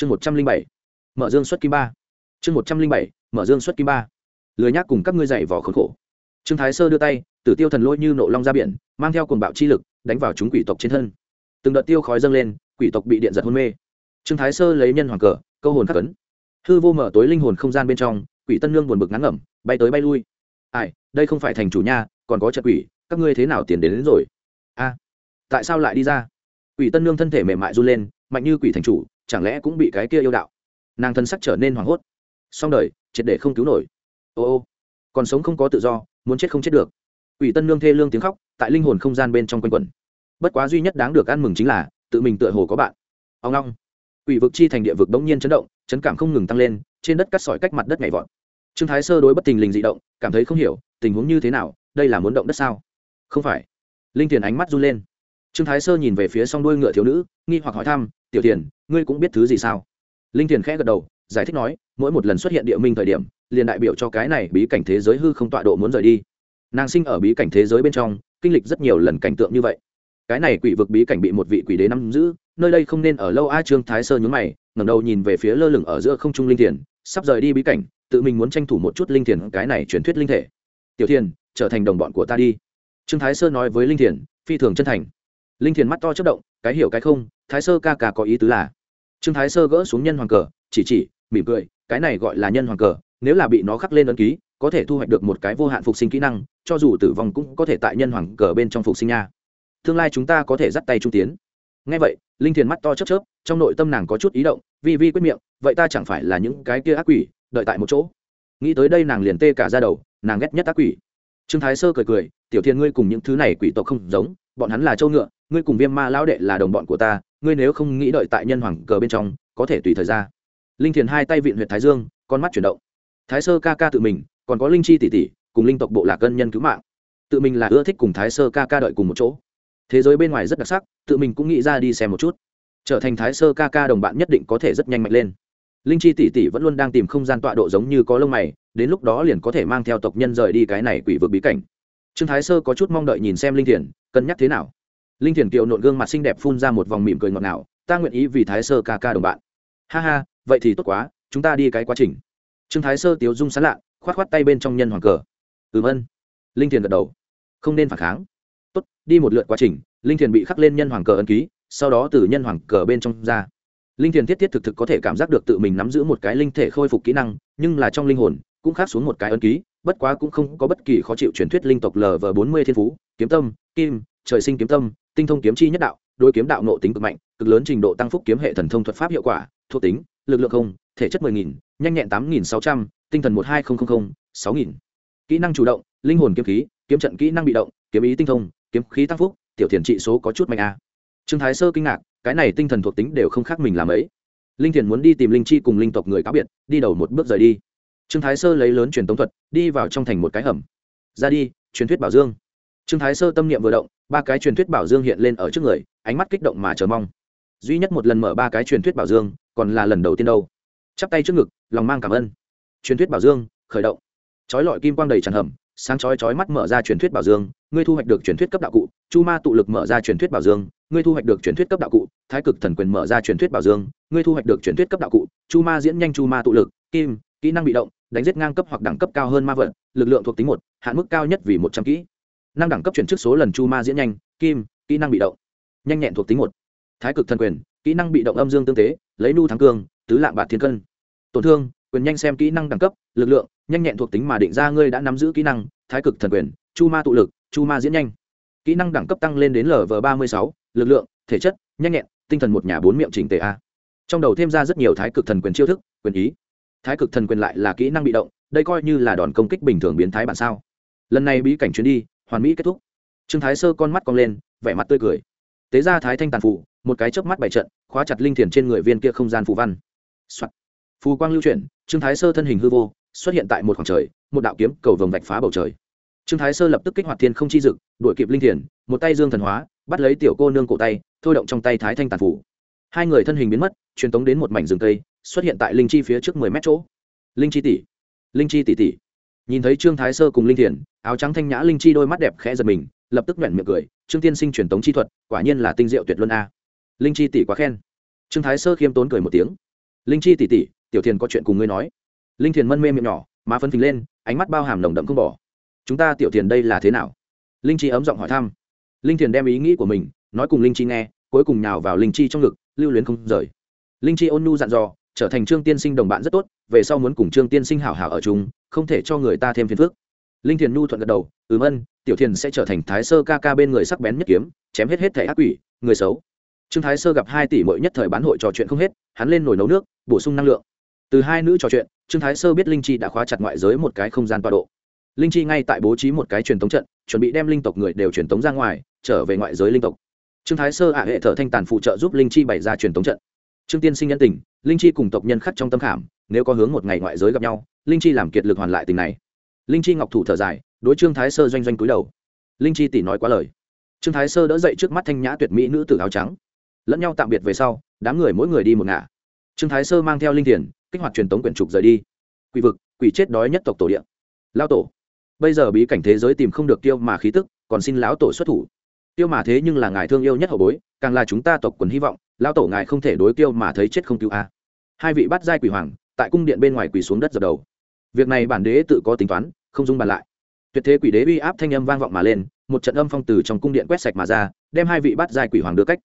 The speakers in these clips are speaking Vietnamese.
chương một trăm linh bảy mở dương xuất kim ba. Chương một trăm linh bảy mở dương xuất kim ba. Lười nhác cùng các ngươi dạy vỏ khốn khổ. Trương thái sơ đưa tay tử tiêu thần lôi như nộ long ra biển mang theo cuồng bạo chi lực đánh vào chúng quỷ tộc trên thân. Từng đợt tiêu khói dâng lên quỷ tộc bị điện giật hôn mê. Trương thái sơ lấy nhân hoàng cờ câu hồn khắc cấn hư vô mở tối linh hồn không gian bên trong quỷ tân lương buồn bực ngắn ngẩm bay tới bay lui. Ai đây không phải thành chủ nha còn có trận quỷ các ngươi thế nào tiền đến, đến rồi? A tại sao lại đi ra? Quỷ tân lương thân thể mềm mại run lên mạnh như quỷ thành chủ chẳng lẽ cũng bị cái kia yêu đạo? Nàng thân sắc trở nên hoảng hốt. Xong đời, triệt để không cứu nổi. Ô ô, còn sống không có tự do, muốn chết không chết được. Quỷ tân nương thê lương tiếng khóc, tại linh hồn không gian bên trong quanh quẩn. Bất quá duy nhất đáng được ăn mừng chính là, tự mình tựa hồ có bạn. Ông long quỷ vực chi thành địa vực bỗng nhiên chấn động, chấn cảm không ngừng tăng lên, trên đất cắt sỏi cách mặt đất nhảy vọt. Trương thái sơ đối bất tình lình dị động, cảm thấy không hiểu, tình huống như thế nào, đây là muốn động đất sao? Không phải. Linh thiền ánh mắt run lên trương thái sơ nhìn về phía s o n g đuôi ngựa thiếu nữ, nghi hoặc hỏi thăm, tiểu thiền ngươi cũng biết thứ gì sao? Linh thiền khẽ gật đầu, giải thích nói, mỗi một lần xuất hiện địa minh thời điểm, liền đại biểu cho cái này bí cảnh thế giới hư không tọa độ muốn rời đi. Nàng sinh ở bí cảnh thế giới bên trong, kinh lịch rất nhiều lần cảnh tượng như vậy. Cái này quỷ vực bí cảnh bị một vị quỷ đế nắm giữ, nơi đây không nên ở lâu a. Trương thái sơ nhún mày, ngẩng đầu nhìn về phía lơ lửng ở giữa không trung linh thiền, sắp rời đi bí cảnh, tự mình muốn tranh thủ một chút linh thiền, cái này truyền thuyết linh thể. Tiểu thiền trở thành đồng bọn của ta đi. Trương thái sơ nói với linh thiền, phi thường chân thành linh thiền mắt to chất động, cái hiểu cái không, thái sơ ca ca có ý tứ là. Trương thái sơ gỡ xuống nhân hoàng cờ, chỉ chỉ, mỉm cười, cái này gọi là nhân hoàng cờ, nếu là bị nó khắc lên ấn ký, có thể thu hoạch được một cái vô hạn phục sinh kỹ năng, cho dù tử vong cũng có thể tại nhân hoàng cờ bên trong phục sinh nha. Tương lai chúng ta có thể dắt tay trung tiến. Ngay vậy, linh thiền mắt to chớp chớp, trong nội tâm nàng có chút ý động, vi vi quyết miệng, vậy ta chẳng phải là những cái kia ác quỷ, đợi tại một chỗ. Nghĩ tới đây nàng liền tê cả ra đầu, nàng ghét nhất ác quỷ. Trương thái sơ cười cười, tiểu thiên ngươi cùng những thứ này quỷ tộc không giống bọn hắn là châu ngựa, ngươi cùng viêm ma lão đệ là đồng bọn của ta, ngươi nếu không nghĩ đợi tại nhân hoàng cờ bên trong, có thể tùy thời ra. Linh thiền hai tay vịn huyện thái dương, con mắt chuyển động. Thái sơ ca ca tự mình, còn có linh chi tỷ tỷ, cùng linh tộc bộ lạc cân nhân cứu mạng. Tự mình là ưa thích cùng thái sơ ca ca đợi cùng một chỗ. Thế giới bên ngoài rất đặc sắc, tự mình cũng nghĩ ra đi xem một chút. Trở thành thái sơ ca ca đồng bạn nhất định có thể rất nhanh mạnh lên. Linh chi tỷ tỷ vẫn luôn đang tìm không gian tọa độ giống như có lông mày, đến lúc đó liền có thể mang theo tộc nhân rời đi cái này quỷ vực bí cảnh. Trương thái sơ có chút mong đợi nhìn xem linh thiền cân nhắc thế nào? Linh thiền kiều nộn gương mặt xinh đẹp phun ra một vòng mỉm cười ngọt ngào, ta nguyện ý vì thái sơ ca ca đồng bạn. Ha ha, vậy thì tốt quá, chúng ta đi cái quá trình. Trương thái sơ tiếu dung sán lạ k h o á t k h o á t tay bên trong nhân hoàng cờ. Ừm ân. Linh thiền gật đầu. Không nên phản kháng. Tốt, đi một lượt quá trình. Linh thiền bị khắc lên nhân hoàng cờ ân ký, sau đó từ nhân hoàng cờ bên trong ra. Linh thiền thiết thiết thực thực có thể cảm giác được tự mình nắm giữ một cái linh thể khôi phục kỹ năng, nhưng là trong linh hồn cũng khắc xuống một cái ân ký bất quá cũng không có bất kỳ khó chịu truyền thuyết linh tộc lv bốn mươi thiên phú, kiếm tâm, kim, trời sinh kiếm tâm, tinh thông kiếm chi nhất đạo đôi kiếm đạo nộ tính cực mạnh, cực lớn trình độ tăng phúc kiếm hệ thần thông thuật pháp hiệu quả, thuộc tính, lực lượng không, thể chất mười nghìn, nhanh nhẹn tám nghìn sáu trăm, tinh thần một hai nghìn sáu nghìn. Kỹ năng chủ động, linh hồn kiếm khí, kiếm trận kỹ năng bị động, kiếm ý tinh thông, kiếm khí tăng phúc, tiểu thiền trị số có chút mạnh a. À. trương thái sơ kinh ngạc, cái này tinh thần thuộc tính đều không khác mình làm ấy. Linh thiền muốn đi tìm linh chi cùng linh tộc người cáo biệt, đi đầu một bước rời đi trương thái sơ lấy lớn truyền tống thuật, đi vào trong thành một cái hầm. Ra đi, truyền thuyết bảo dương. Trương thái sơ tâm niệm vừa động, ba cái truyền thuyết bảo dương hiện lên ở trước người, ánh mắt kích động mà chờ mong. Duy nhất một lần mở ba cái truyền thuyết bảo dương, còn là lần đầu tiên đâu. Chắp tay trước ngực, lòng mang cảm ơn. Truyền thuyết bảo dương, khởi động. Chói lọi kim quang đầy tràn hầm, sáng chói chói mắt mở ra truyền thuyết bảo dương, ngươi thu hoạch được truyền thuyết cấp đạo cụ, chu ma tụ lực mở ra truyền thuyết bảo dương, ngươi thu hoạch được truyền thuyết cấp đạo cụ, thái cực thần quyền mở ra truyền thuyết bảo dương, ngươi thu hoạch được truyền thuyết cấp đạo cụ, chu ma diễn nhanh chu ma tụ lực, kim, kỹ năng bị động đánh giết ngang cấp hoặc đẳng cấp cao hơn ma vật, lực lượng thuộc tính một, hạn mức cao nhất vì một trăm kỹ. Năng đẳng cấp chuyển trước số lần chu ma diễn nhanh, kim, kỹ năng bị động. Nhanh nhẹn thuộc tính một, thái cực thần quyền, kỹ năng bị động âm dương tương tế, lấy nu thắng cương, tứ lạng bạc thiên cân. Tổn thương, quyền nhanh xem kỹ năng đẳng cấp, lực lượng, nhanh nhẹn thuộc tính mà định ra ngươi đã nắm giữ kỹ năng, thái cực thần quyền, chu ma tụ lực, chu ma diễn nhanh. Kỹ năng đẳng cấp tăng lên đến lv ba mươi sáu, lực lượng, thể chất, nhanh nhẹn, tinh thần một nhà bốn miệng chỉnh tề a. Trong đầu thêm ra rất nhiều thái cực thần quyền chiêu thức, quyền ý thái cực thần quyền lại là kỹ năng bị động, đây coi như là đòn công kích bình thường biến thái bản sao. Lần này bí cảnh chuyến đi, hoàn mỹ kết thúc. Trương thái sơ con mắt cong lên, vẻ mặt tươi cười. Tế ra thái thanh tàn phụ một cái chớp mắt bảy trận, khóa chặt linh thiền trên người viên kia không gian phù văn、Soạn. phù quang lưu chuyển, trương thái sơ thân hình hư vô, xuất hiện tại một khoảng trời, một đạo kiếm cầu vồng vạch phá bầu trời. Trương thái sơ lập tức kích hoạt thiên không chi dực đuổi kịp linh thiền, một tay dương thần hóa, bắt lấy tiểu cô nương cổ tay, thôi động trong tay thái thanh tàn phủ. Hai người thân hình biến mất, truyền tống đến một mảnh rừng cây xuất hiện tại linh chi phía trước mười mét chỗ. Linh chi tỷ, linh chi tỷ tỷ. Nhìn thấy trương thái sơ cùng linh thiền, áo trắng thanh nhã linh chi đôi mắt đẹp khẽ giật mình, lập tức nhoẻn miệng cười, trương tiên sinh truyền tống chi thuật, quả nhiên là tinh diệu tuyệt luân a. Linh chi tỷ quá khen. Trương thái sơ khiêm tốn cười một tiếng. Linh chi tỷ tỷ, tiểu thiền có chuyện cùng ngươi nói. Linh thiền mân mê miệng nhỏ, má phân phình lên, ánh mắt bao hàm nồng đậm không bỏ. Chúng ta tiểu thiền đây là thế nào? Linh chi ấm giọng hỏi thăm. Linh thiền đem ý nghĩ của mình nói cùng linh chi nghe, cuối cùng nhào vào linh chi trong ngực, lưu luyến không rời. Linh chi ôn nhu dặn dò trở thành trương tiên sinh đồng bạn rất tốt, về sau muốn cùng trương tiên sinh hảo hảo ở chung, không thể cho người ta thêm phiền phức. Linh thiền nhu thuận gật đầu, ừm ân, tiểu thiền sẽ trở thành thái sơ ca ca bên người sắc bén nhất kiếm, chém hết hết thẻ ác quỷ, người xấu. Trương thái sơ gặp hai tỷ mỗi nhất thời bán hội trò chuyện không hết, hắn lên nồi nấu nước, bổ sung năng lượng. Từ hai nữ trò chuyện, trương thái sơ biết linh chi đã khóa chặt ngoại giới một cái không gian tọa độ. Linh chi ngay tại bố trí một cái truyền thống trận, chuẩn bị đem linh tộc người đều truyền thống ra ngoài, trở về ngoại giới linh tộc. Trương thái sơ ả hệ thợ thanh tàn phụ trợ giúp linh chi bày ra truyền thống trận trương tiên sinh nhân tình, linh chi cùng tộc nhân khắc trong tâm khảm, nếu có hướng một ngày ngoại giới gặp nhau, linh chi làm kiệt lực hoàn lại tình này. Linh chi ngọc thủ thở dài, đối trương thái sơ doanh doanh cúi đầu. Linh chi tỷ nói quá lời. Trương thái sơ đỡ dậy trước mắt thanh nhã tuyệt mỹ nữ tử áo trắng. Lẫn nhau tạm biệt về sau, đám người mỗi người đi một ngả. Trương thái sơ mang theo linh thiền, kích hoạt truyền tống quyển trục rời đi. Quỷ vực, quỷ chết đói nhất tộc tổ điện lao tổ. Bây giờ bí cảnh thế giới tìm không được tiêu mà khí tức, còn xin lão tổ xuất thủ. Tiêu mà thế nhưng là ngài thương yêu nhất hậu bối, càng là chúng ta tộc quần hy vọng lao tổ ngài không thể đối tiêu mà thấy chết không cứu a. Hai vị bắt giai quỷ hoàng, tại cung điện bên ngoài quỳ xuống đất dập đầu. Việc này bản đế tự có tính toán, không dung bàn lại. Tuyệt thế quỷ đế uy áp thanh âm vang vọng mà lên, một trận âm phong từ trong cung điện quét sạch mà ra, đem hai vị bắt giai quỷ hoàng đưa cách.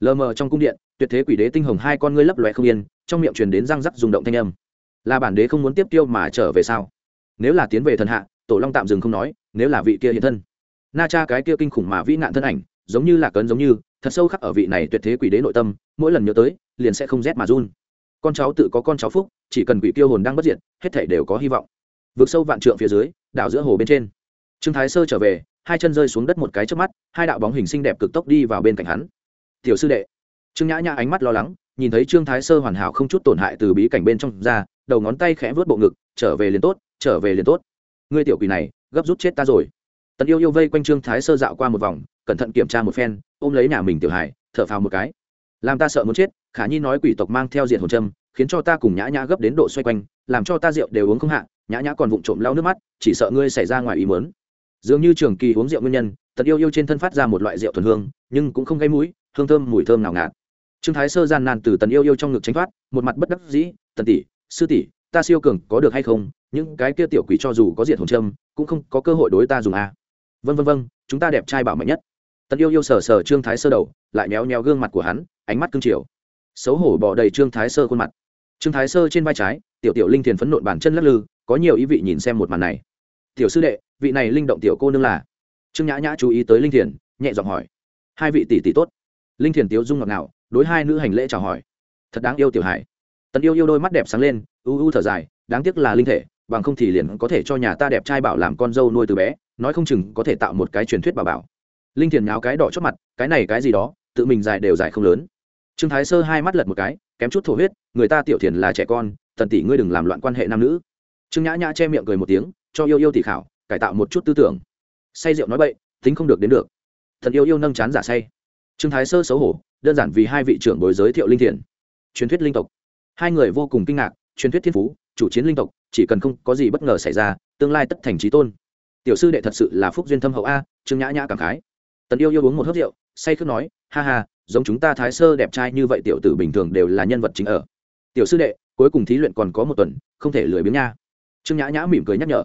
Lờ mờ trong cung điện, tuyệt thế quỷ đế tinh hồng hai con ngươi lấp loe không yên, trong miệng truyền đến răng rắc rung động thanh âm. Là bản đế không muốn tiếp tiêu mà trở về sao? Nếu là tiến về thần hạ, tổ long tạm dừng không nói, nếu là vị kia hiện thân. Na cha cái kia kinh khủng mà vĩ nạn thân ảnh, giống như là cấn giống như thật sâu khắc ở vị này tuyệt thế quỷ đế nội tâm, mỗi lần nhớ tới, liền sẽ không rét mà run. Con cháu tự có con cháu phúc, chỉ cần quỷ tiêu hồn đang bất diệt, hết thể đều có hy vọng. Vượt sâu vạn trượng phía dưới, đảo giữa hồ bên trên. Trương thái sơ trở về, hai chân rơi xuống đất một cái trước mắt, hai đạo bóng hình xinh đẹp cực tốc đi vào bên cạnh hắn. Tiểu sư đệ. Trương nhã nhã ánh mắt lo lắng, nhìn thấy trương thái sơ hoàn hảo không chút tổn hại từ bí cảnh bên trong ra, đầu ngón tay khẽ vớt bộ ngực, trở về liền tốt, trở về liền tốt. Ngươi tiểu quỷ này, gấp rút chết ta rồi. Tần yêu yêu vây quanh trương thái sơ dạo qua một vòng cẩn thận kiểm tra một phen, ôm lấy nhà mình tiểu hải thở phào một cái. Làm ta sợ muốn chết, khả nhi nói quỷ tộc mang theo diện hồn châm, khiến cho ta cùng nhã nhã gấp đến độ xoay quanh, làm cho ta rượu đều uống không hạ, nhã nhã còn vụng trộm lau nước mắt, chỉ sợ ngươi xảy ra ngoài ý mớn dường như trường kỳ uống rượu nguyên nhân tật yêu yêu trên thân phát ra một loại rượu thuần hương, nhưng cũng không gây mũi, hương thơm mùi thơm nào ngạt. Trương thái sơ gian nàn từ tần yêu yêu trong ngực tránh thoát, một mặt bất đắc dĩ, tần tỷ, sư tỷ, ta siêu cường có được hay không? Những cái kia tiểu quỷ cho dù có diện hồn châm, cũng không có cơ hội đối ta dùng a vân vân vân chúng ta đẹp trai bảo mạnh nhất tần yêu yêu sờ sờ trương thái sơ đầu, lại méo méo gương mặt của hắn, ánh mắt cương triều xấu hổ bỏ đầy trương thái sơ khuôn mặt. Trương thái sơ trên vai trái, tiểu tiểu linh thiền phấn nộn bản chân lắc lư, có nhiều ý vị nhìn xem một màn này. Tiểu sư đệ, vị này linh động tiểu cô nương là? Trương nhã nhã chú ý tới linh thiền, nhẹ giọng hỏi. Hai vị tỷ tỷ tốt. Linh thiền tiếu dung ngọt ngào, đối hai nữ hành lễ chào hỏi. Thật đáng yêu tiểu hải tần yêu yêu đôi mắt đẹp sáng lên, u u thở dài, đáng tiếc là linh thể, bằng không thì liền có thể cho nhà ta đẹp trai bảo làm con dâu nuôi từ bé, nói không chừng có thể tạo một cái truyền thuyết bảo bảo linh thiền nháo cái đỏ chót mặt, cái này cái gì đó, tự mình dài đều dài không lớn. Trương thái sơ hai mắt lật một cái, kém chút thổ huyết, người ta tiểu thiền là trẻ con, tần tỷ ngươi đừng làm loạn quan hệ nam nữ. Trương nhã nhã che miệng cười một tiếng, cho yêu yêu tỷ khảo, cải tạo một chút tư tưởng. Say rượu nói bậy, tính không được đến được. Thật yêu yêu nâng chán giả say. Trương thái sơ xấu hổ, đơn giản vì hai vị trưởng bồi giới thiệu linh thiền. Truyền thuyết linh tộc. Hai người vô cùng kinh ngạc, truyền thuyết thiên phú, chủ chiến linh tộc, chỉ cần không có gì bất ngờ xảy ra, tương lai tất thành trí tôn. Tiểu sư đệ thật sự là phúc duyên thâm hậu a, trương nhã nhã cảm khái tần yêu yêu uống một hớp rượu, say khước nói, ha ha, giống chúng ta thái sơ đẹp trai như vậy tiểu tử bình thường đều là nhân vật chính ở. Tiểu sư đệ, cuối cùng thí luyện còn có một tuần, không thể lười biếng nha. Trương nhã nhã mỉm cười nhắc nhở.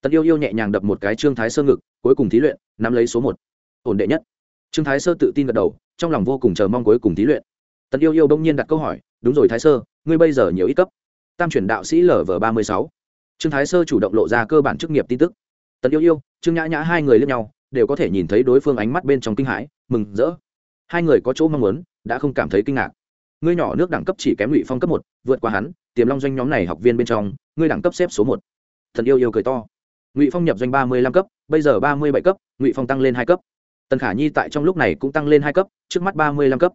Tần yêu yêu nhẹ nhàng đập một cái trương thái sơ ngực, cuối cùng thí luyện, nắm lấy số một. Ổn đệ nhất. Trương thái sơ tự tin gật đầu, trong lòng vô cùng chờ mong cuối cùng thí luyện. Tần yêu yêu đông nhiên đặt câu hỏi, đúng rồi thái sơ, ngươi bây giờ nhiều ít cấp? Tam chuyển đạo sĩ lv ba mươi sáu. Trương thái sơ chủ động lộ ra cơ bản chức nghiệp tin tức. Tần yêu yêu, trương nhã nhã hai người lên nhau đều có thể nhìn thấy đối phương ánh mắt bên trong kinh hãi, mừng rỡ. Hai người có chỗ mong muốn, đã không cảm thấy kinh ngạc. Ngươi nhỏ nước đẳng cấp chỉ kém ngụy phong cấp một, vượt qua hắn, tiềm long doanh nhóm này học viên bên trong, ngươi đẳng cấp xếp số một. Thần yêu yêu cười to. Ngụy phong nhập doanh ba mươi lăm cấp, bây giờ ba mươi bảy cấp, ngụy phong tăng lên hai cấp. Tần khả nhi tại trong lúc này cũng tăng lên hai cấp, trước mắt ba mươi lăm cấp.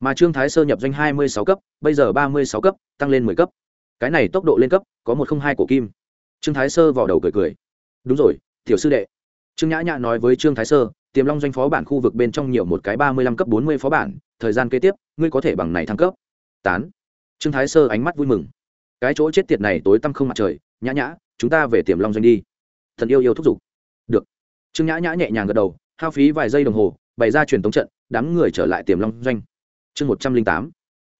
Mà trương thái sơ nhập doanh hai mươi sáu cấp, bây giờ ba mươi sáu cấp, tăng lên mười cấp. Cái này tốc độ lên cấp, có một không hai của kim. Trương thái sơ vào đầu cười cười. Đúng rồi, tiểu sư đệ trương nhã nhã nói với trương thái sơ, tiềm long doanh phó bản khu vực bên trong nhiều một cái ba mươi lăm cấp bốn mươi phó bản, thời gian kế tiếp, ngươi có thể bằng này thăng cấp. Tán. Trương thái sơ ánh mắt vui mừng. Cái chỗ chết tiệt này tối tăm không mặt trời, nhã nhã, chúng ta về tiềm long doanh đi. Thần yêu yêu thúc giục. Được. Trương nhã nhã nhẹ nhàng gật đầu, hao phí vài giây đồng hồ, bày ra truyền tống trận, đám người trở lại tiềm long doanh. Chương một trăm linh tám.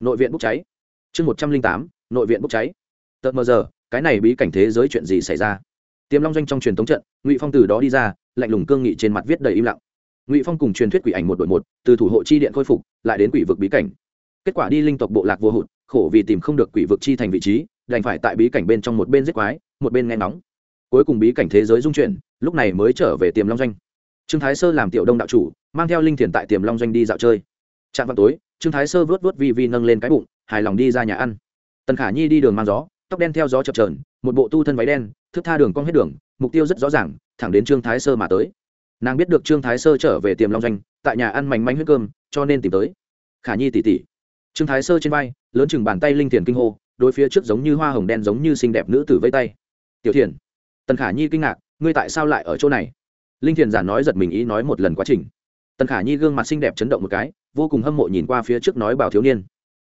Nội viện bốc cháy. Chương một trăm linh tám. Nội viện bốc cháy. Tợt mờ giờ, cái này bí cảnh thế giới chuyện gì xảy ra? Tiềm long doanh trong truyền thống trận, ngụy phong từ đó đi ra lạnh lùng cương nghị trên mặt viết đầy im lặng. Ngụy phong cùng truyền thuyết quỷ ảnh một đội một, từ thủ hộ chi điện khôi phục, lại đến quỷ vực bí cảnh. Kết quả đi linh tộc bộ lạc vô hụt, khổ vì tìm không được quỷ vực chi thành vị trí, đành phải tại bí cảnh bên trong một bên giết quái, một bên nghe nóng cuối cùng bí cảnh thế giới dung chuyển, lúc này mới trở về tiềm long doanh. Trương thái sơ làm tiểu đông đạo chủ, mang theo linh thiền tại tiềm long doanh đi dạo chơi. Trạm vào tối, trương thái sơ vớt vớt vi vi nâng lên cái bụng, hài lòng đi ra nhà ăn. Tần khả nhi đi đường mang gió, tóc đen theo gió chập trờn một bộ tu thân váy đen thức tha đường cong hết đường, mục tiêu rất rõ ràng thẳng đến trương thái sơ mà tới. Nàng biết được trương thái sơ trở về tiềm long doanh, tại nhà ăn mảnh mánh huyết cơm, cho nên tìm tới. Khả nhi tỉ tỉ trương thái sơ trên vai, lớn chừng bàn tay linh thiền kinh hô, đối phía trước giống như hoa hồng đen giống như xinh đẹp nữ tử vây tay. Tiểu thiền. Tần khả nhi kinh ngạc, ngươi tại sao lại ở chỗ này? Linh thiền giản nói giật mình ý nói một lần quá trình. Tần khả nhi gương mặt xinh đẹp chấn động một cái, vô cùng hâm mộ nhìn qua phía trước nói bảo thiếu niên.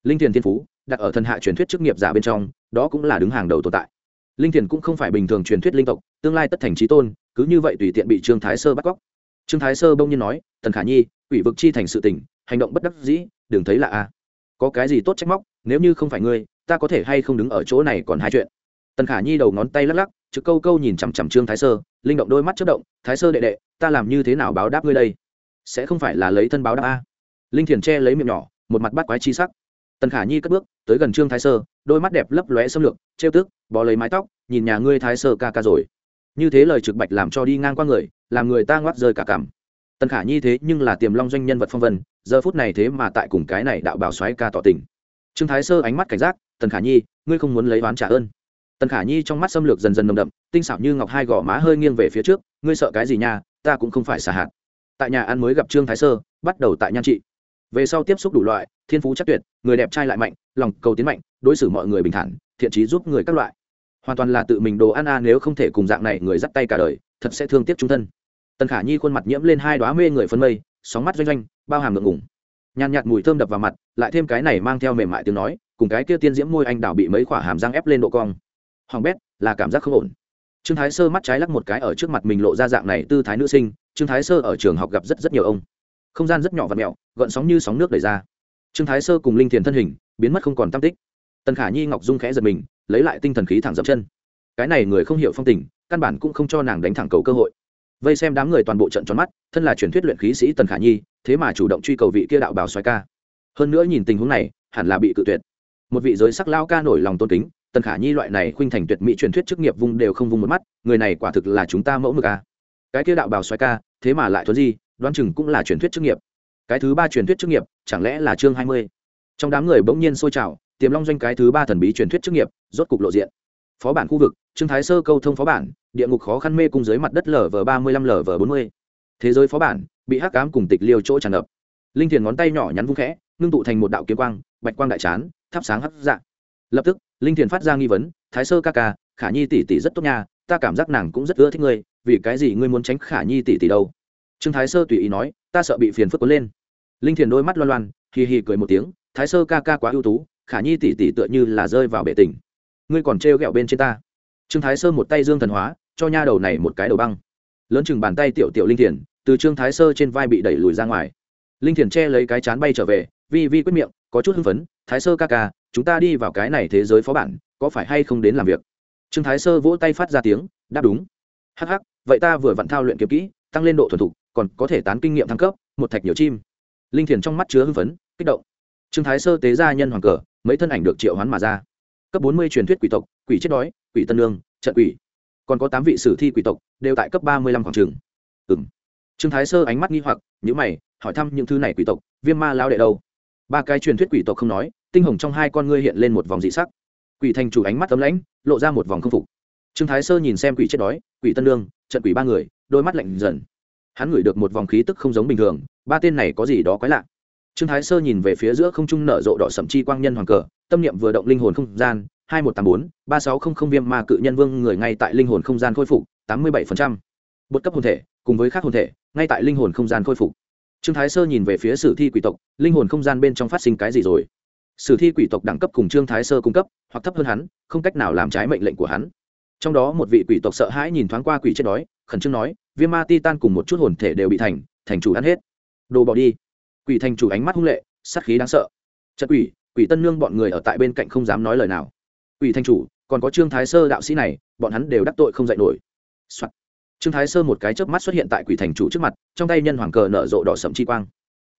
Linh thiền thiên phú, đặt ở thần hạ truyền thuyết chức nghiệp giả bên trong, đó cũng là đứng hàng đầu tồn tại. Linh thiền cũng không phải bình thường truyền thuyết linh tộc, tương lai tất thành trí tôn cứ như vậy tùy tiện bị trương thái sơ bắt cóc. Trương thái sơ bông nhiên nói, tần khả nhi ủy vực chi thành sự tình, hành động bất đắc dĩ, đừng thấy là a. Có cái gì tốt trách móc, nếu như không phải ngươi, ta có thể hay không đứng ở chỗ này còn hai chuyện. Tần khả nhi đầu ngón tay lắc lắc chữ câu câu nhìn chằm chằm trương thái sơ, linh động đôi mắt chất động, thái sơ đệ đệ, ta làm như thế nào báo đáp ngươi đây? Sẽ không phải là lấy thân báo đáp a? Linh thiền che lấy miệng nhỏ, một mặt bắt quái chi sắc. Tần khả nhi cất bước, tới gần trương thái sơ, đôi mắt đẹp lấp lóe xâm lược, trêu tức bò lấy mái tóc, nhìn nhà ngươi thái sơ ca ca rồi như thế lời trực bạch làm cho đi ngang qua người, làm người ta ngoắc rơi cả cảm. Tần khả nhi thế nhưng là tiềm long doanh nhân vật phong vân, giờ phút này thế mà tại cùng cái này đạo bảo xoáy ca tỏ tình. Trương thái sơ ánh mắt cảnh giác, tần khả nhi, ngươi không muốn lấy oán trả ơn. Tần khả nhi trong mắt xâm lược dần dần nồng đậm, tinh xảo như ngọc hai gò má hơi nghiêng về phía trước, ngươi sợ cái gì nha, ta cũng không phải xả hạt. Tại nhà ăn mới gặp trương thái sơ, bắt đầu tại nhan trị. Về sau tiếp xúc đủ loại, thiên phú chắc tuyệt, người đẹp trai lại mạnh, lòng cầu tiến mạnh, đối xử mọi người bình thản, thiện trí giúp người các loại hoàn toàn là tự mình đồ ăn a, nếu không thể cùng dạng này người dắt tay cả đời, thật sẽ thương tiếc trung thân. Tần khả nhi khuôn mặt nhiễm lên hai đoá mê người phân mây, sóng mắt doanh doanh, bao hàm ngượng ngùng. Nhàn nhạt mùi thơm đập vào mặt, lại thêm cái này mang theo mềm mại tiếng nói, cùng cái kia tiên diễm môi anh đào bị mấy khỏa hàm răng ép lên độ cong. Hoàng bét, là cảm giác không ổn. Trương thái sơ mắt trái lắc một cái ở trước mặt mình lộ ra dạng này tư thái nữ sinh, trương thái sơ ở trường học gặp rất rất nhiều ông. Không gian rất nhỏ và mẹo, gợn sóng như sóng nước đẩy ra. Trương thái sơ cùng linh thiền thân hình, biến mất không còn tam tích tần khả nhi ngọc dung khẽ giật mình lấy lại tinh thần khí thẳng dậm chân cái này người không hiểu phong tình căn bản cũng không cho nàng đánh thẳng cầu cơ hội vây xem đám người toàn bộ trận tròn mắt thân là truyền thuyết luyện khí sĩ tần khả nhi thế mà chủ động truy cầu vị kia đạo bào xoài ca hơn nữa nhìn tình huống này hẳn là bị cự tuyệt một vị giới sắc lao ca nổi lòng tôn kính tần khả nhi loại này khuynh thành tuyệt mỹ truyền thuyết chức nghiệp vung đều không vung một mắt người này quả thực là chúng ta mẫu mực a cái kia đạo bào xoài ca thế mà lại thuấn gì? đoán chừng cũng là truyền thuyết chức nghiệp cái thứ ba truyền thuyết chức nghiệp chẳng lẽ là chương hai mươi trong đám người bỗng nhiên sôi trào tiềm long doanh cái thứ ba thần bí truyền thuyết chức nghiệp, rốt cục lộ diện. Phó bản khu vực, trương thái sơ câu thông phó bản, địa ngục khó khăn mê cung dưới mặt đất lở lv ba mươi lăm lv bốn mươi. Thế giới phó bản, bị hắc cám cùng tịch liêu chỗ tràn ngập. Linh thiền ngón tay nhỏ nhắn vung khẽ, ngưng tụ thành một đạo kiếm quang, bạch quang đại chán, thắp sáng hắc dạng lập tức, linh thiền phát ra nghi vấn, thái sơ ca ca, khả nhi tỷ tỷ rất tốt nha, ta cảm giác nàng cũng rất ưa thích ngươi, vì cái gì ngươi muốn tránh khả nhi tỷ tỷ đâu? Trương thái sơ tùy ý nói, ta sợ bị phiền phức quấn lên. Linh thiền đôi mắt loan loan, hì hì cười một tiếng, thái sơ ca ca quá ưu tú khả nhi tỷ tỷ tựa như là rơi vào bể tình. Ngươi còn trêu ghẹo bên trên ta. Trương thái sơ một tay dương thần hóa, cho nha đầu này một cái đầu băng. Lớn chừng bàn tay tiểu tiểu linh thiền, từ trương thái sơ trên vai bị đẩy lùi ra ngoài. Linh thiền che lấy cái chán bay trở về, vi vi quyết miệng, có chút hưng phấn, thái sơ ca ca, chúng ta đi vào cái này thế giới phó bản, có phải hay không đến làm việc? Trương thái sơ vỗ tay phát ra tiếng, đáp đúng. Hắc hắc, vậy ta vừa vặn thao luyện kiếm kỹ, tăng lên độ thuần thục, còn có thể tán kinh nghiệm thăng cấp, một thạch nhiều chim. Linh thiền trong mắt chứa hưng phấn, kích động. Trương thái sơ tế ra nhân hoàng cờ mấy thân ảnh được triệu hoán mà ra. Cấp bốn mươi truyền thuyết quỷ tộc, quỷ chết đói, quỷ tân lương, trận quỷ. Còn có tám vị sử thi quỷ tộc, đều tại cấp ba mươi lăm khoảng trường. Ừng trương thái sơ ánh mắt nghi hoặc nhữ mày, hỏi thăm những thứ này quỷ tộc, viêm ma lao đệ đâu? Ba cái truyền thuyết quỷ tộc không nói, tinh hồng trong hai con ngươi hiện lên một vòng dị sắc. Quỷ thành chủ ánh mắt tấm lãnh, lộ ra một vòng không phục. Trương thái sơ nhìn xem quỷ chết đói, quỷ tân lương, trận quỷ ba người, đôi mắt lạnh dần. Hắn ngửi được một vòng khí tức không giống bình thường, ba tên này có gì đó quái lạ trương thái sơ nhìn về phía giữa không trung nở rộ đỏ sậm chi quang nhân hoàng cờ, tâm niệm vừa động linh hồn không gian, hai một tám bốn, ba sáu không không viêm ma cự nhân vương người ngay tại linh hồn không gian khôi phục, tám mươi bảy phần trăm. Bột cấp hồn thể, cùng với các hồn thể, ngay tại linh hồn không gian khôi phục. Trương thái sơ nhìn về phía sử thi quỷ tộc, linh hồn không gian bên trong phát sinh cái gì rồi? Sử thi quỷ tộc đẳng cấp cùng trương thái sơ cung cấp, hoặc thấp hơn hắn, không cách nào làm trái mệnh lệnh của hắn. Trong đó một vị quỷ tộc sợ hãi nhìn thoáng qua quỷ chết đói, khẩn trương nói, viêm ma ti tan cùng một chút hồn thể đều bị thành thành chủ ăn hết. Đồ bỏ đi quỷ thành chủ ánh mắt hung lệ, sát khí đáng sợ. Trận quỷ quỷ tân nương bọn người ở tại bên cạnh không dám nói lời nào. Quỷ thành chủ, còn có trương thái sơ đạo sĩ này, bọn hắn đều đắc tội không dạy nổi、Soạn. trương thái sơ một cái chớp mắt xuất hiện tại quỷ thành chủ trước mặt, trong tay nhân hoàng cờ nở rộ đỏ sậm chi quang.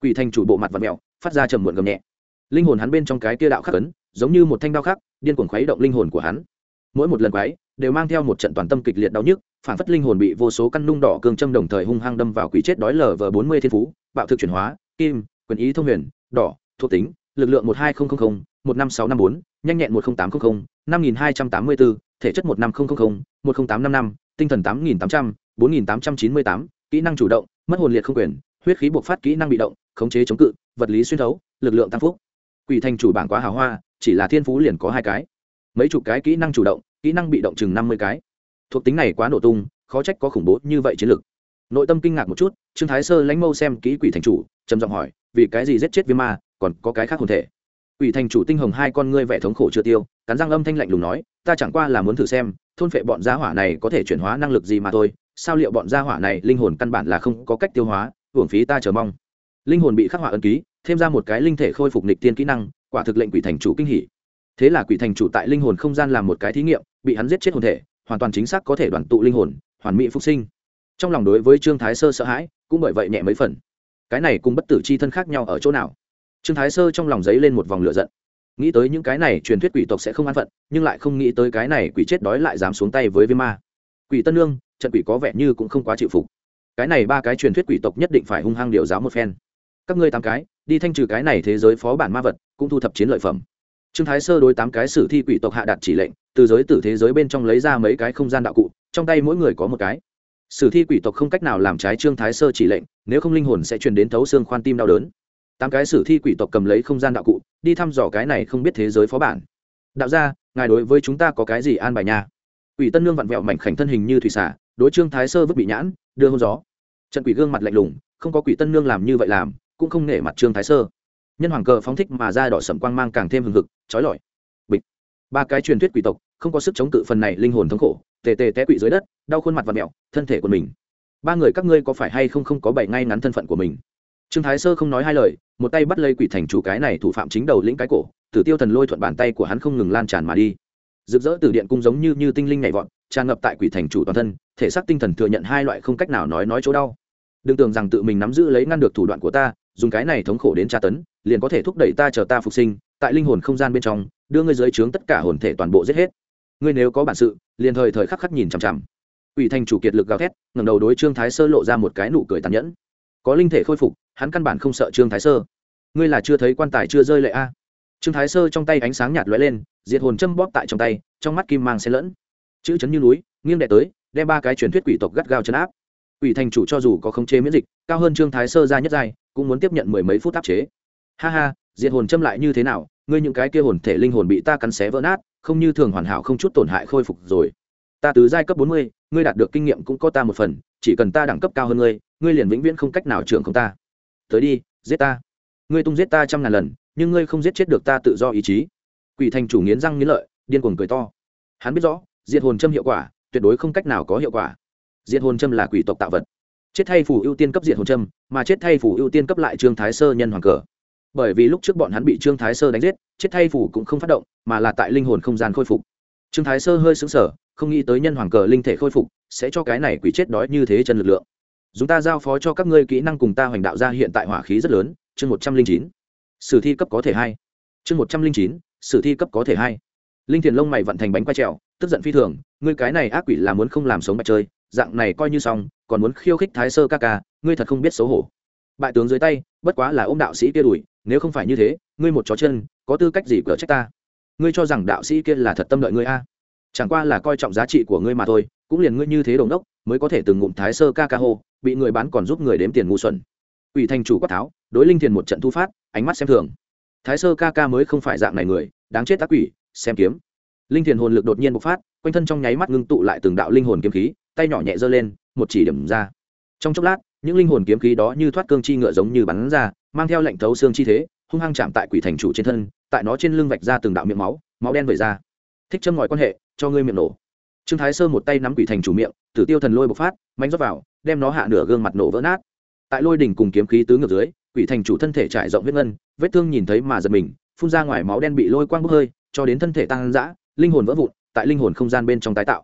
Quỷ thành chủ bộ mặt và mẹo phát ra trầm muộn gầm nhẹ. Linh hồn hắn bên trong cái kia đạo khắc ấn, giống như một thanh đao khắc, điên cuồng khuấy động linh hồn của hắn. Mỗi một lần quái đều mang theo một trận toàn tâm kịch liệt đau nhức, phản phất linh hồn bị vô số căn nung đỏ cương châm đồng thời hung hăng đâm vào quỷ chết đói lở vờ bốn mươi thiên phú, bạo thực chuyển hóa kim, quyền ý thông huyền, đỏ, thuộc tính, lực lượng một hai nghìn một năm sáu năm bốn, nhanh nhẹn một nghìn tám trăm linh năm nghìn hai trăm tám mươi bốn, thể chất một năm nghìn một nghìn tám năm năm, tinh thần tám nghìn tám trăm, bốn nghìn tám trăm chín mươi tám, kỹ năng chủ động, mất hồn liệt không quyền, huyết khí buộc phát kỹ năng bị động, khống chế chống cự, vật lý xuyên thấu, lực lượng tăng phúc. Quỷ thành chủ bảng quá hào hoa, chỉ là thiên phú liền có hai cái. Mấy chục cái kỹ năng chủ động, kỹ năng bị động chừng năm mươi cái. Thuộc tính này quá nổ tung, khó trách có khủng bố như vậy chiến lược nội tâm kinh ngạc một chút, trương thái sơ lãnh mâu xem kỹ quỷ thành chủ, trầm giọng hỏi, vì cái gì giết chết viêm ma, còn có cái khác hồn thể? Quỷ thành chủ tinh hồng hai con ngươi vẻ thống khổ chưa tiêu, cắn răng âm thanh lạnh lùng nói, ta chẳng qua là muốn thử xem, thôn phệ bọn gia hỏa này có thể chuyển hóa năng lực gì mà thôi, sao liệu bọn gia hỏa này linh hồn căn bản là không có cách tiêu hóa, hưởng phí ta chờ mong. Linh hồn bị khắc họa ân ký, thêm ra một cái linh thể khôi phục nịch tiên kỹ năng, quả thực lệnh quỷ thành chủ kinh hỉ. Thế là quỷ thành chủ tại linh hồn không gian làm một cái thí nghiệm, bị hắn giết chết hồn thể, hoàn toàn chính xác có thể đoàn tụ linh hồn, hoàn mỹ phục sinh trong lòng đối với trương thái sơ sợ hãi, cũng bởi vậy nhẹ mấy phần. Cái này cùng bất tử c h i thân khác nhau ở chỗ nào? Trương thái sơ trong lòng dấy lên một vòng lửa giận. Nghĩ tới những cái này, truyền thuyết quỷ tộc sẽ không an phận, nhưng lại không nghĩ tới cái này quỷ chết đói lại dám xuống tay với viêm ma. Quỷ tân lương trận quỷ có vẻ như cũng không quá chịu phục. Cái này ba cái truyền thuyết quỷ tộc nhất định phải hung hăng điều giáo một phen. Các ngươi tám cái, đi thanh trừ cái này thế giới phó bản ma vật, cũng thu thập chiến lợi phẩm. Trương thái sơ đối tám cái sử thi quỷ tộc hạ đạt chỉ lệnh, từ giới tử thế giới bên trong lấy ra mấy cái không gian đạo cụ, trong tay mỗi người có một cái sử thi quỷ tộc không cách nào làm trái trương thái sơ chỉ lệnh, nếu không linh hồn sẽ truyền đến thấu xương khoan tim đau đớn. Tám cái sử thi quỷ tộc cầm lấy không gian đạo cụ, đi thăm dò cái này không biết thế giới phó bản. Đạo ra ngài đối với chúng ta có cái gì an bài nha? Quỷ tân nương vặn vẹo mảnh khảnh thân hình như thủy xả đối trương thái sơ vứt bị nhãn, đưa hôn gió. Trận quỷ gương mặt lạnh lùng, không có quỷ tân nương làm như vậy làm, cũng không nể mặt trương thái sơ. Nhân hoàng cờ phóng thích mà ra đỏ sẩm quang mang càng thêm hừng hực trói lọi. Bịch. Ba cái truyền thuyết quỷ tộc không có sức chống cự phần này linh hồn thống khổ tề tề té quỵ dưới đất, đau khuôn mặt và mẹo, thân thể của mình. Ba người các ngươi có phải hay không không có bảy ngay ngắn thân phận của mình? Trương thái sơ không nói hai lời, một tay bắt lấy quỷ thành chủ cái này thủ phạm chính đầu lĩnh cái cổ, tử tiêu thần lôi thuận bàn tay của hắn không ngừng lan tràn mà đi. Rực rỡ từ điện cung giống như như tinh linh nhảy vọt, tràn ngập tại quỷ thành chủ toàn thân, thể xác tinh thần thừa nhận hai loại không cách nào nói nói chỗ đau. Đừng tưởng rằng tự mình nắm giữ lấy ngăn được thủ đoạn của ta, dùng cái này thống khổ đến tra tấn, liền có thể thúc đẩy ta chờ ta phục sinh, tại linh hồn không gian bên trong, đưa ngươi dưới trướng tất cả hồn thể toàn bộ giết hết ngươi nếu có bản sự, liền thời thời khắc khắc nhìn chằm chằm. Ủy thành chủ kiệt lực gào thét, ngẩng đầu đối trương thái sơ lộ ra một cái nụ cười tàn nhẫn. Có linh thể khôi phục, hắn căn bản không sợ trương thái sơ. Ngươi là chưa thấy quan tài chưa rơi lệ a? Trương thái sơ trong tay ánh sáng nhạt lóe lên, diệt hồn châm bóp tại trong tay, trong mắt kim mang xen lẫn. Chữ chấn như núi, nghiêng đệ tới, đem ba cái truyền thuyết quỷ tộc gắt gao chấn áp. Ủy thành chủ cho dù có khống chế miễn dịch, cao hơn trương thái sơ ra nhất giai, cũng muốn tiếp nhận mười mấy phút áp chế. Ha ha, diệt hồn châm lại như thế nào? Ngươi những cái kia hồn thể linh hồn bị ta cắn xé vỡ nát không như thường hoàn hảo không chút tổn hại khôi phục rồi. Ta tứ giai cấp bốn mươi, ngươi đạt được kinh nghiệm cũng có ta một phần, chỉ cần ta đẳng cấp cao hơn ngươi ngươi liền vĩnh viễn không cách nào trưởng không ta. Tới đi, giết ta. Ngươi tung giết ta trăm ngàn lần, nhưng ngươi không giết chết được ta tự do ý chí. Quỷ thành chủ nghiến răng nghiến lợi, điên cuồng cười to. Hắn biết rõ, diệt hồn châm hiệu quả, tuyệt đối không cách nào có hiệu quả. Diệt hồn châm là quỷ tộc tạo vật. Chết thay phủ ưu tiên cấp diệt hồn châm, mà chết thay phủ ưu tiên cấp lại trương thái sơ nhân hoàng cờ bởi vì lúc trước bọn hắn bị trương thái sơ đánh giết, chết thay phủ cũng không phát động, mà là tại linh hồn không gian khôi phục. Trương thái sơ hơi xứng sở không nghĩ tới nhân hoàng cờ linh thể khôi phục, sẽ cho cái này quỷ chết đói như thế chân lực lượng. Chúng ta giao phó cho các ngươi kỹ năng cùng ta hoành đạo ra hiện tại hỏa khí rất lớn, chương một trăm linh chín. Sử thi cấp có thể hai. Chương một trăm linh chín, sử thi cấp có thể hai. Linh thiền lông mày vận thành bánh quay trèo, tức giận phi thường, ngươi cái này ác quỷ là muốn không làm sống bạch chơi, dạng này coi như xong, còn muốn khiêu khích thái sơ ca ca, ngươi thật không biết xấu hổ. Bại tướng dưới tay, bất quá là ôm đạo sĩ kia đuổi nếu không phải như thế, ngươi một chó chân, có tư cách gì cỡ trách ta? Ngươi cho rằng đạo sĩ kia là thật tâm đợi ngươi a? Chẳng qua là coi trọng giá trị của ngươi mà thôi, cũng liền ngươi như thế đồng đốc, mới có thể từng ngụm thái sơ ca ca hô, bị người bán còn giúp người đếm tiền ngu xuẩn. Ủy thành chủ quát tháo, đối linh thiền một trận thu phát, ánh mắt xem thường. Thái sơ ca ca mới không phải dạng này người, đáng chết tác quỷ, xem kiếm. Linh thiền hồn lực đột nhiên bộc phát, quanh thân trong nháy mắt ngưng tụ lại từng đạo linh hồn kiếm khí, tay nhỏ nhẹ giơ lên, một chỉ điểm ra. Trong chốc lát, những linh hồn kiếm khí đó như thoát cương chi ngựa giống như bắn ra mang theo lệnh thấu xương chi thế, hung hăng chạm tại quỷ thành chủ trên thân, tại nó trên lưng vạch ra từng đạo miệng máu máu đen vẩy ra. Thích châm ngòi quan hệ, cho ngươi miệng nổ. Trương thái sơ một tay nắm quỷ thành chủ miệng, tử tiêu thần lôi bộc phát mạnh rót vào, đem nó hạ nửa gương mặt nổ vỡ nát. Tại lôi đỉnh cùng kiếm khí tứ ngược dưới, quỷ thành chủ thân thể trải rộng huyết ngân, vết thương nhìn thấy mà giật mình, phun ra ngoài máu đen bị lôi quang bốc hơi, cho đến thân thể tăng dã, linh hồn vỡ vụn, tại linh hồn không gian bên trong tái tạo.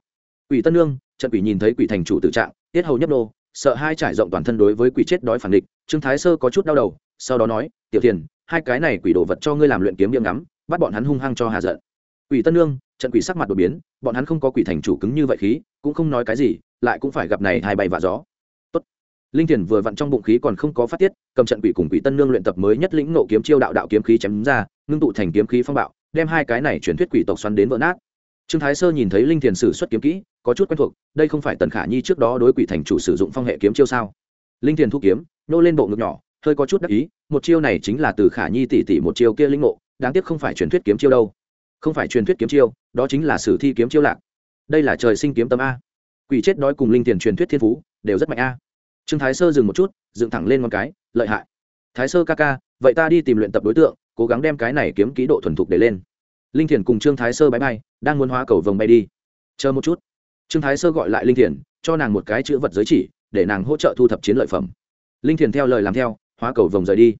Quỷ tân nương, trận quỷ nhìn thấy quỷ thành chủ tự trạng, tiết hầu nhấp nô, sợ hai trải rộng toàn thân đối với quỷ chết đói phản địch, trương thái sơ có chút đau đầu sau đó nói, tiểu thiền, hai cái này quỷ đồ vật cho ngươi làm luyện kiếm miệng ngắm, bắt bọn hắn hung hăng cho hà giận. Quỷ tân nương, trận quỷ sắc mặt đột biến, bọn hắn không có quỷ thành chủ cứng như vậy khí, cũng không nói cái gì, lại cũng phải gặp này hai bay vạ gió. Tốt. linh thiền vừa vặn trong bụng khí còn không có phát tiết, cầm trận quỷ cùng quỷ tân nương luyện tập mới nhất lĩnh nộ kiếm chiêu đạo đạo kiếm khí chém ra, ngưng tụ thành kiếm khí phong bạo, đem hai cái này truyền thuyết quỷ tộc xoắn đến vỡ nát. Trương thái sơ nhìn thấy linh thiền sử xuất kiếm kỹ, có chút quen thuộc, đây không phải tần khả nhi trước đó đối quỷ thành chủ sử dụng phong hệ kiếm chiêu sao? Linh thiền thu kiếm nô lên bộ ngực nhỏ hơi có chút đắc ý, một chiêu này chính là từ khả nhi tỷ tỷ một chiêu kia linh ngộ, đáng tiếc không phải truyền thuyết kiếm chiêu đâu. Không phải truyền thuyết kiếm chiêu, đó chính là sử thi kiếm chiêu lạc. Đây là trời sinh kiếm tâm a. Quỷ chết đói cùng linh tiền truyền thuyết thiên phú, đều rất mạnh a. Trương thái sơ dừng một chút, dựng thẳng lên một cái, lợi hại. Thái sơ ca ca, vậy ta đi tìm luyện tập đối tượng, cố gắng đem cái này kiếm ký độ thuần thục để lên. Linh thiền cùng trương thái sơ bãi bay, đang muốn hóa cầu vồng bay đi. Chờ một chút. Trương thái sơ gọi lại linh thiền, cho nàng một cái chữ vật giới chỉ, để nàng hỗ trợ thu thập chiến lợi phẩm. Linh thiền theo lời làm theo hóa cầu vồng rời đi.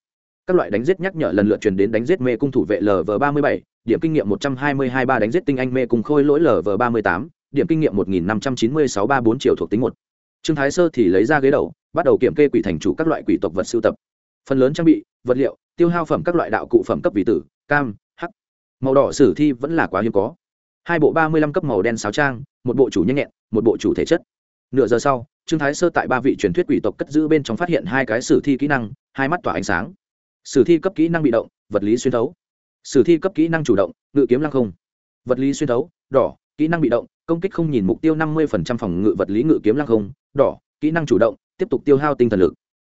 Các loại đánh giết nhắc nhở lần lượt truyền đến đánh giết mê cung thủ vệ lv ba mươi bảy, điểm kinh nghiệm một trăm hai mươi hai ba đánh giết tinh anh mê cung khôi lỗi lv ba mươi tám, điểm kinh nghiệm một nghìn năm trăm chín mươi sáu ba bốn triệu thuộc tính một. Trương thái sơ thì lấy ra ghế đầu, bắt đầu kiểm kê quỷ thành chủ các loại quỷ tộc vật sưu tập. Phần lớn trang bị, vật liệu, tiêu hao phẩm các loại đạo cụ phẩm cấp vị tử, cam, hắc. Màu đỏ sử thi vẫn là quá hiếm có. Hai bộ ba mươi lăm cấp màu đen sáo trang, một bộ chủ nhanh nhẹn, một bộ chủ thể chất. Nửa giờ sau trương thái sơ tại ba vị truyền thuyết quỷ tộc cất giữ bên trong phát hiện hai cái sử thi kỹ năng, hai mắt tỏa ánh sáng. Sử thi cấp kỹ năng bị động, vật lý xuyên thấu. Sử thi cấp kỹ năng chủ động, ngự kiếm lăng không. Vật lý xuyên thấu, đỏ, kỹ năng bị động, công kích không nhìn mục tiêu năm mươi phòng ngự vật lý ngự kiếm lăng không, đỏ, kỹ năng chủ động, tiếp tục tiêu hao tinh thần lực.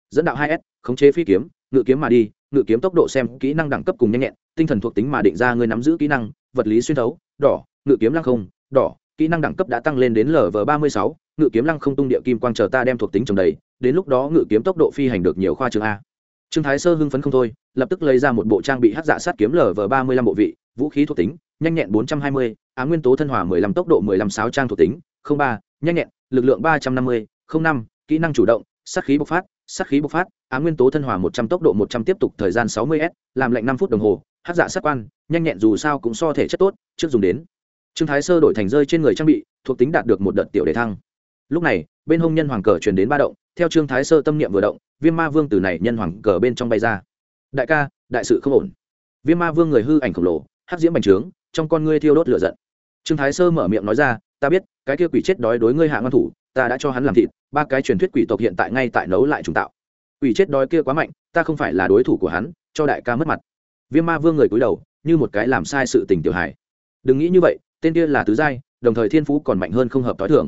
Dẫn đạo hai s, khống chế phi kiếm, ngự kiếm mà đi, ngự kiếm tốc độ xem kỹ năng đẳng cấp cùng nhanh nhẹn, tinh thần thuộc tính mà định ra người nắm giữ kỹ năng, vật lý xuyên thấu, đỏ, ngự kiếm lăng không, đỏ kỹ năng đẳng cấp đã tăng lên đến lv ba mươi sáu, ngự kiếm lăng không tung địa kim quang chờ ta đem thuộc tính trồng đầy, đến lúc đó ngự kiếm tốc độ phi hành được nhiều khoa trường a. Trương thái sơ hưng phấn không thôi, lập tức lấy ra một bộ trang bị hát dạ sát kiếm lv ba mươi lăm bộ vị, vũ khí thuộc tính, nhanh nhẹn bốn trăm hai mươi, á nguyên tố thân hòa mười lăm, tốc độ mười lăm sáu, trang thuộc tính, không ba, nhanh nhẹn, lực lượng ba trăm năm mươi, không năm, kỹ năng chủ động, sát khí bộc phát, sát khí bộc phát, á nguyên tố thân hòa một trăm, tốc độ một trăm, tiếp tục thời gian sáu mươi s, làm lệnh năm phút đồng hồ hát dạ sát quan, nhanh nhẹn dù sao cũng so thể chất tốt, trước dùng đến trương thái sơ đổi thành rơi trên người trang bị, thuộc tính đạt được một đợt tiểu đề thăng. Lúc này, bên hông nhân hoàng cờ truyền đến ba động, theo trương thái sơ tâm niệm vừa động, viêm ma vương từ này nhân hoàng cờ bên trong bay ra. Đại ca, đại sự không ổn. Viêm ma vương người hư ảnh khổng lồ, hắc diễm bành trướng, trong con ngươi thiêu đốt lửa giận. Trương thái sơ mở miệng nói ra, ta biết, cái kia quỷ chết đói đối ngươi hạ ngon thủ, ta đã cho hắn làm thịt, ba cái truyền thuyết quỷ tộc hiện tại ngay tại nấu lại trùng tạo. Quỷ chết đói kia quá mạnh, ta không phải là đối thủ của hắn, cho đại ca mất mặt. Viêm ma vương người cúi đầu, như một cái làm sai sự tình tiểu hài. đừng nghĩ như vậy tên kia là tứ giai, đồng thời thiên phú còn mạnh hơn không hợp t h i thường.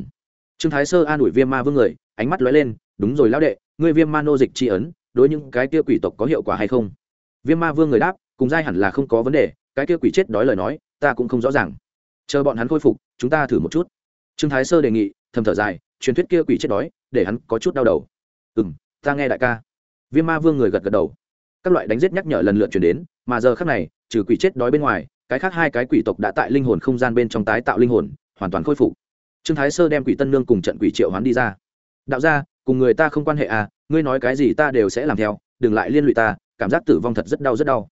Trương thái sơ an ủi viêm ma vương người, ánh mắt lóe lên, đúng rồi lão đệ, ngươi viêm ma nô dịch tri ấn, đối những cái kia quỷ tộc có hiệu quả hay không? Viêm ma vương người đáp, cùng giai hẳn là không có vấn đề, cái kia quỷ chết đói lời nói, ta cũng không rõ ràng. Chờ bọn hắn khôi phục, chúng ta thử một chút. Trương thái sơ đề nghị, thầm thở dài, truyền thuyết kia quỷ chết đói, để hắn có chút đau đầu. Ừ m ta nghe đại ca. Viêm ma vương người gật gật đầu. Các loại đánh giết nhắc nhở lần lượt chuyển đến, mà giờ khác này, trừ quỷ chết đói bên ngoài cái khác hai cái quỷ tộc đã tại linh hồn không gian bên trong tái tạo linh hồn, hoàn toàn khôi phục. Trương thái sơ đem quỷ tân nương cùng trận quỷ triệu hoán đi ra. Đạo ra cùng người ta không quan hệ à ngươi nói cái gì ta đều sẽ làm theo, đừng lại liên lụy ta, cảm giác tử vong thật rất đau rất đau.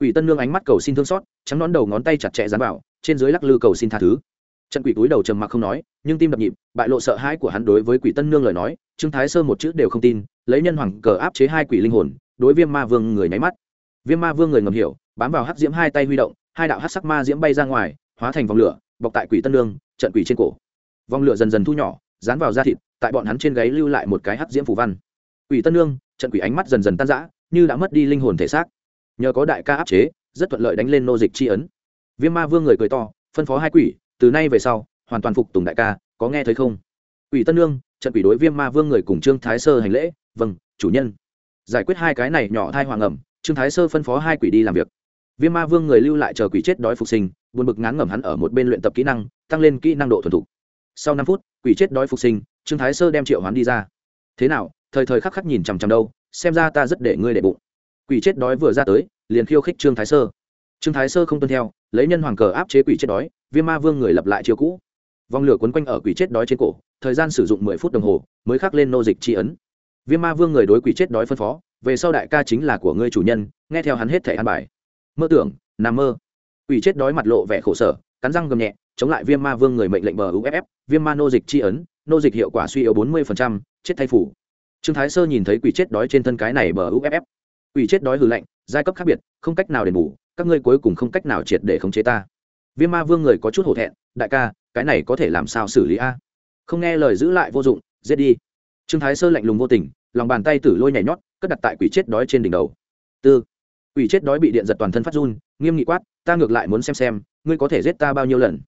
Quỷ tân nương ánh mắt cầu xin thương xót, trắng nón đầu ngón tay chặt chẽ dán vào, trên dưới lắc lư cầu xin tha thứ. Trận quỷ túi đầu trầm mặc không nói, nhưng tim đập nhịp, bại lộ sợ hãi của hắn đối với quỷ tân nương lời nói, trương thái sơ một chữ đều không tin, lấy nhân hoàng cờ áp chế hai quỷ linh hồn, đối viêm ma vương người nháy mắt. Viêm ma vương người ngầm hiểu, bám vào hắc diễm hai tay huy động hai đạo hắc sắc ma diễm bay ra ngoài hóa thành vòng lửa bọc tại quỷ tân lương, trận quỷ trên cổ. Vòng lửa dần dần thu nhỏ dán vào da thịt tại bọn hắn trên gáy lưu lại một cái hắc diễm phù văn. Quỷ tân lương, trận quỷ ánh mắt dần dần tan rã như đã mất đi linh hồn thể xác. Nhờ có đại ca áp chế rất thuận lợi đánh lên nô dịch tri ấn. Viêm ma vương người cười to phân phó hai quỷ từ nay về sau hoàn toàn phục tùng đại ca có nghe thấy không? Quỷ tân nương trận quỷ đối viêm ma vương người cùng trương thái sơ hành lễ vâng chủ nhân. Giải quyết hai cái này nhỏ thai hoàng ẩm trương thái sơ phân phó hai quỷ đi làm việc viêm ma vương người lưu lại chờ quỷ chết đói phục sinh, buồn bực ngán ngẩm hắn ở một bên luyện tập kỹ năng, tăng lên kỹ năng độ thuần thục. Sau năm phút, quỷ chết đói phục sinh, trương thái sơ đem triệu hoán đi ra. Thế nào, thời thời khắc khắc nhìn chằm chằm đâu, xem ra ta rất để ngươi để bụng. Quỷ chết đói vừa ra tới, liền khiêu khích trương thái sơ. Trương thái sơ không tuân theo, lấy nhân hoàng cờ áp chế quỷ chết đói, viêm ma vương người lập lại chiều cũ. Vòng lửa quấn quanh ở quỷ chết đói trên cổ, thời gian sử dụng mười phút đồng hồ, mới khắc lên nô dịch tri ấn. Viêm ma vương người đối quỷ chết đói phân phó, về sau đại ca chính là của ngươi chủ nhân, nghe theo hắn hết thể an bài mơ tưởng, nằm mơ. Quỷ chết đói mặt lộ vẻ khổ sở, cắn răng gầm nhẹ, chống lại viêm ma vương người mệnh lệnh bờ uff viêm ma nô dịch chi ấn, nô dịch hiệu quả suy yếu bốn mươi chết thay phủ. Trương thái sơ nhìn thấy quỷ chết đói trên thân cái này bờ uff quỷ chết đói hư lạnh, giai cấp khác biệt, không cách nào đền bù, các ngươi cuối cùng không cách nào triệt để khống chế ta. Viêm ma vương người có chút hổ thẹn, đại ca, cái này có thể làm sao xử lý a? Không nghe lời giữ lại vô dụng, giết đi. Trương thái sơ lạnh lùng vô tình, lòng bàn tay tử lôi nhảy nhót, cất đặt tại quỷ chết đói trên đỉnh đầu. Tư quỷ chết đói bị điện giật toàn thân phát run, nghiêm nghị quát, ta ngược lại muốn xem xem, ngươi có thể giết ta bao nhiêu lần?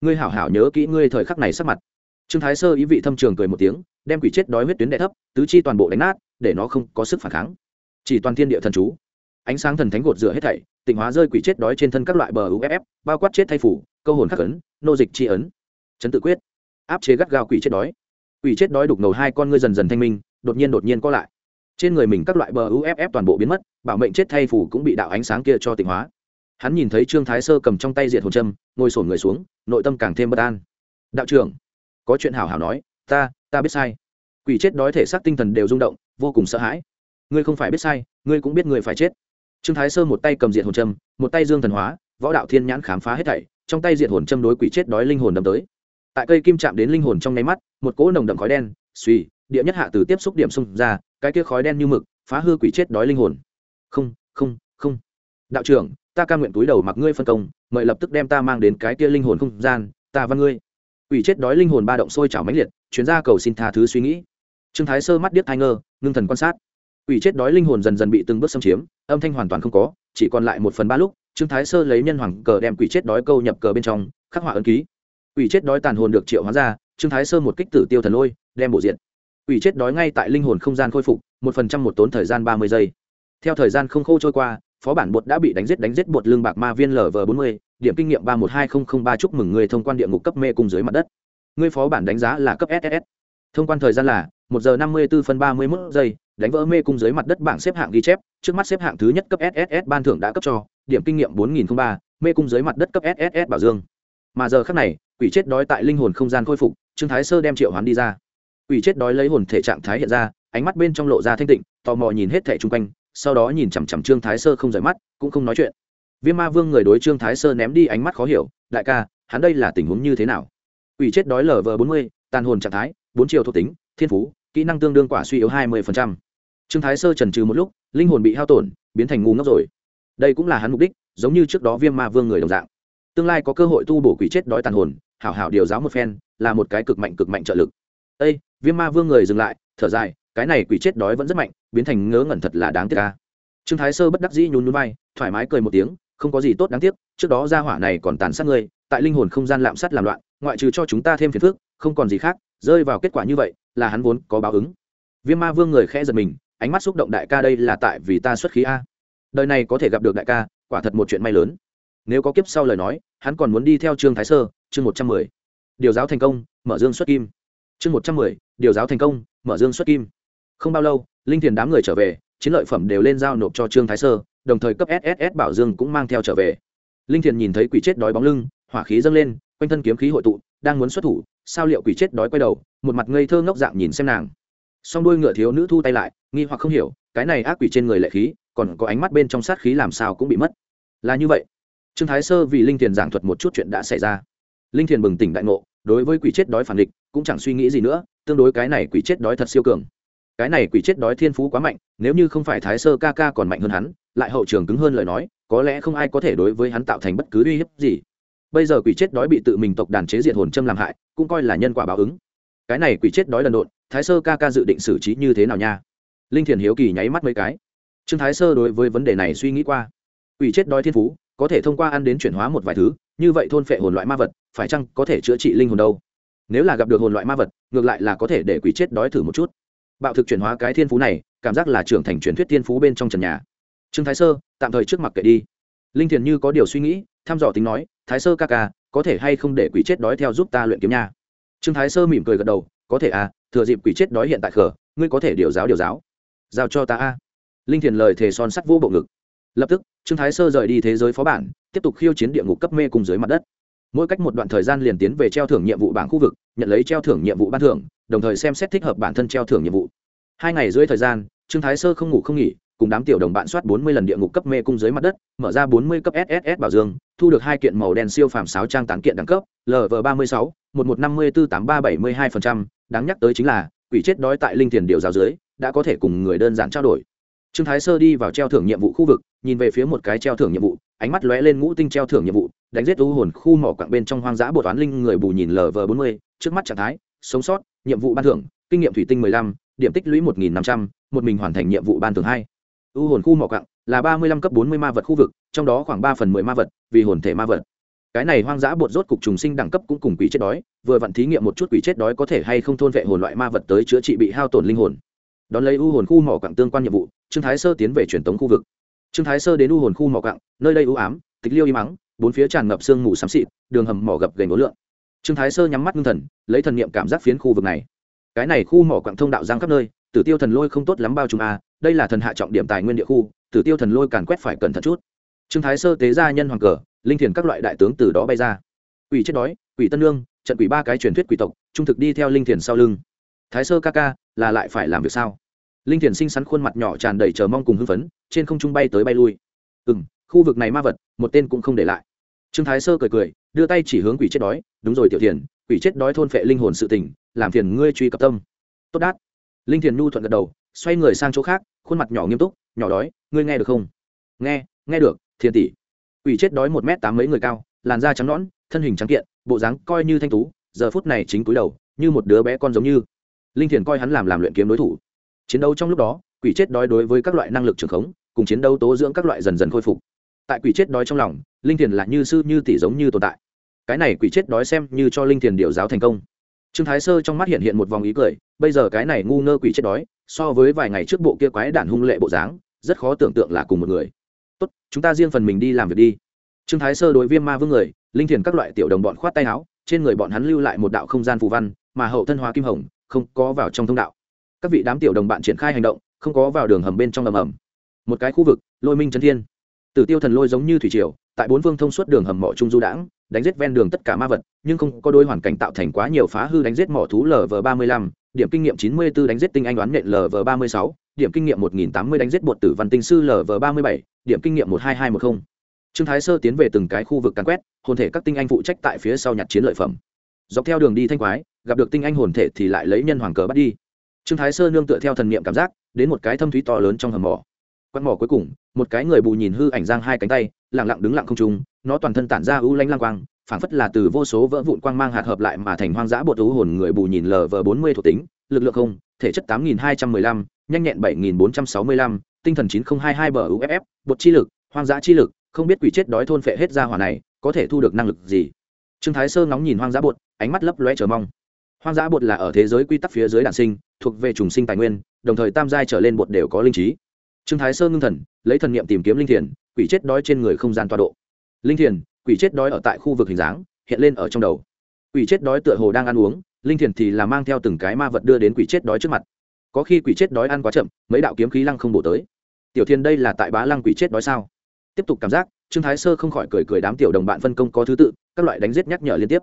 Ngươi hảo hảo nhớ kỹ ngươi thời khắc này sắc mặt. Trương thái sơ ý vị thâm trường cười một tiếng, đem quỷ chết đói huyết tuyến đè thấp, tứ chi toàn bộ đánh nát, để nó không có sức phản kháng. Chỉ toàn thiên địa thần chú. Ánh sáng thần thánh gột rửa hết thảy, tịnh hóa rơi quỷ chết đói trên thân các loại bờ uff bao quát chết thay phủ, câu hồn khắc ấn, nô dịch chi ấn. Chấn tự quyết. Áp chế gắt gao quỷ chết đói. Quỷ chết đói đục ngầu hai con ngươi dần dần thanh minh, đột nhiên đột nhiên có lại. Trên người mình các loại bờ uff toàn bộ biến mất bảo mệnh chết thay phủ cũng bị đạo ánh sáng kia cho tịnh hóa. Hắn nhìn thấy trương thái sơ cầm trong tay diệt hồn trâm, ngồi sổn người xuống nội tâm càng thêm bất an. Đạo trưởng có chuyện hảo hảo nói ta ta biết sai. Quỷ chết đói thể xác tinh thần đều rung động vô cùng sợ hãi. Ngươi không phải biết sai ngươi cũng biết ngươi phải chết. Trương thái sơ một tay cầm diệt hồn trâm, một tay dương thần hóa võ đạo thiên nhãn khám phá hết thảy trong tay diệt hồn châm đối quỷ chết đói linh hồn đâm tới. Tại cây kim chạm đến linh hồn trong nháy mắt một cỗ nồng đậm khói đen suy địa nhất hạ từ tiếp xúc điểm xung ra cái kia khói đen như mực phá hư quỷ chết đói linh hồn không không không. Đạo trưởng, ta ca nguyện túi đầu mặc ngươi phân công, mời lập tức đem ta mang đến cái kia linh hồn không gian, ta văn ngươi. Quỷ chết đói linh hồn ba động sôi trào mãnh liệt chuyến ra cầu xin tha thứ suy nghĩ. Trương thái sơ mắt điếc thai ngơ, ngưng thần quan sát. Quỷ chết đói linh hồn dần dần bị từng bước xâm chiếm, âm thanh hoàn toàn không có, chỉ còn lại một phần ba lúc, trương thái sơ lấy nhân hoàng cờ đem quỷ chết đói câu nhập cờ bên trong, khắc họa ấn ký. Quỷ chết đói tàn hồn được triệu hóa ra, trương thái sơ một kích tử tiêu thần lôi, đem bổ diện quỷ chết đói ngay tại linh hồn không gian khôi phục, một phần trăm một tốn thời gian ba mươi giây theo thời gian không khô trôi qua, phó bản bột đã bị đánh giết đánh giết bột lương bạc ma viên lv bốn mươi, điểm kinh nghiệm ba một hai nghìn ba, chúc mừng người thông quan địa ngục cấp mê cung dưới mặt đất. Người phó bản đánh giá là cấp ss thông quan thời gian là một giờ năm mươi bốn phân ba mươi mốt giây, đánh vỡ mê cung dưới mặt đất bảng xếp hạng ghi chép, trước mắt xếp hạng thứ nhất cấp ss ban thưởng đã cấp cho, điểm kinh nghiệm bốn nghìn ba, mê cung dưới mặt đất cấp ss bảo dương. Mà giờ khác này, quỷ chết đói tại linh hồn không gian khôi phục, trương thái sơ đem triệu hoán đi ra. Quỷ chết đói lấy hồn thể trạng thái hiện ra, ánh mắt bên trong lộ ra thanh tịnh, tò mò nhìn hết thẻ chung quanh sau đó nhìn chằm chằm trương thái sơ không rời mắt, cũng không nói chuyện. Viêm ma vương người đối trương thái sơ ném đi ánh mắt khó hiểu, đại ca, hắn đây là tình huống như thế nào? Quỷ chết đói lv bốn mươi, tàn hồn trạng thái, bốn chiều thuộc tính, thiên phú, kỹ năng tương đương quả suy yếu hai mươi trương thái sơ trần trừ một lúc, linh hồn bị hao tổn, biến thành ngu ngốc rồi. Đây cũng là hắn mục đích, giống như trước đó viêm ma vương người đồng dạng. Tương lai có cơ hội tu bổ quỷ chết đói tàn hồn, hảo hảo điều giáo một phen, là một cái cực mạnh cực mạnh trợ lực. Ây viêm ma vương người dừng lại, thở dài cái này quỷ chết đói vẫn rất mạnh, biến thành ngớ ngẩn thật là đáng tiếc ca trương thái sơ bất đắc dĩ nhún nhún vai, thoải mái cười một tiếng, không có gì tốt đáng tiếc, trước đó ra hỏa này còn tàn sát ngươi, tại linh hồn không gian lạm sát làm loạn, ngoại trừ cho chúng ta thêm phiền phức, không còn gì khác, rơi vào kết quả như vậy, là hắn vốn có báo ứng. Viêm ma vương người khẽ giật mình, ánh mắt xúc động đại ca đây là tại vì ta xuất khí a. Đời này có thể gặp được đại ca, quả thật một chuyện may lớn. Nếu có kiếp sau lời nói, hắn còn muốn đi theo trương thái sơ, chương một trăm mười. Điều giáo thành công, mở dương xuất kim. Chương một trăm mười, điều giáo thành công, mở dương xuất kim không bao lâu, linh thiền đám người trở về, chiến lợi phẩm đều lên giao nộp cho trương thái sơ, đồng thời cấp sss bảo dương cũng mang theo trở về. Linh thiền nhìn thấy quỷ chết đói bóng lưng, hỏa khí dâng lên, quanh thân kiếm khí hội tụ, đang muốn xuất thủ, sao liệu quỷ chết đói quay đầu, một mặt ngây thơ ngốc dạng nhìn xem nàng. Song đuôi ngựa thiếu nữ thu tay lại, nghi hoặc không hiểu, cái này ác quỷ trên người lệ khí, còn có ánh mắt bên trong sát khí làm sao cũng bị mất. Là như vậy. Trương thái sơ vì linh thiền giảng thuật một chút chuyện đã xảy ra. Linh thiền bừng tỉnh đại ngộ, đối với quỷ chết đói phản địch, cũng chẳng suy nghĩ gì nữa, tương đối cái này quỷ chết đói thật siêu cường cái này quỷ chết đói thiên phú quá mạnh, nếu như không phải thái sơ ca ca còn mạnh hơn hắn, lại hậu trường cứng hơn lời nói, có lẽ không ai có thể đối với hắn tạo thành bất cứ uy hiếp gì. Bây giờ quỷ chết đói bị tự mình tộc đàn chế diệt hồn châm làm hại, cũng coi là nhân quả báo ứng. Cái này quỷ chết đói lần độn, thái sơ ca ca dự định xử trí như thế nào nha? Linh thiền hiếu kỳ nháy mắt mấy cái. Trương thái sơ đối với vấn đề này suy nghĩ qua. Quỷ chết đói thiên phú, có thể thông qua ăn đến chuyển hóa một vài thứ, như vậy thôn phệ hồn loại ma vật, phải chăng có thể chữa trị linh hồn đâu? Nếu là gặp được hồn loại ma vật, ngược lại là có thể để quỷ chết đói thử một chút bạo thực chuyển hóa cái thiên phú này, cảm giác là trưởng thành truyền thuyết thiên phú bên trong trần nhà. Trương thái sơ, tạm thời trước mặt kệ đi. Linh thiền như có điều suy nghĩ, thăm dò tính nói, thái sơ ca ca, có thể hay không để quỷ chết đói theo giúp ta luyện kiếm nha? Trương thái sơ mỉm cười gật đầu, có thể à thừa dịp quỷ chết đói hiện tại khở ngươi có thể điều giáo điều giáo. Giao cho ta a. Linh thiền lời thề son sắt vô bộ ngực. Lập tức, trương thái sơ rời đi thế giới phó bản, tiếp tục khiêu chiến địa ngục cấp mê cùng dưới mặt đất. Mỗi cách một đoạn thời gian liền tiến về treo thưởng nhiệm vụ bảng khu vực, nhận lấy treo thưởng nhiệm vụ ban thưởng đồng thời xem xét thích hợp bản thân treo thưởng nhiệm vụ. Hai ngày dưới thời gian, trương thái sơ không ngủ không nghỉ, cùng đám tiểu đồng bạn soát bốn mươi lần địa ngục cấp mê cung dưới mặt đất, mở ra bốn mươi cấp sss bảo dương, thu được hai kiện màu đen siêu phàm sáo trang tán kiện đẳng cấp lv ba mươi sáu, một một năm mươi bốn tám ba bảy mươi hai phần trăm. Đáng nhắc tới chính là, quỷ chết đói tại linh tiền điều giáo dưới, đã có thể cùng người đơn giản trao đổi. Trương thái sơ đi vào treo thưởng nhiệm vụ khu vực, nhìn về phía một cái treo thưởng nhiệm vụ, ánh mắt lóe lên ngũ tinh treo thưởng nhiệm vụ, đánh giết u hồn khu mỏ quặng bên trong hoang dã bột toán linh người bù nhìn lv bốn mươi, trước mắt trạng thái, sống sót nhiệm vụ ban thưởng, kinh nghiệm thủy tinh mười lăm, điểm tích lũy một nghìn năm trăm, một mình hoàn thành nhiệm vụ ban thưởng hai. U hồn khu mỏ quặng là ba mươi lăm cấp bốn mươi ma vật khu vực, trong đó khoảng ba phần mười ma vật, vì hồn thể ma vật. Cái này hoang dã bột rốt cục trùng sinh đẳng cấp cũng cùng quỷ chết đói, vừa vặn thí nghiệm một chút quỷ chết đói có thể hay không thôn vệ hồn loại ma vật tới chữa trị bị hao tổn linh hồn. Đón lấy u hồn khu mỏ quặng tương quan nhiệm vụ, trương thái sơ tiến về truyền tống khu vực. Trương thái sơ đến u hồn khu mỏ quặng nơi đây u ám, tịch liêu im mắng bốn phía tràn ngập sương mù xám xịt, đường hầm mỏ gập gành ngố lượn trương thái sơ nhắm mắt ngưng thần, lấy thần niệm cảm giác phiến khu vực này. Cái này khu mỏ quặng thông đạo giang khắp nơi, tử tiêu thần lôi không tốt lắm bao trùm a đây là thần hạ trọng điểm tài nguyên địa khu, tử tiêu thần lôi càn quét phải cẩn thận chút. Trương thái sơ tế ra nhân hoàng cờ, linh thiền các loại đại tướng từ đó bay ra. Quỷ chết đói, quỷ tân lương, trận quỷ ba cái truyền thuyết quỷ tộc, trung thực đi theo linh thiền sau lưng. Thái sơ ca ca, là lại phải làm việc sao? Linh thiền xinh xắn khuôn mặt nhỏ tràn đầy chờ mong cùng hưng phấn, trên không trung bay tới bay lui. Ừ m khu vực này ma vật, một tên cũng không để lại. Trương thái sơ cười cười, đưa tay chỉ hướng quỷ chết đói đúng rồi, tiểu thiền, quỷ chết đói thôn phệ linh hồn sự tỉnh làm phiền ngươi truy cập tâm. Tốt đát. Linh thiền nhu thuận gật đầu, xoay người sang chỗ khác, khuôn mặt nhỏ nghiêm túc, nhỏ đói, ngươi nghe được không? Nghe nghe được, thiền tỷ. Quỷ chết đói một m tám mấy người cao, làn da trắng nõn, thân hình trắng kiện, bộ dáng coi như thanh tú, giờ phút này chính cúi đầu, như một đứa bé con giống như. Linh thiền coi hắn làm làm luyện kiếm đối thủ. Chiến đấu trong lúc đó, quỷ chết đói đối với các loại năng lực trường khống, cùng chiến đấu tố dưỡng các loại dần dần khôi phục. Tại quỷ chết đói trong lòng, linh thiền là như sư như tỷ giống như tồn tại cái này quỷ chết đói xem như cho linh thiền điều giáo thành công. Trương thái sơ trong mắt hiện hiện một vòng ý cười, bây giờ cái này ngu ngơ quỷ chết đói, so với vài ngày trước bộ kia quái đản hung lệ bộ dáng, rất khó tưởng tượng là cùng một người. Tốt, chúng ta riêng phần mình đi làm việc đi. Trương thái sơ đối viêm ma vương người, linh thiền các loại tiểu đồng bọn khoát tay áo, trên người bọn hắn lưu lại một đạo không gian phù văn, mà hậu thân hóa kim hồng, không có vào trong thông đạo. Các vị đám tiểu đồng bạn triển khai hành động, không có vào đường hầm bên trong ầm ầm. Một cái khu vực, lôi minh trấn thiên. Tử tiêu thần lôi giống như thủy triều, tại bốn phương thông suốt đường hầm mỏ trung du đãng đánh giết ven đường tất cả ma vật, nhưng không có đôi hoàn cảnh tạo thành quá nhiều phá hư đánh giết mỏ thú lv ba mươi lăm, điểm kinh nghiệm chín mươi 94 đánh giết tinh anh đoán nện lv ba mươi sáu, điểm kinh nghiệm một nghìn tám mươi đánh giết bột tử văn tinh sư lv ba mươi bảy, điểm kinh nghiệm một hai hai một không. Trương thái sơ tiến về từng cái khu vực càn quét, hồn thể các tinh anh phụ trách tại phía sau nhặt chiến lợi phẩm. Dọc theo đường đi thanh quái, gặp được tinh anh hồn thể thì lại lấy nhân hoàng cờ bắt đi. Trương thái sơ nương tựa theo thần niệm cảm giác, đến một cái thâm thúy to lớn trong hầm mỏ. Quạt mỏ cuối cùng, một cái người bù nhìn hư ảnh giang hai cánh tay, lặng lặng đứng lặng không trung nó toàn thân tản ra ưu lanh lang quang, phảng phất là từ vô số vỡ vụn quang mang hạt hợp lại mà thành hoang dã bột ưu hồn người bù nhìn lờ vờ bốn mươi thuộc tính, lực lượng không, thể chất tám nghìn hai trăm mười lăm, nhanh nhẹn bảy nghìn bốn trăm sáu mươi lăm, tinh thần chín không hai hai bờ uff bột chi lực, hoang dã chi lực, không biết quỷ chết đói thôn phệ hết ra hỏa này, có thể thu được năng lực gì? Trương thái sơ ngóng nhìn hoang dã bột, ánh mắt lấp loe chờ mong. Hoang dã bột là ở thế giới quy tắc phía dưới đản sinh, thuộc về trùng sinh tài nguyên, đồng thời tam giai trở lên bột đều có linh trí. Trương thái sơ ngưng thần, lấy thần niệm tìm kiếm linh thiền, quỷ chết đói trên người không gian tọa độ linh thiền, quỷ chết đói ở tại khu vực hình dáng, hiện lên ở trong đầu. Quỷ chết đói tựa hồ đang ăn uống, linh thiền thì là mang theo từng cái ma vật đưa đến quỷ chết đói trước mặt. Có khi quỷ chết đói ăn quá chậm, mấy đạo kiếm khí lăng không bổ tới. Tiểu thiên đây là tại bá lăng quỷ chết đói sao? Tiếp tục cảm giác, trương thái sơ không khỏi cười cười đám tiểu đồng bạn phân công có thứ tự, các loại đánh giết nhắc nhở liên tiếp.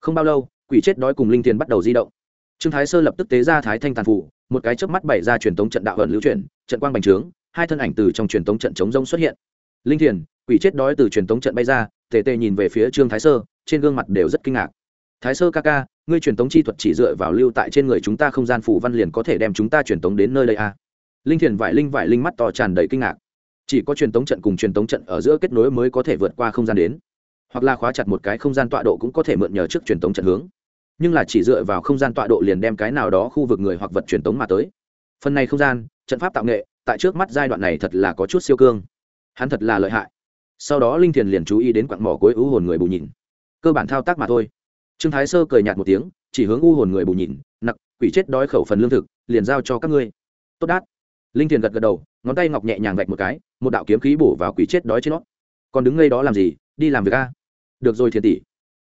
Không bao lâu, quỷ chết đói cùng linh thiền bắt đầu di động. Trương thái sơ lập tức tế ra thái thanh tàn phủ, một cái chớp mắt bày ra truyền tống trận đạo hận lưu chuyển trận quang bành trướng, hai thân ảnh từ trong truyền tống trận chống rông xuất hiện linh thiền, quỷ chết đói từ truyền tống trận bay ra, tề tề nhìn về phía trương thái sơ, trên gương mặt đều rất kinh ngạc. Thái sơ ca ca, ngươi truyền tống chi thuật chỉ dựa vào lưu tại trên người chúng ta không gian phủ văn liền có thể đem chúng ta truyền tống đến nơi đây à. linh thiền vải linh vải linh mắt to tràn đầy kinh ngạc. Chỉ có truyền tống trận cùng truyền tống trận ở giữa kết nối mới có thể vượt qua không gian đến. Hoặc là khóa chặt một cái không gian tọa độ cũng có thể mượn nhờ trước truyền tống trận hướng. Nhưng là chỉ dựa vào không gian tọa độ liền đem cái nào đó khu vực người hoặc vật truyền tống mà tới. Phần này không gian, trận pháp tạo nghệ, tại trước mắt giai đoạn này thật là có chút siêu cương hắn thật là lợi hại. Sau đó linh thiền liền chú ý đến quặng mỏ cuối ưu hồn người bù nhìn. Cơ bản thao tác mà thôi. Trương thái sơ cười nhạt một tiếng, chỉ hướng u hồn người bù nhìn, nặc, quỷ chết đói khẩu phần lương thực, liền giao cho các ngươi. Tốt đát. Linh thiền gật gật đầu, ngón tay ngọc nhẹ nhàng vạch một cái, một đạo kiếm khí bổ vào quỷ chết đói trên nó. Còn đứng ngay đó làm gì? Đi làm việc a. Được rồi thiền tỷ.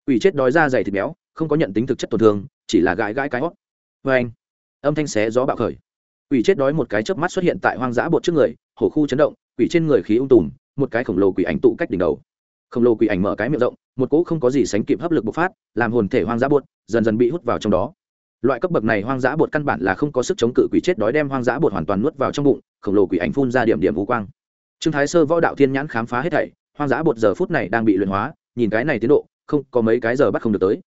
Quỷ chết đói ra dày thịt béo, không có nhận tính thực chất tổn thương, chỉ là gãi gãi cái hót. Vê anh. Âm thanh xé gió bạo khởi. Quỷ chết đói một cái chớp mắt xuất hiện tại hoang dã bột trước người, hổ khu chấn động quỷ trên người khí ung tùm, một cái khổng lồ quỷ ảnh tụ cách đỉnh đầu. Khổng lồ quỷ ảnh mở cái miệng rộng, một cỗ không có gì sánh kịp hấp lực bộc phát, làm hồn thể hoang dã bột dần dần bị hút vào trong đó. Loại cấp bậc này hoang dã bột căn bản là không có sức chống cự quỷ chết đói đem hoang dã bột hoàn toàn nuốt vào trong bụng, khổng lồ quỷ ảnh phun ra điểm điểm vũ quang. Trương thái sơ võ đạo thiên nhãn khám phá hết thảy, hoang dã bột giờ phút này đang bị luyện hóa, nhìn cái này tiến độ, không, có mấy cái giờ bắt không được tới.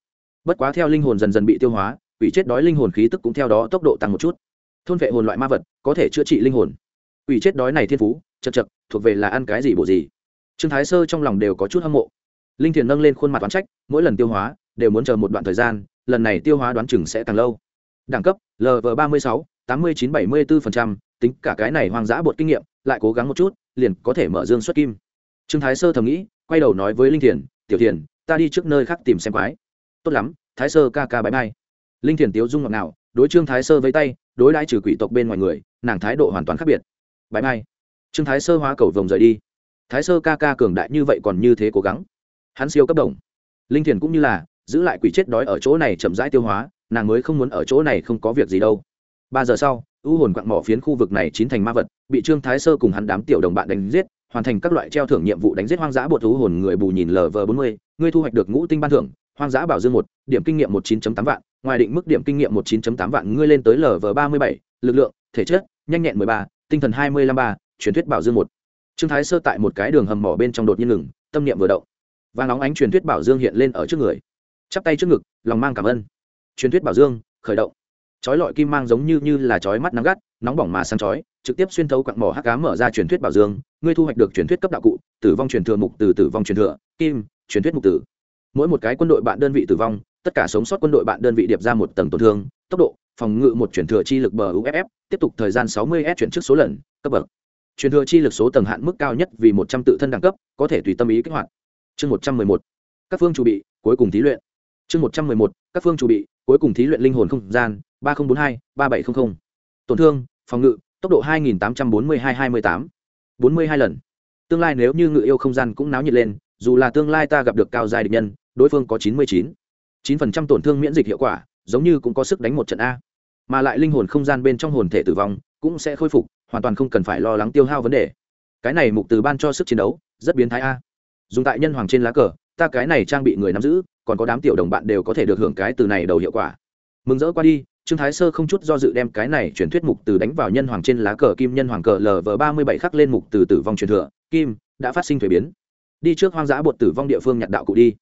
Bất quá theo linh hồn dần dần bị tiêu hóa, quỷ chết đói linh hồn khí tức cũng theo đó tốc độ tăng một chút. Thôn vệ hồn loại ma vật, có thể chữa trị linh hồn. Quỷ chết đói này thiên phú chật chật, thuộc về là ăn cái gì bộ gì. Trương thái sơ trong lòng đều có chút hâm mộ. Linh thiền nâng lên khuôn mặt đoán trách, mỗi lần tiêu hóa, đều muốn chờ một đoạn thời gian, lần này tiêu hóa đoán chừng sẽ càng lâu. Đẳng cấp lv ba mươi sáu, tám mươi chín bảy mươi bốn tính cả cái này hoang dã bột kinh nghiệm, lại cố gắng một chút, liền có thể mở dương xuất kim. Trương thái sơ thầm nghĩ, quay đầu nói với linh thiền, tiểu thiền, ta đi trước nơi khác tìm xem quái. Tốt lắm, thái sơ ca ca bãi bay linh thiền tiếu dung ngọt nào đối trương thái sơ với tay, đối đãi trừ quỷ tộc bên ngoài người, nàng thái độ hoàn toàn khác biệt. Bãi bay trương thái sơ hóa cầu vồng rời đi. Thái sơ ca ca cường đại như vậy còn như thế cố gắng. Hắn siêu cấp đồng. Linh thiền cũng như là, giữ lại quỷ chết đói ở chỗ này chậm rãi tiêu hóa, nàng mới không muốn ở chỗ này không có việc gì đâu. Ba giờ sau u hồn quặng mỏ phiến khu vực này chín thành ma vật, bị trương thái sơ cùng hắn đám tiểu đồng bạn đánh giết, hoàn thành các loại treo thưởng nhiệm vụ đánh giết hoang dã bột thú hồn người bù nhìn lv bốn mươi, ngươi thu hoạch được ngũ tinh ban thưởng, hoang dã bảo dương một, điểm kinh nghiệm một chín tám vạn, ngoài định mức điểm kinh nghiệm một chín tám vạn, ngươi lên tới lv ba mươi bảy, lực lượng, thể chất, nhanh nhẹn mười ba, tinh thần hai mươi lăm ba truyền thuyết bảo dương một. Trương thái sơ tại một cái đường hầm mỏ bên trong đột nhiên ngừng, tâm niệm vừa động. Và nóng ánh truyền thuyết bảo dương hiện lên ở trước người. Chắp tay trước ngực, lòng mang cảm ơn. Truyền thuyết bảo dương, khởi động. Chói lọi kim mang giống như như là chói mắt nắng gắt, nóng bỏng mà sáng chói, trực tiếp xuyên thấu quặng mỏ hắc cá mở ra truyền thuyết bảo dương, ngươi thu hoạch được truyền thuyết cấp đạo cụ, tử vong truyền thừa mục từ, tử vong truyền thừa, kim, truyền thuyết mục tử mỗi một cái quân đội bạn đơn vị tử vong, tất cả sống sót quân đội bạn đơn vị điệp ra một tầng tổn thương, tốc độ, phòng ngự một truyền thừa chi lực bờ uff tiếp tục thời gian 60 s chuyển trước số lần, cấp bậc truyền thừa chi lực số tầng hạn mức cao nhất vì một trăm tự thân đẳng cấp, có thể tùy tâm ý kích hoạt. Chương một trăm mười một, các phương chuẩn bị, cuối cùng thí luyện. Chương một trăm mười một, các phương chuẩn bị, cuối cùng thí luyện linh hồn không gian, ba nghìn bốn hai, ba bảy trăm linh tổn thương, phòng ngự, tốc độ hai nghìn tám trăm bốn mươi hai hai mươi tám. Bốn mươi hai lần. Tương lai nếu như ngự yêu không gian cũng náo nhiệt lên, dù là tương lai ta gặp được cao dài địch nhân, đối phương có chín mươi chín. Chín phần trăm tổn thương miễn dịch hiệu quả, giống như cũng có sức đánh một trận a. Mà lại linh hồn không gian bên trong hồn thể tử vong, cũng sẽ khôi phục hoàn toàn không cần phải lo lắng tiêu hao vấn đề. Cái này mục từ ban cho sức chiến đấu, rất biến thái a. Dùng tại nhân hoàng trên lá cờ, ta cái này trang bị người nắm giữ, còn có đám tiểu đồng bạn đều có thể được hưởng cái từ này đầu hiệu quả. Mừng rỡ qua đi, trương thái sơ không chút do dự đem cái này chuyển thuyết mục từ đánh vào nhân hoàng trên lá cờ kim nhân hoàng cờ lv ba mươi bảy khắc lên mục từ tử vong truyền thừa, kim, đã phát sinh thuế biến. Đi trước hoang dã bột tử vong địa phương nhặt đạo cụ đi.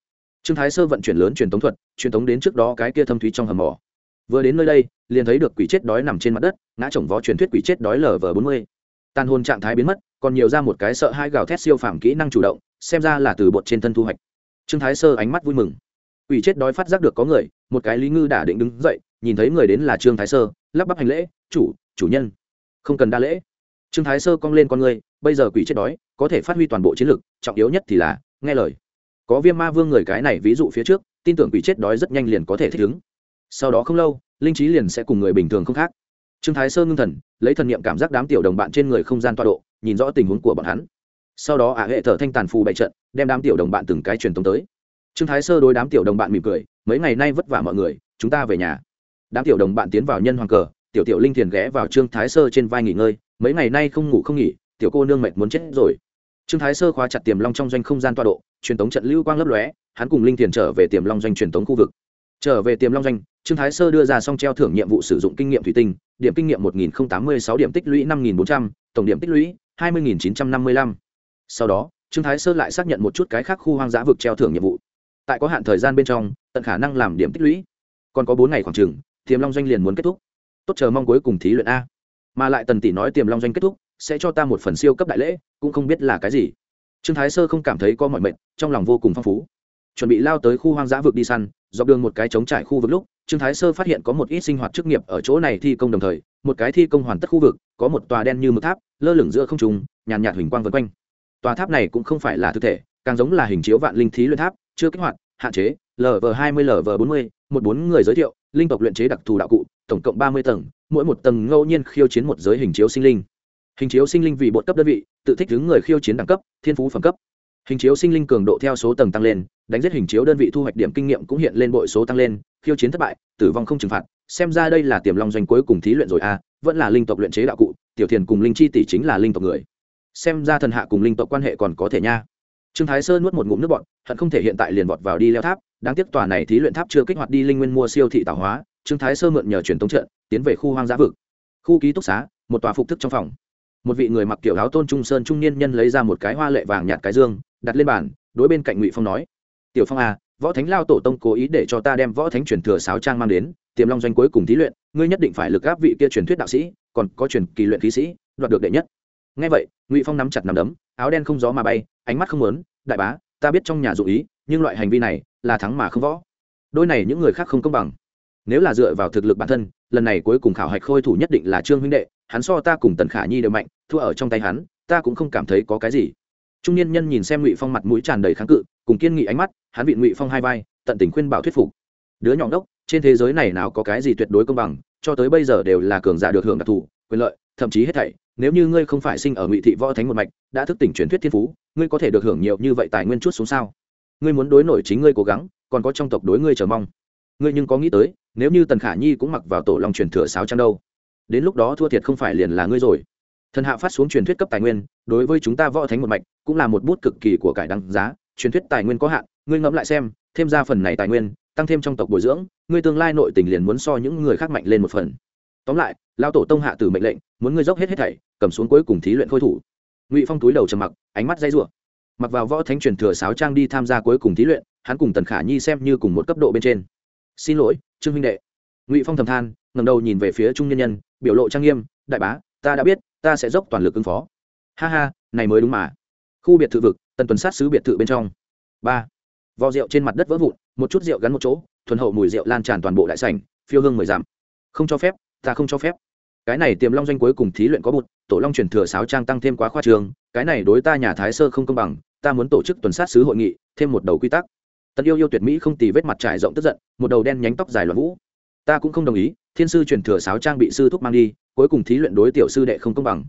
Trương thái sơ vận chuyển lớn truyền tống thuật, truyền tống đến trước đó cái kia thâm thúy trong hầm mỏ vừa đến nơi đây, liền thấy được quỷ chết đói nằm trên mặt đất, ngã chồng vó truyền thuyết quỷ chết đói lv bốn mươi. Tàn hồn trạng thái biến mất, còn nhiều ra một cái sợ hai gào thét siêu phàm kỹ năng chủ động, xem ra là từ bột trên thân thu hoạch. Trương thái sơ ánh mắt vui mừng. Quỷ chết đói phát giác được có người, một cái lý ngư đã định đứng dậy, nhìn thấy người đến là trương thái sơ, lắp bắp hành lễ, chủ chủ nhân, không cần đa lễ. Trương thái sơ cong lên con người, bây giờ quỷ chết đói, có thể phát huy toàn bộ chiến lực, trọng yếu nhất thì là, nghe lời. Có viêm ma vương người cái này ví dụ phía trước, tin tưởng quỷ chết đói rất nhanh liền có thể thích ứng sau đó không lâu, linh trí liền sẽ cùng người bình thường không khác. Trương thái sơ ngưng thần, lấy thần niệm cảm giác đám tiểu đồng bạn trên người không gian tọa độ, nhìn rõ tình huống của bọn hắn. Sau đó ả hệ thở thanh tàn phù bày trận, đem đám tiểu đồng bạn từng cái truyền tống tới. Trương thái sơ đối đám tiểu đồng bạn mỉm cười, mấy ngày nay vất vả mọi người, chúng ta về nhà. Đám tiểu đồng bạn tiến vào nhân hoàng cờ, tiểu tiểu linh thiền ghé vào trương thái sơ trên vai nghỉ ngơi, mấy ngày nay không ngủ không nghỉ, tiểu cô nương mệt muốn chết rồi. Trương thái sơ khóa chặt tiềm long trong doanh không gian tọa độ, truyền tống trận lưu quang lấp lóe, hắn cùng linh thiền trở về tiềm long doanh truyền tống khu vực. Trở về tiềm long doanh trương thái sơ đưa ra xong treo thưởng nhiệm vụ sử dụng kinh nghiệm thủy tinh, điểm kinh nghiệm một nghìn tám mươi sáu điểm tích lũy năm nghìn bốn trăm, tổng điểm tích lũy hai mươi chín trăm năm mươi lăm. Sau đó, trương thái sơ lại xác nhận một chút cái khác khu hoang dã vực treo thưởng nhiệm vụ. Tại có hạn thời gian bên trong, tận khả năng làm điểm tích lũy. Còn có bốn ngày khoảng chừng, tiềm long doanh liền muốn kết thúc. Tốt, chờ mong cuối cùng thí luyện a. Mà lại tần tỷ nói tiềm long doanh kết thúc, sẽ cho ta một phần siêu cấp đại lễ, cũng không biết là cái gì. Trương thái sơ không cảm thấy có mọi mệnh, trong lòng vô cùng phong phú. Chuẩn bị lao tới khu hoang dã vực đi săn dọc đường một cái trống trải khu vực lúc, trương thái sơ phát hiện có một ít sinh hoạt chức nghiệp ở chỗ này thi công đồng thời, một cái thi công hoàn tất khu vực, có một tòa đen như mực tháp, lơ lửng giữa không trùng nhàn nhạt huỳnh quang vân quanh. Tòa tháp này cũng không phải là thực thể, càng giống là hình chiếu vạn linh thí luyện tháp, chưa kích hoạt, hạn chế lv hai mươi lv bốn mươi, một bốn người giới thiệu, linh tộc luyện chế đặc thù đạo cụ, tổng cộng ba mươi tầng, mỗi một tầng ngẫu nhiên khiêu chiến một giới hình chiếu sinh linh. Hình chiếu sinh linh vì bột cấp đơn vị, tự thích đứng người khiêu chiến đẳng cấp, thiên phú phẩm cấp hình chiếu sinh linh cường độ theo số tầng tăng lên đánh giết hình chiếu đơn vị thu hoạch điểm kinh nghiệm cũng hiện lên bội số tăng lên khiêu chiến thất bại tử vong không trừng phạt. Xem ra đây là tiềm long doanh cuối cùng thí luyện rồi a à, vẫn là linh tộc luyện chế đạo cụ tiểu thiền cùng linh chi tỷ chính là linh tộc người. Xem ra thần hạ cùng linh tộc quan hệ còn có thể nha. Trương thái sơn nuốt một ngụm nước bọn hận không thể hiện tại liền vọt vào đi leo tháp đáng tiếc tòa này thí luyện tháp chưa kích hoạt đi linh nguyên mua siêu thị tạo hóa trương thái sơ mượn nhờ truyền tống trận tiến về khu hoang dã vực. Khu ký túc xá một tòa phục thức trong phòng. Một vị người mặc kiểu áo tôn trung sơn trung niên nhân lấy ra một cái hoa lệ vàng nhạt cái dương đặt lên bàn, đối bên cạnh ngụy phong nói, tiểu phong à võ thánh lao tổ tông cố ý để cho ta đem võ thánh truyền thừa sáo trang mang đến, tiềm long doanh cuối cùng thí luyện, ngươi nhất định phải lực gáp vị kia truyền thuyết đạo sĩ, còn có truyền kỳ luyện khí sĩ, đoạt được đệ nhất. Ngay vậy, ngụy phong nắm chặt nắm đấm, áo đen không gió mà bay, ánh mắt không lớn đại bá, ta biết trong nhà dụ ý, nhưng loại hành vi này là thắng mà không võ. Đôi này những người khác không công bằng. Nếu là dựa vào thực lực bản thân, lần này cuối cùng khảo hạch khôi thủ nhất định là trương huynh đệ, hắn so ta cùng tần khả nhi đều mạnh, thua ở trong tay hắn, ta cũng không cảm thấy có cái gì trung niên nhân nhìn xem ngụy phong mặt mũi tràn đầy kháng cự, cùng kiên nghị ánh mắt, hắn bị ngụy phong hai vai, tận tình khuyên bảo thuyết phục. Đứa nhỏ đốc trên thế giới này nào có cái gì tuyệt đối công bằng, cho tới bây giờ đều là cường giả được hưởng đặc thù, quyền lợi, thậm chí hết thảy. Nếu như ngươi không phải sinh ở ngụy thị võ thánh một mạch, đã thức tỉnh truyền thuyết thiên phú, ngươi có thể được hưởng nhiều như vậy tài nguyên chút xuống sao? Ngươi muốn đối nổi chính ngươi cố gắng, còn có trong tộc đối ngươi chờ mong. Ngươi nhưng có nghĩ tới, nếu như tần khả nhi cũng mặc vào tổ long truyền thừa sáo trang đâu? Đến lúc đó thua thiệt không phải liền là ngươi rồi thần hạ phát xuống truyền thuyết cấp tài nguyên, đối với chúng ta võ thánh một mạch, cũng là một bút cực kỳ của cải đăng giá. Truyền thuyết tài nguyên có hạn, ngươi ngẫm lại xem, thêm ra phần này tài nguyên, tăng thêm trong tộc bồi dưỡng, ngươi tương lai nội tình liền muốn so những người khác mạnh lên một phần. Tóm lại lao tổ tông hạ tử mệnh lệnh, muốn ngươi dốc hết hết thảy, cầm xuống cuối cùng thí luyện khôi thủ. Ngụy phong túi đầu trầm mặc, ánh mắt dây rủa. Mặc vào võ thánh truyền thừa sáo trang đi tham gia cuối cùng thí luyện, hắn cùng tần khả nhi xem như cùng một cấp độ bên trên. Xin lỗi, trương huynh đệ. Ngụy phong thầm than ngầm đầu nhìn về phía trung nhân nhân, biểu lộ trang nghiêm, đại bá, ta đã biết ta sẽ dốc toàn lực ứng phó. Ha ha, này mới đúng mà. Khu biệt thự vực tần tuần sát xứ biệt thự bên trong. Ba. Vò rượu trên mặt đất vỡ vụn, một chút rượu gắn một chỗ, thuần hậu mùi rượu lan tràn toàn bộ đại sảnh, phiêu hương mười dặm. Không cho phép, ta không cho phép. Cái này tiềm long doanh cuối cùng thí luyện có bụt, tổ long truyền thừa sáo trang tăng thêm quá khoa trường, cái này đối ta nhà thái sơ không công bằng, ta muốn tổ chức tuần sát sứ hội nghị, thêm một đầu quy tắc. Tần yêu yêu tuyệt mỹ không tì vết mặt trải rộng tức giận, một đầu đen nhánh tóc dài loạn vũ. Ta cũng không đồng ý thiên sư truyền thừa sáo trang bị sư thúc mang đi, cuối cùng thí luyện đối tiểu sư đệ không công bằng.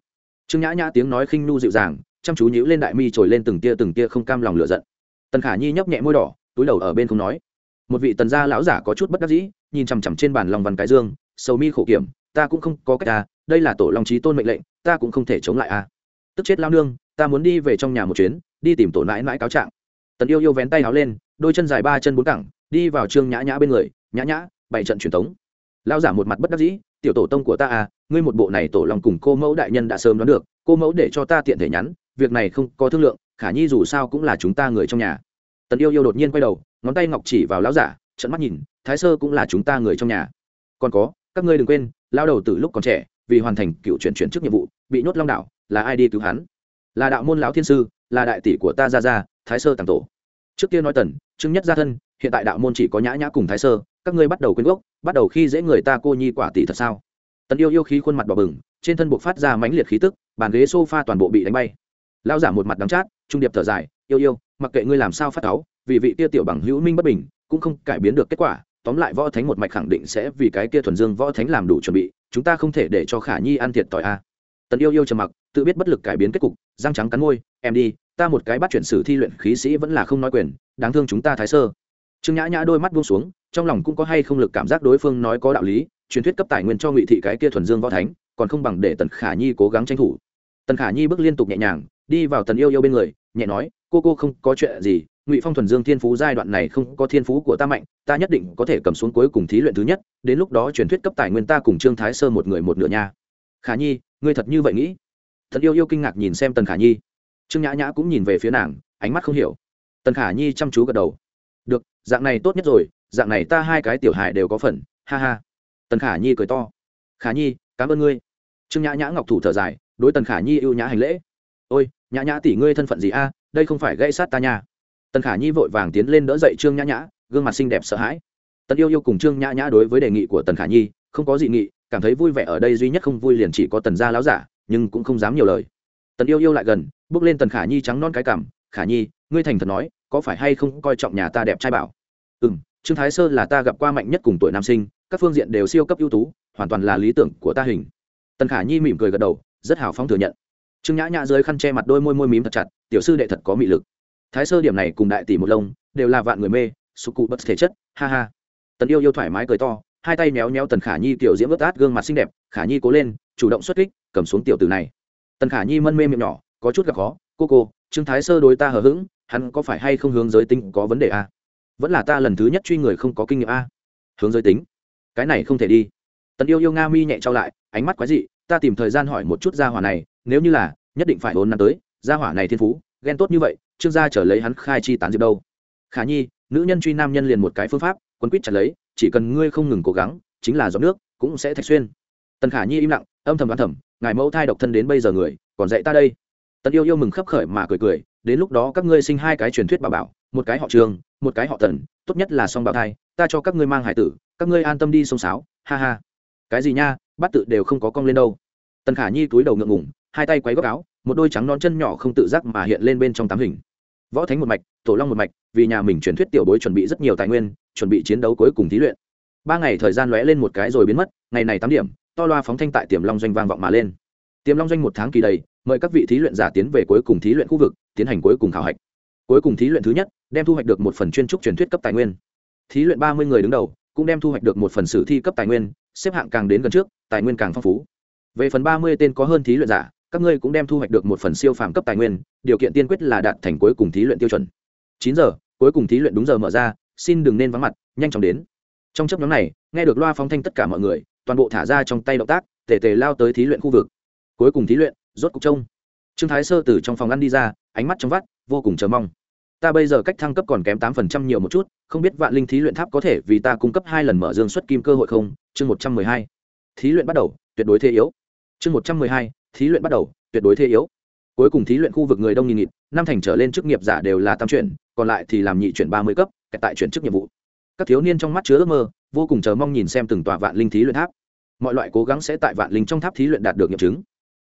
Trương nhã nhã tiếng nói khinh nu dịu dàng, chăm chú nhíu lên đại mi trồi lên từng tia từng tia không cam lòng lửa giận. Tần khả nhi nhấp nhẹ môi đỏ, túi đầu ở bên không nói. Một vị tần gia lão giả có chút bất đắc dĩ, nhìn chằm chằm trên bàn lòng văn cái dương, sầu mi khổ kiểm, ta cũng không có cách à đây là tổ long trí tôn mệnh lệnh, ta cũng không thể chống lại à. Tức chết lao nương, ta muốn đi về trong nhà một chuyến, đi tìm tổ mãi mãi cáo trạng. Tần yêu yêu vén tay áo lên, đôi chân dài ba chân bốn cẳng, đi vào trương nhã nhã bên người. Nhã nhã bảy trận truyền thống lao giả một mặt bất đắc dĩ, tiểu tổ tông của ta à ngươi một bộ này tổ lòng cùng cô mẫu đại nhân đã sớm đoán được, cô mẫu để cho ta tiện thể nhắn, việc này không có thương lượng, khả nhi dù sao cũng là chúng ta người trong nhà. Tần yêu yêu đột nhiên quay đầu, ngón tay ngọc chỉ vào lão giả trận mắt nhìn, thái sơ cũng là chúng ta người trong nhà. Còn có, các ngươi đừng quên lao đầu từ lúc còn trẻ, vì hoàn thành cựu chuyển chuyển chức nhiệm vụ, bị nhốt long đạo là ai đi cứu hắn? Là đạo môn lão thiên sư, là đại tỷ của ta ra ra thái sơ tàng tổ. Trước kia nói tần chứng nhất gia thân, hiện tại đạo môn chỉ có nhã nhã cùng thái sơ các ngươi bắt đầu quên gốc, bắt đầu khi dễ người ta cô nhi quả tỷ thật sao? Tần yêu yêu khí khuôn mặt đỏ bừng, trên thân buộc phát ra mãnh liệt khí tức, bàn ghế sofa toàn bộ bị đánh bay. Lao giả một mặt đắng chát, trung điệp thở dài, yêu yêu, mặc kệ ngươi làm sao phát cáu, vì vị kia tiểu bằng hữu minh bất bình, cũng không cải biến được kết quả, tóm lại võ thánh một mạch khẳng định sẽ vì cái kia thuần dương võ thánh làm đủ chuẩn bị, chúng ta không thể để cho khả nhi ăn thiệt tỏi a. Tần yêu yêu trầm mặc, tự biết bất lực cải biến kết cục, răng trắng cắn môi, em đi, ta một cái bắt chuyển sử thi luyện khí sĩ vẫn là không nói quyền, đáng thương chúng ta thái sơ. Trương nhã nhã đôi mắt buông xuống trong lòng cũng có hay không lực cảm giác đối phương nói có đạo lý, truyền thuyết cấp tài nguyên cho ngụy thị cái kia thuần dương võ thánh, còn không bằng để tần khả nhi cố gắng tranh thủ. Tần khả nhi bước liên tục nhẹ nhàng, đi vào tần yêu yêu bên người, nhẹ nói, cô cô không có chuyện gì, ngụy phong thuần dương thiên phú giai đoạn này không có thiên phú của ta mạnh, ta nhất định có thể cầm xuống cuối cùng thí luyện thứ nhất, đến lúc đó truyền thuyết cấp tài nguyên ta cùng trương thái sơ một người một nửa nha. Khả nhi, ngươi thật như vậy nghĩ? Thật yêu yêu kinh ngạc nhìn xem tần khả nhi. Trương nhã nhã cũng nhìn về phía nàng, ánh mắt không hiểu. Tần khả nhi chăm chú gật đầu. Được, dạng này tốt nhất rồi dạng này ta hai cái tiểu hài đều có phần, ha ha. Tần khả nhi cười to. Khả nhi, cảm ơn ngươi. Trương nhã nhã ngọc thủ thở dài, đối tần khả nhi ưu nhã hành lễ. Ôi, nhã nhã tỷ ngươi thân phận gì a? Đây không phải gây sát ta nha. Tần khả nhi vội vàng tiến lên đỡ dậy trương nhã nhã, gương mặt xinh đẹp sợ hãi. Tần yêu yêu cùng trương nhã nhã đối với đề nghị của tần khả nhi, không có dị nghị, cảm thấy vui vẻ ở đây duy nhất không vui liền chỉ có tần gia láo giả, nhưng cũng không dám nhiều lời. Tần yêu yêu lại gần, bước lên tần khả nhi trắng non cái cảm khả nhi, ngươi thành thật nói, có phải hay không coi trọng nhà ta đẹp trai bảo? Ừ m trương thái sơ là ta gặp qua mạnh nhất cùng tuổi nam sinh, các phương diện đều siêu cấp ưu tú, hoàn toàn là lý tưởng của ta hình. Tần khả nhi mỉm cười gật đầu, rất hào phóng thừa nhận. Trương nhã nhã dưới khăn che mặt đôi môi môi mím thật chặt, tiểu sư đệ thật có mị lực. Thái sơ điểm này cùng đại tỷ một lông, đều là vạn người mê sục cụ bất thể chất, ha ha. Tần yêu yêu thoải mái cười to, hai tay méo méo tần khả nhi tiểu diễm ướt át gương mặt xinh đẹp, khả nhi cố lên, chủ động xuất kích, cầm xuống tiểu tử này. Tần khả nhi mân mê miệng nhỏ, có chút gặp khó, cô cô, trương thái sơ đối ta hờ hững, hắn có phải hay không hướng giới tính có vấn đề à? Vẫn là ta lần thứ nhất truy người không có kinh nghiệm a. Hướng giới tính. Cái này không thể đi. Tần yêu yêu nga mi nhẹ trao lại, ánh mắt quái dị, ta tìm thời gian hỏi một chút gia hỏa này, nếu như là, nhất định phải bốn năm tới, gia hỏa này thiên phú, ghen tốt như vậy trương gia trở lấy hắn khai chi tán diệp đâu. Khả nhi, nữ nhân truy nam nhân liền một cái phương pháp quân quýt chặt lấy, chỉ cần ngươi không ngừng cố gắng, chính là giọt nước, cũng sẽ thạch xuyên. Tần khả nhi im lặng, âm thầm đoán thầm, ngài mẫu thai độc thân đến bây giờ người, còn dạy ta đây. Tần yêu yêu mừng khấp khởi mà cười cười, đến lúc đó các ngươi sinh hai cái truyền thuyết bà bảo một cái họ trường, một cái họ tần, tốt nhất là song bảo thai, ta cho các ngươi mang hải tử, các ngươi an tâm đi sông sáo, ha ha. Cái gì nha bắt tự đều không có cong lên đâu. Tần khả nhi túi đầu ngượng ngủng hai tay quấy góc áo, một đôi trắng non chân nhỏ không tự giác mà hiện lên bên trong tám hình. Võ thánh một mạch, tổ long một mạch, vì nhà mình truyền thuyết tiểu bối chuẩn bị rất nhiều tài nguyên, chuẩn bị chiến đấu cuối cùng thí luyện. Ba ngày thời gian lóe lên một cái rồi biến mất, ngày này tám điểm, to loa phóng thanh tại tiềm long doanh vang vọng mà lên. Tiềm long doanh một tháng kỳ đầy, mời các vị thí luyện giả tiến về cuối cùng thí luyện khu vực, tiến hành cuối cùng khảo hạch. Cuối cùng thí luyện thứ nhất đem thu hoạch được một phần chuyên trúc truyền thuyết cấp tài nguyên. Thí luyện ba mươi người đứng đầu, cũng đem thu hoạch được một phần sử thi cấp tài nguyên, xếp hạng càng đến gần trước, tài nguyên càng phong phú. Về phần ba mươi tên có hơn thí luyện giả, các ngươi cũng đem thu hoạch được một phần siêu phàm cấp tài nguyên, điều kiện tiên quyết là đạt thành cuối cùng thí luyện tiêu chuẩn. Chín giờ, cuối cùng thí luyện đúng giờ mở ra, xin đừng nên vắng mặt, nhanh chóng đến. Trong chấp nhóm này, nghe được loa phóng thanh tất cả mọi người, toàn bộ thả ra trong tay động tác, tề tề lao tới thí luyện khu vực. Cuối cùng thí luyện, rốt cục trông. Trương thái sơ từ trong phòng ăn đi ra, ánh mắt trong vắt, vô cùng chờ mong ta bây giờ cách thăng cấp còn kém tám phần trăm nhiều một chút, không biết vạn linh thí luyện tháp có thể vì ta cung cấp hai lần mở dương xuất kim cơ hội không? Chương một trăm mười hai. Thí luyện bắt đầu, tuyệt đối thế yếu. Chương một trăm mười hai. Thí luyện bắt đầu, tuyệt đối thế yếu. Cuối cùng thí luyện khu vực người đông nghìn nghịt, năm thành trở lên chức nghiệp giả đều là tam chuyển, còn lại thì làm nhị chuyển ba mươi cấp tại chuyển chức nhiệm vụ. Các thiếu niên trong mắt chứa ước mơ, vô cùng chờ mong nhìn xem từng tòa vạn linh thí luyện tháp. Mọi loại cố gắng sẽ tại vạn linh trong tháp thí luyện đạt được nghiệm chứng.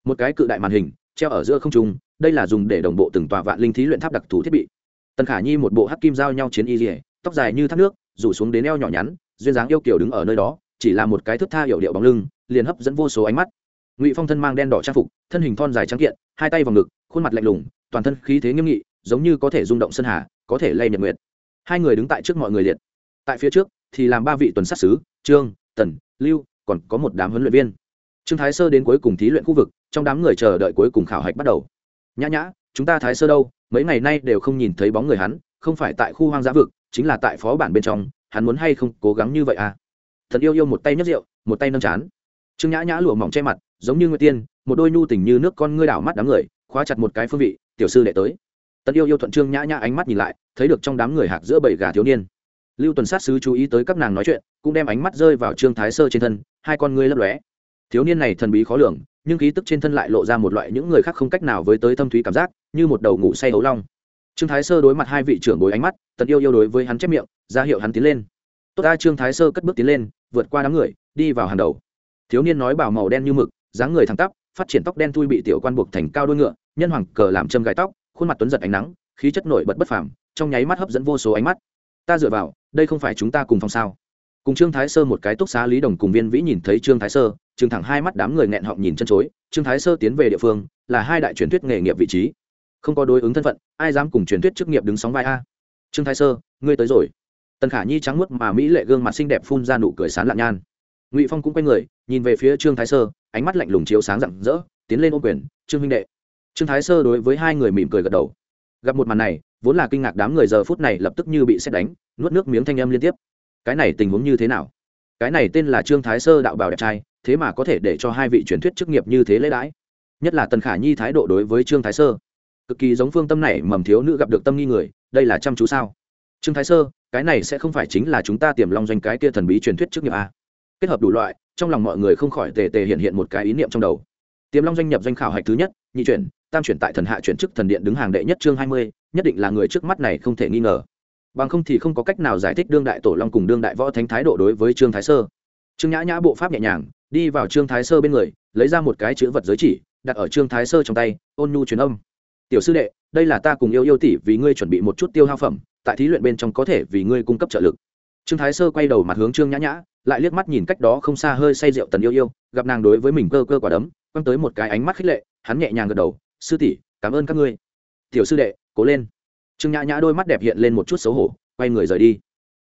Một cái cự đại màn hình, treo ở giữa không trung, đây là dùng để đồng bộ từng tòa vạn linh thí luyện tháp đặc thù thiết bị tần khả nhi một bộ hắc kim giao nhau chiến y dỉa tóc dài như thác nước, rủ xuống đến eo nhỏ nhắn, duyên dáng yêu kiểu đứng ở nơi đó, chỉ là một cái thức tha hiệu điệu bóng lưng, liền hấp dẫn vô số ánh mắt. Ngụy phong thân mang đen đỏ trang phục, thân hình thon dài trắng kiện, hai tay vào ngực, khuôn mặt lạnh lùng, toàn thân khí thế nghiêm nghị, giống như có thể rung động sơn hà, có thể lay nhật nguyệt. Hai người đứng tại trước mọi người liệt. Tại phía trước thì làm ba vị tuần sát sứ, trương, tần, lưu, còn có một đám huấn luyện viên. Trương thái sơ đến cuối cùng thí luyện khu vực, trong đám người chờ đợi cuối cùng khảo hạch bắt đầu. Nhã nhã, chúng ta thái sơ đâu? Mấy ngày nay đều không nhìn thấy bóng người hắn, không phải tại khu hoang dã vực, chính là tại phó bản bên trong, hắn muốn hay không cố gắng như vậy à? Thần yêu yêu một tay nhấc rượu, một tay nâng chán. Trương nhã nhã lụa mỏng che mặt, giống như nguyệt tiên, một đôi nhu tình như nước con ngươi đảo mắt đám người, khóa chặt một cái phương vị, tiểu sư đệ tới. Tần yêu yêu thuận trương nhã nhã ánh mắt nhìn lại, thấy được trong đám người hạc giữa bảy gà thiếu niên. Lưu tuần sát sứ chú ý tới các nàng nói chuyện, cũng đem ánh mắt rơi vào trương thái sơ trên thân, hai con ngươi lấp lóe. Thiếu niên này thần bí khó lường, nhưng khí tức trên thân lại lộ ra một loại những người khác không cách nào với tới thâm thúy cảm giác như một đầu ngủ say ấu long. Trương thái sơ đối mặt hai vị trưởng bối ánh mắt, tần yêu yêu đối với hắn chép miệng, ra hiệu hắn tiến lên. Tốt ta, trương thái sơ cất bước tiến lên, vượt qua đám người, đi vào hàng đầu. Thiếu niên nói bảo màu đen như mực, dáng người thẳng tắp, phát triển tóc đen thui bị tiểu quan buộc thành cao đôi ngựa, nhân hoàng cờ làm châm gai tóc, khuôn mặt tuấn giật ánh nắng, khí chất nổi bật bất phàm, trong nháy mắt hấp dẫn vô số ánh mắt. Ta dựa vào, đây không phải chúng ta cùng phòng sao? Cùng trương thái sơ một cái túc xá lý đồng cùng viên vĩ nhìn thấy trương thái sơ trương thẳng hai mắt đám người nghẹn họng nhìn chân chối, trương thái sơ tiến về địa phương, là hai đại truyền thuyết nghề nghiệp vị trí không có đối ứng thân phận, ai dám cùng truyền thuyết chức nghiệp đứng sóng vai a? Trương thái sơ, ngươi tới rồi. Tần khả nhi trắng mướt mà mỹ lệ gương mặt xinh đẹp phun ra nụ cười sán lạn nhan. Ngụy phong cũng quay người, nhìn về phía trương thái sơ, ánh mắt lạnh lùng chiếu sáng rạng rỡ, tiến lên ôm quyền, trương huynh đệ. Trương thái sơ đối với hai người mỉm cười gật đầu. Gặp một màn này, vốn là kinh ngạc đám người giờ phút này lập tức như bị xét đánh, nuốt nước miếng thanh âm liên tiếp. Cái này tình huống như thế nào? Cái này tên là trương thái sơ đạo bảo đẹp trai, thế mà có thể để cho hai vị truyền thuyết chức nghiệp như thế lễ đãi. Nhất là tần khả nhi thái độ đối với trương thái sơ cực kỳ giống phương tâm này mầm thiếu nữ gặp được tâm nghi người, đây là chăm chú sao? Trương thái sơ, cái này sẽ không phải chính là chúng ta tiềm long doanh cái kia thần bí truyền thuyết chức nghiệp a. Kết hợp đủ loại, trong lòng mọi người không khỏi tề tề hiện hiện một cái ý niệm trong đầu. Tiềm long doanh nhập doanh khảo hạch thứ nhất, nhị chuyển, tam chuyển tại thần hạ chuyển chức thần điện đứng hàng đệ nhất chương hai mươi, nhất định là người trước mắt này không thể nghi ngờ. Bằng không thì không có cách nào giải thích đương đại tổ long cùng đương đại võ thánh thái độ đối với trương thái sơ. Trương nhã nhã bộ pháp nhẹ nhàng, đi vào trương thái sơ bên người, lấy ra một cái chữ vật giới chỉ, đặt ở trương thái sơ trong tay, ôn nhu truyền âm tiểu sư đệ, đây là ta cùng yêu yêu tỷ vì ngươi chuẩn bị một chút tiêu hao phẩm, tại thí luyện bên trong có thể vì ngươi cung cấp trợ lực. Trương thái sơ quay đầu mặt hướng trương nhã nhã, lại liếc mắt nhìn cách đó không xa hơi say rượu tần yêu yêu, gặp nàng đối với mình cơ cơ quả đấm, quăng tới một cái ánh mắt khích lệ, hắn nhẹ nhàng gật đầu, sư tỷ, cảm ơn các ngươi. Tiểu sư đệ, cố lên. Trương nhã nhã đôi mắt đẹp hiện lên một chút xấu hổ, quay người rời đi.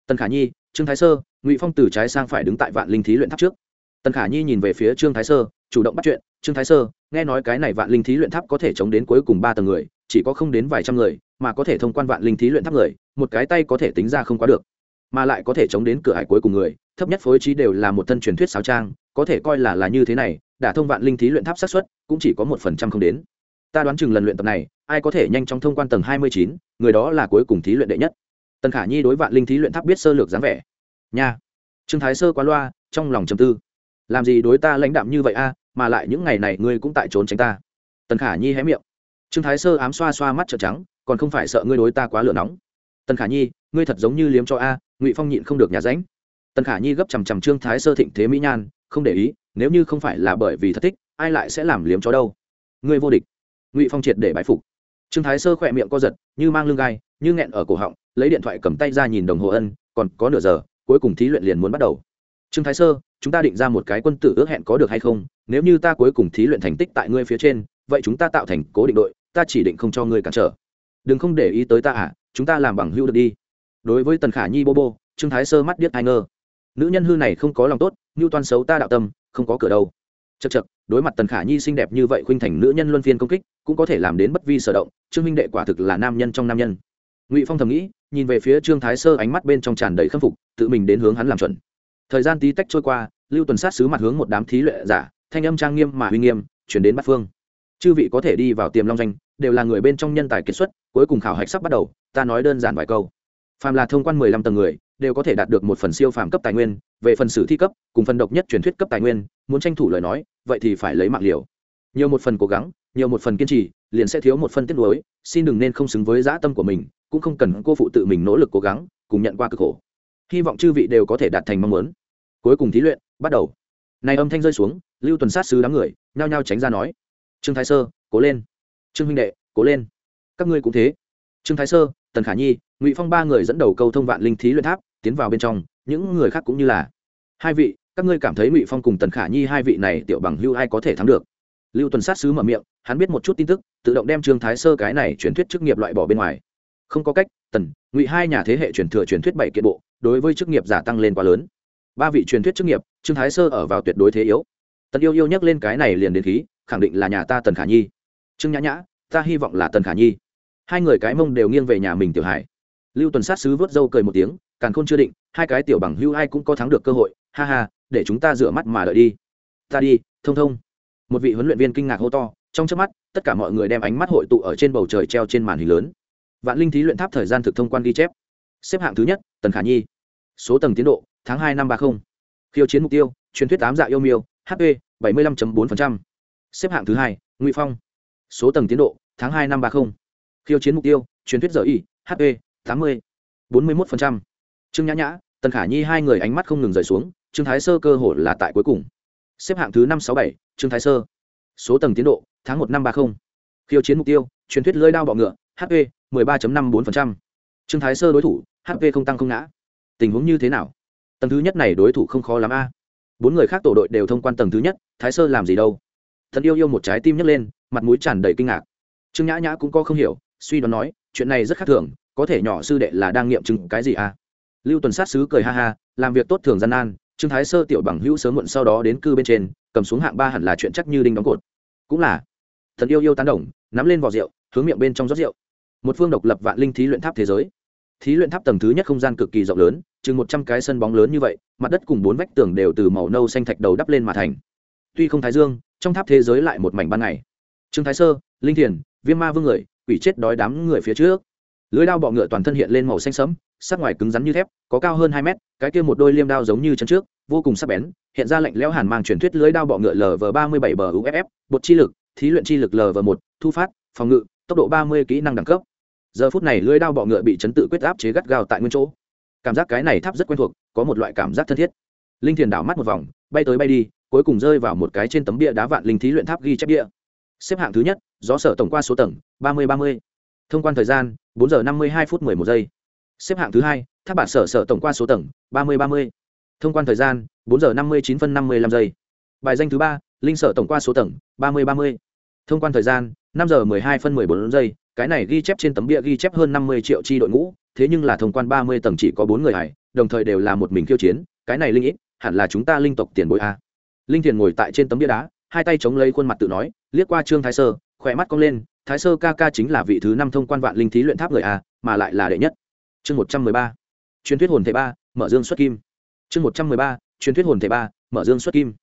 Tần khả nhi, trương thái sơ, ngụy phong từ trái sang phải đứng tại vạn linh thí luyện tháp trước. Tần khả nhi nhìn về phía trương thái sơ chủ động bắt chuyện, trương thái sơ, nghe nói cái này vạn linh thí luyện tháp có thể chống đến cuối cùng ba tầng người, chỉ có không đến vài trăm người, mà có thể thông quan vạn linh thí luyện tháp người, một cái tay có thể tính ra không quá được, mà lại có thể chống đến cửa hải cuối cùng người, thấp nhất phối trí đều là một thân truyền thuyết sáo trang, có thể coi là là như thế này, đả thông vạn linh thí luyện tháp xác suất, cũng chỉ có một phần trăm không đến. Ta đoán chừng lần luyện tập này, ai có thể nhanh chóng thông quan tầng hai mươi chín, người đó là cuối cùng thí luyện đệ nhất. Tần khả nhi đối vạn linh thí luyện tháp biết sơ lược dáng vẻ. Nha. Trương thái sơ quá loa, trong lòng trầm tư làm gì đối ta lãnh đạm như vậy a, mà lại những ngày này ngươi cũng tại trốn tránh ta. Tần khả nhi hé miệng. Trương thái sơ ám xoa xoa mắt trợn trắng, còn không phải sợ ngươi đối ta quá lửa nóng. Tần khả nhi, ngươi thật giống như liếm cho a, ngụy phong nhịn không được nhà ránh. Tần khả nhi gấp chằm chằm trương thái sơ thịnh thế mỹ nhan, không để ý, nếu như không phải là bởi vì thật thích, ai lại sẽ làm liếm cho đâu? Ngươi vô địch. Ngụy phong triệt để bãi phục. Trương thái sơ khỏe miệng co giật, như mang lưng gai, như nghẹn ở cổ họng, lấy điện thoại cầm tay ra nhìn đồng hồ ân, còn có nửa giờ, cuối cùng thí luyện liền muốn bắt đầu trương thái sơ, chúng ta định ra một cái quân tử ước hẹn có được hay không? Nếu như ta cuối cùng thí luyện thành tích tại ngươi phía trên, vậy chúng ta tạo thành cố định đội, ta chỉ định không cho ngươi cản trở. Đừng không để ý tới ta à chúng ta làm bằng hữu được đi. Đối với tần khả nhi bô bô, trương thái sơ mắt điếc hai ngơ. Nữ nhân hư này không có lòng tốt như toan xấu ta đạo tâm, không có cửa đâu. Chật chật đối mặt tần khả nhi xinh đẹp như vậy khuynh thành nữ nhân luân phiên công kích, cũng có thể làm đến bất vi sở động, trương minh đệ quả thực là nam nhân trong nam nhân. Ngụy phong thầm nghĩ, nhìn về phía trương thái sơ ánh mắt bên trong tràn đầy khâm phục, tự mình đến hướng hắn làm chuẩn thời gian tí tách trôi qua, lưu tuần sát sứ mặt hướng một đám thí luyện giả, thanh âm trang nghiêm mà huy nghiêm, chuyển đến bát phương. Chư vị có thể đi vào tiềm long danh đều là người bên trong nhân tài kiệt xuất, cuối cùng khảo hạch sắp bắt đầu, ta nói đơn giản vài câu. Phàm là thông quan mười lăm tầng người, đều có thể đạt được một phần siêu phàm cấp tài nguyên, về phần sử thi cấp, cùng phần độc nhất truyền thuyết cấp tài nguyên, muốn tranh thủ lời nói, vậy thì phải lấy mạng liều. Nhiều một phần cố gắng, nhiều một phần kiên trì, liền sẽ thiếu một phần tiết nuối, xin đừng nên không xứng với dã tâm của mình, cũng không cần cô phụ tự mình nỗ lực cố gắng, cùng nhận qua cực khổ hy vọng chư vị đều có thể đạt thành mong muốn. Cuối cùng thí luyện, bắt đầu. Này âm thanh rơi xuống, lưu tuần sát sứ đám người, nhao nhao tránh ra nói. Trương thái sơ, cố lên. Trương huynh đệ, cố lên. Các ngươi cũng thế. Trương thái sơ, tần khả nhi, ngụy phong ba người dẫn đầu câu thông vạn linh thí luyện tháp, tiến vào bên trong. Những người khác cũng như là. Hai vị, các ngươi cảm thấy ngụy phong cùng tần khả nhi hai vị này tiểu bằng hưu ai có thể thắng được? Lưu tuần sát sứ mở miệng, hắn biết một chút tin tức, tự động đem trương thái sơ cái này truyền thuyết chức nghiệp loại bỏ bên ngoài. Không có cách, tần, ngụy hai nhà thế hệ truyền thừa truyền thuyết bảy kiện bộ đối với chức nghiệp giả tăng lên quá lớn. Ba vị truyền thuyết chức nghiệp, trương thái sơ ở vào tuyệt đối thế yếu. Tần yêu yêu nhắc lên cái này liền đến khí, khẳng định là nhà ta tần khả nhi. Trương nhã nhã, ta hy vọng là tần khả nhi. Hai người cái mông đều nghiêng về nhà mình tiểu hải lưu tuần sát sứ vớt dâu cười một tiếng càng khôn chưa định, hai cái tiểu bằng hưu ai cũng có thắng được cơ hội, ha ha, để chúng ta rửa mắt mà đợi đi. Ta đi, thông thông. Một vị huấn luyện viên kinh ngạc hô to, trong chớp mắt, tất cả mọi người đem ánh mắt hội tụ ở trên bầu trời treo trên màn hình lớn. Vạn linh thí luyện tháp thời gian thực thông quan ghi chép xếp hạng thứ nhất, tần khả nhi. Số tầng tiến độ, tháng hai năm ba mươi khiêu chiến mục tiêu, truyền thuyết tám dạ yêu miêu hp bảy mươi năm bốn xếp hạng thứ hai, ngụy phong. Số tầng tiến độ, tháng hai năm ba mươi khiêu chiến mục tiêu, truyền thuyết giờ y hp tám mươi, bốn mươi một trương nhã nhã, tần khả nhi hai người ánh mắt không ngừng rời xuống, trương thái sơ cơ hội là tại cuối cùng. Xếp hạng thứ năm sáu bảy, trương thái sơ. Số tầng tiến độ, tháng một năm ba mươi khiêu chiến mục tiêu, truyền thuyết lưỡi đao bọ ngựa hp mười ba năm bốn trương thái sơ đối thủ hp không tăng không ngã. Tình huống như thế nào? Tầng thứ nhất này đối thủ không khó lắm a. Bốn người khác tổ đội đều thông quan tầng thứ nhất, thái sơ làm gì đâu? Thần yêu yêu một trái tim nhấc lên, mặt mũi tràn đầy kinh ngạc. Trương nhã nhã cũng có không hiểu, suy đoán nói, chuyện này rất khác thường, có thể nhỏ sư đệ là đang nghiệm chứng cái gì à lưu tuần sát sứ cười ha ha, làm việc tốt thường gian nan, trương thái sơ tiểu bằng hữu sớm muộn sau đó đến cư bên trên, cầm xuống hạng ba hẳn là chuyện chắc như đinh đóng cột. Cũng là. Thần yêu yêu tán đồng, nắm lên vỏ rượu, hướng miệng bên trong rót rượu. Một phương độc lập vạn linh thí luyện tháp thế giới thí luyện tháp tầng thứ nhất không gian cực kỳ rộng lớn, chừng một trăm cái sân bóng lớn như vậy, mặt đất cùng bốn vách tường đều từ màu nâu xanh thạch đầu đắp lên mà thành. Tuy không thái dương, trong tháp thế giới lại một mảnh ban ngày. Trương thái sơ, linh thiền, viêm ma vương người, quỷ chết đói đám người phía trước. Lưới đao bọ ngựa toàn thân hiện lên màu xanh sẫm, sắc ngoài cứng rắn như thép, có cao hơn hai mét, cái kia một đôi liêm đao giống như chân trước, vô cùng sắc bén, hiện ra lệnh lẽo hàn mang truyền thuyết lưới đao bọ ngựa lv ba mươi bảy bờ uff bột chi lực, thí luyện chi lực lv một, thu phát, phòng ngự, tốc độ ba mươi kỹ năng đẳng cấp giờ phút này lưỡi đao bọ ngựa bị chấn tự quyết áp chế gắt gao tại nguyên chỗ. Cảm giác cái này tháp rất quen thuộc, có một loại cảm giác thân thiết. Linh thiền đảo mắt một vòng, bay tới bay đi, cuối cùng rơi vào một cái trên tấm bia đá vạn linh thí luyện tháp ghi chép bia. Xếp hạng thứ nhất, gió sở tổng qua số tầng, ba mươi ba mươi. Thông quan thời gian, bốn giờ năm mươi hai phút m ư ơ i một giây. Xếp hạng thứ hai, tháp bản sở sở tổng qua số tầng, ba mươi ba mươi. Thông quan thời gian, bốn giờ năm mươi chín phân năm mươi năm giây. Bài danh thứ ba, linh sở tổng qua số tầng, ba mươi ba mươi. Thông quan thời gian, năm giờ m ư ơ i hai phân m ư ơ i bốn giây cái này ghi chép trên tấm bia ghi chép hơn năm mươi triệu chi đội ngũ, thế nhưng là thông quan ba mươi tầng chỉ có bốn người hải đồng thời đều là một mình khiêu chiến, cái này linh ít, hẳn là chúng ta linh tộc tiền bối a. Linh thiền ngồi tại trên tấm bia đá, hai tay chống lấy khuôn mặt tự nói, liếc qua trương thái sơ, khỏe mắt cong lên, thái sơ ca ca chính là vị thứ năm thông quan vạn linh thí luyện tháp người a, mà lại là đệ nhất. Chương một trăm mười ba, truyền thuyết hồn thể ba, mở dương xuất kim. Chương một trăm mười ba, truyền thuyết hồn thể ba, mở dương xuất kim.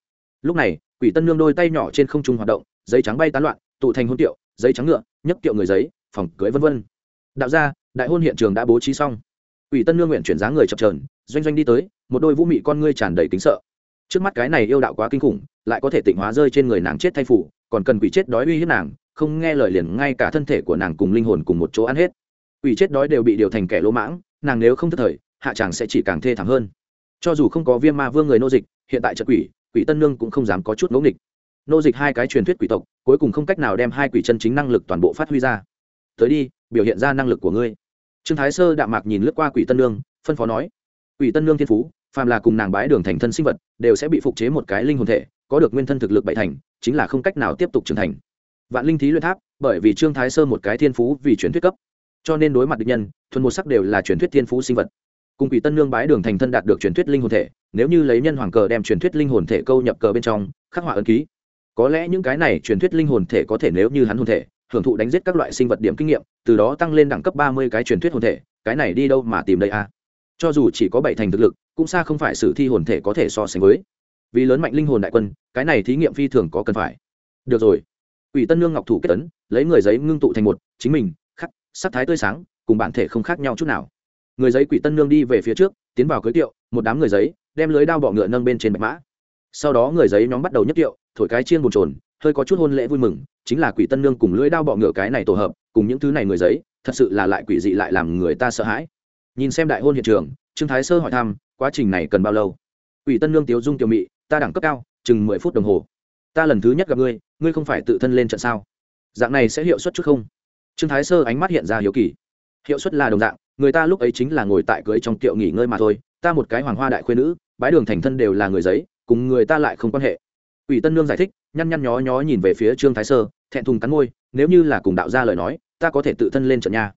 Lúc này, quỷ tân nương đôi tay nhỏ trên không trung hoạt động, giấy trắng bay tán loạn, tụ thành hôn tiệu, giấy trắng ngựa, nhấc tiệu người giấy phòng cưới vân vân. Đạo gia, đại hôn hiện trường đã bố trí xong. Quỷ tân nương nguyện chuyển dáng người chập trờn doanh doanh đi tới, một đôi vũ mị con ngươi tràn đầy kính sợ. Trước mắt cái này yêu đạo quá kinh khủng, lại có thể tịnh hóa rơi trên người nàng chết thay phủ, còn cần quỷ chết đói uy hiếp nàng, không nghe lời liền ngay cả thân thể của nàng cùng linh hồn cùng một chỗ ăn hết. Quỷ chết đói đều bị điều thành kẻ lỗ mãng, nàng nếu không thất thời, hạ chàng sẽ chỉ càng thê thảm hơn. Cho dù không có viêm ma vương người nô dịch, hiện tại trận quỷ quỷ tân nương cũng không dám có chút ngẫu nghịch. Nô dịch hai cái truyền thuyết quỷ tộc, cuối cùng không cách nào đem hai quỷ chân chính năng lực toàn bộ phát huy ra tới đi, biểu hiện ra năng lực của ngươi. Trương thái sơ đạm mạc nhìn lướt qua quỷ tân nương, phân phó nói, quỷ tân nương thiên phú, phàm là cùng nàng bái đường thành thân sinh vật, đều sẽ bị phục chế một cái linh hồn thể, có được nguyên thân thực lực bảy thành, chính là không cách nào tiếp tục trưởng thành. Vạn linh thí luyện tháp, bởi vì trương thái sơ một cái thiên phú vì truyền thuyết cấp, cho nên đối mặt địch nhân, thuần một sắc đều là truyền thuyết thiên phú sinh vật. Cùng quỷ tân nương bái đường thành thân đạt được truyền thuyết linh hồn thể, nếu như lấy nhân hoàng cờ đem truyền thuyết linh hồn thể câu nhập cờ bên trong, khắc họa ấn ký. Có lẽ những cái này truyền thuyết linh hồn thể có thể nếu như hắn hồn thể hưởng thụ đánh giết các loại sinh vật điểm kinh nghiệm, từ đó tăng lên đẳng cấp ba mươi cái truyền thuyết hồn thể, cái này đi đâu mà tìm đây a cho dù chỉ có bảy thành thực lực, cũng xa không phải sử thi hồn thể có thể so sánh với. Vì lớn mạnh linh hồn đại quân, cái này thí nghiệm phi thường có cần phải. Được rồi. Ủy tân nương ngọc thủ kết tấn lấy người giấy ngưng tụ thành một, chính mình, khắc, sắc thái tươi sáng, cùng bản thể không khác nhau chút nào. Người giấy quỷ tân nương đi về phía trước, tiến vào cưới tiệu một đám người giấy, đem lưới đao bọ ngựa nâng bên trên bạch mã. Sau đó người giấy nhóm bắt đầu nhất tiệu thổi cái chiên bồn trồn hơi có chút hôn lễ vui mừng, chính là quỷ tân nương cùng lưỡi đao bọ ngựa cái này tổ hợp, cùng những thứ này người giấy, thật sự là lại quỷ dị lại làm người ta sợ hãi. Nhìn xem đại hôn hiện trường, trương thái sơ hỏi thăm, quá trình này cần bao lâu? Quỷ tân nương tiếu dung tiểu mị, ta đẳng cấp cao, chừng mười phút đồng hồ. Ta lần thứ nhất gặp ngươi ngươi không phải tự thân lên trận sao? Dạng này sẽ hiệu suất chút không? Trương thái sơ ánh mắt hiện ra hiếu kỳ. Hiệu suất là đồng dạng, người ta lúc ấy chính là ngồi tại cưới trong tiệu nghỉ ngơi mà thôi, ta một cái hoàng hoa đại khuyên nữ, bái đường thành thân đều là người giấy, cùng người ta lại không quan hệ. Ủy tân nương giải thích nhăn nhăn nhó nhó nhìn về phía trương thái sơ, thẹn thùng cắn môi, nếu như là cùng đạo gia lời nói, ta có thể tự thân lên trận nha.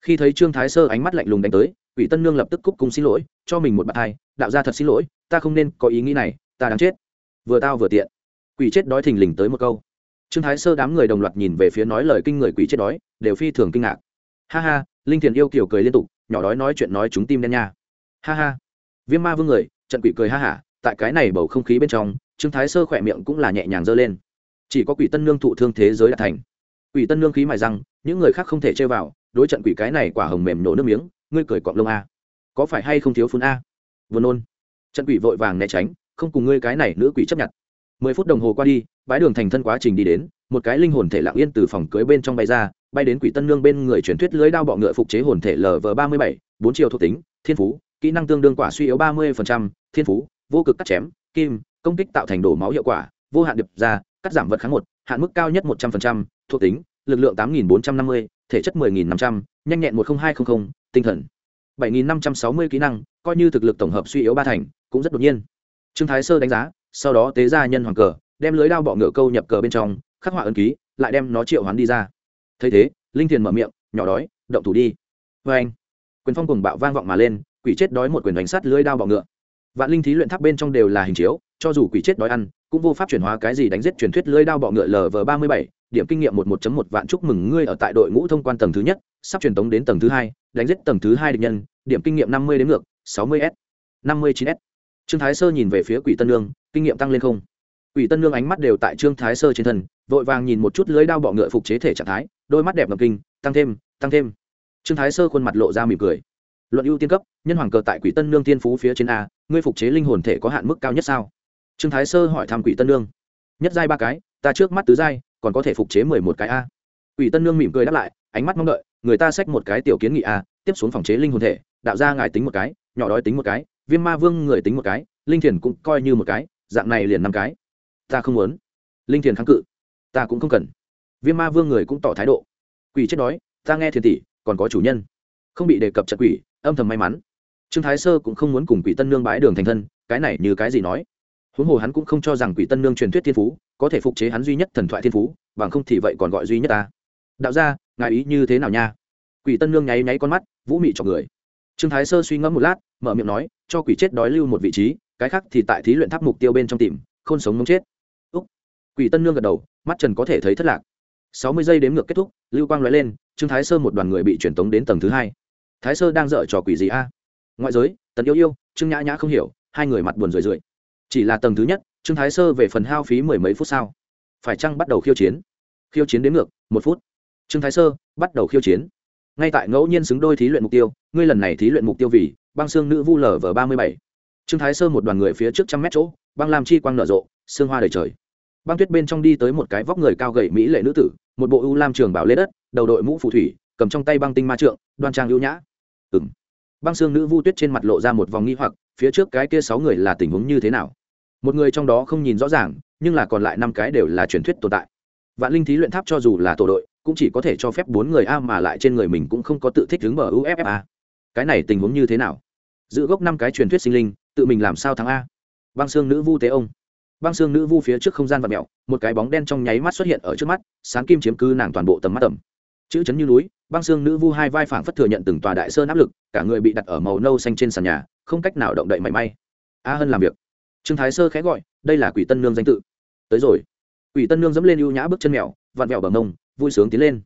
Khi thấy trương thái sơ ánh mắt lạnh lùng đánh tới ủy tân nương lập tức cúc cung xin lỗi, cho mình một bạn hai đạo gia thật xin lỗi, ta không nên có ý nghĩ này, ta đáng chết. Vừa tao vừa tiện. Quỷ chết đói thình lình tới một câu. Trương thái sơ đám người đồng loạt nhìn về phía nói lời kinh người quỷ chết đói, đều phi thường kinh ngạc. Ha ha, linh thiền yêu kiểu cười liên tục, nhỏ đói nói chuyện nói chúng tim đen nha. Ha ha. Viêm ma vương người, trận quỷ cười ha hả, tại cái này bầu không khí bên trong trương thái sơ khỏe miệng cũng là nhẹ nhàng giơ lên. Chỉ có quỷ tân nương thụ thương thế giới đã thành. Quỷ tân nương khí mài răng, những người khác không thể chơi vào, đối trận quỷ cái này quả hồng mềm nổ nước miếng, ngươi cười cọng lông a. Có phải hay không thiếu phun a? Vừa nôn. Trận quỷ vội vàng né tránh, không cùng ngươi cái này nữ quỷ chấp nhận. Mười phút đồng hồ qua đi, bãi đường thành thân quá trình đi đến, một cái linh hồn thể lặng yên từ phòng cưới bên trong bay ra, bay đến quỷ tân nương bên người truyền thuyết lưới đao bọ ngựa phục chế hồn thể lv ba mươi bảy, bốn chiều thuộc tính, thiên phú, kỹ năng tương đương quả suy yếu ba mươi thiên phú, vô cực cắt chém, kim công kích tạo thành đổ máu hiệu quả, vô hạn điệp ra, cắt giảm vật kháng một, hạn mức cao nhất một trăm linh thuộc tính, lực lượng tám nghìn bốn trăm năm mươi, thể chất mười nghìn năm trăm n h a n h nhẹn một nghìn hai trăm linh tinh thần bảy nghìn năm trăm sáu mươi kỹ năng, coi như thực lực tổng hợp suy yếu ba thành, cũng rất đột nhiên. Trương thái sơ đánh giá, sau đó tế ra nhân hoàng cờ, đem lưới đao bọ ngựa câu nhập cờ bên trong, khắc họa ấn ký, lại đem nó triệu hoán đi ra. Thấy thế, linh thiền mở miệng, nhỏ đói, động thủ đi. Vê anh, quyền phong cùng bạo vang vọng mà lên, quỷ chết đói một quyền đánh sắt lưới đao bọ ngựa. Vạn linh thí luyện tháp bên trong đều là hình chiếu cho dù quỷ chết đói ăn, cũng vô pháp chuyển hóa cái gì đánh giết truyền thuyết lưới đao bọ ngựa lv ba mươi bảy, điểm kinh nghiệm một một một vạn chúc mừng ngươi ở tại đội ngũ thông quan tầng thứ nhất, sắp truyền tống đến tầng thứ hai, đánh giết tầng thứ hai địch nhân, điểm kinh nghiệm năm mươi đến ngược, sáu mươi s, năm mươi chín s. Trương thái sơ nhìn về phía quỷ tân lương kinh nghiệm tăng lên không? Quỷ tân lương ánh mắt đều tại trương thái sơ trên thân, vội vàng nhìn một chút lưới đao bọ ngựa phục chế thể trạng thái, đôi mắt đẹp ngập kinh, tăng thêm tăng thêm. Trương thái sơ khuôn mặt lộ ra mỉm cười. Luận ưu tiên cấp, nhân hoàng cờ tại quỷ tân lương tiên phú phía trên a, ngươi phục chế linh hồn thể có hạn mức cao nhất sao? Trương thái sơ hỏi thăm quỷ tân nương. Nhất giai ba cái, ta trước mắt tứ giai, còn có thể phục chế mười một cái a. Quỷ tân nương mỉm cười đáp lại, ánh mắt mong đợi, người ta xách một cái tiểu kiến nghị a, tiếp xuống phòng chế linh hồn thể, đạo ra ngài tính một cái, nhỏ đói tính một cái, viêm ma vương người tính một cái, linh thiền cũng coi như một cái, dạng này liền năm cái. Ta không muốn. Linh thiền kháng cự. Ta cũng không cần. Viêm ma vương người cũng tỏ thái độ. Quỷ chết đói, ta nghe thiền tỷ, còn có chủ nhân. Không bị đề cập trận quỷ, âm thầm may mắn. Trương thái sơ cũng không muốn cùng quỷ tân nương bãi đường thành thân, cái này như cái gì nói? Huống hồ hắn cũng không cho rằng quỷ tân nương truyền thuyết thiên phú, có thể phục chế hắn duy nhất thần thoại thiên phú, bằng không thì vậy còn gọi duy nhất ta. Đạo ra ngài ý như thế nào nha? Quỷ tân nương nháy nháy con mắt, vũ mị cho người. Trương thái sơ suy ngẫm một lát, mở miệng nói, cho quỷ chết đói lưu một vị trí, cái khác thì tại thí luyện tháp mục tiêu bên trong tìm không sống mong chết. Úc. Quỷ tân nương gật đầu, mắt trần có thể thấy thất lạc. Sáu mươi giây đếm ngược kết thúc, lưu quang nói lên, trương thái sơ một đoàn người bị truyền tống đến tầng thứ hai. Thái sơ đang dở trò quỷ gì a? Ngoại giới, tần yêu yêu, trương nhã nhã không hiểu, hai người mặt buồn rười rượi chỉ là tầng thứ nhất, trương thái sơ về phần hao phí mười mấy phút sau phải chăng bắt đầu khiêu chiến? Khiêu chiến đến ngược, một phút. Trương thái sơ, bắt đầu khiêu chiến. Ngay tại ngẫu nhiên xứng đôi thí luyện mục tiêu, ngươi lần này thí luyện mục tiêu vì, băng xương nữ vu lv ba mươi bảy. Trương thái sơ một đoàn người phía trước trăm mét chỗ, băng làm chi quang nở rộ xương hoa đầy trời. Băng tuyết bên trong đi tới một cái vóc người cao gầy mỹ lệ nữ tử, một bộ ưu lam trường bảo lê đất, đầu đội mũ phù thủy, cầm trong tay băng tinh ma trượng, đoan trang ưu nhã. Ừng băng xương nữ vu tuyết trên mặt lộ ra một vòng nghi hoặc, phía trước cái kia sáu người là tình huống như thế nào? Một người trong đó không nhìn rõ ràng, nhưng là còn lại năm cái đều là truyền thuyết tồn tại. Vạn linh thí luyện tháp cho dù là tổ đội, cũng chỉ có thể cho phép bốn người a mà lại trên người mình cũng không có tự thích đứng bờ uffa cái này tình huống như thế nào? Giữ gốc năm cái truyền thuyết sinh linh, tự mình làm sao thắng a? Băng xương nữ vu tế ông. Băng xương nữ vu phía trước không gian và mẹo một cái bóng đen trong nháy mắt xuất hiện ở trước mắt, sáng kim chiếm cứ nàng toàn bộ tầm mắt tầm. Chữ chấn như núi, băng xương nữ vu hai vai phảng phất thừa nhận từng tòa đại sơn áp lực, cả người bị đặt ở màu nâu xanh trên sàn nhà, không cách nào động đậy mảy may. A hân làm việc trương thái sơ khẽ gọi, đây là quỷ tân nương danh tự. Tới rồi. Quỷ tân nương dẫm lên ưu nhã bước chân mèo, vặn vẹo bờ mông, vui sướng tiến lên.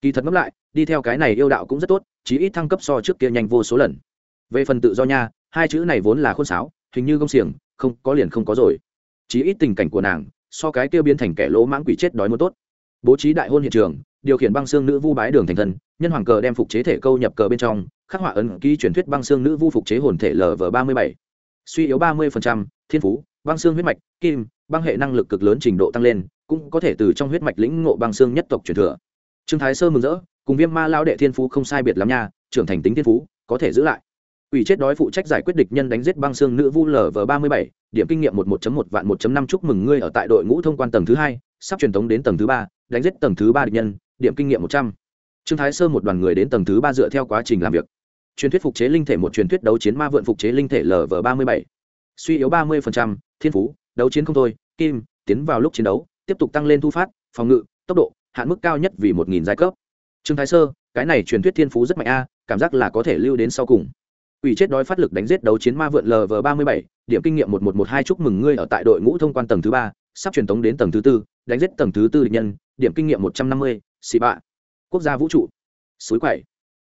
Kỳ thật ngẫm lại, đi theo cái này yêu đạo cũng rất tốt, chí ít thăng cấp so trước kia nhanh vô số lần. Về phần tự do nha, hai chữ này vốn là khôn sáo, hình như gông xiềng, không, có liền không có rồi. Chí ít tình cảnh của nàng, so cái kia biến thành kẻ lỗ mãng quỷ chết đói muốn tốt. Bố trí đại hôn hiện trường, điều khiển băng xương nữ vu bái đường thành thần nhân hoàng cờ đem phục chế thể câu nhập cờ bên trong, khắc họa ấn ký truyền thuyết băng xương nữ vu phục chế hồn thể lv ba mươi bảy. Suy yếu ba mươi thiên phú, băng xương huyết mạch, kim, băng hệ năng lực cực lớn trình độ tăng lên, cũng có thể từ trong huyết mạch lĩnh ngộ băng xương nhất tộc truyền thừa. Trương thái sơ mừng rỡ, cùng viêm ma lao đệ thiên phú không sai biệt lắm nha, trưởng thành tính thiên phú, có thể giữ lại. Quỷ chết đói phụ trách giải quyết địch nhân đánh giết băng xương nữ vu lv ba mươi bảy, điểm kinh nghiệm một một một vạn một năm chúc mừng ngươi ở tại đội ngũ thông quan tầng thứ hai, sắp truyền tống đến tầng thứ ba, đánh giết tầng thứ ba địch nhân, điểm kinh nghiệm một trăm. Trương thái sơ một đoàn người đến tầng thứ ba dựa theo quá trình làm việc. Truyền thuyết phục chế linh thể một truyền thuyết đấu chiến ma vượn phục chế linh thể lv ba mươi bảy suy yếu ba mươi thiên phú, đấu chiến không thôi, kim, tiến vào lúc chiến đấu, tiếp tục tăng lên thu phát, phòng ngự, tốc độ, hạn mức cao nhất vì một nghìn giai cấp. Trương thái sơ, cái này truyền thuyết thiên phú rất mạnh a, cảm giác là có thể lưu đến sau cùng. Quỷ chết đói phát lực đánh giết đấu chiến ma vượn lv ba mươi bảy, điểm kinh nghiệm một một một hai chúc mừng ngươi ở tại đội ngũ thông quan tầng thứ ba, sắp truyền tống đến tầng thứ tư, đánh giết tầng thứ tư địch nhân, điểm kinh nghiệm một trăm năm mươi xị bạ. Quốc gia vũ trụ. Suối quậy.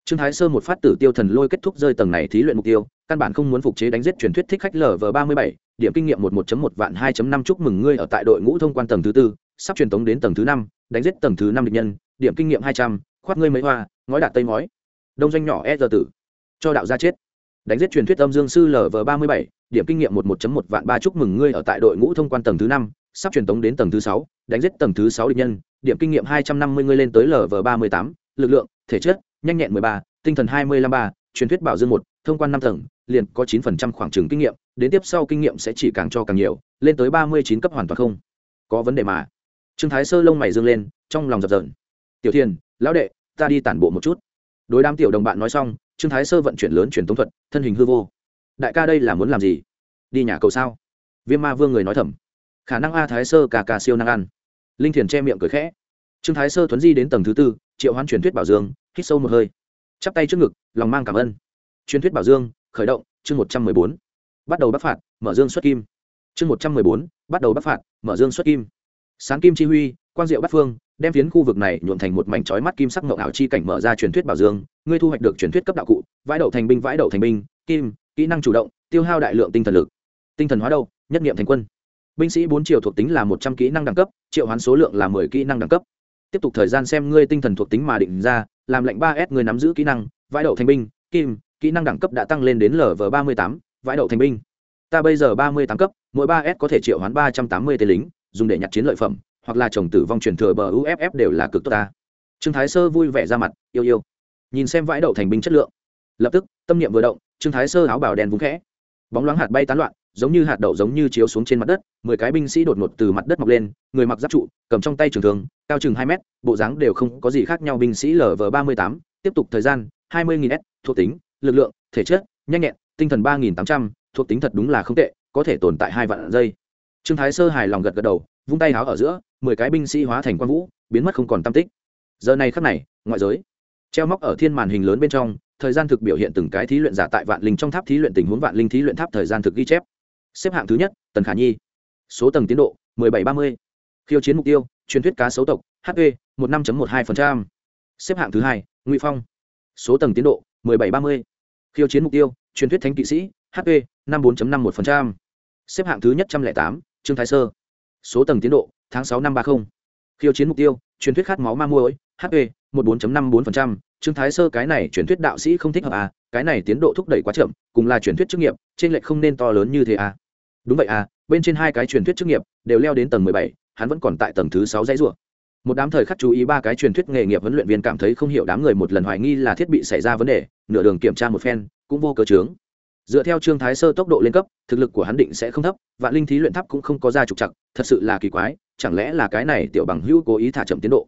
Trương thái sơ một phát tử tiêu thần lôi kết thúc rơi tầng này thí luyện mục tiêu căn bản không muốn phục chế đánh giết truyền thuyết thích khách lv ba mươi bảy, điểm kinh nghiệm một một một vạn hai năm chúc mừng ngươi ở tại đội ngũ thông quan tầng thứ tư, sắp truyền tống đến tầng thứ năm, đánh giết tầng thứ năm địch nhân, điểm kinh nghiệm hai trăm khoát ngươi mấy hoa, ngói đạt tây ngói. Đông doanh nhỏ e giờ tử. Cho đạo gia chết. Đánh giết truyền thuyết âm dương sư lv ba mươi bảy, điểm kinh nghiệm một một một vạn ba chúc mừng ngươi ở tại đội ngũ thông quan tầng thứ năm, sắp truyền tống đến tầng thứ sáu, đánh giết tầng thứ sáu địch nhân, điểm kinh nghiệm hai trăm năm mươi ngươi lên tới lv ba mươi tám, lực lượng, thể chất, nhanh nhẹn mười ba, tinh thần hai mươi lăm ba, truyền thuyết bảo dương một, thông quan năm tầng liền có chín phần trăm khoảng trừng kinh nghiệm đến tiếp sau kinh nghiệm sẽ chỉ càng cho càng nhiều lên tới ba mươi chín cấp hoàn toàn không. Có vấn đề mà. Trương thái sơ lông mày dương lên trong lòng dập dờn. Tiểu Thiên, lão đệ ta đi tản bộ một chút. Đối đám tiểu đồng bạn nói xong trương thái sơ vận chuyển lớn truyền tống thuật thân hình hư vô. Đại ca đây là muốn làm gì? Đi nhà cầu sao? Viêm ma vương người nói thầm. Khả năng a thái sơ cà cà siêu năng ăn. Linh thiền che miệng cười khẽ. Trương thái sơ thuấn di đến tầng thứ tư triệu hoán truyền thuyết bảo dương hít sâu một hơi. Chắp tay trước ngực lòng mang cảm ơn. Truyền thuyết bảo dương khởi động, chương một trăm mười bốn. Bắt đầu bắc phạt, mở dương xuất kim. Chương một trăm mười bốn, bắt đầu bắc phạt, mở dương xuất kim. Sáng kim chi huy, quang diệu bắc phương, đem phiến khu vực này nhuộm thành một mảnh trói mắt kim sắc ngậu ảo chi cảnh mở ra truyền thuyết bảo dương. Ngươi thu hoạch được truyền thuyết cấp đạo cụ, vãi đậu thành binh, vãi đậu thành binh, kim, kỹ năng chủ động, tiêu hao đại lượng tinh thần lực. Tinh thần hóa đâu? Nhất nghiệm thành quân. Binh sĩ bốn triệu thuộc tính là một trăm kỹ năng đẳng cấp, triệu hoán số lượng là mười kỹ năng đẳng cấp. Tiếp tục thời gian xem ngươi tinh thần thuộc tính mà định ra, làm lệnh ba s người nắm giữ kỹ năng, vãi đậu thành binh, kim kỹ năng đẳng cấp đã tăng lên đến lv ba mươi tám, vãi đậu thành binh. Ta bây giờ ba mươi tám cấp, mỗi ba s có thể triệu hoán ba trăm tám mươi tên lính, dùng để nhặt chiến lợi phẩm, hoặc là chồng tử vong truyền thừa bờ uff đều là cực tốt ta. Trương thái sơ vui vẻ ra mặt, yêu yêu. Nhìn xem vãi đậu thành binh chất lượng. Lập tức, tâm niệm vừa động, trương thái sơ áo bảo đèn vúng khẽ. Bóng loáng hạt bay tán loạn, giống như hạt đậu giống như chiếu xuống trên mặt đất, mười cái binh sĩ đột ngột từ mặt đất mọc lên, người mặc giáp trụ, cầm trong tay trường thường, cao chừng hai mét, bộ dáng đều không có gì khác nhau. Binh sĩ lv ba mươi tám, tiếp tục thời gian, hai mươi nghìn s, thuộc tính lực lượng, thể chất, nhanh nhẹn, tinh thần ba nghìn tám trăm, thuộc tính thật đúng là không tệ, có thể tồn tại hai vạn giây trương thái sơ hài lòng gật gật đầu, vung tay háo ở giữa, mười cái binh sĩ hóa thành quang vũ, biến mất không còn tam tích giờ này khắc này, ngoại giới, treo móc ở thiên màn hình lớn bên trong, thời gian thực biểu hiện từng cái thí luyện giả tại vạn linh trong tháp thí luyện tình huống vạn linh thí luyện tháp thời gian thực ghi chép xếp hạng thứ nhất, tần khả nhi số tầng tiến độ 1730. khiêu chiến mục tiêu, truyền thuyết cá sấu tộc hp 15.12%. xếp hạng thứ hai, ngụy phong số tầng tiến độ 1730 khiêu chiến mục tiêu, truyền thuyết thánh kỵ sĩ hp năm bốn năm một xếp hạng thứ nhất trăm lẻ tám, trương thái sơ. Số tầng tiến độ, tháng sáu năm ba mươi khiêu chiến mục tiêu, truyền thuyết khát máu ma muối hp một bốn năm bốn trương thái sơ cái này truyền thuyết đạo sĩ không thích hợp à cái này tiến độ thúc đẩy quá chậm, cùng là truyền thuyết chức nghiệp, trên lệch không nên to lớn như thế à. Đúng vậy à bên trên hai cái truyền thuyết chức nghiệp đều leo đến tầng mười bảy, hắn vẫn còn tại tầng thứ sáu dãy rùa một đám thời khắc chú ý ba cái truyền thuyết nghề nghiệp huấn luyện viên cảm thấy không hiểu đám người một lần hoài nghi là thiết bị xảy ra vấn đề nửa đường kiểm tra một phen, cũng vô cớ trướng dựa theo trương thái sơ tốc độ lên cấp, thực lực của hắn định sẽ không thấp, vạn linh thí luyện tháp cũng không có ra trục chặt thật sự là kỳ quái, chẳng lẽ là cái này tiểu bằng hữu cố ý thả chậm tiến độ?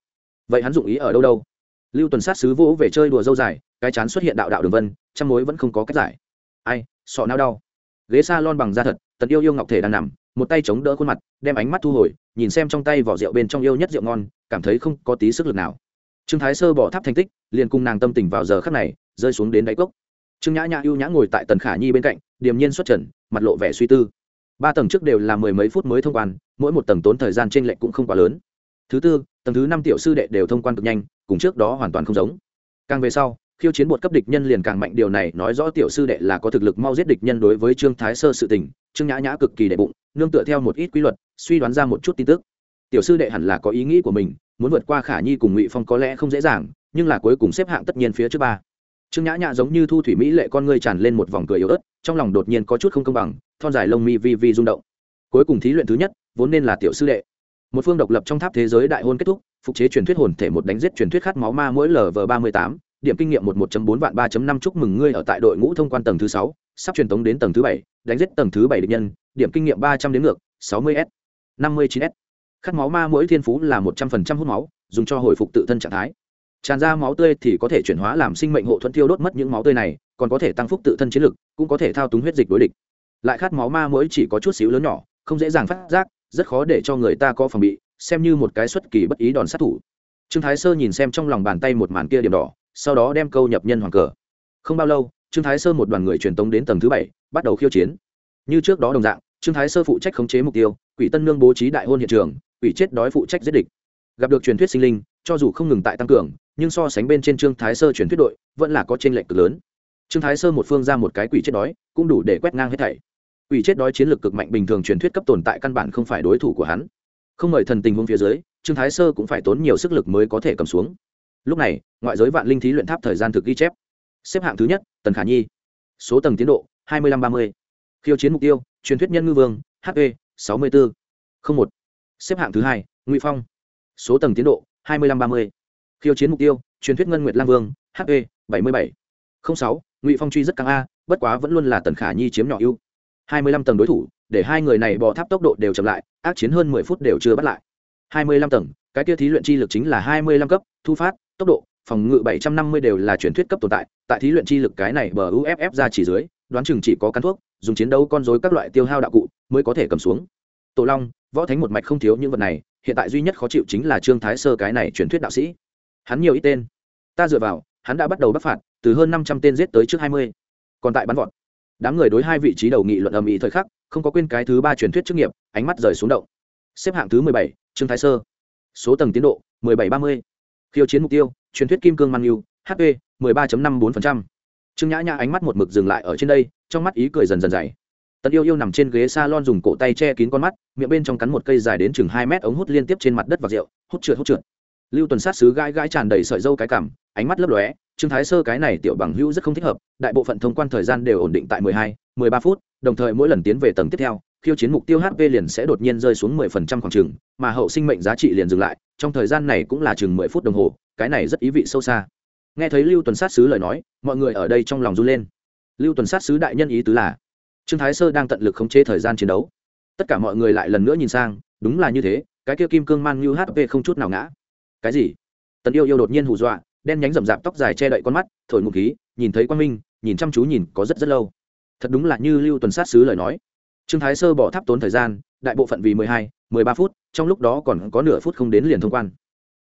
Vậy hắn dụng ý ở đâu đâu? Lưu tuần sát sứ vỗ về chơi đùa dâu dài, cái chán xuất hiện đạo đạo đường vân, trăm mối vẫn không có cách giải. Ai, sọ nao đau. Ghế s a lon bằng da thật, tần yêu yêu ngọc thể đang nằm, một tay chống đỡ khuôn mặt, đem ánh mắt thu hồi, nhìn xem trong tay vỏ rượu bên trong yêu nhất rượu ngon, cảm thấy không có tí sức lực nào. Trương thái sơ bỏ tháp thành tích, liền cùng nàng tâm tình vào giờ khắc này rơi xuống đến đáy cốc. Trương nhã nhã ưu nhã ngồi tại tần khả nhi bên cạnh, điềm nhiên xuất trần, mặt lộ vẻ suy tư. Ba tầng trước đều là mười mấy phút mới thông quan, mỗi một tầng tốn thời gian t r ê n lệch cũng không quá lớn. Thứ tư, tầng thứ năm tiểu sư đệ đều thông quan cực nhanh, cùng trước đó hoàn toàn không giống. Càng về sau, khiêu chiến bột cấp địch nhân liền càng mạnh, điều này nói rõ tiểu sư đệ là có thực lực mau giết địch nhân đối với trương thái sơ sự tình. Trương nhã nhã cực kỳ đệ bụng, nương tựa theo một ít quy luật, suy đoán ra một chút tin tức. Tiểu sư đệ hẳn là có ý nghĩ của mình, muốn vượt qua khả nhi cùng ngụy phong có lẽ không dễ dàng, nhưng là cuối cùng xếp hạng tất nhiên phía trước ba trương nhã nhã giống như thu thủy mỹ lệ con ngươi tràn lên một vòng cười yếu ớt, trong lòng đột nhiên có chút không công bằng, thon dài lông mi vi vi rung động. Cuối cùng thí luyện thứ nhất, vốn nên là tiểu sư đệ. Một phương độc lập trong tháp thế giới đại hôn kết thúc, phục chế truyền thuyết hồn thể một đánh giết truyền thuyết khát máu ma mỗi lv ba mươi tám, điểm kinh nghiệm một một bốn vạn ba năm chúc mừng ngươi ở tại đội ngũ thông quan tầng thứ sáu, sắp truyền tống đến tầng thứ bảy, đánh giết tầng thứ bảy địch nhân, điểm kinh nghiệm ba trăm đến ngược, sáu mươi s, năm mươi chín s. Khát máu ma mỗi thiên phú là một trăm phần trăm hút máu, dùng cho hồi phục tự thân trạng thái tràn ra máu tươi thì có thể chuyển hóa làm sinh mệnh hộ thuẫn thiêu đốt mất những máu tươi này, còn có thể tăng phúc tự thân chiến lực, cũng có thể thao túng huyết dịch đối địch. Lại khát máu ma mỗi chỉ có chút xíu lớn nhỏ, không dễ dàng phát giác, rất khó để cho người ta có phòng bị, xem như một cái xuất kỳ bất ý đòn sát thủ. Trương thái sơ nhìn xem trong lòng bàn tay một màn kia điểm đỏ, sau đó đem câu nhập nhân hoàng cờ. Không bao lâu, trương thái sơ một đoàn người truyền tống đến tầng thứ bảy, bắt đầu khiêu chiến. Như trước đó đồng dạng, trương thái sơ phụ trách khống chế mục tiêu, quỷ tân nương bố trí đại hôn hiện trường, quỷ chết đói phụ trách giết địch. Gặp được truyền thuyết sinh linh, cho dù không ngừng tại tăng cường nhưng so sánh bên trên trương thái sơ truyền thuyết đội, vẫn là có trên lệch cực lớn. Trương thái sơ một phương ra một cái quỷ chết đói, cũng đủ để quét ngang hết thảy. Quỷ chết đói chiến lược cực mạnh bình thường truyền thuyết cấp tồn tại căn bản không phải đối thủ của hắn. Không mời thần tình huống phía dưới, trương thái sơ cũng phải tốn nhiều sức lực mới có thể cầm xuống. Lúc này, ngoại giới vạn linh thí luyện tháp thời gian thực ghi chép. Xếp hạng thứ nhất, tần khả nhi. Số tầng tiến độ, hai mươi năm ba mươi. Khiêu chiến mục tiêu, truyền thuyết nhân ngư vương hp sáu mươi bốn một. Xếp hạng thứ hai, ngụy phong. Số tầng tiến độ, hai mươi năm ba mươi khiêu chiến mục tiêu, truyền thuyết ngân nguyệt lang vương hp bảy mươi bảy. Sáu, ngụy phong truy rất căng a, bất quá vẫn luôn là tần khả nhi chiếm nhỏ ưu. Hai mươi lăm tầng đối thủ, để hai người này bỏ tháp tốc độ đều chậm lại, ác chiến hơn mười phút đều chưa bắt lại. Hai mươi lăm tầng, cái kia thí luyện chi lực chính là hai mươi lăm cấp, thu phát, tốc độ, phòng ngự bảy trăm năm mươi đều là truyền thuyết cấp tồn tại tại thí luyện chi lực cái này bờ uff ra chỉ dưới, đoán chừng chỉ có cắn thuốc, dùng chiến đấu con dối các loại tiêu hao đạo cụ mới có thể cầm xuống. Tổ long, võ thánh một mạch không thiếu những vật này, hiện tại duy nhất khó chịu chính là trương thái sơ cái này truyền thuyết đạo sĩ hắn nhiều ít tên. Ta dựa vào, hắn đã bắt đầu bắt phạt, từ hơn năm trăm tên giết tới trước hai mươi. Còn tại bắn vọt. Đám người đối hai vị trí đầu nghị luận ầm ĩ thời khắc, không có quên cái thứ ba truyền thuyết chức nghiệp, ánh mắt rời xuống động. Xếp hạng thứ mười bảy, trương thái sơ. Số tầng tiến độ, mười bảy ba mươi. Khiêu chiến mục tiêu, truyền thuyết kim cương man yêu hp mười ba năm bốn trương nhã nhã ánh mắt một mực dừng lại ở trên đây, trong mắt ý cười dần dần dày. Tần yêu yêu nằm trên ghế s a lon dùng cổ tay che kín con mắt, miệng bên trong cắn một cây dài đến chừng hai mét ống hút liên tiếp trên mặt đất và rượu, hút trượt hút trượt lưu tuần sát sứ gãi gãi tràn đầy sợi dâu cái cảm ánh mắt lấp lóe trương thái sơ cái này tiểu bằng hữu rất không thích hợp đại bộ phận thông quan thời gian đều ổn định tại mười hai mười ba phút đồng thời mỗi lần tiến về tầng tiếp theo khiêu chiến mục tiêu hp liền sẽ đột nhiên rơi xuống mười phần trăm khoảng trường, mà hậu sinh mệnh giá trị liền dừng lại trong thời gian này cũng là chừng mười phút đồng hồ cái này rất ý vị sâu xa. Nghe thấy lưu tuần sát sứ lời nói mọi người ở đây trong lòng run lên. Lưu tuần sát sứ đại nhân ý tứ là trương thái sơ đang tận lực khống chế thời gian chiến đấu. Tất cả mọi người lại lần nữa nhìn sang đúng là như thế cái kia kim cương man như hp không chút nào ngã cái gì? Tần yêu yêu đột nhiên hù dọa, đen nhánh rậm rạp tóc dài che đậy con mắt, thổi ngụ khí, nhìn thấy quan minh, nhìn chăm chú nhìn có rất rất lâu. Thật đúng là như lưu tuần sát sứ lời nói. Trương thái sơ bỏ tháp tốn thời gian, đại bộ phận vì mười hai, mười ba phút, trong lúc đó còn có nửa phút không đến liền thông quan.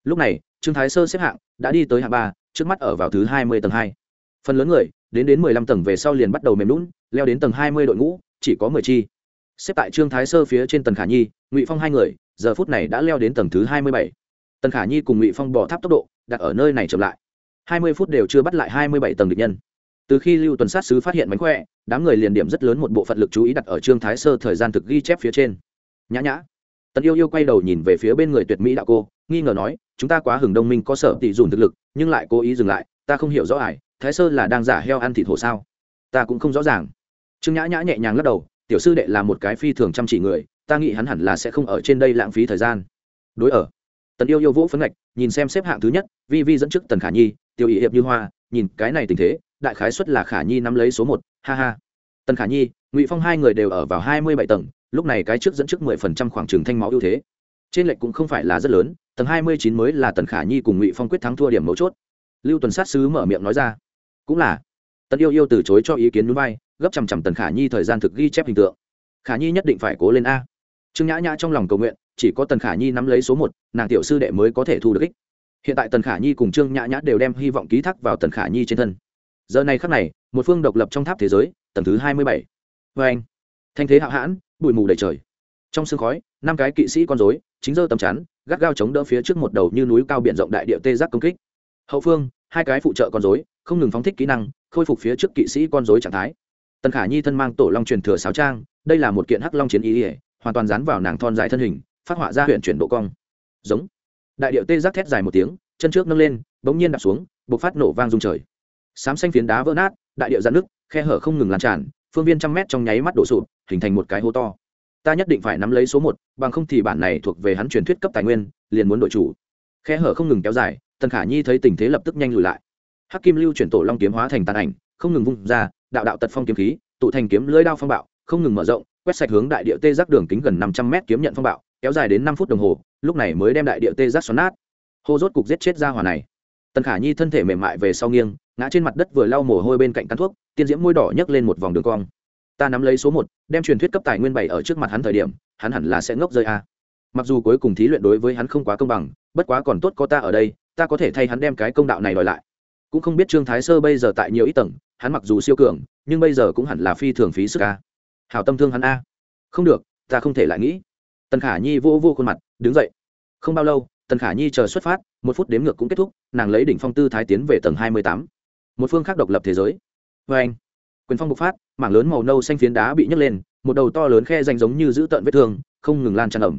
Lúc này, trương thái sơ xếp hạng đã đi tới hạng ba, trước mắt ở vào thứ hai mươi tầng hai. Phần lớn người, đến đến mười lăm tầng về sau liền bắt đầu mềm lún leo đến tầng hai mươi đội ngũ, chỉ có mười chi. Xếp tại trương thái sơ phía trên tầng khả nhi, ngụy phong hai người, giờ phút này đã leo đến tầng thứ hai mươi bảy tần khả nhi cùng ngụy phong bỏ tháp tốc độ, đặt ở nơi này chậm lại. Hai mươi phút đều chưa bắt lại hai mươi bảy tầng địch nhân. Từ khi lưu tuần sát sứ phát hiện mánh khỏe, đám người liền điểm rất lớn một bộ phận lực chú ý đặt ở trương thái sơ thời gian thực ghi chép phía trên. Nhã nhã. Tần yêu yêu quay đầu nhìn về phía bên người tuyệt mỹ đạo cô, nghi ngờ nói, chúng ta quá hừng đông minh có sở tỷ dùn thực lực, nhưng lại cố ý dừng lại, ta không hiểu rõ ải thái sơ là đang giả heo ăn thịt hổ sao? Ta cũng không rõ ràng. Trương nhã nhã nhẹ nhàng lắc đầu, tiểu sư đệ là một cái phi thường chăm chỉ người, ta nghĩ hắn hẳn là sẽ không ở trên đây lãng phí thời gian. Đối ở tần yêu yêu vỗ phấn ngạch, nhìn xem xếp hạng thứ nhất, vi vi dẫn trước tần khả nhi tiêu ý hiệp như hoa, nhìn cái này tình thế, đại khái xuất là khả nhi nắm lấy số một, ha ha. Tần khả nhi, ngụy phong hai người đều ở vào hai mươi bảy tầng, lúc này cái trước dẫn trước mười phần trăm khoảng trừng thanh máu ưu thế. Trên lệch cũng không phải là rất lớn, tầng hai mươi chín mới là tần khả nhi cùng ngụy phong quyết thắng thua điểm mấu chốt. Lưu tuần sát sứ mở miệng nói ra. Cũng là. Tần yêu yêu từ chối cho ý kiến núi vai, gấp chằm chằm tần khả nhi thời gian thực ghi chép hình tượng. Khả nhi nhất định phải cố lên a. Trương nhã nhã trong lòng cầu nguyện chỉ có tần khả nhi nắm lấy số một, nàng tiểu sư đệ mới có thể thu được ích. Hiện tại tần khả nhi cùng trương nhã nhã đều đem hy vọng ký thác vào tần khả nhi trên thân. Giờ này khắc này, một phương độc lập trong tháp thế giới, tầng thứ hai mươi bảy. Vê anh, thanh thế hạo hãn, bụi mù đầy trời. Trong sương khói, năm cái kỵ sĩ con dối chính giơ tầm chắn, gắt gao chống đỡ phía trước một đầu như núi cao biển rộng đại địa tê giác công kích. Hậu phương, hai cái phụ trợ con dối không ngừng phóng thích kỹ năng, khôi phục phía trước kỵ sĩ con dối trạng thái. Tần khả nhi thân mang tổ long truyền thừa sáo trang, đây là một kiện hắc long chiến ý ỉa hoàn toàn dán vào nàng thon dài thân hình phát họa ra huyện chuyển độ cong. Giống. Đại điệu tê giác thét dài một tiếng, chân trước nâng lên, bỗng nhiên đạp xuống, bộc phát nổ vang rung trời. Sám xanh phiến đá vỡ nát, đại điệu dạn nước khe hở không ngừng lan tràn, phương viên trăm mét trong nháy mắt đổ sụp, hình thành một cái hố to. Ta nhất định phải nắm lấy số một, bằng không thì bản này thuộc về hắn truyền thuyết cấp tài nguyên, liền muốn đội chủ. Khe hở không ngừng kéo dài, tần khả nhi thấy tình thế lập tức nhanh lùi lại. Hắc kim lưu chuyển tổ long kiếm hóa thành tàn ảnh, không ngừng vung ra, đạo đạo tật phong kiếm khí, tụ thành kiếm lưỡi đao phong bạo, không ngừng mở rộng, quét sạch hướng đại địa tê giác đường kính gần năm trăm mét kiếm nhận phong bạo kéo dài đến năm phút đồng hồ, lúc này mới đem đại địa tê giác xoắn nát. Hô rốt cục giết chết ra hỏa này. Tần khả nhi thân thể mềm mại về sau nghiêng, ngã trên mặt đất vừa lau mồ hôi bên cạnh căn thuốc, tiên diễm môi đỏ nhấc lên một vòng đường cong. Ta nắm lấy số một, đem truyền thuyết cấp tài nguyên bảy ở trước mặt hắn thời điểm, hắn hẳn là sẽ ngốc rơi a. Mặc dù cuối cùng thí luyện đối với hắn không quá công bằng, bất quá còn tốt có ta ở đây, ta có thể thay hắn đem cái công đạo này đòi lại. Cũng không biết trương thái sơ bây giờ tại nhiều ít tầng, hắn mặc dù siêu cường, nhưng bây giờ cũng hẳn là phi thường phí sức a. Hảo tâm thương hắn a. Không được, ta không thể lại nghĩ tần khả nhi vô vô khuôn mặt, đứng dậy. Không bao lâu, tần khả nhi chờ xuất phát, một phút đếm ngược cũng kết thúc, nàng lấy đỉnh phong tư thái tiến về tầng hai mươi tám. Một phương khác độc lập thế giới. Vê anh, quyền phong bộc phát, mảng lớn màu nâu xanh phiến đá bị nhấc lên, một đầu to lớn khe danh giống như giữ tợn vết thương, không ngừng lan tràn ẩm.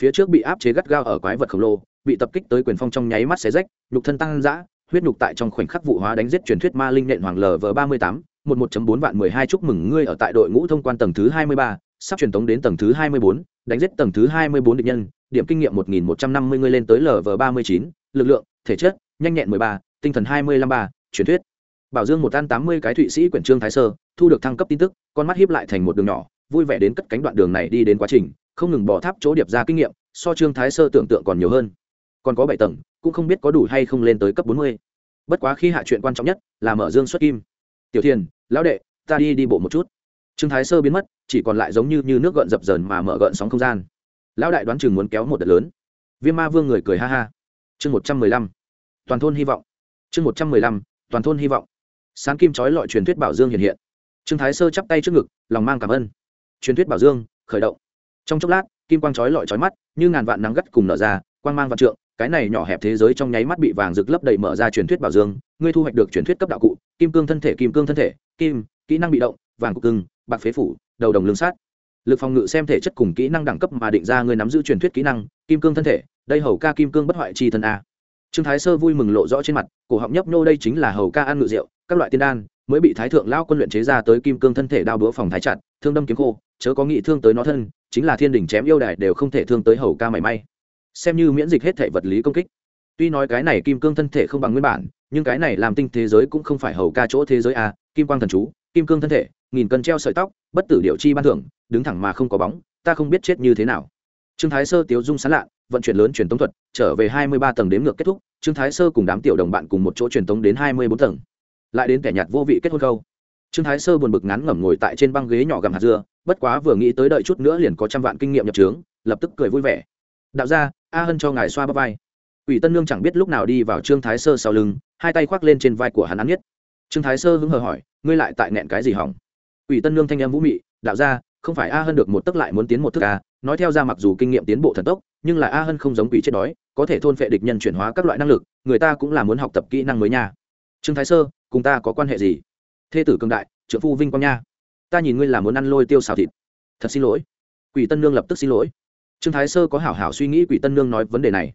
Phía trước bị áp chế gắt gao ở quái vật khổng lồ, bị tập kích tới quyền phong trong nháy mắt xé rách, nhục thân tăng dã, huyết nhục tại trong khoảnh khắc vụ hóa đánh giết truyền thuyết ma linh nện hoàng lv ba mươi tám, một một bốn vạn mười hai chúc mừng ngươi ở tại đội ngũ thông quan tầng thứ hai mươi ba sắp truyền tống đến tầng thứ hai mươi bốn, đánh giết tầng thứ hai mươi bốn địch nhân, điểm kinh nghiệm một nghìn một trăm năm mươi ngươi lên tới lv ba mươi chín, lực lượng, thể chất, nhanh nhẹn mười ba, tinh thần hai mươi lăm ba, truyền thuyết. Bảo dương một tan tám mươi cái thụy sĩ quyển trương thái sơ, thu được thăng cấp tin tức, con mắt hiếp lại thành một đường nhỏ, vui vẻ đến cất cánh đoạn đường này đi đến quá trình, không ngừng bỏ tháp chỗ điệp ra kinh nghiệm, so trương thái sơ tưởng tượng còn nhiều hơn. Còn có bảy tầng, cũng không biết có đủ hay không lên tới cấp bốn mươi. Bất quá khi hạ chuyện quan trọng nhất là mở dương xuất kim. Tiểu thiền, lão đệ, ta đi đi bộ một chút trương thái sơ biến mất chỉ còn lại giống như, như nước gợn dập dờn mà mở gợn sóng không gian. Lão đại đoán chừng muốn kéo một đợt lớn. Viêm ma vương người cười ha ha. Chương một trăm mười lăm. Toàn thôn hy vọng. Chương một trăm mười lăm. Toàn thôn hy vọng. Sáng kim trói lọi truyền thuyết bảo dương hiện hiện. Trương thái sơ chắp tay trước ngực lòng mang cảm ơn. Truyền thuyết bảo dương khởi động. Trong chốc lát kim quang trói lọi trói mắt như ngàn vạn nắng gắt cùng nở ra quang mang vạn trượng cái này nhỏ hẹp thế giới trong nháy mắt bị vàng rực lấp đầy mở ra truyền thuyết bảo dương. Ngươi thu hoạch được truyền thuyết cấp đạo cụ kim cương thân thể kim cương thân thể kim kỹ năng bị động vàng cục cưng, bạc phế phủ, đầu đồng lương sát. Lực phòng ngự xem thể chất cùng kỹ năng đẳng cấp mà định ra người nắm giữ truyền thuyết kỹ năng, kim cương thân thể, đây hầu ca kim cương bất hoại chi thân a. Trương thái sơ vui mừng lộ rõ trên mặt, cổ họng nhấp nhô đây chính là hầu ca ăn ngự rượu, các loại tiên đan, mới bị thái thượng lao quân luyện chế ra tới kim cương thân thể đao búa phòng thái chặt, thương đâm kiếm khô, chớ có nghị thương tới nó thân, chính là thiên đình chém yêu đài đều không thể thương tới hầu ca mảy may. Xem như miễn dịch hết thể vật lý công kích. Tuy nói cái này kim cương thân thể không bằng nguyên bản, nhưng cái này làm tinh thế giới cũng không phải hầu ca chỗ thế giới a, kim quang thần chú kim cương thân thể, nghìn cân treo sợi tóc, bất tử điệu chi ban thưởng, đứng thẳng mà không có bóng, ta không biết chết như thế nào. Trương thái sơ tiếu dung sán lạ, vận chuyển lớn truyền tống thuật, trở về hai mươi ba tầng đếm ngược kết thúc, trương thái sơ cùng đám tiểu đồng bạn cùng một chỗ truyền tống đến hai mươi bốn tầng. Lại đến kẻ nhạt vô vị kết hôn câu trương thái sơ buồn bực ngắn ngẩm ngồi tại trên băng ghế nhỏ gặm hạt dưa, bất quá vừa nghĩ tới đợi chút nữa liền có trăm vạn kinh nghiệm nhập trướng, lập tức cười vui vẻ. Đạo ra a hân cho ngài xoa bắp vai. Ủy tân nương chẳng biết lúc nào đi vào trương thái sơ sau lưng, hai tay khoác lên trên vai của hắn án nhất trương thái sơ hứng hờ hỏi, ngươi lại tại nẹn cái gì hỏng? Ủy tân nương thanh em vũ mị, đạo ra không phải a hân được một tức lại muốn tiến một thức a nói theo ra mặc dù kinh nghiệm tiến bộ thần tốc, nhưng là a hân không giống quỷ chết đói, có thể thôn phệ địch nhân chuyển hóa các loại năng lực, người ta cũng là muốn học tập kỹ năng mới nha. Trương thái sơ, cùng ta có quan hệ gì? Thê tử cương đại trợ phu vinh quang nha. Ta nhìn ngươi là muốn ăn lôi tiêu xào thịt. Thật xin lỗi. Quỷ tân nương lập tức xin lỗi. Trương thái sơ có hảo hảo suy nghĩ quỷ tân nương nói vấn đề này.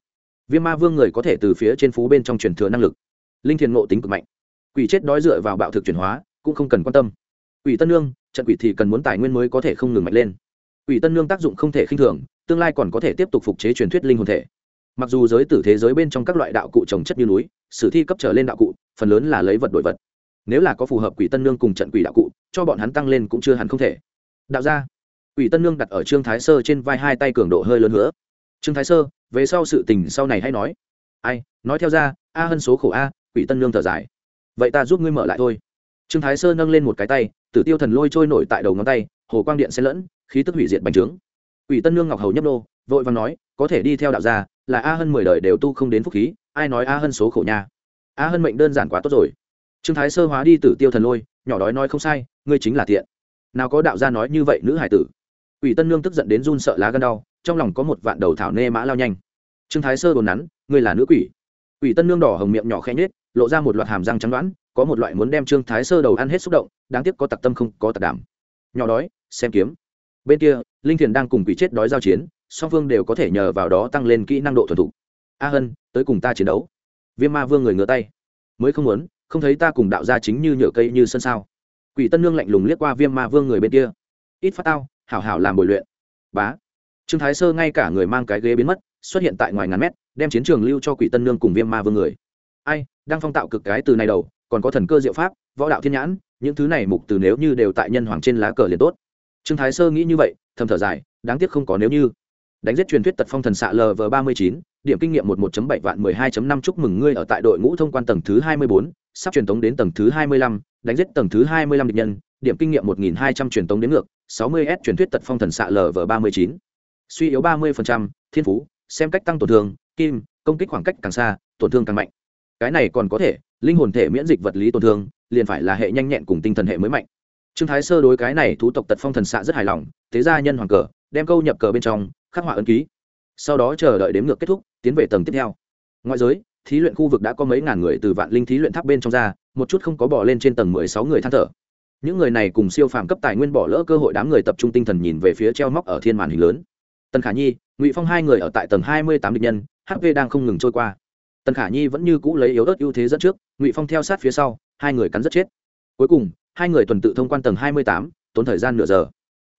Viêm ma vương người có thể từ phía trên phú bên trong truyền thừa năng lực. Linh thiền ngộ tính cực mạnh quỷ chết đói dựa vào bạo thực chuyển hóa, cũng không cần quan tâm. Quỷ tân nương, trận quỷ thì cần muốn tài nguyên mới có thể không ngừng mạnh lên. Quỷ tân nương tác dụng không thể khinh thường, tương lai còn có thể tiếp tục phục chế truyền thuyết linh hồn thể. Mặc dù giới tử thế giới bên trong các loại đạo cụ trồng chất như núi, sử thi cấp trở lên đạo cụ, phần lớn là lấy vật đổi vật. Nếu là có phù hợp quỷ tân nương cùng trận quỷ đạo cụ, cho bọn hắn tăng lên cũng chưa hẳn không thể. Đạo ra quỷ tân nương đặt ở trương thái sơ trên vai hai tay cường độ hơi lớn nữa trương thái sơ, về sau sự tình sau này hay nói. Ai, nói theo ra a hân số khổ a, quỷ tân nương thở dài vậy ta giúp ngươi mở lại thôi. Trương thái sơ nâng lên một cái tay tử tiêu thần lôi trôi nổi tại đầu ngón tay hồ quang điện xen lẫn khí tức hủy diệt bành trướng. Quỷ tân nương ngọc hầu nhấp nô vội vàng nói có thể đi theo đạo gia là a hơn mười đời đều tu không đến phúc khí ai nói a hơn số khổ nha? A hơn mệnh đơn giản quá tốt rồi. Trương thái sơ hóa đi tử tiêu thần lôi nhỏ đói nói không sai ngươi chính là tiện nào có đạo gia nói như vậy nữ hải tử. Quỷ Tân Nương tức giận đến run sợ lá gan đau, trong lòng có một vạn đầu thảo nê mã lao nhanh. Trương Thái Sơ đồn nắn, ngươi là nữ quỷ. Quỷ Tân Nương đỏ hồng miệng nhỏ khẽ nhết lộ ra một loạt hàm răng trắng đoán, có một loại muốn đem Trương Thái Sơ đầu ăn hết xúc động, đáng tiếc có tặc tâm không có tặc đảm. Nhỏ đói, xem kiếm. Bên kia, Linh Thiền đang cùng quỷ chết đói giao chiến, song phương đều có thể nhờ vào đó tăng lên kỹ năng độ thuần thục. A Hân, tới cùng ta chiến đấu. Viêm Ma Vương người ngửa tay. Mới không muốn, không thấy ta cùng đạo gia chính như nhựa cây như sân sao. Quỷ Tân Nương lạnh lùng liếc qua Viêm Ma Vương người bên kia. Ít phát tao, hảo hảo làm bồi luyện bá trương thái sơ ngay cả người mang cái ghế biến mất xuất hiện tại ngoài ngàn mét đem chiến trường lưu cho quỷ tân nương cùng viêm ma vương người ai đang phong tạo cực cái từ này đầu còn có thần cơ diệu pháp võ đạo thiên nhãn những thứ này mục từ nếu như đều tại nhân hoàng trên lá cờ liền tốt. Trương thái sơ nghĩ như vậy thầm thở dài đáng tiếc không có nếu như. Đánh giết truyền thuyết tật phong thần xạ lv ba mươi chín điểm kinh nghiệm một một bảy vạn mười hai năm chúc mừng ngươi ở tại đội ngũ thông quan tầng thứ hai mươi bốn sắp truyền tống đến tầng thứ hai mươi lăm đánh giết tầng thứ hai mươi lăm địch nhân điểm kinh nghiệm một nghìn hai trăm truyền tống đến ngược 60 s truyền thuyết tật phong thần xạ lv 39 suy yếu 30%, thiên phú xem cách tăng tổn thương kim công kích khoảng cách càng xa tổn thương càng mạnh cái này còn có thể, linh hồn thể miễn dịch vật lý tổn thương, liền phải là hệ nhanh nhẹn cùng tinh thần hệ mới mạnh. Trương thái sơ đối cái này thú tộc tật phong thần xạ rất hài lòng, thế ra nhân hoàng cờ, đem câu nhập cờ bên trong, khắc họa ấn ký. Sau đó chờ đợi đếm ngược kết thúc, tiến về tầng tiếp theo. Ngoại giới, thí luyện khu vực đã có mấy ngàn người từ vạn linh thí luyện tháp bên trong ra, một chút không có bỏ lên trên tầng mười sáu người than thở. Những người này cùng siêu phàm cấp tài nguyên bỏ lỡ cơ hội đám người tập trung tinh thần nhìn về phía treo móc ở thiên màn hình lớn. Tần khả nhi, ngụy phong hai người ở tại tầng hai mươi tám địch nhân hp đang không ngừng trôi qua tần khả nhi vẫn như cũ lấy yếu ớt ưu thế dẫn trước, ngụy phong theo sát phía sau, hai người cắn rất chết. Cuối cùng, hai người tuần tự thông quan tầng hai mươi tám, tốn thời gian nửa giờ.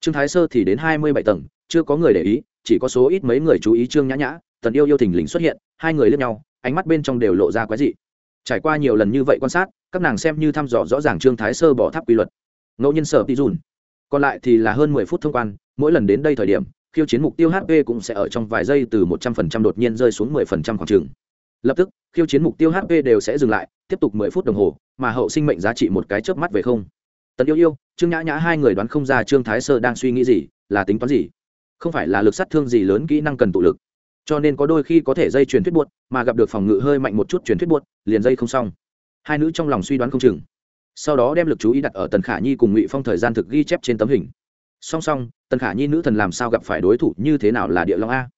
Trương thái sơ thì đến hai mươi bảy tầng, chưa có người để ý, chỉ có số ít mấy người chú ý trương nhã nhã, tần yêu yêu thình lình xuất hiện, hai người lướt nhau, ánh mắt bên trong đều lộ ra quái dị. Trải qua nhiều lần như vậy quan sát, các nàng xem như thăm dò rõ ràng trương thái sơ bỏ tháp quy luật. Ngẫu nhiên sở tí dùn. Còn lại thì là hơn mười phút thông quan, mỗi lần đến đây thời điểm, khiêu chiến mục tiêu hp cũng sẽ ở trong vài giây từ một trăm phần trăm đột nhiên rơi xuống mười phần trăm khoảng trường lập tức, khiêu chiến mục tiêu hp đều sẽ dừng lại, tiếp tục mười phút đồng hồ, mà hậu sinh mệnh giá trị một cái chớp mắt về không. Tần yêu yêu, trương nhã nhã hai người đoán không ra trương thái sơ đang suy nghĩ gì, là tính toán gì? Không phải là lực sát thương gì lớn kỹ năng cần tụ lực. Cho nên có đôi khi có thể dây truyền thuyết buốt mà gặp được phòng ngự hơi mạnh một chút truyền thuyết buốt liền dây không xong. Hai nữ trong lòng suy đoán không chừng. Sau đó đem lực chú ý đặt ở tần khả nhi cùng ngụy phong thời gian thực ghi chép trên tấm hình. Song song, tần khả nhi nữ thần làm sao gặp phải đối thủ như thế nào là địa long a?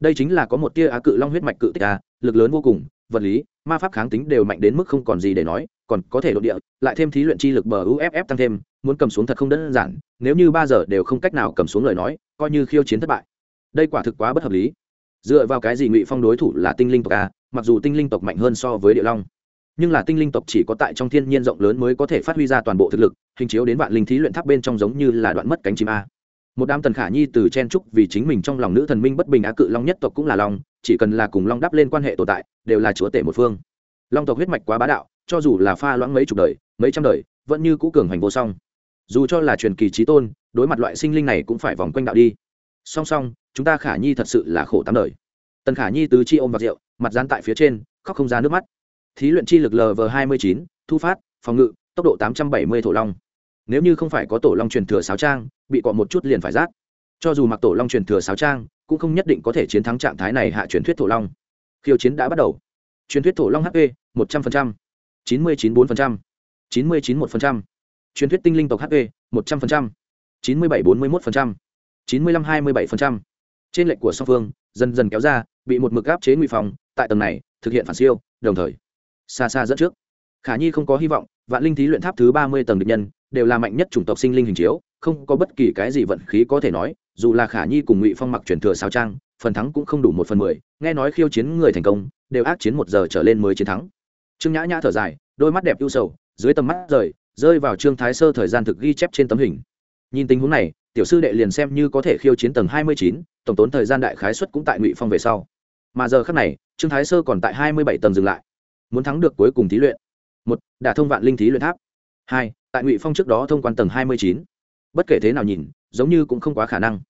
Đây chính là có một tia á cự long huyết mạch cự tích a lực lớn vô cùng, vật lý, ma pháp kháng tính đều mạnh đến mức không còn gì để nói, còn có thể đ địa, lại thêm thí luyện chi lực bờ uff tăng thêm, muốn cầm xuống thật không đơn giản, nếu như ba giờ đều không cách nào cầm xuống lời nói, coi như khiêu chiến thất bại. Đây quả thực quá bất hợp lý. Dựa vào cái gì ngụy phong đối thủ là tinh linh tộc a, mặc dù tinh linh tộc mạnh hơn so với địa long, nhưng là tinh linh tộc chỉ có tại trong thiên nhiên rộng lớn mới có thể phát huy ra toàn bộ thực lực, hình chiếu đến vạn linh thí luyện tháp bên trong giống như là đoạn mất cánh chim a một đám tần khả nhi từ chen trúc vì chính mình trong lòng nữ thần minh bất bình á cự long nhất tộc cũng là long, chỉ cần là cùng long đắp lên quan hệ tồn tại, đều là chúa tể một phương. Long tộc huyết mạch quá bá đạo, cho dù là pha loãng mấy chục đời, mấy trăm đời, vẫn như cũ cường hành vô song. Dù cho là truyền kỳ trí tôn, đối mặt loại sinh linh này cũng phải vòng quanh đạo đi. Song song, chúng ta khả nhi thật sự là khổ tám đời. Tần khả nhi tứ chi ôm vào rượu, mặt dán tại phía trên, khóc không ra nước mắt. Thí luyện chi lực lv hai mươi chín, thu phát, phòng ngự, tốc độ tám trăm bảy mươi thổ long nếu như không phải có tổ long truyền thừa sáo trang, bị cọ một chút liền phải rát. Cho dù mặc tổ long truyền thừa sáo trang, cũng không nhất định có thể chiến thắng trạng thái này hạ truyền thuyết thổ long. Khiêu chiến đã bắt đầu. Truyền thuyết thổ long hp một trăm linh chín mươi chín bốn chín mươi chín một truyền thuyết tinh linh tộc hp một trăm linh chín mươi bảy bốn mươi một chín mươi năm hai mươi bảy trên lệnh của song phương, dần dần kéo ra, bị một mực áp chế nguy phòng, tại tầng này, thực hiện phản siêu, đồng thời. Xa xa dẫn trước. Khả nhi không có hy vọng vạn linh thí luyện tháp thứ ba mươi tầng địch nhân, đều là mạnh nhất chủng tộc sinh linh hình chiếu, không có bất kỳ cái gì vận khí có thể nói, dù là khả nhi cùng ngụy phong mặc truyền thừa sao trang, phần thắng cũng không đủ một phần mười, nghe nói khiêu chiến người thành công, đều ác chiến một giờ trở lên mới chiến thắng. Trương nhã nhã thở dài, đôi mắt đẹp ưu sầu, dưới tầm mắt rời, rơi vào trương thái sơ thời gian thực ghi chép trên tấm hình. Nhìn tình huống này, tiểu sư đệ liền xem như có thể khiêu chiến tầng hai mươi chín, tổng tốn thời gian đại khái xuất cũng tại ngụy phong về sau. Mà giờ khác này, trương thái sơ còn tại hai mươi bảy tầng dừng lại, muốn thắng được cuối cùng thí luyện một, đả thông vạn linh thí luyện tháp. Hai, tại ngụy phong trước đó thông quan tầng hai mươi chín. Bất kể thế nào nhìn, giống như cũng không quá khả năng.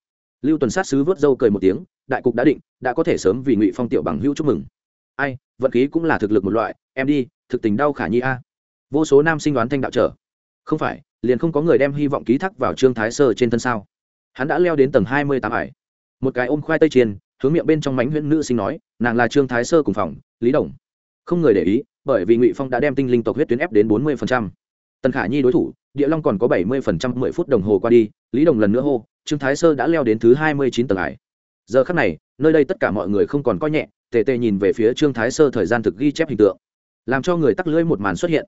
Lưu tuần sát sứ vớt dâu cười một tiếng, đại cục đã định, đã có thể sớm vì ngụy phong tiểu bằng hữu chúc mừng. Ai, vận khí cũng là thực lực một loại, em đi, thực tình đau khả nhi a. Vô số nam sinh đoán thanh đạo trở. Không phải, liền không có người đem hy vọng ký thác vào trương thái sơ trên thân sao? Hắn đã leo đến tầng hai mươi tám ải. Một cái ôm khoai tây chiên, hướng miệng bên trong mánh huyễn nữ sinh nói, nàng là trương thái sơ cùng phòng, lý đồng. Không người để ý bởi vì ngụy phong đã đem tinh linh tộc huyết tuyến ép đến bốn mươi tần khả nhi đối thủ, địa long còn có bảy mươi mười phút đồng hồ qua đi, lý đồng lần nữa hô, trương thái sơ đã leo đến thứ hai mươi chín tầng hải. giờ khắc này, nơi đây tất cả mọi người không còn coi nhẹ, tề tề nhìn về phía trương thái sơ thời gian thực ghi chép hình tượng, làm cho người tắc lưỡi một màn xuất hiện.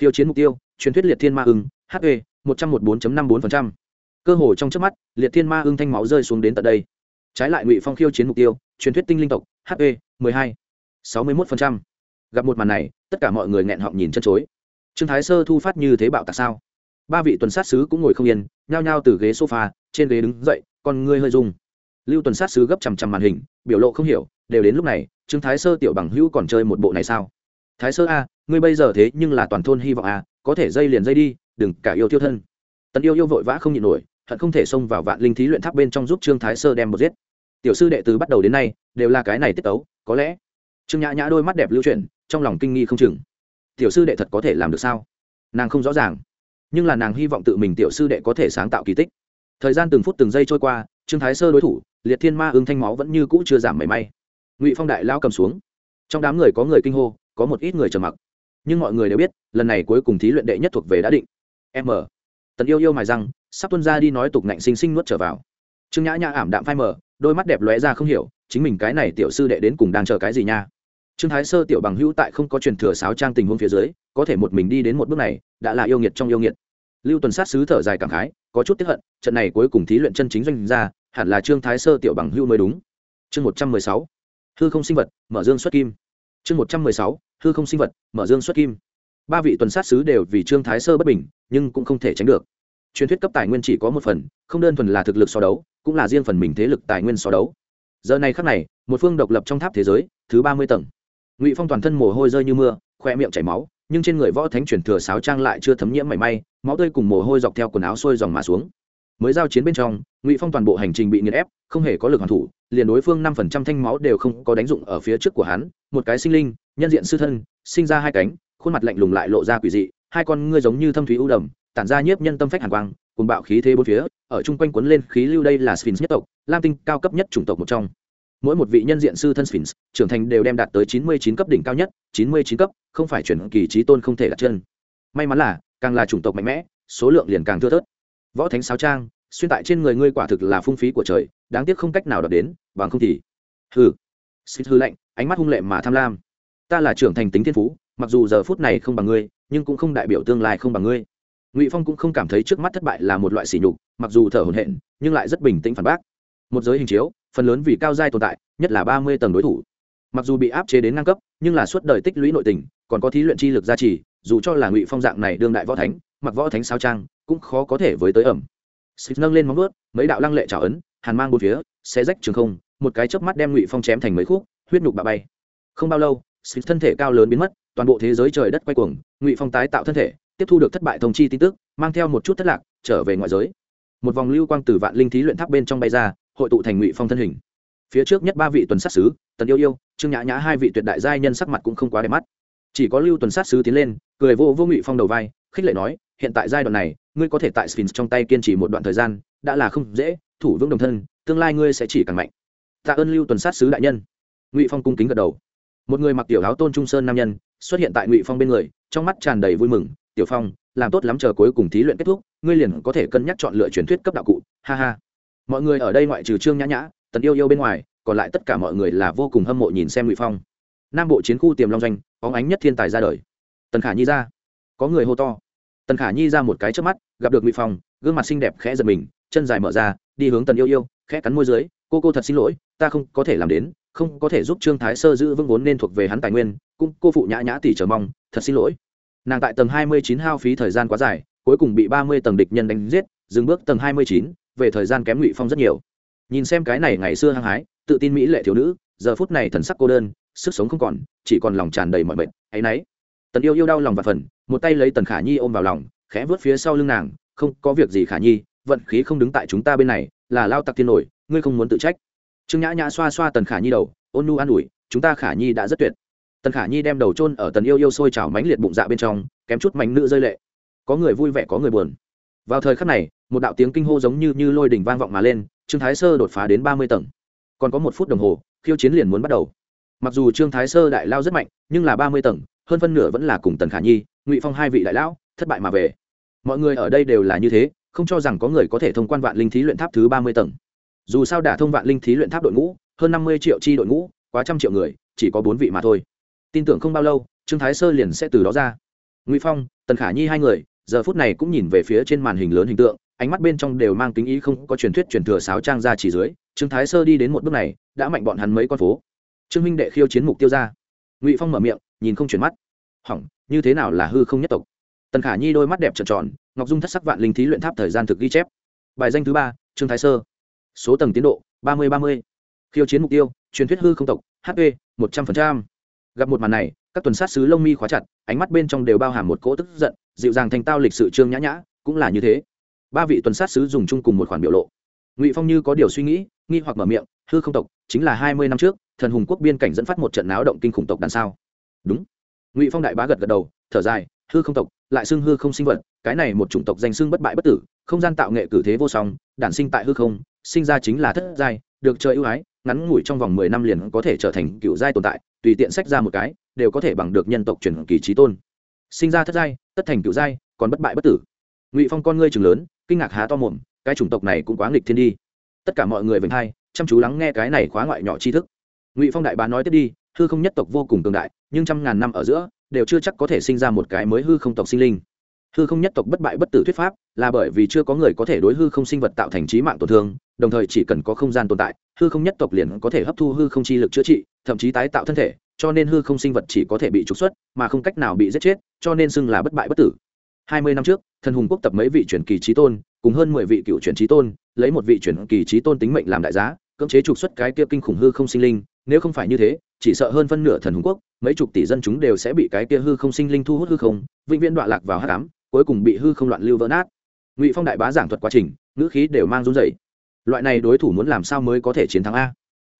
khiêu chiến mục tiêu, truyền thuyết liệt thiên ma ưng hp một trăm một bốn năm bốn cơ hồ trong trước mắt, liệt thiên ma ưng thanh máu rơi xuống đến tận đây. trái lại ngụy phong khiêu chiến mục tiêu, truyền thuyết tinh linh tộc hp mười hai, sáu mươi một gặp một màn này tất cả mọi người nghẹn họng nhìn chân chối. Trương thái sơ thu phát như thế bạo tạc sao? Ba vị tuần sát sứ cũng ngồi không yên, nhao nhao từ ghế sofa, trên ghế đứng dậy còn ngươi hơi rung. Lưu tuần sát sứ gấp chằm chằm màn hình, biểu lộ không hiểu, đều đến lúc này, trương thái sơ tiểu bằng hữu còn chơi một bộ này sao? Thái sơ a, ngươi bây giờ thế nhưng là toàn thôn hy vọng a, có thể dây liền dây đi, đừng cả yêu tiêu thân. Tần yêu yêu vội vã không nhịn nổi, hận không thể xông vào vạn linh thí luyện tháp bên trong giúp trương thái sơ đem một giết. Tiểu sư đệ từ bắt đầu đến nay, đều là cái này tiết tấu, có lẽ. Trương nhã nhã đôi mắt đẹp lưu chuyển trong lòng kinh nghi không chừng. Tiểu sư đệ thật có thể làm được sao? Nàng không rõ ràng. Nhưng là nàng hy vọng tự mình tiểu sư đệ có thể sáng tạo kỳ tích. Thời gian từng phút từng giây trôi qua, trương thái sơ đối thủ, liệt thiên ma ưng thanh máu vẫn như cũ chưa giảm mảy may. Ngụy phong đại lao cầm xuống. Trong đám người có người kinh hô, có một ít người trầm mặc. Nhưng mọi người đều biết, lần này cuối cùng thí luyện đệ nhất thuộc về đã định. M. Tần yêu yêu mài răng, sắp tuân ra đi nói tục ngạnh xinh xinh nuốt trở vào. Trương nhã nhã ảm đạm phai mờ, đôi mắt đẹp lóe ra không hiểu, chính mình cái này tiểu sư đệ đến cùng đang chờ cái gì nha? Trương thái sơ tiểu bằng hữu tại không có truyền thừa sáo trang tình huống phía dưới, có thể một mình đi đến một bước này, đã là yêu nghiệt trong yêu nghiệt. Lưu tuần sát sứ thở dài cảm khái, có chút tiếp hận, trận này cuối cùng thí luyện chân chính doanh ra hẳn là trương thái sơ tiểu bằng hữu mới đúng. Chương một trăm mười sáu, hư không sinh vật, mở dương xuất kim. Chương một trăm mười sáu, hư không sinh vật, mở dương xuất kim. Ba vị tuần sát sứ đều vì trương thái sơ bất bình, nhưng cũng không thể tránh được. Truyền thuyết cấp tài nguyên chỉ có một phần, không đơn thuần là thực lực so đấu, cũng là riêng phần mình thế lực tài nguyên so đấu. Giờ này khắc này, một phương độc lập trong tháp thế giới, thứ ba mươi tầng ngụy phong toàn thân mồ hôi rơi như mưa khoe miệng chảy máu nhưng trên người võ thánh truyền thừa sáo trang lại chưa thấm nhiễm mảy may máu tươi cùng mồ hôi dọc theo quần áo sôi dòng mà xuống mới giao chiến bên trong ngụy phong toàn bộ hành trình bị nghiền ép không hề có lực hoàn thủ liền đối phương năm phần trăm thanh máu đều không có đánh dụng ở phía trước của hắn một cái sinh linh nhân diện sư thân sinh ra hai cánh khuôn mặt lạnh lùng lại lộ ra quỷ dị hai con ngươi giống như thâm thúy ưu đầm tản ra nhiếp nhân tâm phách hàn quang cùng bạo khí thế bốn phía ở chung quanh quấn lên khí lưu đây là sphinx nhất tộc lam tinh cao cấp nhất chủng tộc một trong mỗi một vị nhân diện sư thân sphinx, trưởng thành đều đem đạt tới chín mươi chín cấp đỉnh cao nhất, chín mươi chín cấp, không phải chuyển kỳ trí tôn không thể đặt chân. May mắn là, càng là chủng tộc mạnh mẽ, số lượng liền càng thưa thớt. Võ thánh sáo trang, xuyên tại trên người ngươi quả thực là phung phí của trời, đáng tiếc không cách nào đọc đến, bằng không thì hừ. Xịt hư lạnh, ánh mắt hung lệ mà tham lam. Ta là trưởng thành tính thiên phú, mặc dù giờ phút này không bằng ngươi, nhưng cũng không đại biểu tương lai không bằng ngươi. Ngụy phong cũng không cảm thấy trước mắt thất bại là một loại sỉ nhục, mặc dù thở hổn hển, nhưng lại rất bình tĩnh phản bác một giới hình chiếu, phần lớn vì cao giai tồn tại, nhất là ba mươi tầng đối thủ. Mặc dù bị áp chế đến ngang cấp, nhưng là suốt đời tích lũy nội tình, còn có thí luyện chi lực gia trì, dù cho là ngụy phong dạng này đương đại võ thánh, mặc võ thánh sao trang, cũng khó có thể với tới ẩm. Xịt nâng lên móng vuốt, mấy đạo lăng lệ trào ấn, hàn mang bốn phía, xé rách trường không, một cái chớp mắt đem ngụy phong chém thành mấy khúc, huyết nhục bạ bay. Không bao lâu xịt thân thể cao lớn biến mất, toàn bộ thế giới trời đất quay cuồng, ngụy phong tái tạo thân thể, tiếp thu được thất bại thông chi tin tức, mang theo một chút thất lạc, trở về ngoại giới. Một vòng lưu quang từ vạn linh thí luyện tháp bên trong bay ra hội tụ thành ngụy phong thân hình phía trước nhất ba vị tuần sát sứ tần yêu yêu trương nhã nhã hai vị tuyệt đại giai nhân sắc mặt cũng không quá đẹp mắt chỉ có lưu tuần sát sứ tiến lên cười vô vô ngụy phong đầu vai khích lệ nói hiện tại giai đoạn này ngươi có thể tại sphinx trong tay kiên trì một đoạn thời gian đã là không dễ thủ vững đồng thân tương lai ngươi sẽ chỉ càng mạnh tạ ơn lưu tuần sát sứ đại nhân ngụy phong cung kính gật đầu một người mặc tiểu áo tôn trung sơn nam nhân xuất hiện tại ngụy phong bên người trong mắt tràn đầy vui mừng tiểu phong làm tốt lắm chờ cuối cùng thí luyện kết thúc ngươi liền có thể cân nhắc chọn lựa truyền thuyết cấp đạo cụ ha ha mọi người ở đây ngoại trừ trương nhã nhã, tần yêu yêu bên ngoài, còn lại tất cả mọi người là vô cùng hâm mộ nhìn xem ngụy phong. Nam bộ chiến khu tiềm long doanh, bóng ánh nhất thiên tài ra đời. Tần khả nhi ra. Có người hô to. Tần khả nhi ra một cái trước mắt, gặp được ngụy phong, gương mặt xinh đẹp khẽ giật mình, chân dài mở ra, đi hướng tần yêu yêu, khẽ cắn môi dưới, cô cô thật xin lỗi, ta không có thể làm đến, không có thể giúp trương thái sơ giữ vững vốn nên thuộc về hắn tài nguyên, cũng, cô phụ nhã nhã tỷ chờ mong, thật xin lỗi. Nàng tại tầng hai mươi chín hao phí thời gian quá dài, cuối cùng bị ba mươi tầng địch nhân đánh giết, dừng bước tầng hai mươi chín về thời gian kém ngụy phong rất nhiều nhìn xem cái này ngày xưa hăng hái tự tin mỹ lệ thiếu nữ giờ phút này thần sắc cô đơn sức sống không còn chỉ còn lòng tràn đầy mọi mệt áy náy tần yêu yêu đau lòng và phần một tay lấy tần khả nhi ôm vào lòng khẽ vớt phía sau lưng nàng không có việc gì khả nhi vận khí không đứng tại chúng ta bên này là lao tặc thiên nổi ngươi không muốn tự trách trương nhã nhã xoa xoa tần khả nhi đầu ôn nu an ủi chúng ta khả nhi đã rất tuyệt tần khả nhi đem đầu chôn ở tần yêu yêu sôi trào mánh liệt bụng dạ bên trong kém chút mánh nữ rơi lệ có người vui vẻ có người buồn vào thời khắc này một đạo tiếng kinh hô giống như như lôi đỉnh vang vọng mà lên, trương thái sơ đột phá đến ba mươi tầng. Còn có một phút đồng hồ, khiêu chiến liền muốn bắt đầu. Mặc dù trương thái sơ đại lao rất mạnh, nhưng là ba mươi tầng, hơn phân nửa vẫn là cùng tần khả nhi, ngụy phong hai vị đại lão, thất bại mà về. Mọi người ở đây đều là như thế, không cho rằng có người có thể thông quan vạn linh thí luyện tháp thứ ba mươi tầng. Dù sao đả thông vạn linh thí luyện tháp đội ngũ, hơn năm mươi triệu chi đội ngũ, quá trăm triệu người, chỉ có bốn vị mà thôi. Tin tưởng không bao lâu, trương thái sơ liền sẽ từ đó ra. Ngụy phong, tần khả nhi hai người, giờ phút này cũng nhìn về phía trên màn hình lớn hình tượng ánh mắt bên trong đều mang tính ý không có truyền thuyết truyền thừa sáo trang ra chỉ dưới, trương thái sơ đi đến một bước này, đã mạnh bọn hắn mấy con phố. Trương minh đệ khiêu chiến mục tiêu ra. Ngụy phong mở miệng, nhìn không chuyển mắt. Hỏng, như thế nào là hư không nhất tộc? Tần khả nhi đôi mắt đẹp trợn tròn, ngọc dung thất sắc vạn linh thí luyện tháp thời gian thực ghi chép. Bài danh thứ ba, trương thái sơ. Số tầng tiến độ, ba mươi ba mươi. Khiêu chiến mục tiêu, truyền thuyết hư không tộc hp một trăm linh gặp một màn này, các tuần sát sứ lông mi khóa chặt, ánh mắt bên trong đều bao hàm một cỗ tức giận, dịu dàng thành tao lịch sự trương nhã nhã, cũng là như thế ba vị tuần sát sứ dùng chung cùng một khoản biểu lộ. Ngụy phong như có điều suy nghĩ, nghi hoặc mở miệng, hư không tộc, chính là hai mươi năm trước, thần hùng quốc biên cảnh dẫn phát một trận náo động kinh khủng tộc đằng sau đúng. Ngụy phong đại bá gật gật đầu, thở dài, hư không tộc, lại xưng hư không sinh vật, cái này một chủng tộc danh xưng bất bại bất tử, không gian tạo nghệ cử thế vô song, đản sinh tại hư không, sinh ra chính là thất giai, được trời ưu ái, ngắn ngủi trong vòng mười năm liền có thể trở thành cựu giai tồn tại, tùy tiện sách ra một cái, đều có thể bằng được nhân tộc truyền kỳ trí tôn. Sinh ra thất giai, tất thành cựu giai, còn bất bại bất tử ngụy phong con ngươi chừng lớn kinh ngạc há to mồm cái chủng tộc này cũng quá nghịch thiên đi tất cả mọi người vĩnh hai chăm chú lắng nghe cái này khóa ngoại nhỏ tri thức ngụy phong đại bá nói tiếp đi hư không nhất tộc vô cùng cường đại nhưng trăm ngàn năm ở giữa đều chưa chắc có thể sinh ra một cái mới hư không tộc sinh linh hư không nhất tộc bất bại bất tử thuyết pháp là bởi vì chưa có người có thể đối hư không sinh vật tạo thành trí mạng tổn thương đồng thời chỉ cần có không gian tồn tại hư không nhất tộc liền có thể hấp thu hư không chi lực chữa trị thậm chí tái tạo thân thể cho nên hư không sinh vật chỉ có thể bị trục xuất mà không cách nào bị giết chết cho nên xưng là bất bại bất tử hai mươi năm trước thần hùng quốc tập mấy vị truyền kỳ trí tôn, cùng hơn mười vị cựu truyền trí tôn, lấy một vị truyền kỳ trí tôn tính mệnh làm đại giá, cưỡng chế trục xuất cái kia kinh khủng hư không sinh linh. Nếu không phải như thế, chỉ sợ hơn phân nửa thần hùng quốc, mấy chục tỷ dân chúng đều sẽ bị cái kia hư không sinh linh thu hút hư không, vĩnh viễn đoạn lạc vào hát cám cuối cùng bị hư không loạn lưu vỡ nát. Ngụy phong đại bá giảng thuật quá trình, ngữ khí đều mang run dày loại này đối thủ muốn làm sao mới có thể chiến thắng a?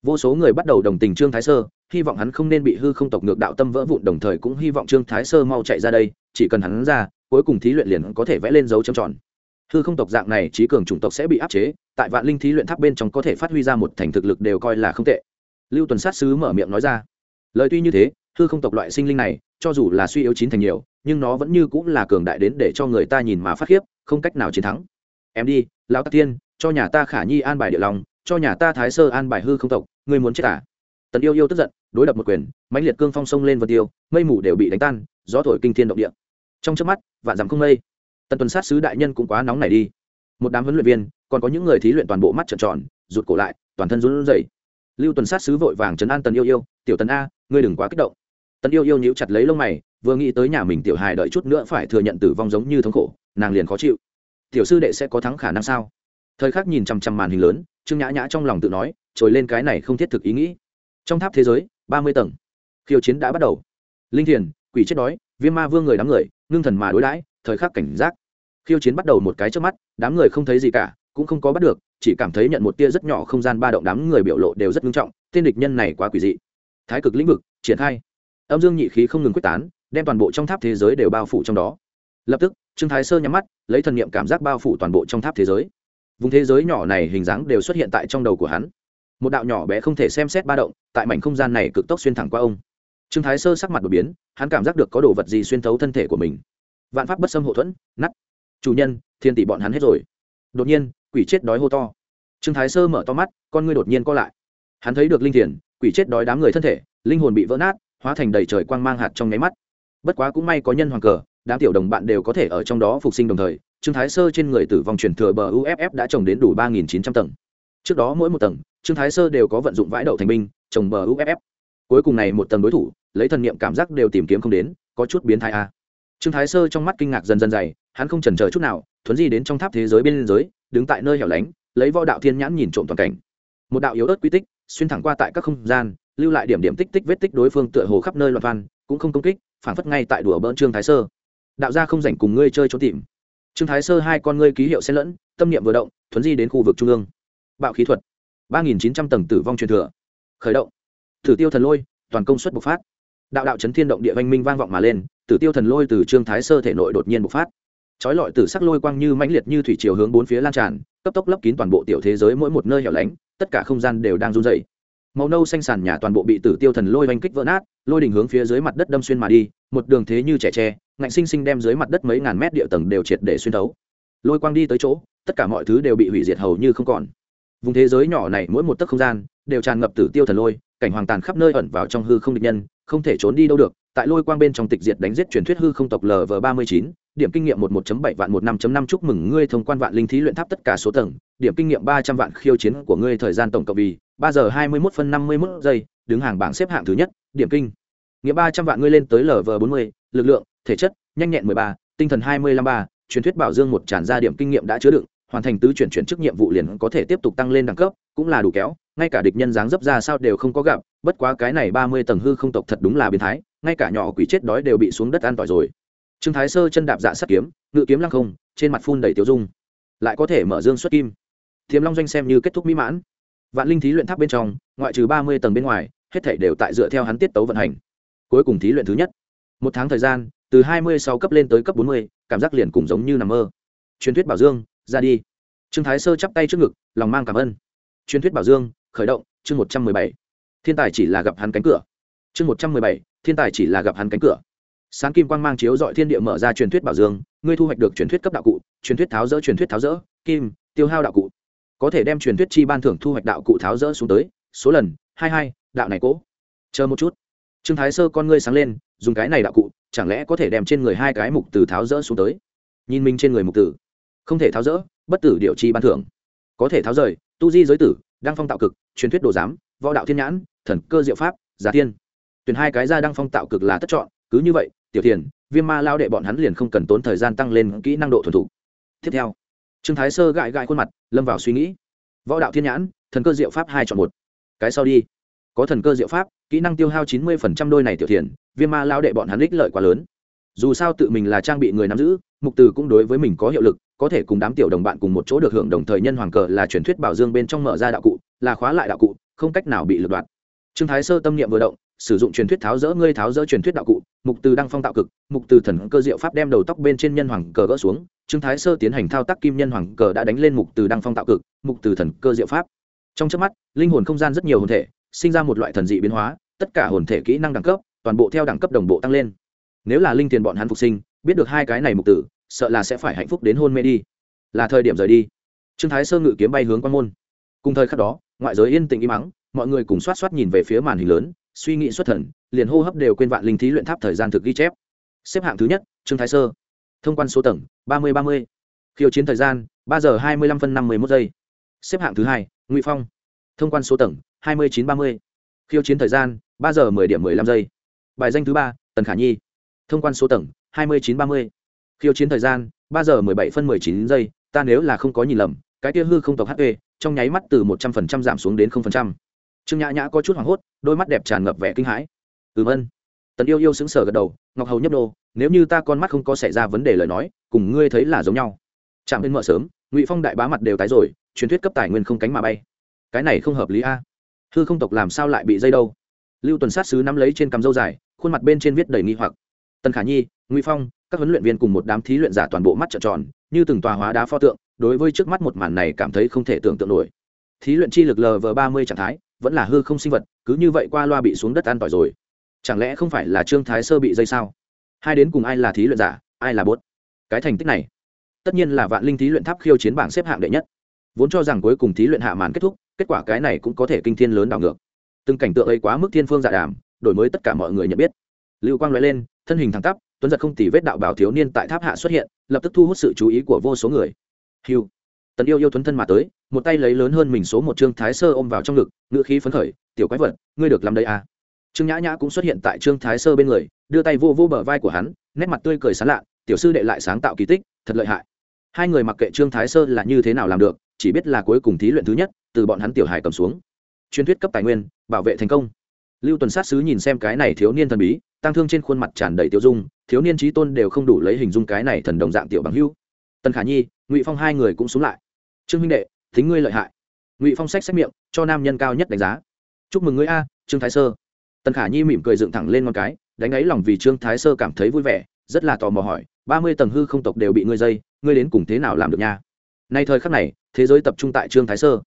Vô số người bắt đầu đồng tình trương thái sơ, hy vọng hắn không nên bị hư không tộc ngược đạo tâm vỡ vụn, đồng thời cũng hy vọng trương thái sơ mau chạy ra đây, chỉ cần hắn ra cuối cùng thí luyện liền có thể vẽ lên dấu trầm tròn. Hư không tộc dạng này, trí cường chủng tộc sẽ bị áp chế, tại vạn linh thí luyện tháp bên trong có thể phát huy ra một thành thực lực đều coi là không tệ. Lưu tuần sát sứ mở miệng nói ra. Lời tuy như thế, hư không tộc loại sinh linh này, cho dù là suy yếu chín thành nhiều, nhưng nó vẫn như cũng là cường đại đến để cho người ta nhìn mà phát khiếp, không cách nào chiến thắng. Em đi, lão tắc tiên, cho nhà ta khả nhi an bài địa lòng, cho nhà ta thái sơ an bài hư không tộc, ngươi muốn chết à? Tần yêu yêu tức giận, đối đập một quyền, mãnh liệt cương phong sông lên vân tiêu, mây mù đều bị đánh tan, gió thổi kinh thiên động địa. Trong trước mắt vạn dặm không mây. Tần tuần sát sứ đại nhân cũng quá nóng này đi. Một đám huấn luyện viên, còn có những người thí luyện toàn bộ mắt trợn tròn, rụt cổ lại, toàn thân run rẩy. Lưu tuần sát sứ vội vàng chấn an tần yêu yêu, tiểu tần a, ngươi đừng quá kích động. Tần yêu yêu nhíu chặt lấy lông mày, vừa nghĩ tới nhà mình tiểu hài đợi chút nữa phải thừa nhận tử vong giống như thống khổ, nàng liền khó chịu. Tiểu sư đệ sẽ có thắng khả năng sao? Thời khắc nhìn chằm chằm màn hình lớn, trương nhã nhã trong lòng tự nói, trồi lên cái này không thiết thực ý nghĩ. Trong tháp thế giới, ba mươi tầng. Khiêu chiến đã bắt đầu. Linh thiền, quỷ chết đói viêm ma vương người đám người, ngưng thần mà đối đãi, thời khắc cảnh giác. Khiêu chiến bắt đầu một cái trước mắt, đám người không thấy gì cả, cũng không có bắt được, chỉ cảm thấy nhận một tia rất nhỏ không gian ba động đám người biểu lộ đều rất nghiêm trọng, tên địch nhân này quá quỷ dị. Thái cực lĩnh vực, triển khai. Âm dương nhị khí không ngừng quyết tán, đem toàn bộ trong tháp thế giới đều bao phủ trong đó. Lập tức, trương thái sơ nhắm mắt, lấy thần niệm cảm giác bao phủ toàn bộ trong tháp thế giới. Vùng thế giới nhỏ này hình dáng đều xuất hiện tại trong đầu của hắn. Một đạo nhỏ bé không thể xem xét ba động, tại mảnh không gian này cực tốc xuyên thẳng qua ông trương thái sơ sắc mặt đột biến, hắn cảm giác được có đồ vật gì xuyên thấu thân thể của mình. Vạn pháp bất xâm hậu thuẫn nắt chủ nhân, thiên tỷ bọn hắn hết rồi. Đột nhiên, quỷ chết đói hô to. Trương thái sơ mở to mắt, con ngươi đột nhiên co lại. Hắn thấy được linh thiền, quỷ chết đói đám người thân thể, linh hồn bị vỡ nát, hóa thành đầy trời quang mang hạt trong nháy mắt. Bất quá cũng may có nhân hoàng cờ, đám tiểu đồng bạn đều có thể ở trong đó phục sinh đồng thời, trương thái sơ trên người tử vong truyền thừa bờ uff đã trồng đến đủ ba nghìn chín trăm tầng. Trước đó mỗi một tầng, trương thái sơ đều có vận dụng vãi đậu thành binh, trồng bờ uff cuối cùng này một tầng đối thủ, lấy thần niệm cảm giác đều tìm kiếm không đến, có chút biến thái a. Trương thái sơ trong mắt kinh ngạc dần dần dày, hắn không chần chờ chút nào, thuấn di đến trong tháp thế giới bên giới đứng tại nơi hẻo lánh, lấy võ đạo thiên nhãn nhìn trộm toàn cảnh. Một đạo yếu ớt quy tích, xuyên thẳng qua tại các không gian, lưu lại điểm điểm tích tích vết tích đối phương tựa hồ khắp nơi loạn văn cũng không công kích, phản phất ngay tại đùa bỡn trương thái sơ. Đạo gia không rảnh cùng ngươi chơi trốn tìm. Trương thái sơ hai con ngươi ký hiệu xen lẫn, tâm niệm vừa động, thuấn di đến khu vực trung ương. Bạo khí thuật, ba nghìn chín trăm tầng tử vong truyền thừa. Khởi động thử tiêu thần lôi, toàn công suất bộc phát. Đạo đạo chấn thiên động địa văn minh vang vọng mà lên tử tiêu thần lôi từ trương thái sơ thể nội đột nhiên bộc phát. Chói lọi tử sắc lôi quang như mãnh liệt như thủy chiều hướng bốn phía lan tràn, cấp tốc lấp kín toàn bộ tiểu thế giới mỗi một nơi hẻo lánh, tất cả không gian đều đang run dày màu nâu xanh sàn nhà toàn bộ bị tử tiêu thần lôi oanh kích vỡ nát, lôi đỉnh hướng phía dưới mặt đất đâm xuyên mà đi, một đường thế như trẻ tre, ngạnh sinh sinh đem dưới mặt đất mấy ngàn mét địa tầng đều triệt để xuyên thấu. Lôi quang đi tới chỗ, tất cả mọi thứ đều bị hủy diệt hầu như không còn. Vùng thế giới nhỏ này mỗi một tấc không gian đều tràn ngập tử tiêu thần lôi, cảnh hoàng tàn khắp nơi ẩn vào trong hư không địch nhân, không thể trốn đi đâu được. Tại lôi quang bên trong tịch diệt đánh giết truyền thuyết hư không tộc lv ba mươi chín, điểm kinh nghiệm một một bảy vạn một năm năm, chúc mừng ngươi thông quan vạn linh thí luyện tháp tất cả số tầng. Điểm kinh nghiệm ba trăm vạn khiêu chiến của ngươi thời gian tổng cộng vì ba giờ hai mươi mốt phân năm mươi mốt giây, đứng hàng bảng xếp hạng thứ nhất, điểm kinh. Nghĩa ba trăm vạn ngươi lên tới lv bốn mươi, lực lượng, thể chất, nhanh nhẹn mười ba, tinh thần hai mươi lăm ba, truyền thuyết bảo dương một tràn ra điểm kinh nghiệm đã chứa đựng hoàn thành tứ chuyển chuyển chức nhiệm vụ liền có thể tiếp tục tăng lên đẳng cấp, cũng là đủ kéo, ngay cả địch nhân dáng dấp ra sao đều không có gặp, bất quá cái này ba mươi tầng hư không tộc thật đúng là biến thái, ngay cả nhỏ quỷ chết đói đều bị xuống đất ăn tỏi rồi. Trương thái sơ chân đạp dạ sắt kiếm, ngự kiếm lăng không, trên mặt phun đầy tiêu dung. Lại có thể mở dương xuất kim. Thiềm long doanh xem như kết thúc mỹ mãn. Vạn linh thí luyện tháp bên trong, ngoại trừ ba mươi tầng bên ngoài, hết thảy đều tại dựa theo hắn tiết tấu vận hành. Cuối cùng thí luyện thứ nhất. Một tháng thời gian, từ hai mươi sáu cấp lên tới cấp bốn mươi, cảm giác liền cùng giống như nằm mơ. Truyền thuyết bảo dương ra đi. Trương thái sơ chắp tay trước ngực, lòng mang cảm ơn. Truyền thuyết bảo dương, khởi động, chương một trăm mười bảy. Thiên tài chỉ là gặp hắn cánh cửa. Chương một trăm mười bảy, thiên tài chỉ là gặp hắn cánh cửa. Sáng kim quang mang chiếu dọi thiên địa mở ra truyền thuyết bảo dương, ngươi thu hoạch được truyền thuyết cấp đạo cụ, truyền thuyết tháo rỡ, truyền thuyết tháo rỡ, kim, tiêu hao đạo cụ. Có thể đem truyền thuyết chi ban thưởng thu hoạch đạo cụ tháo rỡ xuống tới, số lần, hai hai, đạo này cố. Chờ một chút. Trương thái sơ con ngươi sáng lên, dùng cái này đạo cụ, chẳng lẽ có thể đem trên người hai cái mục từ tháo rỡ xuống tới? Nhìn mình trên người mục tử không thể tháo rỡ, bất tử điều chi ban thưởng. Có thể tháo rời, tu di giới tử, đăng phong tạo cực, truyền thuyết đồ giám, võ đạo thiên nhãn, thần cơ diệu pháp, giả tiên. Tuyển hai cái ra đăng phong tạo cực là tất chọn, cứ như vậy, tiểu thiền, viêm ma lao đệ bọn hắn liền không cần tốn thời gian tăng lên kỹ năng độ thuần thủ tiếp theo, trương thái sơ gãi gãi khuôn mặt, lâm vào suy nghĩ. Võ đạo thiên nhãn, thần cơ diệu pháp hai chọn một. Cái sau đi. Có thần cơ diệu pháp, kỹ năng tiêu hao chín mươi phần trăm đôi này tiểu thiền, viêm ma lao đệ bọn hắn ích lợi quá lớn. Dù sao tự mình là trang bị người nắm giữ, mục từ cũng đối với mình có hiệu lực có thể cùng đám tiểu đồng bạn cùng một chỗ được hưởng đồng thời nhân hoàng cờ là truyền thuyết bảo dương bên trong mở ra đạo cụ, là khóa lại đạo cụ, không cách nào bị lật đoạt. Trương thái sơ tâm niệm vừa động, sử dụng truyền thuyết tháo rỡ ngươi tháo rỡ truyền thuyết đạo cụ, mục từ đăng phong tạo cực, mục từ thần cơ diệu pháp đem đầu tóc bên trên nhân hoàng cờ gỡ xuống, trương thái sơ tiến hành thao tác kim nhân hoàng cờ đã đánh lên mục từ đăng phong tạo cực, mục từ thần cơ diệu pháp. Trong trước mắt, linh hồn không gian rất nhiều hồn thể, sinh ra một loại thần dị biến hóa, tất cả hồn thể kỹ năng đẳng cấp, toàn bộ theo đẳng cấp đồng bộ tăng lên. Nếu là linh tiền bọn hắn phục sinh, biết được hai cái này mục tử sợ là sẽ phải hạnh phúc đến hôn mê đi. Là thời điểm rời đi. Trương thái sơ ngự kiếm bay hướng quan môn. Cùng thời khắc đó, ngoại giới yên tĩnh im mắng mọi người cùng xoát xoát nhìn về phía màn hình lớn, suy nghĩ xuất thần, liền hô hấp đều quên vạn linh thí luyện tháp thời gian thực ghi chép. Xếp hạng thứ nhất, trương thái sơ. Thông quan số tầng, ba mươi ba mươi. Khiêu chiến thời gian, ba giờ hai mươi lăm phân năm mươi một giây. Xếp hạng thứ hai, ngụy phong. Thông quan số tầng, hai mươi chín ba mươi. Khiêu chiến thời gian, ba giờ mười điểm mười lăm giây. Bài danh thứ ba, tần khả nhi. Thông quan số tầng, hai mươi chín ba mươi khiêu chiến thời gian, ba giờ mười bảy phân mười chín giây, ta nếu là không có nhìn lầm, cái kia hư không tộc hp trong nháy mắt từ một trăm phần trăm giảm xuống đến không phần trăm. Trương nhã nhã có chút hoảng hốt, đôi mắt đẹp tràn ngập vẻ kinh hãi. Ừm ân tần yêu yêu sững sờ gật đầu, ngọc hầu nhấp đô nếu như ta con mắt không có xảy ra vấn đề lời nói, cùng ngươi thấy là giống nhau. Chạm đến mở sớm, ngụy phong đại bá mặt đều tái rồi, truyền thuyết cấp tài nguyên không cánh mà bay. Cái này không hợp lý a. Hư không tộc làm sao lại bị dây đâu? Lưu tuần sát sứ nắm lấy trên cằm dâu dài, khuôn mặt bên trên viết đầy nghi hoặc. Tần khả nhi, ngụy phong các huấn luyện viên cùng một đám thí luyện giả toàn bộ mắt trợn tròn, như từng tòa hóa đá pho tượng, đối với trước mắt một màn này cảm thấy không thể tưởng tượng nổi. Thí luyện chi lực lv ba mươi trạng thái, vẫn là hư không sinh vật, cứ như vậy qua loa bị xuống đất an tỏi rồi. Chẳng lẽ không phải là trương thái sơ bị dây sao? Hai đến cùng ai là thí luyện giả, ai là bốt? Cái thành tích này, tất nhiên là vạn linh thí luyện tháp khiêu chiến bảng xếp hạng đệ nhất. Vốn cho rằng cuối cùng thí luyện hạ màn kết thúc, kết quả cái này cũng có thể kinh thiên lớn đảo ngược. Từng cảnh tượng ấy quá mức thiên phương dạ đàm, đổi mới tất cả mọi người nhận biết. Lưu quang nói lên, thân hình thẳng tắp tuấn giật không tì vết đạo bảo thiếu niên tại tháp hạ xuất hiện, lập tức thu hút sự chú ý của vô số người. Hiu tần yêu yêu thuấn thân mà tới, một tay lấy lớn hơn mình số một trương thái sơ ôm vào trong ngực ngựa khí phấn khởi, tiểu quái vật, ngươi được làm đây à? Trương nhã nhã cũng xuất hiện tại trương thái sơ bên người, đưa tay vô vô bờ vai của hắn, nét mặt tươi cười sán lạ tiểu sư đệ lại sáng tạo kỳ tích, thật lợi hại. Hai người mặc kệ trương thái sơ là như thế nào làm được, chỉ biết là cuối cùng thí luyện thứ nhất, từ bọn hắn tiểu hải cầm xuống. Truyền thuyết cấp tài nguyên, bảo vệ thành công. Lưu tuần sát sứ nhìn xem cái này thiếu niên thần bí tăng thương trên khuôn mặt tràn đầy tiêu dung thiếu niên trí tôn đều không đủ lấy hình dung cái này thần đồng dạng tiểu bằng hưu tần khả nhi, ngụy phong hai người cũng xuống lại. Trương huynh đệ, thính ngươi lợi hại. Ngụy phong sách sách miệng, cho nam nhân cao nhất đánh giá. Chúc mừng ngươi a, trương thái sơ. Tần khả nhi mỉm cười dựng thẳng lên con cái, đánh ấy lòng vì trương thái sơ cảm thấy vui vẻ, rất là tò mò hỏi, ba mươi tầng hư không tộc đều bị ngươi dây, ngươi đến cùng thế nào làm được nha? Nay thời khắc này, thế giới tập trung tại trương thái sơ.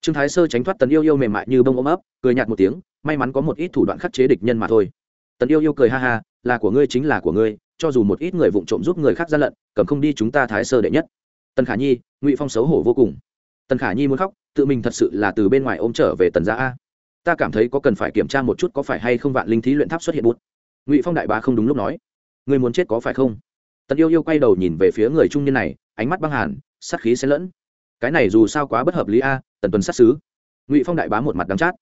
Trương thái sơ tránh thoát tần yêu yêu mềm mại như bông ôm ấp, cười nhạt một tiếng, may mắn có một ít thủ đoạn khắc chế địch nhân mà thôi tần yêu yêu cười ha ha, là của ngươi chính là của ngươi, cho dù một ít người vụng trộm giúp người khác gian lận, cầm không đi chúng ta thái sơ đệ nhất. Tần khả nhi, ngụy phong xấu hổ vô cùng. Tần khả nhi muốn khóc, tự mình thật sự là từ bên ngoài ôm trở về tần gia a. Ta cảm thấy có cần phải kiểm tra một chút có phải hay không vạn linh thí luyện tháp xuất hiện bút. Ngụy phong đại bá không đúng lúc nói. Ngươi muốn chết có phải không? Tần yêu yêu quay đầu nhìn về phía người trung niên này, ánh mắt băng hàn, sát khí xen lẫn. Cái này dù sao quá bất hợp lý a, tần tuần sát xứ ngụy phong đại bá một mặt đắng chát.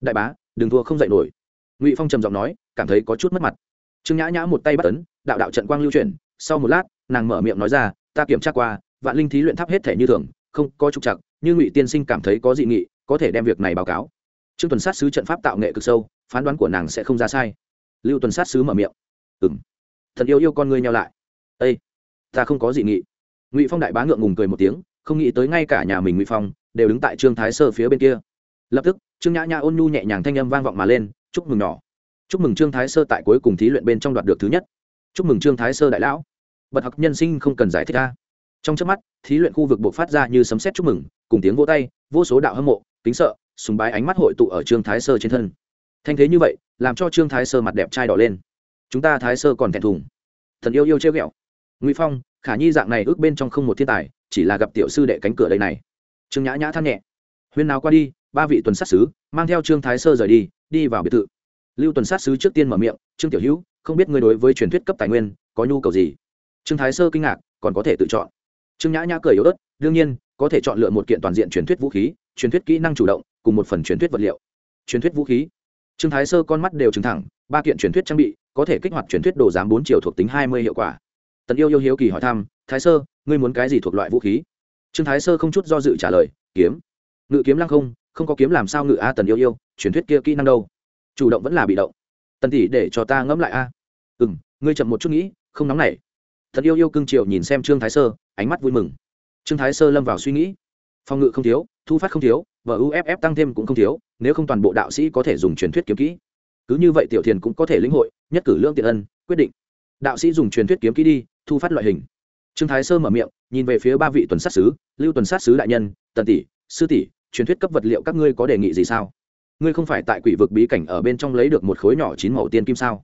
Đại bá, đừng thua không dạy nổi ngụy phong trầm giọng nói cảm thấy có chút mất mặt trương nhã nhã một tay bắt ấn đạo đạo trận quang lưu chuyển sau một lát nàng mở miệng nói ra ta kiểm tra qua vạn linh thí luyện tháp hết thể như thường không có trục trặc. như ngụy tiên sinh cảm thấy có dị nghị có thể đem việc này báo cáo trương tuần sát sứ trận pháp tạo nghệ cực sâu phán đoán của nàng sẽ không ra sai lưu tuần sát sứ mở miệng ừng thần yêu yêu con ngươi nhau lại ây ta không có dị nghị ngụy phong đại bá ngượng ngùng cười một tiếng không nghĩ tới ngay cả nhà mình ngụy phong đều đứng tại trương thái sơ phía bên kia lập tức trương nhã nhã ôn nhu nhẹ nhàng thanh âm vang vọng mà lên chúc mừng nhỏ. Chúc mừng trương thái sơ tại cuối cùng thí luyện bên trong đoạt được thứ nhất. Chúc mừng trương thái sơ đại lão. Bật học nhân sinh không cần giải thích ra trong trước mắt, thí luyện khu vực buộc phát ra như sấm xét chúc mừng, cùng tiếng vỗ tay, vô số đạo hâm mộ, kính sợ, sùng bái ánh mắt hội tụ ở trương thái sơ trên thân. Thanh thế như vậy, làm cho trương thái sơ mặt đẹp trai đỏ lên. Chúng ta thái sơ còn thẹn thùng. Thần yêu yêu chơi ghẹo. Ngụy phong, khả nhi dạng này ước bên trong không một thiên tài, chỉ là gặp tiểu sư đệ cánh cửa đây này. Trương nhã nhã than nhẹ. Huyên nào qua đi, ba vị tuần sát sứ, mang theo trương thái sơ rời đi đi vào biệt thự. Lưu tuần sát sứ trước tiên mở miệng, trương tiểu hữu, không biết ngươi đối với truyền thuyết cấp tài nguyên có nhu cầu gì? Trương thái sơ kinh ngạc, còn có thể tự chọn. Trương nhã nhã cười yếu ớt, đương nhiên, có thể chọn lựa một kiện toàn diện truyền thuyết vũ khí, truyền thuyết kỹ năng chủ động, cùng một phần truyền thuyết vật liệu. Truyền thuyết vũ khí? Trương thái sơ con mắt đều trừng thẳng, ba kiện truyền thuyết trang bị, có thể kích hoạt truyền thuyết đồ giám bốn chiều thuộc tính hai mươi hiệu quả. Tần yêu yêu hiếu kỳ hỏi thăm, thái sơ, ngươi muốn cái gì thuộc loại vũ khí? Trương thái sơ không chút do dự trả lời, kiếm. Ngự kiếm lăng không không có kiếm làm sao ngự a tần yêu yêu, truyền thuyết kia kỹ năng đâu? Chủ động vẫn là bị động. Tần tỷ, để cho ta ngẫm lại a. Ừ m ngươi chậm một chút nghĩ, không nóng nảy. Thật yêu yêu cưng triệu nhìn xem trương thái sơ, ánh mắt vui mừng. Trương thái sơ lâm vào suy nghĩ. Phòng ngự không thiếu, thu phát không thiếu, và uff tăng thêm cũng không thiếu, nếu không toàn bộ đạo sĩ có thể dùng truyền thuyết kiếm kỹ. Cứ như vậy tiểu thiền cũng có thể lĩnh hội, nhất cử lương tiện ân, quyết định. Đạo sĩ dùng truyền thuyết kiếm kỹ đi, thu phát loại hình. Trương thái sơ mở miệng, nhìn về phía ba vị tuần sát sứ, lưu tuần sát sứ đại nhân, tần tỷ, sư tỷ truyền thuyết cấp vật liệu các ngươi có đề nghị gì sao? Ngươi không phải tại quỷ vực bí cảnh ở bên trong lấy được một khối nhỏ chín màu tiên kim sao?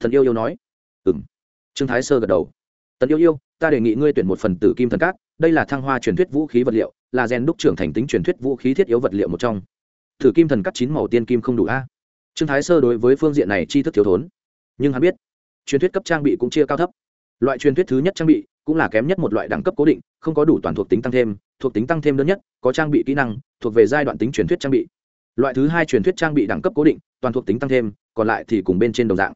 Thần yêu yêu nói. Ừ m trương thái sơ gật đầu. Tần yêu yêu, ta đề nghị ngươi tuyển một phần tử kim thần cát, đây là thăng hoa truyền thuyết vũ khí vật liệu, là gen đúc trưởng thành tính truyền thuyết vũ khí thiết yếu vật liệu một trong. Thử kim thần cắt chín màu tiên kim không đủ a? Trương thái sơ đối với phương diện này chi thức thiếu thốn. Nhưng hắn biết, truyền thuyết cấp trang bị cũng chia cao thấp. Loại truyền thuyết thứ nhất trang bị cũng là kém nhất một loại đẳng cấp cố định, không có đủ toàn thuộc tính tăng thêm, thuộc tính tăng thêm đơn nhất, có trang bị kỹ năng, thuộc về giai đoạn tính truyền thuyết trang bị. Loại thứ hai truyền thuyết trang bị đẳng cấp cố định, toàn thuộc tính tăng thêm, còn lại thì cùng bên trên đồng dạng.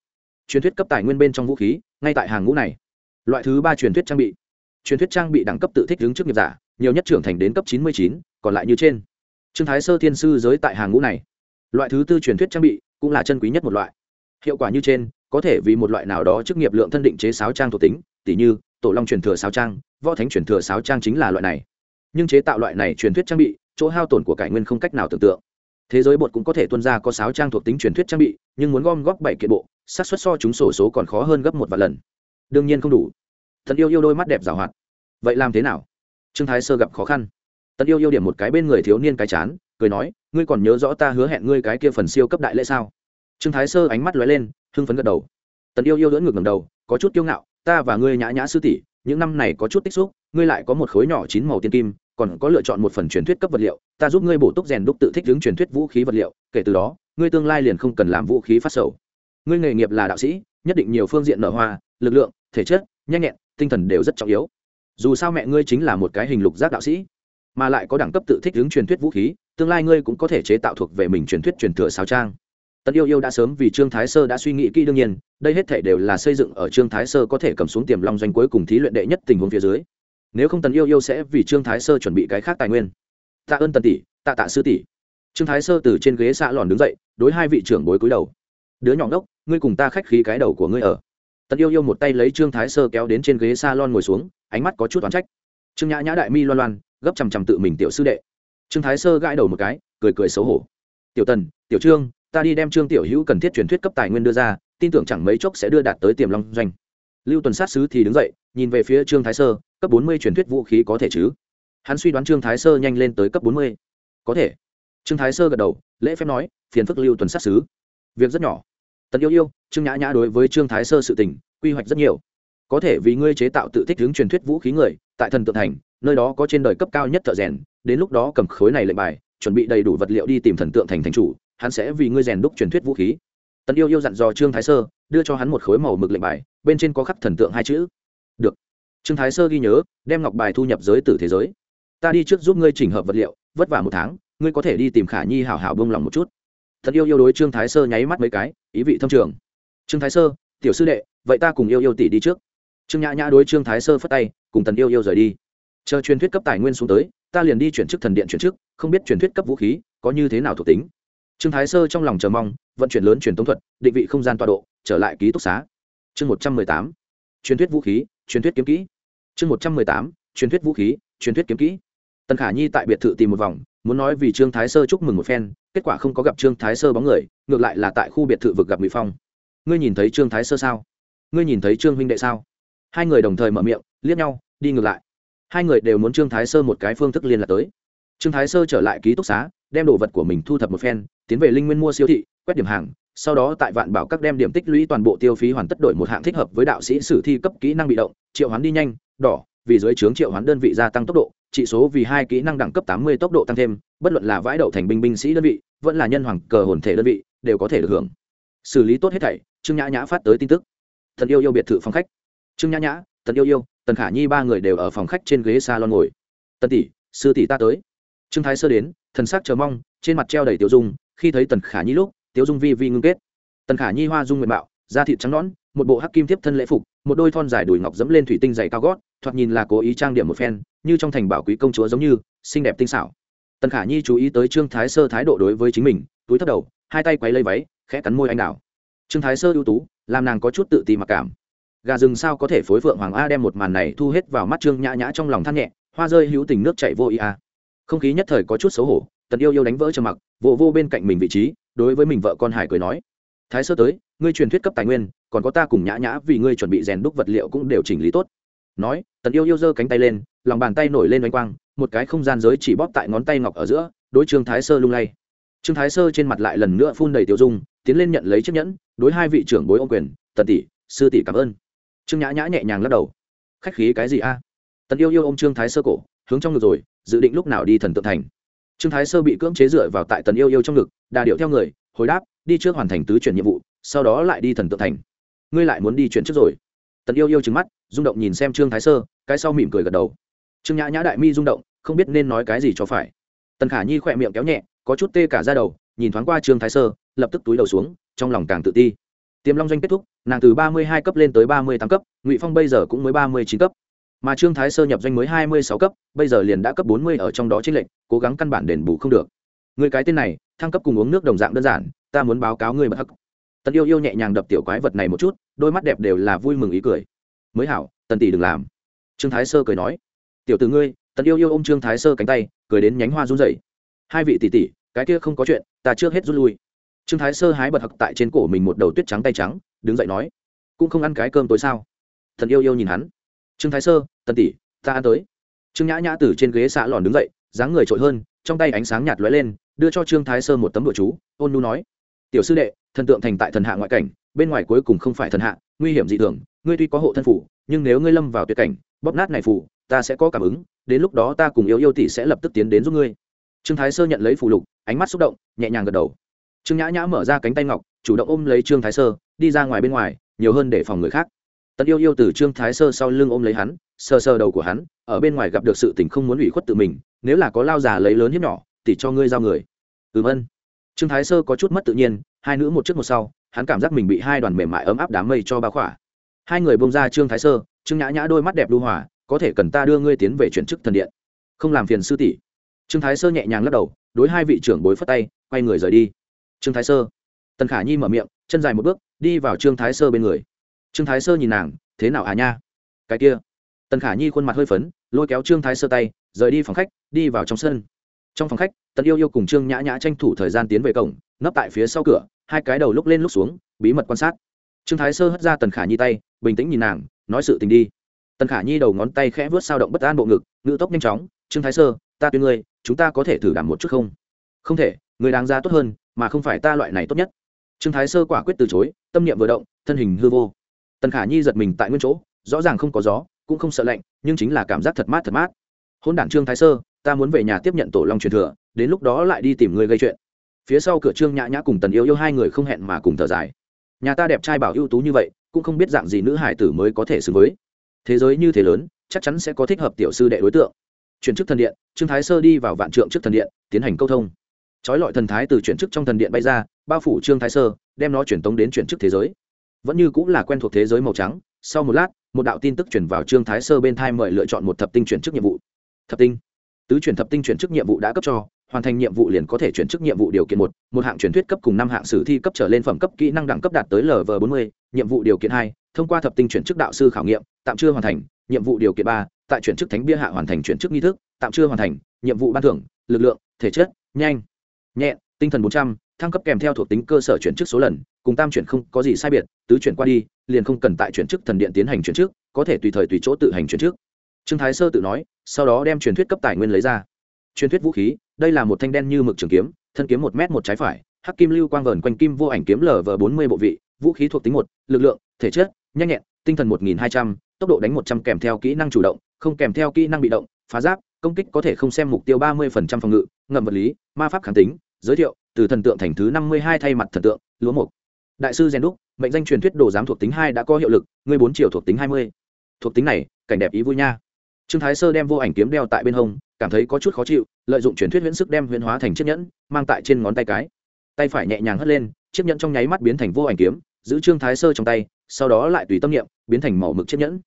Truyền thuyết cấp tài nguyên bên trong vũ khí, ngay tại hàng ngũ này. Loại thứ ba truyền thuyết trang bị. Truyền thuyết trang bị đẳng cấp tự thích ứng trước nghiệp giả, nhiều nhất trưởng thành đến cấp chín mươi chín, còn lại như trên. Trương thái sơ thiên sư giới tại hàng ngũ này. Loại thứ tư truyền thuyết trang bị cũng là chân quý nhất một loại. Hiệu quả như trên, có thể vì một loại nào đó chức nghiệp lượng thân định chế sáo trang thuộc tính tỷ như tổ long truyền thừa sáo trang, võ thánh truyền thừa sáo trang chính là loại này. Nhưng chế tạo loại này truyền thuyết trang bị, chỗ hao tổn của cải nguyên không cách nào tưởng tượng. Thế giới bột cũng có thể tuân ra có sáo trang thuộc tính truyền thuyết trang bị, nhưng muốn gom góp bảy kiện bộ, xác suất so chúng sổ số còn khó hơn gấp một vài lần. Đương nhiên không đủ. Thần yêu yêu đôi mắt đẹp rào hoạt. Vậy làm thế nào? Trương thái sơ gặp khó khăn. Tần yêu yêu điểm một cái bên người thiếu niên cái chán, cười nói, ngươi còn nhớ rõ ta hứa hẹn ngươi cái kia phần siêu cấp đại lễ sao? Trương thái sơ ánh mắt lóe lên, hưng phấn gật đầu. Tần yêu yêu đỡ ngược ngầm đầu, có chút kiêu ngạo ta và ngươi nhã nhã sư tỷ, những năm này có chút tích xúc, ngươi lại có một khối nhỏ chín màu tiên kim, còn có lựa chọn một phần truyền thuyết cấp vật liệu, ta giúp ngươi bổ túc rèn đúc tự thích đứng truyền thuyết vũ khí vật liệu, kể từ đó, ngươi tương lai liền không cần làm vũ khí phát sầu. Ngươi nghề nghiệp là đạo sĩ, nhất định nhiều phương diện nở hoa, lực lượng, thể chất, nhanh nhẹn, tinh thần đều rất trọng yếu. Dù sao mẹ ngươi chính là một cái hình lục giác đạo sĩ, mà lại có đẳng cấp tự thích đứng truyền thuyết vũ khí, tương lai ngươi cũng có thể chế tạo thuộc về mình truyền thuyết truyền thừa sao trang tần yêu yêu đã sớm vì trương thái sơ đã suy nghĩ kỹ đương nhiên, đây hết thể đều là xây dựng ở trương thái sơ có thể cầm xuống tiềm long doanh cuối cùng thí luyện đệ nhất tình huống phía dưới. Nếu không tần yêu yêu sẽ vì trương thái sơ chuẩn bị cái khác tài nguyên. Tạ ơn tần tỷ, tạ tạ sư tỷ. Trương thái sơ từ trên ghế xạ lòn đứng dậy, đối hai vị trưởng bối cúi đầu. Đứa nhỏ đốc ngươi cùng ta khách khí cái đầu của ngươi ở. Tần yêu yêu một tay lấy trương thái sơ kéo đến trên ghế s a lon ngồi xuống, ánh mắt có chút oán trách. Trương nhã nhã đại mi loan loan, gấp chằm chằm tự mình tiểu sư đệ. Trương thái sơ gãi đầu một cái, cười cười xấu hổ. Tiểu tần, tiểu trương ta đi đem trương tiểu hữu cần thiết truyền thuyết cấp tài nguyên đưa ra, tin tưởng chẳng mấy chốc sẽ đưa đạt tới tiềm long doanh. Lưu tuần sát sứ thì đứng dậy, nhìn về phía trương thái sơ, cấp bốn mươi truyền thuyết vũ khí có thể chứ? Hắn suy đoán trương thái sơ nhanh lên tới cấp bốn mươi. Có thể. Trương thái sơ gật đầu, lễ phép nói, phiền phức lưu tuần sát sứ. Việc rất nhỏ. Tần yêu yêu, trương nhã nhã đối với trương thái sơ sự tình, quy hoạch rất nhiều. Có thể vì ngươi chế tạo tự thích hướng truyền thuyết vũ khí người, tại thần tượng thành, nơi đó có trên đời cấp cao nhất thợ rèn, đến lúc đó cầm khối này lệnh bài, chuẩn bị đầy đủ vật liệu đi tìm thần tượng thành thành chủ hắn sẽ vì ngươi rèn đúc truyền thuyết vũ khí. Tần yêu yêu dặn dò trương thái sơ, đưa cho hắn một khối màu mực lệnh bài, bên trên có khắc thần tượng hai chữ. Được. Trương thái sơ ghi nhớ, đem ngọc bài thu nhập giới tử thế giới. Ta đi trước giúp ngươi chỉnh hợp vật liệu, vất vả một tháng, ngươi có thể đi tìm khả nhi hảo hảo bông lòng một chút. Thật yêu yêu đối trương thái sơ nháy mắt mấy cái, ý vị thâm trường. Trương thái sơ, tiểu sư đệ, vậy ta cùng yêu yêu tỷ đi trước. Trương nhã nhã đối trương thái sơ phất tay, cùng tần yêu yêu rời đi. Chờ truyền thuyết cấp tài nguyên xuống tới, ta liền đi chuyển chức thần điện chuyển chức, không biết truyền thuyết cấp vũ khí có như thế nào thuộc tính trương thái sơ trong lòng chờ mong, vận chuyển lớn truyền tống thuật, định vị không gian tọa độ, trở lại ký túc xá. Chương một trăm mười tám, truyền thuyết vũ khí, truyền thuyết kiếm kỹ. Chương một trăm mười tám, truyền thuyết vũ khí, truyền thuyết kiếm kỹ. Tần khả nhi tại biệt thự tìm một vòng, muốn nói vì trương thái sơ chúc mừng một phen, kết quả không có gặp trương thái sơ bóng người, ngược lại là tại khu biệt thự vực gặp ngụy phong. Ngươi nhìn thấy trương thái sơ sao? Ngươi nhìn thấy trương huynh đệ sao? Hai người đồng thời mở miệng, liếc nhau, đi ngược lại. Hai người đều muốn trương thái sơ một cái phương thức liên lạc tới. Trương thái sơ trở lại ký túc xá đem đồ vật của mình thu thập một phen, tiến về linh nguyên mua siêu thị, quét điểm hàng, sau đó tại vạn bảo các đem điểm tích lũy toàn bộ tiêu phí hoàn tất đổi một hạng thích hợp với đạo sĩ sử thi cấp kỹ năng bị động, triệu hoán đi nhanh, đỏ, vì dưới trướng triệu hoán đơn vị gia tăng tốc độ trị số vì hai kỹ năng đẳng cấp tám mươi tốc độ tăng thêm, bất luận là vãi đậu thành binh binh sĩ đơn vị, vẫn là nhân hoàng cờ hồn thể đơn vị, đều có thể được hưởng. Xử lý tốt hết thảy, trương nhã nhã phát tới tin tức. Thần yêu yêu biệt thự phòng khách. Trương nhã nhã tần yêu yêu, tần khả nhi ba người đều ở phòng khách trên ghế salon ngồi. Tần tỷ, sư tỷ ta tới. Trương thái sơ đến thần sắc chờ mong, trên mặt treo đầy tiểu dung, khi thấy tần khả nhi lúc, Tiểu dung vi vi ngưng kết. Tần khả nhi hoa dung nguyện bạo da thịt trắng nõn, một bộ hắc kim tiếp thân lễ phục, một đôi thon dài đùi ngọc dẫm lên thủy tinh dày cao gót, thoạt nhìn là cố ý trang điểm một phen, như trong thành bảo quý công chúa giống như, xinh đẹp tinh xảo. Tần khả nhi chú ý tới trương thái sơ thái độ đối với chính mình, túi thấp đầu, hai tay quấy lấy váy, khẽ cắn môi anh đào. Trương thái sơ ưu tú, làm nàng có chút tự ti mặc cảm. Gà rừng sao có thể phối phượng hoàng a đem một màn này thu hết vào mắt trương nhã nhã trong lòng than nhẹ, hoa rơi hữu tình nước chảy vô ý a không khí nhất thời có chút xấu hổ, tần yêu yêu đánh vỡ trầm mặc vô vô bên cạnh mình vị trí, đối với mình vợ con hải cười nói, thái sơ tới, ngươi truyền thuyết cấp tài nguyên, còn có ta cùng nhã nhã vì ngươi chuẩn bị rèn đúc vật liệu cũng đều chỉnh lý tốt. Nói, tần yêu yêu giơ cánh tay lên, lòng bàn tay nổi lên oanh quang, một cái không gian giới chỉ bóp tại ngón tay ngọc ở giữa, đối trương thái sơ lung lay. Trương thái sơ trên mặt lại lần nữa phun đầy tiêu dung, tiến lên nhận lấy chiếc nhẫn, đối hai vị trưởng bối ô quyền, tần tỷ, sư tỷ cảm ơn. Trương nhã nhã nhẹ nhàng lắc đầu, khách khí cái gì a? Tần yêu yêu ô m trương thái sơ cổ, hướng trong ngực rồi dự định lúc nào đi thần tượng thành. Trương thái sơ bị cưỡng chế dựa vào tại tần yêu yêu trong ngực, đà điệu theo người, hồi đáp, đi trước hoàn thành tứ chuyển nhiệm vụ, sau đó lại đi thần tượng thành. Ngươi lại muốn đi chuyển trước rồi. Tần yêu yêu trứng mắt, rung động nhìn xem trương thái sơ, cái sau mỉm cười gật đầu. Trương nhã nhã đại mi rung động, không biết nên nói cái gì cho phải. Tần khả nhi khỏe miệng kéo nhẹ, có chút tê cả ra đầu, nhìn thoáng qua trương thái sơ, lập tức túi đầu xuống, trong lòng càng tự ti. Tiềm long doanh kết thúc, nàng từ ba mươi hai cấp lên tới ba mươi tám cấp, ngụy phong bây giờ cũng mới ba mươi chín cấp mà trương thái sơ nhập doanh mới hai mươi sáu cấp, bây giờ liền đã cấp bốn mươi ở trong đó trích lệnh cố gắng căn bản đền bù không được. Người cái tên này, thăng cấp cùng uống nước đồng dạng đơn giản, ta muốn báo cáo người bật hắc. Tần yêu yêu nhẹ nhàng đập tiểu quái vật này một chút, đôi mắt đẹp đều là vui mừng ý cười. Mới hảo, tần tỷ đừng làm. Trương thái sơ cười nói. Tiểu từ ngươi, tần yêu yêu ôm trương thái sơ cánh tay, cười đến nhánh hoa run rẩy. Hai vị tỷ tỷ, cái kia không có chuyện, ta trước hết rút lui. Trương thái sơ hái bật hặc tại trên cổ mình một đầu tuyết trắng tay trắng, đứng dậy nói. Cũng không ăn cái cơm tối sao? Thần yêu yêu nhìn hắn trương thái sơ, tần tỷ, ta ăn tới. Trương nhã nhã từ trên ghế xạ lòn đứng dậy, dáng người trội hơn, trong tay ánh sáng nhạt lóe lên, đưa cho trương thái sơ một tấm đồ chú, ôn nu nói, tiểu sư đệ, thần tượng thành tại thần hạ ngoại cảnh, bên ngoài cuối cùng không phải thần hạ, nguy hiểm dị thường, ngươi tuy có hộ thân phủ, nhưng nếu ngươi lâm vào tuyệt cảnh, bóp nát này phủ, ta sẽ có cảm ứng, đến lúc đó ta cùng yêu yêu tỷ sẽ lập tức tiến đến giúp ngươi. Trương thái sơ nhận lấy phù lục, ánh mắt xúc động, nhẹ nhàng gật đầu. Trương nhã nhã mở ra cánh tay ngọc, chủ động ôm lấy trương thái sơ, đi ra ngoài bên ngoài, nhiều hơn để phòng người khác tần yêu yêu từ trương thái sơ sau lưng ôm lấy hắn, sờ sờ đầu của hắn, ở bên ngoài gặp được sự tình không muốn ủy khuất tự mình, nếu là có lao già lấy lớn hiếp nhỏ, thì cho ngươi giao người. Ừm ân. Trương thái sơ có chút mất tự nhiên, hai nữ một trước một sau, hắn cảm giác mình bị hai đoàn mềm mại ấm áp đám mây cho bao khỏa. Hai người bông ra trương thái sơ, trương nhã nhã đôi mắt đẹp đu hòa, có thể cần ta đưa ngươi tiến về chuyển chức thần điện. Không làm phiền sư tỷ. Trương thái sơ nhẹ nhàng lắc đầu, đối hai vị trưởng bối phất tay, quay người rời đi. Trương thái sơ. Tần khả nhi mở miệng, chân dài một bước, đi vào trương thái sơ bên người trương thái sơ nhìn nàng, thế nào à nha? Cái kia. Tần khả nhi khuôn mặt hơi phấn, lôi kéo trương thái sơ tay, rời đi phòng khách, đi vào trong sân. Trong phòng khách, tần yêu yêu cùng trương nhã nhã tranh thủ thời gian tiến về cổng, nấp tại phía sau cửa, hai cái đầu lúc lên lúc xuống, bí mật quan sát. Trương thái sơ hất ra tần khả nhi tay, bình tĩnh nhìn nàng, nói sự tình đi. Tần khả nhi đầu ngón tay khẽ vớt sao động bất an bộ ngực ngự tốc nhanh chóng, trương thái sơ, ta tuyên ngươi, chúng ta có thể thử đảm một chút không? Không thể, người đáng ra tốt hơn, mà không phải ta loại này tốt nhất. Trương thái sơ quả quyết từ chối, tâm niệm vừa động, thân hình hư vô tần khả nhi giật mình tại nguyên chỗ, rõ ràng không có gió, cũng không sợ lạnh, nhưng chính là cảm giác thật mát thật mát. Hôn đản trương thái sơ, ta muốn về nhà tiếp nhận tổ long truyền thừa, đến lúc đó lại đi tìm người gây chuyện. Phía sau cửa trương nhã nhã cùng tần yêu yêu hai người không hẹn mà cùng thở dài. Nhà ta đẹp trai bảo ưu tú như vậy, cũng không biết dạng gì nữ hải tử mới có thể xứng với. Thế giới như thế lớn, chắc chắn sẽ có thích hợp tiểu sư đệ đối tượng. Chuyển chức thần điện, trương thái sơ đi vào vạn trượng trước thần điện, tiến hành câu thông. Trói lọi thần thái từ chuyển chức trong thần điện bay ra, bao phủ trương thái sơ, đem nó chuyển tống đến chuyển chức thế giới vẫn như cũng là quen thuộc thế giới màu trắng, sau một lát, một đạo tin tức chuyển vào trương thái sơ bên thai mời lựa chọn một thập tinh chuyển chức nhiệm vụ. Thập tinh? Tứ chuyển thập tinh chuyển chức nhiệm vụ đã cấp cho, hoàn thành nhiệm vụ liền có thể chuyển chức nhiệm vụ điều kiện một một hạng truyền thuyết cấp cùng năm hạng sử thi cấp trở lên phẩm cấp kỹ năng đẳng cấp đạt tới lv bốn mươi, nhiệm vụ điều kiện hai, thông qua thập tinh chuyển chức đạo sư khảo nghiệm, tạm chưa hoàn thành, nhiệm vụ điều kiện ba, tại chuyển chức thánh bia hạ hoàn thành chuyển chức nghi thức, tạm chưa hoàn thành, nhiệm vụ ban thưởng, lực lượng, thể chất, nhanh nhẹn tinh thần bốn trăm thăng cấp kèm theo thuộc tính cơ sở chuyển chức số lần, cùng tam chuyển không có gì sai biệt, tứ chuyển qua đi, liền không cần tại chuyển chức thần điện tiến hành chuyển chức, có thể tùy thời tùy chỗ tự hành chuyển chức. Trương thái sơ tự nói, sau đó đem truyền thuyết cấp tài nguyên lấy ra. Truyền thuyết vũ khí, đây là một thanh đen như mực trường kiếm, thân kiếm một m một trái phải, hắc kim lưu quang vờn quanh kim vô ảnh kiếm lv bốn mươi bộ vị, vũ khí thuộc tính một, lực lượng, thể chất, nhanh nhẹn, tinh thần một nghìn hai trăm, tốc độ đánh một trăm kèm theo kỹ năng chủ động, không kèm theo kỹ năng bị động, phá giáp, công kích có thể không xem mục tiêu ba mươi phần trăm phòng ngự, ngầm vật lý, ma pháp kháng tính, giới thiệu từ thần tượng thành thứ năm mươi hai thay mặt thần tượng, lúa mục đại sư gen đúc, mệnh danh truyền thuyết đồ giám thuộc tính hai đã có hiệu lực, ngươi bốn triệu thuộc tính hai mươi. Thuộc tính này, cảnh đẹp ý vui nha. Trương thái sơ đem vô ảnh kiếm đeo tại bên hông, cảm thấy có chút khó chịu, lợi dụng truyền thuyết huyễn sức đem huyễn hóa thành chiếc nhẫn, mang tại trên ngón tay cái. Tay phải nhẹ nhàng hất lên, chiếc nhẫn trong nháy mắt biến thành vô ảnh kiếm, giữ trương thái sơ trong tay, sau đó lại tùy tâm niệm, biến thành màu mực chiếc nhẫn.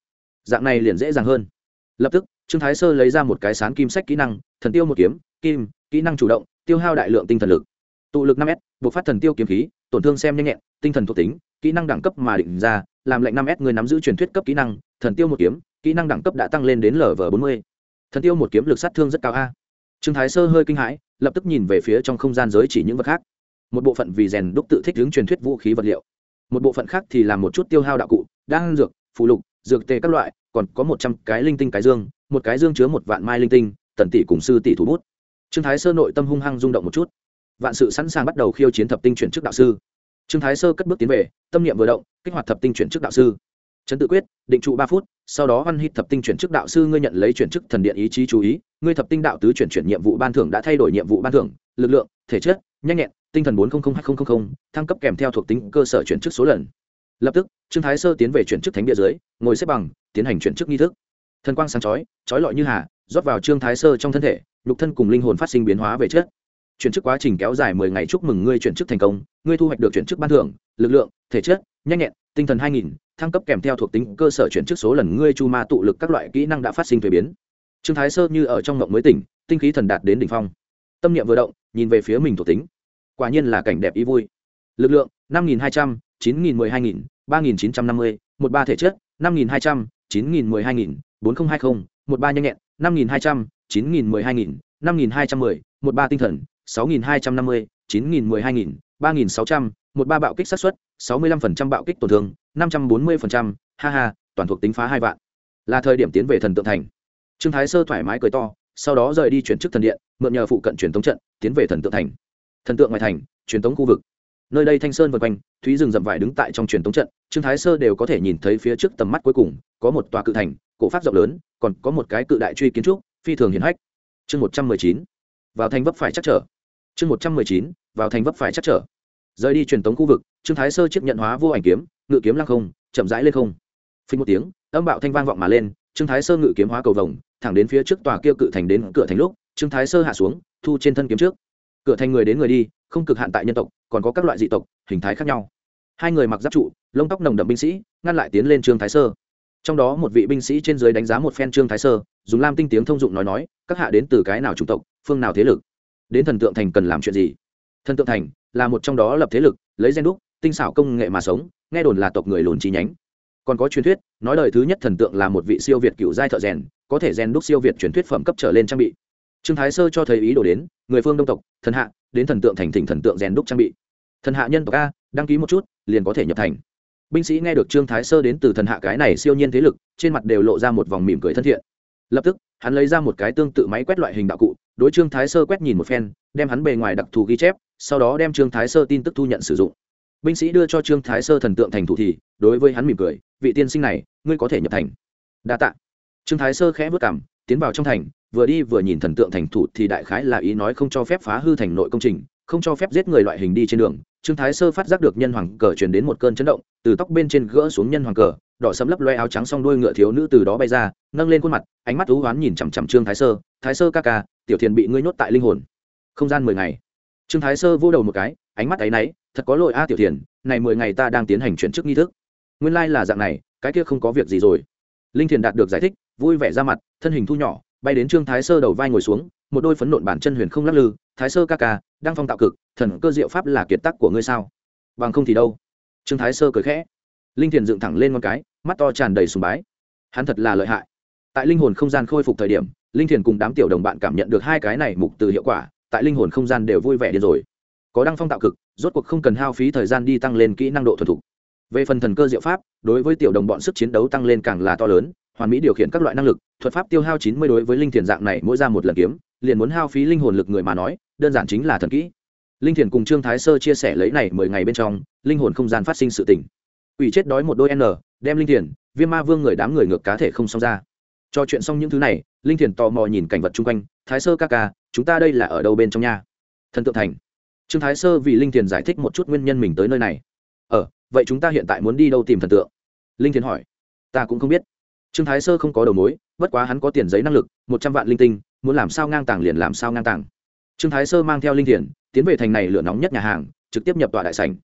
Dạng này liền dễ dàng hơn. Lập tức, trương thái sơ lấy ra một cái sán kim sách kỹ năng, thần tiêu một kiếm, kim, kỹ năng chủ động, tiêu hao đại lượng tinh thần lực tụ lực năm s, buộc phát thần tiêu kiếm khí, tổn thương xem nhanh nhẹn, tinh thần thuộc tính, kỹ năng đẳng cấp mà định ra, làm lệnh năm s người nắm giữ truyền thuyết cấp kỹ năng, thần tiêu một kiếm, kỹ năng đẳng cấp đã tăng lên đến lv bốn mươi. Thần tiêu một kiếm lực sát thương rất cao a. Trương thái sơ hơi kinh hãi, lập tức nhìn về phía trong không gian giới chỉ những vật khác. Một bộ phận vì rèn đúc tự thích hướng truyền thuyết vũ khí vật liệu. Một bộ phận khác thì làm một chút tiêu hao đạo cụ, đan dược phụ lục, dược tề các loại, còn có một trăm cái linh tinh cái dương, một cái dương chứa một vạn mai linh tinh, tần tỷ cùng sư tỷ thủ bút. Trương thái sơ nội tâm hung hăng rung động một chút vạn sự sẵn sàng bắt đầu khiêu chiến thập tinh chuyển chức đạo sư. Trương thái sơ cất bước tiến về, tâm niệm vừa động, kích hoạt thập tinh chuyển chức đạo sư. Trấn tự quyết, định trụ ba phút, sau đó văn hít thập tinh chuyển chức đạo sư ngươi nhận lấy chuyển chức thần điện ý chí chú ý, ngươi thập tinh đạo tứ chuyển chuyển nhiệm vụ ban thưởng đã thay đổi nhiệm vụ ban thưởng, lực lượng, thể chất, nhanh nhẹn, tinh thần bốn trăm linh hai nghìn thăng cấp kèm theo thuộc tính cơ sở chuyển chức số lần. Lập tức, trương thái sơ tiến về chuyển chức thánh địa dưới, ngồi xếp bằng, tiến hành chuyển chức nghi thức. Thần quang sáng chói chói lọi như hà, rót vào trương thái sơ trong thân thể, nhục thân cùng linh hồn phát sinh biến hóa về chất chuyển chức quá trình kéo dài mười ngày chúc mừng ngươi chuyển chức thành công, ngươi thu hoạch được chuyển chức ban thưởng, lực lượng, thể chất, nhanh nhẹn, tinh thần hai nghìn, thăng cấp kèm theo thuộc tính, cơ sở chuyển chức số lần ngươi chu ma tụ lực các loại kỹ năng đã phát sinh thuế biến. Trương thái sơ như ở trong ngộng mới tỉnh, tinh khí thần đạt đến đỉnh phong. Tâm niệm vừa động, nhìn về phía mình thuộc tính. Quả nhiên là cảnh đẹp ý vui. Lực lượng, năm nghìn hai trăm, chín nghìn mười hai nghìn, ba nghìn chín trăm năm mươi, một ba thể chất, năm nghìn hai trăm, chín nghìn mười hai nghìn, bốn nghìn hai mươi một ba nhanh nhẹn, năm nghìn hai trăm, chín nghìn mười hai nghìn, năm nghìn hai trăm mười, một ba tinh thần sáu nghìn hai trăm năm mươi, chín nghìn mười hai nghìn, ba nghìn sáu trăm, một ba bạo kích sát xuất sáu mươi lăm phần trăm bạo kích tổn thương, năm trăm bốn mươi phần trăm, ha ha, toàn thuộc tính phá hai vạn. Là thời điểm tiến về thần tượng thành. Trương thái sơ thoải mái cười to, sau đó rời đi chuyển chức thần điện, mượn nhờ phụ cận truyền thống trận, tiến về thần tượng thành. Thần tượng ngoài thành, truyền thống khu vực. Nơi đây thanh sơn vân quanh, thúy rừng rậm vải đứng tại trong truyền thống trận, trương thái sơ đều có thể nhìn thấy phía trước tầm mắt cuối cùng, có một tòa cự thành, cổ pháp rộng lớn, còn có một cái cự đại truy kiến trúc, phi thường hiển hách. Chương một trăm mười chín vào thành vấp phải chắc trở. Chương một trăm mười chín, vào thành vấp phải chắc trở. Rời đi truyền tống khu vực, trương thái sơ chiếc nhận hóa vô ảnh kiếm, ngự kiếm lăng không, chậm rãi lên không. Phình một tiếng, âm bạo thanh vang vọng mà lên, trương thái sơ ngự kiếm hóa cầu vồng, thẳng đến phía trước tòa kia cự thành đến cửa thành lúc, trương thái sơ hạ xuống, thu trên thân kiếm trước. Cửa thành người đến người đi, không cực hạn tại nhân tộc, còn có các loại dị tộc, hình thái khác nhau. Hai người mặc giáp trụ, lông tóc nồng đậm binh sĩ, ngăn lại tiến lên trương thái sơ. Trong đó một vị binh sĩ trên dưới đánh giá một phen trương thái sơ, dùng lam tinh tiếng thông dụng nói nói, các hạ đến từ cái nào chủng tộc? Phương nào thế lực? Đến thần tượng thành cần làm chuyện gì? Thần tượng thành là một trong đó lập thế lực, lấy gen đúc, tinh xảo công nghệ mà sống, nghe đồn là tộc người lùn chi nhánh. Còn có truyền thuyết, nói đời thứ nhất thần tượng là một vị siêu việt cựu giai thợ rèn, có thể rèn đúc siêu việt truyền thuyết phẩm cấp trở lên trang bị. Trương thái sơ cho thấy ý đồ đến, người phương đông tộc, thần hạ, đến thần tượng thành thỉnh thần tượng rèn đúc trang bị. Thần hạ nhân tộc a, đăng ký một chút, liền có thể nhập thành. Binh sĩ nghe được trương thái sơ đến từ thần hạ cái này siêu nhiên thế lực, trên mặt đều lộ ra một vòng mỉm cười thân thiện. Lập tức hắn lấy ra một cái tương tự máy quét loại hình đạo cụ, đối trương thái sơ quét nhìn một phen, đem hắn bề ngoài đặc thù ghi chép, sau đó đem trương thái sơ tin tức thu nhận sử dụng. Binh sĩ đưa cho trương thái sơ thần tượng thành thủ thì, đối với hắn mỉm cười, vị tiên sinh này, ngươi có thể nhập thành. Đa tạ. Trương thái sơ khẽ vất cảm tiến vào trong thành, vừa đi vừa nhìn thần tượng thành thủ thì đại khái là ý nói không cho phép phá hư thành nội công trình, không cho phép giết người loại hình đi trên đường. Trương thái sơ phát giác được nhân hoàng cờ truyền đến một cơn chấn động, từ tóc bên trên gỡ xuống nhân hoàng cờ đỏ sẫm lấp loe áo trắng xong đuôi ngựa thiếu nữ từ đó bay ra, nâng lên khuôn mặt, ánh mắt thú hoán nhìn chằm chằm trương thái sơ. Thái sơ ca ca, tiểu thiền bị ngươi nhốt tại linh hồn. Không gian mười ngày. Trương thái sơ vô đầu một cái, ánh mắt áy náy, thật có lỗi a, tiểu thiền, này mười ngày ta đang tiến hành chuyển chức nghi thức. Nguyên lai là dạng này, cái kia không có việc gì rồi. Linh thiền đạt được giải thích, vui vẻ ra mặt, thân hình thu nhỏ, bay đến trương thái sơ đầu vai ngồi xuống, một đôi phấn nộn bản chân huyền không lắc lư. Thái sơ ca ca, đang phong tạo cực, thần cơ diệu pháp là kiệt tác của ngươi sao? Bằng không thì đâu? Trương thái sơ cười khẽ linh thiền dựng thẳng lên con cái, mắt to tràn đầy sùng bái. Hắn thật là lợi hại. Tại linh hồn không gian khôi phục thời điểm, linh thiền cùng đám tiểu đồng bạn cảm nhận được hai cái này mục từ hiệu quả, tại linh hồn không gian đều vui vẻ đi rồi. Có đăng phong tạo cực, rốt cuộc không cần hao phí thời gian đi tăng lên kỹ năng độ thuần thục. Về phần thần cơ diệu pháp, đối với tiểu đồng bọn sức chiến đấu tăng lên càng là to lớn, hoàn mỹ điều khiển các loại năng lực, thuật pháp tiêu hao chín mươi đối với linh thiền dạng này mỗi ra một lần kiếm, liền muốn hao phí linh hồn lực người mà nói, đơn giản chính là thần kỹ. Linh thiền cùng trương thái sơ chia sẻ lấy này mười ngày bên trong, linh hồn không gian phát sinh sự tỉnh ủy chết đói một đôi n, đem linh thiền, viêm ma vương người đám người ngược cá thể không xong ra. Cho chuyện xong những thứ này, linh thiền tò mò nhìn cảnh vật chung quanh, thái sơ ca ca, chúng ta đây là ở đâu bên trong nhà thần tượng thành. Trương thái sơ vì linh thiền giải thích một chút nguyên nhân mình tới nơi này. Ờ vậy chúng ta hiện tại muốn đi đâu tìm thần tượng? Linh thiền hỏi. Ta cũng không biết. Trương thái sơ không có đầu mối, bất quá hắn có tiền giấy năng lực, một trăm vạn linh tinh, muốn làm sao ngang tàng liền làm sao ngang tàng. Trương thái sơ mang theo linh thiền, tiến về thành này lửa nóng nhất nhà hàng, trực tiếp nhập tọa đại sành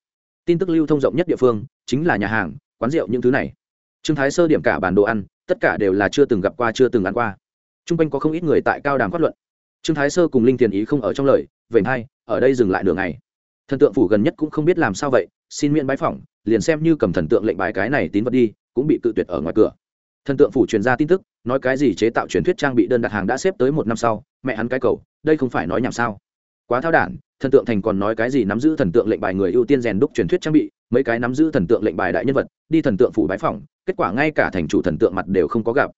tin tức lưu thông rộng nhất địa phương chính là nhà hàng, quán rượu những thứ này. Trương thái sơ điểm cả bản đồ ăn, tất cả đều là chưa từng gặp qua, chưa từng ăn qua. T r u n g quanh có không ít người tại cao đàm phát luận. Trương thái sơ cùng linh tiền ý không ở trong lời vậy hay ở đây dừng lại đường này thần tượng phủ gần nhất cũng không biết làm sao vậy, xin miễn bái phỏng, liền xem như cầm thần tượng lệnh bài cái này tín vật đi, cũng bị cự tuyệt ở ngoài cửa. Thần tượng phủ truyền ra tin tức, nói cái gì chế tạo truyền thuyết trang bị đơn đặt hàng đã xếp tới một năm sau, mẹ hắn cái cầu, đây không phải nói nhảm sao. Quá thao đản thần tượng thành còn nói cái gì nắm giữ thần tượng lệnh bài người ưu tiên rèn đúc truyền thuyết trang bị, mấy cái nắm giữ thần tượng lệnh bài đại nhân vật, đi thần tượng phủ bái phỏng, kết quả ngay cả thành chủ thần tượng mặt đều không có gặp.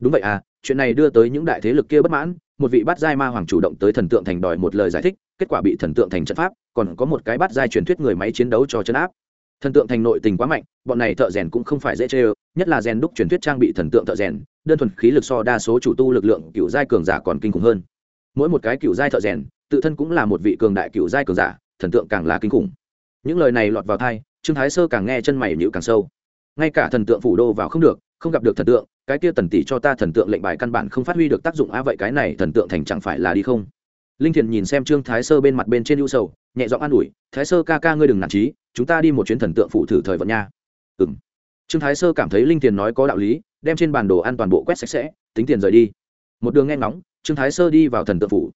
Đúng vậy à chuyện này đưa tới những đại thế lực kia bất mãn, một vị bát giai ma hoàng chủ động tới thần tượng thành đòi một lời giải thích, kết quả bị thần tượng thành trận pháp, còn có một cái bát giai truyền thuyết người máy chiến đấu cho chân áp. Thần tượng thành nội tình quá mạnh, bọn này thợ rèn cũng không phải dễ chơi, nhất là rèn đúc truyền thuyết trang bị thần tượng thợ rèn, đơn thuần khí lực so đa số chủ tu lực lượng cựu giai cường giả còn kinh khủng hơn. Mỗi một cái cựu giai thợ rèn tự thân cũng là một vị cường đại cựu giai cường giả, thần tượng càng là kinh khủng. Những lời này lọt vào thai trương thái sơ càng nghe chân mày nhịu càng sâu. Ngay cả thần tượng phủ đô vào không được, không gặp được thần tượng, cái kia tần tỷ cho ta thần tượng lệnh bài căn bản không phát huy được tác dụng, á vậy cái này thần tượng thành chẳng phải là đi không? Linh thiền nhìn xem trương thái sơ bên mặt bên trên ưu sầu, nhẹ giọng an ủi, thái sơ ca ca ngươi đừng nản trí, chúng ta đi một chuyến thần tượng phủ thử thời vận nha. Ừ m trương thái sơ cảm thấy linh thiền nói có đạo lý, đem trên bản đồ an toàn bộ quét sạch sẽ, tính tiền rời đi. Một đường nghe ngóng, trương thái sơ đi vào thần tượng phủ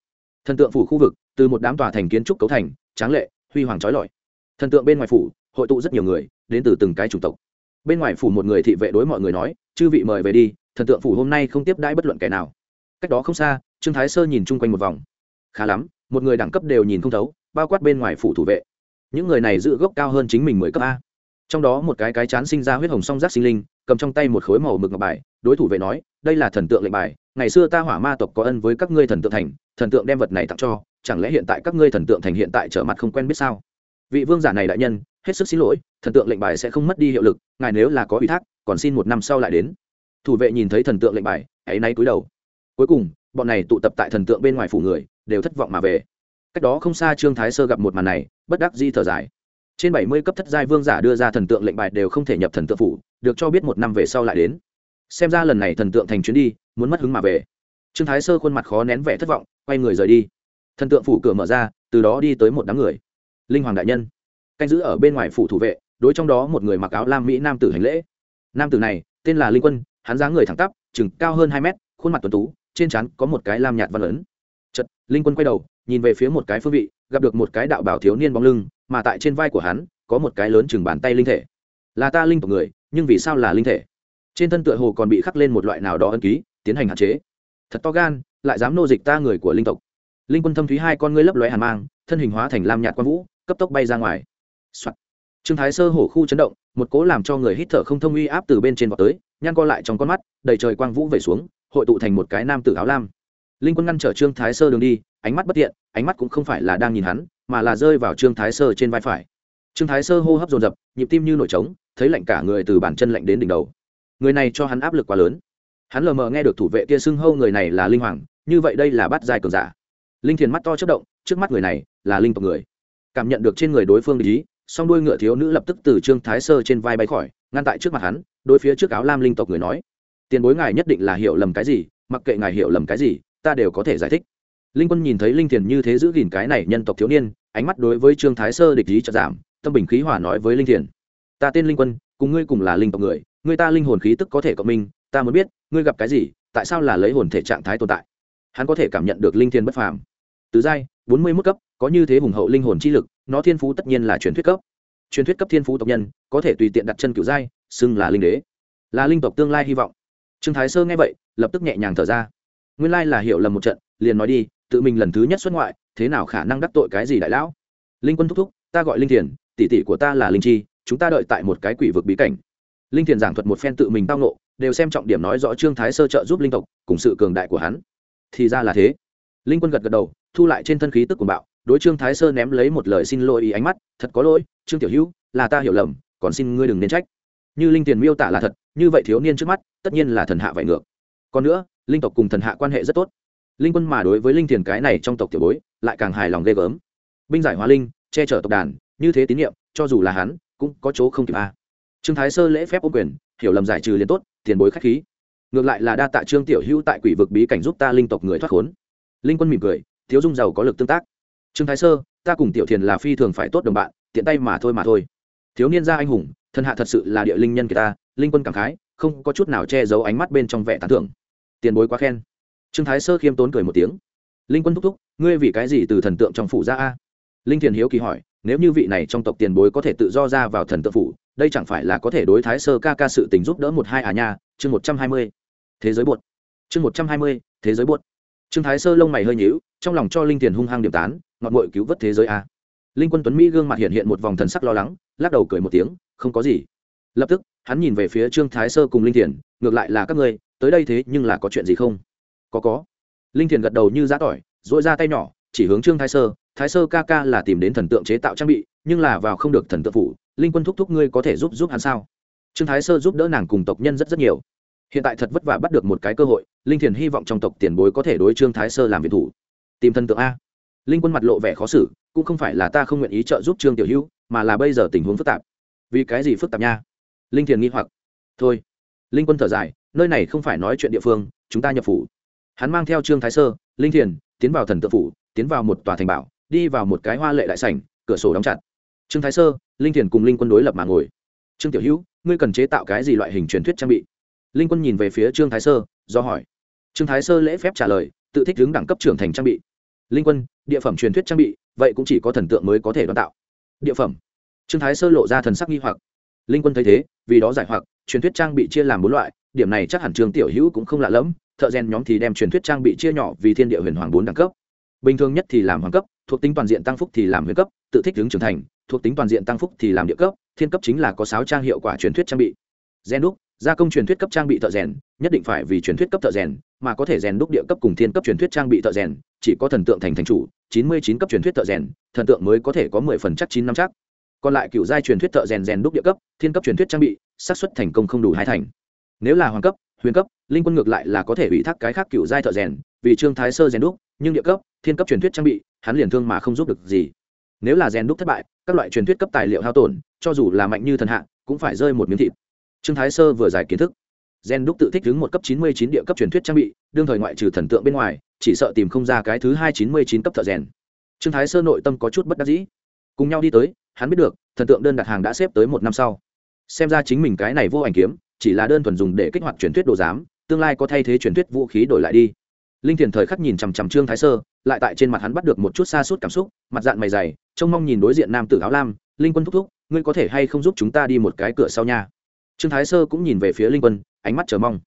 thần tượng phủ khu vực, từ một đám tòa thành kiến trúc cấu thành, tráng lệ, huy hoàng trói lọi. Thần tượng bên ngoài phủ, hội tụ rất nhiều người, đến từ từng cái chủng tộc. Bên ngoài phủ một người thị vệ đối mọi người nói, chư vị mời về đi, thần tượng phủ hôm nay không tiếp đãi bất luận kẻ nào. Cách đó không xa, trương thái sơ nhìn chung quanh một vòng. Khá lắm, một người đẳng cấp đều nhìn không thấu, bao quát bên ngoài phủ thủ vệ. Những người này giữ gốc cao hơn chính mình mười cấp a. Trong đó một cái cái chán sinh ra huyết hồng song giác sinh linh, cầm trong tay một khối màu mực ngọc bài, đối thủ vệ nói, đây là thần tượng lệnh bài ngày xưa ta hỏa ma tộc có ân với các ngươi thần tượng thành, thần tượng đem vật này tặng cho, chẳng lẽ hiện tại các ngươi thần tượng thành hiện tại trở mặt không quen biết sao? Vị vương giả này đại nhân, hết sức xin lỗi, thần tượng lệnh bài sẽ không mất đi hiệu lực, ngài nếu là có ủy thác, còn xin một năm sau lại đến. Thủ vệ nhìn thấy thần tượng lệnh bài hãy nay cúi đầu. Cuối cùng, bọn này tụ tập tại thần tượng bên ngoài phủ người, đều thất vọng mà về. Cách đó không xa trương thái sơ gặp một màn này, bất đắc di thở dài. Trên bảy mươi cấp thất giai vương giả đưa ra thần tượng lệnh bài đều không thể nhập thần tượng phủ, được cho biết một năm về sau lại đến. Xem ra lần này thần tượng thành chuyến đi muốn mất hứng mà về. Trương thái sơ khuôn mặt khó nén vẻ thất vọng, quay người rời đi. Thần tượng phủ cửa mở ra, từ đó đi tới một đám người. Linh hoàng đại nhân. Canh giữ ở bên ngoài phủ thủ vệ, đối trong đó một người mặc áo lam mỹ nam tử hành lễ. Nam tử này, tên là linh quân, hắn dáng người thẳng tắp, chừng cao hơn hai mét, khuôn mặt tuấn tú, trên trán có một cái lam nhạt văn lớn. chật linh quân quay đầu, nhìn về phía một cái phương vị, gặp được một cái đạo bảo thiếu niên bóng lưng, mà tại trên vai của hắn, có một cái lớn chừng bàn tay linh thể. Là ta linh tộc người, nhưng vì sao là linh thể? Trên thân tựa hồ còn bị khắc lên một loại nào đó ân ký tiến hành hạn chế. Thật to gan, lại dám nô dịch ta người của linh tộc. Linh quân thâm thúy hai con ngươi lấp lóe hàn mang, thân hình hóa thành lam nhạt quan vũ, cấp tốc bay ra ngoài、Soạn. trương thái sơ hổ khu chấn động, một cố làm cho người hít thở không thông uy áp từ bên trên vào tới, nhăn co lại trong con mắt, đầy trời quang vũ về xuống, hội tụ thành một cái nam tử áo lam. Linh quân ngăn trở trương thái sơ đường đi, ánh mắt bất tiện ánh mắt cũng không phải là đang nhìn hắn, mà là rơi vào trương thái sơ trên vai phải. Trương thái sơ hô hấp dồn dập, nhịp tim như nổi trống, thấy lạnh cả người từ bàn chân lạnh đến đỉnh đầu. Người này cho hắn áp lực quá lớn hắn lờ mờ nghe được thủ vệ kia xưng hâu người này là linh hoàng, như vậy đây là bắt dài cường giả. Linh thiền mắt to chất động, trước mắt người này là linh tộc người. Cảm nhận được trên người đối phương ý song đuôi ngựa thiếu nữ lập tức từ trương thái sơ trên vai bay khỏi, ngăn tại trước mặt hắn, đối phía trước áo lam linh tộc người nói, tiền bối ngài nhất định là hiểu lầm cái gì, mặc kệ ngài hiểu lầm cái gì, ta đều có thể giải thích. Linh quân nhìn thấy linh thiền như thế giữ gìn cái này nhân tộc thiếu niên, ánh mắt đối với trương thái sơ địch ý chợt giảm, tâm bình khí hòa nói với linh thiền, ta tên linh quân, cùng ngươi cùng là linh tộc người người ta linh hồn khí tức có thể cộng minh ta muốn biết, ngươi gặp cái gì, tại sao là lấy hồn thể trạng thái tồn tại? Hắn có thể cảm nhận được linh thiên bất phàm. Tứ giai, bốn mươi mức cấp, có như thế hùng hậu linh hồn chi lực, nó thiên phú tất nhiên là truyền thuyết cấp. Truyền thuyết cấp thiên phú tộc nhân, có thể tùy tiện đặt chân cựu giai, xưng là linh đế. Là linh tộc tương lai hy vọng. Trương thái sơ nghe vậy, lập tức nhẹ nhàng thở ra. Nguyên lai là hiểu lầm một trận, liền nói đi, tự mình lần thứ nhất xuất ngoại, thế nào khả năng đắc tội cái gì đại lão? Linh quân thúc thúc, ta gọi linh thiền, tỷ tỷ của ta là linh chi, chúng ta đợi tại một cái quỷ vực bí cảnh linh thiền giảng thuật một phen tự mình tao nộ đều xem trọng điểm nói rõ trương thái sơ trợ giúp linh tộc, cùng sự cường đại của hắn. Thì ra là thế. Linh quân gật gật đầu, thu lại trên thân khí tức của bạo, đối trương thái sơ ném lấy một lời xin lỗi ý ánh mắt, thật có lỗi, trương tiểu hữu, là ta hiểu lầm, còn xin ngươi đừng nên trách. Như linh tiền miêu tả là thật, như vậy thiếu niên trước mắt, tất nhiên là thần hạ vải ngược. Còn nữa, linh tộc cùng thần hạ quan hệ rất tốt. Linh quân mà đối với linh tiền cái này trong tộc tiểu bối, lại càng hài lòng ghê gớm. Binh giải hóa linh, che chở tộc đàn, như thế tín nhiệm, cho dù là hắn, cũng có chỗ không kịp a trương thái sơ lễ phép ô quyền, hiểu lầm giải trừ liền tốt, tiền bối khách khí. Ngược lại là đa tạ trương tiểu hữu tại quỷ vực bí cảnh giúp ta linh tộc người thoát khốn. Linh quân mỉm cười, thiếu dung giàu có lực tương tác. Trương thái sơ, ta cùng tiểu thiền là phi thường phải tốt đồng bạn, tiện tay mà thôi mà thôi. Thiếu niên gia anh hùng, thân hạ thật sự là địa linh nhân kỳ ta, linh quân cảm khái, không có chút nào che giấu ánh mắt bên trong vẻ tán thưởng. Tiền bối quá khen. Trương thái sơ khiêm tốn cười một tiếng. Linh quân thúc thúc, ngươi vì cái gì từ thần tượng trong phủ ra a? Linh thiền hiếu kỳ hỏi, nếu như vị này trong tộc tiền bối có thể tự do ra vào thần tượng phủ đây chẳng phải là có thể đối thái sơ ca ca sự tình giúp đỡ một hai à nha, chương một trăm hai mươi. Thế giới buột. Chương một trăm hai mươi, thế giới buột. Trương thái sơ lông mày hơi nhíu, trong lòng cho linh thiền hung hăng điểm tán ngọn ngội cứu vớt thế giới a. Linh quân tuấn mỹ gương mặt hiện hiện một vòng thần sắc lo lắng, lắc đầu cười một tiếng, không có gì. Lập tức, hắn nhìn về phía trương thái sơ cùng linh thiền, ngược lại là các ngươi, tới đây thế nhưng là có chuyện gì không? Có có. Linh thiền gật đầu như giã tỏi dội ra tay nhỏ, chỉ hướng trương thái sơ thái sơ ca ca là tìm đến thần tượng chế tạo trang bị nhưng là vào không được thần tượng phủ, linh quân thúc thúc ngươi có thể giúp giúp hắn sao? Trương thái sơ giúp đỡ nàng cùng tộc nhân rất rất nhiều. Hiện tại thật vất vả bắt được một cái cơ hội, linh thiền hy vọng trong tộc tiền bối có thể đối trương thái sơ làm việc thủ. Tìm thần tượng a. Linh quân mặt lộ vẻ khó xử, cũng không phải là ta không nguyện ý trợ giúp trương tiểu hữu, mà là bây giờ tình huống phức tạp. Vì cái gì phức tạp nha? Linh thiền nghi hoặc. Thôi. Linh quân thở dài, nơi này không phải nói chuyện địa phương, chúng ta nhập phủ. Hắn mang theo trương thái sơ, linh thiền, tiến vào thần tự phủ, tiến vào một tòa thành bảo, đi vào một cái hoa lệ đại sảnh, cửa sổ đóng chặt trương thái sơ, linh thiền cùng linh quân đối lập mà ngồi. Trương tiểu hữu, ngươi cần chế tạo cái gì loại hình truyền thuyết trang bị? Linh quân nhìn về phía trương thái sơ, do hỏi. Trương thái sơ lễ phép trả lời, tự thích đứng đẳng cấp trưởng thành trang bị. Linh quân, địa phẩm truyền thuyết trang bị, vậy cũng chỉ có thần tượng mới có thể đoán tạo. Địa phẩm. Trương thái sơ lộ ra thần sắc nghi hoặc. Linh quân thấy thế, vì đó giải hoặc, truyền thuyết trang bị chia làm bốn loại, điểm này chắc hẳn trương tiểu hữu cũng không lạ lẫm, thợ rèn nhóm thì đem truyền thuyết trang bị chia nhỏ vì thiên địa huyền hoàng bốn đẳng cấp. Bình thường nhất thì làm hoàng cấp, thuộc tính toàn diện tăng phúc thì làm huyền cấp, tự thích hướng trưởng thành thuộc tính toàn diện tăng phúc thì làm địa cấp, thiên cấp chính là có sáu trang hiệu quả truyền thuyết trang bị. Gen đúc, gia công truyền thuyết cấp trang bị thợ rèn, nhất định phải vì truyền thuyết cấp thợ rèn, mà có thể rèn đúc địa cấp cùng thiên cấp truyền thuyết trang bị thợ rèn, chỉ có thần tượng thành thành chủ, chín mươi chín cấp truyền thuyết thợ rèn, thần tượng mới có thể có mười phần chắc chín năm chắc. Còn lại cựu giai truyền thuyết thợ rèn rèn đúc địa cấp, thiên cấp truyền thuyết trang bị, xác suất thành công không đủ hai thành. Nếu là hoàng cấp, huyền cấp, linh quân ngược lại là có thể ủy thác cái khác cựu giai thợ rèn, vì trương thái sơ rèn đúc, nhưng địa cấp, thiên cấp truyền thuyết trang bị, hắn liền thương mà không giúp được gì nếu là rèn đúc thất bại, các loại truyền thuyết cấp tài liệu hao tổn, cho dù là mạnh như thần hạ, cũng phải rơi một miếng thịt. Trương thái sơ vừa giải kiến thức. Gen đúc tự thích đứng một cấp chín mươi chín địa cấp truyền thuyết trang bị, đương thời ngoại trừ thần tượng bên ngoài, chỉ sợ tìm không ra cái thứ hai chín mươi chín cấp thợ rèn. Trương thái sơ nội tâm có chút bất đắc dĩ. Cùng nhau đi tới, hắn biết được, thần tượng đơn đặt hàng đã xếp tới một năm sau. Xem ra chính mình cái này vô ảnh kiếm, chỉ là đơn thuần dùng để kích hoạt truyền thuyết đồ giám, tương lai có thay thế truyền thuyết vũ khí đổi lại đi. Linh thiền thời khắc nhìn chằm chằm trương thái sơ, lại tại trên mặt hắn bắt được một chút xa suốt cảm xúc, mặt dạng mày dày trông mong nhìn đối diện nam tử áo lam, linh quân thúc thúc, ngươi có thể hay không giúp chúng ta đi một cái cửa sau nhà? trương thái sơ cũng nhìn về phía linh quân, ánh mắt chờ mong.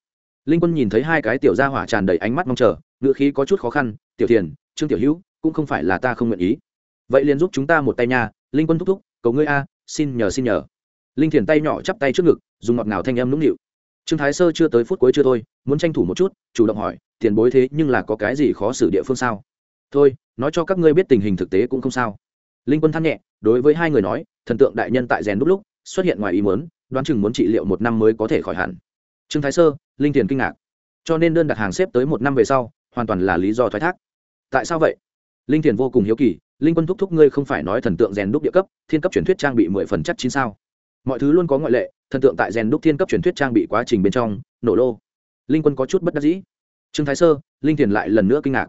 Linh quân nhìn thấy hai cái tiểu gia hỏa tràn đầy ánh mắt mong chờ ngựa khí có chút khó khăn, tiểu thiền, trương tiểu hữu, cũng không phải là ta không nguyện ý. Vậy liền giúp chúng ta một tay nha, linh quân thúc thúc, cầu ngươi a, xin nhờ xin nhờ. Linh thiền tay nhỏ chắp tay trước ngực, dùng ngọt ngào thanh em nũng nịu. Trương thái sơ chưa tới phút cuối chưa thôi, muốn tranh thủ một chút, chủ động hỏi, tiền bối thế nhưng là có cái gì khó xử địa phương sao? Thôi, nói cho các ngươi biết tình hình thực tế cũng không sao linh quân than nhẹ, đối với hai người nói, thần tượng đại nhân tại rèn đúc lúc, xuất hiện ngoài ý muốn, đoán chừng muốn trị liệu một năm mới có thể khỏi hẳn. Trương thái sơ, linh tiền kinh ngạc. Cho nên đơn đặt hàng xếp tới một năm về sau, hoàn toàn là lý do thoái thác. Tại sao vậy? Linh tiền vô cùng hiếu kỳ, linh quân thúc thúc ngươi không phải nói thần tượng rèn đúc địa cấp, thiên cấp truyền thuyết trang bị mười phần chắc chín sao? Mọi thứ luôn có ngoại lệ, thần tượng tại rèn đúc thiên cấp truyền thuyết trang bị quá trình bên trong, nổ lô. Linh quân có chút bất đắc dĩ. Trương thái sơ, linh tiền lại lần nữa kinh ngạc.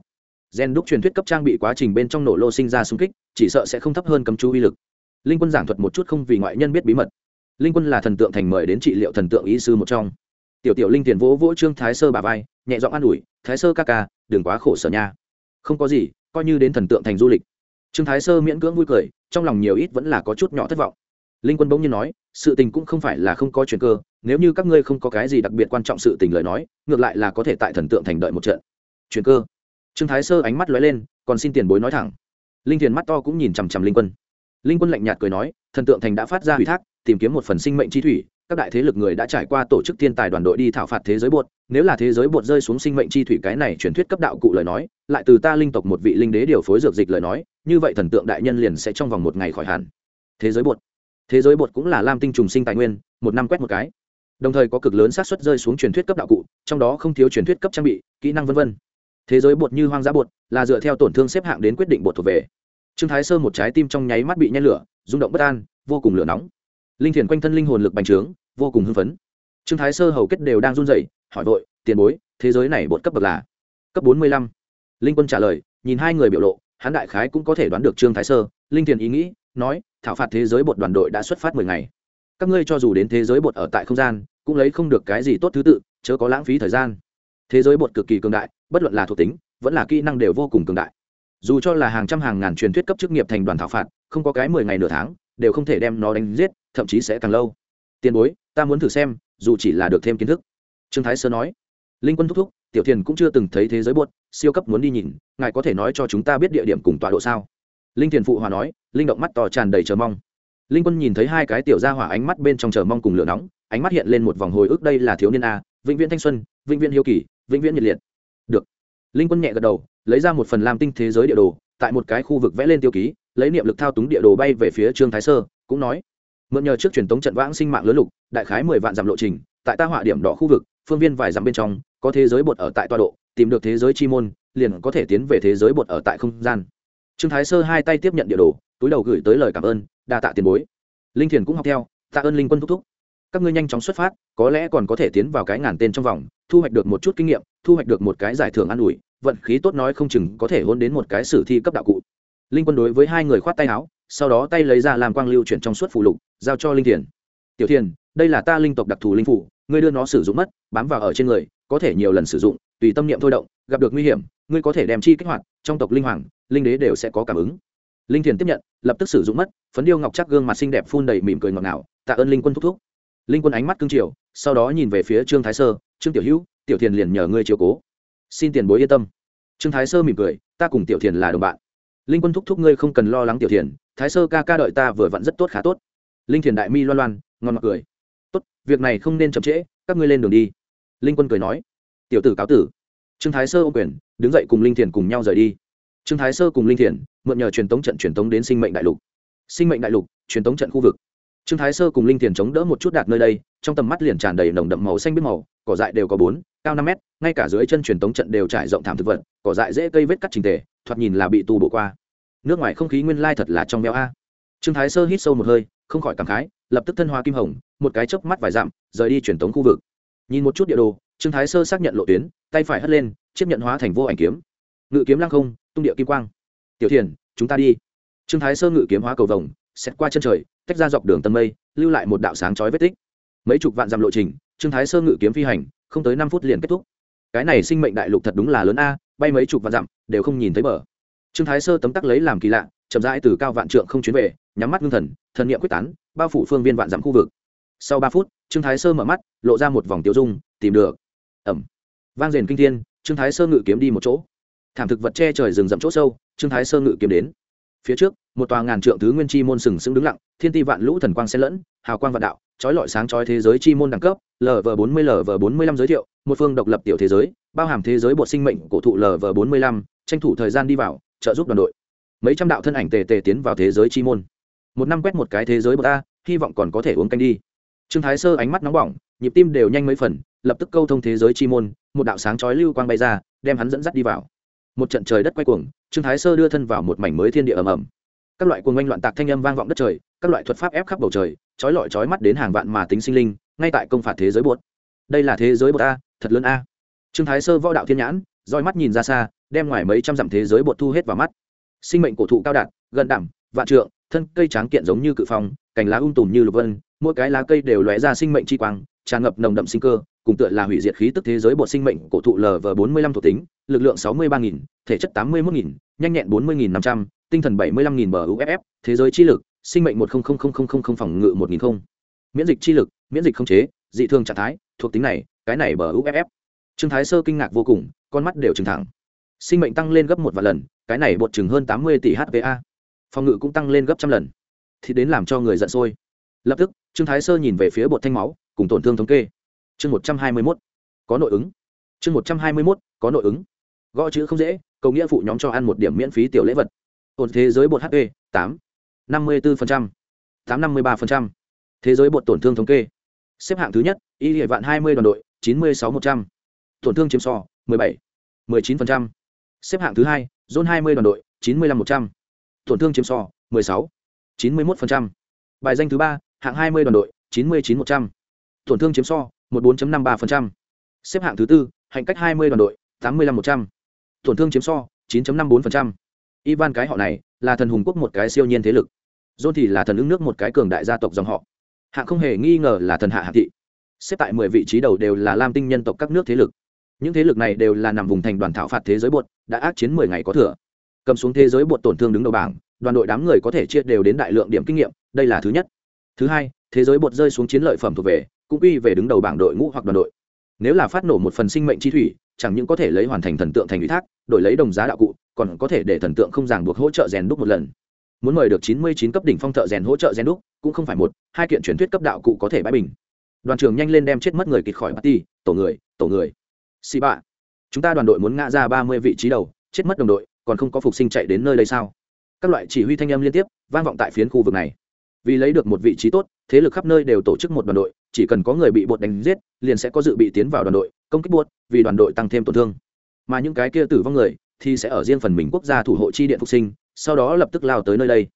Gen đúc truyền thuyết cấp trang bị quá trình bên trong nổ lô sinh ra xung kích, chỉ sợ sẽ không thấp hơn cấm chú uy lực. Linh quân giảng thuật một chút không vì ngoại nhân biết bí mật. Linh quân là thần tượng thành mời đến trị liệu thần tượng ý sư một trong. Tiểu tiểu linh tiền vỗ vỗ trương thái sơ bà vai, nhẹ giọng an ủi, thái sơ ca ca, đừng quá khổ sở nha. Không có gì, coi như đến thần tượng thành du lịch. Trương thái sơ miễn cưỡng vui cười, trong lòng nhiều ít vẫn là có chút nhỏ thất vọng. Linh quân bỗng nhiên nói, sự tình cũng không phải là không có chuyện cơ, nếu như các ngươi không có cái gì đặc biệt quan trọng sự tình lời nói, ngược lại là có thể tại thần tượng thành đợi một trận. Chuyện cơ? Trương thái sơ ánh mắt lóe lên, còn xin tiền bối nói thẳng. Linh thiền mắt to cũng nhìn chằm chằm linh quân. Linh quân lạnh nhạt cười nói, thần tượng thành đã phát ra ủy thác, tìm kiếm một phần sinh mệnh chi thủy, các đại thế lực người đã trải qua tổ chức thiên tài đoàn đội đi thảo phạt thế giới bột nếu là thế giới bột rơi xuống sinh mệnh chi thủy cái này truyền thuyết cấp đạo cụ lời nói, lại từ ta linh tộc một vị linh đế điều phối dược dịch lời nói, như vậy thần tượng đại nhân liền sẽ trong vòng một ngày khỏi hẳn. Thế giới bột thế giới bột cũng là lam tinh trùng sinh tài nguyên, một năm quét một cái. Đồng thời có cực lớn xác suất rơi xuống truyền thuyết cấp đạo cụ, trong đó không thiếu truyền thuyết cấp trang bị, kỹ năng v v thế giới bột như hoang dã bột, là dựa theo tổn thương xếp hạng đến quyết định bột thuộc về. Trương thái sơ một trái tim trong nháy mắt bị nhen lửa, rung động bất an, vô cùng lửa nóng. Linh thiền quanh thân linh hồn lực bành trướng, vô cùng hưng phấn. Trương thái sơ hầu kết đều đang run rẩy, hỏi vội, tiền bối, thế giới này bột cấp bậc là? Cấp bốn mươi lăm. Linh quân trả lời, nhìn hai người biểu lộ, hắn đại khái cũng có thể đoán được trương thái sơ. Linh thiền ý nghĩ, nói, thảo phạt thế giới bột đoàn đội đã xuất phát mười ngày. Các ngươi cho dù đến thế giới bột ở tại không gian, cũng lấy không được cái gì tốt thứ tự, chớ có lãng phí thời gian thế giới bột cực kỳ cường đại bất luận là thuộc tính vẫn là kỹ năng đều vô cùng cường đại. Dù cho là hàng trăm hàng ngàn truyền thuyết cấp chức nghiệp thành đoàn thảo phạt không có cái mười ngày nửa tháng đều không thể đem nó đánh giết thậm chí sẽ càng lâu. Tiền bối ta muốn thử xem dù chỉ là được thêm kiến thức. Trương thái sơ nói. Linh quân thúc thúc tiểu thiền cũng chưa từng thấy thế giới bột, siêu cấp muốn đi nhìn ngài có thể nói cho chúng ta biết địa điểm cùng tọa độ sao? Linh thiền phụ hòa nói linh động mắt to tràn đầy chờ mong. Linh quân nhìn thấy hai cái tiểu ra hỏa ánh mắt bên trong chờ mong cùng lửa nóng ánh mắt hiện lên một vòng hồi ức đây là thiếu niên a vĩnh viễn thanh xuân vĩnh viễn hiếu kỳ vĩnh viễn nhiệt liệt. Được. Linh quân nhẹ gật đầu, lấy ra một phần làm tinh thế giới địa đồ, tại một cái khu vực vẽ lên tiêu ký, lấy niệm lực thao túng địa đồ bay về phía trương thái sơ, cũng nói, mượn nhờ trước truyền tống trận vãng sinh mạng lớn lục, đại khái mười vạn dặm lộ trình, tại ta họa điểm đỏ khu vực, phương viên vài dặm bên trong, có thế giới bột ở tại tọa độ, tìm được thế giới chi môn, liền có thể tiến về thế giới bột ở tại không gian. Trương thái sơ hai tay tiếp nhận địa đồ, túi đầu gửi tới lời cảm ơn, đa tạ tiền bối. Linh thiền cũng học theo, tạ ơn linh quân thúc thúc các ngươi nhanh chóng xuất phát, có lẽ còn có thể tiến vào cái ngàn tên trong vòng, thu hoạch được một chút kinh nghiệm, thu hoạch được một cái giải thưởng an ủi, vận khí tốt nói không chừng có thể hôn đến một cái sử thi cấp đạo cụ. Linh quân đối với hai người khoát tay áo, sau đó tay lấy ra làm quang lưu chuyển trong suốt phù lục, giao cho linh thiền. Tiểu thiền, đây là ta linh tộc đặc thù linh phủ, ngươi đưa nó sử dụng mất, bám vào ở trên người, có thể nhiều lần sử dụng, tùy tâm niệm thôi động, gặp được nguy hiểm, ngươi có thể đem chi kích hoạt, trong tộc linh hoàng, linh đế đều sẽ có cảm ứng. Linh thiền tiếp nhận, lập tức sử dụng mất, phấn điêu ngọc chắc gương mặt xinh đẹp phun đầy mỉm cười ngọt ngào, tạ ơn linh quân thúc thúc linh quân ánh mắt cương triều, sau đó nhìn về phía trương thái sơ, trương tiểu hữu, tiểu thiền liền nhờ ngươi chiều cố. Xin tiền bối yên tâm. Trương thái sơ mỉm cười, ta cùng tiểu thiền là đồng bạn. Linh quân thúc thúc ngươi không cần lo lắng tiểu thiền, thái sơ ca ca đợi ta vừa vặn rất tốt khá tốt. Linh thiền đại mi loan loan, ngon mặc cười. Tốt, việc này không nên chậm trễ, các ngươi lên đường đi. Linh quân cười nói. Tiểu tử cáo tử. Trương thái sơ ô quyền, đứng dậy cùng linh thiền cùng nhau rời đi. Trương thái sơ cùng linh thiền, mượn nhờ truyền tống trận truyền tống đến sinh mệnh đại lục. Sinh mệnh đại lục, truyền tống trận khu vực trương thái sơ cùng linh thiền chống đỡ một chút đạt nơi đây, trong tầm mắt liền tràn đầy nồng đậm màu xanh biết màu, cỏ dại đều có bốn, cao năm mét, ngay cả dưới chân truyền tống trận đều trải rộng thảm thực vật, cỏ dại dễ cây vết cắt trình tề, thoạt nhìn là bị tu bổ qua. Nước ngoài không khí nguyên lai thật là trong béo a. Trương thái sơ hít sâu một hơi, không khỏi cảm khái, lập tức thân hoa kim hồng, một cái chớp mắt vài dặm, rời đi truyền tống khu vực. Nhìn một chút địa đồ, trương thái sơ xác nhận lộ tuyến, tay phải hất lên, chiếc nhận hóa thành vô ảnh kiếm. Ngự kiếm lăng không, tung địa kim quang. Tiểu thiền, chúng ta đi. Trương thái sơ ngự kiếm hóa cầu vồng xét qua chân trời, tách ra dọc đường tầm mây, lưu lại một đạo sáng chói vết tích. Mấy chục vạn dặm lộ trình, trương thái sơ ngự kiếm phi hành, không tới năm phút liền kết thúc. Cái này sinh mệnh đại lục thật đúng là lớn a, bay mấy chục vạn dặm, đều không nhìn thấy bờ. Trương thái sơ tấm tắc lấy làm kỳ lạ, chậm rãi từ cao vạn trượng không chuyến về, nhắm mắt ngưng thần thần niệm quyết tán, bao phủ phương viên vạn dặm khu vực. Sau ba phút, trương thái sơ mở mắt, lộ ra một vòng tiêu dung, tìm được. Ẩm. Vang rền kinh thiên, trương thái sơ ngự kiếm đi một chỗ. Thảm thực vật che trời rừng rậm chỗ sâu, trương thái sơ ngự kiếm đến phía trước, một tòa ngàn trượng thứ nguyên chi môn sừng sững đứng lặng, thiên ti vạn lũ thần quang xen lẫn, hào quang vạn đạo trói lọi sáng trói thế giới chi môn đẳng cấp lv bốn mươi lv bốn mươi lăm giới thiệu, một phương độc lập tiểu thế giới, bao hàm thế giới bột sinh mệnh, cổ thụ lv bốn mươi lăm, tranh thủ thời gian đi vào, trợ giúp đoàn đội. Mấy trăm đạo thân ảnh tề tề tiến vào thế giới chi môn. Một năm quét một cái thế giới bột ta hy vọng còn có thể uống canh đi. Trương thái sơ ánh mắt nóng bỏng, nhịp tim đều nhanh mấy phần, lập tức câu thông thế giới chi môn, một đạo sáng chói lưu quang bay ra, đem hắn dẫn dắt đi vào một trận trời đất quay cuồng, trương thái sơ đưa thân vào một mảnh mới thiên địa ầm ầm. Các loại cuồng oanh loạn tạc thanh âm vang vọng đất trời, các loại thuật pháp ép khắp bầu trời, chói lọi chói mắt đến hàng vạn mà tính sinh linh, ngay tại công phạt thế giới bột đây là thế giới bột a thật lớn a. Trương thái sơ võ đạo thiên nhãn, roi mắt nhìn ra xa, đem ngoài mấy trăm dặm thế giới bột thu hết vào mắt. Sinh mệnh cổ thụ cao đạt, gần đảm vạn trượng, thân cây tráng kiện giống như cự phong, cành lá um tùm như lục vân, mỗi cái lá cây đều lóe ra sinh mệnh chi quang, tràn ngập nồng đậm sinh cơ cùng tựa là hủy diệt khí tức thế giới bột sinh mệnh, cổ thụ lv bốn mươi lăm thuộc tính, lực lượng sáu mươi ba nghìn, thể chất tám mươi một nghìn, nhanh nhẹn bốn mươi nghìn năm trăm, tinh thần bảy mươi lăm nghìn bờ uff thế giới chi lực, sinh mệnh một phòng ngự một nghìn không. Miễn dịch chi lực, miễn dịch không chế, dị thường trạng thái, thuộc tính này, cái này bờ uff trương thái sơ kinh ngạc vô cùng, con mắt đều trừng thẳng. Sinh mệnh tăng lên gấp một vài lần, cái này bột chừng hơn tám mươi tỷ hpa phòng ngự cũng tăng lên gấp trăm lần. Thì đến làm cho người giận sôi. Lập tức, trương thái sơ nhìn về phía bột thanh máu, cùng tổn thương thống kê chương một trăm hai mươi mốt. Có nội ứng. Chương một trăm hai mươi mốt, có nội ứng. Gõ chữ không dễ, cầu nghĩa phụ nhóm cho ăn một điểm miễn phí tiểu lễ vật. Ổn thế giới bột hp tám, năm mươi bốn tám, năm mươi ba thế giới bột tổn thương thống kê. Xếp hạng thứ nhất, y địa vạn hai mươi đoàn đội, chín mươi sáu một trăm. Tổn thương chiếm so, mười bảy, mười chín xếp hạng thứ hai dôn hai mươi đoàn đội, chín mươi năm một trăm. Tổn thương chiếm so, mười sáu, chín mươi một bài danh thứ ba, hạng hai mươi đoàn đội, chín mươi chín một trăm. Tổn thương chiếm so một bốn năm ba xếp hạng thứ tư hành cách hai mươi đoàn đội, tám mươi năm một trăm. Tổn thương chiếm so, chín năm bốn ivan cái họ này, là thần hùng quốc một cái siêu nhiên thế lực. John thì là thần ứng nước một cái cường đại gia tộc dòng họ. Hạng không hề nghi ngờ là thần hạ hạ thị. Xếp tại mười vị trí đầu đều là lam tinh nhân tộc các nước thế lực. Những thế lực này đều là nằm vùng thành đoàn thảo phạt thế giới bột, đã ác chiến mười ngày có thừa. Cầm xuống thế giới bột tổn thương đứng đầu bảng, đoàn đội đám người có thể chia đều đến đại lượng điểm kinh nghiệm, đây là thứ nhất. Thứ hai, thế giới bột rơi xuống chiến lợi phẩm thuộc về cũng quy về đứng đầu bảng đội ngũ hoặc đoàn đội. Nếu là phát nổ một phần sinh mệnh chi thủy, chẳng những có thể lấy hoàn thành thần tượng thành ủy thác, đổi lấy đồng giá đạo cụ, còn có thể để thần tượng không ràng buộc hỗ trợ rèn đúc một lần. Muốn mời được chín mươi chín cấp đỉnh phong thợ rèn hỗ trợ rèn đúc, cũng không phải một, hai kiện truyền thuyết cấp đạo cụ có thể bãi bình. Đoàn trưởng nhanh lên đem chết mất người kịt khỏi party, tổ người tổ người. Xì bạ, chúng ta đoàn đội muốn ngã ra ba mươi vị trí đầu, chết mất đồng đội, còn không có phục sinh chạy đến nơi đây sao? Các loại chỉ huy thanh âm liên tiếp vang vọng tại phiến khu vực này vì lấy được một vị trí tốt, thế lực khắp nơi đều tổ chức một đoàn đội, chỉ cần có người bị bột đánh giết, liền sẽ có dự bị tiến vào đoàn đội, công kích bột, vì đoàn đội tăng thêm tổn thương. Mà những cái kia tử vong người thì sẽ ở riêng phần mình quốc gia thủ hộ chi điện phục sinh, sau đó lập tức lao tới nơi đây.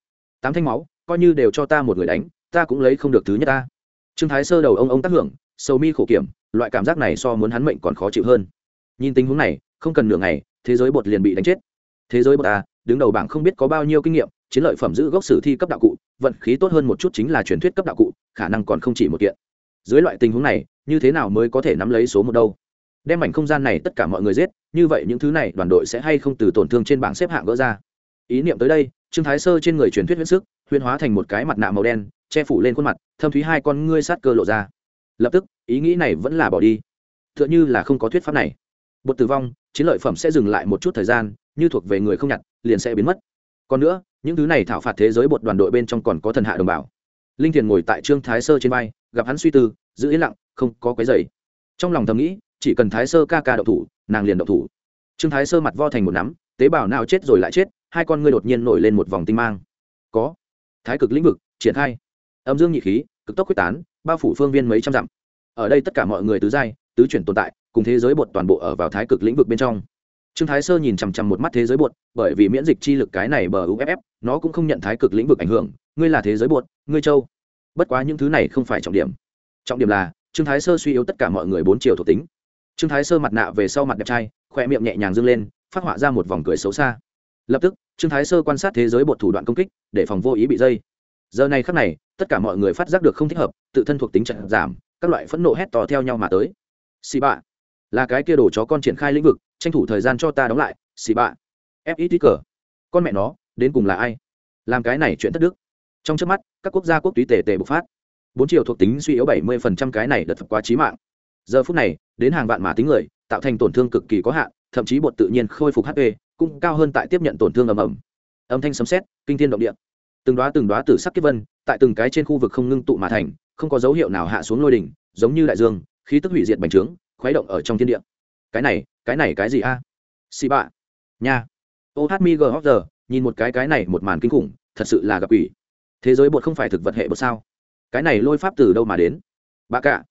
Tám thanh máu, coi như đều cho ta một người đánh, ta cũng lấy không được thứ nhất ta. Trương thái sơ đầu ông ông tác hưởng, sầu mi khổ kiểm, loại cảm giác này so muốn hắn mệnh còn khó chịu hơn. Nhìn tình huống này, không cần nửa ngày, thế giới bột liền bị đánh chết. Thế giới bột ta đứng đầu bảng không biết có bao nhiêu kinh nghiệm chiến lợi phẩm giữ gốc sử thi cấp đạo cụ, vận khí tốt hơn một chút chính là truyền thuyết cấp đạo cụ, khả năng còn không chỉ một kiện. Dưới loại tình huống này, như thế nào mới có thể nắm lấy số một đâu? Đem mảnh không gian này tất cả mọi người giết, như vậy những thứ này đoàn đội sẽ hay không từ tổn thương trên bảng xếp hạng gỡ ra? Ý niệm tới đây, trương thái sơ trên người truyền thuyết huyết sức huyên hóa thành một cái mặt nạ màu đen, che phủ lên khuôn mặt, thâm thúy hai con ngươi sát cơ lộ ra. Lập tức, ý nghĩ này vẫn là bỏ đi. T h ư ợ n h ư là không có thuyết pháp này. Bột tử vong, chiến lợi phẩm sẽ dừng lại một chút thời gian, như thuộc về người không nhặt, liền sẽ biến mất còn nữa, những thứ này thảo phạt thế giới bột đoàn đội bên trong còn có thần hạ đồng bào. Linh thiền ngồi tại trương thái sơ trên vai, gặp hắn suy tư, giữ yên lặng, không có cái dày trong lòng thầm nghĩ, chỉ cần thái sơ ca ca đậu thủ, nàng liền đậu thủ. Trương thái sơ mặt vo thành một nắm, tế bào nào chết rồi lại chết, hai con ngươi đột nhiên nổi lên một vòng tinh mang. Có. Thái cực lĩnh vực, triển khai. Âm dương nhị khí, cực tốc quyết tán, bao phủ phương viên mấy trăm dặm. Ở đây tất cả mọi người tứ giai, tứ chuyển tồn tại, cùng thế giới bột toàn bộ ở vào thái cực lĩnh vực bên trong trương thái sơ nhìn chằm chằm một mắt thế giới bột, bởi vì miễn dịch chi lực cái này bờ uff nó cũng không nhận thái cực lĩnh vực ảnh hưởng. Ngươi là thế giới bột, ngươi châu. Bất quá những thứ này không phải trọng điểm. Trọng điểm là, trương thái sơ suy yếu tất cả mọi người bốn chiều thuộc tính. Trương thái sơ mặt nạ về sau mặt đẹp trai khoe miệng nhẹ nhàng dâng lên, phát họa ra một vòng cười xấu xa. Lập tức, trương thái sơ quan sát thế giới bột thủ đoạn công kích, để phòng vô ý bị dây. Giờ này khắc này, tất cả mọi người phát giác được không thích hợp, tự thân thuộc tính trận giảm, các loại phẫn nộ hét to theo nhau mà tới. Xì bạ, là cái kia đồ chó con triển khai lĩnh vực tranh thủ thời gian cho ta đóng lại, xì bạ. Fit cờ. Con mẹ nó, đến cùng là ai? Làm cái này chuyện thất đức. Trong trước mắt, các quốc gia quốc túy tề tề bộc phát. Bốn chiều thuộc tính suy yếu bảy mươi phần trăm cái này đợt quá trí mạng. Giờ phút này, đến hàng vạn mà tính người, tạo thành tổn thương cực kỳ có hạn, thậm chí bột tự nhiên khôi phục hp cũng cao hơn tại tiếp nhận tổn thương ầm ầm. Âm thanh sấm sét, kinh thiên động địa. Từng đoá từng đoá tử sắc kiếp vân, tại từng cái trên khu vực không ngưng tụ mà thành, không có dấu hiệu nào hạ xuống lôi đỉnh, giống như đại dương, khí tức hủy diệt bành trướng, khuấy động ở trong thiên địa cái này cái này cái gì a? Xì bạ. Nha. Ô hát mi gờ giờ nhìn một cái cái này một màn kinh khủng, thật sự là gặp ủy thế giới bột không phải thực vật hệ bột sao? Cái này lôi pháp từ đâu mà đến? Bà cả.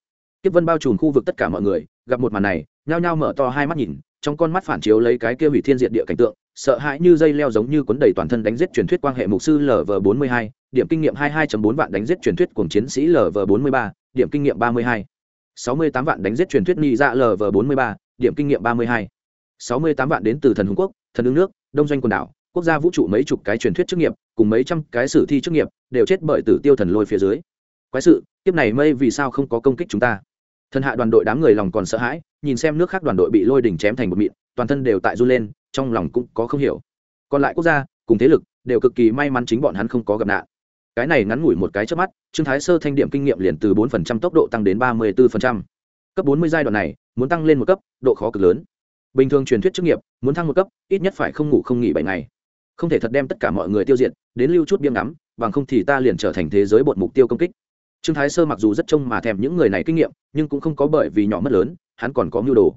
Kiếp vân bao trùm khu vực tất cả mọi người, gặp một màn này, nhao nhao mở to hai mắt nhìn, trong con mắt phản chiếu lấy cái kia hủy thiên diện địa cảnh tượng, sợ hãi như dây leo giống như cuốn đầy toàn thân đánh giết truyền thuyết quan hệ mục sư lv bốn mươi hai, điểm kinh nghiệm hai hai bốn vạn đánh giết truyền thuyết cùng chiến sĩ lv bốn mươi ba, điểm kinh nghiệm ba mươi hai. sáu mươi tám vạn đánh giết truyền thuyết ni dạ lv bốn mươi ba điểm kinh nghiệm ba mươi hai. Sáu mươi tám vạn đến từ thần hùng quốc, thần ứng nước, đông doanh quần đảo, quốc gia vũ trụ mấy chục cái truyền thuyết chức nghiệp, cùng mấy trăm cái sử thi chức nghiệp, đều chết bởi tử tiêu thần lôi phía dưới. Quái sự tiếp này mây vì sao không có công kích chúng ta? Thần hạ đoàn đội đám người lòng còn sợ hãi, nhìn xem nước khác đoàn đội bị lôi đỉnh chém thành một mịn, toàn thân đều tại run lên, trong lòng cũng có không hiểu. Còn lại quốc gia, cùng thế lực, đều cực kỳ may mắn chính bọn hắn không có gặp nạn. Cái này ngắn ngủi một cái trước mắt, trương thái sơ thanh điểm kinh nghiệm liền từ 4% tốc độ tăng đến 34% cấp 40 giai đoạn này, muốn tăng lên một cấp, độ khó cực lớn. Bình thường truyền thuyết chức nghiệp, muốn thăng một cấp, ít nhất phải không ngủ không nghỉ bảy ngày. Không thể thật đem tất cả mọi người tiêu diệt, đến lưu chút biếng ngắm, bằng không thì ta liền trở thành thế giới bột mục tiêu công kích. Trương thái sơ mặc dù rất trông mà thèm những người này kinh nghiệm, nhưng cũng không có bởi vì nhỏ mất lớn, hắn còn có mưu đồ.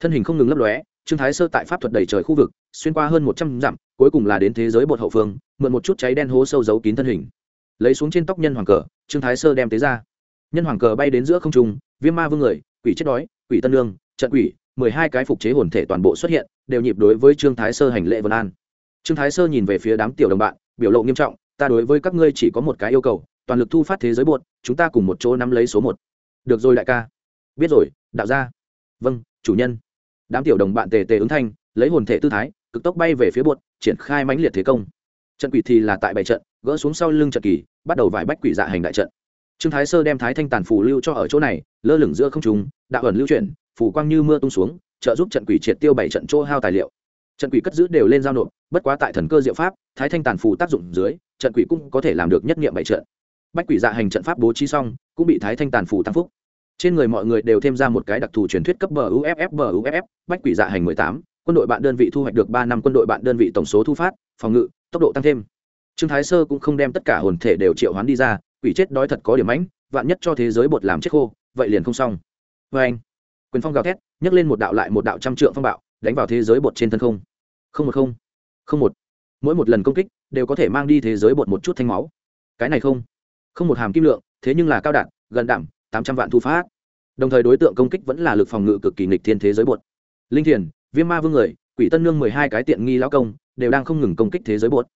Thân hình không ngừng lấp lóe, trương thái sơ tại pháp thuật đầy trời khu vực, xuyên qua hơn một trăm dặm, cuối cùng là đến thế giới bột hậu phương, mượn một chút cháy đen hố sâu giấu kín thân hình. Lấy xuống trên tóc nhân hoàng cờ, trương thái sơ đem tế ra. Nhân hoàng cờ bay đến giữa không trung, viêm ma vương người quỷ chết đói, quỷ tân lương, trận quỷ, mười hai cái phục chế hồn thể toàn bộ xuất hiện, đều nhịp đối với trương thái sơ hành lễ vân an. Trương thái sơ nhìn về phía đám tiểu đồng bạn, biểu lộ nghiêm trọng, ta đối với các ngươi chỉ có một cái yêu cầu, toàn lực thu phát thế giới buột, chúng ta cùng một chỗ nắm lấy số một. Được rồi đại ca. Biết rồi, đạo gia. Vâng chủ nhân. Đám tiểu đồng bạn tề tề ứng thanh, lấy hồn thể tư thái, cực tốc bay về phía buột, triển khai mãnh liệt thế công. Trận quỷ thì là tại bảy trận, gỡ xuống sau lưng trận kỳ, bắt đầu vải bách quỷ dạ hành đại trận trương thái sơ đem thái thanh tàn phù lưu cho ở chỗ này, lơ lửng giữa không trùng đạo ẩn lưu chuyển, phủ quang như mưa tung xuống, trợ giúp trận quỷ triệt tiêu bảy trận chỗ hao tài liệu. Trận quỷ cất giữ đều lên giao nộp, bất quá tại thần cơ diệu pháp, thái thanh tàn phù tác dụng dưới, trận quỷ cũng có thể làm được nhất nghiệm bảy trận. Bách quỷ dạ hành trận pháp bố trí xong, cũng bị thái thanh tàn phù tăng phúc. Trên người mọi người đều thêm ra một cái đặc thù truyền thuyết cấp bờ uff bờ uff bách quỷ dạ hành mười tám, quân đội bạn đơn vị thu hoạch được ba năm quân đội bạn đơn vị tổng số thu phát, phòng ngự, tốc độ tăng thêm. Trương thái sơ cũng không đem tất cả hồn thể đều triệu hoán đi ra quỷ chết đói thật có điểm mãnh, vạn nhất cho thế giới bột làm chết khô, vậy liền không xong. Vê anh, quyền phong gào thét, nhấc lên một đạo lại một đạo trăm trượng phong bạo, đánh vào thế giới bột trên thân không. Không một không không một. Mỗi một lần công kích, đều có thể mang đi thế giới bột một chút thanh máu. Cái này không không một hàm kim lượng, thế nhưng là cao đạn gần đảm tám trăm vạn thu phát. Đồng thời đối tượng công kích vẫn là lực phòng ngự cực kỳ nghịch thiên thế giới bột. Linh thiền, viêm ma vương người, quỷ tân nương mười hai cái tiện nghi lão công, đều đang không ngừng công kích thế giới bột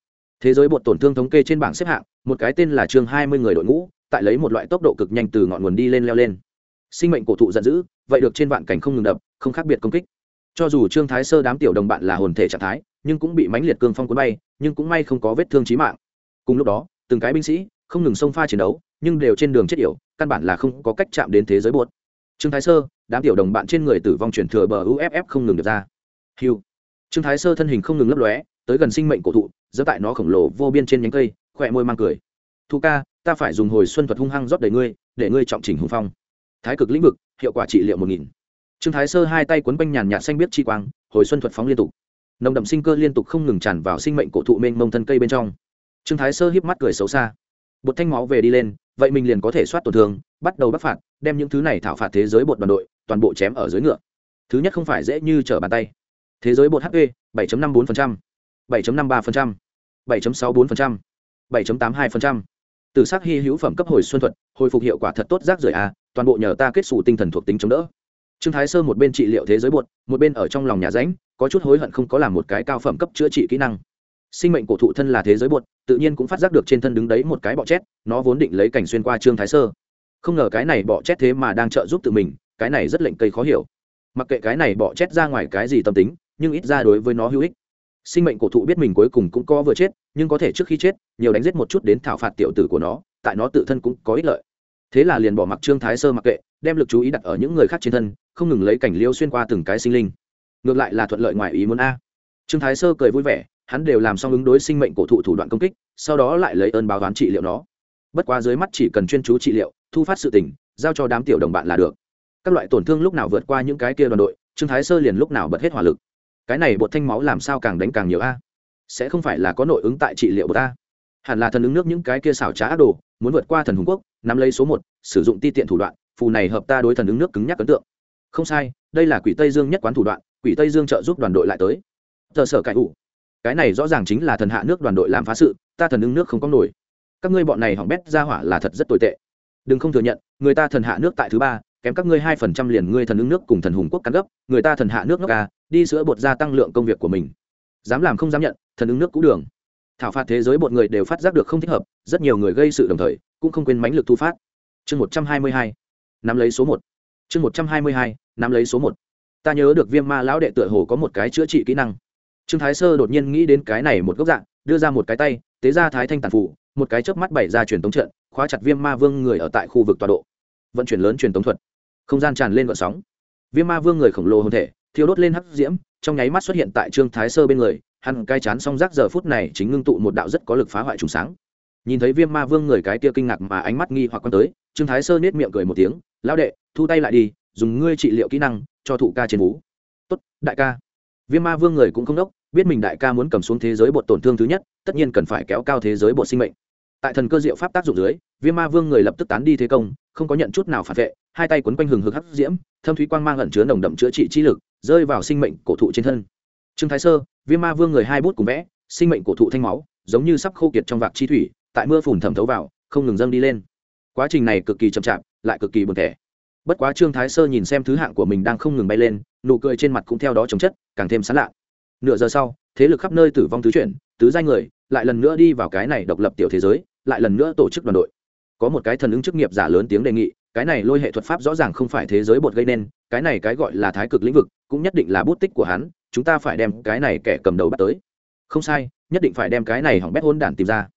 thế giới bột tổn thương thống kê trên bảng xếp hạng, một cái tên là chương hai mươi người đội ngũ, tại lấy một loại tốc độ cực nhanh từ ngọn nguồn đi lên leo lên. Sinh mệnh cổ thụ giận dữ, vậy được trên vạn cảnh không ngừng đập, không khác biệt công kích. Cho dù trương thái sơ đám tiểu đồng bạn là hồn thể trạng thái, nhưng cũng bị mãnh liệt cương phong cuốn bay, nhưng cũng may không có vết thương chí mạng. Cùng lúc đó, từng cái binh sĩ, không ngừng xông pha chiến đấu, nhưng đều trên đường chết yểu, căn bản là không có cách chạm đến thế giới buốt trương thái sơ, đám tiểu đồng bạn trên người tử vong chuyển thừa bờ uff không ngừng được ra. Hiu trương thái sơ thân hình không ngừng lấp lóe tới gần sinh mệnh cổ thụ giơ tại nó khổng lồ vô biên trên nhánh cây khỏe môi mang cười. Thu ca ta phải dùng hồi xuân thuật hung hăng rót đầy ngươi để ngươi trọng chỉnh hùng phong. Thái cực lĩnh vực hiệu quả trị liệu một nghìn. Trương thái sơ hai tay quấn quanh nhàn nhạt xanh biết chi quang hồi xuân thuật phóng liên tục. Nồng đậm sinh cơ liên tục không ngừng tràn vào sinh mệnh cổ thụ mênh mông thân cây bên trong. Trương thái sơ híp mắt cười xấu xa. Bột thanh máu về đi lên vậy mình liền có thể soát tổn thương bắt đầu bắc phạt đem những thứ này thảo phạt thế giới bột đoàn đội toàn bộ chém ở dưới ngựa. Thứ nhất không phải dễ như trở bàn tay. Thế giới bột hp 7.54%, 7.53%, 7.64%, 7.82%. từ sắc hy hữu phẩm cấp hồi xuân thuật hồi phục hiệu quả thật tốt rác rưởi a toàn bộ nhờ ta kết xù tinh thần thuộc tính chống đỡ. Trương thái sơ một bên trị liệu thế giới buồn, một bên ở trong lòng nhà ránh có chút hối hận không có làm một cái cao phẩm cấp chữa trị kỹ năng. Sinh mệnh cổ thụ thân là thế giới buồn, tự nhiên cũng phát giác được trên thân đứng đấy một cái bọ chét nó vốn định lấy cảnh xuyên qua trương thái sơ. Không ngờ cái này bọ chét thế mà đang trợ giúp tự mình cái này rất lệnh cây khó hiểu. Mặc kệ cái này bọ chét ra ngoài cái gì tâm tính nhưng ít ra đối với nó hữu ích sinh mệnh cổ thụ biết mình cuối cùng cũng có vừa chết, nhưng có thể trước khi chết, nhiều đánh giết một chút đến thảo phạt tiểu tử của nó, tại nó tự thân cũng có ích lợi. Thế là liền bỏ mặc trương thái sơ mặc kệ, đem lực chú ý đặt ở những người khác trên thân, không ngừng lấy cảnh liêu xuyên qua từng cái sinh linh. Ngược lại là thuận lợi ngoài ý muốn a. Trương thái sơ cười vui vẻ, hắn đều làm xong ứng đối sinh mệnh cổ thụ thủ đoạn công kích, sau đó lại lấy ơn báo toán trị liệu nó. Bất quá dưới mắt chỉ cần chuyên chú trị liệu, thu phát sự tình, giao cho đám tiểu đồng bạn là được. Các loại tổn thương lúc nào vượt qua những cái kia đoàn đội, trương thái sơ liền lúc nào bật hết hỏa lực cái này bột thanh máu làm sao càng đánh càng nhiều a? Sẽ không phải là có nội ứng tại trị liệu bột a hẳn là thần ứng nước những cái kia xảo trá ác đồ, muốn vượt qua thần hùng quốc, nắm lấy số một, sử dụng ti tiện thủ đoạn, phù này hợp ta đối thần ứng nước cứng nhắc ấn tượng. Không sai, đây là quỷ tây dương nhất quán thủ đoạn, quỷ tây dương trợ giúp đoàn đội lại tới. Tờ sở cải ủ. Cái này rõ ràng chính là thần hạ nước đoàn đội làm phá sự, ta thần ứng nước không có nổi. Các ngươi bọn này hỏng bét ra hỏa là thật rất tồi tệ. Đừng không thừa nhận, người ta thần hạ nước tại thứ ba, kém các ngươi hai phần trăm liền ngươi thần ứng nước cùng thần hùng quốc cắn gấp, người ta thần hạ nước nước ca à, đi sữa bột gia tăng lượng công việc của mình. Dám làm không dám nhận, thần ứng nước cũ đường. Thảo phạt thế giới bột người đều phát giác được không thích hợp, rất nhiều người gây sự đồng thời, cũng không quên mánh lực thu phát. Chương một trăm hai mươi hai, nắm lấy số một. Chương một trăm hai mươi hai, nắm lấy số một. Ta nhớ được viêm ma lão đệ tựa hồ có một cái chữa trị kỹ năng. Trương thái sơ đột nhiên nghĩ đến cái này một góc dạng, đưa ra một cái tay, tế ra thái thanh tàn phủ, một cái chớp mắt bày ra truyền tống trận, khóa chặt viêm ma vương người ở tại khu vực tọa độ. Vận chuyển lớn truyền tống thuật. Không gian tràn lên vận sóng. Viêm ma vương người khổng lồ hồn thể thiêu đốt lên hắc diễm, trong nháy mắt xuất hiện tại trương thái sơ bên người, hắn cai chán xong rác giờ phút này chính ngưng tụ một đạo rất có lực phá hoại trùng sáng. Nhìn thấy viêm ma vương người cái kia kinh ngạc mà ánh mắt nghi hoặc quan tới, trương thái sơ nết miệng cười một tiếng, lão đệ, thu tay lại đi, dùng ngươi trị liệu kỹ năng, cho thụ ca trên vú tốt, đại ca. Viêm ma vương người cũng không đốc, biết mình đại ca muốn cầm xuống thế giới bột tổn thương thứ nhất, tất nhiên cần phải kéo cao thế giới bột sinh mệnh. Tại thần cơ diệu pháp tác dụng dưới, viêm ma vương người lập tức tán đi thế công, không có nhận chút nào phản vệ, hai tay quấn quanh hừng hực hắc diễm, thâm thúy quang mang ẩn chứa nồng đậm chữa trị chi lực rơi vào sinh mệnh cổ thụ trên thân. Trương thái sơ, viêm ma vương người hai bút cùng vẽ, sinh mệnh cổ thụ thanh máu, giống như sắp khô kiệt trong vạc chi thủy, tại mưa phùn thẩm thấu vào, không ngừng dâng đi lên. Quá trình này cực kỳ chậm chạp, lại cực kỳ buồn thẻ bất quá trương thái sơ nhìn xem thứ hạng của mình đang không ngừng bay lên, nụ cười trên mặt cũng theo đó chống chất, càng thêm sán lạ. Nửa giờ sau, thế lực khắp nơi tử vong tứ chuyển, tứ danh người, lại lần nữa đi vào cái này độc lập tiểu thế giới, lại lần nữa tổ chức đoàn đội. Có một cái thần ứng chức nghiệp giả lớn tiếng đề nghị, cái này lôi hệ thuật pháp rõ ràng không phải thế giới bột gây nên, cái này cái gọi là thái cực lĩnh vực cũng nhất định là bút tích của hắn, chúng ta phải đem cái này kẻ cầm đầu bắt tới. Không sai, nhất định phải đem cái này hỏng bét hôn đản tìm ra.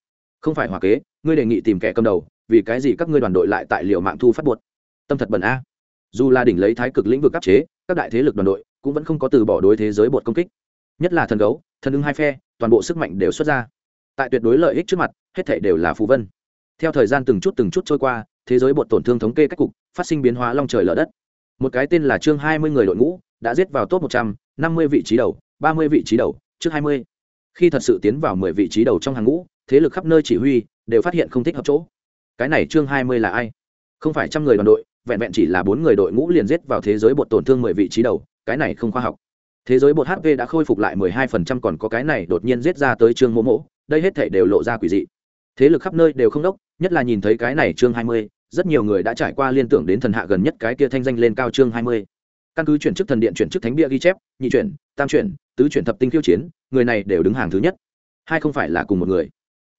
Không phải hòa kế, ngươi đề nghị tìm kẻ cầm đầu, vì cái gì các ngươi đoàn đội lại tại liệu mạng thu phát buộc? Tâm thật bẩn a. Dù là đỉnh lấy thái cực lĩnh vực áp chế, các đại thế lực đoàn đội cũng vẫn không có từ bỏ đối thế giới bột công kích. Nhất là thần gấu, thần ưng hai phe, toàn bộ sức mạnh đều xuất ra. Tại tuyệt đối lợi ích trước mặt, hết thể đều là phù vân. Theo thời gian từng chút từng chút trôi qua, thế giới bột tổn thương thống kê các cục, phát sinh biến hóa long trời lở đất. Một cái tên là chương hai mươi người đội ngũ đã giết vào top một trăm, năm mươi vị trí đầu, ba mươi vị trí đầu, trước hai mươi. Khi thật sự tiến vào mười vị trí đầu trong hàng ngũ, thế lực khắp nơi chỉ huy, đều phát hiện không thích hợp chỗ. Cái này chương hai mươi là ai? Không phải trăm người đoàn đội, vẹn vẹn chỉ là bốn người đội ngũ liền giết vào thế giới bột tổn thương mười vị trí đầu, cái này không khoa học. Thế giới bột hp đã khôi phục lại mười hai phần trăm còn có cái này đột nhiên giết ra tới chương mỗ mỗ đây hết thảy đều lộ ra quỷ dị. Thế lực khắp nơi đều không đốc, nhất là nhìn thấy cái này chương hai mươi, rất nhiều người đã trải qua liên tưởng đến thần hạ gần nhất cái kia thanh danh lên cao chương hai mươi căn cứ chuyển chức thần điện chuyển chức thánh bia ghi chép, nhị chuyển, tam chuyển, tứ chuyển thập tinh khiêu chiến, người này đều đứng hàng thứ nhất. Hai không phải là cùng một người.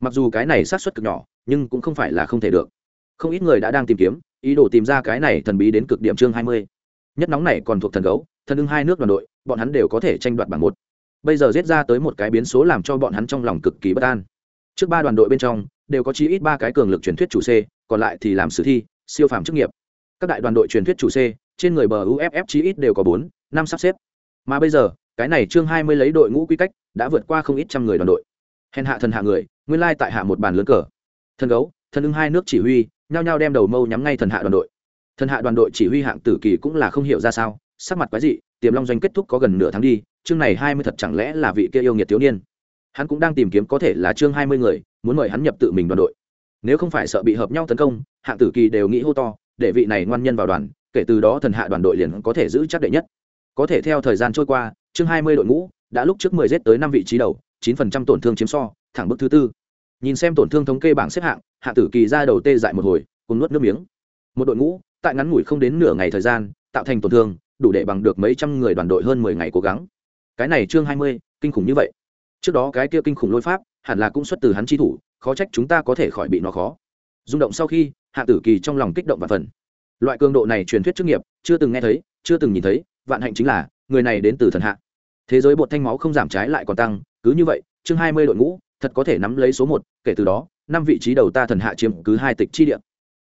Mặc dù cái này sát xuất cực nhỏ, nhưng cũng không phải là không thể được. Không ít người đã đang tìm kiếm, ý đồ tìm ra cái này thần bí đến cực điểm chương hai mươi. Nhất nóng này còn thuộc thần gấu, thần ưng hai nước đoàn đội, bọn hắn đều có thể tranh đoạt bảng một. Bây giờ giết ra tới một cái biến số làm cho bọn hắn trong lòng cực kỳ bất an. Trước ba đoàn đội bên trong, đều có chí ít ba cái cường lực truyền thuyết chủ c, còn lại thì làm sử thi, siêu phàm chức nghiệp. Các đại đoàn đội truyền thuyết chủ c trên người bờ uff chí ít đều có bốn, năm sắp xếp. Mà bây giờ, cái này chương hai mươi lấy đội ngũ quy cách, đã vượt qua không ít trăm người đoàn đội. Hèn hạ thần hạ người, nguyên lai tại hạ một bàn lớn cờ. Thần gấu, thần ưng hai nước chỉ huy, nhao nhao đem đầu mâu nhắm ngay thần hạ đoàn đội. Thần hạ đoàn đội chỉ huy hạng tử kỳ cũng là không hiểu ra sao, sắc mặt quái dị, tiềm long doanh kết thúc có gần nửa tháng đi, chương này hai mươi thật chẳng lẽ là vị kia yêu nghiệt thiếu niên? Hắn cũng đang tìm kiếm có thể là chương hai mươi người, muốn mời hắn nhập tự mình đoàn đội. Nếu không phải sợ bị hợp nhau tấn công, hạng tử kỳ đều nghĩ hô to, để vị này ngoan nhân vào đoàn kể từ đó thần hạ đoàn đội liền có thể giữ chắc đệ nhất. Có thể theo thời gian trôi qua, chương hai mươi đội ngũ đã lúc trước mười rết tới năm vị trí đầu, chín phần trăm tổn thương chiếm so, thẳng bước thứ tư. Nhìn xem tổn thương thống kê bảng xếp hạng, hạ tử kỳ ra đầu tê dại một hồi, cùng nuốt nước miếng. Một đội ngũ, tại ngắn ngủi không đến nửa ngày thời gian, tạo thành tổn thương, đủ để bằng được mấy trăm người đoàn đội hơn mười ngày cố gắng. Cái này chương hai mươi, kinh khủng như vậy. Trước đó cái kia kinh khủng lôi pháp, hẳn là cũng xuất từ hắn chi thủ, khó trách chúng ta có thể khỏi bị nó khó. Rung động sau khi, hạ tử kỳ trong lòng kích động và phần loại cường độ này truyền thuyết chức nghiệp, chưa từng nghe thấy, chưa từng nhìn thấy, vạn hạnh chính là, người này đến từ thần hạ. Thế giới bột thanh máu không giảm trái lại còn tăng, cứ như vậy, chương hai mươi đội ngũ, thật có thể nắm lấy số một, kể từ đó, năm vị trí đầu ta thần hạ chiếm cứ hai tịch chi địa.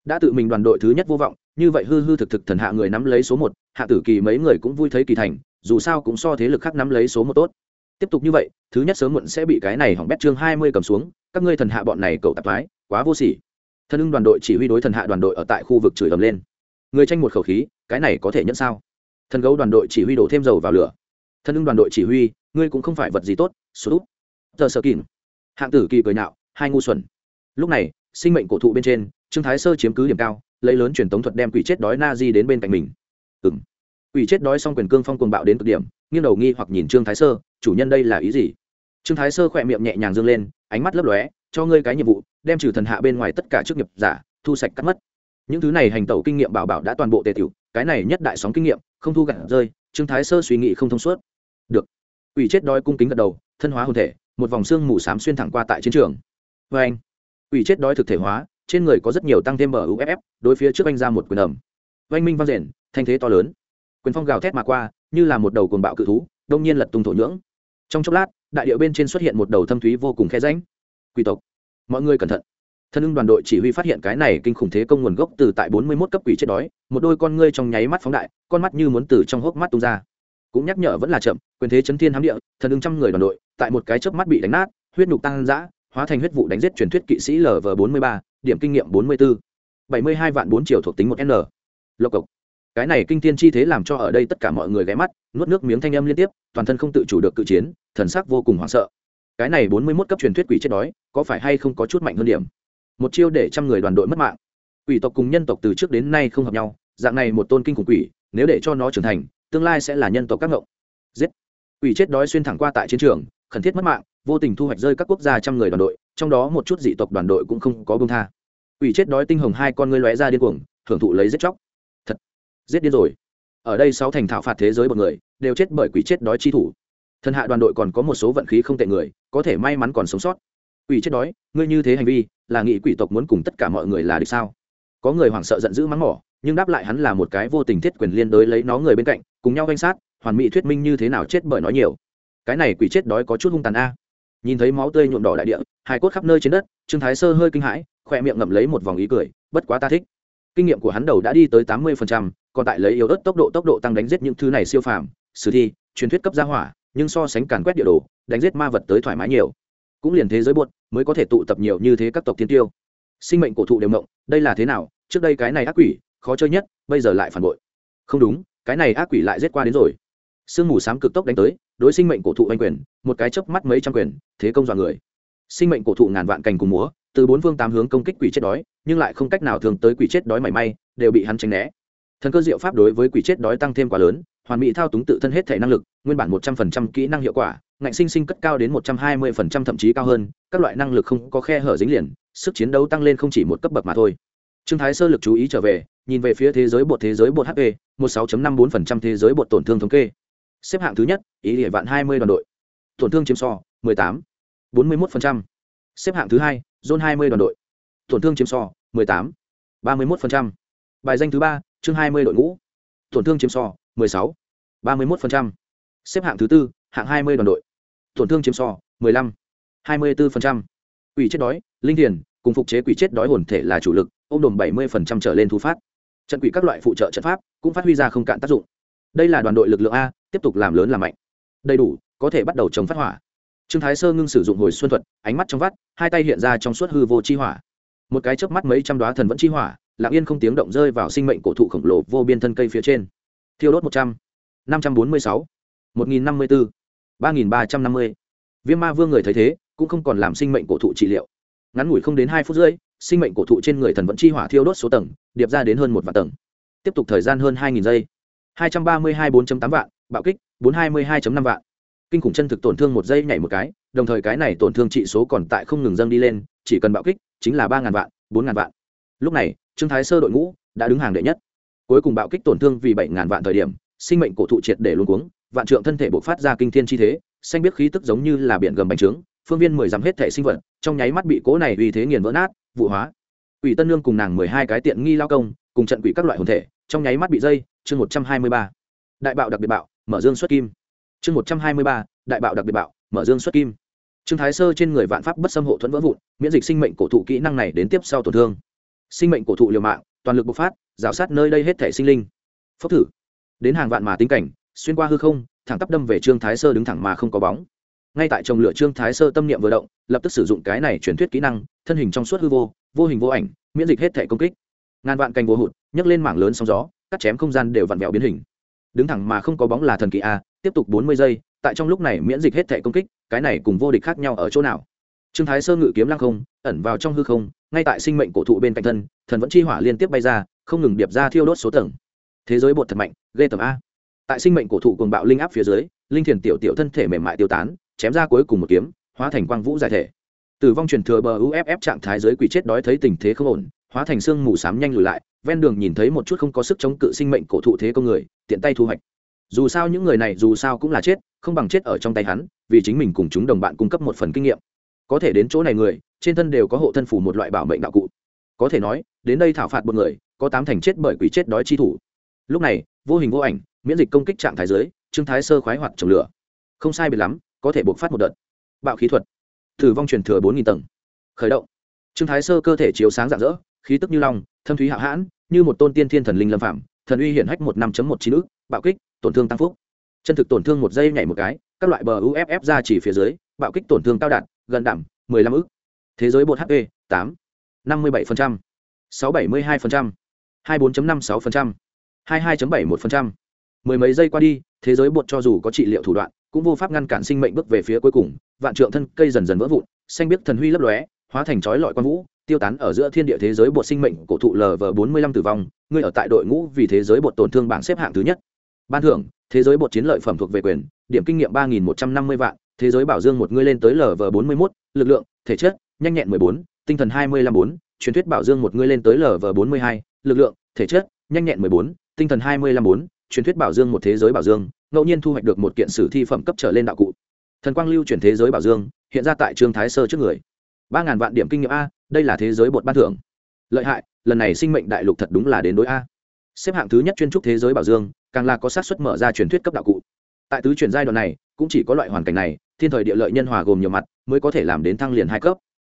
Đã tự mình đoàn đội thứ nhất vô vọng, như vậy hư hư thực thực thần hạ người nắm lấy số một, hạ tử kỳ mấy người cũng vui thấy kỳ thành, dù sao cũng so thế lực khác nắm lấy số một tốt. Tiếp tục như vậy, thứ nhất sớm muộn sẽ bị cái này hỏng bét chương hai mươi cầm xuống, các ngươi thần hạ bọn này cậu tạp thoái, quá vô sỉ. Thân ưng đoàn đội chỉ huy đối thần hạ đoàn đội ở tại khu vực chửi ầm lên người tranh một khẩu khí, cái này có thể nhận sao? Thần gấu đoàn đội chỉ huy đổ thêm dầu vào lửa. Thần ưng đoàn đội chỉ huy, ngươi cũng không phải vật gì tốt, sút úp. Tờ sơ kìm. Hạng tử kỳ cười nạo hai ngu xuẩn. Lúc này, sinh mệnh cổ thụ bên trên, trương thái sơ chiếm cứ điểm cao, lấy lớn truyền tống thuật đem quỷ chết đói na di đến bên cạnh mình. Ừ m quỷ chết đói xong quyền cương phong cuồng bạo đến cực điểm, nghiêng đầu nghi hoặc nhìn trương thái sơ, chủ nhân đây là ý gì? Trương thái sơ khỏe miệng nhẹ nhàng dâng lên, ánh mắt lấp lóe, cho ngươi cái nhiệm vụ, đem trừ thần hạ bên ngoài tất cả chức nghiệp giả, thu sạch cắt mất những thứ này hành tẩu kinh nghiệm bảo bảo đã toàn bộ tề tiểu, cái này nhất đại sóng kinh nghiệm, không thu gặt rơi, trương thái sơ suy nghĩ không thông suốt. Được. Ủy chết đói cung kính gật đầu, thân hóa hồn thể, một vòng xương mù xám xuyên thẳng qua tại chiến trường. Vê anh ủy chết đói thực thể hóa, trên người có rất nhiều tăng thêm bờ đối phía trước anh ra một quyền ẩm. Oanh minh vang rền, thanh thế to lớn. Quyền phong gào thét mà qua, như là một đầu cuồng bạo cự thú, đông nhiên lật tung thổ nhưỡng. Trong chốc lát, đại điệu bên trên xuất hiện một đầu thâm thúy vô cùng khe ránh quy tộc, mọi người cẩn thận thân ưng đoàn đội chỉ huy phát hiện cái này kinh khủng thế công nguồn gốc từ tại bốn mươi 41 cấp quỷ chết đói, một đôi con ngươi trong nháy mắt phóng đại, con mắt như muốn từ trong hốc mắt tung ra. Cũng nhắc nhở vẫn là chậm, quyền thế chấn thiên hám địa, thần ưng trăm người đoàn đội, tại một cái chớp mắt bị đánh nát, huyết nhục tăng dã hóa thành huyết vụ đánh giết truyền thuyết kỵ sĩ lv bốn mươi ba, điểm kinh nghiệm bốn mươi bốn bảy mươi hai vạn bốn triệu thuộc tính một n. Lộc cộc. Cái này kinh tiên chi thế làm cho ở đây tất cả mọi người ghé mắt, nuốt nước miếng thanh âm liên tiếp, toàn thân không tự chủ được cự chiến, thần sắc vô cùng hoảng sợ. Cái này bốn mươi mốt cấp truyền thuyết quỷ chết đói, có phải hay không có chút mạnh hơn điểm? Một chiêu để trăm người đoàn đội mất mạng. Quỷ tộc cùng nhân tộc từ trước đến nay không hợp nhau, dạng này một tôn kinh khủng quỷ, nếu để cho nó trưởng thành, tương lai sẽ là nhân tộc các ngộng. Giết. Quỷ chết đói xuyên thẳng qua tại chiến trường, khẩn thiết mất mạng, vô tình thu hoạch rơi các quốc gia trăm người đoàn đội, trong đó một chút dị tộc đoàn đội cũng không có bông tha. Quỷ chết đói tinh hồng hai con ngươi lóe ra điên cuồng hưởng thụ lấy giết chóc. Thật. Giết điên rồi. Ở đây sáu thành thảo phạt thế giới một người, đều chết bởi quỷ chết đói chi thủ. Thần hạ đoàn đội còn có một số vận khí không tệ người, có thể may mắn còn sống sót quỷ chết đói, ngươi như thế hành vi, là nghị quỷ tộc muốn cùng tất cả mọi người là địch sao? Có người hoảng sợ giận dữ mắng mỏ, nhưng đáp lại hắn là một cái vô tình thiết quyền liên đối lấy nó người bên cạnh, cùng nhau danh sát, hoàn mỹ thuyết minh như thế nào chết bởi nó nhiều. Cái này quỷ chết đói có chút hung tàn a. Nhìn thấy máu tươi nhuộm đỏ đại địa hai cốt khắp nơi trên đất, trương thái sơ hơi kinh hãi, khỏe miệng ngậm lấy một vòng ý cười, bất quá ta thích. Kinh nghiệm của hắn đầu đã đi tới tám mươi còn tại lấy yếu ớt tốc độ tốc độ tăng đánh giết những thứ này siêu phàm. Sử thi, truyền thuyết cấp gia hỏa, nhưng so sánh càn quét địa đồ, đánh giết ma vật tới thoải mái nhiều cũng liền thế giới buột mới có thể tụ tập nhiều như thế các tộc tiên tiêu. Sinh mệnh cổ thụ đều mộng, đây là thế nào? Trước đây cái này ác quỷ, khó chơi nhất, bây giờ lại phản bội. Không đúng, cái này ác quỷ lại giết qua đến rồi. Sương mù sám cực tốc đánh tới, đối sinh mệnh cổ thụ anh quyền, một cái chớp mắt mấy trăm quyền, thế công dọa người. Sinh mệnh cổ thụ ngàn vạn cành cùng múa, từ bốn phương tám hướng công kích quỷ chết đói, nhưng lại không cách nào thường tới quỷ chết đói mảy may, đều bị hắn tránh né. Thần cơ diệu pháp đối với quỷ chết đói tăng thêm quá lớn, hoàn mỹ thao túng tự thân hết thể năng lực, nguyên bản một trăm phần trăm kỹ năng hiệu quả ngạnh sinh sinh cất cao đến một trăm hai mươi phần trăm, thậm chí cao hơn, các loại năng lực không có khe hở dính liền, sức chiến đấu tăng lên không chỉ một cấp bậc mà thôi. Trương thái sơ lực chú ý trở về, nhìn về phía thế giới bột thế giới bột hp một sáu năm bốn phần trăm thế giới bột tổn thương thống kê. Xếp hạng thứ nhất, ý địa vạn hai mươi đoàn đội. Tổn thương chiếm so, mười tám, bốn mươi một phần trăm. Xếp hạng thứ hai, zone hai mươi đoàn đội. Tổn thương chiếm so, mười tám, ba mươi một phần trăm. Bài danh thứ ba, chương hai mươi đội ngũ. Tổn thương chiếm so, mười sáu, ba mươi một phần trăm. Xếp hạng thứ tư, hạng hai mươi đoàn đội tổn thương chiếm so 15, 24%. Quỷ chết đói, linh thiền, cùng phục chế quỷ chết đói hồn thể là chủ lực, ôm đồn 70% trở lên thu phát. Trận quỷ các loại phụ trợ trận pháp cũng phát huy ra không cạn tác dụng. Đây là đoàn đội lực lượng a, tiếp tục làm lớn làm mạnh. Đầy đủ, có thể bắt đầu chống phát hỏa. Trương Thái Sơ ngưng sử dụng hồi xuân thuật, ánh mắt trong vắt, hai tay hiện ra trong suốt hư vô chi hỏa. Một cái chớp mắt mấy trăm đóa thần vẫn chi hỏa, lặng yên không tiếng động rơi vào sinh mệnh cổ thụ khổng lồ vô biên thân cây phía trên. Thiêu đốt 100, 546, 1054 ba nghìn ba trăm năm mươi. Viêm ma vương người thấy thế, cũng không còn làm sinh mệnh cổ thụ trị liệu. Ngắn ngủi không đến hai phút rưỡi, sinh mệnh cổ thụ trên người thần vẫn chi hỏa thiêu đốt số tầng, điệp ra đến hơn một vạn tầng. Tiếp tục thời gian hơn hai nghìn giây. hai trăm ba mươi hai bốn tám vạn, bạo kích, bốn hai mươi hai năm vạn. Kinh khủng chân thực tổn thương một giây nhảy một cái, đồng thời cái này tổn thương trị số còn tại không ngừng dâng đi lên, chỉ cần bạo kích, chính là ba ngàn vạn, bốn ngàn vạn. Lúc này, trương thái sơ đội ngũ đã đứng hàng đệ nhất. Cuối cùng bạo kích tổn thương vì bảy ngàn vạn thời điểm, sinh mệnh cổ thụ triệt để luôn cuống vạn trượng thân thể bộc phát ra kinh thiên chi thế, xanh biết khí tức giống như là biển gầm bành trướng, phương viên mười dặm hết thể sinh vật, trong nháy mắt bị cố này uy thế nghiền vỡ nát, vụ hóa. Quỷ tân lương cùng nàng mười hai cái tiện nghi lao công, cùng trận quỷ các loại hồn thể, trong nháy mắt bị dây, chương một trăm hai mươi ba. Đại bạo đặc biệt bạo, mở dương xuất kim. Chương một trăm hai mươi ba, đại bạo đặc biệt bạo, mở dương xuất kim. Trương thái sơ trên người vạn pháp bất xâm hộ thuẫn vỡ vụn, miễn dịch sinh mệnh cổ thụ kỹ năng này đến tiếp sau tổn thương. Sinh mệnh cổ thụ liều mạng, toàn lực bộc phát, rào sát nơi đây hết thể sinh linh. Phốc thử. Đến hàng vạn mà tính cảnh xuyên qua hư không, thẳng tắp đâm về trương thái sơ đứng thẳng mà không có bóng. Ngay tại trồng lửa trương thái sơ tâm niệm vừa động, lập tức sử dụng cái này truyền thuyết kỹ năng, thân hình trong suốt hư vô vô hình vô ảnh, miễn dịch hết thể công kích. Ngàn vạn cành vô hụt, nhấc lên mảng lớn sóng gió, cắt chém không gian đều vặn vẹo biến hình. Đứng thẳng mà không có bóng là thần kỳ a, tiếp tục bốn mươi giây, tại trong lúc này miễn dịch hết thể công kích, cái này cùng vô địch khác nhau ở chỗ nào? Trương thái sơ ngự kiếm lăng không, ẩn vào trong hư không, ngay tại sinh mệnh cổ thụ bên cạnh thân, thần vẫn chi hỏa liên tiếp bay ra, không ngừng điệp ra thiêu đốt số tầng. Thế giới bột thật mạnh, ghê tầm a tại sinh mệnh cổ thụ cùng bạo linh áp phía dưới, linh thiền tiểu tiểu thân thể mềm mại tiêu tán, chém ra cuối cùng một kiếm, hóa thành quang vũ giải thể. Tử vong truyền thừa bờ uff trạng thái giới quỷ chết đói thấy tình thế không ổn, hóa thành xương mù sám nhanh lùi lại, ven đường nhìn thấy một chút không có sức chống cự sinh mệnh cổ thụ thế công người, tiện tay thu hoạch. Dù sao những người này dù sao cũng là chết, không bằng chết ở trong tay hắn, vì chính mình cùng chúng đồng bạn cung cấp một phần kinh nghiệm. Có thể đến chỗ này người, trên thân đều có hộ thân phủ một loại bảo mệnh đạo cụ. Có thể nói, đến đây thảo phạt một người, có tám thành chết bởi quỷ chết đói chi thủ. Lúc này, vô hình vô ảnh miễn dịch công kích trạng thái dưới, trương thái sơ khoái hoạt trồng lửa. Không sai biệt lắm có thể buộc phát một đợt. Bạo khí thuật. Thử vong truyền thừa bốn nghìn tầng. Khởi động. Trương thái sơ cơ thể chiếu sáng rạng rỡ khí tức như long thâm thúy hạo hãn như một tôn tiên thiên thần linh lâm phạm thần uy hiển hách một năm một chín ước bạo kích tổn thương tăng phúc. Chân thực tổn thương một giây nhảy một cái các loại bờ uff ra chỉ phía dưới bạo kích tổn thương cao đạt gần đảm mười lăm ước thế giới bột hp tám năm mươi bảy phần trăm sáu bảy mươi hai phần trăm hai bốn năm sáu phần trăm hai hai bảy một phần trăm mười mấy giây qua đi, thế giới bột cho dù có trị liệu thủ đoạn, cũng vô pháp ngăn cản sinh mệnh bước về phía cuối cùng. Vạn trượng thân cây dần dần vỡ vụn, xanh biết thần huy lấp lóe, hóa thành chói lọi quan vũ, tiêu tán ở giữa thiên địa thế giới bột sinh mệnh, cổ thụ lv bốn mươi lăm tử vong, ngươi ở tại đội ngũ vì thế giới bột tổn thương bảng xếp hạng thứ nhất. Ban thưởng, thế giới bột chiến lợi phẩm thuộc về quyền, điểm kinh nghiệm ba nghìn một trăm năm mươi vạn, thế giới bảo dương một ngươi lên tới lv bốn mươi mốt, lực lượng, thể chất, nhanh nhẹn mười bốn, tinh thần hai mươi lăm bốn, truyền thuyết bảo dương một ngươi lên tới lv bốn mươi hai, lực lượng, thể chất, nhanh nhẹn mười bốn, tinh thần hai mươi lăm bốn truyền thuyết bảo dương một thế giới bảo dương, ngẫu nhiên thu hoạch được một kiện sử thi phẩm cấp trở lên đạo cụ. Thần quang lưu chuyển thế giới bảo dương, hiện ra tại trương thái sơ trước người. Ba ngàn vạn điểm kinh nghiệm a, đây là thế giới bột ban thưởng. Lợi hại, lần này sinh mệnh đại lục thật đúng là đến đối a. Xếp hạng thứ nhất chuyên trúc thế giới bảo dương, càng là có sát xuất mở ra truyền thuyết cấp đạo cụ. Tại tứ chuyển giai đoạn này, cũng chỉ có loại hoàn cảnh này, thiên thời địa lợi nhân hòa gồm nhiều mặt, mới có thể làm đến thăng liền hai cấp.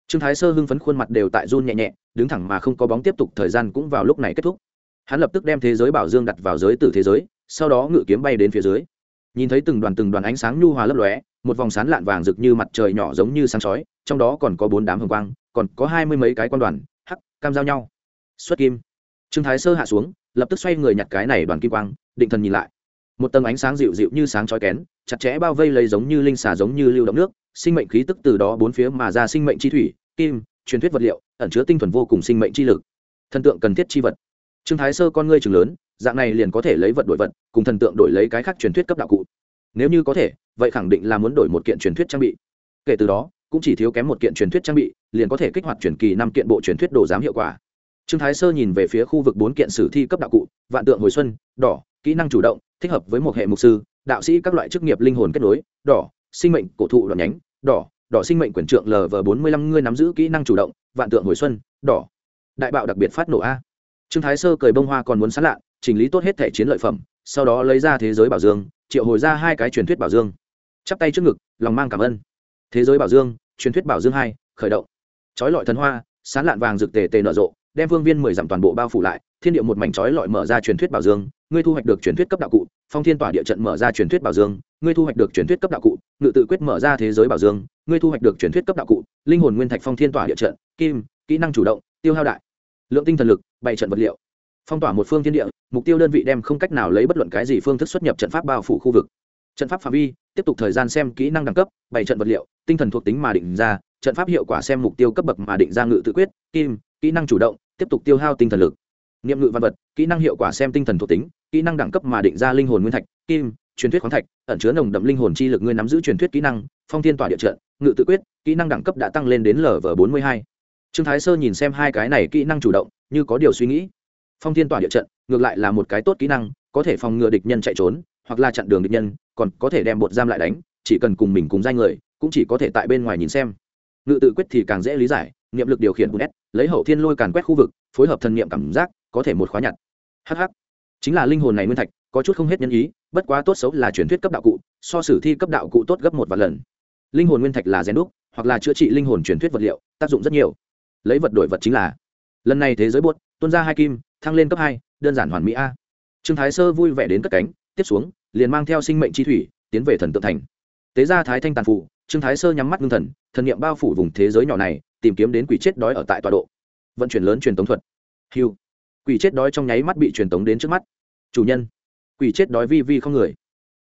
Trương thái sơ hưng phấn khuôn mặt đều tại run nhẹ nhẹ, đứng thẳng mà không có bóng tiếp tục, thời gian cũng vào lúc này kết thúc hắn lập tức đem thế giới bảo dương đặt vào giới tử thế giới, sau đó ngự kiếm bay đến phía dưới. Nhìn thấy từng đoàn từng đoàn ánh sáng nhu hòa lấp lóe, một vòng sán lạn vàng rực như mặt trời nhỏ giống như sáng chói, trong đó còn có bốn đám hồng quang, còn có hai mươi mấy cái quan đoàn, hắc, cam giao nhau. Xuất kim. Trương thái sơ hạ xuống, lập tức xoay người nhặt cái này đoàn kim quang, định thần nhìn lại. Một tầng ánh sáng dịu dịu như sáng chói kén, chặt chẽ bao vây lấy giống như linh xà giống như lưu động nước, sinh mệnh khí tức từ đó bốn phía mà ra sinh mệnh chi thủy, kim, truyền thuyết vật liệu, ẩn chứa tinh thuần vô cùng sinh mệnh chi lực. Thần tượng cần thiết chi vật trương thái sơ con ngươi trường lớn, dạng này liền có thể lấy vật đổi vật, cùng thần tượng đổi lấy cái khác truyền thuyết cấp đạo cụ. Nếu như có thể, vậy khẳng định là muốn đổi một kiện truyền thuyết trang bị. Kể từ đó, cũng chỉ thiếu kém một kiện truyền thuyết trang bị, liền có thể kích hoạt truyền kỳ năm kiện bộ truyền thuyết đồ giám hiệu quả. Trương thái sơ nhìn về phía khu vực bốn kiện sử thi cấp đạo cụ, vạn tượng hồi xuân, đỏ, kỹ năng chủ động, thích hợp với một hệ mục sư, đạo sĩ các loại chức nghiệp linh hồn kết nối, đỏ, sinh mệnh cổ thụ đoạn nhánh, đỏ đỏ sinh mệnh quyền trượng lv bốn mươi lăm ngươi nắm giữ kỹ năng chủ động, vạn tượng hồi xuân, đỏ. Đại bạo đặc biệt phát nổ a trương thái sơ cười bông hoa còn muốn sán lạ chỉnh lý tốt hết thẻ chiến lợi phẩm, sau đó lấy ra thế giới bảo dương, triệu hồi ra hai cái truyền thuyết bảo dương. Chắp tay trước ngực, lòng mang cảm ơn. Thế giới bảo dương, truyền thuyết bảo dương hai, khởi động. Trói lọi thần hoa, sán lạn vàng rực tề tề nở rộ, đem vương viên mười dặm toàn bộ bao phủ lại, thiên địa một mảnh trói lọi mở ra truyền thuyết bảo dương, ngươi thu hoạch được truyền thuyết cấp đạo cụ, phong thiên tỏa địa trận mở ra truyền thuyết bảo dương, ngươi thu hoạch được truyền thuyết cấp đạo cụ, ngự tự quyết mở ra thế giới bảo dương, ngươi thu hoạch được truyền thuyết cấp đạo cụ, linh hồn nguyên thạch phong thiên tỏa địa trận, kim, kỹ năng chủ động, tiêu hao đại lượng tinh thần lực, bày trận vật liệu. Phong tỏa một phương thiên địa, mục tiêu đơn vị đem không cách nào lấy bất luận cái gì phương thức xuất nhập trận pháp bao phủ khu vực. Trận pháp phạm vi, tiếp tục thời gian xem kỹ năng đẳng cấp, bày trận vật liệu, tinh thần thuộc tính mà định ra, trận pháp hiệu quả xem mục tiêu cấp bậc mà định ra ngự tự quyết, kim, kỹ năng chủ động, tiếp tục tiêu hao tinh thần lực. Niệm ngự văn vật, kỹ năng hiệu quả xem tinh thần thuộc tính, kỹ năng đẳng cấp mà định ra linh hồn nguyên thạch, kim, truyền thuyết khoáng thạch, ẩn chứa nồng đậm linh hồn chi lực ngươi nắm giữ truyền thuyết kỹ năng, phong thiên tỏa địa trận, ngự tự quyết, kỹ năng đẳng cấp đã tăng lên đến lv bốn mươi hai trương thái sơ nhìn xem hai cái này kỹ năng chủ động, như có điều suy nghĩ. Phong thiên tỏa địa trận, ngược lại là một cái tốt kỹ năng, có thể phòng ngừa địch nhân chạy trốn, hoặc là chặn đường địch nhân, còn có thể đem bột giam lại đánh, chỉ cần cùng mình cùng giai người, cũng chỉ có thể tại bên ngoài nhìn xem. Ngự tự quyết thì càng dễ lý giải, niệm lực điều khiển s, lấy hậu thiên lôi càn quét khu vực, phối hợp thần niệm cảm giác, có thể một khóa nhặt. Hh chính là linh hồn này nguyên thạch, có chút không hết nhân ý, bất quá tốt xấu là truyền thuyết cấp đạo cụ, so sử thi cấp đạo cụ tốt gấp một vài lần. Linh hồn nguyên thạch là rèn đúc, hoặc là chữa trị linh hồn truyền thuyết vật liệu, tác dụng rất nhiều lấy vật đổi vật chính là. Lần này thế giới buốt tuân ra hai kim, thăng lên cấp hai, đơn giản hoàn mỹ a. Trương thái sơ vui vẻ đến cất cánh, tiếp xuống, liền mang theo sinh mệnh chi thủy, tiến về thần tượng thành. Tế gia thái thanh tàn phụ trương thái sơ nhắm mắt ngưng thần thần niệm bao phủ vùng thế giới nhỏ này, tìm kiếm đến quỷ chết đói ở tại tọa độ. Vận chuyển lớn truyền tống thuật. Hiu quỷ chết đói trong nháy mắt bị truyền tống đến trước mắt. Chủ nhân. Quỷ chết đói vi vi không người.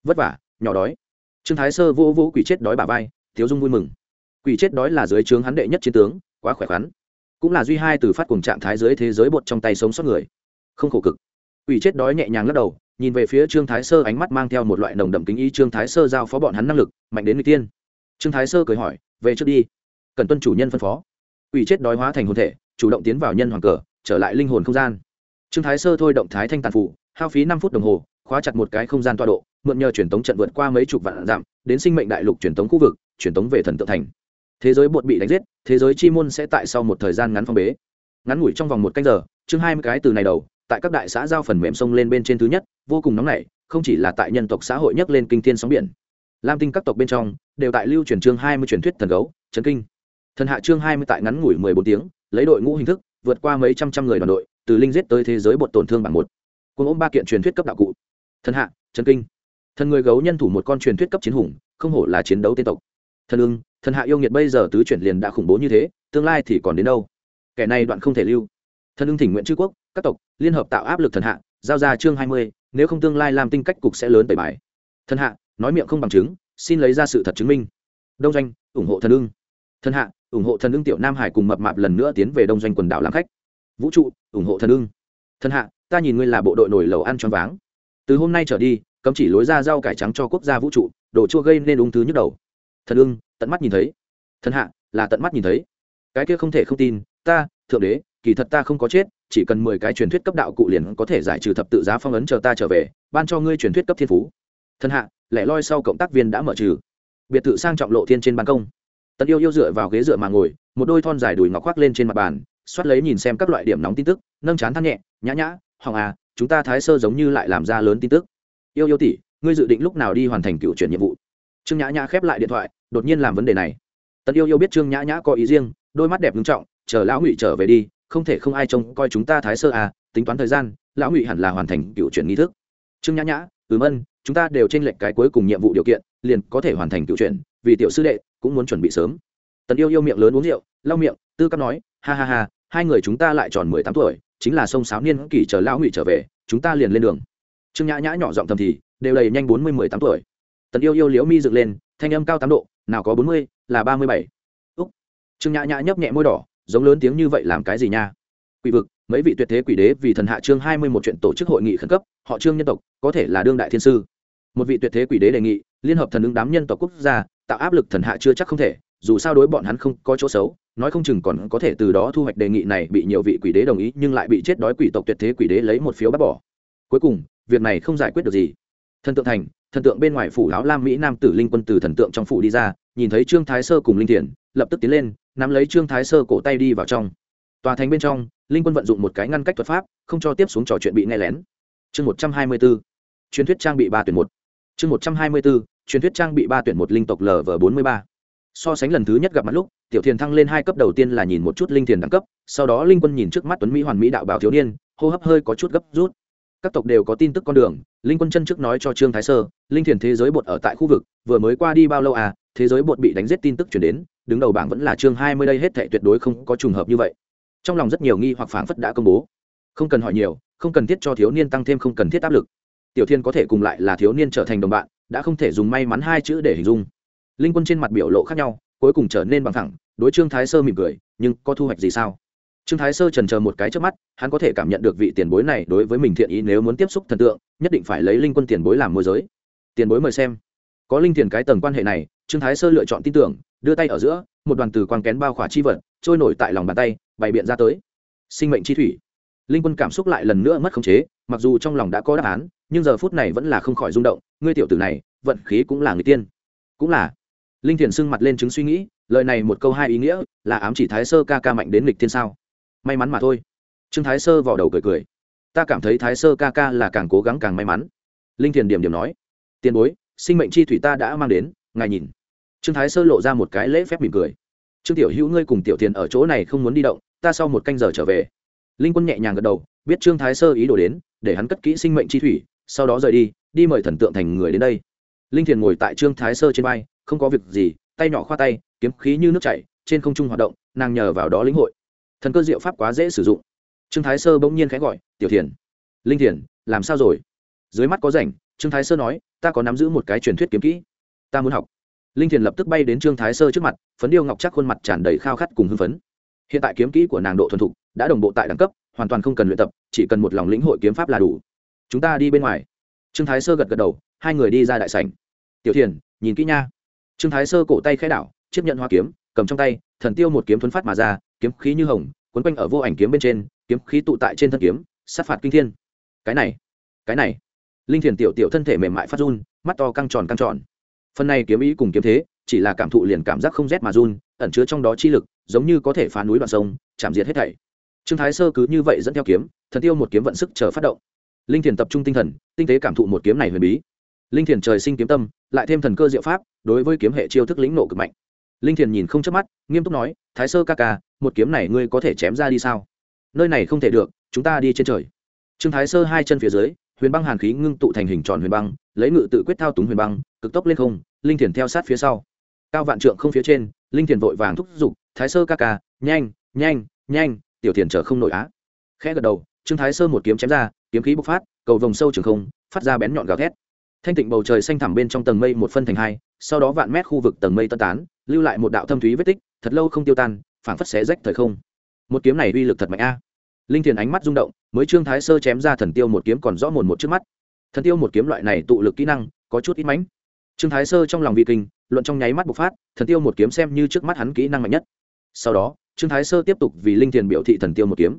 Vất vả, nhỏ đói. Trương thái sơ vô vô quỷ chết đói bà vai, thiếu dung vui mừng. Quỷ chết đói là dưới trướng hắn đệ nhất chiến tướng, quá khỏe khoắn cũng là duy hai từ phát cùng trạng thái dưới thế giới bột trong tay sống sót người. Không khổ cực. Ủy chết đói nhẹ nhàng lắc đầu, nhìn về phía trương thái sơ ánh mắt mang theo một loại nồng đậm kính ý trương thái sơ giao phó bọn hắn năng lực, mạnh đến người tiên. Trương thái sơ cười hỏi, về trước đi. Cần tuân chủ nhân phân phó. Ủy chết đói hóa thành hồn thể, chủ động tiến vào nhân hoàng cờ, trở lại linh hồn không gian. Trương thái sơ thôi động thái thanh tàn phụ hao phí năm phút đồng hồ, khóa chặt một cái không gian toa độ, mượn nhờ truyền tống trận vượt qua mấy chục vạn dặm, đến sinh mệnh đại lục truyền tống khu vực, truyền tống về thần tượng thành thế giới bột bị đánh giết, thế giới chi môn sẽ tại sau một thời gian ngắn phong bế. Ngắn ngủi trong vòng một canh giờ, chương hai mươi cái từ này đầu, tại các đại xã giao phần mềm sông lên bên trên thứ nhất, vô cùng nóng nảy, không chỉ là tại nhân tộc xã hội nhấc lên kinh thiên sóng biển. Lam tinh các tộc bên trong, đều tại lưu truyền chương hai mươi truyền thuyết thần gấu trấn kinh. Thần hạ chương hai mươi tại ngắn ngủi mười bốn tiếng, lấy đội ngũ hình thức, vượt qua mấy trăm trăm người đoàn đội, từ linh giết tới thế giới bột tổn thương bảng một. Cùng ôm ba kiện truyền thuyết cấp đạo cụ. Thần hạ trấn kinh. Thần người gấu nhân thủ một con truyền thuyết cấp chiến hùng, không hổ là chiến đấu tiên tộc. Thần ưng thần hạ yêu nghiệt bây giờ tứ chuyển liền đã khủng bố như thế, tương lai thì còn đến đâu? Kẻ này đoạn không thể lưu. Thần ưng thỉnh nguyện chư quốc, các tộc, liên hợp tạo áp lực thần hạ, giao ra chương hai mươi, nếu không tương lai làm tinh cách cục sẽ lớn tẩy bài. Thần hạ, nói miệng không bằng chứng, xin lấy ra sự thật chứng minh. Đông doanh, ủng hộ thần ưng. Thần hạ, ủng hộ thần ưng tiểu nam hải cùng mập mạp lần nữa tiến về đông doanh quần đảo làm khách. Vũ trụ, ủng hộ thần ưng. Thần hạ, ta nhìn ngươi là bộ đội nổi lầu ăn choáng váng. Từ hôm nay trở đi, cấm chỉ lối ra rau cải trắng cho quốc gia vũ trụ, đồ chua gây nên ung thứ nhức đầu. Thần ưng tận mắt nhìn thấy. Thần hạ, là tận mắt nhìn thấy. Cái kia không thể không tin, ta, thượng đế, kỳ thật ta không có chết, chỉ cần mười cái truyền thuyết cấp đạo cụ liền có thể giải trừ thập tự giá phong ấn chờ ta trở về, ban cho ngươi truyền thuyết cấp thiên phú. Thần hạ, lẻ loi sau cộng tác viên đã mở trừ. Biệt thự sang trọng lộ thiên trên ban công. Tần yêu yêu dựa vào ghế dựa mà ngồi, một đôi thon dài đùi ngọc khoác lên trên mặt bàn, xoát lấy nhìn xem các loại điểm nóng tin tức, nâng chán than nhẹ, nhã nhã hỏng à chúng ta thái sơ giống như lại làm ra lớn tin tức. Yêu yêu tỷ, ngươi dự định lúc nào đi hoàn thành cựu chuyển nhiệm vụ? Trương nhã nhã khép lại điện thoại đột nhiên làm vấn đề này. Tần yêu yêu biết trương nhã nhã có ý riêng, đôi mắt đẹp nghiêm trọng, chờ lão ngụy trở về đi, không thể không ai trông coi chúng ta thái sơ à tính toán thời gian, lão ngụy hẳn là hoàn thành cựu chuyển nghi thức. Trương nhã nhã ừm ân chúng ta đều trên lệnh cái cuối cùng nhiệm vụ điều kiện, liền có thể hoàn thành cựu chuyển, vì tiểu sư đệ cũng muốn chuẩn bị sớm. Tần yêu yêu miệng lớn uống rượu, lau miệng, tư cấp nói, ha ha ha, hai người chúng ta lại tròn mười tám tuổi, chính là sông sáo niên kỷ chờ lão ngụy trở về, chúng ta liền lên đường. Trương nhã nhã nhỏ giọng thầm thì, đều đầy nhanh bốn mươi mười tám tuổi. Tần yêu yêu liễu mi dựng lên, thanh âm cao tám độ nào có bốn mươi, là ba mươi bảy. Úc. Trương nhã nhã nhấp nhẹ môi đỏ, giống lớn tiếng như vậy làm cái gì nha? Quỷ vực, mấy vị tuyệt thế quỷ đế vì thần hạ trương hai mươi một chuyện tổ chức hội nghị khẩn cấp, họ trương nhân tộc, có thể là đương đại thiên sư. Một vị tuyệt thế quỷ đế đề nghị, liên hợp thần ứng đám nhân tộc quốc gia, tạo áp lực thần hạ chưa chắc không thể, dù sao đối bọn hắn không có chỗ xấu, nói không chừng còn có thể từ đó thu hoạch đề nghị này bị nhiều vị quỷ đế đồng ý, nhưng lại bị chết đói quỷ tộc tuyệt thế quỷ đế lấy một phiếu bác bỏ. Cuối cùng, việc này không giải quyết được gì thần tượng thành, thần tượng bên ngoài phủ áo lam mỹ nam tử linh quân từ thần tượng trong phủ đi ra, nhìn thấy trương thái sơ cùng linh thiền lập tức tiến lên, nắm lấy trương thái sơ cổ tay đi vào trong. Tòa thành bên trong, linh quân vận dụng một cái ngăn cách thuật pháp, không cho tiếp xuống trò chuyện bị nghe lén. Chương một trăm hai mươi b ố truyền thuyết trang bị ba tuyển một. Chương một trăm hai mươi b ố truyền thuyết trang bị ba tuyển một linh tộc lv bốn mươi ba. So sánh lần thứ nhất gặp mặt lúc, tiểu thiền thăng lên hai cấp đầu tiên là nhìn một chút linh thiền đẳng cấp, sau đó linh quân nhìn trước mắt tuấn mỹ hoàn mỹ đạo bảo thiếu niên, hô hấp hơi có chút gấp rút các tộc đều có tin tức con đường, linh quân chân trước nói cho trương thái sơ, linh thiền thế giới bột ở tại khu vực, vừa mới qua đi bao lâu à thế giới bột bị đánh giết tin tức chuyển đến, đứng đầu bảng vẫn là chương hai mươi đây, hết thệ tuyệt đối không có trùng hợp như vậy. Trong lòng rất nhiều nghi hoặc phảng phất đã công bố. Không cần hỏi nhiều, không cần thiết cho thiếu niên tăng thêm không cần thiết áp lực. Tiểu thiên có thể cùng lại là thiếu niên trở thành đồng bạn, đã không thể dùng may mắn hai chữ để hình dung. Linh quân trên mặt biểu lộ khác nhau, cuối cùng trở nên bằng thẳng, đối trương thái sơ mỉm cười, nhưng có thu hoạch gì sao? Trương thái sơ trần chờ một cái trước mắt, hắn có thể cảm nhận được vị tiền bối này đối với mình thiện ý nếu muốn tiếp xúc thần tượng, nhất định phải lấy linh quân tiền bối làm môi giới. Tiền bối mời xem. Có linh tiền cái tầng quan hệ này, trương thái sơ lựa chọn tin tưởng, đưa tay ở giữa, một đoàn từ quang kén bao khỏa chi vật, trôi nổi tại lòng bàn tay, bày biện ra tới. Sinh mệnh chi thủy. Linh quân cảm xúc lại lần nữa mất khống chế, mặc dù trong lòng đã có đáp án, nhưng giờ phút này vẫn là không khỏi rung động, ngươi tiểu tử này, vận khí cũng là người tiên. Cũng là. Linh thiền sưng mặt lên chứng suy nghĩ, lời này một câu hai ý nghĩa, là ám chỉ thái sơ ca ca mạnh đến lịch thiên sao? May mắn mà thôi. Trương thái sơ vào đầu cười cười. Ta cảm thấy thái sơ ca ca là càng cố gắng càng may mắn. Linh thiền điểm điểm nói. Tiền bối, sinh mệnh chi thủy ta đã mang đến, ngài nhìn. Trương thái sơ lộ ra một cái lễ phép mỉm cười. Trương tiểu hữu ngươi cùng tiểu tiền ở chỗ này không muốn đi động, ta sau một canh giờ trở về. Linh quân nhẹ nhàng gật đầu, biết trương thái sơ ý đồ đến, để hắn cất kỹ sinh mệnh chi thủy, sau đó rời đi đi mời thần tượng thành người đến đây. Linh thiền ngồi tại trương thái sơ trên vai, không có việc gì, tay nhỏ khoa tay, kiếm khí như nước chảy, trên không trung hoạt động, nàng nhờ vào đó lĩnh hội thần cơ diệu pháp quá dễ sử dụng. Trương thái sơ bỗng nhiên khẽ gọi, tiểu thiền, linh thiền, làm sao rồi? Dưới mắt có rảnh, trương thái sơ nói, ta có nắm giữ một cái truyền thuyết kiếm kỹ. Ta muốn học. Linh thiền lập tức bay đến trương thái sơ trước mặt, phấn điêu ngọc chắc khuôn mặt tràn đầy khao khát cùng hưng phấn. Hiện tại kiếm kỹ của nàng độ thuần thục, đã đồng bộ tại đẳng cấp, hoàn toàn không cần luyện tập, chỉ cần một lòng lĩnh hội kiếm pháp là đủ. Chúng ta đi bên ngoài. Trương thái sơ gật gật đầu, hai người đi ra đại sảnh. Tiểu thiền, nhìn kỹ nha. Trương thái sơ cổ tay khẽ đảo, chiếc nhận hoa kiếm, cầm trong tay, thần tiêu một kiếm thuấn phát mà ra kiếm khí như hồng, quấn quanh ở vô ảnh kiếm bên trên, kiếm khí tụ tại trên thân kiếm, sát phạt kinh thiên. Cái này cái này. Linh thiền tiểu tiểu thân thể mềm mại phát run, mắt to căng tròn căng tròn. Phần này kiếm ý cùng kiếm thế, chỉ là cảm thụ liền cảm giác không rét mà run, ẩn chứa trong đó chi lực, giống như có thể phá núi đoạn sông, chạm diệt hết thảy. Trương thái sơ cứ như vậy dẫn theo kiếm, thần tiêu một kiếm vận sức chờ phát động. Linh thiền tập trung tinh thần, tinh tế cảm thụ một kiếm này huyền bí. Linh thiền trời sinh kiếm tâm, lại thêm thần cơ diệu pháp, đối với kiếm hệ chiêu thức lĩnh nộ cực mạnh. Linh thiền nhìn không chớp mắt, nghiêm túc nói thái sơ ca ca, một kiếm này ngươi có thể chém ra đi sao? Nơi này không thể được, chúng ta đi trên trời. Trương thái sơ hai chân phía dưới, huyền băng hàn khí ngưng tụ thành hình tròn huyền băng, lấy ngự tự quyết thao túng huyền băng, cực tốc lên không, linh thiền theo sát phía sau. Cao vạn trượng không phía trên, linh thiền vội vàng thúc giục, thái sơ ca ca, nhanh nhanh nhanh, tiểu thiền chờ không nổi á. Khẽ gật đầu, trương thái sơ một kiếm chém ra, kiếm khí bộc phát, cầu vòng sâu trường không, phát ra bén nhọn gào thét thanh tịnh bầu trời xanh thẳm bên trong tầng mây một phân thành hai, sau đó vạn mét khu vực tầng mây tân tán, lưu lại một đạo thâm thúy vết tích, thật lâu không tiêu tan, phảng phất xé rách thời không. Một kiếm này uy lực thật mạnh a. Linh thiền ánh mắt rung động, mới trương thái sơ chém ra thần tiêu một kiếm còn rõ mồn một trước mắt. Thần tiêu một kiếm loại này tụ lực kỹ năng, có chút ít mánh. Trương thái sơ trong lòng vi kinh, luận trong nháy mắt bộc phát, thần tiêu một kiếm xem như trước mắt hắn kỹ năng mạnh nhất. Sau đó, trương thái sơ tiếp tục vì linh thiền biểu thị thần tiêu một kiếm.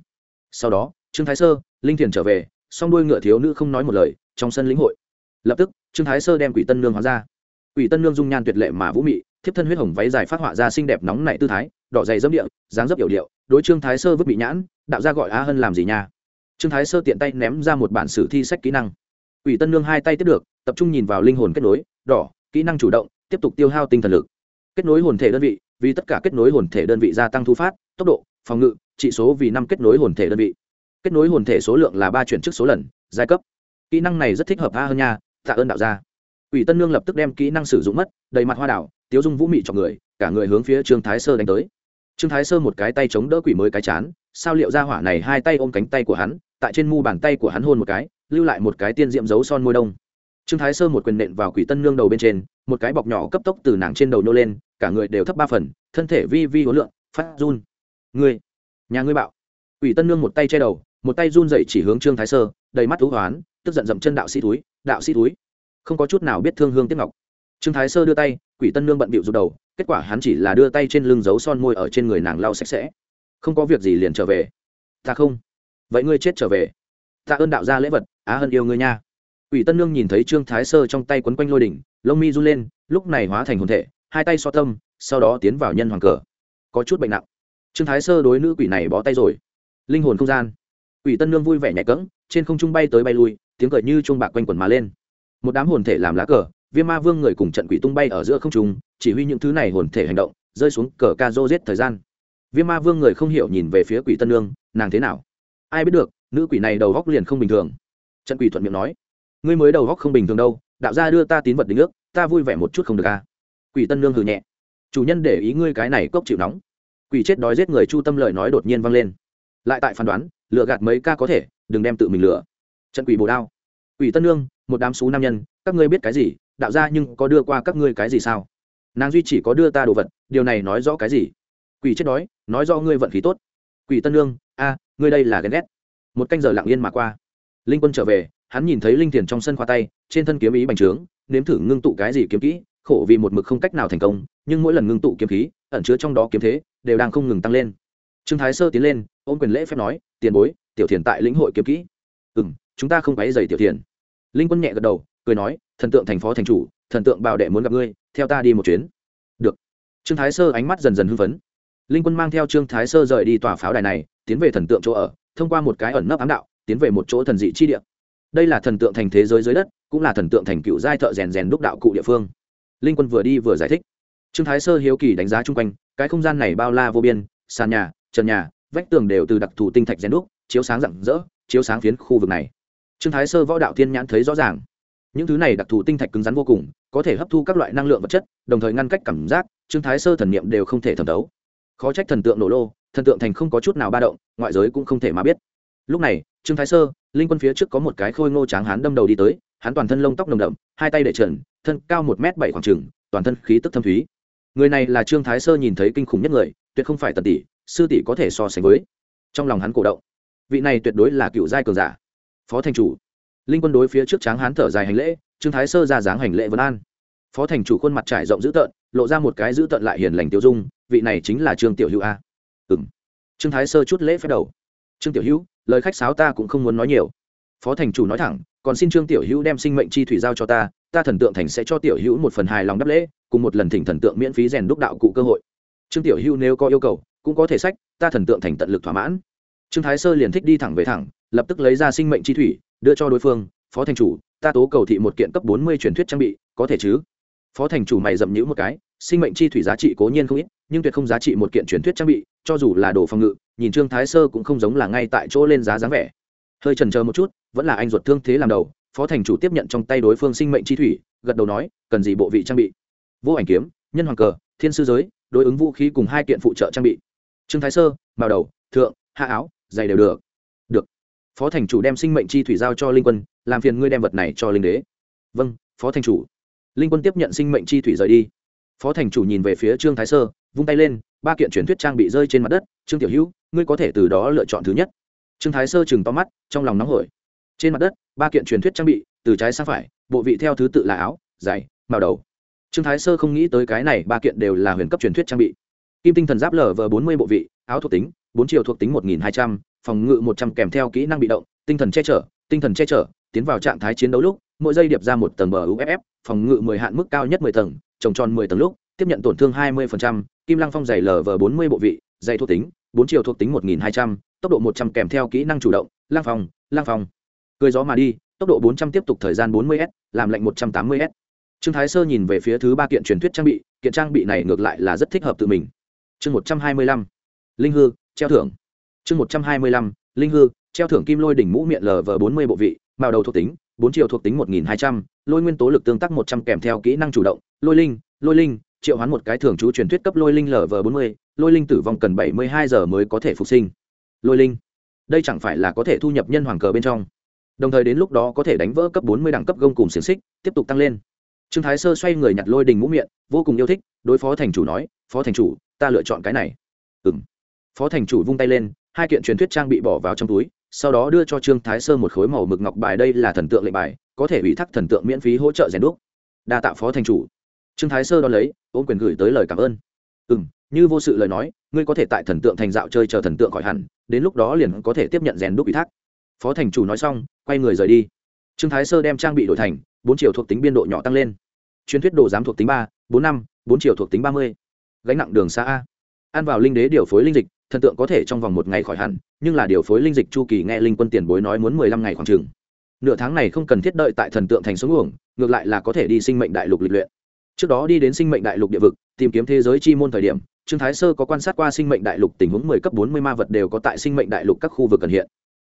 Sau đó, trương thái sơ, linh thiền trở về, song đuôi ngựa thiếu nữ không nói một lời, trong sân lĩnh hội lập tức, trương thái sơ đem quỷ tân nương hóa ra. Quỷ tân nương dung nhan tuyệt lệ mà vũ mị, thiếp thân huyết hồng váy dài phát họa ra xinh đẹp nóng nảy tư thái, đỏ dày dâm địa, dáng dấp yểu điệu, đối trương thái sơ vứt bị nhãn, đạo ra gọi a hân làm gì nha? Trương thái sơ tiện tay ném ra một bản sử thi sách kỹ năng. Quỷ tân nương hai tay tiếp được, tập trung nhìn vào linh hồn kết nối, đỏ, kỹ năng chủ động, tiếp tục tiêu hao tinh thần lực. Kết nối hồn thể đơn vị, vì tất cả kết nối hồn thể đơn vị gia tăng thu phát, tốc độ, phòng ngự, trị số vì năm kết nối hồn thể đơn vị. Kết nối hồn thể số lượng là ba chuyển chức số lần, giai cấp. Kỹ năng này rất thích hợp a hơn nha tạ ơn đạo gia. Ủy tân nương lập tức đem kỹ năng sử dụng mất, đầy mặt hoa đảo, tiếu dung vũ mị cho người, cả người hướng phía trương thái sơ đánh tới. Trương thái sơ một cái tay chống đỡ quỷ mới cái chán, sao liệu ra hỏa này hai tay ôm cánh tay của hắn, tại trên mu bàn tay của hắn hôn một cái, lưu lại một cái tiên diệm dấu son môi đông. Trương thái sơ một quyền nện vào quỷ tân nương đầu bên trên, một cái bọc nhỏ cấp tốc từ nàng trên đầu nô lên, cả người đều thấp ba phần, thân thể vi vi hối lượng phát run. Người. nhà ngươi bạo. Quỷ tân nương một tay che đầu, một tay run dậy chỉ hướng trương thái sơ, đầy mắt thú hoán, tức giận dậm chân đạo sĩ túi đạo sĩ túi. Không có chút nào biết thương hương tiếc ngọc. Trương thái sơ đưa tay, quỷ tân nương bận bịu rụt đầu, kết quả hắn chỉ là đưa tay trên lưng giấu son môi ở trên người nàng lau sạch sẽ. Không có việc gì liền trở về. Ta không. Vậy ngươi chết trở về. Ta ơn đạo ra lễ vật, á hân yêu ngươi nha. Quỷ tân nương nhìn thấy trương thái sơ trong tay quấn quanh lôi đỉnh, lông mi run lên, lúc này hóa thành hồn thể, hai tay so tâm, sau đó tiến vào nhân hoàng cờ. Có chút bệnh nặng. Trương thái sơ đối nữ quỷ này bó tay rồi. Linh hồn không gian. Quỷ tân nương vui vẻ nhẹ cẫng, trên không trung bay tới bay lui tiếng cười như chuông bạc quanh quần mà lên. Một đám hồn thể làm lá cờ, viêm ma vương người cùng trận quỷ tung bay ở giữa không trung, chỉ huy những thứ này hồn thể hành động, rơi xuống cờ ca dô giết thời gian. Viêm ma vương người không hiểu nhìn về phía quỷ tân nương, nàng thế nào? Ai biết được, nữ quỷ này đầu góc liền không bình thường. Trận quỷ thuận miệng nói, ngươi mới đầu góc không bình thường đâu, đạo gia đưa ta tín vật đính ước, ta vui vẻ một chút không được à? Quỷ tân nương hừ nhẹ, chủ nhân để ý ngươi cái này cốc chịu nóng. Quỷ chết đói giết người chu tâm lợi nói đột nhiên vang lên. Lại tại phán đoán lựa gạt mấy ca có thể, đừng đem tự mình lựa trận quỷ bồ đao. Quỷ tân nương, một đám xú nam nhân, các ngươi biết cái gì? Đạo ra nhưng có đưa qua các ngươi cái gì sao? Nàng duy chỉ có đưa ta đồ vật, điều này nói rõ cái gì? Quỷ chết đói, nói do ngươi vận khí tốt. Quỷ tân nương, a, ngươi đây là ghen ghét. Một canh giờ lặng yên mà qua. Linh quân trở về, hắn nhìn thấy linh thiền trong sân khoa tay, trên thân kiếm ý bành trướng, nếm thử ngưng tụ cái gì kiếm kỹ, khổ vì một mực không cách nào thành công, nhưng mỗi lần ngưng tụ kiếm khí, ẩn chứa trong đó kiếm thế, đều đang không ngừng tăng lên. Trương thái sơ tiến lên, ôm quyền lễ phép nói, tiền bối, tiểu thiền tại lĩnh hội kiếm kỹ. Ừ m chúng ta không quấy dày tiểu thiền. Linh quân nhẹ gật đầu, cười nói, thần tượng thành phó thành chủ, thần tượng bảo đệ muốn gặp ngươi, theo ta đi một chuyến. Được. Trương thái sơ ánh mắt dần dần hưng phấn. Linh quân mang theo trương thái sơ rời đi tòa pháo đài này, tiến về thần tượng chỗ ở, thông qua một cái ẩn nấp ám đạo, tiến về một chỗ thần dị chi địa. Đây là thần tượng thành thế giới dưới đất, cũng là thần tượng thành cựu giai thợ rèn rèn đúc đạo cụ địa phương. Linh quân vừa đi vừa giải thích. Trương thái sơ hiếu kỳ đánh giá chung quanh, cái không gian này bao la vô biên, sàn nhà, trần nhà, vách tường đều từ đặc thù tinh thạch rèn đúc, chiếu sáng rạng rỡ, chiếu sáng phiến khu vực này trương thái sơ võ đạo thiên nhãn thấy rõ ràng. Những thứ này đặc thù tinh thạch cứng rắn vô cùng, có thể hấp thu các loại năng lượng vật chất, đồng thời ngăn cách cảm giác, trương thái sơ thần niệm đều không thể thẩm thấu. Khó trách thần tượng nổ lô, thần tượng thành không có chút nào ba động, ngoại giới cũng không thể mà biết. Lúc này, trương thái sơ, linh quân phía trước có một cái khôi ngô tráng hán đâm đầu đi tới, hắn toàn thân lông tóc nồng đậm, hai tay để trần, thân cao một m bảy khoảng trừng toàn thân khí tức thâm thúy. Người này là trương thái sơ nhìn thấy kinh khủng nhất người, tuyệt không phải tần tỷ, sư tỷ có thể so sánh với. Trong lòng hắn cổ động. Vị này tuyệt đối là cựu giai cường giả phó thành chủ. Linh quân đối phía trước tráng hán thở dài hành lễ, trương thái sơ ra dáng hành lễ vân an. Phó thành chủ khuôn mặt trải rộng dữ tợn, lộ ra một cái dữ tợn lại hiền lành tiêu dung, vị này chính là trương tiểu hữu a. Ừ m trương thái sơ chút lễ phép đầu. Trương tiểu hữu, lời khách sáo ta cũng không muốn nói nhiều. Phó thành chủ nói thẳng, còn xin trương tiểu hữu đem sinh mệnh chi thủy giao cho ta ta thần tượng thành sẽ cho tiểu hữu một phần hài lòng đáp lễ, cùng một lần thỉnh thần tượng miễn phí rèn đúc đạo cụ cơ hội. Trương tiểu hữu nếu có yêu cầu, cũng có thể sách, ta thần tượng thành tận lực thỏa mãn. Trương thái sơ liền thích đi thẳng về thẳng lập tức lấy ra sinh mệnh chi thủy, đưa cho đối phương, phó thành chủ, ta tố cầu thị một kiện cấp bốn mươi truyền thuyết trang bị, có thể chứ? Phó thành chủ mày dậm nhữ một cái, sinh mệnh chi thủy giá trị cố nhiên không ít, nhưng tuyệt không giá trị một kiện truyền thuyết trang bị, cho dù là đồ phòng ngự, nhìn trương thái sơ cũng không giống là ngay tại chỗ lên giá dáng vẻ. Hơi trần chờ một chút, vẫn là anh ruột thương thế làm đầu, phó thành chủ tiếp nhận trong tay đối phương sinh mệnh chi thủy, gật đầu nói, cần gì bộ vị trang bị? Vô ảnh kiếm, nhân hoàng cờ, thiên sư giới, đối ứng vũ khí cùng hai kiện phụ trợ trang bị. Trương thái sơ, màu đầu, thượng, hạ áo, giày đều được được phó thành chủ đem sinh mệnh chi thủy giao cho linh quân, làm phiền ngươi đem vật này cho linh đế. Vâng phó thành chủ. Linh quân tiếp nhận sinh mệnh chi thủy rời đi. Phó thành chủ nhìn về phía trương thái sơ, vung tay lên, ba kiện truyền thuyết trang bị rơi trên mặt đất. Trương tiểu hữu, ngươi có thể từ đó lựa chọn thứ nhất. Trương thái sơ chừng to mắt, trong lòng nóng hổi. Trên mặt đất, ba kiện truyền thuyết trang bị, từ trái sang phải, bộ vị theo thứ tự là áo, giày, màu đầu. Trương thái sơ không nghĩ tới cái này ba kiện đều là huyền cấp truyền thuyết trang bị. Kim tinh thần giáp lở vờ bốn mươi bộ vị, áo thuộc tính bốn triệu thuộc tính một nghìn hai trăm, phòng ngự một trăm kèm theo kỹ năng bị động, tinh thần che chở, tinh thần che chở, tiến vào trạng thái chiến đấu lúc, mỗi giây điệp ra một tầng bờ uff phòng ngự mười hạn mức cao nhất mười tầng, trồng tròn mười tầng lúc, tiếp nhận tổn thương hai mươi phần trăm, kim lăng phong dày lv bốn mươi bộ vị dày thuộc tính, bốn triệu thuộc tính một nghìn hai trăm, tốc độ một trăm kèm theo kỹ năng chủ động lang phong lang phong. Cười gió mà đi, tốc độ bốn trăm tiếp tục thời gian bốn mươi s, làm lệnh một trăm tám mươi s. Trương thái sơ nhìn về phía thứ ba kiện truyền thuyết trang bị, kiện trang bị này ngược lại là rất thích hợp tự mình. Chương một trăm hai mươi lăm. Linh hư treo thưởng. Chương một trăm hai mươi lăm, linh hư, treo thưởng kim lôi đỉnh mũ miệng lv bốn mươi bộ vị, màu đầu thuộc tính, bốn triệu thuộc tính một nghìn hai trăm, lôi nguyên tố lực tương tác một trăm kèm theo kỹ năng chủ động, lôi linh lôi linh, triệu hoán một cái thường trú truyền thuyết cấp lôi linh lv bốn mươi, lôi linh tử vong cần bảy mươi hai giờ mới có thể phục sinh. Lôi linh, đây chẳng phải là có thể thu nhập nhân hoàng cờ bên trong. Đồng thời đến lúc đó có thể đánh vỡ cấp bốn mươi đẳng cấp gông cùng xiềng xích, tiếp tục tăng lên. Trương thái sơ xoay người nhặt lôi đình mũ miệng, vô cùng yêu thích, đối phó thành chủ nói, phó thành chủ, ta lựa chọn cái này. Ừ m phó thành chủ vung tay lên, hai kiện truyền thuyết trang bị bỏ vào trong túi, sau đó đưa cho trương thái sơ một khối màu mực ngọc bài đây là thần tượng lệnh bài, có thể ủy thác thần tượng miễn phí hỗ trợ rèn đúc. Đa tạ phó thành chủ. Trương thái sơ đón lấy, ôm quyền gửi tới lời cảm ơn. Ừ m như vô sự lời nói, ngươi có thể tại thần tượng thành dạo chơi chờ thần tượng khỏi hẳn, đến lúc đó liền có thể tiếp nhận rèn đúc ủy thác. Phó thành chủ nói xong, quay người rời đi. Trương thái sơ đem trang bị đổi thành, bốn triệu thuộc tính biên độ nhỏ tăng lên. Truyền thuyết đồ giám thuộc tính ba, bốn năm, bốn triệu thuộc tính ba mươi. Gánh nặng đường xa a. Ăn vào linh đế điều phối linh dịch thần tượng có thể trong vòng một ngày khỏi hẳn, nhưng là điều phối linh dịch chu kỳ nghe linh quân tiền bối nói muốn mười lăm ngày khoảng chừng. Nửa tháng này không cần thiết đợi tại thần tượng thành xuống uổng, ngược lại là có thể đi sinh mệnh đại lục lịch luyện. Trước đó đi đến sinh mệnh đại lục địa vực, tìm kiếm thế giới chi môn thời điểm, trương thái sơ có quan sát qua sinh mệnh đại lục tình huống mười cấp bốn mươi ma vật đều có tại sinh mệnh đại lục các khu vực cần hiện.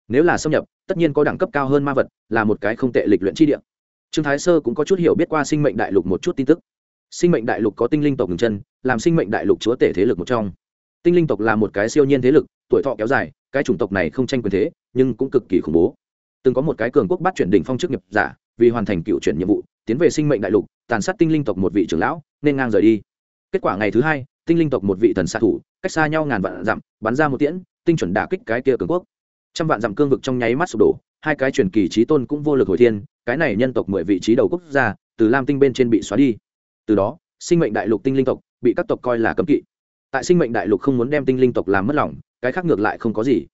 Nếu là xâm nhập, tất nhiên có đẳng cấp cao hơn ma vật, là một cái không tệ lịch luyện chi địa. Trương thái sơ cũng có chút hiểu biết qua sinh mệnh đại lục một chút tin tức. Sinh mệnh đại lục có tinh linh tộc ngừng chân, làm sinh mệnh đại lục chúa tể thế lực một trong tinh linh tộc là một cái siêu nhiên thế lực, tuổi thọ kéo dài, cái chủng tộc này không tranh quyền thế, nhưng cũng cực kỳ khủng bố. Từng có một cái cường quốc bắt chuyển đỉnh phong chức nghiệp giả, vì hoàn thành cựu chuyển nhiệm vụ, tiến về sinh mệnh đại lục, tàn sát tinh linh tộc một vị trưởng lão, nên ngang rời đi. Kết quả ngày thứ hai, tinh linh tộc một vị thần xạ thủ, cách xa nhau ngàn vạn dặm, bắn ra một tiễn, tinh chuẩn đả kích cái kia cường quốc. Trăm vạn dặm cương vực trong nháy mắt sụp đổ, hai cái truyền kỳ trí tôn cũng vô lực hồi thiên, cái này nhân tộc mười vị trí đầu quốc gia, từ lam tinh bên trên bị xóa đi. Từ đó, sinh mệnh đại lục tinh linh tộc bị các tộc coi là cấm kỵ tại sinh mệnh đại lục không muốn đem tinh linh tộc làm mất lòng, cái khác ngược lại không có gì.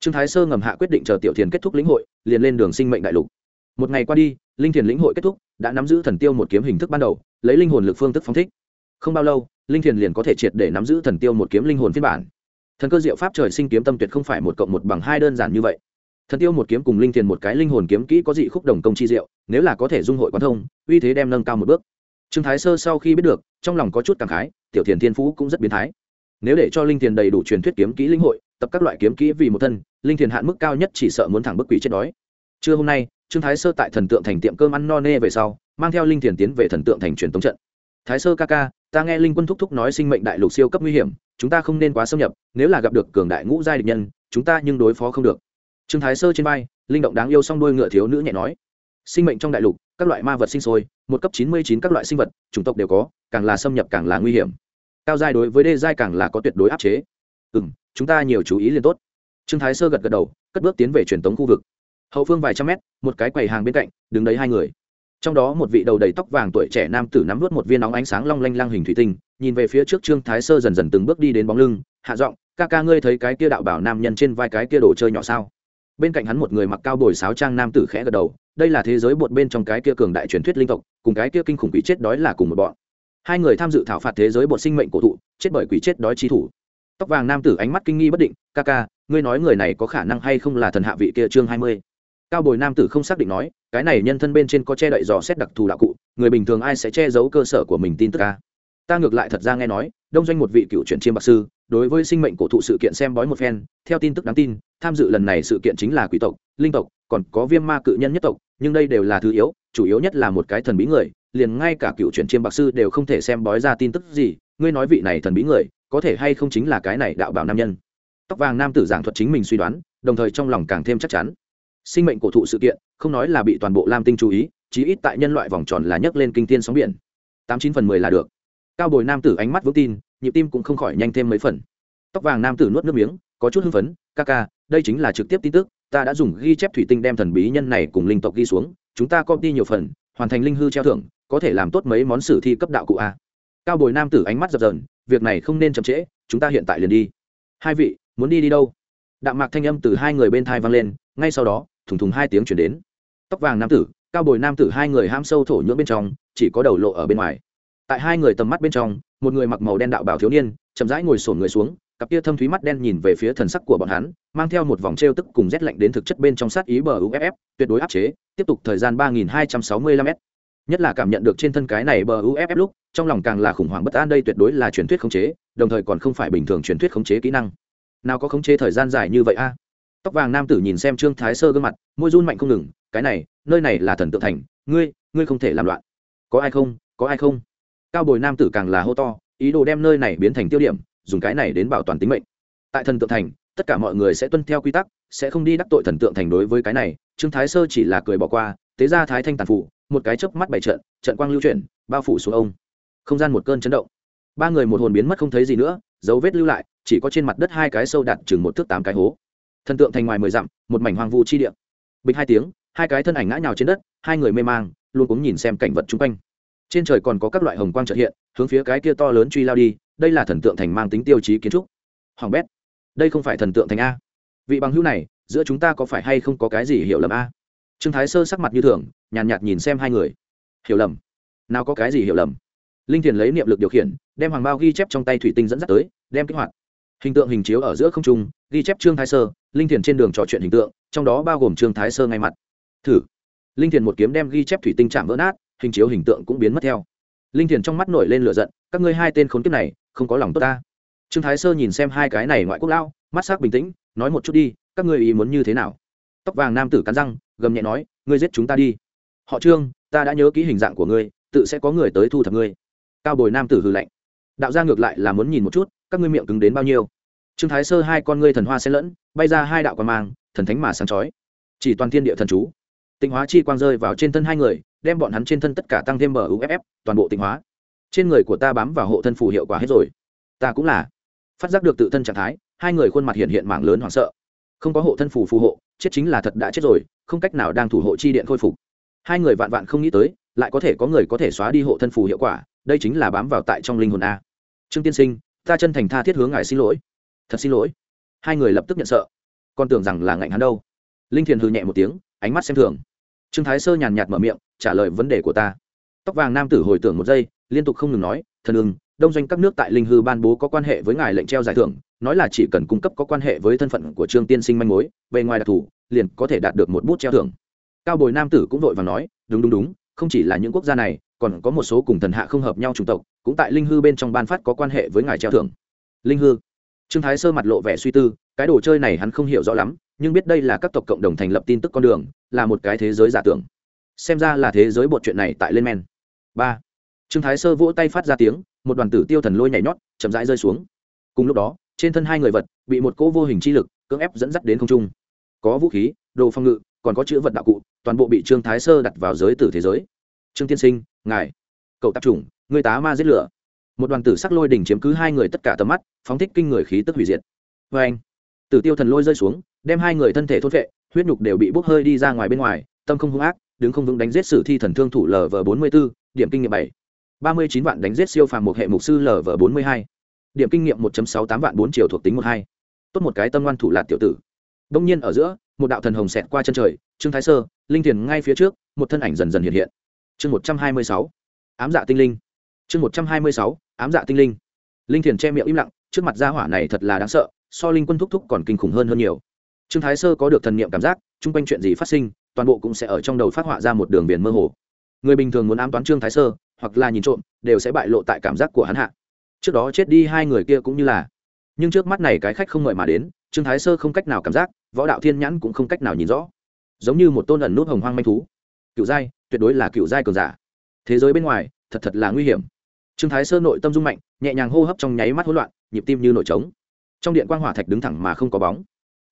Trương thái sơ ngầm hạ quyết định chờ tiểu thiền kết thúc lĩnh hội, liền lên đường sinh mệnh đại lục. Một ngày qua đi, linh thiền lĩnh hội kết thúc, đã nắm giữ thần tiêu một kiếm hình thức ban đầu, lấy linh hồn lực phương thức phóng thích. Không bao lâu, linh thiền liền có thể triệt để nắm giữ thần tiêu một kiếm linh hồn phiên bản. Thần cơ diệu pháp trời sinh kiếm tâm tuyệt không phải một cộng một bằng hai đơn giản như vậy. Thần tiêu một kiếm cùng linh thiền một cái linh hồn kiếm kỹ có dị khúc đồng công chi diệu, nếu là có thể dung hội quán thông, uy thế đem nâng cao một bước. Trương thái sơ sau khi biết được, trong lòng có chút cảm khái, tiểu thiền thiên phú cũng rất biến thái nếu để cho linh thiền đầy đủ truyền thuyết kiếm kỹ linh hội, tập các loại kiếm kỹ vì một thân, linh thiền hạn mức cao nhất chỉ sợ muốn thẳng bức quỷ chết đói. Trưa hôm nay, trương thái sơ tại thần tượng thành tiệm cơm ăn no nê về sau, mang theo linh thiền tiến về thần tượng thành truyền tống trận. Thái sơ ca ca, ta nghe linh quân thúc thúc nói sinh mệnh đại lục siêu cấp nguy hiểm, chúng ta không nên quá xâm nhập, nếu là gặp được cường đại ngũ giai địch nhân, chúng ta nhưng đối phó không được. Trương thái sơ trên vai, linh động đáng yêu song đôi ngựa thiếu nữ nhẹ nói, sinh mệnh trong đại lục, các loại ma vật sinh sôi, một cấp chín mươi chín các loại sinh vật, chủng tộc đều có, càng là xâm nhập càng là nguy hiểm cao giai đối với đê giai càng là có tuyệt đối áp chế. Ừ m chúng ta nhiều chú ý liền tốt. Trương thái sơ gật gật đầu, cất bước tiến về truyền tống khu vực. Hậu phương vài trăm mét, một cái quầy hàng bên cạnh, đứng đấy hai người. Trong đó một vị đầu đầy tóc vàng tuổi trẻ nam tử nắm vút một viên nóng ánh sáng long lanh lăng hình thủy tinh, nhìn về phía trước trương thái sơ dần dần từng bước đi đến bóng lưng, hạ giọng, ca ca ngươi thấy cái kia đạo bảo nam nhân trên vai cái kia đồ chơi nhỏ sao? Bên cạnh hắn một người mặc cao bồi sáo trang nam tử khẽ gật đầu, đây là thế giới bột bên trong cái kia cường đại truyền thuyết linh tộc, cùng cái kia kinh khủng quỷ chết đói là cùng một bọn hai người tham dự thảo phạt thế giới bột sinh mệnh cổ thụ, chết bởi quỷ chết đói chi thủ. Tóc vàng nam tử ánh mắt kinh nghi bất định, ca ca, ngươi nói người này có khả năng hay không là thần hạ vị kia chương hai mươi? Cao bồi nam tử không xác định nói, cái này nhân thân bên trên có che đậy dò xét đặc thù đạo cụ, người bình thường ai sẽ che giấu cơ sở của mình tin tức ca ta ngược lại thật ra nghe nói, đông doanh một vị cựu chuyển chiêm bạc sư, đối với sinh mệnh cổ thụ sự kiện xem bói một phen, theo tin tức đáng tin, tham dự lần này sự kiện chính là quỷ tộc, linh tộc, còn có viêm ma cự nhân nhất tộc, nhưng đây đều là thứ yếu, chủ yếu nhất là một cái thần bí người liền ngay cả cựu chuyển chiêm bạc sư đều không thể xem bói ra tin tức gì, ngươi nói vị này thần bí người, có thể hay không chính là cái này đạo bảo nam nhân. Tóc vàng nam tử giảng thuật chính mình suy đoán, đồng thời trong lòng càng thêm chắc chắn. Sinh mệnh cổ thụ sự kiện, không nói là bị toàn bộ lam tinh chú ý, chí ít tại nhân loại vòng tròn là nhấc lên kinh tiên sóng biển. Tám chín phần mười là được. Cao bồi nam tử ánh mắt vững tin, nhịp tim cũng không khỏi nhanh thêm mấy phần. Tóc vàng nam tử nuốt nước miếng, có chút hưng phấn, ca ca, đây chính là trực tiếp tin tức, ta đã dùng ghi chép thủy tinh đem thần bí nhân này cùng linh tộc ghi xuống, chúng ta có đi nhiều phần hoàn thành linh hư treo thưởng, có thể làm tốt mấy món sử thi cấp đạo cụ a. Cao bồi nam tử ánh mắt dập dờn, việc này không nên chậm trễ, chúng ta hiện tại liền đi. Hai vị, muốn đi đi đâu? Đạm mạc thanh âm từ hai người bên thai vang lên, ngay sau đó, thùng thùng hai tiếng chuyển đến. Tóc vàng nam tử, cao bồi nam tử hai người ham sâu thổ nhưỡng bên trong, chỉ có đầu lộ ở bên ngoài. Tại hai người tầm mắt bên trong, một người mặc màu đen đạo bảo thiếu niên, chậm rãi ngồi sổn người xuống cặp kia thâm thúy mắt đen nhìn về phía thần sắc của bọn hắn, mang theo một vòng t r e o tức cùng rét lạnh đến thực chất bên trong sát ý bờ uff tuyệt đối áp chế, tiếp tục thời gian ba nghìn hai trăm sáu mươi lăm m nhất là cảm nhận được trên thân cái này bờ uff lúc, trong lòng càng là khủng hoảng bất an đây tuyệt đối là truyền thuyết khống chế, đồng thời còn không phải bình thường truyền thuyết khống chế kỹ năng. Nào có khống chế thời gian dài như vậy a? Tóc vàng nam tử nhìn xem trương thái sơ gương mặt, môi run mạnh không ngừng, cái này, nơi này là thần tượng thành, ngươi ngươi không thể làm loạn. Có ai không? Có ai không? Cao bồi nam tử càng là hô to, ý đồ đem nơi này biến thành tiêu điểm dùng cái này đến bảo toàn tính mệnh. Tại thần tượng thành, tất cả mọi người sẽ tuân theo quy tắc, sẽ không đi đắc tội thần tượng thành đối với cái này. Trương thái sơ chỉ là cười bỏ qua tế ra thái thanh tàn phủ một cái chớp mắt bảy trận trận quang lưu chuyển, bao phủ xuống ông. Không gian một cơn chấn động. Ba người một hồn biến mất không thấy gì nữa, dấu vết lưu lại, chỉ có trên mặt đất hai cái sâu đặt chừng một thước tám cái hố. Thần tượng thành ngoài mười dặm, một mảnh hoang vu chi địa. Bình hai tiếng, hai cái thân ảnh ngã nhào trên đất, hai người mê mang, luôn cũng nhìn xem cảnh vật chung quanh. Trên trời còn có các loại hồng quang trợ hiện, hướng phía cái kia to lớn truy lao đi đây là thần tượng thành mang tính tiêu chí kiến trúc. Hoàng bét đây không phải thần tượng thành a. Vị bằng hữu này giữa chúng ta có phải hay không có cái gì hiểu lầm a? Trương thái sơ sắc mặt như thường nhàn nhạt, nhạt nhìn xem hai người. Hiểu lầm? Nào có cái gì hiểu lầm? Linh thiền lấy niệm lực điều khiển đem hoàng bao ghi chép trong tay thủy tinh dẫn dắt tới đem kích hoạt. Hình tượng hình chiếu ở giữa không trung ghi chép trương thái sơ linh thiền trên đường trò chuyện hình tượng trong đó bao gồm trương thái sơ ngay mặt. Thử. Linh thiền một kiếm đem ghi chép thủy tinh chạm vỡ nát hình chiếu hình tượng cũng biến mất theo. Linh thiền trong mắt nổi lên lửa giận các ngươi hai tên khốn kiếp này không có lòng tốt ta. Trương thái sơ nhìn xem hai cái này ngoại quốc lao mắt s ắ c bình tĩnh, nói một chút đi, các ngươi ý muốn như thế nào? Tóc vàng nam tử cắn răng, gầm nhẹ nói, ngươi giết chúng ta đi. Họ trương, ta đã nhớ kỹ hình dạng của ngươi, tự sẽ có người tới thu thập ngươi. Cao bồi nam tử hư lạnh. Đạo gia ngược lại là muốn nhìn một chút, các ngươi miệng cứng đến bao nhiêu. Trương thái sơ hai con ngươi thần hoa xen lẫn, bay ra hai đạo quan mang, thần thánh mà sáng chói. Chỉ toàn thiên địa thần chú. Tịnh hóa chi quang rơi vào trên thân hai người, đem bọn hắn trên thân tất cả tăng thêm bờ uff toàn bộ tịnh hóa trên người của ta bám vào hộ thân phù hiệu quả hết rồi. Ta cũng là. Phát giác được tự thân trạng thái, hai người khuôn mặt hiện hiện mảng lớn hoảng sợ. Không có hộ thân phù phù hộ, chết chính là thật đã chết rồi, không cách nào đang thủ hộ chi điện khôi phục. Hai người vạn vạn không nghĩ tới, lại có thể có người có thể xóa đi hộ thân phù hiệu quả, đây chính là bám vào tại trong linh hồn a. Trương tiên sinh, ta chân thành tha thiết hướng ngài xin lỗi. Thật xin lỗi. Hai người lập tức nhận sợ. Còn tưởng rằng là ngạnh hắn đâu. Linh thiền hư nhẹ một tiếng, ánh mắt xem thường. Trương thái sơ nhàn nhạt mở miệng, trả lời vấn đề của ta. Tóc vàng nam tử hồi tưởng một giây liên tục không ngừng nói, thần ưng, đông doanh các nước tại linh hư ban bố có quan hệ với ngài lệnh treo giải thưởng, nói là chỉ cần cung cấp có quan hệ với thân phận của trương tiên sinh manh mối, bề ngoài đặc thù, liền có thể đạt được một bút treo thưởng. Cao bồi nam tử cũng vội và nói, đúng đúng đúng, không chỉ là những quốc gia này, còn có một số cùng thần hạ không hợp nhau chủng tộc, cũng tại linh hư bên trong ban phát có quan hệ với ngài treo thưởng. Linh hư. Trương thái sơ mặt lộ vẻ suy tư, cái đồ chơi này hắn không hiểu rõ lắm, nhưng biết đây là các tộc cộng đồng thành lập tin tức con đường, là một cái thế giới giả tưởng. Xem ra là thế giới bộ chuyện này tại lên men. Ba trương thái sơ vỗ tay phát ra tiếng, một đoàn tử tiêu thần lôi nhảy nhót, chậm rãi rơi xuống. Cùng lúc đó, trên thân hai người vật, bị một cỗ vô hình chi lực cưỡng ép dẫn dắt đến không trung. Có vũ khí, đồ phòng ngự, còn có chữ vật đạo cụ, toàn bộ bị trương thái sơ đặt vào giới tử thế giới. Trương tiên sinh, ngài, cậu tạp chủng, người tá ma giết lửa. Một đoàn tử sắc lôi đỉnh chiếm cứ hai người tất cả tầm mắt, phóng thích kinh người khí tức hủy diệt. Vê anh, tử tiêu thần lôi rơi xuống, đem hai người thân thể thốt vệ huyết nhục đều bị bốc hơi đi ra ngoài bên ngoài, tâm không hung ác, đứng không vững đánh giết sử thi thần thương thủ lv bốn mươi b ố điểm kinh nghiệm bảy ba mươi chín vạn đánh giết siêu phàm một hệ mục sư lv bốn mươi hai. Điểm kinh nghiệm một sáu tám vạn bốn triệu thuộc tính một hai. Tốt một cái tâm ngoan thủ lạt tiểu tử. Đông nhiên ở giữa, một đạo thần hồng xẹt qua chân trời, trương thái sơ, linh thiền ngay phía trước, một thân ảnh dần dần hiện hiện. Chương một trăm hai mươi sáu. Ám dạ tinh linh. Chương một trăm hai mươi sáu. Ám dạ tinh linh. Linh thiền che miệng im lặng, trước mặt gia hỏa này thật là đáng sợ, so linh quân thúc thúc còn kinh khủng hơn hơn nhiều. Trương thái sơ có được thần niệm cảm giác, chung quanh chuyện gì phát sinh, toàn bộ cũng sẽ ở trong đầu phát họa ra một đường biển mơ hồ. Người bình thường muốn ám toán trương thái sơ hoặc là nhìn trộm, đều sẽ bại lộ tại cảm giác của hắn hạ. Trước đó chết đi hai người kia cũng như là. Nhưng trước mắt này cái khách không mời mà đến, trương thái sơ không cách nào cảm giác, võ đạo thiên nhãn cũng không cách nào nhìn rõ. Giống như một tôn ẩn nút hồng hoang manh thú. Cựu giai, tuyệt đối là cựu giai cường giả. Thế giới bên ngoài, thật thật là nguy hiểm. Trương thái sơ nội tâm dung mạnh, nhẹ nhàng hô hấp trong nháy mắt hỗn loạn, nhịp tim như nội trống. Trong điện quang hỏa thạch đứng thẳng mà không có bóng.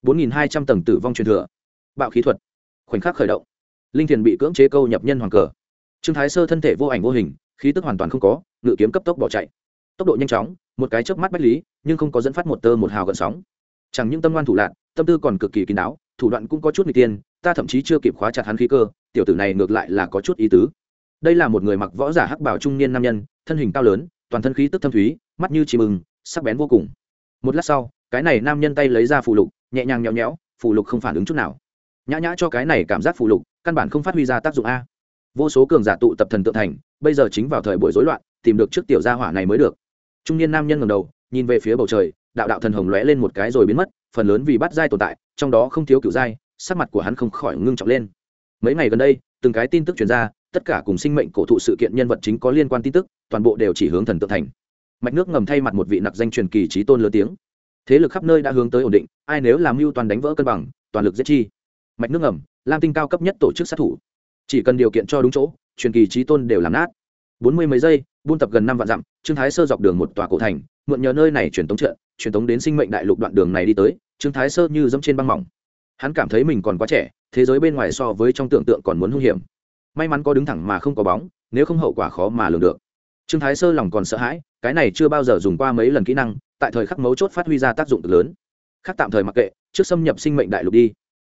Bốn nghìn hai trăm tầng tử vong truyền thừa. Bạo khí thuật. Khoảnh khắc khởi động. Linh thiền bị cưỡng chế câu nhập nhân hoàng cờ. Trương thái sơ thân thể vô ảnh vô hình khí tức hoàn toàn không có ngự kiếm cấp tốc bỏ chạy. Tốc độ nhanh chóng một cái chớp mắt bách lý nhưng không có dẫn phát một tơ một hào gợn sóng. Chẳng những tâm ngoan thủ lạc tâm tư còn cực kỳ kín đáo thủ đoạn cũng có chút người tiên ta thậm chí chưa kịp khóa chặt hắn khí cơ tiểu tử này ngược lại là có chút ý tứ. Đây là một người mặc võ giả hắc bảo trung niên nam nhân thân hình cao lớn toàn thân khí tức thâm thúy mắt như chì mừng, sắc bén vô cùng. Một lát sau cái này nam nhân tay lấy ra phù lục nhẹ nhàng nhéo nhéo phù lục không phản ứng chút nào. Nhã nhã cho cái này cảm giác phù lục căn bản không phát huy ra tác dụng a vô số cường giả tụ tập thần tượng thành, bây giờ chính vào thời buổi rối loạn, tìm được trước tiểu gia hỏa này mới được. Trung niên nam nhân ngầm đầu, nhìn về phía bầu trời, đạo đạo thần hồng lóe lên một cái rồi biến mất, phần lớn vì bắt giai tồn tại, trong đó không thiếu cựu giai, sắc mặt của hắn không khỏi ngưng trọng lên. Mấy ngày gần đây, từng cái tin tức truyền ra, tất cả cùng sinh mệnh cổ thụ sự kiện nhân vật chính có liên quan tin tức, toàn bộ đều chỉ hướng thần tượng thành. Mạch nước ngầm thay mặt một vị nặc danh truyền kỳ trí tôn lớn tiếng. Thế lực khắp nơi đã hướng tới ổn định, ai nếu làm mưu toàn đánh vỡ cân bằng, toàn lực giết chi. Mạch nước ngầm, lam tinh cao cấp nhất tổ chức sát thủ chỉ cần điều kiện cho đúng chỗ truyền kỳ trí tôn đều làm nát. Bốn mươi mấy giây buôn tập gần năm vạn dặm trương thái sơ dọc đường một tòa cổ thành mượn nhờ nơi này truyền tống trợ, truyền tống đến sinh mệnh đại lục đoạn đường này đi tới trương thái sơ như dẫm trên băng mỏng. Hắn cảm thấy mình còn quá trẻ thế giới bên ngoài so với trong tưởng tượng còn muốn hung hiểm. May mắn có đứng thẳng mà không có bóng nếu không hậu quả khó mà lường được. Trương thái sơ lòng còn sợ hãi cái này chưa bao giờ dùng qua mấy lần kỹ năng tại thời khắc mấu chốt phát huy ra tác dụng lớn. Khác tạm thời mặc kệ trước xâm nhập sinh mệnh đại lục đi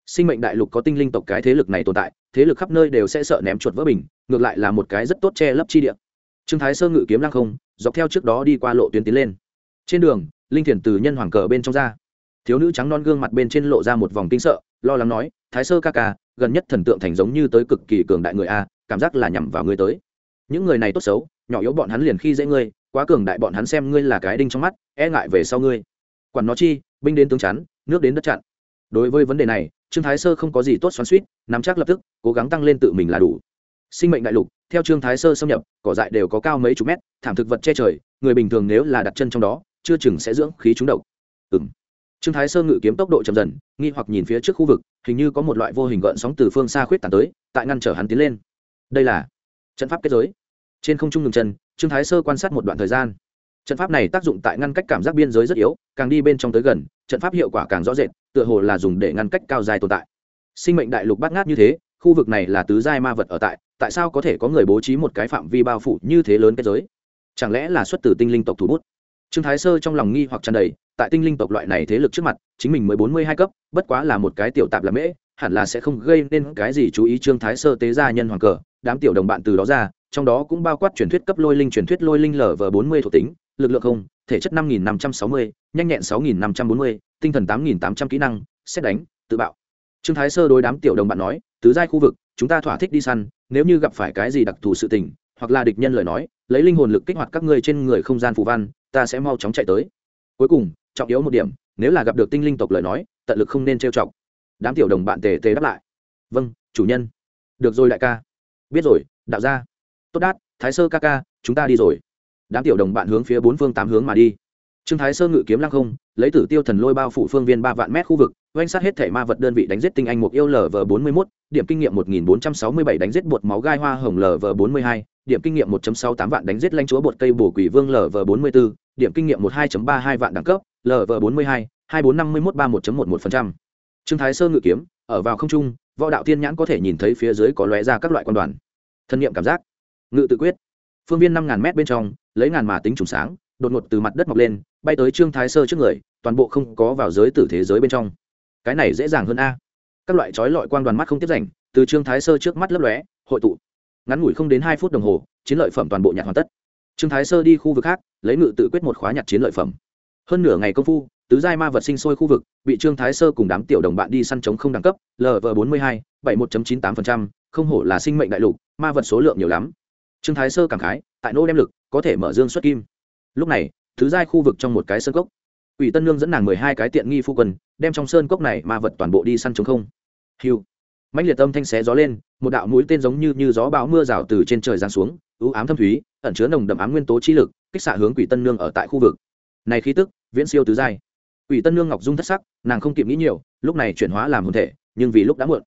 sinh mệnh đại lục có tinh linh tộc cái thế lực này tồn tại, thế lực khắp nơi đều sẽ sợ ném chuột vỡ bình, ngược lại là một cái rất tốt che lấp chi địa. Trương thái sơ ngự kiếm lăng không, dọc theo trước đó đi qua lộ tuyến tiến lên. Trên đường, linh thiền từ nhân hoàng cờ bên trong ra. Thiếu nữ trắng non gương mặt bên trên lộ ra một vòng kinh sợ, lo lắng nói, thái sơ ca ca, gần nhất thần tượng thành giống như tới cực kỳ cường đại người a, cảm giác là nhằm vào ngươi tới. Những người này tốt xấu, nhỏ yếu bọn hắn liền khi dễ ngươi, quá cường đại bọn hắn xem ngươi là cái đinh trong mắt e ngại về sau ngươi. Quản nó chi, binh đến tướng chắn, nước đến đất chặn. Đối với vấn đề này trương thái sơ không có gì tốt xoắn suýt nắm chắc lập tức, cố gắng tăng lên tự mình là đủ. Sinh mệnh đại lục, theo trương thái sơ xâm nhập, cỏ dại đều có cao mấy chục mét, thảm thực vật che trời, người bình thường nếu là đặt chân trong đó, chưa chừng sẽ dưỡng khí trúng độc. Ừ m trương thái sơ ngự kiếm tốc độ chậm dần, nghi hoặc nhìn phía trước khu vực, hình như có một loại vô hình gợn sóng từ phương xa khuyết tàn tới, tại ngăn trở hắn tiến lên. Đây là trận pháp kết giới. Trên không trung ngừng chân, trương thái sơ quan sát một đoạn thời gian trận pháp này tác dụng tại ngăn cách cảm giác biên giới rất yếu, càng đi bên trong tới gần, trận pháp hiệu quả càng rõ rệt, tựa hồ là dùng để ngăn cách cao dài tồn tại. Sinh mệnh đại lục bát ngát như thế, khu vực này là tứ giai ma vật ở tại tại sao có thể có người bố trí một cái phạm vi bao phủ như thế lớn kết giới? Chẳng lẽ là xuất từ tinh linh tộc thủ bút? Trương thái sơ trong lòng nghi hoặc tràn đầy, tại tinh linh tộc loại này thế lực trước mặt, chính mình mới bốn mươi hai cấp, bất quá là một cái tiểu tạp là mễ, hẳn là sẽ không gây nên cái gì chú ý trương thái sơ tế gia nhân hoàng cờ, đám tiểu đồng bạn từ đó ra, trong đó cũng bao quát truyền thuyết cấp lôi linh truyền thuyết lôi linh lở vờ bốn mươi thuộc tính lực lượng không, thể chất năm nghìn năm trăm sáu mươi, nhanh nhẹn sáu nghìn năm trăm bốn mươi, tinh thần tám nghìn tám trăm kỹ năng, xét đánh, tự bạo. Trương thái sơ đối đám tiểu đồng bạn nói, tứ giai khu vực, chúng ta thỏa thích đi săn, nếu như gặp phải cái gì đặc thù sự tình, hoặc là địch nhân lời nói, lấy linh hồn lực kích hoạt các ngươi trên người không gian phù văn, ta sẽ mau chóng chạy tới. Cuối cùng, trọng yếu một điểm, nếu là gặp được tinh linh tộc lời nói, tận lực không nên trêu chọc. Đám tiểu đồng bạn tề tề đáp lại vâng chủ nhân. Được rồi đại ca. Biết rồi, đạo gia. Tốt đát, thái sơ ca ca, chúng ta đi rồi đám tiểu đồng bạn hướng phía bốn phương tám hướng mà đi. Trương thái sơ ngự kiếm lăng không, lấy tử tiêu thần lôi bao phủ phương viên ba vạn mét khu vực, oanh sát hết thể ma vật đơn vị đánh giết tinh anh mục yêu lv bốn mươi mốt, điểm kinh nghiệm một nghìn bốn trăm sáu mươi bảy đánh giết bột máu gai hoa hồng lv bốn mươi hai, điểm kinh nghiệm một sáu tám vạn đánh giết lanh chúa bột cây bổ quỷ vương lv bốn mươi bốn điểm kinh nghiệm một hai ba hai vạn đẳng cấp lv bốn mươi hai hai bốn năm mươi mốt ba một một một phần trăm. Trương thái sơ ngự kiếm, ở vào không trung, võ đạo thiên nhãn có thể nhìn thấy phía dưới có lóe ra các loại quan đoàn. Thân nhiệm cảm giác. Ngự tự quyết. Phương viên năm ngàn mét bên trong lấy ngàn mà tính trùng sáng, đột ngột từ mặt đất mọc lên, bay tới trương thái sơ trước người, toàn bộ không có vào giới tử thế giới bên trong. Cái này dễ dàng hơn a. Các loại trói lọi quang đoàn mắt không tiếp rảnh, từ trương thái sơ trước mắt lấp lóe, hội tụ. Ngắn ngủi không đến hai phút đồng hồ, chiến lợi phẩm toàn bộ nhặt hoàn tất. Trương thái sơ đi khu vực khác, lấy ngự tự quyết một khóa nhặt chiến lợi phẩm. Hơn nửa ngày công phu, tứ giai ma vật sinh sôi khu vực, bị trương thái sơ cùng đám tiểu đồng bạn đi săn chống không đẳng cấp lv bốn mươi hai, bảy một chín tám không hổ là sinh mệnh đại lục, ma vật số lượng nhiều lắm. Trương thái sơ cảm khái, tại nô đem lực có thể mở dương xuất kim. Lúc này, thứ giai khu vực trong một cái sơn cốc. Ủy tân lương dẫn nàng mười hai cái tiện nghi phu quân, đem trong sơn cốc này ma vật toàn bộ đi săn chống không. Hiu. Mạnh liệt tâm thanh xé gió lên, một đạo mũi tên giống như như gió bão mưa rào từ trên trời giáng xuống ưu ám thâm thúy, ẩn chứa nồng đậm ám nguyên tố chi lực, kích xạ hướng quỷ tân nương ở tại khu vực. Này khí tức, viễn siêu tứ giai. Quỷ tân nương ngọc dung thất sắc, nàng không kịp nghĩ nhiều, lúc này chuyển hóa làm hồn thể, nhưng vì lúc đã muộn,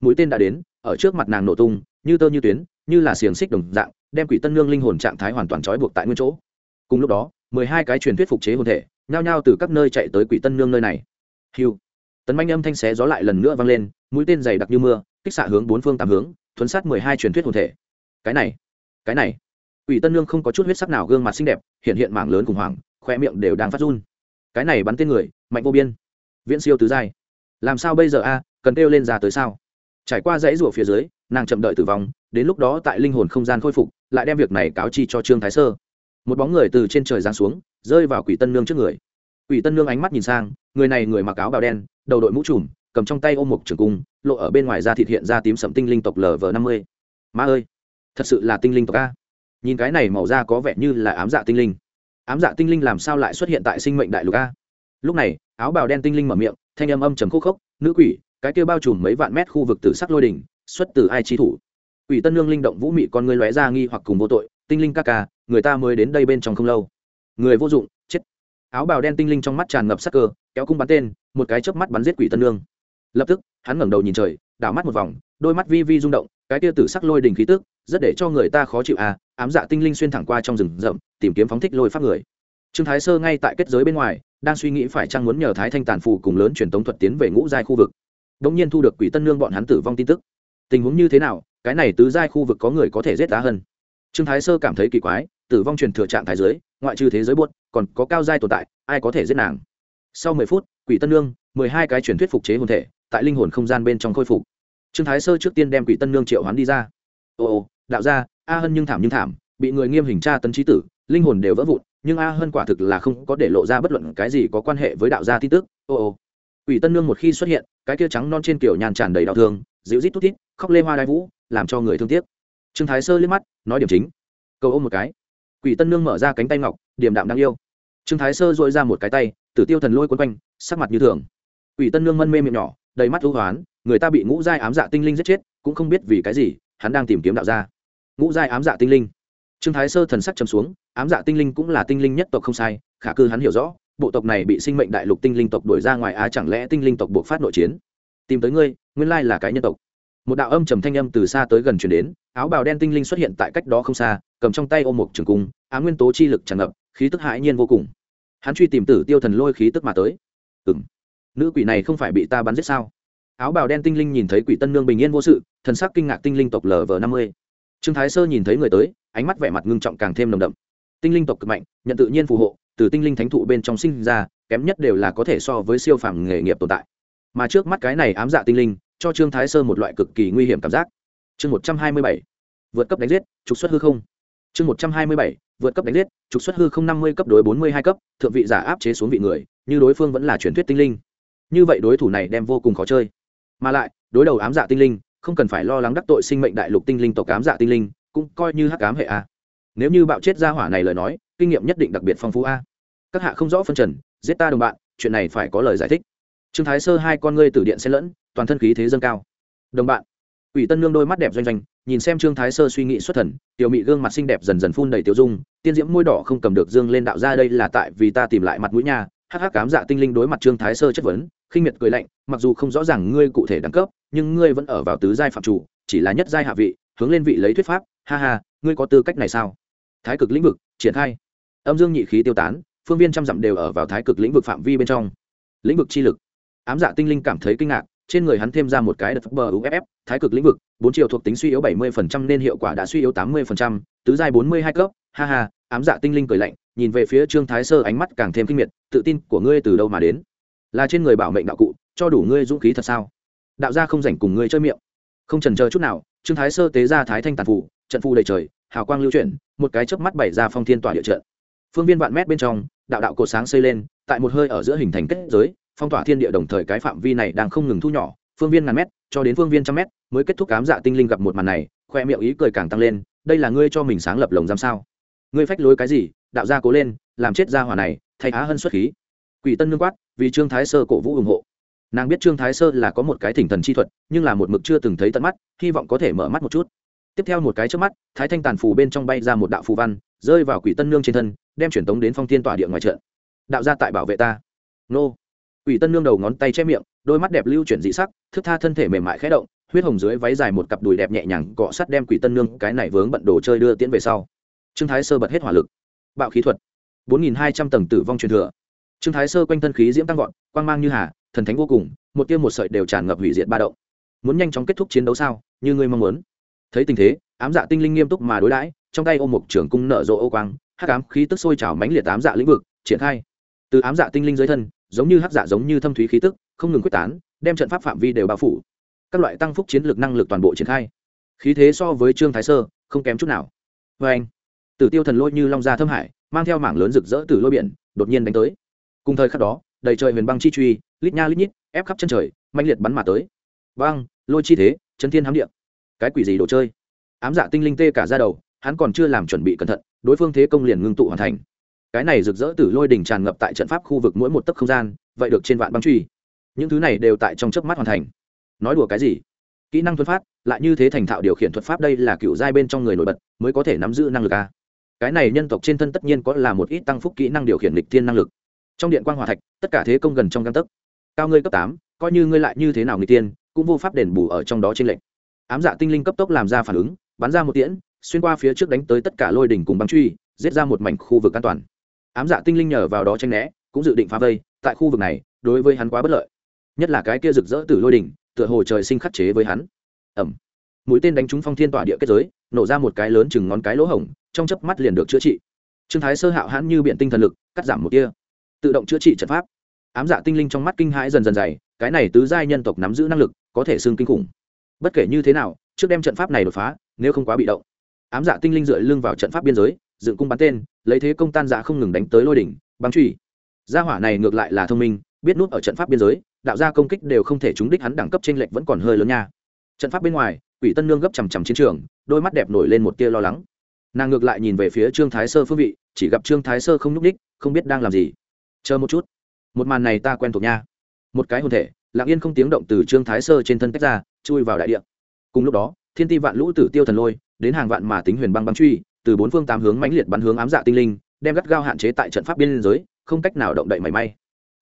mũi tên đã đến, ở trước mặt nàng nổ tung, như tơ như tuyến, như là xiềng xích đồng dạng đem quỷ tân nương linh hồn trạng thái hoàn toàn trói buộc tại nguyên chỗ. Cùng lúc đó, mười hai cái truyền thuyết phục chế hồn thể, nhao nhao từ các nơi chạy tới quỷ tân nương nơi này. Hiu. Tấn manh âm thanh xé gió lại lần nữa vang lên, mũi tên dày đặc như mưa, kích xạ hướng bốn phương tám hướng, thuấn sát mười hai truyền thuyết hồn thể. Cái này cái này. Quỷ tân nương không có chút huyết sắc nào gương mặt xinh đẹp, hiện hiện mảng lớn khủng hoảng khoe miệng đều đang phát run. Cái này bắn tên người, mạnh vô biên. Viễn siêu tứ giai. Làm sao bây giờ a, cần kêu lên ra tới sao? Trải qua dãy rủa phía dưới nàng chậm đợi tử vong, đến lúc đó tại linh hồn không gian khôi phục, lại đem việc này cáo chi cho trương thái sơ. Một bóng người từ trên trời giáng xuống, rơi vào quỷ tân nương trước người. Quỷ tân nương ánh mắt nhìn sang, người này người mặc áo bào đen, đầu đội mũ trùm, cầm trong tay ôm một trường cung, lộ ở bên ngoài da thịt hiện ra tím sẫm tinh linh tộc lv năm mươi. Ma ơi, thật sự là tinh linh tộc a. Nhìn cái này màu da có vẻ như là ám dạ tinh linh. Ám dạ tinh linh làm sao lại xuất hiện tại sinh mệnh đại lục a? Lúc này, áo bào đen tinh linh mở miệng, thanh âm âm trầm khúc khốc, nữ quỷ, cái kia bao trùm mấy vạn mét khu vực tử sắc lôi đỉnh xuất từ ai chi thủ? Quỷ tân lương linh động vũ mị con người lóe ra nghi hoặc cùng vô tội, tinh linh ca ca, người ta mới đến đây bên trong không lâu. Người vô dụng, chết. Áo bào đen tinh linh trong mắt tràn ngập sắc cơ, kéo cung bắn tên, một cái chớp mắt bắn giết quỷ tân lương lập tức, hắn ngẩng đầu nhìn trời, đảo mắt một vòng, đôi mắt vi vi rung động, cái tia tử sắc lôi đỉnh khí tức, rất để cho người ta khó chịu à ám dạ tinh linh xuyên thẳng qua trong rừng rậm, tìm kiếm phóng thích lôi pháp người. Trương thái sơ ngay tại kết giới bên ngoài, đang suy nghĩ phải chăng muốn nhờ thái thanh tàn phù cùng lớn truyền tống thuật tiến về ngũ giai khu vực. Đống nhiên thu được quỷ tân nương bọn hắn tử vong tin tức tình huống như thế nào, cái này tứ giai khu vực có người có thể giết tá hơn. Trương thái sơ cảm thấy kỳ quái, tử vong truyền thừa trạng thái giới, ngoại trừ thế giới buốt, còn có cao giai tồn tại, ai có thể giết nàng? Sau mười phút, quỷ tân nương, mười hai cái truyền thuyết phục chế hồn thể, tại linh hồn không gian bên trong khôi phục. Trương thái sơ trước tiên đem quỷ tân nương triệu hoán đi ra. Ồ ồ đạo ra a hân nhưng thảm nhưng thảm, bị người nghiêm hình tra tấn trí tử, linh hồn đều vỡ vụn, nhưng a hân quả thực là không có để lộ ra bất luận cái gì có quan hệ với đạo gia tin tức. Ồ ồ quỷ tân nương một khi xuất hiện, cái kia trắng non trên kiểu nhàn tràn đầy đau thương dịu rít tút tít khóc lê hoa đai vũ, làm cho người thương tiếc. Trương thái sơ liếc mắt, nói điểm chính. Cầu ôm một cái. Quỷ tân nương mở ra cánh tay ngọc, điềm đạm đáng yêu. Trương thái sơ dội ra một cái tay, tử tiêu thần lôi quấn quanh, sắc mặt như thường. Quỷ tân nương mân mê miệng nhỏ, đầy mắt thú hoán, người ta bị ngũ giai ám dạ tinh linh giết chết, cũng không biết vì cái gì, hắn đang tìm kiếm đạo gia. Ngũ giai ám dạ tinh linh. Trương thái sơ thần sắc trầm xuống, ám dạ tinh linh cũng là tinh linh nhất tộc không sai, khả cư hắn hiểu rõ, bộ tộc này bị sinh mệnh đại lục tinh linh tộc đuổi ra ngoài á, chẳng lẽ tinh linh tộc buộc phát nội chiến? Tìm tới ngươi nguyên lai là cái nhân tộc. Một đạo âm trầm thanh âm từ xa tới gần chuyển đến, áo bào đen tinh linh xuất hiện tại cách đó không xa, cầm trong tay ôm một trường cung á nguyên tố chi lực tràn ngập, khí tức hãi nhiên vô cùng. Hắn truy tìm tử tiêu thần lôi khí tức mà tới. Ừng nữ quỷ này không phải bị ta bắn giết sao? Áo bào đen tinh linh nhìn thấy quỷ tân nương bình yên vô sự, thần sắc kinh ngạc tinh linh tộc lv năm mươi. Trương thái sơ nhìn thấy người tới, ánh mắt vẻ mặt ngưng trọng càng thêm nồng đậm. Tinh linh tộc cực mạnh, nhận tự nhiên phù hộ, từ tinh linh thánh thụ bên trong sinh ra, kém nhất đều là có thể so với siêu phàm nghề nghiệp tồn tại mà trước mắt cái này ám dạ tinh linh, cho trương thái sơ một loại cực kỳ nguy hiểm cảm giác. Chương một trăm hai mươi bảy, vượt cấp đánh giết, trục xuất hư không. Chương một trăm hai mươi bảy, vượt cấp đánh giết, trục xuất hư không năm mươi cấp đối bốn mươi hai cấp, thượng vị giả áp chế xuống vị người, như đối phương vẫn là truyền thuyết tinh linh. Như vậy đối thủ này đem vô cùng khó chơi. Mà lại, đối đầu ám dạ tinh linh, không cần phải lo lắng đắc tội sinh mệnh đại lục tinh linh tộc ám dạ tinh linh, cũng coi như hắc ám hệ a. Nếu như bạo chết ra hỏa này lời nói, kinh nghiệm nhất định đặc biệt phong phú a. Các hạ không rõ phân trần, giết ta đồng bạn, chuyện này phải có lời giải thích trương thái sơ hai con ngươi từ điện xen lẫn, toàn thân khí thế dâng cao. Đồng bạn ủy tân nương đôi mắt đẹp doanh doanh, nhìn xem trương thái sơ suy nghĩ xuất thần, tiểu mị gương mặt xinh đẹp dần dần phun đầy tiêu dung, tiên diễm môi đỏ không cầm được dương lên đạo ra đây là tại vì ta tìm lại mặt mũi nha, hắc hắc cám dạ tinh linh đối mặt trương thái sơ chất vấn, khinh miệt cười lạnh, mặc dù không rõ ràng ngươi cụ thể đẳng cấp, nhưng ngươi vẫn ở vào tứ giai phạm chủ, chỉ là nhất giai hạ vị, hướng lên vị lấy thuyết pháp, ha ha, ngươi có tư cách này sao? Thái cực lĩnh vực, triển khai. Âm dương nhị khí tiêu tán, phương viên trăm dặm đều ở vào thái cực lĩnh vực phạm vi bên trong. Lĩnh vực chi lực ám dạ tinh linh cảm thấy kinh ngạc, trên người hắn thêm ra một cái đợt bờ uff thái cực lĩnh vực, bốn chiều thuộc tính suy yếu bảy mươi phần trăm nên hiệu quả đã suy yếu tám mươi phần trăm, tứ giai bốn mươi hai cấp, ha ha, ám dạ tinh linh cười lạnh, nhìn về phía trương thái sơ ánh mắt càng thêm kinh miệt, tự tin của ngươi từ đâu mà đến? Là trên người bảo mệnh đạo cụ, cho đủ ngươi dũng khí thật sao? Đạo gia không rảnh cùng ngươi chơi miệng. Không trần chờ chút nào, trương thái sơ tế ra thái thanh tàn phủ trận phù đầy trời, hào quang lưu chuyển, một cái chớp mắt bày ra phong thiên tỏa địa trận. Phương viên vạn mét bên trong, đạo đạo cột sáng xây lên, tại một hơi ở giữa hình thành kết giới phong tỏa thiên địa đồng thời cái phạm vi này đang không ngừng thu nhỏ, phương viên ngàn mét, cho đến phương viên trăm mét, mới kết thúc cám dạ tinh linh gặp một màn này, khoe miệng ý cười càng tăng lên, đây là ngươi cho mình sáng lập lồng giam sao? Ngươi phách lối cái gì? Đạo gia cố lên, làm chết gia hỏa này, thay á hơn xuất khí. Quỷ tân nương quát, vì trương thái sơ cổ vũ ủng hộ. Nàng biết trương thái sơ là có một cái thỉnh thần chi thuật, nhưng là một mực chưa từng thấy tận mắt, hy vọng có thể mở mắt một chút. Tiếp theo một cái trước mắt, thái thanh tàn phù bên trong bay ra một đạo phù văn, rơi vào quỷ tân nương trên thân, đem truyền tống đến phong thiên tỏa địa ngoài trận. Đạo gia tại bảo vệ ta. Nô quỷ tân nương đầu ngón tay che miệng, đôi mắt đẹp lưu chuyển dị sắc, thức tha thân thể mềm mại khẽ động, huyết hồng dưới váy dài một cặp đùi đẹp nhẹ nhàng cọ sát đem quỷ tân nương cái này vướng bận đồ chơi đưa tiến về sau. Trương thái sơ bật hết hỏa lực. Bạo khí thuật. Bốn nghìn hai trăm tầng tử vong truyền thừa. Trương thái sơ quanh thân khí diễm tăng vọt, quang mang như hà, thần thánh vô cùng, một tia một sợi đều tràn ngập hủy diệt ba động. Muốn nhanh chóng kết thúc chiến đấu sao, như ngươi mong muốn. Thấy tình thế, ám dạ tinh linh nghiêm túc mà đối đãi, trong tay ôm một trưởng cung nở rộ ô quang, hắc ám khí tức sôi trào mãnh liệt ám dạ lĩnh vực, triển khai. Từ ám dạ tinh linh dưới thân giống như hắc dạ giống như thâm thúy khí tức, không ngừng quyết tán, đem trận pháp phạm vi đều bao phủ. Các loại tăng phúc chiến lược năng lực toàn bộ triển khai. Khí thế so với trương thái sơ, không kém chút nào. Vê anh, tử tiêu thần lôi như long gia thâm hải, mang theo mảng lớn rực rỡ từ lôi biển, đột nhiên đánh tới. Cùng thời khắc đó, đầy trời huyền băng chi truy, lít nha lít nhít, ép khắp chân trời mạnh liệt bắn mà tới. Băng lôi chi thế chân thiên hám điện cái quỷ gì đồ chơi? Ám dạ tinh linh tê cả ra đầu, hắn còn chưa làm chuẩn bị cẩn thận, đối phương thế công liền ngưng tụ hoàn thành cái này rực rỡ từ lôi đỉnh tràn ngập tại trận pháp khu vực mỗi một tấc không gian, vậy được trên vạn băng truy. Những thứ này đều tại trong chớp mắt hoàn thành. Nói đùa cái gì? Kỹ năng thuật pháp, lại như thế thành thạo điều khiển thuật pháp đây là cựu giai bên trong người nổi bật, mới có thể nắm giữ năng lực a cái này nhân tộc trên thân tất nhiên có là một ít tăng phúc kỹ năng điều khiển lịch thiên năng lực. Trong điện quan hòa thạch, tất cả thế công gần trong găng tấc. Cao ngươi cấp tám, coi như ngươi lại như thế nào người tiên cũng vô pháp đền bù ở trong đó trên lệnh. Ám dạ tinh linh cấp tốc làm ra phản ứng, bắn ra một tiễn, xuyên qua phía trước đánh tới tất cả lôi đỉnh cùng băng truy, giết ra một mảnh khu vực an toàn ám dạ tinh linh nhờ vào đó tranh né, cũng dự định phá vây, tại khu vực này, đối với hắn quá bất lợi. Nhất là cái kia rực rỡ từ lôi đỉnh, tựa hồ trời sinh khắc chế với hắn. Ẩm mũi tên đánh trúng phong thiên tỏa địa kết giới, nổ ra một cái lớn chừng ngón cái lỗ hổng, trong chớp mắt liền được chữa trị. Trương thái sơ hạo hãn như biện tinh thần lực, cắt giảm một tia. Tự động chữa trị trận pháp. Ám dạ tinh linh trong mắt kinh hãi dần dần dày, cái này tứ giai nhân tộc nắm giữ năng lực, có thể xương kinh khủng. Bất kể như thế nào, trước đem trận pháp này đột phá, nếu không quá bị động. Ám dạ tinh linh dựa lưng vào trận pháp biên giới dựng cung bắn tên, lấy thế công tan giã không ngừng đánh tới lôi đỉnh, băng truy gia hỏa này ngược lại là thông minh, biết nút ở trận pháp biên giới, đạo gia công kích đều không thể trúng đích hắn đẳng cấp t r ê n lệch vẫn còn hơi lớn nha. Trận pháp bên ngoài, quỷ tân nương gấp chằm chằm chiến trường, đôi mắt đẹp nổi lên một tia lo lắng. Nàng ngược lại nhìn về phía trương thái sơ phương vị, chỉ gặp trương thái sơ không nhúc đích không biết đang làm gì. Chờ một chút. Một màn này ta quen thuộc nha. Một cái hồn thể, lặng yên không tiếng động từ trương thái sơ trên thân tách ra, chui vào đại địa. Cùng lúc đó, thiên ti vạn lũ tử tiêu thần lôi, đến hàng vạn mà tính huyền băng băng truy từ bốn phương tám hướng mãnh liệt bắn hướng ám dạ tinh linh, đem gắt gao hạn chế tại trận pháp biên giới, không cách nào động đậy mảy may.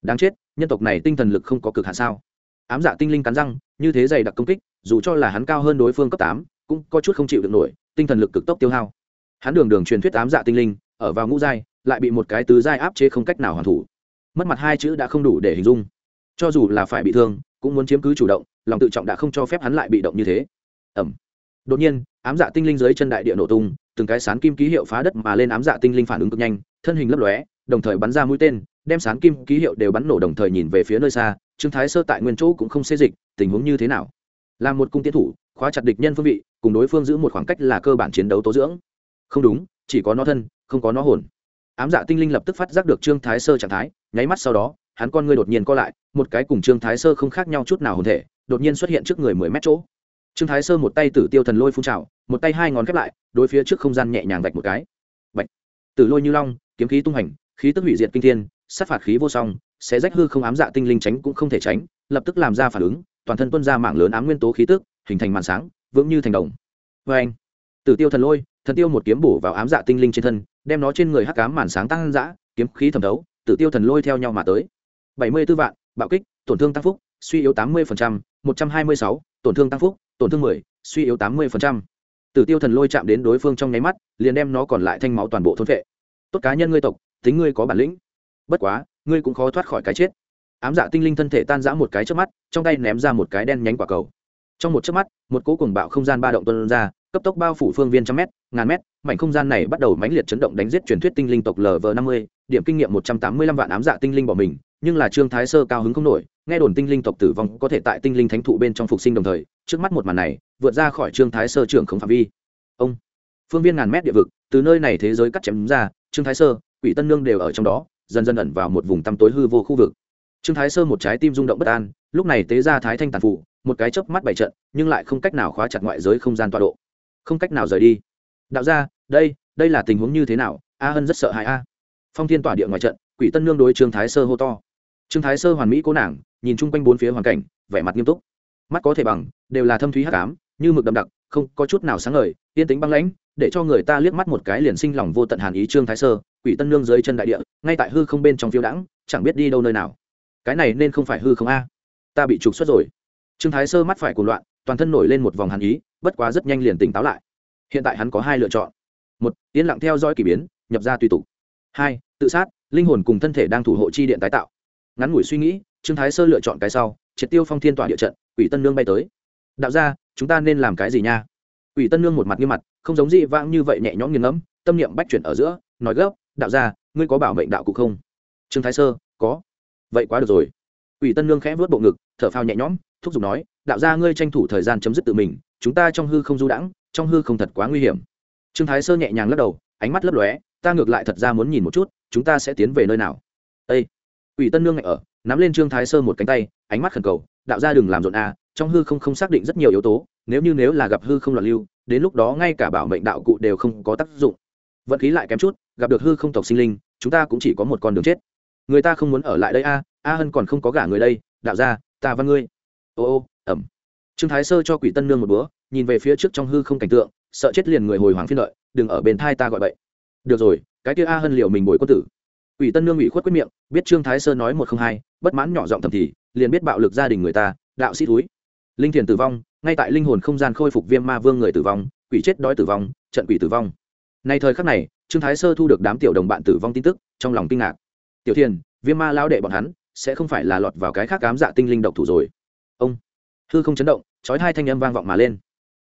Đáng chết, nhân tộc này tinh thần lực không có cực hạn sao? Ám dạ tinh linh cắn răng, như thế dày đặc công kích, dù cho là hắn cao hơn đối phương cấp tám, cũng có chút không chịu được nổi, tinh thần lực cực tốc tiêu hao. Hắn đường đường truyền thuyết ám dạ tinh linh, ở vào ngũ giai, lại bị một cái tứ giai áp chế không cách nào hoàn thủ. Mất mặt hai chữ đã không đủ để hình dung. Cho dù là phải bị thương, cũng muốn chiếm cứ chủ động, lòng tự trọng đã không cho phép hắn lại bị động như thế. Ẩm đột nhiên, ám dạ tinh linh dưới chân đại địa nổ tung, từng cái sán kim ký hiệu phá đất mà lên ám dạ tinh linh phản ứng cực nhanh, thân hình lấp lóe, đồng thời bắn ra mũi tên, đem sán kim ký hiệu đều bắn nổ đồng thời nhìn về phía nơi xa, trương thái sơ tại nguyên chỗ cũng không xê dịch, tình huống như thế nào? Là một cung tiến thủ, khóa chặt địch nhân phương vị, cùng đối phương giữ một khoảng cách là cơ bản chiến đấu tố dưỡng. Không đúng, chỉ có nó thân, không có nó hồn. Ám dạ tinh linh lập tức phát giác được trương thái sơ trạng thái, nháy mắt sau đó, hắn con ngươi đột nhiên co lại, một cái cùng trương thái sơ không khác nhau chút nào hồn thể, đột nhiên xuất hiện trước người mười mét chỗ trương thái sơ một tay tử tiêu thần lôi phun trào, một tay hai ngón khép lại, đối phía trước không gian nhẹ nhàng vạch một cái. Vạch. Tử lôi như long, kiếm khí tung hành, khí tức hủy diệt kinh thiên, sát phạt khí vô song sẽ rách hư không ám dạ tinh linh tránh cũng không thể tránh, lập tức làm ra phản ứng, toàn thân tuân ra mạng lớn ám nguyên tố khí tức, hình thành màn sáng, vững như thành đồng. Vê anh tử tiêu thần lôi, thần tiêu một kiếm bổ vào ám dạ tinh linh trên thân, đem nó trên người hắc cám màn sáng tăng dã, kiếm khí thẩm thấu, tử tiêu thần lôi theo nhau mà tới. Bảy mươi 74 vạn, bạo kích, tổn thương tăng phúc, suy yếu tám mươi một trăm hai mươi sáu, tổn thương tăng phúc tổn thương mười, suy yếu tám mươi tử tiêu thần lôi chạm đến đối phương trong nháy mắt, liền đem nó còn lại thanh máu toàn bộ thôn vệ tốt cá nhân ngươi tộc, tính ngươi có bản lĩnh. Bất quá, ngươi cũng khó thoát khỏi cái chết. Ám dạ tinh linh thân thể tan rã một cái trước mắt, trong tay ném ra một cái đen nhánh quả cầu. Trong một chớp mắt, một cỗ cùng bạo không gian ba động tuân ra, cấp tốc bao phủ phương viên trăm mét, ngàn mét, mảnh không gian này bắt đầu mãnh liệt chấn động đánh giết truyền thuyết tinh linh tộc lv năm mươi, điểm kinh nghiệm một trăm tám mươi lăm vạn ám dạ tinh linh bỏ mình nhưng là trương thái sơ cao hứng không nổi, nghe đồn tinh linh tộc tử vong có thể tại tinh linh thánh thụ bên trong phục sinh đồng thời, trước mắt một màn này, vượt ra khỏi trương thái sơ trưởng không phạm vi. Ông, phương viên ngàn mét địa vực, từ nơi này thế giới cắt chém ra, trương thái sơ, quỷ tân nương đều ở trong đó, dần dần ẩn vào một vùng tăm tối hư vô khu vực. Trương thái sơ một trái tim rung động bất an, lúc này tế ra thái thanh tàn phụ, một cái chớp mắt bảy trận, nhưng lại không cách nào khóa chặt ngoại giới không gian tọa độ. Không cách nào rời đi. Đạo ra đây đây là tình huống như thế nào? A hân rất sợ hãi a. Phong thiên tỏa địa ngoài trận, quỷ tân nương đối trương thái sơ hô to trương thái sơ hoàn mỹ cố nàng, nhìn chung quanh bốn phía hoàn cảnh, vẻ mặt nghiêm túc. Mắt có thể bằng, đều là thâm thúy hắc ám, như mực đậm đặc, không có chút nào sáng ngời, yên tĩnh băng lãnh, để cho người ta liếc mắt một cái liền sinh lòng vô tận hàn ý trương thái sơ, quỷ tân nương dưới chân đại địa, ngay tại hư không bên trong phiêu đãng, chẳng biết đi đâu nơi nào. Cái này nên không phải hư không a? Ta bị trục xuất rồi. Trương thái sơ mắt phải cuồng loạn, toàn thân nổi lên một vòng hàn ý, bất quá rất nhanh liền tỉnh táo lại. Hiện tại hắn có hai lựa chọn. Một, yên lặng theo dõi k ỳ biến, nhập ra tùy tục. Hai, tự sát, linh hồn cùng thân thể đang thủ hộ chi điện tái tạo ngắn ngủi suy nghĩ, trương thái sơ lựa chọn cái sau, triệt tiêu phong thiên tỏa địa trận ủy tân nương bay tới. Đạo ra chúng ta nên làm cái gì nha? Ủy tân nương một mặt như mặt, không giống dị vãng như vậy nhẹ nhõm nghiêng ngẫm, tâm niệm bách chuyển ở giữa, nói gấp, đạo ra ngươi có bảo mệnh đạo cụ không? Trương thái sơ, có. Vậy quá được rồi. Ủy tân nương khẽ vớt bộ ngực, thở phao nhẹ nhõm, thúc giục nói, đạo ra ngươi tranh thủ thời gian chấm dứt tự mình, chúng ta trong hư không du đãng, trong hư không thật quá nguy hiểm. Trương thái sơ nhẹ nhàng lắc đầu, ánh mắt lấp lóe, ta ngược lại thật ra muốn nhìn một chút, chúng ta sẽ tiến về nơi nào? Ây Quỷ tân nương ngại ở nắm lên trương thái sơ một cánh tay ánh mắt khẩn cầu đạo ra đừng làm rộn a à, trong hư không không xác định rất nhiều yếu tố nếu như nếu là gặp hư không loạn lưu đến lúc đó ngay cả bảo mệnh đạo cụ đều không có tác dụng. Vận khí lại kém chút gặp được hư không tộc sinh linh chúng ta cũng chỉ có một con đường chết. Người ta không muốn ở lại đây a à, a hân còn không có gả người đây đạo ra ta văn ngươi. Ô ô ẩm trương thái sơ cho quỷ tân nương một bữa, nhìn về phía trước trong hư không cảnh tượng sợ chết liền người hồi hoàng phiên lợi đừng ở bên thai ta gọi vậy được rồi cái kia a hân liệu mình bồi quân tử ủy tân nương ủy khuất quyết miệng, biết trương thái sơ nói một không hai, bất mãn nhỏ giọng thầm thì, liền biết bạo lực gia đình người ta, đạo sĩ túi linh thiền tử vong, ngay tại linh hồn không gian khôi phục viêm ma vương người tử vong, quỷ chết đói tử vong, trận quỷ tử vong. Nay thời khắc này, trương thái sơ thu được đám tiểu đồng bạn tử vong tin tức, trong lòng kinh ngạc. Tiểu thiền, viêm ma lao đệ bọn hắn, sẽ không phải là lọt vào cái khác cám dạ tinh linh độc thủ rồi. Ông, hư không chấn động, chói hai thanh âm vang vọng mà lên.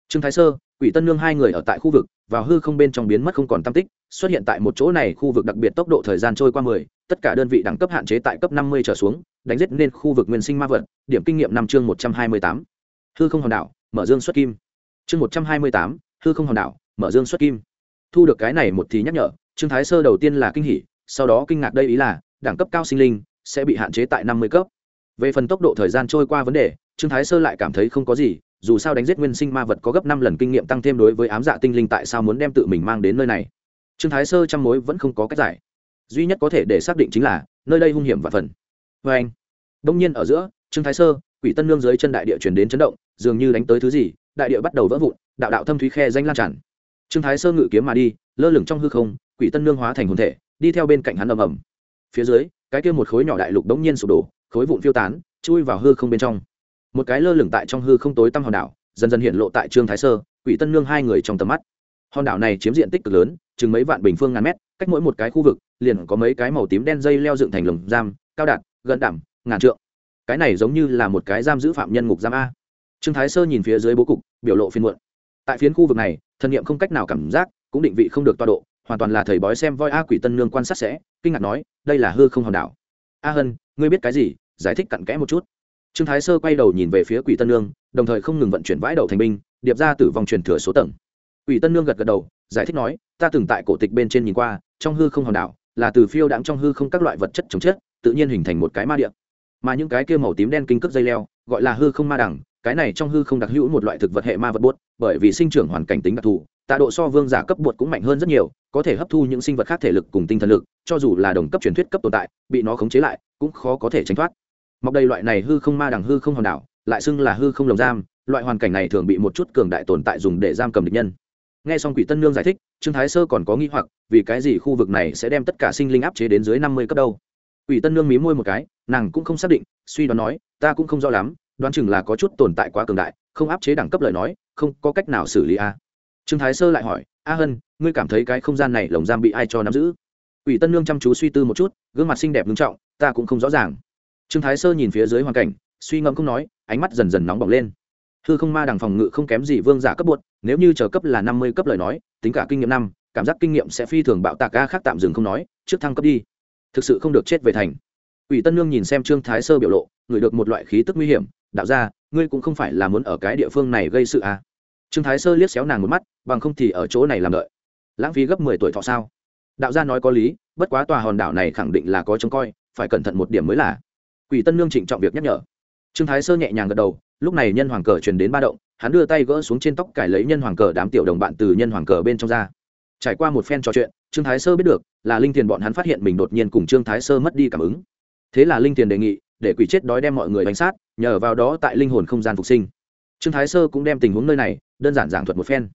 Trương thái sơ quỷ tân nương hai người ở tại khu vực, vào hư không bên trong biến mất không còn tam tích, xuất hiện tại một chỗ này khu vực đặc biệt tốc độ thời gian trôi qua mười, tất cả đơn vị đẳng cấp hạn chế tại cấp năm mươi trở xuống, đánh giết nên khu vực nguyên sinh ma vật, điểm kinh nghiệm năm chương một trăm hai mươi tám. Hư không hòn đảo, mở dương xuất kim. Chương một trăm hai mươi tám, hư không hòn đảo, mở dương xuất kim. Thu được cái này một thì nhắc nhở, trương thái sơ đầu tiên là kinh hỉ, sau đó kinh ngạc đây ý là, đẳng cấp cao sinh linh sẽ bị hạn chế tại năm mươi cấp. Về phần tốc độ thời gian trôi qua vấn đề, trương thái sơ lại cảm thấy không có gì dù sao đánh giết nguyên sinh ma vật có gấp năm lần kinh nghiệm tăng thêm đối với ám dạ tinh linh tại sao muốn đem tự mình mang đến nơi này? Trương thái sơ trăm mối vẫn không có cách giải. Duy nhất có thể để xác định chính là, nơi đây hung hiểm và phần. Vê anh, đông nhiên ở giữa, trương thái sơ, quỷ tân nương dưới chân đại địa chuyển đến chấn động, dường như đánh tới thứ gì, đại địa bắt đầu vỡ vụn, đạo đạo thâm thúy khe danh lan tràn. Trương thái sơ ngự kiếm mà đi, lơ lửng trong hư không, quỷ tân nương hóa thành hồn thể, đi theo bên cạnh hắn ầm ầm. Phía dưới, cái kia một khối nhỏ đại lục đống nhiên sụp đổ, khối vụn phiêu tán, chui vào hư không bên trong một cái lơ lửng tại trong hư không tối tăm hòn đảo, dần dần hiện lộ tại trương thái sơ, quỷ tân nương hai người trong tầm mắt. Hòn đảo này chiếm diện tích cực lớn, chừng mấy vạn bình phương ngàn mét, cách mỗi một cái khu vực, liền có mấy cái màu tím đen dây leo dựng thành lồng giam, cao đạt gần đảm ngàn trượng. Cái này giống như là một cái giam giữ phạm nhân ngục giam a. Trương thái sơ nhìn phía dưới bố cục, biểu lộ phiên muộn. Tại phiến khu vực này, thân nhiệm không cách nào cảm giác, cũng định vị không được toa độ, hoàn toàn là thầy bói xem voi a quỷ tân nương quan sát sẽ, kinh ngạc nói, đây là hư không hòn đảo. A hân, ngươi biết cái gì? Giải thích cặn kẽ một chút trương thái sơ quay đầu nhìn về phía quỷ tân nương, đồng thời không ngừng vận chuyển vãi đầu thành binh, điệp ra từ vòng truyền thừa số tầng. Quỷ tân nương gật gật đầu, giải thích nói, ta từng tại cổ tịch bên trên nhìn qua, trong hư không hòn đảo, là từ phiêu đãng trong hư không các loại vật chất chống chết, tự nhiên hình thành một cái ma địa. Mà những cái kia màu tím đen kinh cước dây leo, gọi là hư không ma đẳng, cái này trong hư không đặc hữu một loại thực vật hệ ma vật bột, bởi vì sinh trưởng hoàn cảnh tính đặc thù tạ độ so vương giả cấp bột cũng mạnh hơn rất nhiều, có thể hấp thu những sinh vật khác thể lực cùng tinh thần lực, cho dù là đồng cấp truyền thuyết cấp tồn tại, bị nó khống chế lại, cũng khó có thể tránh thoát mọc đầy loại này hư không ma đằng hư không hòn đảo lại xưng là hư không lồng giam loại hoàn cảnh này thường bị một chút cường đại tồn tại dùng để giam cầm địch nhân. Nghe xong quỷ tân nương giải thích trương thái sơ còn có nghi hoặc vì cái gì khu vực này sẽ đem tất cả sinh linh áp chế đến dưới năm mươi cấp đâu? Quỷ tân nương mí môi một cái nàng cũng không xác định suy đoán nói ta cũng không rõ lắm đoán chừng là có chút tồn tại quá cường đại không áp chế đẳng cấp lời nói không có cách nào xử lý a. Trương thái sơ lại hỏi a hân ngươi cảm thấy cái không gian này lồng giam bị ai cho nắm giữ? Quỷ Tân Nương chăm chú suy tư một chút, gương mặt xinh đẹp nghiêm trọng, ta cũng không rõ ràng. Trương Thái Sơ nhìn phía dưới hoàn cảnh, suy ngẫm không nói, ánh mắt dần dần nóng bỏng lên. Hư không ma đằng phòng ngự không kém gì vương giả cấp bột nếu như chờ cấp là năm mươi cấp lời nói, tính cả kinh nghiệm năm, cảm giác kinh nghiệm sẽ phi thường bạo tạc a khác tạm dừng không nói, trước thăng cấp đi. Thực sự không được chết về thành. ủy Tân Nương nhìn xem Trương Thái Sơ biểu lộ, người được một loại khí tức nguy hiểm, đạo ra, ngươi cũng không phải là muốn ở cái địa phương này gây sự à? Trương Thái Sơ liếc xéo nàng một mắt, bằng không thì ở chỗ này làm đợi. Lãng phí gấp mười tuổi thọ sao? đạo gia nói có lý bất quá tòa hòn đảo này khẳng định là có trông coi phải cẩn thận một điểm mới là quỷ tân nương trịnh trọng việc nhắc nhở. Trương thái sơ nhẹ nhàng gật đầu, lúc này nhân hoàng cờ truyền đến ba động, hắn đưa tay gỡ xuống trên tóc cải lấy nhân hoàng cờ đám tiểu đồng bạn từ nhân hoàng cờ bên trong ra. Trải qua một phen trò chuyện, trương thái sơ biết được, là linh tiền bọn hắn phát hiện mình đột nhiên cùng trương thái sơ mất đi cảm ứng. Thế là linh tiền đề nghị, để quỷ chết đói đem mọi người đánh sát, nhờ vào đó tại linh hồn không gian phục sinh. Trương thái sơ cũng đem tình huống nơi này, đơn giản giảng thuật một phen.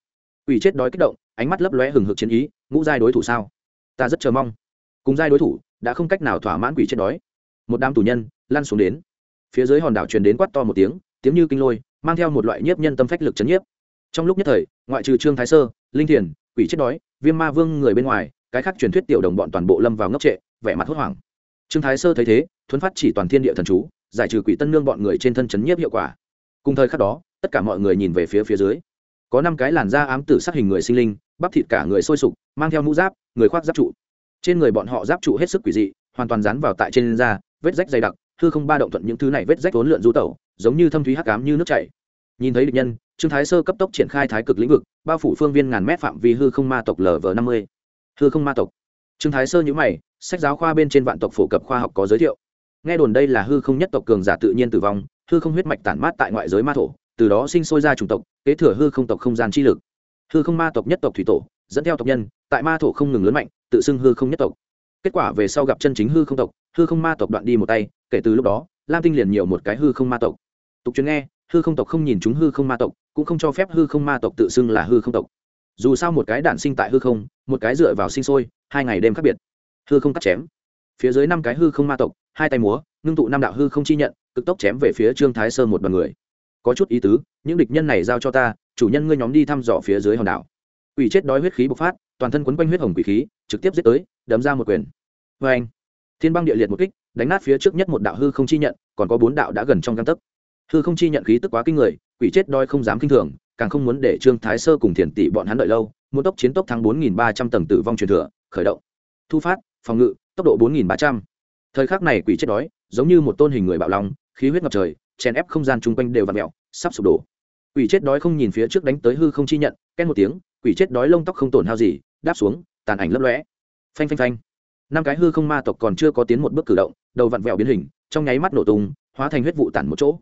Quỷ chết đói kích động, ánh mắt lấp lóe hừng hực chiến ý, ngũ giai đối thủ sao? Ta rất chờ mong. Cùng giai đối thủ, đã không cách nào thỏa mãn quỷ chết đói một đám tù nhân lăn xuống đến. Phía dưới hòn đảo truyền đến quát to một tiếng tiếng như kinh lôi, mang theo một loại nhiếp nhân tâm phách lực chấn nhiếp. Trong lúc nhất thời, ngoại trừ trương thái sơ, linh thiền, quỷ chết đói, viêm ma vương người bên ngoài, cái khác truyền thuyết tiểu đồng bọn toàn bộ lâm vào ngốc trệ, vẻ mặt hốt hoảng. Trương thái sơ thấy thế, thuấn phát chỉ toàn thiên địa thần chú, giải trừ quỷ tân nương bọn người trên thân chấn nhiếp hiệu quả. Cùng thời khắc đó, tất cả mọi người nhìn về phía phía dưới. Có năm cái làn da ám tử sát hình người sinh linh, bắp thịt cả người sôi sục, mang theo mũ giáp, người khoác giáp trụ. Trên người bọn họ giáp trụ hết sức quỷ dị, hoàn toàn dán vào tại trên da vết rách dày đặc, hư không ba động thuận những thứ này vết rách vốn lượn du tẩu, giống như thâm thúy hắc cám như nước chảy. Nhìn thấy địch nhân, trương thái sơ cấp tốc triển khai thái cực lĩnh vực, bao phủ phương viên ngàn mét phạm vi hư không ma tộc lv năm mươi. Hư không ma tộc. Trương thái sơ nhữ mày, sách giáo khoa bên trên vạn tộc phổ cập khoa học có giới thiệu. Nghe đồn đây là hư không nhất tộc cường giả tự nhiên tử vong, hư không huyết mạch tản mát tại ngoại giới ma thổ, từ đó sinh sôi ra chủng tộc, kế thừa hư không tộc không gian chi lực. Hư không ma tộc nhất tộc thủy tổ, dẫn theo tộc nhân, tại ma thổ không ngừng lớn mạnh, tự xưng hư không nhất tộc. Kết quả về sau gặp chân chính hư không tộc hư không ma tộc đoạn đi một tay, kể từ lúc đó, lam tinh liền nhiều một cái hư không ma tộc. Tục truyền nghe, hư không tộc không nhìn chúng hư không ma tộc, cũng không cho phép hư không ma tộc tự xưng là hư không tộc. Dù sao một cái đản sinh tại hư không, một cái dựa vào sinh sôi, hai ngày đêm khác biệt. Hư không cắt chém. Phía dưới năm cái hư không ma tộc, hai tay múa, ngưng tụ năm đạo hư không chi nhận, cực tốc chém về phía trương thái sơ một đoàn người. Có chút ý tứ, những địch nhân này giao cho ta, chủ nhân ngươi nhóm đi thăm dò phía dưới hòn đảo. Ủy chết đói huyết khí bộc phát, toàn thân quấn quanh huyết hồng quỷ khí, trực tiếp giết tới, đấm ra một quyền. Vê anh thiên băng địa liệt một kích, đánh nát phía trước nhất một đạo hư không chi nhận, còn có bốn đạo đã gần trong găng tấc. Hư không chi nhận khí tức quá kinh người, quỷ chết đói không dám kinh thường, càng không muốn để trương thái sơ cùng thiền tỷ bọn hắn đợi lâu, muốn tốc chiến tốc thắng bốn nghìn ba trăm tầng tử vong truyền thừa, khởi động. Thu phát, phòng ngự, tốc độ bốn nghìn ba trăm. Thời khắc này quỷ chết đói, giống như một tôn hình người bạo lòng khí huyết ngập trời, chèn ép không gian chung quanh đều v ặ mẹo sắp sụp đổ. Quỷ chết đói không nhìn phía trước đánh tới hư không chi nhận, két một tiếng, quỷ chết đói lông tóc không tổn hao gì, đáp xuống, tàn ảnh lấp lóe. Phanh phanh phanh năm cái hư không ma tộc còn chưa có tiến một bước cử động, đầu vặn vẹo biến hình, trong nháy mắt nổ tung, hóa thành huyết vụ tản một chỗ.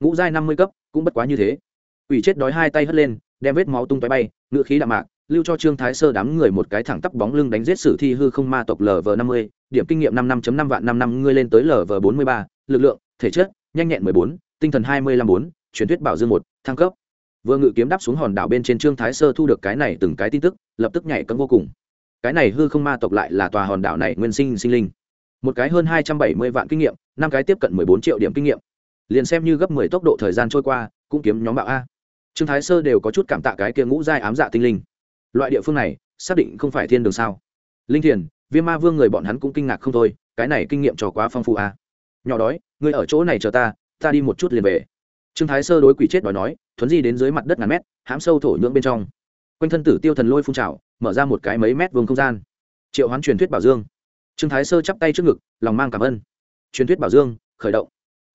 Ngũ giai năm mươi cấp, cũng bất quá như thế. Ủy chết đói hai tay hất lên, đem vết máu tung tói bay, ngựa khí đạm mạc, lưu cho trương thái sơ đám người một cái thẳng tắp bóng lưng đánh giết sử thi hư không ma tộc lv năm mươi, điểm kinh nghiệm năm năm năm vạn năm năm, ngươi lên tới lv bốn mươi ba, lực lượng, thể chất, nhanh nhẹn mười bốn, tinh thần hai mươi năm bốn, truyền thuyết bảo dương một, thăng cấp. Vừa ngự kiếm đáp xuống hòn đảo bên trên trương thái sơ thu được cái này từng cái tin tức, lập tức nhảy cấm vô cùng cái này hư không ma tộc lại là tòa hòn đảo này nguyên sinh sinh linh. Một cái hơn hai trăm bảy mươi vạn kinh nghiệm, năm cái tiếp cận mười bốn triệu điểm kinh nghiệm. Liền xem như gấp mười tốc độ thời gian trôi qua, cũng kiếm nhóm bạo a. Trương thái sơ đều có chút cảm tạ cái kia ngũ giai ám dạ tinh linh. Loại địa phương này, xác định không phải thiên đường sao? Linh thiền, viêm ma vương người bọn hắn cũng kinh ngạc không thôi, cái này kinh nghiệm trò quá phong phú a. Nhỏ đói người ở chỗ này chờ ta ta đi một chút liền về. Trương thái sơ đối quỷ chết đòi nói, thuấn di đến dưới mặt đất ngàn mét, hãm sâu thổ nhưỡng bên trong quanh thân tử tiêu thần lôi phun trào, mở ra một cái mấy mét vùng không gian. Triệu hoán truyền thuyết bảo dương. Trương thái sơ chắp tay trước ngực, lòng mang cảm ơn. Truyền thuyết bảo dương, khởi động.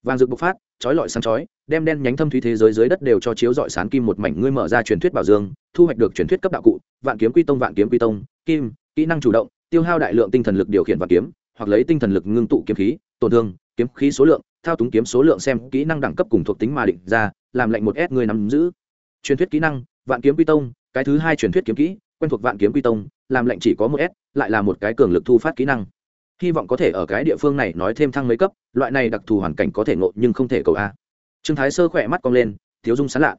Vàng rực bộc phát, chói lọi sáng chói, đem đen nhánh thâm thúy thế giới dưới đất đều cho chiếu dọi sán kim một mảnh. Ngươi mở ra truyền thuyết bảo dương, thu hoạch được truyền thuyết cấp đạo cụ, vạn kiếm quy tông, vạn kiếm quy tông, kim, kỹ năng chủ động, tiêu hao đại lượng tinh thần lực điều khiển vạn kiếm, hoặc lấy tinh thần lực ngưng tụ kiếm khí, tổn thương, kiếm khí số lượng, thao túng kiếm số lượng xem kỹ năng đẳng cấp cùng thuộc tính mà định ra, làm lệnh một s người nắm giữ. Truyền thuyết kỹ năng, vạn kiếm quy tông cái thứ hai truyền thuyết kiếm kỹ, quen thuộc vạn kiếm quy tông, làm lệnh chỉ có một s, lại là một cái cường lực thu phát kỹ năng. Hy vọng có thể ở cái địa phương này nói thêm thăng mấy cấp, loại này đặc thù hoàn cảnh có thể ngộ nhưng không thể cầu a. Trương thái sơ khỏe mắt cong lên, thiếu dung sán lạ.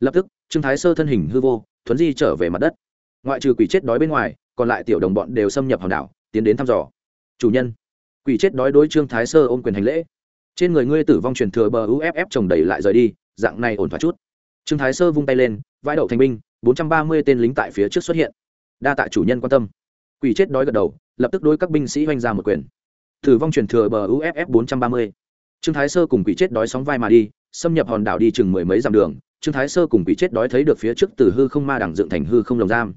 Lập tức, trương thái sơ thân hình hư vô, thuấn di trở về mặt đất. Ngoại trừ quỷ chết đói bên ngoài, còn lại tiểu đồng bọn đều xâm nhập hòn đảo, tiến đến thăm dò. Chủ nhân, quỷ chết đói đối trương thái sơ ôm quyền hành lễ. Trên người ngươi tử vong truyền thừa bờ uff trồng đẩy lại rời đi, dạng này ổn thỏa chút. Trương thái sơ vung tay lên, vãi đậu thành binh bốn trăm ba mươi tên lính tại phía trước xuất hiện. Đa tạ chủ nhân quan tâm. Quỷ chết đói gật đầu, lập tức đối các binh sĩ hoành ra một quyền. Tử vong truyền thừa bờ uff bốn trăm ba mươi. Trương thái sơ cùng quỷ chết đói sóng vai mà đi, xâm nhập hòn đảo đi chừng mười mấy dặm đường. Trương thái sơ cùng quỷ chết đói thấy được phía trước từ hư không ma đẳng dựng thành hư không lồng giam.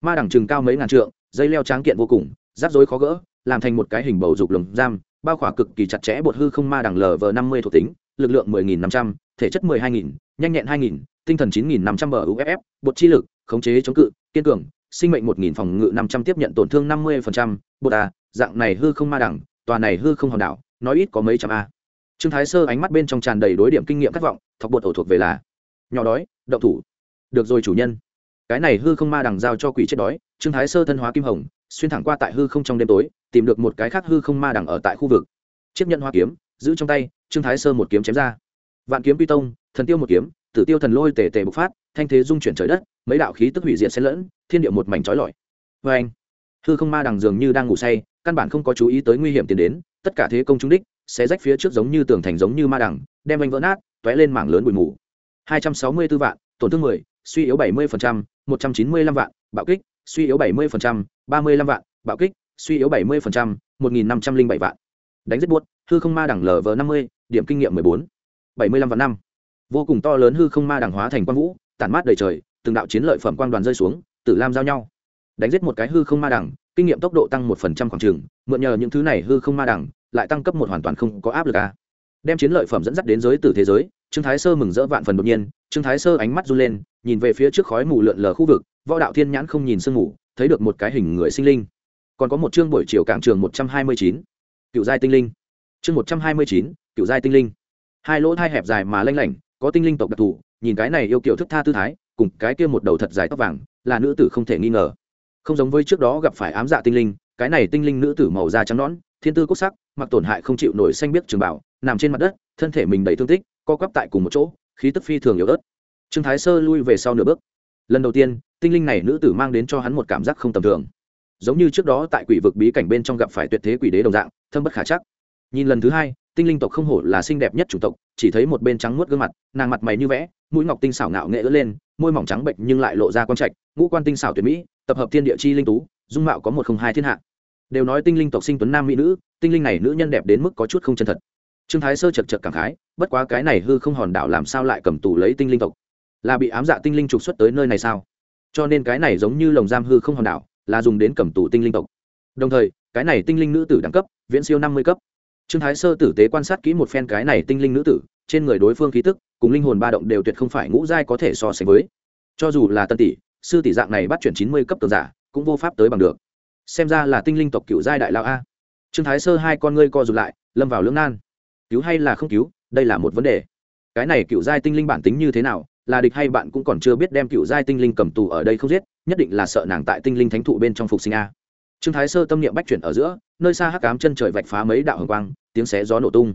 Ma đẳng chừng cao mấy ngàn trượng, dây leo tráng kiện vô cùng, rắc rối khó gỡ, làm thành một cái hình bầu dục lồng giam, bao khỏa cực kỳ chặt chẽ bột hư không ma đẳng lở năm mươi thuộc tính, lực lượng mười nghìn năm trăm, thể chất mười hai nghìn nhanh nhẹn hai nghìn, tinh thần chín nghìn năm trăm bờ uff bột chi lực, khống chế chống cự, kiên cường, sinh mệnh một nghìn, phòng ngự năm trăm, tiếp nhận tổn thương năm mươi bột à dạng này hư không ma đẳng, tòa này hư không hòn đảo, nói ít có mấy trăm a. Trương thái sơ ánh mắt bên trong tràn đầy đối điểm kinh nghiệm thất vọng, thọc bột ổ thuộc về là, nhỏ đói, động thủ. Được rồi chủ nhân. Cái này hư không ma đẳng giao cho quỷ chết đói, trương thái sơ thân hóa kim hồng, xuyên thẳng qua tại hư không trong đêm tối, tìm được một cái khác hư không ma đẳng ở tại khu vực. Chiếc nhận hoa kiếm, giữ trong tay, trương thái sơ một kiếm chém ra vạn kiếm pi tông, thần tiêu một kiếm, tử tiêu thần lôi tề tề bộc phát, thanh thế dung chuyển trời đất, mấy đạo khí tức hủy diệt xen lẫn, thiên địa một mảnh trói lọi. Vê anh, hư không ma đằng dường như đang ngủ say, căn bản không có chú ý tới nguy hiểm tiến đến, tất cả thế công trung đích sẽ rách phía trước giống như tường thành giống như ma đằng, đem anh vỡ nát t lên mảng lớn bụi mù. Hai trăm sáu mươi 264 vạn, tổn thương mười, suy yếu bảy mươi phần trăm, một trăm chín mươi lăm vạn, bạo kích, suy yếu bảy mươi phần trăm, ba mươi lăm vạn, bạo kích, suy yếu bảy mươi phần trăm, một nghìn năm trăm linh bảy vạn. Đánh rất buốt, hư không ma đẳng lv năm mươi, điểm kinh nghiệm mười bốn bảy mươi lăm vạn năm. Vô cùng to lớn hư không ma đẳng hóa thành quang vũ, tản mát đầy trời, từng đạo chiến lợi phẩm quang đoàn rơi xuống, tử lam giao nhau. Đánh giết một cái hư không ma đẳng, kinh nghiệm tốc độ tăng một phần trăm khoảng trường mượn nhờ những thứ này hư không ma đẳng, lại tăng cấp một hoàn toàn không có áp lực à. đem chiến lợi phẩm dẫn dắt đến giới tử thế giới, trương thái sơ mừng rỡ vạn phần đột nhiên, trương thái sơ ánh mắt run lên, nhìn về phía trước khói mù lượn lờ khu vực, võ đạo thiên nhãn không nhìn sương mù, thấy được một cái hình người sinh linh. Còn có một chương buổi chiều cảng trường một trăm hai mươi chín. Cựu giai tinh linh. Chương một trăm hai mươi chín, cựu giai tinh linh hai lỗ thai hẹp dài mà lanh lảnh, có tinh linh tộc đặc thù, nhìn cái này yêu kiểu thức tha tư thái, cùng cái kia một đầu thật dài tóc vàng, là nữ tử không thể nghi ngờ. Không giống với trước đó gặp phải ám dạ tinh linh, cái này tinh linh nữ tử màu da trắng nõn, thiên tư cốt sắc, mặc tổn hại không chịu nổi xanh biết trường bảo nằm trên mặt đất, thân thể mình đầy thương tích, co quắp tại cùng một chỗ, khí tức phi thường yếu ớt. Trương thái sơ lui về sau nửa bước. Lần đầu tiên, tinh linh này nữ tử mang đến cho hắn một cảm giác không tầm thường. Giống như trước đó tại quỷ vực bí cảnh bên trong gặp phải tuyệt thế quỷ đế đồng dạng, thâm bất khả chắc. Nhìn lần thứ hai tinh linh tộc không hổ là xinh đẹp nhất chủng tộc, chỉ thấy một bên trắng muốt gương mặt, nàng mặt mày như vẽ, mũi ngọc tinh xảo ngạo nghệ ớt lên, môi mỏng trắng bệnh nhưng lại lộ ra con trạch, ngũ quan tinh xảo tuyệt mỹ, tập hợp thiên địa chi linh tú, dung mạo có một không hai thiên hạ. Đều nói tinh linh tộc sinh tuấn nam mỹ nữ, tinh linh này nữ nhân đẹp đến mức có chút không chân thật. Trương thái sơ chật chật cảm khái, bất quá cái này hư không hòn đảo làm sao lại cầm tù lấy tinh linh tộc? Là bị ám dạ tinh linh trục xuất tới nơi này sao? Cho nên cái này giống như lồng giam hư không hòn đảo, là dùng đến cầm tù tinh linh tộc. Đồng thời, cái này tinh linh nữ tử đẳng cấp, viễn siêu năm mươi cấp trương thái sơ tử tế quan sát kỹ một phen cái này tinh linh nữ tử, trên người đối phương khí tức, cùng linh hồn ba động đều tuyệt không phải ngũ giai có thể so sánh với. Cho dù là tân tỷ, sư tỷ dạng này bắt chuyển chín mươi cấp tường giả, cũng vô pháp tới bằng được. Xem ra là tinh linh tộc cựu giai đại lao a. Trương thái sơ hai con ngươi co rụt lại, lâm vào lưỡng nan. Cứu hay là không cứu, đây là một vấn đề. Cái này cựu giai tinh linh bản tính như thế nào, là địch hay bạn cũng còn chưa biết đem cựu giai tinh linh cầm tù ở đây không giết, nhất định là sợ nàng tại tinh linh thánh thụ bên trong phục sinh a. Trương thái sơ tâm niệm bách chuyển ở giữa, nơi xa hắc cám chân trời vạch phá mấy đạo hồng quang tiếng xé gió nổ tung.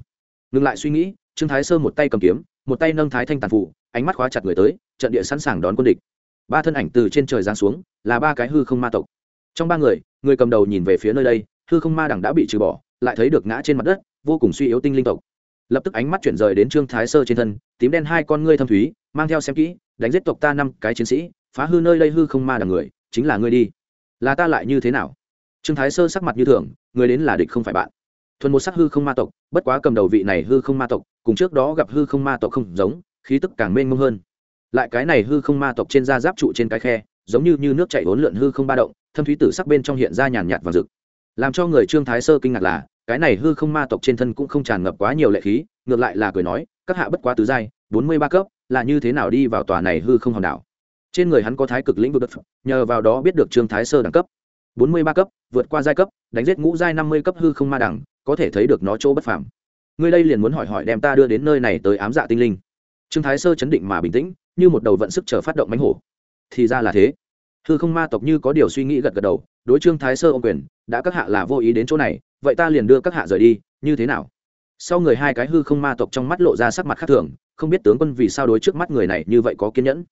Ngừng lại suy nghĩ, trương thái sơ một tay cầm kiếm, một tay nâng thái thanh tàn phụ ánh mắt khóa chặt người tới, trận địa sẵn sàng đón quân địch. Ba thân ảnh từ trên trời giáng xuống, là ba cái hư không ma tộc. Trong ba người người cầm đầu nhìn về phía nơi đây, hư không ma đẳng đã bị trừ bỏ, lại thấy được ngã trên mặt đất, vô cùng suy yếu tinh linh tộc. Lập tức ánh mắt chuyển rời đến trương thái sơ trên thân, tím đen hai con ngươi thâm thúy, mang theo xem kỹ, đánh giết tộc ta năm cái chiến sĩ, phá hư nơi đây hư không ma đằng người, chính là ngươi đi. Là ta lại như thế nào? Trương thái sơ sắc mặt như thường, người đến là địch không phải bạn thuần một sắc hư không ma tộc bất quá cầm đầu vị này hư không ma tộc cùng trước đó gặp hư không ma tộc không giống khí tức càng mênh mông hơn. Lại cái này hư không ma tộc trên da giáp trụ trên cái khe giống như, như nước chảy hỗn lượn hư không ba động thâm thúy tử sắc bên trong hiện ra nhàn nhạt và rực. Làm cho người trương thái sơ kinh ngạc là cái này hư không ma tộc trên thân cũng không tràn ngập quá nhiều lệ khí ngược lại là cười nói các hạ bất quá tứ giai bốn mươi ba cấp là như thế nào đi vào tòa này hư không hòn đảo? Trên người hắn có thái cực lĩnh vực đất nhờ vào đó biết được trương thái sơ đẳng cấp. Bốn mươi ba cấp vượt qua giai cấp đánh giết ngũ giai năm mươi cấp hư không ma đẳng có thể thấy được nó chỗ bất phàm. Ngươi đây liền muốn hỏi hỏi đem ta đưa đến nơi này tới ám dạ tinh linh. Trương thái sơ chấn định mà bình tĩnh, như một đầu vận sức chờ phát động mánh hổ. Thì ra là thế. Hư không ma tộc như có điều suy nghĩ gật gật đầu, đối trương thái sơ ô quyền, đã các hạ là vô ý đến chỗ này, vậy ta liền đưa các hạ rời đi, như thế nào? Sau người hai cái hư không ma tộc trong mắt lộ ra sắc mặt khác thường, không biết tướng quân vì sao đối trước mắt người này như vậy có kiên nhẫn.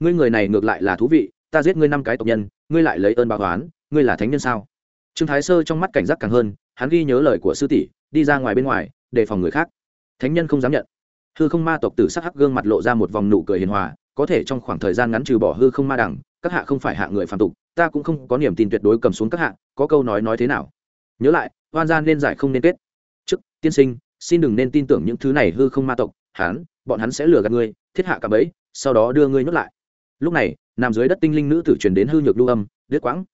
Ngươi người này ngược lại là thú vị, ta giết ngươi năm cái tộc nhân, ngươi lại lấy ơn báo oán, ngươi là thánh nhân sao? Trương thái sơ trong mắt cảnh giác càng hơn hắn ghi nhớ lời của sư tỷ, đi ra ngoài bên ngoài, đề phòng người khác. Thánh nhân không dám nhận. Hư không ma tộc tử sắc hắc gương mặt lộ ra một vòng nụ cười hiền hòa, có thể trong khoảng thời gian ngắn trừ bỏ hư không ma đẳng, các hạ không phải hạ người phản tục, ta cũng không có niềm tin tuyệt đối cầm xuống các hạ, có câu nói nói thế nào. Nhớ lại, oan gian nên giải không nên kết. Chức tiên sinh, xin đừng nên tin tưởng những thứ này hư không ma tộc hắn bọn hắn sẽ lừa gạt ngươi, thiết hạ cả bẫy, sau đó đưa ngươi nhốt lại. Lúc này, nằm dưới đất tinh linh nữ tử truyền đến hư nhược lưu âm đứt quãng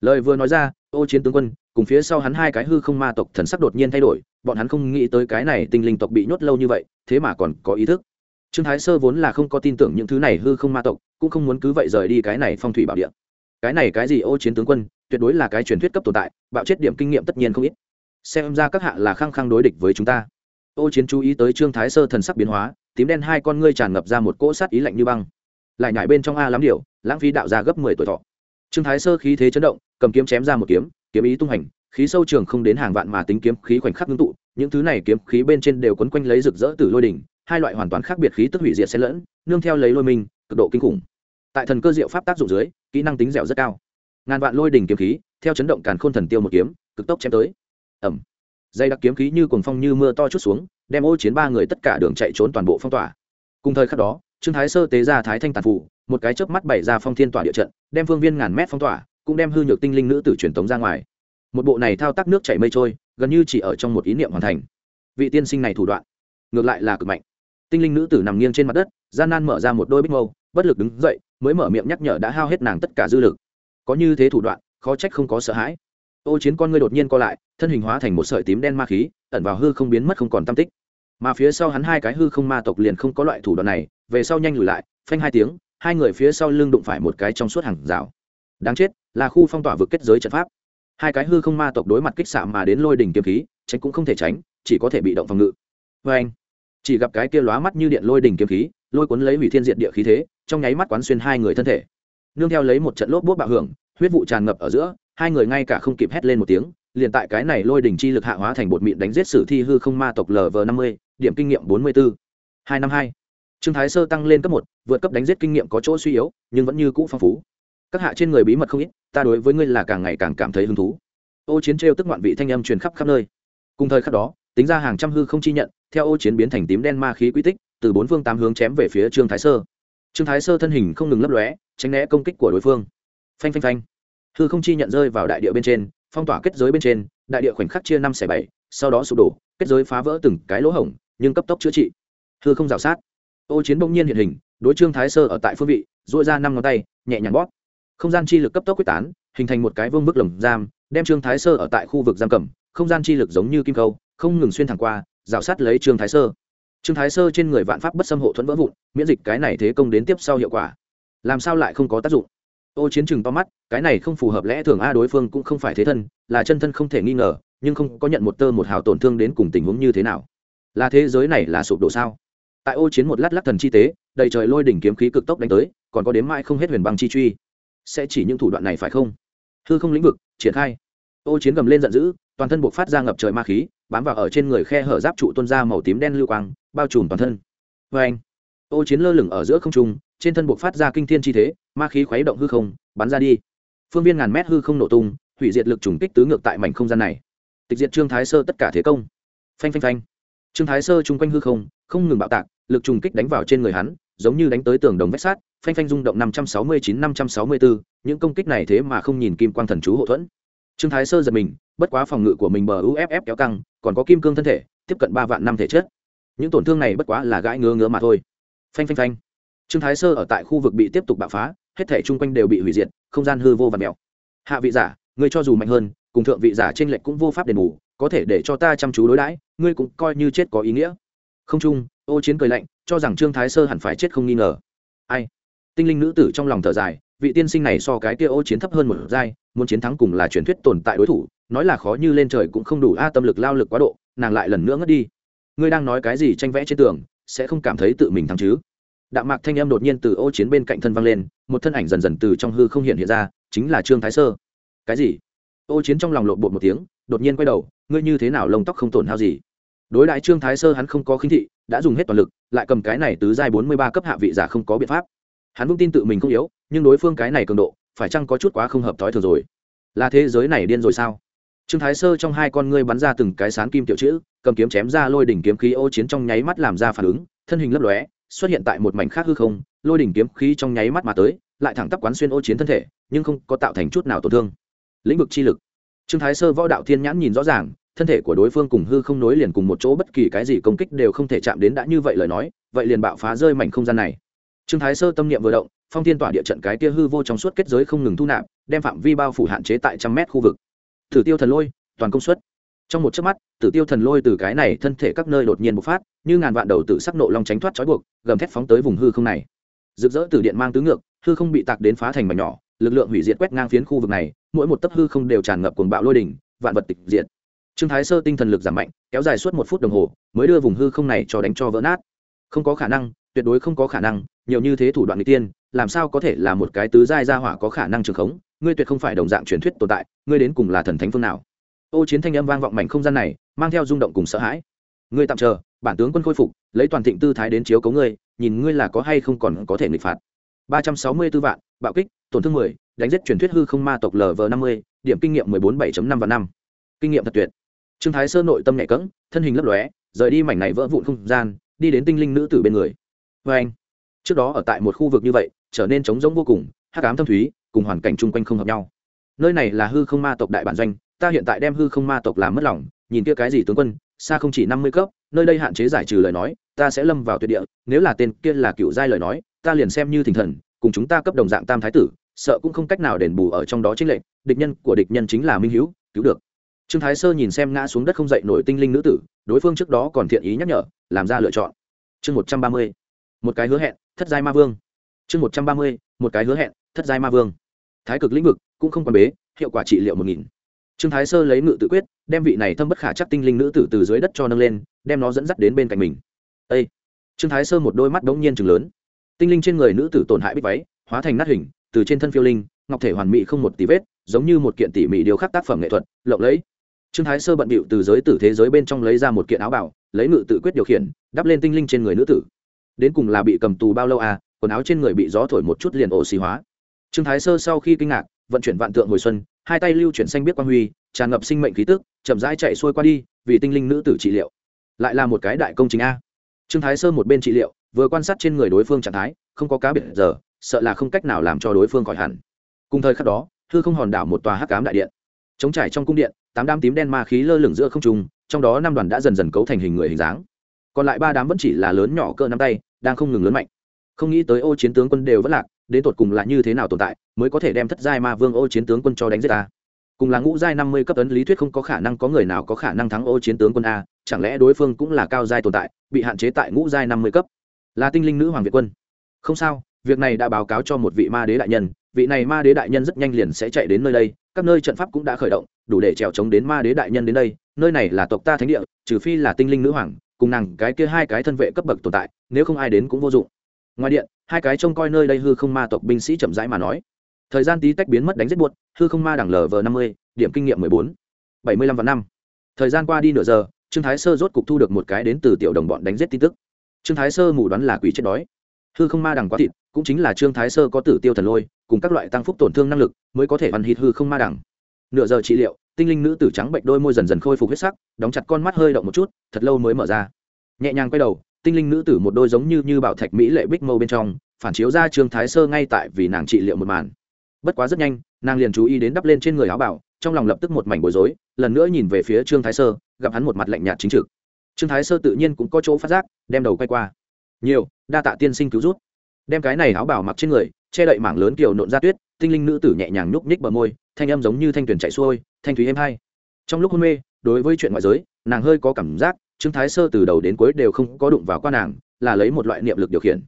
lời vừa nói ra, ô chiến tướng quân, cùng phía sau hắn hai cái hư không ma tộc thần sắc đột nhiên thay đổi, bọn hắn không nghĩ tới cái này tinh linh tộc bị nhốt lâu như vậy, thế mà còn có ý thức. Trương thái sơ vốn là không có tin tưởng những thứ này hư không ma tộc, cũng không muốn cứ vậy rời đi cái này phong thủy bảo địa. Cái này cái gì ô chiến tướng quân, tuyệt đối là cái truyền thuyết cấp tồn tại, bạo chết điểm kinh nghiệm tất nhiên không ít. Xem ra các hạ là khăng khăng đối địch với chúng ta. Ô chiến chú ý tới trương thái sơ thần sắc biến hóa, tím đen hai con ngươi tràn ngập ra một cỗ sát ý lạnh như băng. Lại nhảy bên trong a lắm điều lãng phí đạo ra gấp mười tuổi thọ. Trương thái sơ khí thế chấn động cầm kiếm chém ra một kiếm kiếm ý tung hành khí sâu trường không đến hàng vạn mà tính kiếm khí khoảnh khắc ngưng tụ những thứ này kiếm khí bên trên đều quấn quanh lấy rực rỡ từ lôi đỉnh hai loại hoàn toàn khác biệt khí tức hủy diệt xen lẫn nương theo lấy lôi mình, cực độ kinh khủng. Tại thần cơ diệu pháp tác dụng dưới kỹ năng tính dẻo rất cao. Ngàn vạn lôi đỉnh kiếm khí theo chấn động càn khôn thần tiêu một kiếm cực tốc chém tới. Ẩm dây đặc kiếm khí như cuồng phong như mưa to chút xuống đem ô chiến ba người tất cả đường chạy trốn toàn bộ phong tỏa. Cùng thời khắc đó trương thái sơ tế ra thái thanh tàn phủ một cái chớp mắt bày ra phong thiên tỏa địa trận đem phương viên ngàn mét phong tỏa cũng đem hư nhược tinh linh nữ tử truyền tống ra ngoài. Một bộ này thao tác nước chảy mây trôi, gần như chỉ ở trong một ý niệm hoàn thành. Vị tiên sinh này thủ đoạn, ngược lại là cực mạnh. Tinh linh nữ tử nằm nghiêng trên mặt đất, gian nan mở ra một đôi bích mâu, bất lực đứng dậy, mới mở miệng nhắc nhở đã hao hết nàng tất cả dư lực. Có như thế thủ đoạn, khó trách không có sợ hãi. Ô chiến con ngươi đột nhiên co lại, thân hình hóa thành một sợi tím đen ma khí, ẩn vào hư không biến mất không còn tam tích. Mà phía sau hắn hai cái hư không ma tộc liền không có loại thủ đoạn này, về sau nhanh lùi lại, phanh hai tiếng, hai người phía sau lưng đụng phải một cái trong suốt hàng rào đáng chết, là khu phong tỏa vực kết giới trận pháp. Hai cái hư không ma tộc đối mặt kích xạ mà đến lôi đỉnh kiếm khí, tránh cũng không thể tránh, chỉ có thể bị động phòng ngự. Vê anh, chỉ gặp cái kia lóa mắt như điện lôi đỉnh kiếm khí, lôi cuốn lấy hủy thiên diện địa khí thế, trong nháy mắt quán xuyên hai người thân thể. Nương theo lấy một trận lốp bút bạo hưởng, huyết vụ tràn ngập ở giữa, hai người ngay cả không kịp hét lên một tiếng, liền tại cái này lôi đỉnh chi lực hạ hóa thành bột mịn đánh giết sử thi hư không ma tộc lv năm mươi, điểm kinh nghiệm bốn mươi bốn hai năm hai. Trương thái sơ tăng lên cấp một, vượt cấp đánh giết kinh nghiệm có chỗ suy yếu, nhưng vẫn như cũ phong phú các hạ trên người bí mật không ít, ta đối với ngươi là càng ngày càng cảm thấy hứng thú. Ô chiến trêu tức ngoạn vị thanh âm truyền khắp khắp nơi. Cùng thời khắc đó, tính ra hàng trăm hư không chi nhận, theo ô chiến biến thành tím đen ma khí quy tích, từ bốn phương tám hướng chém về phía trương thái sơ. Trương thái sơ thân hình không ngừng lấp lóe, tránh né công kích của đối phương. Phanh phanh phanh. Hư không chi nhận rơi vào đại địa bên trên, phong tỏa kết giới bên trên, đại địa khoảnh khắc chia năm xẻ bảy, sau đó sụp đổ, kết giới phá vỡ từng cái lỗ hổng, nhưng cấp tốc chữa trị. Hư không rào sát. Ô chiến bỗng nhiên hiện hình, đối trương thái sơ ở tại phương vị dội ra năm ngón tay, nhẹ nhàng bóp không gian chi lực cấp tốc quyết tán, hình thành một cái vương bức lồng giam, đem trương thái sơ ở tại khu vực giam cầm. Không gian chi lực giống như kim câu không ngừng xuyên thẳng qua, rào sát lấy trương thái sơ. Trương thái sơ trên người vạn pháp bất xâm hộ thuẫn vỡ vụn, miễn dịch cái này thế công đến tiếp sau hiệu quả. Làm sao lại không có tác dụng? Ô chiến chừng to mắt, cái này không phù hợp lẽ thường a, đối phương cũng không phải thế thân, là chân thân không thể nghi ngờ, nhưng không có nhận một tơ một hào tổn thương đến cùng tình huống như thế nào. Là thế giới này là sụp đổ sao? Tại ô chiến một lát lắc thần chi tế, đầy trời lôi đỉnh kiếm khí cực tốc đánh tới, còn có đến mãi không hết huyền băng chi truy sẽ chỉ những thủ đoạn này phải không? Hư không lĩnh vực, triển khai. Ô chiến gầm lên giận dữ, toàn thân buộc phát ra ngập trời ma khí, bám vào ở trên người khe hở giáp trụ tuôn ra màu tím đen lưu quang, bao trùm toàn thân. Vê anh ô chiến lơ lửng ở giữa không trung, trên thân buộc phát ra kinh thiên chi thế, ma khí khuấy động hư không, bắn ra đi. Phương viên ngàn mét hư không nổ tung, hủy diệt lực trùng kích tứ ngược tại mảnh không gian này. Tịch diệt trương thái sơ tất cả thế công. Phanh phanh phanh. Trương thái sơ chung quanh hư không không ngừng bạo tạc, lực trùng kích đánh vào trên người hắn giống như đánh tới tường đồng vách sát phanh phanh rung động năm trăm sáu mươi chín, năm trăm sáu mươi bốn, những công kích này thế mà không nhìn kim quang thần chú hộ thuẫn. Trương thái sơ giật mình, bất quá phòng ngự của mình bờ uff kéo căng, còn có kim cương thân thể, tiếp cận ba vạn năm thể chất. Những tổn thương này bất quá là gãi ngứa ngứa mà thôi. Phanh phanh phanh. Trương thái sơ ở tại khu vực bị tiếp tục bạo phá, hết thể chung quanh đều bị hủy diệt, không gian hư vô và mèo. Hạ vị giả, ngươi cho dù mạnh hơn, cùng thượng vị giả trên lệch cũng vô pháp đền bù, có thể để cho ta chăm chú đối đãi, ngươi cũng coi như chết có ý nghĩa. Không chung ô chiến cười lạnh, cho rằng trương thái sơ hẳn phải chết không nghi ngờ. Ai? Tinh linh nữ tử trong lòng thở dài, vị tiên sinh này so cái kia ô chiến thấp hơn một giai, muốn chiến thắng cùng là truyền thuyết tồn tại đối thủ, nói là khó như lên trời cũng không đủ a, tâm lực lao lực quá độ, nàng lại lần nữa ngất đi. Ngươi đang nói cái gì tranh vẽ trên tường, sẽ không cảm thấy tự mình thắng chứ? Đạm mạc thanh âm đột nhiên từ ô chiến bên cạnh thân vang lên, một thân ảnh dần dần từ trong hư không hiện hiện ra, chính là trương thái sơ. Cái gì? Ô chiến trong lòng lộn bột một tiếng, đột nhiên quay đầu, ngươi như thế nào lông tóc không tổn hao gì? Đối đại trương thái sơ hắn không có khinh thị đã dùng hết toàn lực, lại cầm cái này tứ giai bốn mươi ba cấp hạ vị giả không có biện pháp. Hắn vững tin tự mình không yếu, nhưng đối phương cái này cường độ, phải chăng có chút quá không hợp thói thường rồi? Là thế giới này điên rồi sao? Trương thái sơ trong hai con ngươi bắn ra từng cái sán kim tiểu chữ, cầm kiếm chém ra lôi đỉnh kiếm khí ô chiến trong nháy mắt làm ra phản ứng, thân hình lấp lóe, xuất hiện tại một mảnh khác hư không, lôi đỉnh kiếm khí trong nháy mắt mà tới, lại thẳng tắp quán xuyên ô chiến thân thể, nhưng không có tạo thành chút nào tổn thương. Lĩnh vực chi lực. Trương thái sơ võ đạo thiên nhãn nhìn rõ ràng thân thể của đối phương cùng hư không nối liền cùng một chỗ, bất kỳ cái gì công kích đều không thể chạm đến đã như vậy lời nói, vậy liền bạo phá rơi mảnh không gian này. Trương thái sơ tâm niệm vừa động, phong thiên tỏa địa trận cái tia hư vô trong suốt kết giới không ngừng thu nạp, đem phạm vi bao phủ hạn chế tại trăm mét khu vực. Thử tiêu thần lôi, toàn công suất. Trong một chớp mắt, tử tiêu thần lôi từ cái này thân thể các nơi đột nhiên bộc phát, như ngàn vạn đầu tử sắc nộ long tránh thoát trói buộc, gầm thép phóng tới vùng hư không này. Rực rỡ từ điện mang tứ ngược, hư không bị tạc đến phá thành mảnh nhỏ, lực lượng hủy diệt quét ngang phiến khu vực này, mỗi một tấc hư không đều tràn ngập cuồng bạo lôi đỉnh, vạn vật tịch diệt trương thái sơ tinh thần lực giảm mạnh, kéo dài suốt một phút đồng hồ, mới đưa vùng hư không này cho đánh cho vỡ nát. Không có khả năng, tuyệt đối không có khả năng, nhiều như thế thủ đoạn n tiên, làm sao có thể là một cái tứ giai gia hỏa có khả năng trường khống? Ngươi tuyệt không phải đồng dạng truyền thuyết tồn tại, ngươi đến cùng là thần thánh phương nào? Ô chiến thanh âm vang vọng mảnh không gian này, mang theo rung động cùng sợ hãi. Ngươi tạm chờ, bản tướng quân khôi phục, lấy toàn thịnh tư thái đến chiếu cấu ngươi, nhìn ngươi là có hay không còn có thể nghịch phạt. Ba trăm sáu mươi 364 vạn, bạo kích, tổn thương mười, đánh giết truyền thuyết hư không ma tộc lv năm mươi, điểm kinh nghiệm mười bốn bảy năm và năm. Kinh nghiệm thật tuyệt trương thái sơ nội tâm nhẹ cẫng, thân hình lấp lóe, rời đi mảnh này vỡ vụn không gian, đi đến tinh linh nữ tử bên người. Vê anh, trước đó ở tại một khu vực như vậy, trở nên trống rỗng vô cùng, hắc ám thâm thúy, cùng hoàn cảnh chung quanh không hợp nhau. Nơi này là hư không ma tộc đại bản doanh, ta hiện tại đem hư không ma tộc làm mất lòng, nhìn kia cái gì tướng quân, xa không chỉ năm mươi cấp, nơi đây hạn chế giải trừ lời nói, ta sẽ lâm vào tuyệt địa, nếu là tên kia là cựu giai lời nói, ta liền xem như thỉnh thần, cùng chúng ta cấp đồng dạng tam thái tử, sợ cũng không cách nào đền bù ở trong đó chính lệnh địch nhân của địch nhân chính là minh hữu, cứu được trương thái sơ nhìn xem ngã xuống đất không dậy nổi tinh linh nữ tử, đối phương trước đó còn thiện ý nhắc nhở, làm ra lựa chọn. Chương một trăm ba mươi, một cái hứa hẹn, thất giai ma vương. Chương một trăm ba mươi, một cái hứa hẹn, thất giai ma vương. Thái cực lĩnh vực, cũng không còn bế, hiệu quả trị liệu một nghìn. Trương thái sơ lấy ngự tự quyết, đem vị này thâm bất khả chắc tinh linh nữ tử từ dưới đất cho nâng lên, đem nó dẫn dắt đến bên cạnh mình. Ây trương thái sơ một đôi mắt đống nhiên chừng lớn. Tinh linh trên người nữ tử tổn hại bích váy, hóa thành nát hình, từ trên thân phiêu linh, ngọc thể hoàn mỹ không một tí vết, giống như một kiện tỉ mỉ điều khắc tác phẩm nghệ thuật, lộng lẫy trương thái sơ bận bịu từ giới tử thế giới bên trong lấy ra một kiện áo bảo lấy ngự tự quyết điều khiển, đắp lên tinh linh trên người nữ tử. Đến cùng là bị cầm tù bao lâu à quần áo trên người bị gió thổi một chút liền ổ xì hóa. Trương thái sơ sau khi kinh ngạc, vận chuyển vạn tượng hồi xuân, hai tay lưu chuyển xanh biết quang huy, tràn ngập sinh mệnh khí tức, chậm rãi chạy xuôi qua đi, vì tinh linh nữ tử trị liệu. Lại là một cái đại công trình a. Trương thái sơ một bên trị liệu, vừa quan sát trên người đối phương trạng thái, không có cá biệt giờ, sợ là không cách nào làm cho đối phương khỏi hẳn. Cùng thời khắc đó thư không hòn đảo một tòa hắc cám đại điện chống trải trong cung điện, tám đám tím đen ma khí lơ lửng giữa không trung, trong đó năm đoàn đã dần dần cấu thành hình người hình dáng. Còn lại ba đám vẫn chỉ là lớn nhỏ cỡ nắm tay, đang không ngừng lớn mạnh. Không nghĩ tới ô chiến tướng quân đều vẫn lạc, đến tột cùng là như thế nào tồn tại, mới có thể đem thất giai ma vương ô chiến tướng quân cho đánh giết ta. Cùng là ngũ giai năm mươi cấp ấn lý thuyết không có khả năng có người nào có khả năng thắng ô chiến tướng quân a, chẳng lẽ đối phương cũng là cao giai tồn tại, bị hạn chế tại ngũ giai năm mươi cấp? Là tinh linh nữ hoàng việt quân. Không sao, việc này đã báo cáo cho một vị ma đế đại nhân, vị này ma đế đại nhân rất nhanh liền sẽ chạy đến nơi đây các nơi trận pháp cũng đã khởi động, đủ để trèo chống đến ma đế đại nhân đến đây, nơi này là tộc ta thánh địa, trừ phi là tinh linh nữ hoàng, cùng nàng cái kia hai cái thân vệ cấp bậc tồn tại, nếu không ai đến cũng vô dụng. Ngoài điện, hai cái trông coi nơi đây hư không ma tộc binh sĩ chậm rãi mà nói. Thời gian tí tách biến mất đánh giết buốt hư không ma đẳng lv năm mươi, điểm kinh nghiệm mười bốn, bảy mươi lăm và năm. Thời gian qua đi nửa giờ, trương thái sơ rốt cục thu được một cái đến từ tiểu đồng bọn đánh giết tin tức. Trương thái sơ mù đoán là quỷ chết đói hư không ma đẳng quá thịt, cũng chính là trương thái sơ có tử tiêu thần lôi, cùng các loại tăng phúc tổn thương năng lực, mới có thể văn hít hư không ma đẳng nửa giờ trị liệu, tinh linh nữ tử trắng bệnh đôi môi dần dần khôi phục huyết sắc, đóng chặt con mắt hơi động một chút, thật lâu mới mở ra. Nhẹ nhàng quay đầu, tinh linh nữ tử một đôi giống như như bảo thạch mỹ lệ bích mâu bên trong, phản chiếu ra trương thái sơ ngay tại vì nàng trị liệu một màn. Bất quá rất nhanh, nàng liền chú ý đến đắp lên trên người áo bảo, trong lòng lập tức một mảnh bối rối, lần nữa nhìn về phía trương thái sơ, gặp hắn một mặt lạnh nhạt chính trực. Trương thái sơ tự nhiên cũng có chỗ phát giác, đem đầu quay qua nhiều, đa tạ tiên sinh cứu rút đem cái này áo bảo mặc trên người, che đậy mảng lớn kiểu nộn ra tuyết, tinh linh nữ tử nhẹ nhàng nhúc nhích bờ môi, thanh âm giống như thanh tuyển chạy xuôi, thanh thúy êm hay. Trong lúc hôn mê, đối với chuyện ngoại giới, nàng hơi có cảm giác, trương thái sơ từ đầu đến cuối đều không có đụng vào qua nàng, là lấy một loại niệm lực điều khiển.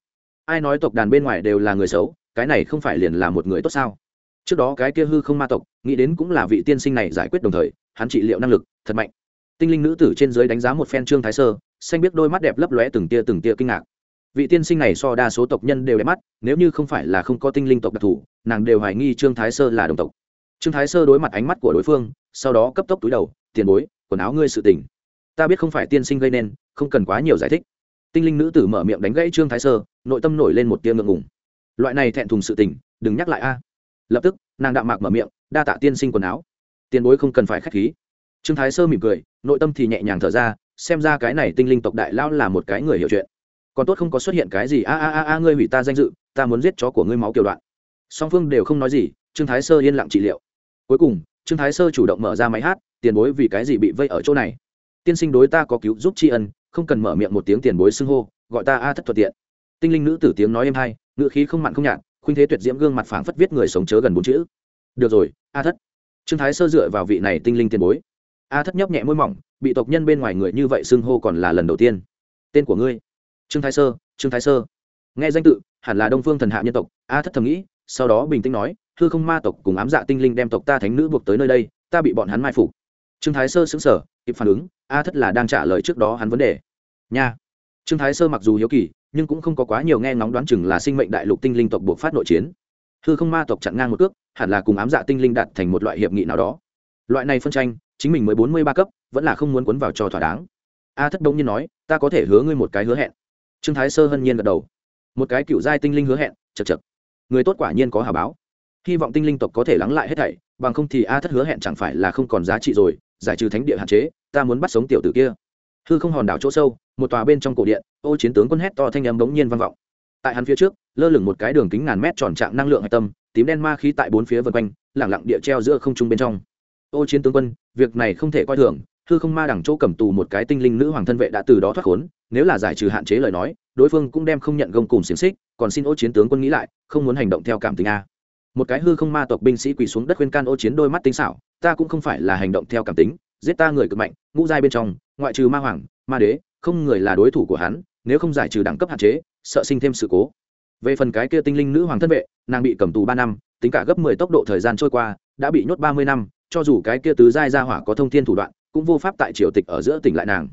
Ai nói tộc đàn bên ngoài đều là người xấu, cái này không phải liền là một người tốt sao? Trước đó cái kia hư không ma tộc, nghĩ đến cũng là vị tiên sinh này giải quyết đồng thời, hắn trị liệu năng lực, thật mạnh. Tinh linh nữ tử trên dưới đánh giá một phen trương thái sơ, xanh biết đôi mắt đẹp lấp lóe từng tia từng tia kinh ngạc vị tiên sinh này so đa số tộc nhân đều đẹp mắt, nếu như không phải là không có tinh linh tộc đặc thù, nàng đều hoài nghi trương thái sơ là đồng tộc. Trương thái sơ đối mặt ánh mắt của đối phương, sau đó cấp tốc túi đầu, tiền bối, quần áo ngươi sự tình, ta biết không phải tiên sinh gây nên, không cần quá nhiều giải thích. Tinh linh nữ tử mở miệng đánh gãy trương thái sơ, nội tâm nổi lên một tia ngượng ngùng. Loại này thẹn thùng sự tình, đừng nhắc lại a. Lập tức, nàng đạm mạc mở miệng, đa tạ tiên sinh quần áo. Tiền bối không cần phải k h á c h khí. Trương thái sơ mỉm cười, nội tâm thì nhẹ nhàng thở ra, xem ra cái này tinh linh tộc đại lao là một cái người hiểu chuyện còn tốt không có xuất hiện cái gì, a a a a, ngươi hủy ta danh dự, ta muốn giết chó của ngươi máu kiểu đoạn. Song phương đều không nói gì, trương thái sơ yên lặng trị liệu. Cuối cùng, trương thái sơ chủ động mở ra máy hát, tiền bối vì cái gì bị vây ở chỗ này? Tiên sinh đối ta có cứu giúp tri ân, không cần mở miệng một tiếng tiền bối xưng hô, gọi ta a thất thuận tiện. Tinh linh nữ tử tiếng nói êm hay, ngữ khí không mặn không nhạt, khuynh thế tuyệt diễm gương mặt phảng phất viết người sống chớ gần bốn chữ. Được rồi, a thất. Trương thái sơ dựa vào vị này tinh linh tiền bối. A thất nhấp nhẹ môi mỏng, bị tộc nhân bên ngoài người như vậy xưng hô còn là lần đầu tiên. Tên của ngươi trương thái sơ, trương thái sơ. Nghe danh tự, hẳn là đông phương thần hạ nhân tộc. A thất thầm nghĩ, sau đó bình tĩnh nói, hư không ma tộc cùng ám dạ tinh linh đem tộc ta thánh nữ buộc tới nơi đây, ta bị bọn hắn mai phục. Trương thái sơ xứng sở kịp phản ứng, a thất là đang trả lời trước đó hắn vấn đề. Nha. Trương thái sơ mặc dù hiếu kỳ, nhưng cũng không có quá nhiều nghe ngóng đoán chừng là sinh mệnh đại lục tinh linh tộc buộc phát nội chiến. Hư không ma tộc chặn ngang một cước, hẳn là cùng ám dạ tinh linh đạt thành một loại hiệp nghị nào đó. Loại này phân tranh, chính mình mới bốn mươi ba cấp, vẫn là không muốn cuốn vào cho thỏa đáng. A thất đông nhiên nói, ta có thể hứa ngươi một cái hứa hẹn trương thái sơ hân nhiên gật đầu. Một cái cựu giai tinh linh hứa hẹn chật chật người tốt quả nhiên có hà báo. Hy vọng tinh linh tộc có thể lắng lại hết thảy, bằng không thì a thất hứa hẹn chẳng phải là không còn giá trị rồi, giải trừ thánh địa hạn chế, ta muốn bắt sống tiểu tử kia. Hư không hòn đảo chỗ sâu, một tòa bên trong cổ điện, ô chiến tướng quân hét to thanh âm bỗng nhiên vang vọng. Tại hắn phía trước, lơ lửng một cái đường kính ngàn mét tròn trạng năng lượng hạch tâm, tím đen ma khí tại bốn phía vân quanh lẳng lặng địa treo giữa không trung bên trong. Ô chiến tướng quân, việc này không thể coi thường hư không ma đẳng chỗ cầm tù một cái tinh linh nữ hoàng thân vệ đã từ đó thoát khốn, nếu là giải trừ hạn chế lời nói, đối phương cũng đem không nhận gông cùng xiềng xích, còn xin ô chiến tướng quân nghĩ lại, không muốn hành động theo cảm tình a. Một cái hư không ma tộc binh sĩ quỳ xuống đất khuyên can ô chiến đôi mắt tinh xảo, ta cũng không phải là hành động theo cảm tính, giết ta người cực mạnh, ngũ giai bên trong, ngoại trừ ma hoàng, ma đế, không người là đối thủ của hắn, nếu không giải trừ đẳng cấp hạn chế, sợ sinh thêm sự cố. Về phần cái kia tinh linh nữ hoàng thân vệ, nàng bị cầm tù ba năm, tính cả gấp mười tốc độ thời gian trôi qua, đã bị nhốt ba mươi năm, cho dù cái kia tứ giai gia hỏa có thông thiên thủ đoạn cũng vô pháp tại triều tịch ở giữa tỉnh lại nàng.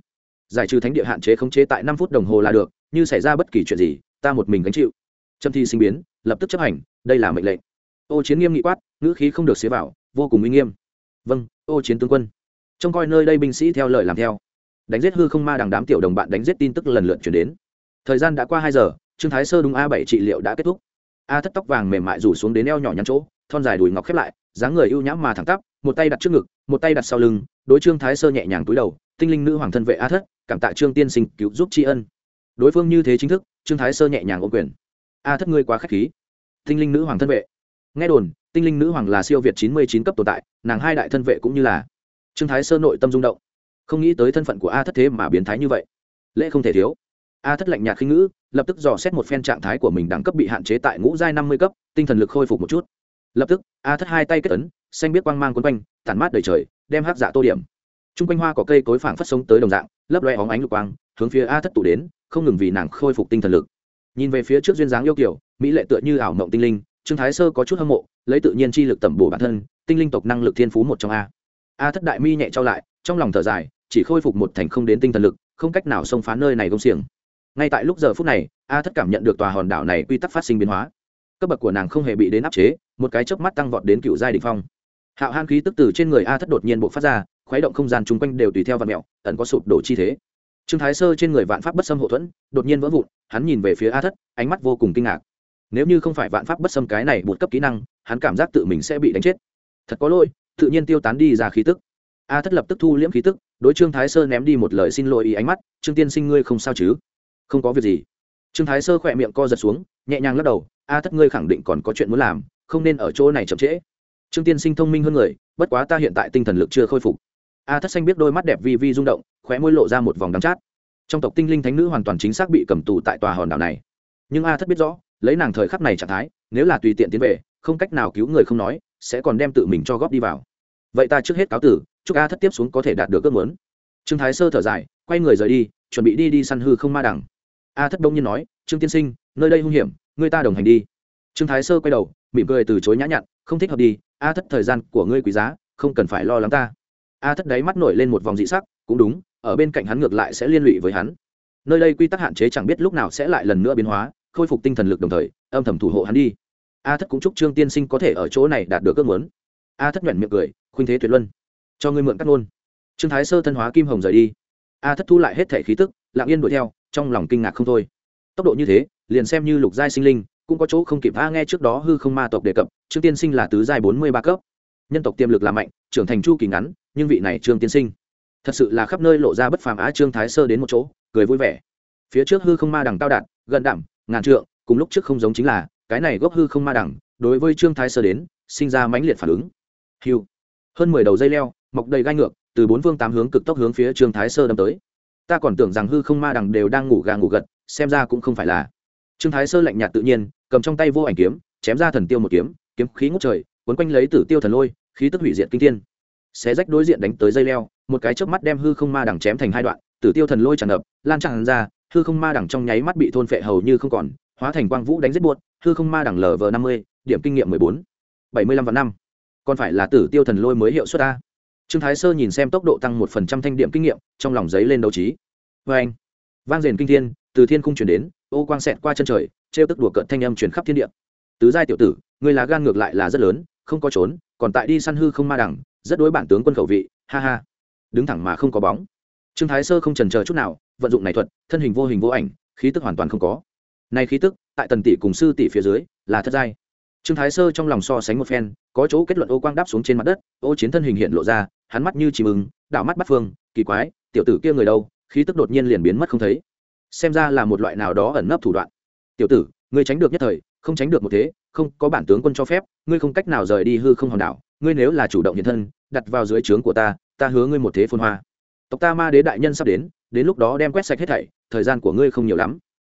Giải trừ thánh địa hạn chế khống chế tại năm phút đồng hồ là được, như xảy ra bất kỳ chuyện gì, ta một mình gánh chịu. Trâm thi sinh biến, lập tức chấp hành, đây là mệnh lệnh. Ô chiến nghiêm nghị quát, ngữ khí không được xế vào, vô cùng uy nghiêm. Vâng ô chiến tướng quân. Trông coi nơi đây binh sĩ theo lời làm theo. Đánh giết hư không ma đằng đám tiểu đồng bạn đánh giết tin tức lần lượt chuyển đến. Thời gian đã qua hai giờ, trương thái sơ đúng a bảy trị liệu đã kết thúc. A thất tóc vàng mềm mại rủ xuống đến eo nhỏ nhắn chỗ, thon dài đùi ngọc khép lại, dáng người ưu nhãm mà thẳng tắp, một tay đặt trước ngực, một tay đặt sau lưng đối trương thái sơ nhẹ nhàng túi đầu, tinh linh nữ hoàng thân vệ a thất, cảm tạ trương tiên sinh cứu giúp tri ân. Đối phương như thế chính thức, trương thái sơ nhẹ nhàng ô quyền. A thất ngươi quá k h á c h khí. Tinh linh nữ hoàng thân vệ. Nghe đồn, tinh linh nữ hoàng là siêu việt chín mươi chín cấp tồn tại, nàng hai đại thân vệ cũng như là. Trương thái sơ nội tâm rung động. Không nghĩ tới thân phận của a thất thế mà biến thái như vậy. Lễ không thể thiếu. A thất lạnh nhạt khinh ngữ, lập tức dò xét một phen trạng thái của mình đẳng cấp bị hạn chế tại ngũ giai năm mươi cấp, tinh thần lực khôi phục một chút. Lập tức, a thất hai tay kết ấn, xanh biết quang mang quấn quanh, tản mát đầy trời đem hát dạ tô điểm. T r u n g quanh hoa có cây cối phảng phất sống tới đồng dạng, lấp loe óng ánh lục quang, hướng phía a thất tụ đến, không ngừng vì nàng khôi phục tinh thần lực. Nhìn về phía trước duyên dáng yêu kiểu mỹ lệ tựa như ảo mộng tinh linh, trương thái sơ có chút hâm mộ, lấy tự nhiên chi lực tẩm bổ bản thân, tinh linh tộc năng lực thiên phú một trong a. A thất đại mi nhẹ trao lại, trong lòng thở dài, chỉ khôi phục một thành không đến tinh thần lực, không cách nào xông phá nơi này công xiềng. Ngay tại lúc giờ phút này, a thất cảm nhận được tòa hòn đảo này quy tắc phát sinh biến hóa. Cấp bậc của nàng không hề bị đến áp chế, một cái chớp mắt tăng vọt đến cựu giai đ phong hạo han khí tức từ trên người a thất đột nhiên b ộ c phát ra, khuấy động không gian chung quanh đều tùy theo vạn mẹo, ẩn có sụp đổ chi thế. Trương thái sơ trên người vạn pháp bất xâm hậu thuẫn, đột nhiên vỡ vụn, hắn nhìn về phía a thất, ánh mắt vô cùng kinh ngạc. Nếu như không phải vạn pháp bất xâm cái này bột cấp kỹ năng, hắn cảm giác tự mình sẽ bị đánh chết. Thật có lỗi, tự nhiên tiêu tán đi ra khí tức. A thất lập tức thu liễm khí tức, đối trương thái sơ ném đi một lời xin lỗi ý ánh mắt, trương tiên sinh ngươi không sao chứ? Không có việc gì. Trương thái sơ khỏe miệng co giật xuống, nhẹ nhàng lắc đầu, a thất ngươi khẳng định còn có chuyện muốn làm, không nên ở chỗ này chậm trễ trương tiên sinh thông minh hơn người, bất quá ta hiện tại tinh thần lực chưa khôi phục. A thất xanh biết đôi mắt đẹp vi vi rung động, khóe môi lộ ra một vòng đắm chát. Trong tộc tinh linh thánh nữ hoàn toàn chính xác bị cầm tù tại tòa hòn đảo này. Nhưng a thất biết rõ, lấy nàng thời khắc này trạng thái, nếu là tùy tiện tiến về, không cách nào cứu người không nói, sẽ còn đem tự mình cho góp đi vào. Vậy ta trước hết cáo tử, chúc a thất tiếp xuống có thể đạt được ước muốn. Trương thái sơ thở dài, quay người rời đi, chuẩn bị đi đi săn hư không ma đẳng a thất đông nhiên nói, trương tiên sinh, nơi đây hung hiểm, người ta đồng hành đi. Trương thái sơ quay đầu, mỉm cười từ chối nhã nhặn không thích hợp đi, a thất thời gian của ngươi quý giá, không cần phải lo lắng ta. A thất đáy mắt nổi lên một vòng dị sắc, cũng đúng, ở bên cạnh hắn ngược lại sẽ liên lụy với hắn. Nơi đây quy tắc hạn chế chẳng biết lúc nào sẽ lại lần nữa biến hóa, khôi phục tinh thần lực đồng thời, âm thầm thủ hộ hắn đi. A thất cũng chúc trương tiên sinh có thể ở chỗ này đạt được ước muốn. A thất nhuận miệng cười khuynh thế tuyệt luân. Cho ngươi mượn cắt ngôn. Trương thái sơ thân hóa kim hồng rời đi. A thất thu lại hết thể khí tức, lặng yên đuổi theo, trong lòng kinh ngạc không thôi. Tốc độ như thế, liền xem như lục giai sinh linh cũng có chỗ không kịp a nghe trước đó hư không ma tộc đề cập, trương tiên sinh là tứ giai bốn mươi ba cấp. Nhân tộc tiềm lực là mạnh, trưởng thành chu kỳ ngắn, nhưng vị này trương tiên sinh, thật sự là khắp nơi lộ ra bất phàm á trương thái sơ đến một chỗ, cười vui vẻ. Phía trước hư không ma đằng cao đạt, gần đảm ngàn trượng, cùng lúc trước không giống chính là, cái này gốc hư không ma đằng đối với trương thái sơ đến, sinh ra mãnh liệt phản ứng. Hiu hơn mười đầu dây leo, mọc đầy gai ngược, từ bốn phương tám hướng cực tốc hướng phía trương thái sơ đâm tới. Ta còn tưởng rằng hư không ma đằng đều đang ngủ gà ngủ gật, xem ra cũng không phải là trương thái sơ lạnh nhạt tự nhiên, cầm trong tay vô ảnh kiếm, chém ra thần tiêu một kiếm kiếm khí ngút trời quấn quanh lấy tử tiêu thần lôi, khí tức hủy diệt kinh thiên. Xé rách đối diện đánh tới dây leo, một cái chớp mắt đem hư không ma đằng chém thành hai đoạn, tử tiêu thần lôi tràn ngập, lan tràn ra, hư không ma đằng trong nháy mắt bị thôn phệ hầu như không còn, hóa thành quang vũ đánh giết buốt hư không ma đằng lv năm mươi, điểm kinh nghiệm mười bốn, bảy mươi lăm và năm. Còn phải là tử tiêu thần lôi mới hiệu suất a. Trương thái sơ nhìn xem tốc độ tăng một phần trăm thanh điểm kinh nghiệm, trong lòng giấy lên đấu trí. Vê anh vang rền kinh thiên, từ thiên cung chuyển đến ô quang xẹt qua chân trời, trêu tức đùa cợt thanh âm chuyển khắp thiên địa. Tứ giai tiểu tử người là gan ngược lại là rất lớn, không có trốn, còn tại đi săn hư không ma đẳng rất đối bản tướng quân khẩu vị, ha ha. Đứng thẳng mà không có bóng. Trương thái sơ không trần chờ chút nào, vận dụng này thuật, thân hình vô hình vô ảnh, khí tức hoàn toàn không có. Này khí tức, tại tần tỷ cùng sư tỷ phía dưới, là thất giai. Trương thái sơ trong lòng so sánh một phen, có chỗ kết luận ô quang đáp xuống trên mặt đất, ô chiến thân hình hiện lộ ra, hắn mắt như chìm ứng đảo mắt bắt phương, kỳ quái, tiểu tử kia người đâu, khí tức đột nhiên liền biến mất không thấy xem ra là một loại nào đó ẩn nấp thủ đoạn. Tiểu tử, ngươi tránh được nhất thời, không tránh được một thế, không có bản tướng quân cho phép, ngươi không cách nào rời đi hư không hòn đảo, ngươi nếu là chủ động hiện thân, đặt vào dưới trướng của ta ta hứa ngươi một thế phôn hoa. Tộc ta ma đế đại nhân sắp đến đến lúc đó đem quét sạch hết thảy, thời gian của ngươi không nhiều lắm.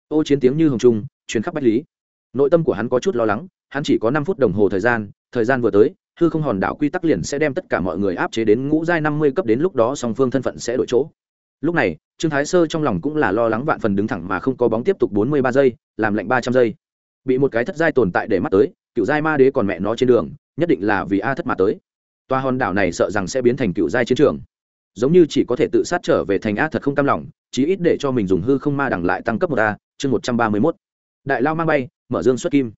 Ô chiến tiếng như hồng trung chuyến khắp bách lý. Nội tâm của hắn có chút lo lắng, hắn chỉ có năm phút đồng hồ thời gian thời gian vừa tới, hư không hòn đảo quy tắc liền sẽ đem tất cả mọi người áp chế đến ngũ giai năm mươi cấp đến lúc đó song phương thân phận sẽ đổi chỗ lúc này, trương thái sơ trong lòng cũng là lo lắng vạn phần đứng thẳng mà không có bóng tiếp tục bốn mươi ba giây, làm lạnh ba trăm giây. Bị một cái thất giai tồn tại để mắt tới, cựu giai ma đế còn mẹ nó trên đường, nhất định là vì a thất mà tới. Toa hòn đảo này sợ rằng sẽ biến thành cựu giai chiến trường. Giống như chỉ có thể tự sát trở về thành a thật không cam lòng, chí ít để cho mình dùng hư không ma đẳng lại tăng cấp một a, chương một trăm ba mươi mốt. Đại lao mang bay, mở dương xuất kim.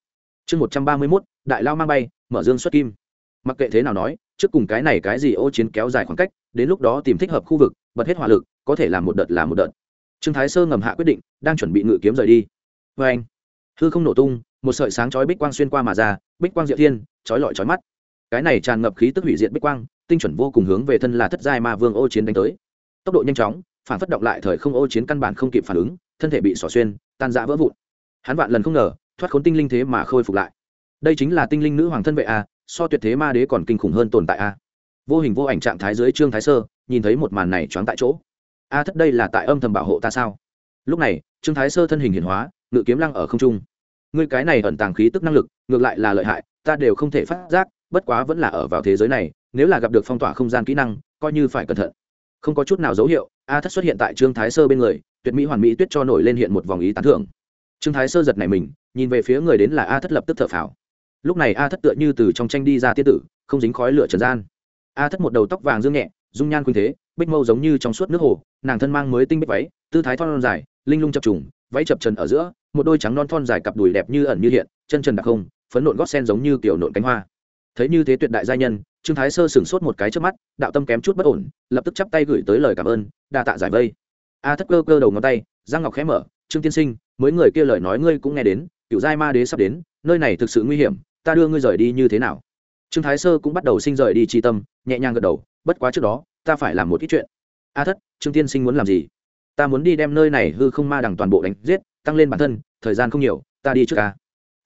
Chương một trăm ba mươi mốt, đại lao mang bay, mở dương xuất kim. Mặc kệ thế nào nói, trước cùng cái này cái gì ô chiến kéo dài khoảng cách, đến lúc đó tìm thích hợp khu vực, bật hết hỏa lực có thể làm một đợt là một đợt. Trương thái sơ ngầm hạ quyết định, đang chuẩn bị ngự kiếm rời đi. Vê anh, hư không nổ tung, một sợi sáng chói bích quang xuyên qua mà ra, bích quang diệu thiên, chói lọi chói mắt. Cái này tràn ngập khí tức hủy diệt bích quang, tinh chuẩn vô cùng hướng về thân là thất giai ma vương ô chiến đánh tới. Tốc độ nhanh chóng, phản phất động lại thời không ô chiến căn bản không kịp phản ứng, thân thể bị xỏ xuyên, tan rã vỡ vụn. Hắn vạn lần không ngờ, thoát khốn tinh linh thế mà khôi phục lại. Đây chính là tinh linh nữ hoàng thân vệ a, so tuyệt thế ma đế còn kinh khủng hơn tồn tại a. Vô hình vô ảnh trạng thái dưới trương thái sơ, nhìn thấy một màn này choáng tại chỗ a thất đây là tại âm thầm bảo hộ ta sao? Lúc này, trương thái sơ thân hình hiển hóa, ngự kiếm lăng ở không trung. Ngươi cái này ẩn tàng khí tức năng lực, ngược lại là lợi hại, ta đều không thể phát giác, bất quá vẫn là ở vào thế giới này, nếu là gặp được phong tỏa không gian kỹ năng, coi như phải cẩn thận. Không có chút nào dấu hiệu, a thất xuất hiện tại trương thái sơ bên người, tuyệt mỹ hoàn mỹ tuyết cho nổi lên hiện một vòng ý tán thưởng. Trương thái sơ giật này mình, nhìn về phía người đến là a thất lập tức thở phào. Lúc này a thất tựa như từ trong tranh đi ra tiết tử, không dính khói lửa trần gian. A thất một đầu tóc vàng dương nhẹ, dung nhan khuynh thế bích mâu giống như trong suốt nước hồ, nàng thân mang mới tinh bích váy, tư thái thon dài, linh lung chập trùng, váy chập trần ở giữa, một đôi trắng non thon dài cặp đùi đẹp như ẩn như hiện, chân trần đặc không phấn nộn gót sen giống như kiểu nộn cánh hoa. Thấy như thế tuyệt đại gia nhân, trương thái sơ sửng sốt một cái trước mắt, đạo tâm kém chút bất ổn, lập tức chắp tay gửi tới lời cảm ơn, đa tạ giải vây. A thất cơ cơ đầu ngón tay giang ngọc khẽ mở, trương tiên sinh mới người kia lời nói ngươi cũng nghe đến cựu giai ma đế sắp đến, nơi này thực sự nguy hiểm, ta đưa ngươi rời đi như thế nào? Trương thái sơ cũng bắt đầu sinh rời đi tri tâm, nhẹ nhàng gật đầu, bất quá trước đó ta phải làm một ít chuyện. A thất, trương tiên sinh muốn làm gì? Ta muốn đi đem nơi này hư không ma đằng toàn bộ đánh giết, tăng lên bản thân, thời gian không nhiều, ta đi trước ca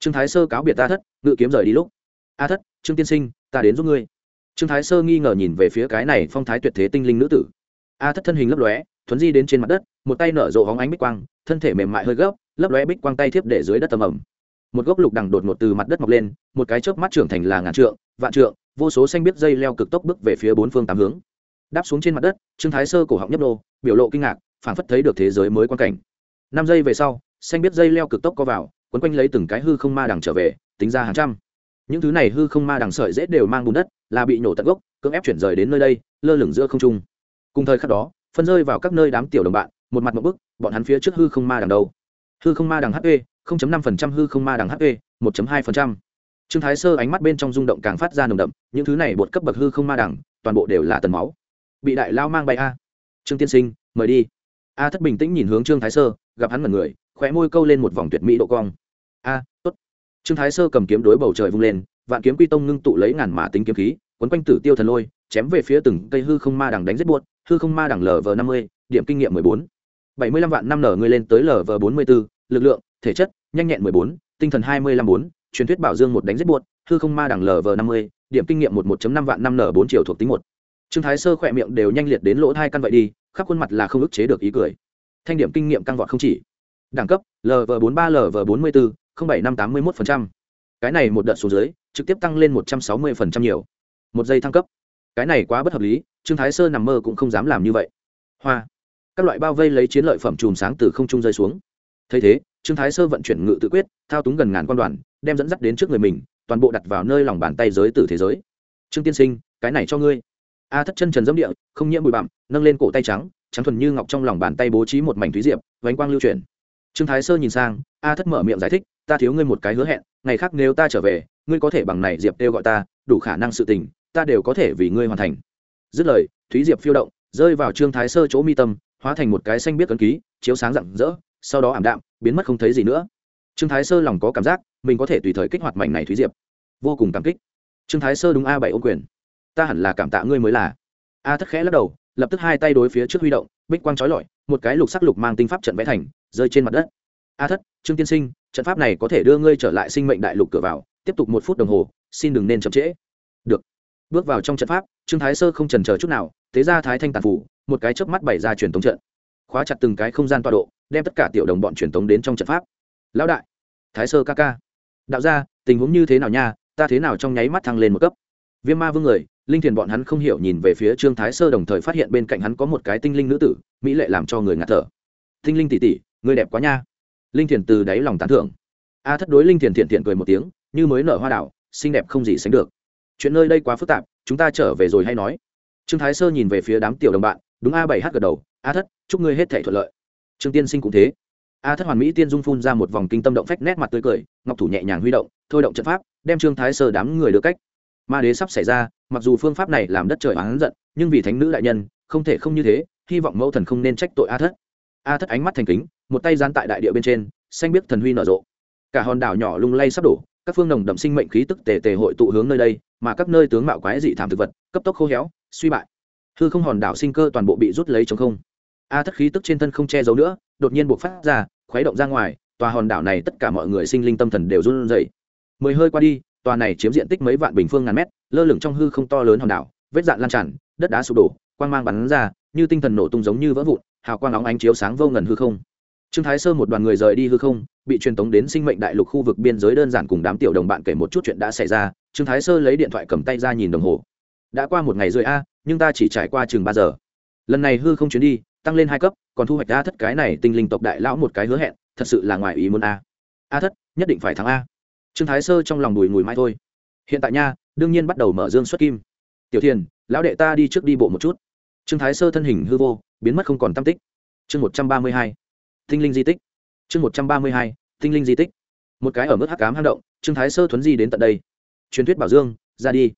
trương thái sơ cáo biệt ta thất, ngự kiếm rời đi lúc. A thất, trương tiên sinh, ta đến giúp ngươi. Trương thái sơ nghi ngờ nhìn về phía cái này phong thái tuyệt thế tinh linh nữ tử. A thất thân hình lấp lóe, thuấn di đến trên mặt đất, một tay nở rộ hóng ánh bích quang, thân thể mềm mại hơi gấp, lấp lóe bích quang tay thiếp để dưới đất tầm ẩm. Một gốc lục đằng đột ngột từ mặt đất mọc lên, một cái chớp mắt trưởng thành là ngàn trượng, vạn trượng, vô số xanh biết dây leo cực tốc bước về phía bốn phương tám hướng đáp xuống trên mặt đất, trương thái sơ cổ họng nhấp đô biểu lộ kinh ngạc, phảng phất thấy được thế giới mới quan cảnh. Năm giây về sau, xanh biết dây leo cực tốc co vào, quấn quanh lấy từng cái hư không ma đằng trở về, tính ra hàng trăm. Những thứ này hư không ma đằng sợi dễ đều mang bùn đất, là bị nổ tận gốc, cưỡng ép chuyển rời đến nơi đây, lơ lửng giữa không trung. Cùng thời khắc đó, phân rơi vào các nơi đám tiểu đồng bạn, một mặt một bức, bọn hắn phía trước hư không ma đằng đâu? Hư không ma đằng hp 0.5% hư không ma đằng hp 1.2%. trương thái sơ ánh mắt bên trong rung động càng phát ra nồng đậm, những thứ này bột cấp bậc hư không ma đằng, toàn bộ đều là tần máu bị đại lao mang bay a. Trương tiên sinh, mời đi. A thất bình tĩnh nhìn hướng trương thái sơ, gặp hắn mật người, khóe môi câu lên một vòng tuyệt mỹ độ cong. A, tốt. Trương thái sơ cầm kiếm đối bầu trời vung lên, vạn kiếm quy tông ngưng tụ lấy ngàn mã tính kiếm khí, quấn quanh tử tiêu thần lôi, chém về phía từng cây hư không ma đằng đánh rất buốt hư không ma đằng lv năm mươi, điểm kinh nghiệm mười bốn. Bảy mươi lăm vạn năm nở ngươi lên tới lv bốn mươi b ố lực lượng, thể chất, nhanh nhẹn mười bốn, tinh thần hai mươi lăm bốn, truyền thuyết bảo dương một đánh rất buốt hư không ma đằng lv năm mươi, điểm kinh nghiệm một một năm vạn năm nở bốn triệu thuộc tính một trương thái sơ khỏe miệng đều nhanh liệt đến lỗ hai căn vậy đi, khắp khuôn mặt là không ức chế được ý cười. Thanh điểm kinh nghiệm căng vọt không chỉ. Đẳng cấp lv bốn ba lv bốn mươi bốn bảy năm tám mươi một cái này một đợt xuống dưới, trực tiếp tăng lên một trăm sáu mươi nhiều. Một giây thăng cấp. Cái này quá bất hợp lý, trương thái sơ nằm mơ cũng không dám làm như vậy. Hoa. Các loại bao vây lấy chiến lợi phẩm chùm sáng từ không trung rơi xuống. Thấy thế, trương thái sơ vận chuyển ngự tự quyết, thao túng gần ngàn quan đoàn, đem dẫn dắt đến trước người mình, toàn bộ đặt vào nơi lòng bàn tay giới tử thế giới. Trương tiên sinh, cái này cho ngươi a thất chân trần dẫm địa, không nhiễm bụi bặm, nâng lên cổ tay trắng trắng thuần như ngọc trong lòng bàn tay bố trí một mảnh thúy diệp, vánh quang lưu chuyển. Trương thái sơ nhìn sang, a thất mở miệng giải thích, ta thiếu ngươi một cái hứa hẹn, ngày khác nếu ta trở về, ngươi có thể bằng này diệp đều gọi ta, đủ khả năng sự tình, ta đều có thể vì ngươi hoàn thành. Dứt lời thúy diệp phiêu động, rơi vào trương thái sơ chỗ mi tâm, hóa thành một cái xanh biết cấn ký, chiếu sáng rạng rỡ, sau đó ảm đạm, biến mất không thấy gì nữa. Trương thái sơ lòng có cảm giác, mình có thể tùy thời kích hoạt mảnh này thúy diệp. Vô cùng cảm kích. Trương thái sơ đúng a bảy ô quyền ta hẳn là cảm tạ ngươi mới là. A thất khẽ lắc đầu, lập tức hai tay đối phía trước huy động, bích quang trói lọi, một cái lục sắc lục mang tinh pháp trận vẽ thành, rơi trên mặt đất. A thất, trương tiên sinh, trận pháp này có thể đưa ngươi trở lại sinh mệnh đại lục cửa vào, tiếp tục một phút đồng hồ, xin đừng nên chậm trễ. Được. Bước vào trong trận pháp, trương thái sơ không trần chờ chút nào, thế ra thái thanh tàn phủ, một cái chớp mắt bày ra truyền thống trận. Khóa chặt từng cái không gian tọa độ, đem tất cả tiểu đồng bọn truyền thống đến trong trận pháp. Lão đại, thái sơ ca ca. Đạo ra tình huống như thế nào nha? Ta thế nào trong nháy mắt thăng lên một cấp? Viêm ma vương người linh thiền bọn hắn không hiểu nhìn về phía trương thái sơ đồng thời phát hiện bên cạnh hắn có một cái tinh linh nữ tử, mỹ lệ làm cho người ngạt thở. Tinh linh tỷ tỷ người đẹp quá nha. Linh thiền từ đáy lòng tán thưởng. A thất đối linh thiền thiện thiện cười một tiếng, như mới nở hoa đảo, xinh đẹp không gì sánh được. Chuyện nơi đây quá phức tạp, chúng ta trở về rồi hay nói. Trương thái sơ nhìn về phía đám tiểu đồng bạn, đúng a bảy h gật đầu, a thất, chúc ngươi hết thể thuận lợi. Trương tiên sinh cũng thế. A thất hoàn mỹ tiên dung phun ra một vòng kinh tâm động phách nét mặt tươi cười, ngọc thủ nhẹ nhàng huy động, thôi động trận pháp, đem trương thái sơ đám người được cách ma đế sắp xảy ra, mặc dù phương pháp này làm đất trời oán giận, nhưng vì thánh nữ đại nhân, không thể không như thế, hy vọng mẫu thần không nên trách tội a thất. A thất ánh mắt thành kính, một tay gián tại đại địa bên trên, xanh biết thần huy nở rộ. Cả hòn đảo nhỏ lung lay sắp đổ, các phương nồng đậm sinh mệnh khí tức tề tề hội tụ hướng nơi đây, mà các nơi tướng mạo quái dị thảm thực vật, cấp tốc khô héo, suy bại. Hư không hòn đảo sinh cơ toàn bộ bị rút lấy chống không. A thất khí tức trên thân không che giấu nữa, đột nhiên buộc phát ra, khuấy động ra ngoài, tòa hòn đảo này tất cả mọi người sinh linh tâm thần đều run rẩy. Mười hơi qua đi tòa này chiếm diện tích mấy vạn bình phương ngàn mét, lơ lửng trong hư không to lớn hòn đảo, vết dạn lan tràn, đất đá sụp đổ, quang mang bắn ra, như tinh thần nổ tung giống như vỡ vụn, hào quang óng ánh chiếu sáng vô ngần hư không. Trương thái sơ một đoàn người rời đi hư không, bị truyền tống đến sinh mệnh đại lục khu vực biên giới đơn giản cùng đám tiểu đồng bạn kể một chút chuyện đã xảy ra, trương thái sơ lấy điện thoại cầm tay ra nhìn đồng hồ. Đã qua một ngày rưỡi a, nhưng ta chỉ trải qua chừng ba giờ. Lần này hư không chuyến đi, tăng lên hai cấp, còn thu hoạch a thất cái này tinh linh tộc đại lão một cái hứa hẹn, thật sự là ngoài ý muốn a. A thất, nhất định phải thắng a trương thái sơ trong lòng đùi ngùi mãi thôi. Hiện tại nha, đương nhiên bắt đầu mở dương xuất kim. Tiểu thiền, lão đệ ta đi trước đi bộ một chút. Trương thái sơ thân hình hư vô, biến mất không còn tam tích. Chương một trăm ba mươi hai, tinh linh di tích. Chương một trăm ba mươi hai, tinh linh di tích. Một cái ở mức hắc cám hang động, trương thái sơ thuấn di đến tận đây. Truyền thuyết bảo dương, ra đi.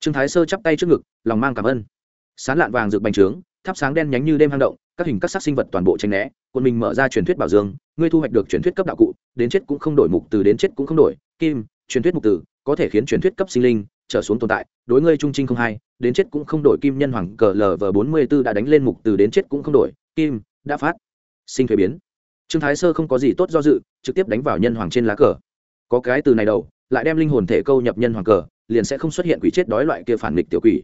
Trương thái sơ chắp tay trước ngực, lòng mang cảm ơn. Sán lạn vàng rực bành trướng, thắp sáng đen nhánh như đêm hang động các hình các sắc sinh vật toàn bộ tranh né, quân mình mở ra truyền thuyết bảo dương, ngươi thu hoạch được truyền thuyết cấp đạo cụ, đến chết cũng không đổi mục từ, đến chết cũng không đổi. Kim, truyền thuyết mục từ, có thể khiến truyền thuyết cấp sinh linh trở xuống tồn tại, đối ngươi trung trinh không hai đến chết cũng không đổi. Kim nhân hoàng cờ lv bốn mươi b ố đã đánh lên mục từ, đến chết cũng không đổi. Kim, đã phát sinh thuế biến. Trương thái sơ không có gì tốt do dự, trực tiếp đánh vào nhân hoàng trên lá cờ. Có cái từ này đầu, lại đem linh hồn thể câu nhập nhân hoàng cờ, liền sẽ không xuất hiện quỷ chết đói loại kia phản nghịch tiểu quỷ.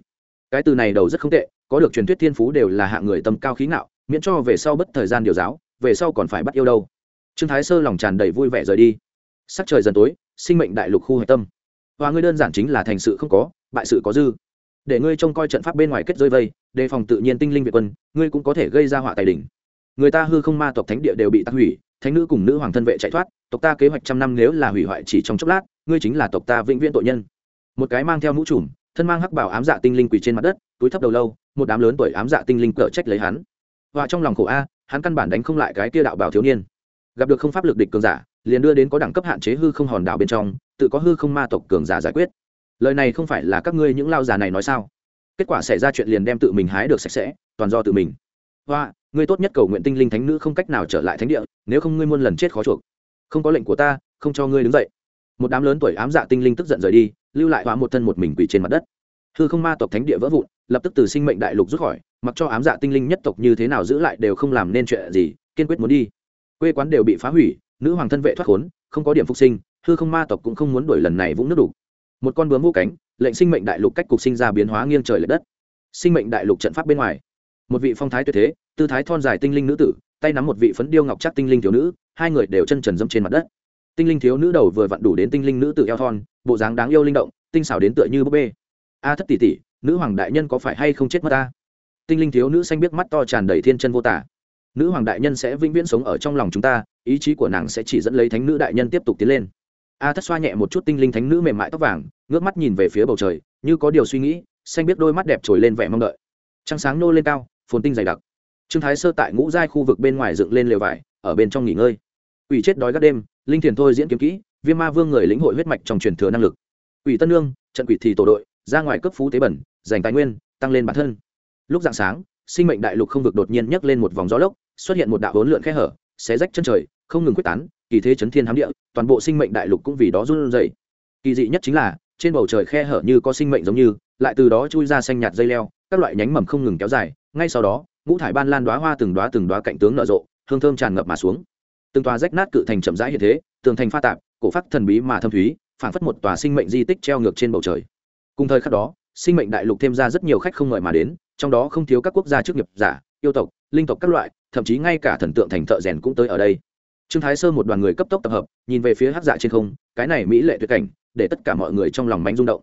Cái từ này đầu rất không tệ, có được truyền thuyết thiên phú đều là hạng người tầm cao khí ngạo miễn cho về sau bất thời gian điều giáo, về sau còn phải bắt yêu đâu. Trương thái sơ lòng tràn đầy vui vẻ rời đi. Sắc trời dần tối, sinh mệnh đại lục khu hạch tâm. Và ngươi đơn giản chính là thành sự không có, bại sự có dư. Để ngươi trông coi trận pháp bên ngoài kết rơi vây, đề phòng tự nhiên tinh linh việt quân, ngươi cũng có thể gây ra họa tài đỉnh. Người ta hư không ma tộc thánh địa đều bị tắc hủy, thánh nữ cùng nữ hoàng thân vệ chạy thoát, tộc ta kế hoạch trăm năm nếu là hủy hoại chỉ trong chốc lát, ngươi chính là tộc ta vĩnh viễn tội nhân. Một cái mang theo mũ trùm, thân mang hắc bảo ám dạ tinh linh quỳ trên mặt đất, túi thấp đầu lâu, một đám lớn tuổi ám dạ tinh linh cỡ trách lấy hắn và trong lòng khổ a, hắn căn bản đánh không lại cái kia đạo bảo thiếu niên. Gặp được không pháp lực địch cường giả, liền đưa đến có đẳng cấp hạn chế hư không hòn đảo bên trong, tự có hư không ma tộc cường giả giải quyết. Lời này không phải là các ngươi những lao già này nói sao? Kết quả xảy ra chuyện liền đem tự mình hái được sạch sẽ, toàn do tự mình. Hoa, ngươi tốt nhất cầu nguyện tinh linh thánh nữ không cách nào trở lại thánh địa, nếu không ngươi muôn lần chết khó chuộc. Không có lệnh của ta, không cho ngươi đứng dậy. Một đám lớn tuổi ám dạ tinh linh tức giận rời đi, lưu lại hóa một thân một mình quỳ trên mặt đất. Hư không ma tộc thánh địa vỡ vụn, lập tức từ sinh mệnh đại lục rút khỏi mặc cho ám dạ tinh linh nhất tộc như thế nào giữ lại đều không làm nên chuyện gì, kiên quyết muốn đi. Quê quán đều bị phá hủy, nữ hoàng thân vệ thoát khốn, không có điểm phục sinh, hư không ma tộc cũng không muốn đuổi lần này vũng nước đủ một con bướm vô cánh, lệnh sinh mệnh đại lục cách cục sinh ra biến hóa nghiêng trời l ệ đất. Sinh mệnh đại lục trận pháp bên ngoài, một vị phong thái tuyệt thế, tư thái thon dài tinh linh nữ tử, tay nắm một vị phấn điêu ngọc chắc tinh linh thiếu nữ, hai người đều chân trần dâm trên mặt đất. Tinh linh thiếu nữ đầu vừa vặn đủ đến tinh linh nữ tử eo thon, bộ dáng đáng yêu linh động, tinh xảo đến tựa như búp bê. A thất tỷ tỷ, nữ hoàng đại nhân có phải hay không chết mất ta? Tinh linh thiếu nữ xanh biết mắt to tràn đầy thiên chân vô tả. Nữ hoàng đại nhân sẽ vĩnh viễn sống ở trong lòng chúng ta, ý chí của nàng sẽ chỉ dẫn lấy thánh nữ đại nhân tiếp tục tiến lên. A thất xoa nhẹ một chút tinh linh thánh nữ mềm mại tóc vàng, ngước mắt nhìn về phía bầu trời, như có điều suy nghĩ, xanh biết đôi mắt đẹp trồi lên vẻ mong đợi. Trăng sáng nô lên cao, phồn tinh dày đặc. Trương thái sơ tại ngũ giai khu vực bên ngoài dựng lên lều vải, ở bên trong nghỉ ngơi. Ủy chết đói các đêm, linh thiền thôi diễn kiếm kỹ, viêm ma vương người lĩnh hội huyết mạch trong truyền thừa năng lực. Ủy tân lương trận quỷ thì tổ đội, ra ngoài cấp phú tế bẩn, giành tài nguyên, tăng lên bản thân lúc dạng sáng, sinh mệnh đại lục không vực đột nhiên nhấc lên một vòng gió lốc, xuất hiện một đạo hỗn lượn khe hở, xé rách chân trời, không ngừng quyết tán, kỳ thế chấn thiên hám địa, toàn bộ sinh mệnh đại lục cũng vì đó run rẩy. Kỳ dị nhất chính là, trên bầu trời khe hở như có sinh mệnh giống như, lại từ đó chui ra xanh nhạt dây leo, các loại nhánh mầm không ngừng kéo dài, ngay sau đó, ngũ thải ban lan đoá hoa từng đoá từng đoá cạnh tướng nở rộ, hương thơm tràn ngập mà xuống. Từng tòa rách nát cự thành chậm rãi hiện thế, tường thành pha tạp, cổ phát thần bí mà thâm thúy, phảng phất một tòa sinh mệnh di tích treo ngược trên bầu trời. Cùng thời khắc đó, sinh mệnh đại lục thêm ra rất nhiều khách không ngợi mà đến trong đó không thiếu các quốc gia chức nghiệp giả, yêu tộc, linh tộc các loại, thậm chí ngay cả thần tượng thành thợ rèn cũng tới ở đây. Trương thái sơ một đoàn người cấp tốc tập hợp, nhìn về phía hát dạ trên không, cái này mỹ lệ tuyệt cảnh, để tất cả mọi người trong lòng mánh rung động.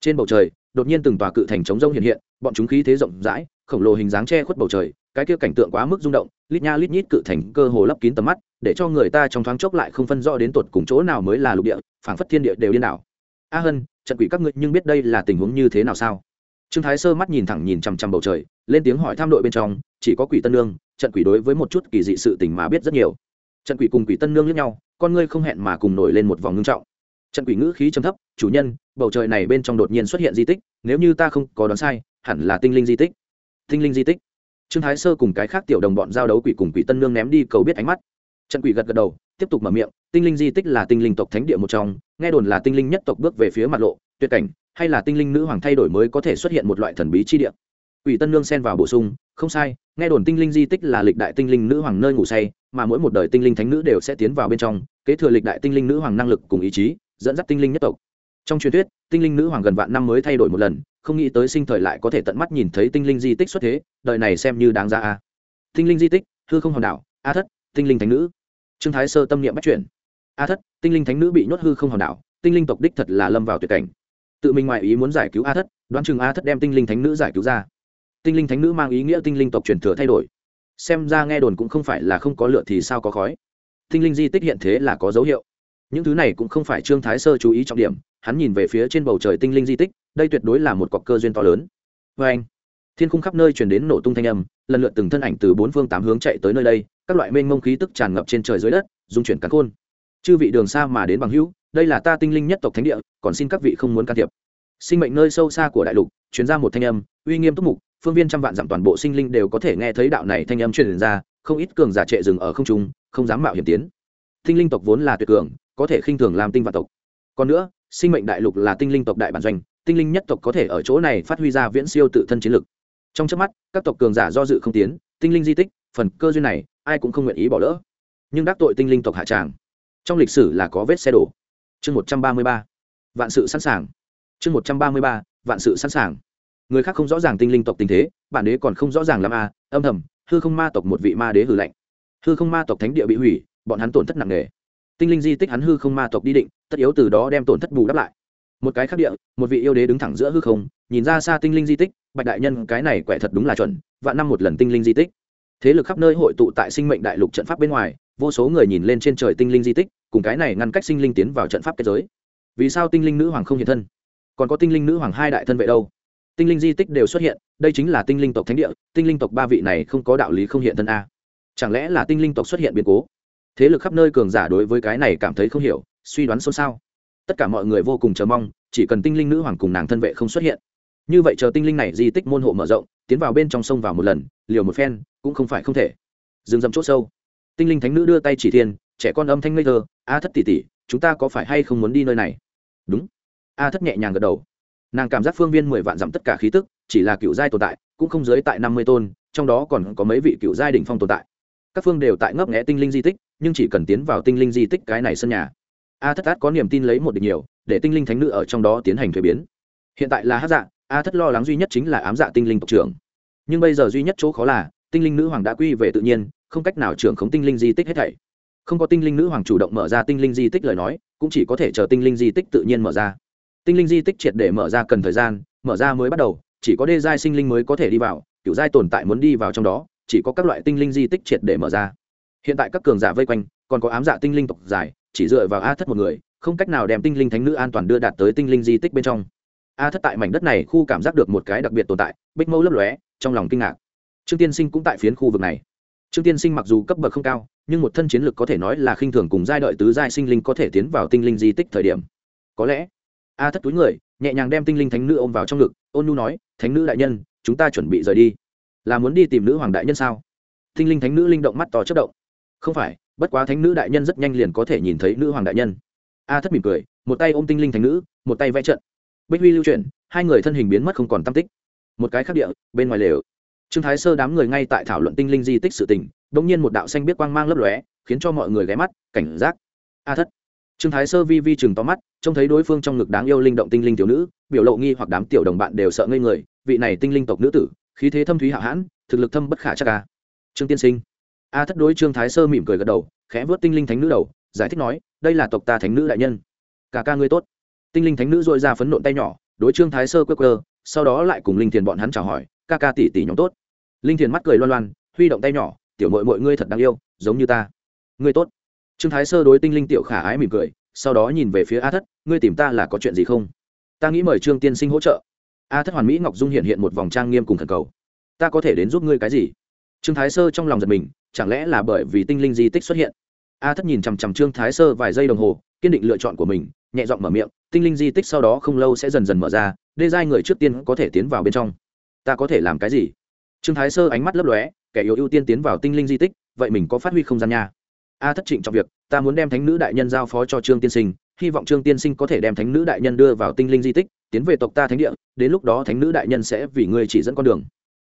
Trên bầu trời, đột nhiên từng tòa cự thành chống rông hiện hiện, bọn chúng khí thế rộng rãi, khổng lồ hình dáng che khuất bầu trời, cái kia cảnh tượng quá mức rung động, lít nha lít nhít cự thành cơ hồ lấp kín tầm mắt, để cho người ta trong thoáng chốc lại không phân rõ đến tột cùng chỗ nào mới là lục địa, phảng phất thiên địa đều điên đảo. A hân, trận quỷ các ngươi nhưng biết đây là tình huống như thế nào sao? Trương thái sơ mắt nhìn thẳng nhìn chằm chằm bầu trời, lên tiếng hỏi tham đội bên trong, chỉ có quỷ tân nương, trận quỷ đối với một chút kỳ dị sự tình mà biết rất nhiều. Trận quỷ cùng quỷ tân nương lẫn nhau, con ngươi không hẹn mà cùng nổi lên một vòng ngưng trọng. Trận quỷ ngữ khí trầm thấp, chủ nhân, bầu trời này bên trong đột nhiên xuất hiện di tích, nếu như ta không có đoán sai, hẳn là tinh linh di tích. Tinh linh di tích? Trương thái sơ cùng cái khác tiểu đồng bọn giao đấu quỷ cùng quỷ tân nương ném đi cầu biết ánh mắt. Trận quỷ gật gật đầu, tiếp tục mở miệng, tinh linh di tích là tinh linh tộc thánh địa một trong, nghe đồn là tinh linh nhất tộc bước về phía mặt lộ tuyệt cảnh hay là tinh linh nữ hoàng thay đổi mới có thể xuất hiện một loại thần bí chi địa quỷ tân nương xen vào bổ sung không sai nghe đồn tinh linh di tích là lịch đại tinh linh nữ hoàng nơi ngủ say mà mỗi một đời tinh linh thánh nữ đều sẽ tiến vào bên trong kế thừa lịch đại tinh linh nữ hoàng năng lực cùng ý chí dẫn dắt tinh linh nhất tộc trong truyền thuyết tinh linh nữ hoàng gần vạn năm mới thay đổi một lần không nghĩ tới sinh thời lại có thể tận mắt nhìn thấy tinh linh di tích xuất thế đời này xem như đáng ra a tinh linh di tích hư không hòn đảo a thất tinh linh thánh nữ trương thái sơ tâm niệm bắt chuyển a thất tinh linh thánh nữ bị nhốt hư không hòn đảo tinh linh tộc đích thật là lâm vào tuyệt cảnh tự mình ngoại ý muốn giải cứu a thất, đoán chừng a thất đem tinh linh thánh nữ giải cứu ra. Tinh linh thánh nữ mang ý nghĩa tinh linh tộc truyền thừa thay đổi. Xem ra nghe đồn cũng không phải là không có lựa thì sao có khói. Tinh linh di tích hiện thế là có dấu hiệu. Những thứ này cũng không phải trương thái sơ chú ý trọng điểm, hắn nhìn về phía trên bầu trời tinh linh di tích, đây tuyệt đối là một cọc cơ duyên to lớn. Vê anh, thiên khung khắp nơi chuyển đến nổ tung thanh âm, lần lượt từng thân ảnh từ bốn phương tám hướng chạy tới nơi đây, các loại mênh mông khí tức tràn ngập trên trời dưới đất, dung chuyển cắn khôn. Chư vị đường xa mà đến bằng hữu đây là ta tinh linh nhất tộc thánh địa, còn xin các vị không muốn can thiệp. Sinh mệnh nơi sâu xa của đại lục chuyển ra một thanh âm, uy nghiêm túc mục, phương viên trăm vạn dặm toàn bộ sinh linh đều có thể nghe thấy đạo này thanh âm truyền ra, không ít cường giả trệ rừng ở không trung, không dám mạo hiểm tiến. Tinh linh tộc vốn là tuyệt cường, có thể khinh thường làm tinh vạn tộc. Còn nữa, sinh mệnh đại lục là tinh linh tộc đại bản doanh, tinh linh nhất tộc có thể ở chỗ này phát huy ra viễn siêu tự thân chiến lực. Trong trước mắt, các tộc cường giả do dự không tiến, tinh linh di tích, phần cơ duyên này, ai cũng không nguyện ý bỏ lỡ. Nhưng đắc tội tinh linh tộc hạ tràng, trong lịch sử là có vết xe đổ chương một trăm ba mươi ba, vạn sự sẵn sàng. Chương một trăm ba mươi ba, vạn sự sẵn sàng. Người khác không rõ ràng tinh linh tộc tình thế, bản đế còn không rõ ràng làm à âm thầm, hư không ma tộc một vị ma đế hử lạnh. Hư không ma tộc thánh địa bị hủy, bọn hắn tổn thất nặng nề. Tinh linh di tích hắn hư không ma tộc đi định, tất yếu từ đó đem tổn thất bù đắp lại. Một cái khác địa, một vị yêu đế đứng thẳng giữa hư không, nhìn ra xa tinh linh di tích, bạch đại nhân, cái này quẻ thật đúng là chuẩn, vạn năm một lần tinh linh di tích. Thế lực khắp nơi hội tụ tại sinh mệnh đại lục trận pháp bên ngoài, vô số người nhìn lên trên trời tinh linh di tích cùng cái này ngăn cách sinh linh tiến vào trận pháp kết giới. Vì sao tinh linh nữ hoàng không hiện thân? Còn có tinh linh nữ hoàng hai đại thân vệ đâu? Tinh linh di tích đều xuất hiện, đây chính là tinh linh tộc thánh địa, tinh linh tộc ba vị này không có đạo lý không hiện thân a. Chẳng lẽ là tinh linh tộc xuất hiện biến cố? Thế lực khắp nơi cường giả đối với cái này cảm thấy không hiểu, suy đoán xôn xao. Tất cả mọi người vô cùng chờ mong, chỉ cần tinh linh nữ hoàng cùng nàng thân vệ không xuất hiện. Như vậy chờ tinh linh này di tích môn hộ mở rộng, tiến vào bên trong sông vào một lần, liều một phen, cũng không phải không thể. Dừng dầm c h ỗ sâu. Tinh linh thánh nữ đưa tay chỉ thiên trẻ con âm thanh ngây thơ, a thất tỉ tỉ chúng ta có phải hay không muốn đi nơi này? Đúng. A thất nhẹ nhàng gật đầu. Nàng cảm giác phương viên mười vạn dặm tất cả khí tức, chỉ là cựu giai tồn tại, cũng không dưới tại năm mươi tôn, trong đó còn có mấy vị cựu giai đ ỉ n h phong tồn tại. Các phương đều tại ngấp nghẽ tinh linh di tích, nhưng chỉ cần tiến vào tinh linh di tích cái này sân nhà, a thất át có niềm tin lấy một địch nhiều, để tinh linh thánh nữ ở trong đó tiến hành thuế biến. Hiện tại là hát dạ a thất lo lắng duy nhất chính là ám dạ tinh linh tộc trưởng. Nhưng bây giờ duy nhất chỗ khó là, tinh linh nữ hoàng đã quy về tự nhiên, không cách nào trưởng khống tinh linh di tích hết thảy không có tinh linh nữ hoàng chủ động mở ra tinh linh di tích lời nói, cũng chỉ có thể chờ tinh linh di tích tự nhiên mở ra. Tinh linh di tích triệt để mở ra cần thời gian, mở ra mới bắt đầu, chỉ có đê giai sinh linh mới có thể đi vào, kiểu giai tồn tại muốn đi vào trong đó, chỉ có các loại tinh linh di tích triệt để mở ra. Hiện tại các cường giả vây quanh, còn có ám giả tinh linh tộc dài chỉ dựa vào a thất một người, không cách nào đem tinh linh thánh nữ an toàn đưa đạt tới tinh linh di tích bên trong. A thất tại mảnh đất này khu cảm giác được một cái đặc biệt tồn tại, bích mâu lấp lóe, trong lòng kinh ngạc. Trương tiên sinh cũng tại phiến khu vực này trương tiên sinh mặc dù cấp bậc không cao, nhưng một thân chiến lực có thể nói là khinh thường cùng giai đợi tứ giai sinh linh có thể tiến vào tinh linh di tích thời điểm. Có lẽ, a thất túi người, nhẹ nhàng đem tinh linh thánh nữ ôm vào trong ngực, ôn nhu nói, thánh nữ đại nhân, chúng ta chuẩn bị rời đi. Là muốn đi tìm nữ hoàng đại nhân sao? Tinh linh thánh nữ linh động mắt to chất động. Không phải, bất quá thánh nữ đại nhân rất nhanh liền có thể nhìn thấy nữ hoàng đại nhân. A thất mỉm cười, một tay ôm tinh linh thánh nữ, một tay vẽ trận. Bích huy lưu chuyển, hai người thân hình biến mất không còn tam tích. Một cái khác địa, bên ngoài lều trương thái sơ đám người ngay tại thảo luận tinh linh di tích sự tình đ ỗ n g nhiên một đạo xanh biết quang mang lấp lóe, khiến cho mọi người ghé mắt, cảnh giác. A thất. Trương thái sơ vi vi chừng to mắt, trông thấy đối phương trong ngực đáng yêu linh động tinh linh tiểu nữ, biểu lộ nghi hoặc đám tiểu đồng bạn đều sợ ngây người, vị này tinh linh tộc nữ tử, khí thế thâm thúy hạ hãn, thực lực thâm bất khả chắc ca trương tiên sinh. A thất đối trương thái sơ mỉm cười gật đầu, khẽ vớt tinh linh thánh nữ đầu, giải thích nói, đây là tộc ta thánh nữ đại nhân. Cả ca ngươi tốt. Tinh linh thánh nữ dội ra phấn nộn tay nhỏ, đối trương thái sơ quơ quơ, sau đó lại cùng linh thiền bọn hắn chào hỏi ca ca tỷ tỷ nhóm tốt. Linh thiền mắt cười loan loan, huy động tay nhỏ, tiểu mội mọi ngươi thật đáng yêu, giống như ta. Ngươi tốt. Trương thái sơ đối tinh linh tiểu khả ái mỉm cười, sau đó nhìn về phía a thất, ngươi tìm ta là có chuyện gì không? Ta nghĩ mời trương tiên sinh hỗ trợ. A thất hoàn mỹ ngọc dung hiện hiện một vòng trang nghiêm cùng thần cầu. Ta có thể đến giúp ngươi cái gì? Trương thái sơ trong lòng giật mình, chẳng lẽ là bởi vì tinh linh di tích xuất hiện? A thất nhìn chằm chằm trương thái sơ vài giây đồng hồ, kiên định lựa chọn của mình, nhẹ giọng mở miệng, tinh linh di tích sau đó không lâu sẽ dần dần mở ra, đê giai người trước tiên có thể tiến vào bên trong ta có thể làm cái gì? Trương thái sơ ánh mắt lấp lóe, kẻ yếu ưu tiên tiến vào tinh linh di tích, vậy mình có phát huy không gian nha? A, thất trịnh trong việc, ta muốn đem thánh nữ đại nhân giao phó cho trương tiên sinh, hy vọng trương tiên sinh có thể đem thánh nữ đại nhân đưa vào tinh linh di tích, tiến về tộc ta thánh địa, đến lúc đó thánh nữ đại nhân sẽ vì ngươi chỉ dẫn con đường.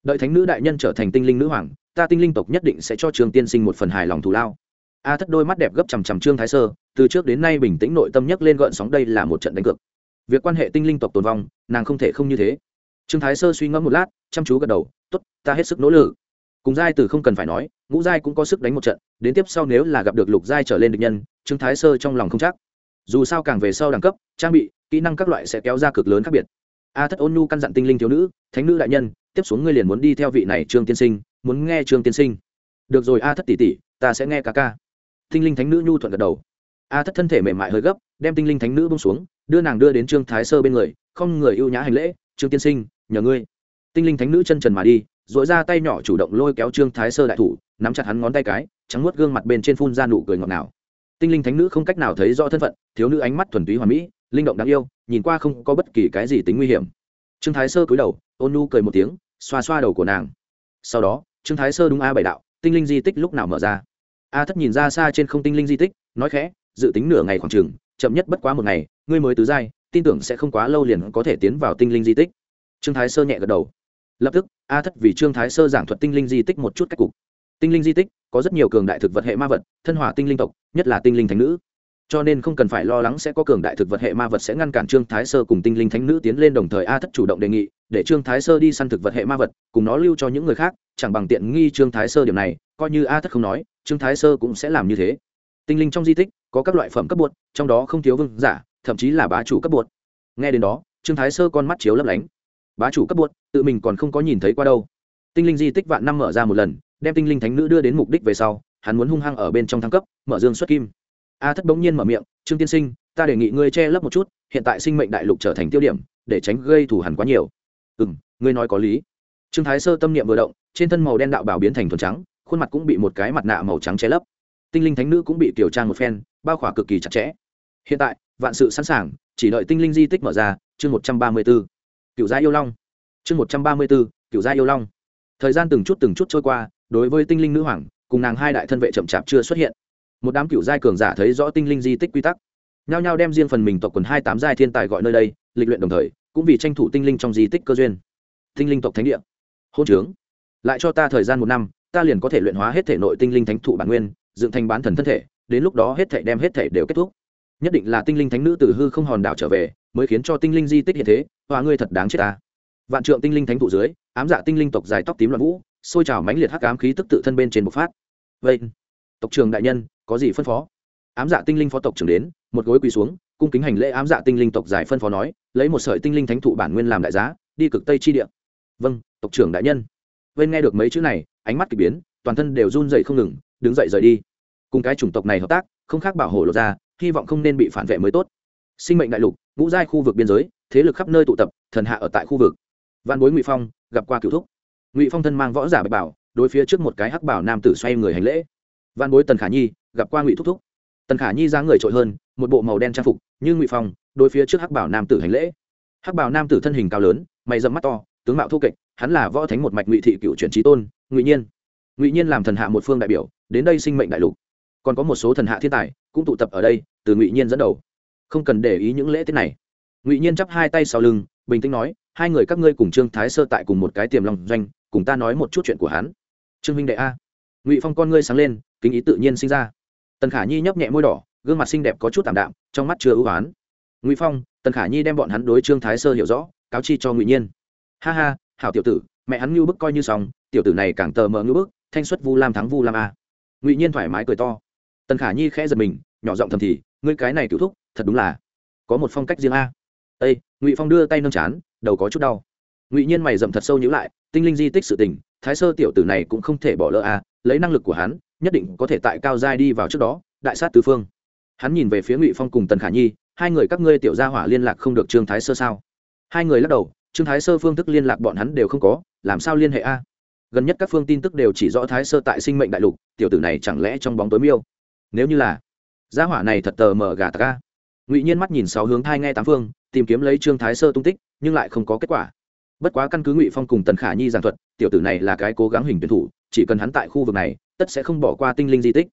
Đợi thánh nữ đại nhân trở thành tinh linh nữ hoàng, ta tinh linh tộc nhất định sẽ cho trương tiên sinh một phần hài lòng thù lao. A, thất đôi mắt đẹp gấp chằm chằm trương thái sơ, từ trước đến nay bình tĩnh nội tâm nhất lên gợn sóng, đây là một trận đánh cược. Việc quan hệ tinh linh tộc tồn vong, nàng không thể không như thế trương thái sơ suy ngẫm một lát, chăm chú gật đầu t ố t ta hết sức nỗ lực. Cùng giai từ không cần phải nói, ngũ giai cũng có sức đánh một trận, đến tiếp sau nếu là gặp được lục giai trở lên được nhân, trương thái sơ trong lòng không chắc. Dù sao càng về sau đẳng cấp, trang bị, kỹ năng các loại sẽ kéo ra cực lớn khác biệt. A thất ôn nhu căn dặn tinh linh thiếu nữ, thánh nữ đại nhân, tiếp xuống ngươi liền muốn đi theo vị này trương tiên sinh, muốn nghe trương tiên sinh. Được rồi a thất tỷ tỷ, ta sẽ nghe ca ca. Tinh linh thánh nữ nhu thuận gật đầu. A thất thân thể mềm mại hơi gấp, đem tinh linh thánh nữ bông xuống, đưa nàng đưa đến trương thái sơ bên người, không người ưu nhã hành lễ, trương tiên sinh nhờ ngươi. Tinh linh thánh nữ chân trần mà đi dội ra tay nhỏ chủ động lôi kéo trương thái sơ đại thủ nắm chặt hắn ngón tay cái trắng nuốt gương mặt bên trên phun ra nụ cười ngọt ngào. Tinh linh thánh nữ không cách nào thấy rõ thân phận thiếu nữ ánh mắt thuần túy hoàn mỹ linh động đáng yêu nhìn qua không có bất kỳ cái gì tính nguy hiểm. Trương thái sơ cúi đầu ôn nu cười một tiếng xoa xoa đầu của nàng. Sau đó trương thái sơ đúng a bảy đạo tinh linh di tích lúc nào mở ra? A thất nhìn ra xa trên không tinh linh di tích nói khẽ dự tính nửa ngày khoảng trường, chậm nhất bất quá một ngày ngươi mới tứ giai tin tưởng sẽ không quá lâu liền có thể tiến vào tinh linh di tích trương thái sơ nhẹ gật đầu. Lập tức, a thất vì trương thái sơ giảng thuật tinh linh di tích một chút cách cục. Tinh linh di tích, có rất nhiều cường đại thực vật hệ ma vật, thân hỏa tinh linh tộc, nhất là tinh linh thánh nữ. Cho nên không cần phải lo lắng sẽ có cường đại thực vật hệ ma vật sẽ ngăn cản trương thái sơ cùng tinh linh thánh nữ tiến lên đồng thời a thất chủ động đề nghị, để trương thái sơ đi săn thực vật hệ ma vật, cùng nó lưu cho những người khác, chẳng bằng tiện nghi trương thái sơ điểm này, coi như a thất không nói, trương thái sơ cũng sẽ làm như thế. Tinh linh trong di tích, có các loại phẩm cấp bột, trong đó không thiếu vương giả, thậm chí là bá chủ cấp bột. Nghe đến đó, trương thái sơ con mắt chiếu lấp lánh bá chủ cấp buốt, tự mình còn không có nhìn thấy qua đâu. Tinh linh di tích vạn năm mở ra một lần, đem tinh linh thánh nữ đưa đến mục đích về sau, hắn muốn hung hăng ở bên trong thăng cấp, mở dương xuất kim. A thất bỗng nhiên mở miệng, trương tiên sinh, ta đề nghị ngươi che lấp một chút, hiện tại sinh mệnh đại lục trở thành tiêu điểm, để tránh gây thủ hẳn quá nhiều. Ừ m ngươi nói có lý. Trương thái sơ tâm niệm vừa động, trên thân màu đen đạo bảo biến thành thuần trắng, khuôn mặt cũng bị một cái mặt nạ màu trắng che lấp. Tinh linh thánh nữ cũng bị tiểu trang một phen, bao khỏa cực kỳ chặt chẽ. Hiện tại, vạn sự sẵn sàng, chỉ đợi tinh linh di tích mở ra, chương một trăm ba mươi b ố cựu gia yêu long. Chương một trăm ba mươi bốn cựu gia yêu long. Thời gian từng chút từng chút trôi qua, đối với tinh linh nữ hoàng, cùng nàng hai đại thân vệ chậm chạp chưa xuất hiện. Một đám cựu giai cường giả thấy rõ tinh linh di tích quy tắc, nhao nhao đem riêng phần mình tộc quần hai tám giai thiên tài gọi nơi đây, lịch luyện đồng thời, cũng vì tranh thủ tinh linh trong di tích cơ duyên. Tinh linh tộc thánh địa. Hôn trướng. Lại cho ta thời gian một năm, ta liền có thể luyện hóa hết thể nội tinh linh thánh thụ bản nguyên, dựng thành bán thần thân thể, đến lúc đó hết thể đem hết thể đều kết thúc nhất định là tinh linh thánh nữ từ hư không hòn đảo trở về, mới khiến cho tinh linh di tích hiện thế hòa ngươi thật đáng chết ta. Vạn trượng tinh linh thánh thụ dưới, ám dạ tinh linh tộc dài tóc tím loạn vũ xôi trào mãnh liệt hắc ám khí tức tự thân bên trên bộc phát. Vậy, tộc trường đại nhân, có gì phân phó? Ám dạ tinh linh phó tộc trưởng đến, một gối quỳ xuống, cung kính hành lễ ám dạ tinh linh tộc dài phân phó nói, lấy một sợi tinh linh thánh thụ bản nguyên làm đại giá, đi cực tây chi địa. Vâng tộc trưởng đại nhân. Vên nghe được mấy chữ này, ánh mắt k ỳ biến, toàn thân đều run dậy không ngừng, đứng dậy rời đi. Cùng cái chủng tộc này hợp tác, không khác bảo hộ lột ra hy vọng không nên bị phản vệ mới tốt. Sinh mệnh đại lục, ngũ giai khu vực biên giới, thế lực khắp nơi tụ tập, thần hạ ở tại khu vực. Văn bối ngụy phong, gặp qua cựu thúc. Ngụy phong thân mang võ giả bạch bảo, đối phía trước một cái hắc bảo nam tử xoay người hành lễ. Văn bối tần khả nhi, gặp qua ngụy thúc thúc. Tần khả nhi dáng người trội hơn, một bộ màu đen trang phục, như ngụy phong, đối phía trước hắc bảo nam tử hành lễ. Hắc bảo nam tử thân hình cao lớn, mày dầm mắt to, tướng mạo thô kệch, hắn là võ thánh một mạch ngụy thị cựu truyền trí tôn, ngụy nhiên. Ngụy nhiên làm thần hạ một phương đại biểu, đến đây sinh mệnh đại lục còn có một số thần hạ thiên tài cũng tụ tập ở đây, từ ngụy nhiên dẫn đầu. Không cần để ý những lễ tiết này. Ngụy nhiên chắp hai tay sau lưng, bình tĩnh nói, hai người các ngươi cùng trương thái sơ tại cùng một cái tiềm lòng doanh, cùng ta nói một chút chuyện của hắn. Trương minh đệ a. Ngụy phong con ngươi sáng lên, kính ý tự nhiên sinh ra. Tần khả nhi nhấp nhẹ môi đỏ, gương mặt xinh đẹp có chút tạm đạm, trong mắt chưa ưu á ngụy phong, tần khả nhi đem bọn hắn đối trương thái sơ hiểu rõ, cáo chi cho ngụy nhiên. Ha ha, hảo tiểu tử, mẹ hắn ngưu bức coi như xong, tiểu tử này càng tờ mờ ngưu bức, thanh xuất vu lam thắng vu lam a. Ngụy nhiên thoải mái cười to tần khả nhi khẽ giật mình, nhỏ giọng thầm thì, ngươi cái này cựu thúc, thật đúng là có một phong cách riêng a. Ây ngụy phong đưa tay nâng chán, đầu có chút đau. Ngụy nhiên mày dậm thật sâu nhữ lại, tinh linh di tích sự tình, thái sơ tiểu tử này cũng không thể bỏ lỡ a, lấy năng lực của hắn, nhất định có thể tại cao giai đi vào trước đó, đại sát tứ phương. Hắn nhìn về phía ngụy phong cùng tần khả nhi, hai người các ngươi tiểu gia hỏa liên lạc không được trương thái sơ sao? Hai người lắc đầu, trương thái sơ phương thức liên lạc bọn hắn đều không có, làm sao liên hệ a? Gần nhất các phương tin tức đều chỉ rõ thái sơ tại sinh mệnh đại lục, tiểu tử này chẳng lẽ trong bóng tối miêu? Nếu như là, gia hỏa này thật tờ mờ gà ta ngụy nhiên mắt nhìn sáu hướng thai nghe tám phương, tìm kiếm lấy trương thái sơ tung tích, nhưng lại không có kết quả. Bất quá căn cứ ngụy phong cùng tần khả nhi giảng thuật, tiểu tử này là cái cố gắng hình tuyển thủ, chỉ cần hắn tại khu vực này, tất sẽ không bỏ qua tinh linh di tích.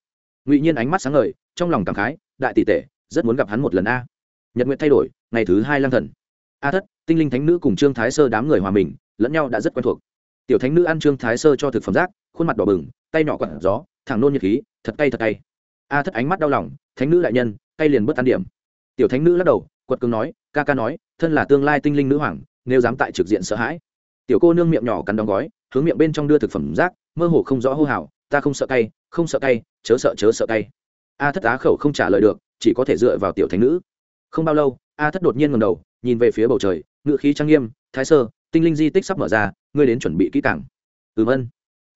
Ngụy nhiên ánh mắt sáng ngời, trong lòng cảm khái, đại tỷ tệ rất muốn gặp hắn một lần a. Nhật nguyện thay đổi, ngày thứ hai lang thần. A thất, tinh linh thánh nữ cùng trương thái sơ đám người hòa mình, lẫn nhau đã rất quen thuộc. Tiểu thánh nữ ăn trương thái sơ cho thực phẩm rác, khuôn mặt đỏ bừng, tay nhỏ quặn gió, thẳng nôn nhiệt khí, thật cay thật cay a thất ánh mắt đau lòng, thánh nữ đại nhân tay liền bớt tan điểm. Tiểu thánh nữ lắc đầu, quật cường nói, ca ca nói, thân là tương lai tinh linh nữ hoàng, nếu dám tại trực diện sợ hãi. Tiểu cô nương miệng nhỏ cắn đóng gói, hướng miệng bên trong đưa thực phẩm rác, mơ hồ không rõ hô hào, ta không sợ cay, không sợ cay, chớ sợ chớ sợ cay. A thất á khẩu không trả lời được, chỉ có thể dựa vào tiểu thánh nữ. Không bao lâu, a thất đột nhiên ngầm đầu, nhìn về phía bầu trời ngự khí trang nghiêm, thái sơ, tinh linh di tích sắp mở ra, ngươi đến chuẩn bị kỹ càng. Ừm, ân.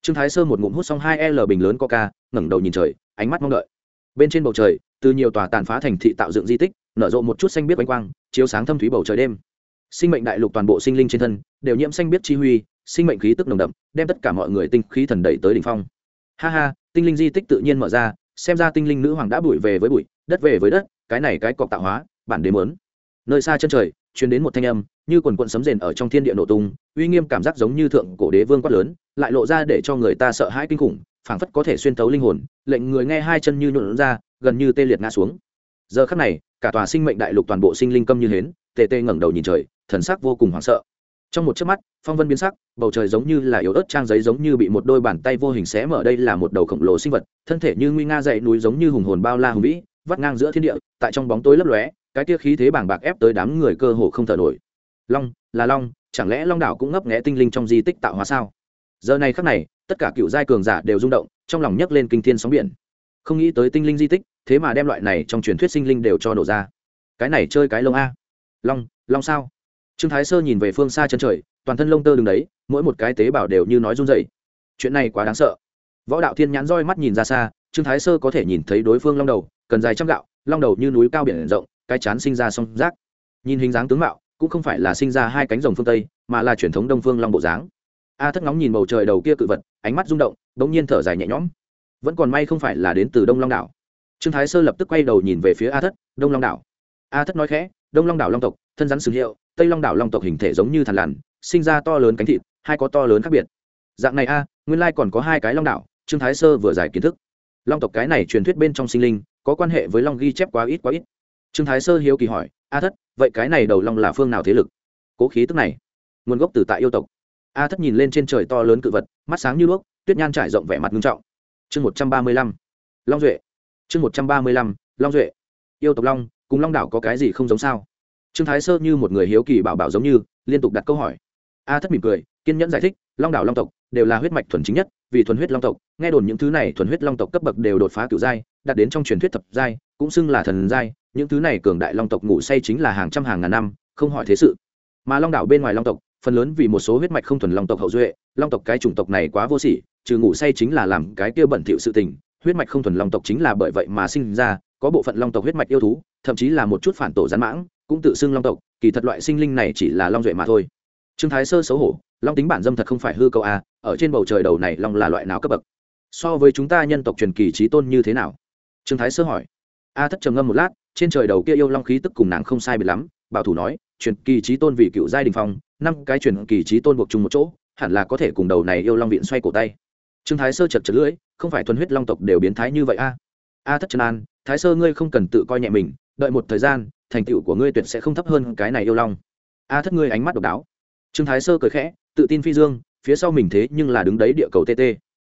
Trương thái sơ một ngụm hút xong hai l bình lớn coca, ngẩng đầu nhìn trời, ánh mắt mong đợi bên trên bầu trời, từ nhiều tòa tàn phá thành thị tạo dựng di tích, nở rộ một chút xanh biết bánh quang, chiếu sáng thâm thúy bầu trời đêm. Sinh mệnh đại lục toàn bộ sinh linh trên thân, đều nhiễm xanh biết chi huy, sinh mệnh khí tức nồng đậm, đem tất cả mọi người tinh khí thần đẩy tới đỉnh phong. Ha ha, tinh linh di tích tự nhiên mở ra, xem ra tinh linh nữ hoàng đã bụi về với bụi, đất về với đất, cái này cái cọc tạo hóa, bản đế mớn nơi xa chân trời, truyền đến một thanh âm, như quần quận sấm rền ở trong thiên địa nổ tung, uy nghiêm cảm giác giống như thượng cổ đế vương quát lớn, lại lộ ra để cho người ta sợ hãi kinh khủng phảng phất có thể xuyên tấu linh hồn, lệnh người nghe hai chân như nhuộn ra, gần như tê liệt ngã xuống. Giờ khắc này, cả tòa sinh mệnh đại lục toàn bộ sinh linh câm như hến, tê tê ngẩng đầu nhìn trời, thần sắc vô cùng hoảng sợ. Trong một chớp mắt, phong vân biến sắc, bầu trời giống như là yếu ớt trang giấy giống như bị một đôi bàn tay vô hình xé mở, đây là một đầu khổng lồ sinh vật, thân thể như nguy nga dậy núi giống như hùng hồn bao la hùng vĩ, vắt ngang giữa thiên địa, tại trong bóng tối lấp lóe, cái tia khí thế bàng bạc ép tới đám người cơ hồ không thở nổi. Long, là long, chẳng lẽ long đảo cũng ngấp nghẽ tinh linh trong di tích tạo hóa sao? Giờ này khắc này tất cả cựu giai cường giả đều rung động, trong lòng nhấc lên kinh thiên sóng biển. Không nghĩ tới tinh linh di tích, thế mà đem loại này trong truyền thuyết sinh linh đều cho nổ ra. Cái này chơi cái lông a. Long long sao? Trương thái sơ nhìn về phương xa chân trời, toàn thân lông tơ đứng đấy, mỗi một cái tế bào đều như nói run dậy chuyện này quá đáng sợ. Võ đạo thiên nhãn roi mắt nhìn ra xa, trương thái sơ có thể nhìn thấy đối phương long đầu, cần dài trăm gạo, long đầu như núi cao biển rộng, cái chán sinh ra song rác. Nhìn hình dáng tướng mạo, cũng không phải là sinh ra hai cánh rồng phương tây, mà là truyền thống đông phương long bộ dáng a thất ngóng nhìn bầu trời đầu kia cự vật, ánh mắt rung động đ ỗ n g nhiên thở dài nhẹ nhõm. Vẫn còn may không phải là đến từ đông long đảo. Trương thái sơ lập tức quay đầu nhìn về phía a thất, đông long đảo. A thất nói khẽ, đông long đảo long tộc, thân rắn sừng hiệu, tây long đảo long tộc hình thể giống như thằn lằn, sinh ra to lớn cánh thịt, hai có to lớn khác biệt. Dạng này a, nguyên lai còn có hai cái long đảo, trương thái sơ vừa giải kiến thức. Long tộc cái này truyền thuyết bên trong sinh linh, có quan hệ với long ghi chép quá ít quá ít. Trương thái sơ hiếu kỳ hỏi, a thất, vậy cái này đầu long là phương nào thế lực? Cố khí tức này, nguồn gốc từ tại yêu tộc a thất nhìn lên trên trời to lớn cự vật, mắt sáng như đuốc, tuyết nhan trải rộng vẻ mặt nghiêm trọng. Chương một trăm ba mươi lăm. Long duệ. Chương một trăm ba mươi lăm, long duệ. Yêu tộc long, cùng long đảo có cái gì không giống sao? Trương thái sơ như một người hiếu kỳ bảo bảo giống như, liên tục đặt câu hỏi. A thất mỉm cười, kiên nhẫn giải thích, long đảo long tộc đều là huyết mạch thuần chính nhất, vì thuần huyết long tộc, nghe đồn những thứ này thuần huyết long tộc cấp bậc đều đột phá cựu giai đạt đến trong truyền thuyết thập giai, cũng xưng là thần giai, những thứ này cường đại long tộc ngủ say chính là hàng trăm hàng ngàn năm, không hỏi thế sự. Mà long đảo bên ngoài long tộc phần lớn vì một số huyết mạch không thuần long tộc hậu duệ, long tộc cái chủng tộc này quá vô sỉ, trừ ngủ say chính là làm cái kia bẩn thỉu sự tình, huyết mạch không thuần long tộc chính là bởi vậy mà sinh ra, có bộ phận long tộc huyết mạch yêu thú, thậm chí là một chút phản tổ gián mãng, cũng tự xưng long tộc, kỳ thật loại sinh linh này chỉ là long duệ mà thôi. Trương thái sơ xấu hổ, long tính bản dâm thật không phải hư câu a ở trên bầu trời đầu này long là loại nào cấp bậc? So với chúng ta nhân tộc truyền kỳ trí tôn như thế nào? Trương thái sơ hỏi. A thất trầm ngâm một lát, trên trời đầu kia yêu long khí tức cùng nàng không sai biệt lắm, bảo thủ nói truyền kỳ trí tôn vị cựu giai đình phong, năm cái truyền kỳ trí tôn buộc chung một chỗ, hẳn là có thể cùng đầu này yêu long viện xoay cổ tay. Trương thái sơ chật chật lưỡi, không phải thuần huyết long tộc đều biến thái như vậy a. A thất trần an, thái sơ ngươi không cần tự coi nhẹ mình, đợi một thời gian, thành tựu của ngươi tuyệt sẽ không thấp hơn cái này yêu long. A thất ngươi ánh mắt độc đáo. Trương thái sơ cười khẽ, tự tin phi dương, phía sau mình thế nhưng là đứng đấy địa cầu tt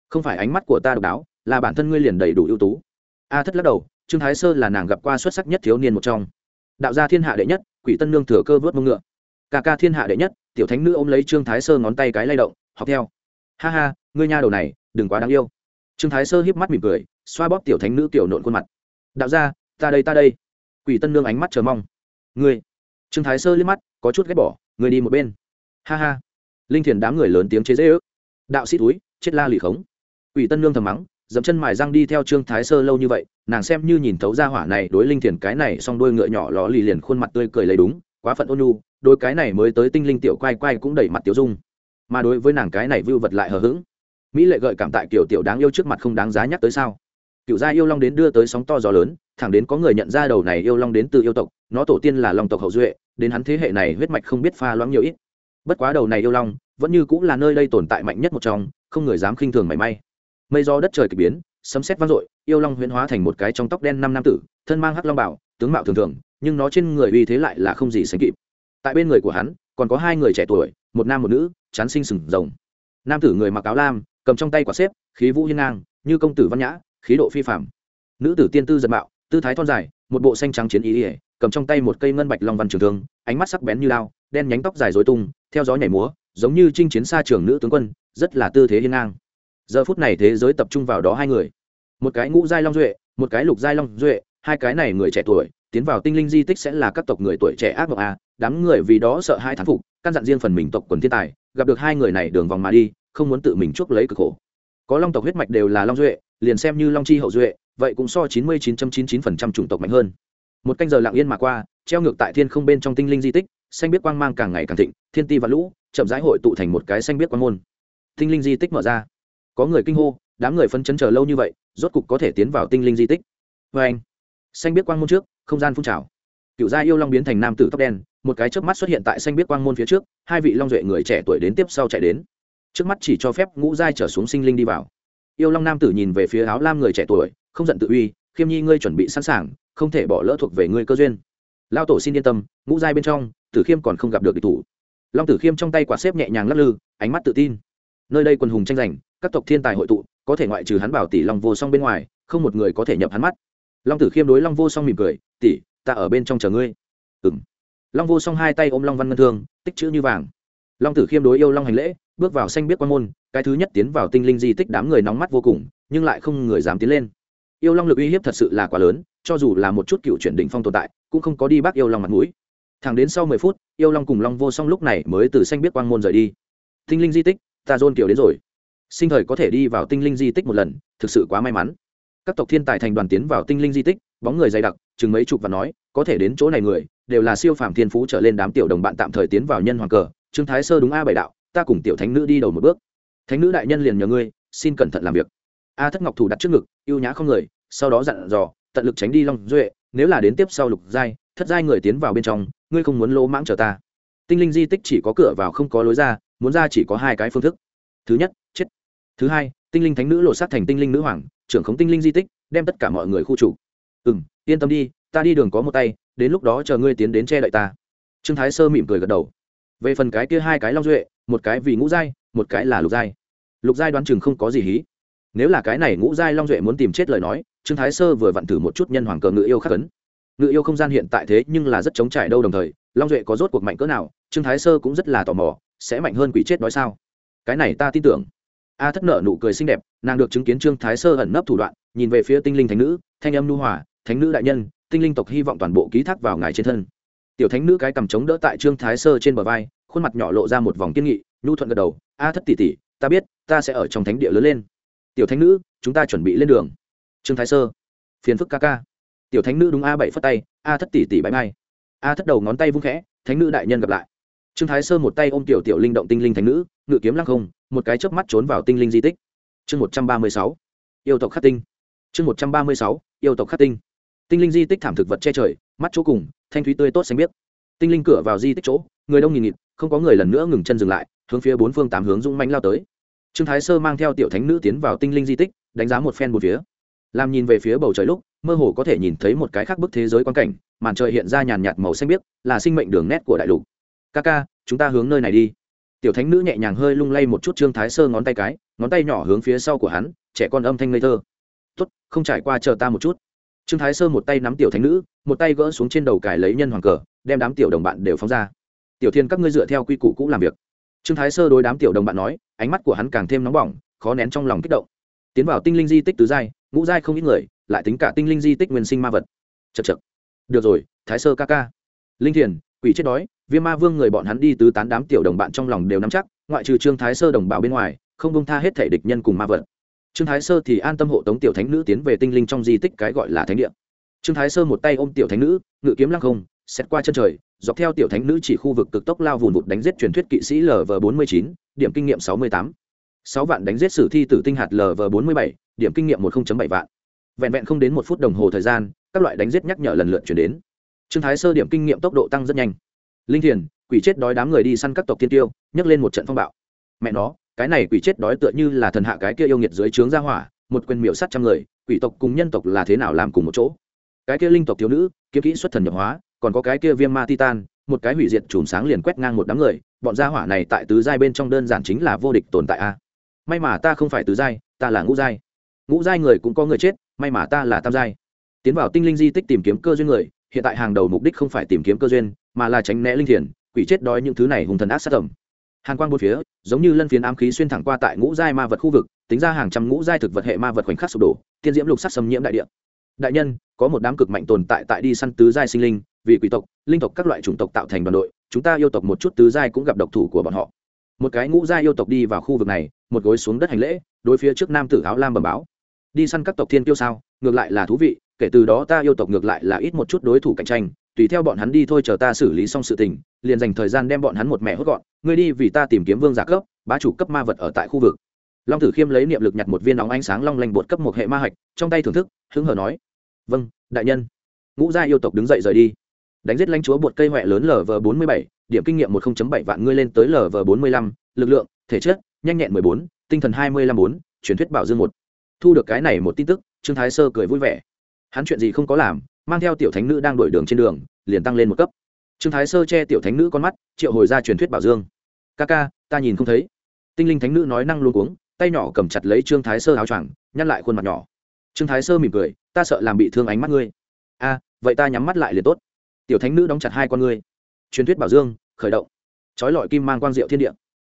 không phải ánh mắt của ta độc đáo, là bản thân ngươi liền đầy đủ ưu tú. A thất lắc đầu, trương thái sơ là nàng gặp qua xuất sắc nhất thiếu niên một trong. Đạo gia thiên hạ đệ nhất quỷ tân nương thừa cơ vớt mông ngựa. Ca ca thiên hạ đệ nhất, tiểu thánh nữ ôm lấy trương thái sơ ngón tay cái lay động, học theo. Ha ha, ngươi nha đầu này, đừng quá đáng yêu. Trương thái sơ híp mắt mỉm cười, xoa bóp tiểu thánh nữ tiểu nộn khuôn mặt. Đạo gia, ta đây ta đây. Quỷ tân nương ánh mắt chờ mong. Ngươi. Trương thái sơ liếc mắt, có chút ghét bỏ người đi một bên. Ha ha. Linh thiền đám người lớn tiếng chế dễ ước đạo sĩ túi, chết la lì khống. Quỷ tân nương thầm mắng dẫm chân mài răng đi theo trương thái sơ lâu như vậy, nàng xem như nhìn thấu ra hỏa này đối linh thiền cái này xong đôi ngựa nhỏ lò lì liền khuôn mặt tươi cười lấy đúng, quá phận ôn nhu đôi cái này mới tới tinh linh tiểu quay quay cũng đẩy mặt tiểu dung. Mà đối với nàng cái này vưu vật lại hờ hững. Mỹ lệ gợi cảm tại kiểu tiểu đáng yêu trước mặt không đáng giá nhắc tới sao? Cựu gia yêu long đến đưa tới sóng to gió lớn, thẳng đến có người nhận ra đầu này yêu long đến từ yêu tộc, nó tổ tiên là long tộc hậu duệ, đến hắn thế hệ này huyết mạch không biết pha loãng nhiều ít. Bất quá đầu này yêu long vẫn như cũng là nơi đây tồn tại mạnh nhất một trong, không người dám khinh thường mảy may mây do đất trời k ỳ biến, sấm xét vang dội, yêu long huyễn hóa thành một cái trong tóc đen năm nam tử, thân mang hắc long bảo, tướng mạo thường thường, nhưng nó trên người uy thế lại là không gì sánh kịp. Tại bên người của hắn, còn có hai người trẻ tuổi, một nam một nữ, chán sinh sừng rồng. Nam tử người mặc áo lam, cầm trong tay quả xếp, khí vũ hiên ngang, như công tử văn nhã, khí độ phi phạm nữ tử tiên tư giật mạo, tư thái thon dài, một bộ xanh trắng chiến ý ỉa cầm trong tay một cây ngân bạch long văn trường thương, ánh mắt sắc bén như lao, đen nhánh tóc dài dối tung, theo gió nhảy múa, giống như chinh chiến xa trường nữ tướng quân, rất là tư thế hiên ngang giờ phút này thế giới tập trung vào đó hai người. Một cái ngũ giai long duệ, một cái lục giai long duệ, hai cái này người trẻ tuổi, tiến vào tinh linh di tích sẽ là các tộc người tuổi trẻ ác mộng a đám người vì đó sợ hai thán phục, căn dặn riêng phần mình tộc quần thiên tài, gặp được hai người này đường vòng mà đi, không muốn tự mình chuốc lấy cực khổ. Có long tộc huyết mạch đều là long duệ, liền xem như long chi hậu duệ, vậy cũng so chín mươi chín chín chín chín phần trăm chủng tộc mạnh hơn. Một canh giờ lặng yên mà qua, treo ngược tại thiên không bên trong tinh linh di tích, xanh biết quang mang càng ngày càng thịnh, thiên ti và lũ, chậm rãi hội tụ thành một cái xanh biết quang môn. Tinh linh di tích mở ra có người kinh hô, đám người phân chấn chờ lâu như vậy, rốt cục có thể tiến vào tinh linh di tích. Vê anh, xanh biết quang môn trước, không gian phun trào. Cựu gia yêu long biến thành nam tử tóc đen, một cái trước mắt xuất hiện tại xanh biết quang môn phía trước, hai vị long duệ người trẻ tuổi đến tiếp sau chạy đến. Trước mắt chỉ cho phép ngũ giai trở xuống sinh linh đi vào. Yêu long nam tử nhìn về phía áo lam người trẻ tuổi, không giận tự uy, khiêm nhi, ngươi chuẩn bị sẵn sàng, không thể bỏ lỡ thuộc về ngươi cơ duyên. Lao tổ xin yên tâm, ngũ giai bên trong, tử khiêm còn không gặp được địch thủ. Long tử khiêm trong tay quả xếp nhẹ nhàng lắc lư, ánh mắt tự tin. Nơi đây quần hùng tranh giành các tộc thiên tài hội tụ, có thể ngoại trừ hắn bảo tỷ long vô song bên ngoài, không một người có thể nhập hắn mắt. Long tử khiêm đối long vô song mỉm cười, tỷ, ta ở bên trong chờ ngươi. Ừ m long vô song hai tay ôm long văn ngân thương, tích chữ như vàng. Long tử khiêm đối yêu long hành lễ, bước vào xanh biết quan môn, cái thứ nhất tiến vào tinh linh di tích đám người nóng mắt vô cùng, nhưng lại không người dám tiến lên. Yêu long lực uy hiếp thật sự là quá lớn, cho dù là một chút cựu chuyển đỉnh phong tồn tại, cũng không có đi bác yêu long mặt mũi. Thẳng đến sau mười phút, yêu long cùng long vô song lúc này mới từ xanh biết quang môn rời đi. Tinh linh di tích, ta dôn kiểu đến rồi sinh thời có thể đi vào tinh linh di tích một lần, thực sự quá may mắn. Các tộc thiên tài thành đoàn tiến vào tinh linh di tích, bóng người dày đặc, chừng mấy chục và nói, có thể đến chỗ này người, đều là siêu phàm thiên phú trở lên đám tiểu đồng bạn tạm thời tiến vào nhân hoàng cờ, trương thái sơ đúng a bảy đạo, ta cùng tiểu thánh nữ đi đầu một bước. Thánh nữ đại nhân liền nhờ ngươi, xin cẩn thận làm việc. A thất ngọc thủ đặt trước ngực ưu nhã không người, sau đó dặn dò, tận lực tránh đi long duệ, nếu là đến tiếp sau lục giai, thất giai người tiến vào bên trong, ngươi không muốn lỗ mãng chờ ta. Tinh linh di tích chỉ có cửa vào không có lối ra, muốn ra chỉ có hai cái phương thức. Thứ nhất, chết thứ hai, tinh linh thánh nữ lộ sát thành tinh linh nữ hoàng, trưởng khống tinh linh di tích, đem tất cả mọi người khu chủ ừ m yên tâm đi, ta đi đường có một tay, đến lúc đó chờ ngươi tiến đến che đậy ta. Trương thái sơ mỉm cười gật đầu. Về phần cái kia hai cái long duệ, một cái vì ngũ giai, một cái là lục giai. Lục giai đoán chừng không có gì hí. Nếu là cái này ngũ giai long duệ muốn tìm chết lời nói, trương thái sơ vừa vặn thử một chút nhân hoàng cờ ngự yêu khắc ấn. Ngự yêu không gian hiện tại thế nhưng là rất chống trải đâu đồng thời, long duệ có rốt cuộc mạnh cỡ nào, trương thái sơ cũng rất là tò mò, sẽ mạnh hơn quỷ chết nói sao? Cái này ta tin tưởng a thất nợ nụ cười xinh đẹp, nàng được chứng kiến trương thái sơ ẩn nấp thủ đoạn, nhìn về phía tinh linh thánh nữ, thanh âm nu hòa, thánh nữ đại nhân, tinh linh tộc hy vọng toàn bộ ký thác vào ngài trên thân. Tiểu thánh nữ cái cầm chống đỡ tại trương thái sơ trên bờ vai, khuôn mặt nhỏ lộ ra một vòng kiên nghị, nhu thuận gật đầu, a thất tỷ tỷ, ta biết, ta sẽ ở trong thánh địa lớn lên. Tiểu thánh nữ, chúng ta chuẩn bị lên đường. Trương thái sơ, phiền phức ca ca. Tiểu thánh nữ đúng a bảy phất tay, a thất tỷ tỷ bãi mai. A thất đầu ngón tay vung khẽ, thánh nữ đại nhân gặp lại trương thái sơ một tay ôm tiểu tiểu linh động tinh linh thánh nữ, ngự kiếm lăng không, một cái chớp mắt trốn vào tinh linh di tích. Chương một trăm ba mươi sáu, yêu tộc khắc tinh. Chương một trăm ba mươi sáu, yêu tộc khắc tinh. Tinh linh di tích thảm thực vật che trời, mắt chỗ cùng, thanh thúy tươi tốt xanh biếc. Tinh linh cửa vào di tích chỗ, người đông nghìn nghịt, không có người lần nữa ngừng chân dừng lại, hướng phía bốn phương tám hướng dũng mánh lao tới. Trương thái sơ mang theo tiểu thánh nữ tiến vào tinh linh di tích, đánh giá một phen một phía. Làm nhìn về phía bầu trời lúc, mơ hồ có thể nhìn thấy một cái khác bức thế giới quan cảnh, màn trời hiện ra nhàn nhạt màu xanh biếc, là sinh mệnh đường nét của đại lục ca ca, chúng ta hướng nơi này đi. Tiểu thánh nữ nhẹ nhàng hơi lung lay một chút trương thái sơ ngón tay cái, ngón tay nhỏ hướng phía sau của hắn, trẻ con âm thanh ngây thơ. Tốt, không trải qua chờ ta một chút. Trương thái sơ một tay nắm tiểu thánh nữ, một tay gỡ xuống trên đầu cải lấy nhân hoàng cờ, đem đám tiểu đồng bạn đều phóng ra. Tiểu thiên, các ngươi dựa theo quy củ cũ làm việc. Trương thái sơ đối đám tiểu đồng bạn nói, ánh mắt của hắn càng thêm nóng bỏng, khó nén trong lòng kích động. Tiến vào tinh linh di tích tứ giai, ngũ giai không ít người, lại tính cả tinh linh di tích nguyên sinh ma vật. Chật chật được rồi, thái sơ ca ca. Linh thiền quỷ chết đói, viêm ma vương người bọn hắn đi tứ tán đám tiểu đồng bạn trong lòng đều nắm chắc, ngoại trừ trương thái sơ đồng bào bên ngoài, không bông tha hết thể địch nhân cùng ma vật. Trương thái sơ thì an tâm hộ tống tiểu thánh nữ tiến về tinh linh trong di tích cái gọi là thánh địa. Trương thái sơ một tay ôm tiểu thánh nữ, ngự kiếm lăng không xét qua chân trời, dọc theo tiểu thánh nữ chỉ khu vực cực tốc lao vùn vụt đánh giết truyền thuyết kỵ sĩ lv bốn mươi chín, điểm kinh nghiệm sáu mươi tám. Sáu vạn đánh giết sử thi tử tinh hạt lv bốn mươi bảy, điểm kinh nghiệm một bảy vạn. Vẹn vẹn không đến một phút đồng hồ thời gian, các loại đánh giết nhắc nhở lần lượt chuyển đến trương thái sơ điểm kinh nghiệm tốc độ tăng rất nhanh. Linh thiền, quỷ chết đói đám người đi săn các tộc tiên tiêu, nhấc lên một trận phong bạo. Mẹ nó, cái này quỷ chết đói tựa như là thần hạ cái kia yêu nghiệt dưới trướng ra hỏa, một quyền miểu sắt trăm người, quỷ tộc cùng nhân tộc là thế nào làm cùng một chỗ? Cái kia linh tộc thiếu nữ, kiếm kỹ xuất thần nhập hóa, còn có cái kia viêm ma titan, một cái hủy diệt chùm sáng liền quét ngang một đám người, bọn gia hỏa này tại tứ giai bên trong đơn giản chính là vô địch tồn tại a. May mà ta không phải tứ giai, ta là ngũ giai. Ngũ giai người cũng có người chết, may mà ta là tam giai. Tiến vào tinh linh di tích tìm kiếm cơ duyên người hiện tại hàng đầu mục đích không phải tìm kiếm cơ duyên, mà là tránh né linh thiền, quỷ chết đói những thứ này hùng thần ác sát tầm. Hàn quang bốn phía, giống như lân phiến ám khí xuyên thẳng qua tại ngũ giai ma vật khu vực, tính ra hàng trăm ngũ giai thực vật hệ ma vật khoảnh khắc sụp đổ, tiên diễm lục sắc xâm nhiễm đại địa. Đại nhân, có một đám cực mạnh tồn tại tại đi săn tứ giai sinh linh, vì quỷ tộc, linh tộc các loại chủng tộc tạo thành đoàn đội, chúng ta yêu tộc một chút tứ giai cũng gặp độc thủ của bọn họ. Một cái ngũ giai yêu tộc đi vào khu vực này, một gối xuống đất hành lễ, đối phía trước nam tử áo lam bẩm báo. Đi săn các tộc thiên tiêu sao? Ngược lại là thú vị, kể từ đó ta yêu tộc ngược lại là ít một chút đối thủ cạnh tranh, tùy theo bọn hắn đi thôi chờ ta xử lý xong sự tình, liền dành thời gian đem bọn hắn một mẹ hốt gọn, ngươi đi vì ta tìm kiếm vương giả cấp, bá chủ cấp ma vật ở tại khu vực. Long tử khiêm lấy niệm lực nhặt một viên óng ánh sáng long lanh bột cấp một hệ ma hạch, trong tay thưởng thức, hứng hờ nói vâng đại nhân. Ngũ gia yêu tộc đứng dậy rời đi. Đánh giết lãnh chúa bột cây huệ lớn lv bốn mươi bảy, điểm kinh nghiệm một bảy vạn ngươi lên tới lv bốn mươi lăm, lực lượng, thể chất, nhanh nhẹn mười bốn, tinh thần hai mươi lăm bốn, truyền thuyết bảo dương một. Thu được cái này một tin tức trương thái sơ cười vui vẻ. Hắn chuyện gì không có làm, mang theo tiểu thánh nữ đang đổi đường trên đường, liền tăng lên một cấp. Trương thái sơ che tiểu thánh nữ con mắt, triệu hồi ra truyền thuyết bảo dương. Ca ca, ta nhìn không thấy. Tinh linh thánh nữ nói năng luôn cuống, tay nhỏ cầm chặt lấy trương thái sơ áo choàng, nhăn lại khuôn mặt nhỏ. Trương thái sơ mỉm cười, ta sợ làm bị thương ánh mắt ngươi. A, vậy ta nhắm mắt lại liền tốt. Tiểu thánh nữ đóng chặt hai con ngươi. Truyền thuyết bảo dương, khởi động. Trói lọi kim mang quang diệu thiên địa.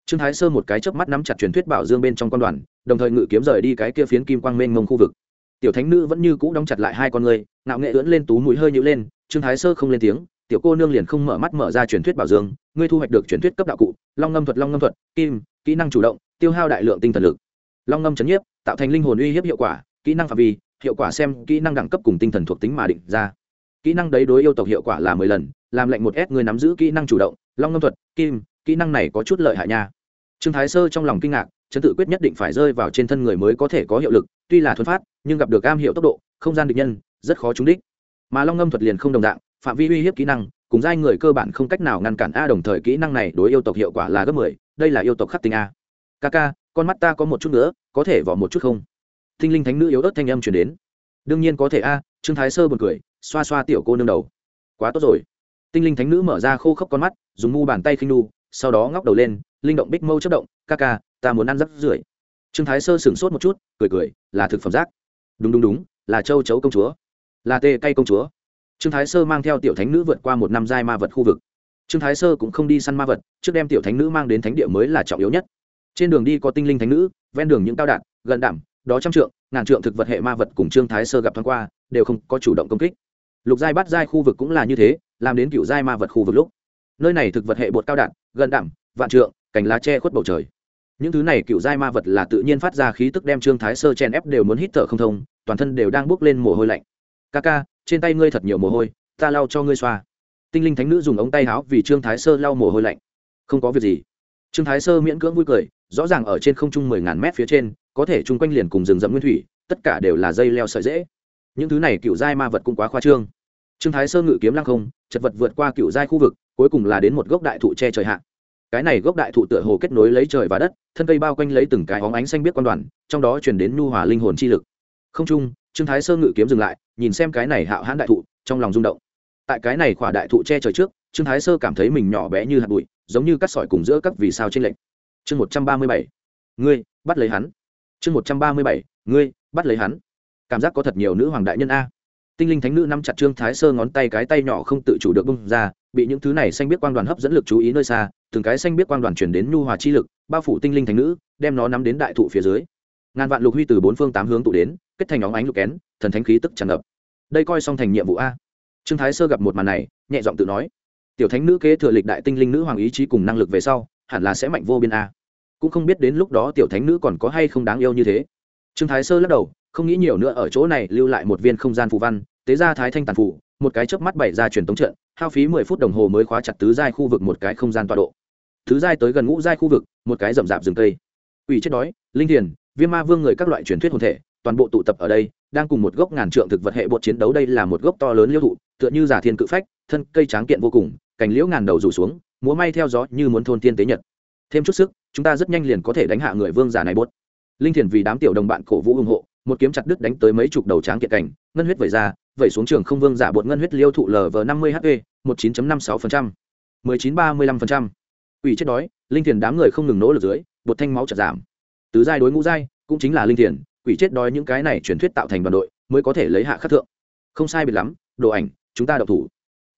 Trương thái sơ một cái chớp mắt nắm chặt truyền thuyết bảo dương bên trong con đoàn, đồng thời ngự kiếm rời đi cái kia phiến kim quang mênh mông khu vực tiểu thánh nữ vẫn như cũ đóng chặt lại hai con người ngạo nghệ ưỡn lên tú mũi hơi nhữ lên, trương thái sơ không lên tiếng, tiểu cô nương liền không mở mắt mở ra truyền thuyết bảo dương, ngươi thu hoạch được truyền thuyết cấp đạo cụ, long ngâm thuật, long ngâm thuật, kim, kỹ năng chủ động, tiêu hao đại lượng tinh thần lực. Long ngâm chấn nhiếp, tạo thành linh hồn uy hiếp hiệu quả, kỹ năng phạm vi, hiệu quả xem kỹ năng đẳng cấp cùng tinh thần thuộc tính mà định ra. Kỹ năng đấy đối yêu tộc hiệu quả là mười lần, làm lệnh một s người nắm giữ kỹ năng chủ động, long ngâm thuật, kim, kỹ năng này có chút lợi hại nha trương thái sơ trong lòng kinh ngạc trấn tự quyết nhất định phải rơi vào trên thân người mới có thể có hiệu lực, tuy là thuần phát, nhưng gặp được cam hiệu tốc độ, không gian địch nhân, rất khó trúng đích. Mà long ngâm thuật liền không đồng dạng, phạm vi uy hiếp kỹ năng, cùng giai người cơ bản không cách nào ngăn cản a đồng thời kỹ năng này đối yêu tộc hiệu quả là gấp mười, đây là yêu tộc khắc tinh a. Ca ca, con mắt ta có một chút nữa, có thể vỏ một chút không? Thinh linh thánh nữ yếu ớt thanh âm chuyển đến. Đương nhiên có thể a, trương thái sơ b cười, xoa xoa tiểu cô nương đầu. Quá tốt rồi. Tinh linh thánh nữ mở ra khô khốc con mắt, dùng mu bàn tay khinh nu sau đó ngóc đầu lên linh động bích mâu chất động, ca ca, ta muốn ăn rắc rưởi. Trương thái sơ sửng sốt một chút, cười cười, là thực phẩm rác. Đúng đúng đúng, là châu chấu công chúa. Là tê cây công chúa. Trương thái sơ mang theo tiểu thánh nữ vượt qua một năm giai ma vật khu vực. Trương thái sơ cũng không đi săn ma vật, trước đem tiểu thánh nữ mang đến thánh địa mới là trọng yếu nhất. Trên đường đi có tinh linh thánh nữ, ven đường những cao đạn, gần đảm, đó trăm trượng, ngàn trượng thực vật hệ ma vật cùng trương thái sơ gặp thoáng qua, đều không có chủ động công kích. Lục giai bắt giai khu vực cũng là như thế, làm đến cựu giai ma vật khu vực lúc. Nơi này thực vật hệ bột cao đạn, gần đảm, vạn trượng cành lá che khuất bầu trời. Những thứ này cựu giai ma vật là tự nhiên phát ra khí tức đem trương thái sơ chen ép đều muốn hít thở không thông, toàn thân đều đang bốc lên mồ hôi lạnh. Ca ca trên tay ngươi thật nhiều mồ hôi, ta lau cho ngươi xoa. Tinh linh thánh nữ dùng ống tay áo vì trương thái sơ lau mồ hôi lạnh. Không có việc gì. Trương thái sơ miễn cưỡng vui cười, rõ ràng ở trên không trung mười ngàn mét phía trên, có thể chung quanh liền cùng rừng rậm nguyên thủy, tất cả đều là dây leo sợi dễ những thứ này cựu giai ma vật cũng quá khoa trương. Trương thái sơ ngự kiếm lăng không, chật vật vượt qua cựu giai khu vực, cuối cùng là đến một gốc đại thụ che trời hạ cái này gốc đại thụ tựa hồ kết nối lấy trời và đất, thân cây bao quanh lấy từng cái hóng ánh xanh biết quan đoàn, trong đó chuyển đến nhu hòa linh hồn chi lực. Không trung, trương thái sơ ngự kiếm dừng lại, nhìn xem cái này hạo hãn đại thụ, trong lòng rung động. Tại cái này khỏa đại thụ che trời trước, trương thái sơ cảm thấy mình nhỏ bé như hạt bụi, giống như cắt sỏi cùng giữa các vì sao trên lệnh chương một trăm ba mươi bảy. Ngươi, bắt lấy hắn. Chương một trăm ba mươi bảy. Ngươi, bắt lấy hắn. Cảm giác có thật nhiều nữ hoàng đại nhân a. Tinh linh thánh nữ nắm chặt trương thái sơ ngón tay cái tay nhỏ không tự chủ được bung ra bị những thứ này xanh biết quang đoàn hấp dẫn lực chú ý nơi xa, từng cái xanh biết quang đoàn chuyển đến nhu hòa chi lực, bao phủ tinh linh thánh nữ, đem nó nắm đến đại thụ phía dưới. Ngàn vạn lục huy từ bốn phương tám hướng tụ đến, kết thành óng ánh lục kén, thần thánh khí tức tràn ngập. Đây coi xong thành nhiệm vụ a. Trương thái sơ gặp một màn này, nhẹ giọng tự nói, tiểu thánh nữ kế thừa lịch đại tinh linh nữ hoàng ý chí cùng năng lực về sau, hẳn là sẽ mạnh vô biên a. Cũng không biết đến lúc đó tiểu thánh nữ còn có hay không đáng yêu như thế. Trương thái sơ lắc đầu, không nghĩ nhiều nữa ở chỗ này lưu lại một viên không gian phù văn tế ra thái thanh tàn phủ, một cái chớp mắt bày ra truyền tống trận, hao phí mười phút đồng hồ mới khóa chặt tứ giai khu vực một cái không gian tọa độ. Tứ giai tới gần ngũ giai khu vực, một cái rậm rạp rừng cây. Ủy chết đói, linh thiền, viêm ma vương người các loại truyền thuyết hồn thể, toàn bộ tụ tập ở đây, đang cùng một gốc ngàn trượng thực vật hệ bột chiến đấu đây là một gốc to lớn liêu thụ, tựa như giả thiên cự phách, thân cây tráng kiện vô cùng, cành liễu ngàn đầu rủ xuống, múa may theo gió như muốn thôn tiên tế nhật. Thêm chút sức, chúng ta rất nhanh liền có thể đánh hạ người vương giả này bốt linh thiền vì đám tiểu đồng bạn cổ vũ ủng hộ một kiếm chặt đứt đánh tới mấy chục đầu tráng kiện cảnh, ngân huyết vẩy ra, vẩy xuống trường không vương giả bột ngân huyết liêu thụ lv năm mươi hp một chín năm sáu mười chín ba mươi lăm phần trăm. Ủy chết đói, linh thiền đám người không ngừng nỗ lực dưới, bột thanh máu chặt giảm. Tứ giai đối ngũ giai, cũng chính là linh thiền quỷ chết đói những cái này truyền thuyết tạo thành đoàn đội, mới có thể lấy hạ khắc thượng. Không sai biệt lắm, đồ ảnh, chúng ta độc thủ.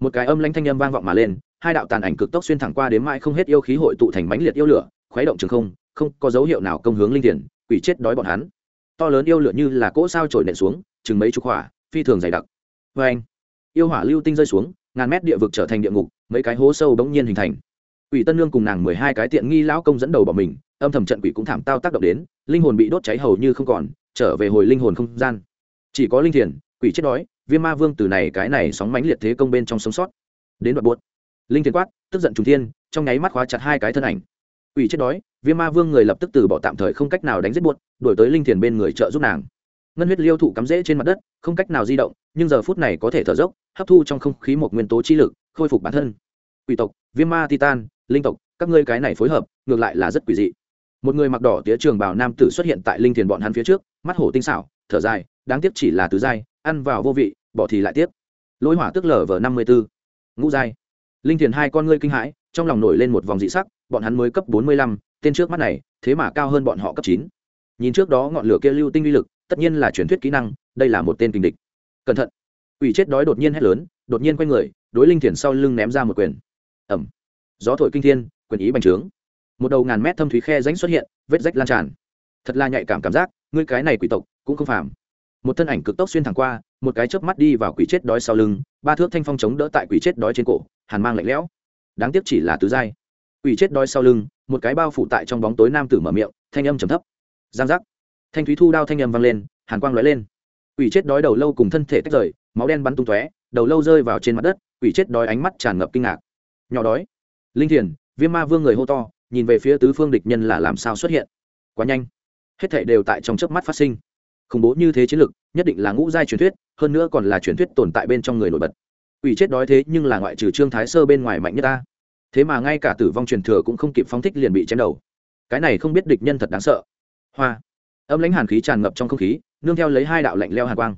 Một cái âm lãnh thanh âm vang vọng mà lên, hai đạo tàn ảnh cực tốc xuyên thẳng qua đến mãi không hết yêu khí hội tụ thành mãnh liệt yêu lửa, khuấy động trường không không có dấu hiệu nào công hướng linh thiền quỷ chết đói bọn hắn to lớn yêu lửa như là cỗ sao trổi nện xuống, chừng mấy chục hỏa, phi thường dày đặc. Vê anh, yêu hỏa lưu tinh rơi xuống, ngàn mét địa vực trở thành địa ngục, mấy cái hố sâu bỗng nhiên hình thành. Quỷ tân lương cùng nàng mười hai cái tiện nghi lão công dẫn đầu bỏ mình, âm thầm trận quỷ cũng thảm tao tác động đến, linh hồn bị đốt cháy hầu như không còn, trở về hồi linh hồn không gian. Chỉ có linh thiền, quỷ chết đói, viêm ma vương từ này cái này sóng mánh liệt thế công bên trong sống sót. Đến đoạn buốt, linh thiền quát, tức giận trùng thiên, trong nháy mắt khóa chặt hai cái thân ảnh. Quỷ chết đói viêm ma vương người lập tức từ bỏ tạm thời không cách nào đánh giết buốt đổi tới linh thiền bên người trợ giúp nàng. Ngân huyết liêu thụ cắm rễ trên mặt đất, không cách nào di động, nhưng giờ phút này có thể thở dốc, hấp thu trong không khí một nguyên tố chi lực, khôi phục bản thân. Quỷ tộc, viêm ma titan, linh tộc, các ngươi cái này phối hợp, ngược lại là rất quỷ dị. Một người mặc đỏ tía trường bào nam tử xuất hiện tại linh thiền bọn hắn phía trước, mắt hổ tinh xảo, thở dài, đáng tiếc chỉ là tứ giai, ăn vào vô vị, bỏ thì lại tiếp. lỗi hỏa tức lở vờ năm mươi bốn ngũ giai. Linh thiền hai con ngươi kinh hãi, trong lòng nổi lên một vòng dị sắc, bọn hắn mới cấp bốn mươi lăm tên trước mắt này, thế mà cao hơn bọn họ cấp chín. Nhìn trước đó ngọn lửa kia lưu tinh uy lực, tất nhiên là truyền thuyết kỹ năng, đây là một tên kình địch. Cẩn thận. Ủy chết đói đột nhiên hét lớn, đột nhiên quay người, đối linh thiền sau lưng ném ra một quyền. Ẩm gió thổi kinh thiên, quyền ý bành trướng. Một đầu ngàn mét thâm thúy khe ránh xuất hiện, vết rách lan tràn. Thật là nhạy cảm cảm giác, ngươi cái này quỷ tộc, cũng không phàm. Một thân ảnh cực tốc xuyên thẳng qua, một cái chớp mắt đi vào quỷ chết đói sau lưng, ba thước thanh phong chống đỡ tại quỷ chết đói trên cổ, hàn mang lạnh lẽo. Đáng tiếc chỉ là tứ giai quỷ chết đói sau lưng, một cái bao phủ tại trong bóng tối nam tử mở miệng, thanh âm trầm thấp. Giang giác. Thanh thúy thu đao thanh âm vang lên, hàn quang lóe lên. Quỷ chết đói đầu lâu cùng thân thể tách rời, máu đen bắn tung tóe, đầu lâu rơi vào trên mặt đất, quỷ chết đói ánh mắt tràn ngập kinh ngạc. Nhỏ đói. Linh thiền, viêm ma vương người hô to, nhìn về phía tứ phương địch nhân là làm sao xuất hiện? Quá nhanh. Hết thảy đều tại trong chớp mắt phát sinh. Khủng bố như thế chiến lực, nhất định là ngũ giai truyền thuyết, hơn nữa còn là truyền thuyết tồn tại bên trong người nổi bật. Quỷ chết đói thế nhưng là ngoại trừ trương thái sơ bên ngoài mạnh nhất ta thế mà ngay cả tử vong truyền thừa cũng không kịp phóng thích liền bị chém đầu. Cái này không biết địch nhân thật đáng sợ. Hoa. Âm lãnh hàn khí tràn ngập trong không khí, nương theo lấy hai đạo lạnh leo hàn quang.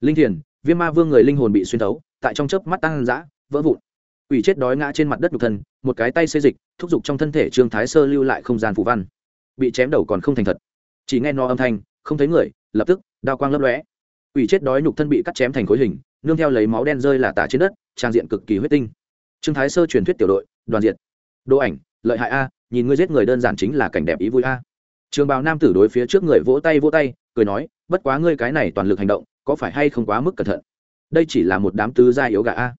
Linh thiền, viêm ma vương người linh hồn bị xuyên tấu tại trong chớp mắt tăng dã, vỡ vụn. Ủy chết đói ngã trên mặt đất nhục thân, một cái tay xê dịch, thúc giục trong thân thể trương thái sơ lưu lại không gian phù văn. Bị chém đầu còn không thành thật. Chỉ nghe no âm thanh, không thấy người, lập tức, đao quang lấp lóe. Ủy chết đói nhục thân bị cắt chém thành khối hình, nương theo lấy máu đen rơi là tả trên đất, trang diện cực kỳ huyết tinh. Trương thái sơ truyền thuyết tiểu đội đoàn diện đỗ ảnh, lợi hại a, nhìn ngươi giết người đơn giản chính là cảnh đẹp ý vui a. Trường bào nam tử đối phía trước người vỗ tay vỗ tay, cười nói, bất quá ngươi cái này toàn lực hành động, có phải hay không quá mức cẩn thận? Đây chỉ là một đám tứ gia yếu gà a.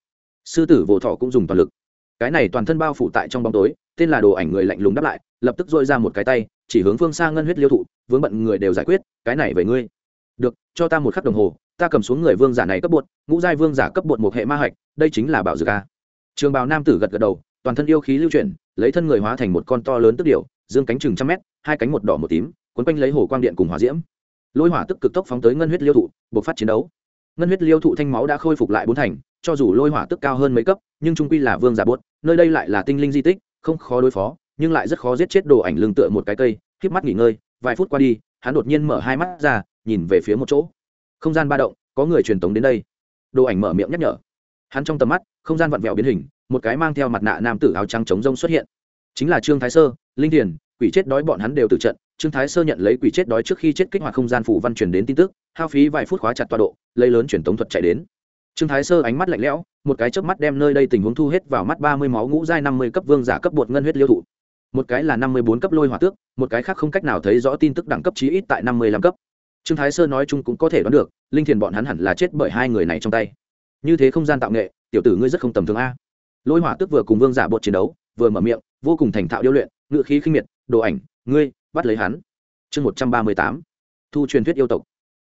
Sư tử vỗ thọ cũng dùng toàn lực. Cái này toàn thân bao phủ tại trong bóng tối, tên là đồ ảnh người lạnh lùng đáp lại, lập tức dội ra một cái tay, chỉ hướng phương xa ngân huyết liêu thụ, vướng bận người đều giải quyết, cái này về ngươi. Được, cho ta một khắc đồng hồ, ta cầm xuống người vương giả này cấp bột, ngũ giai vương giả cấp bột một hệ ma hạch, đây chính là bảo dược a. Trường bào nam tử gật gật đầu toàn thân yêu khí lưu chuyển, lấy thân người hóa thành một con to lớn tức điệu dương cánh chừng trăm mét, hai cánh một đỏ một tím quấn quanh lấy hồ quang điện cùng hỏa diễm. Lôi hỏa tức cực tốc phóng tới ngân huyết liêu thụ buộc phát chiến đấu. Ngân huyết liêu thụ thanh máu đã khôi phục lại bốn thành, cho dù lôi hỏa tức cao hơn mấy cấp, nhưng trung quy là vương giả buốt, nơi đây lại là tinh linh di tích, không khó đối phó, nhưng lại rất khó giết chết đồ ảnh lưng tựa một cái cây k mắt nghỉ ngơi, vài phút qua đi, hắn đột nhiên mở hai mắt ra, nhìn về phía một chỗ. Không gian ba động, có người truyền tống đến đây. Đồ ảnh mở miệng nhắc nhở. Hắn trong tầm mắt, không gian vặn vẹo biến hình một cái mang theo mặt nạ nam tử áo trắng chống rông xuất hiện. Chính là trương thái sơ, linh thiền, quỷ chết đói bọn hắn đều từ trận. Trương thái sơ nhận lấy quỷ chết đói trước khi chết kích hoạt không gian phủ văn truyền đến tin tức, hao phí vài phút khóa chặt tọa độ, lấy lớn truyền tống thuật chạy đến. Trương thái sơ ánh mắt lạnh lẽo, một cái chớp mắt đem nơi đây tình huống thu hết vào mắt ba mươi máu ngũ giai năm mươi cấp vương giả cấp bột ngân huyết liêu thụ. Một cái là năm mươi bốn cấp lôi hỏa tước, một cái khác không cách nào thấy rõ tin tức đẳng cấp chí ít tại năm mươi lăm cấp. Trương thái sơ nói chung cũng có thể đoán được, linh thiền bọn hắn hẳn là chết bởi hai người này trong tay. Như thế không gian tạo nghệ, tiểu tử ngươi rất không tầm thường a lôi hỏa tước vừa cùng vương giả bột chiến đấu, vừa mở miệng, vô cùng thành thạo điêu luyện, ngự khí khinh miệt, đồ ảnh, ngươi, bắt lấy hắn. Chương một trăm ba mươi tám. Thu truyền thuyết yêu tộc.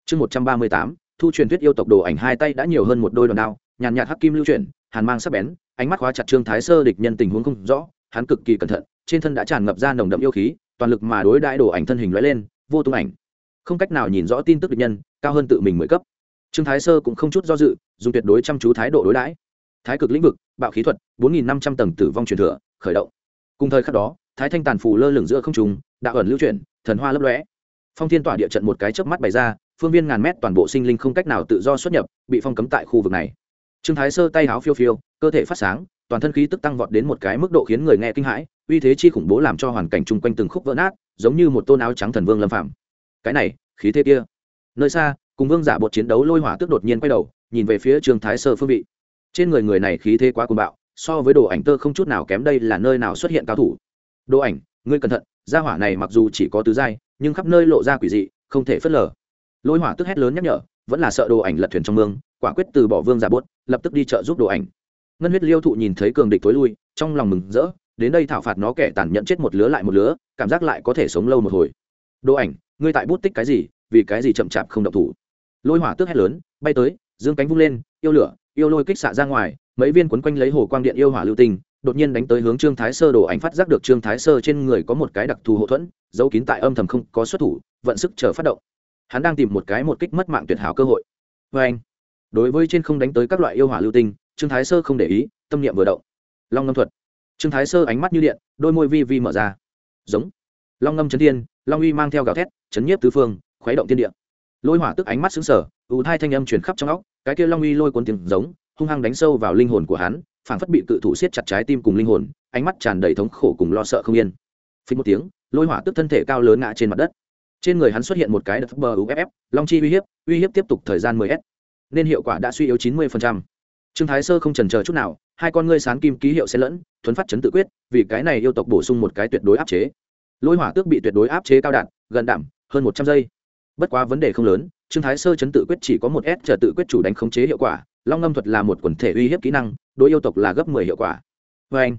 Chương một trăm ba mươi tám. Thu truyền thuyết yêu tộc đồ ảnh hai tay đã nhiều hơn một đôi đòn đao, nhàn nhạt hắc kim lưu chuyển, hàn mang sắp bén, ánh mắt khóa chặt trương thái sơ địch nhân tình huống không rõ, hắn cực kỳ cẩn thận, trên thân đã tràn ngập ra nồng đậm yêu khí, toàn lực mà đối đãi đồ ảnh thân hình lóe lên, vô tung ảnh. Không cách nào nhìn rõ tin tức địch nhân, cao hơn tự mình mười cấp. Trương thái sơ cũng không chút do dự, dùng tuyệt đối chăm chú thái độ đối đãi thái cực lĩnh vực, bạo khí thuật, bốn nghìn năm trăm tầng tử vong truyền thừa, khởi động. Cùng thời khắc đó, thái thanh tàn phù lơ lửng giữa không trùng đạo ẩn lưu chuyển, thần hoa lấp lóe. Phong thiên tỏa địa trận một cái chớp mắt bày ra, phương viên ngàn mét toàn bộ sinh linh không cách nào tự do xuất nhập, bị phong cấm tại khu vực này. Trương thái sơ tay háo phiêu phiêu, cơ thể phát sáng, toàn thân khí tức tăng vọt đến một cái mức độ khiến người nghe kinh hãi, uy thế chi khủng bố làm cho hoàn cảnh chung quanh từng khúc vỡ nát, giống như một tôn áo trắng thần vương lâm phạm cái này, khí thế kia. Nơi xa, cùng vương giả bột chiến đấu lôi hỏa tức đột nhiên quay đầu, nhìn về phía trương thái sơ phương vị trên người người này khí thế quá cuồng bạo, so với đồ ảnh tơ không chút nào kém đây là nơi nào xuất hiện cao thủ. Đồ ảnh, ngươi cẩn thận, gia hỏa này mặc dù chỉ có tứ giai, nhưng khắp nơi lộ ra quỷ dị, không thể phớt lờ. Lôi hỏa tức hét lớn nhắc nhở, vẫn là sợ đồ ảnh lật thuyền trong mương, quả quyết từ bỏ vương giả bốt lập tức đi chợ giúp đồ ảnh. Ngân huyết liêu thụ nhìn thấy cường địch tối lui, trong lòng mừng rỡ, đến đây thảo phạt nó kẻ tàn nhẫn chết một lứa lại một lứa, cảm giác lại có thể sống lâu một hồi. Đồ ảnh, ngươi tại bút tích cái gì, vì cái gì chậm chạp không động thủ? Lôi hỏa tước hét lớn, bay tới, dương cánh vung lên yêu lửa, yêu lôi kích xạ ra ngoài, mấy viên quấn quanh lấy hồ quang điện yêu hỏa lưu tinh, đột nhiên đánh tới hướng trương thái sơ đồ ảnh phát giác được trương thái sơ trên người có một cái đặc thù hậu thuẫn, giấu kín tại âm thầm không có xuất thủ, vận sức chờ phát động. Hắn đang tìm một cái một kích mất mạng tuyệt hảo cơ hội. Vê anh, đối với trên không đánh tới các loại yêu hỏa lưu tinh, trương thái sơ không để ý, tâm niệm vừa động. Long ngâm thuật. Trương thái sơ ánh mắt như điện, đôi môi vi vi mở ra. Giống. Long ngâm chấn thiên, long uy mang theo gào thét, chấn nhiếp tứ phương, khuấy động thiên địa lôi hỏa tức ánh mắt xứng sở ưu thai thanh âm truyền khắp trong óc, cái kia long uy lôi cuốn tiếng giống, hung hăng đánh sâu vào linh hồn của hắn, phảng phất bị cự thủ siết chặt trái tim cùng linh hồn, ánh mắt tràn đầy thống khổ cùng lo sợ không yên. Phí một tiếng, lôi hỏa tức thân thể cao lớn ngã trên mặt đất. Trên người hắn xuất hiện một cái đập bờ uff long chi uy hiếp uy hiếp tiếp tục thời gian 10 s. Nên hiệu quả đã suy yếu 90%. trương thái sơ không chần chờ chút nào, hai con ngươi sán kim ký hiệu sẽ lẫn, thuấn phát chấn tự quyết, vì cái này yêu tộc bổ sung một cái tuyệt đối áp chế. Lôi hỏa tước bị tuyệt đối áp chế cao đạn gần đảm hơn một trăm giây bất quá vấn đề không lớn, trương thái sơ chấn tự quyết chỉ có một s chờ tự quyết chủ đánh khống chế hiệu quả, long ngâm thuật là một quần thể uy hiếp kỹ năng, đối yêu tộc là gấp mười hiệu quả. Vê anh,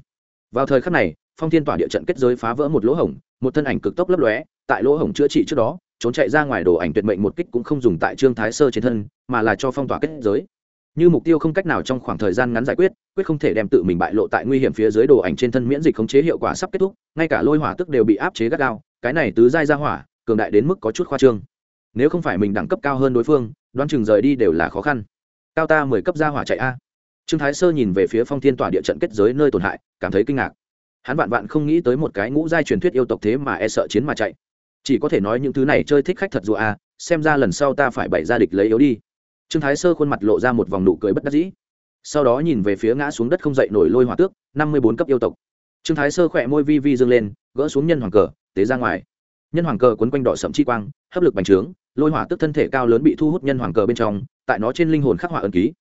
vào thời khắc này, phong thiên tỏa địa trận kết giới phá vỡ một lỗ hổng, một thân ảnh cực tốc lấp lóe, tại lỗ hổng chữa trị trước đó, trốn chạy ra ngoài đồ ảnh tuyệt mệnh một kích cũng không dùng tại trương thái sơ trên thân, mà là cho phong tỏa kết giới. Như mục tiêu không cách nào trong khoảng thời gian ngắn giải quyết quyết không thể đem tự mình bại lộ tại nguy hiểm phía dưới đồ ảnh trên thân miễn dịch khống chế hiệu quả sắp kết thúc, ngay cả lôi hỏa tức đều bị áp chế gắt gao, cái này tứ giai ra hỏa, cường đại đến mức có chút khoa trương nếu không phải mình đẳng cấp cao hơn đối phương, đoán chừng rời đi đều là khó khăn. Cao ta mười cấp ra hỏa chạy a. Trương thái sơ nhìn về phía phong thiên tỏa địa trận kết giới nơi tổn hại, cảm thấy kinh ngạc. Hắn vạn vạn không nghĩ tới một cái ngũ giai truyền thuyết yêu tộc thế mà e sợ chiến mà chạy. Chỉ có thể nói những thứ này chơi thích khách thật dù a, xem ra lần sau ta phải bày ra địch lấy yếu đi. Trương thái sơ khuôn mặt lộ ra một vòng nụ cười bất đắc dĩ. Sau đó nhìn về phía ngã xuống đất không dậy nổi lôi hỏa tước, năm mươi bốn cấp yêu tộc. Trương thái sơ khỏe môi vi vi dâng lên, gỡ xuống nhân hoàng cờ, tế ra ngoài. Nhân hoàng cờ quấn quanh đỏ sậm chi quang, hấp lực bành trướng lôi hỏa tức thân thể cao lớn bị thu hút nhân hoàng cờ bên trong, tại nó trên linh hồn khắc họa ẩn ký.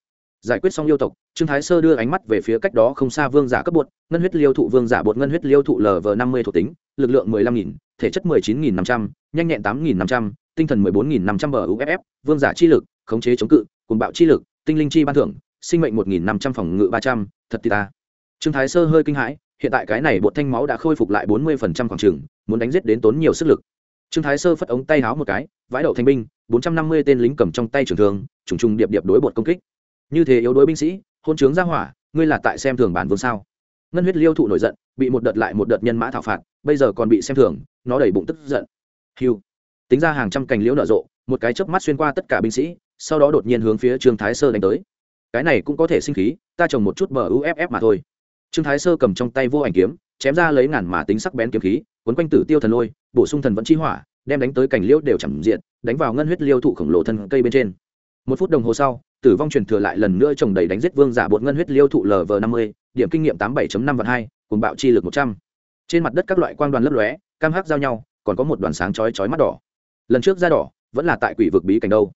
Giải quyết xong yêu tộc, trương thái sơ đưa ánh mắt về phía cách đó không xa vương giả cấp bột, ngân huyết liêu thụ vương giả bột ngân huyết liêu thụ lv năm mươi thuộc tính, lực lượng mười lăm nghìn, thể chất mười chín nghìn năm trăm, nhanh nhẹn tám nghìn năm trăm, tinh thần mười bốn nghìn năm trăm bờ uff vương giả chi lực, khống chế chống cự cùng bạo chi lực, tinh linh chi ban thưởng, sinh mệnh một nghìn năm trăm, phòng ngự ba trăm, thật thì ta. Trương thái sơ hơi kinh hãi, hiện tại cái này bột thanh máu đã khôi phục lại bốn mươi phần trăm khoảng trừng muốn đánh giết đến tốn nhiều sức lực trương thái sơ phất ống tay háo một cái, vãi đậu thanh binh, bốn trăm năm mươi tên lính cầm trong tay trường thường, trùng trùng điệp điệp đối bột công kích. Như thế yếu đối binh sĩ, hôn trướng ra hỏa, ngươi là tại xem thường bản vương sao? Ngân huyết liêu thụ nổi giận, bị một đợt lại một đợt nhân mã thảo phạt, bây giờ còn bị xem thường, nó đầy bụng tức giận. Hiu. Tính ra hàng trăm cành liễu nở rộ, một cái chớp mắt xuyên qua tất cả binh sĩ, sau đó đột nhiên hướng phía trương thái sơ đánh tới. Cái này cũng có thể sinh khí, ta trồng một chút bờ uff mà thôi. Trương thái sơ cầm trong tay vô ảnh kiếm chém ra lấy ngàn mà tính sắc bén kiếm khí, quấn quanh tử tiêu thần lôi, bổ sung thần vẫn chi hỏa, đem đánh tới cảnh liễu đều chẳng diện, đánh vào ngân huyết liêu thụ khổng lồ thân cây bên trên. Một phút đồng hồ sau, tử vong truyền thừa lại lần nữa trồng đầy đánh giết vương giả bột ngân huyết liêu thụ lv năm mươi, điểm kinh nghiệm tám bảy năm vạn hai, cùng bạo chi lực một trăm. Trên mặt đất các loại quang đoàn lấp lóe, cam hắc giao nhau, còn có một đoàn sáng chói chói mắt đỏ. Lần trước da đỏ, vẫn là tại quỷ vực bí cảnh đâu.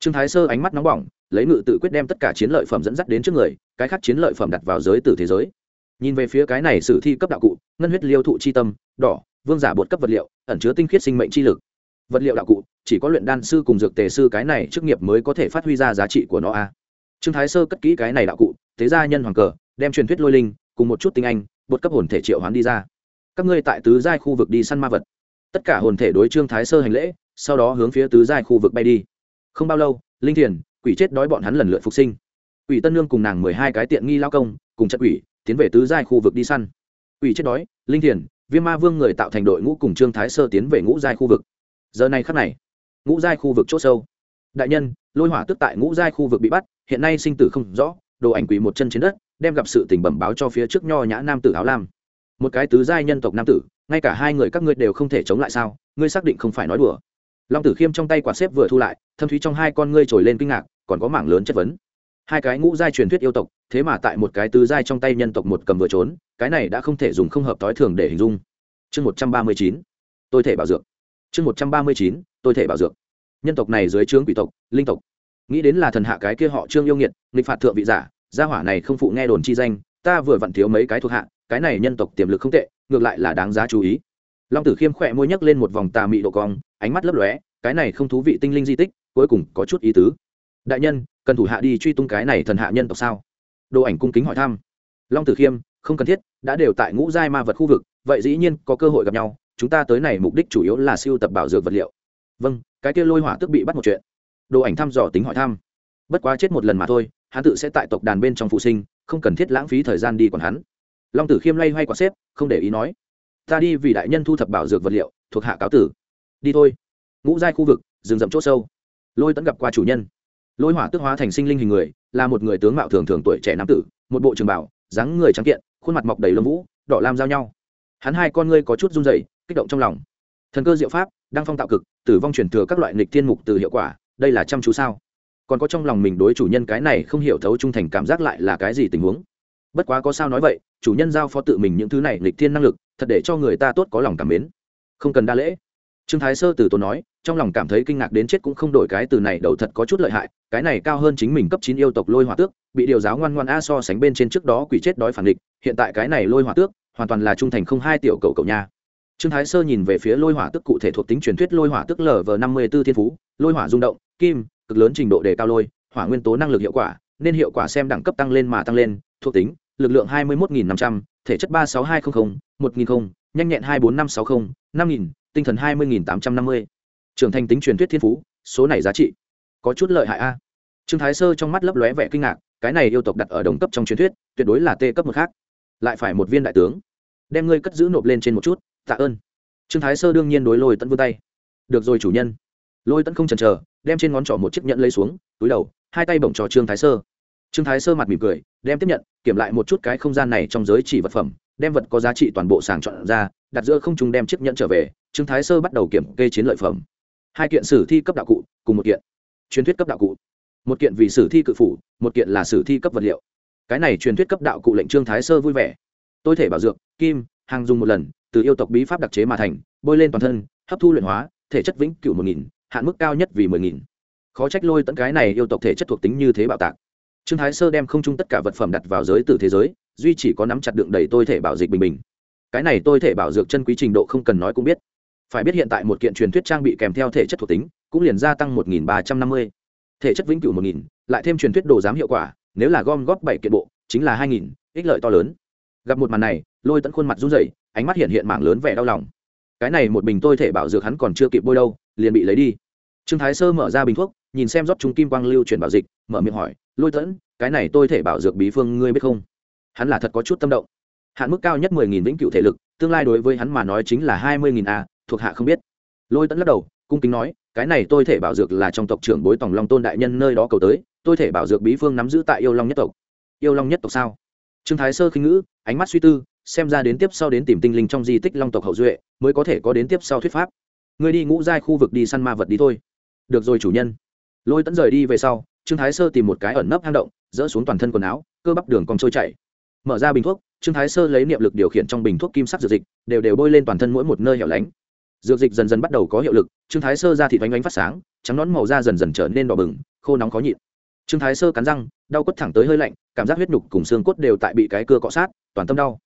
Trương thái sơ ánh mắt nóng bỏng, lấy ngự tự quyết đem tất cả chiến lợi phẩm dẫn dắt đến trước người, cái khác chiến lợi phẩm đặt vào giới tử thế giới nhìn về phía cái này sử thi cấp đạo cụ, ngân huyết liêu thụ chi tâm, đỏ, vương giả bột cấp vật liệu, ẩn chứa tinh khiết sinh mệnh chi lực. Vật liệu đạo cụ, chỉ có luyện đan sư cùng dược tề sư cái này chức nghiệp mới có thể phát huy ra giá trị của nó a. Trương thái sơ cất kỹ cái này đạo cụ, thế gia nhân hoàng cờ, đem truyền thuyết lôi linh, cùng một chút tinh anh, bột cấp hồn thể triệu hoán đi ra. Các ngươi tại tứ giai khu vực đi săn ma vật. Tất cả hồn thể đối trương thái sơ hành lễ, sau đó hướng phía tứ giai khu vực bay đi. Không bao lâu, linh thiền, quỷ chết đói bọn hắn lần lượt phục sinh. Quỷ tân lương cùng nàng mười hai cái tiện nghi lao công, cùng chất quỷ tiến về tứ giai khu vực đi săn. Ủy chết đói, linh thiền, viêm ma vương người tạo thành đội ngũ cùng trương thái sơ tiến về ngũ giai khu vực. Giờ này khắc này, ngũ giai khu vực c h ỗ sâu. Đại nhân, lôi hỏa tức tại ngũ giai khu vực bị bắt, hiện nay sinh tử không rõ, đồ ảnh quỷ một chân trên đất, đem gặp sự tình bẩm báo cho phía trước nho nhã nam tử áo lam. Một cái tứ giai nhân tộc nam tử, ngay cả hai người các ngươi đều không thể chống lại sao, ngươi xác định không phải nói đùa. Long tử khiêm trong tay quả xếp vừa thu lại, thâm thúy trong hai con ngươi trồi lên kinh ngạc, còn có mảng lớn chất vấn hai cái ngũ giai truyền thuyết yêu tộc, thế mà tại một cái tứ giai trong tay nhân tộc một cầm vừa trốn, cái này đã không thể dùng không hợp t i thường để hình dung. Chương một trăm ba mươi chín, tôi thể bảo dược. Chương một trăm ba mươi chín, tôi thể bảo dược. Nhân tộc này dưới trướng quỷ tộc, linh tộc. Nghĩ đến là thần hạ cái kia họ trương yêu nghiệt, nghịch phạt thượng vị giả, gia hỏa này không phụ nghe đồn chi danh, ta vừa vặn thiếu mấy cái thuộc hạ, cái này nhân tộc tiềm lực không tệ, ngược lại là đáng giá chú ý. Long tử khiêm khỏe môi nhấc lên một vòng tà mị độ cong, ánh mắt lấp lóe, cái này không thú vị tinh linh di tích, cuối cùng có chút ý tứ. Đại nhân cần thủ hạ đi truy tung cái này thần hạ nhân tộc sao? Đồ ảnh cung kính hỏi thăm. Long tử khiêm, không cần thiết, đã đều tại ngũ giai ma vật khu vực, vậy dĩ nhiên có cơ hội gặp nhau, chúng ta tới này mục đích chủ yếu là siêu tập bảo dược vật liệu. Vâng cái kia lôi hỏa tức bị bắt một chuyện. Đồ ảnh thăm dò tính hỏi thăm. Bất quá chết một lần mà thôi, hắn tự sẽ tại tộc đàn bên trong phụ sinh, không cần thiết lãng phí thời gian đi còn hắn. Long tử khiêm lay hoay quả xếp, không để ý nói. Ta đi vì đại nhân thu thập bảo dược vật liệu, thuộc hạ cáo tử. Đi thôi. Ngũ giai khu vực, rừng rậm c h ỗ sâu. Lôi tẫn gặp qua chủ nhân lôi hỏa tức hóa thành sinh linh hình người, là một người tướng mạo thường thường tuổi trẻ nam tử, một bộ trường bảo dáng người trắng kiện, khuôn mặt mọc đầy lông vũ, đỏ lam giao nhau. Hắn hai con ngươi có chút run dày kích động trong lòng. Thần cơ diệu pháp đang phong tạo cực, tử vong truyền thừa các loại nịch thiên mục từ hiệu quả, đây là chăm chú sao? Còn có trong lòng mình đối chủ nhân cái này không hiểu thấu trung thành cảm giác lại là cái gì tình huống? Bất quá có sao nói vậy, chủ nhân giao phó tự mình những thứ này lịch thiên năng lực, thật để cho người ta tốt có lòng cảm mến. Không cần đa lễ trương thái sơ từ tốn nói, trong lòng cảm thấy kinh ngạc đến chết cũng không đổi cái từ này đầu thật có chút lợi hại, cái này cao hơn chính mình cấp chín yêu tộc lôi hỏa tước, bị điều giáo ngoan ngoan a so sánh bên trên trước đó quỷ chết đói phản địch hiện tại cái này lôi hỏa tước, hoàn toàn là trung thành không hai tiểu cầu cầu nha. Trương thái sơ nhìn về phía lôi hỏa tức cụ thể thuộc tính truyền thuyết lôi hỏa tức lv năm mươi b ố thiên phú, lôi hỏa rung động, kim, cực lớn trình độ đề cao lôi, hỏa nguyên tố năng lực hiệu quả, nên hiệu quả xem đẳng cấp tăng lên mà tăng lên, thuộc tính, lực lượng hai mươi một năm trăm, thể chất ba sáu hai trăm linh một nghìn nhanh nhẹn hai bốn năm sáu mươi năm nghìn tinh thần hai mươi tám trăm năm mươi. Trưởng thành tính truyền thuyết thiên phú, số này giá trị có chút lợi hại a. Trương thái sơ trong mắt lấp lóe vẻ kinh ngạc, cái này yêu tộc đặt ở đồng cấp trong truyền thuyết, tuyệt đối là tê cấp một khác. Lại phải một viên đại tướng. Đem ngươi cất giữ nộp lên trên một chút, tạ ơn. Trương thái sơ đương nhiên đối lôi tận vươn tay. Được rồi chủ nhân. Lôi tận không chần chờ, đem trên ngón trỏ một chiếc nhẫn lấy xuống, túi đầu, hai tay bổng trò trương thái sơ. Trương thái sơ mặt mỉm cười, đem tiếp nhận, kiểm lại một chút cái không gian này trong giới chỉ vật phẩm, đem vật có giá trị toàn bộ sàng chọn ra đặt giữa không trung đem chiếc nhẫn trở về, trương thái sơ bắt đầu kiểm kê chiến lợi phẩm. Hai kiện sử thi cấp đạo cụ, cùng một kiện. Truyền thuyết cấp đạo cụ. Một kiện vì sử thi cự phủ, một kiện là sử thi cấp vật liệu. Cái này truyền thuyết cấp đạo cụ lệnh trương thái sơ vui vẻ. Tôi thể bảo dược, kim, hàng dùng một lần, từ yêu tộc bí pháp đặc chế mà thành, bôi lên toàn thân, hấp thu luyện hóa, thể chất vĩnh cửu một nghìn, hạn mức cao nhất vì mười nghìn. Khó trách lôi tận cái này yêu tộc thể chất thuộc tính như thế bạo tạc. Trương thái sơ đem không chung tất cả vật phẩm đặt vào giới từ thế giới, duy chỉ có nắm chặt đựng đầy tôi thể bảo dịch bình bình cái này tôi thể bảo dược chân quý trình độ không cần nói cũng biết. Phải biết hiện tại một kiện truyền thuyết trang bị kèm theo thể chất thuộc tính, cũng liền gia tăng một nghìn ba trăm năm mươi. Thể chất vĩnh cửu một nghìn, lại thêm truyền thuyết đồ giám hiệu quả, nếu là gom góp bảy kiện bộ, chính là hai nghìn, ích lợi to lớn. Gặp một màn này, lôi tận khuôn mặt run rẩy, ánh mắt hiện hiện mảng lớn vẻ đau lòng. Cái này một bình tôi thể bảo dược hắn còn chưa kịp bôi đâu, liền bị lấy đi. Trương thái sơ mở ra bình thuốc, nhìn xem rót chúng kim quang lưu chuyển bảo dịch, mở miệng hỏi, lôi tẫn, cái này tôi thể bảo dược bí phương ngươi biết không? Hắn là thật có chút tâm động hạn mức cao nhất mười nghìn vĩnh cửu thể lực, tương lai đối với hắn mà nói chính là hai mươi nghìn a, thuộc hạ không biết. Lôi tẫn lắc đầu, cung kính nói, cái này tôi thể bảo dược là trong tộc trưởng bối tòng long tôn đại nhân nơi đó cầu tới, tôi thể bảo dược bí phương nắm giữ tại yêu long nhất tộc. Yêu long nhất tộc sao? Trương thái sơ khinh ngữ, ánh mắt suy tư, xem ra đến tiếp sau đến tìm tinh linh trong di tích long tộc hậu duệ, mới có thể có đến tiếp sau thuyết pháp. Người đi ngũ giai khu vực đi săn ma vật đi thôi. Được rồi chủ nhân. Lôi tẫn rời đi về sau, trương thái sơ tìm một cái ẩn nấp hang động, dỡ xuống toàn thân quần áo, cơ bắp đường còn trôi chảy mở ra bình thuốc, trương thái sơ lấy niệm lực điều khiển trong bình thuốc kim sắc dược dịch, đều đều bôi lên toàn thân mỗi một nơi hẻo lánh. Dược dịch dần dần bắt đầu có hiệu lực, trương thái sơ ra thịt oanh oanh phát sáng, trắng nón màu da dần dần trở nên đỏ bừng, khô nóng khó nhịn. Trương thái sơ cắn răng, đau quất thẳng tới hơi lạnh, cảm giác huyết nhục cùng xương cốt đều tại bị cái cưa cọ sát, toàn tâm đau.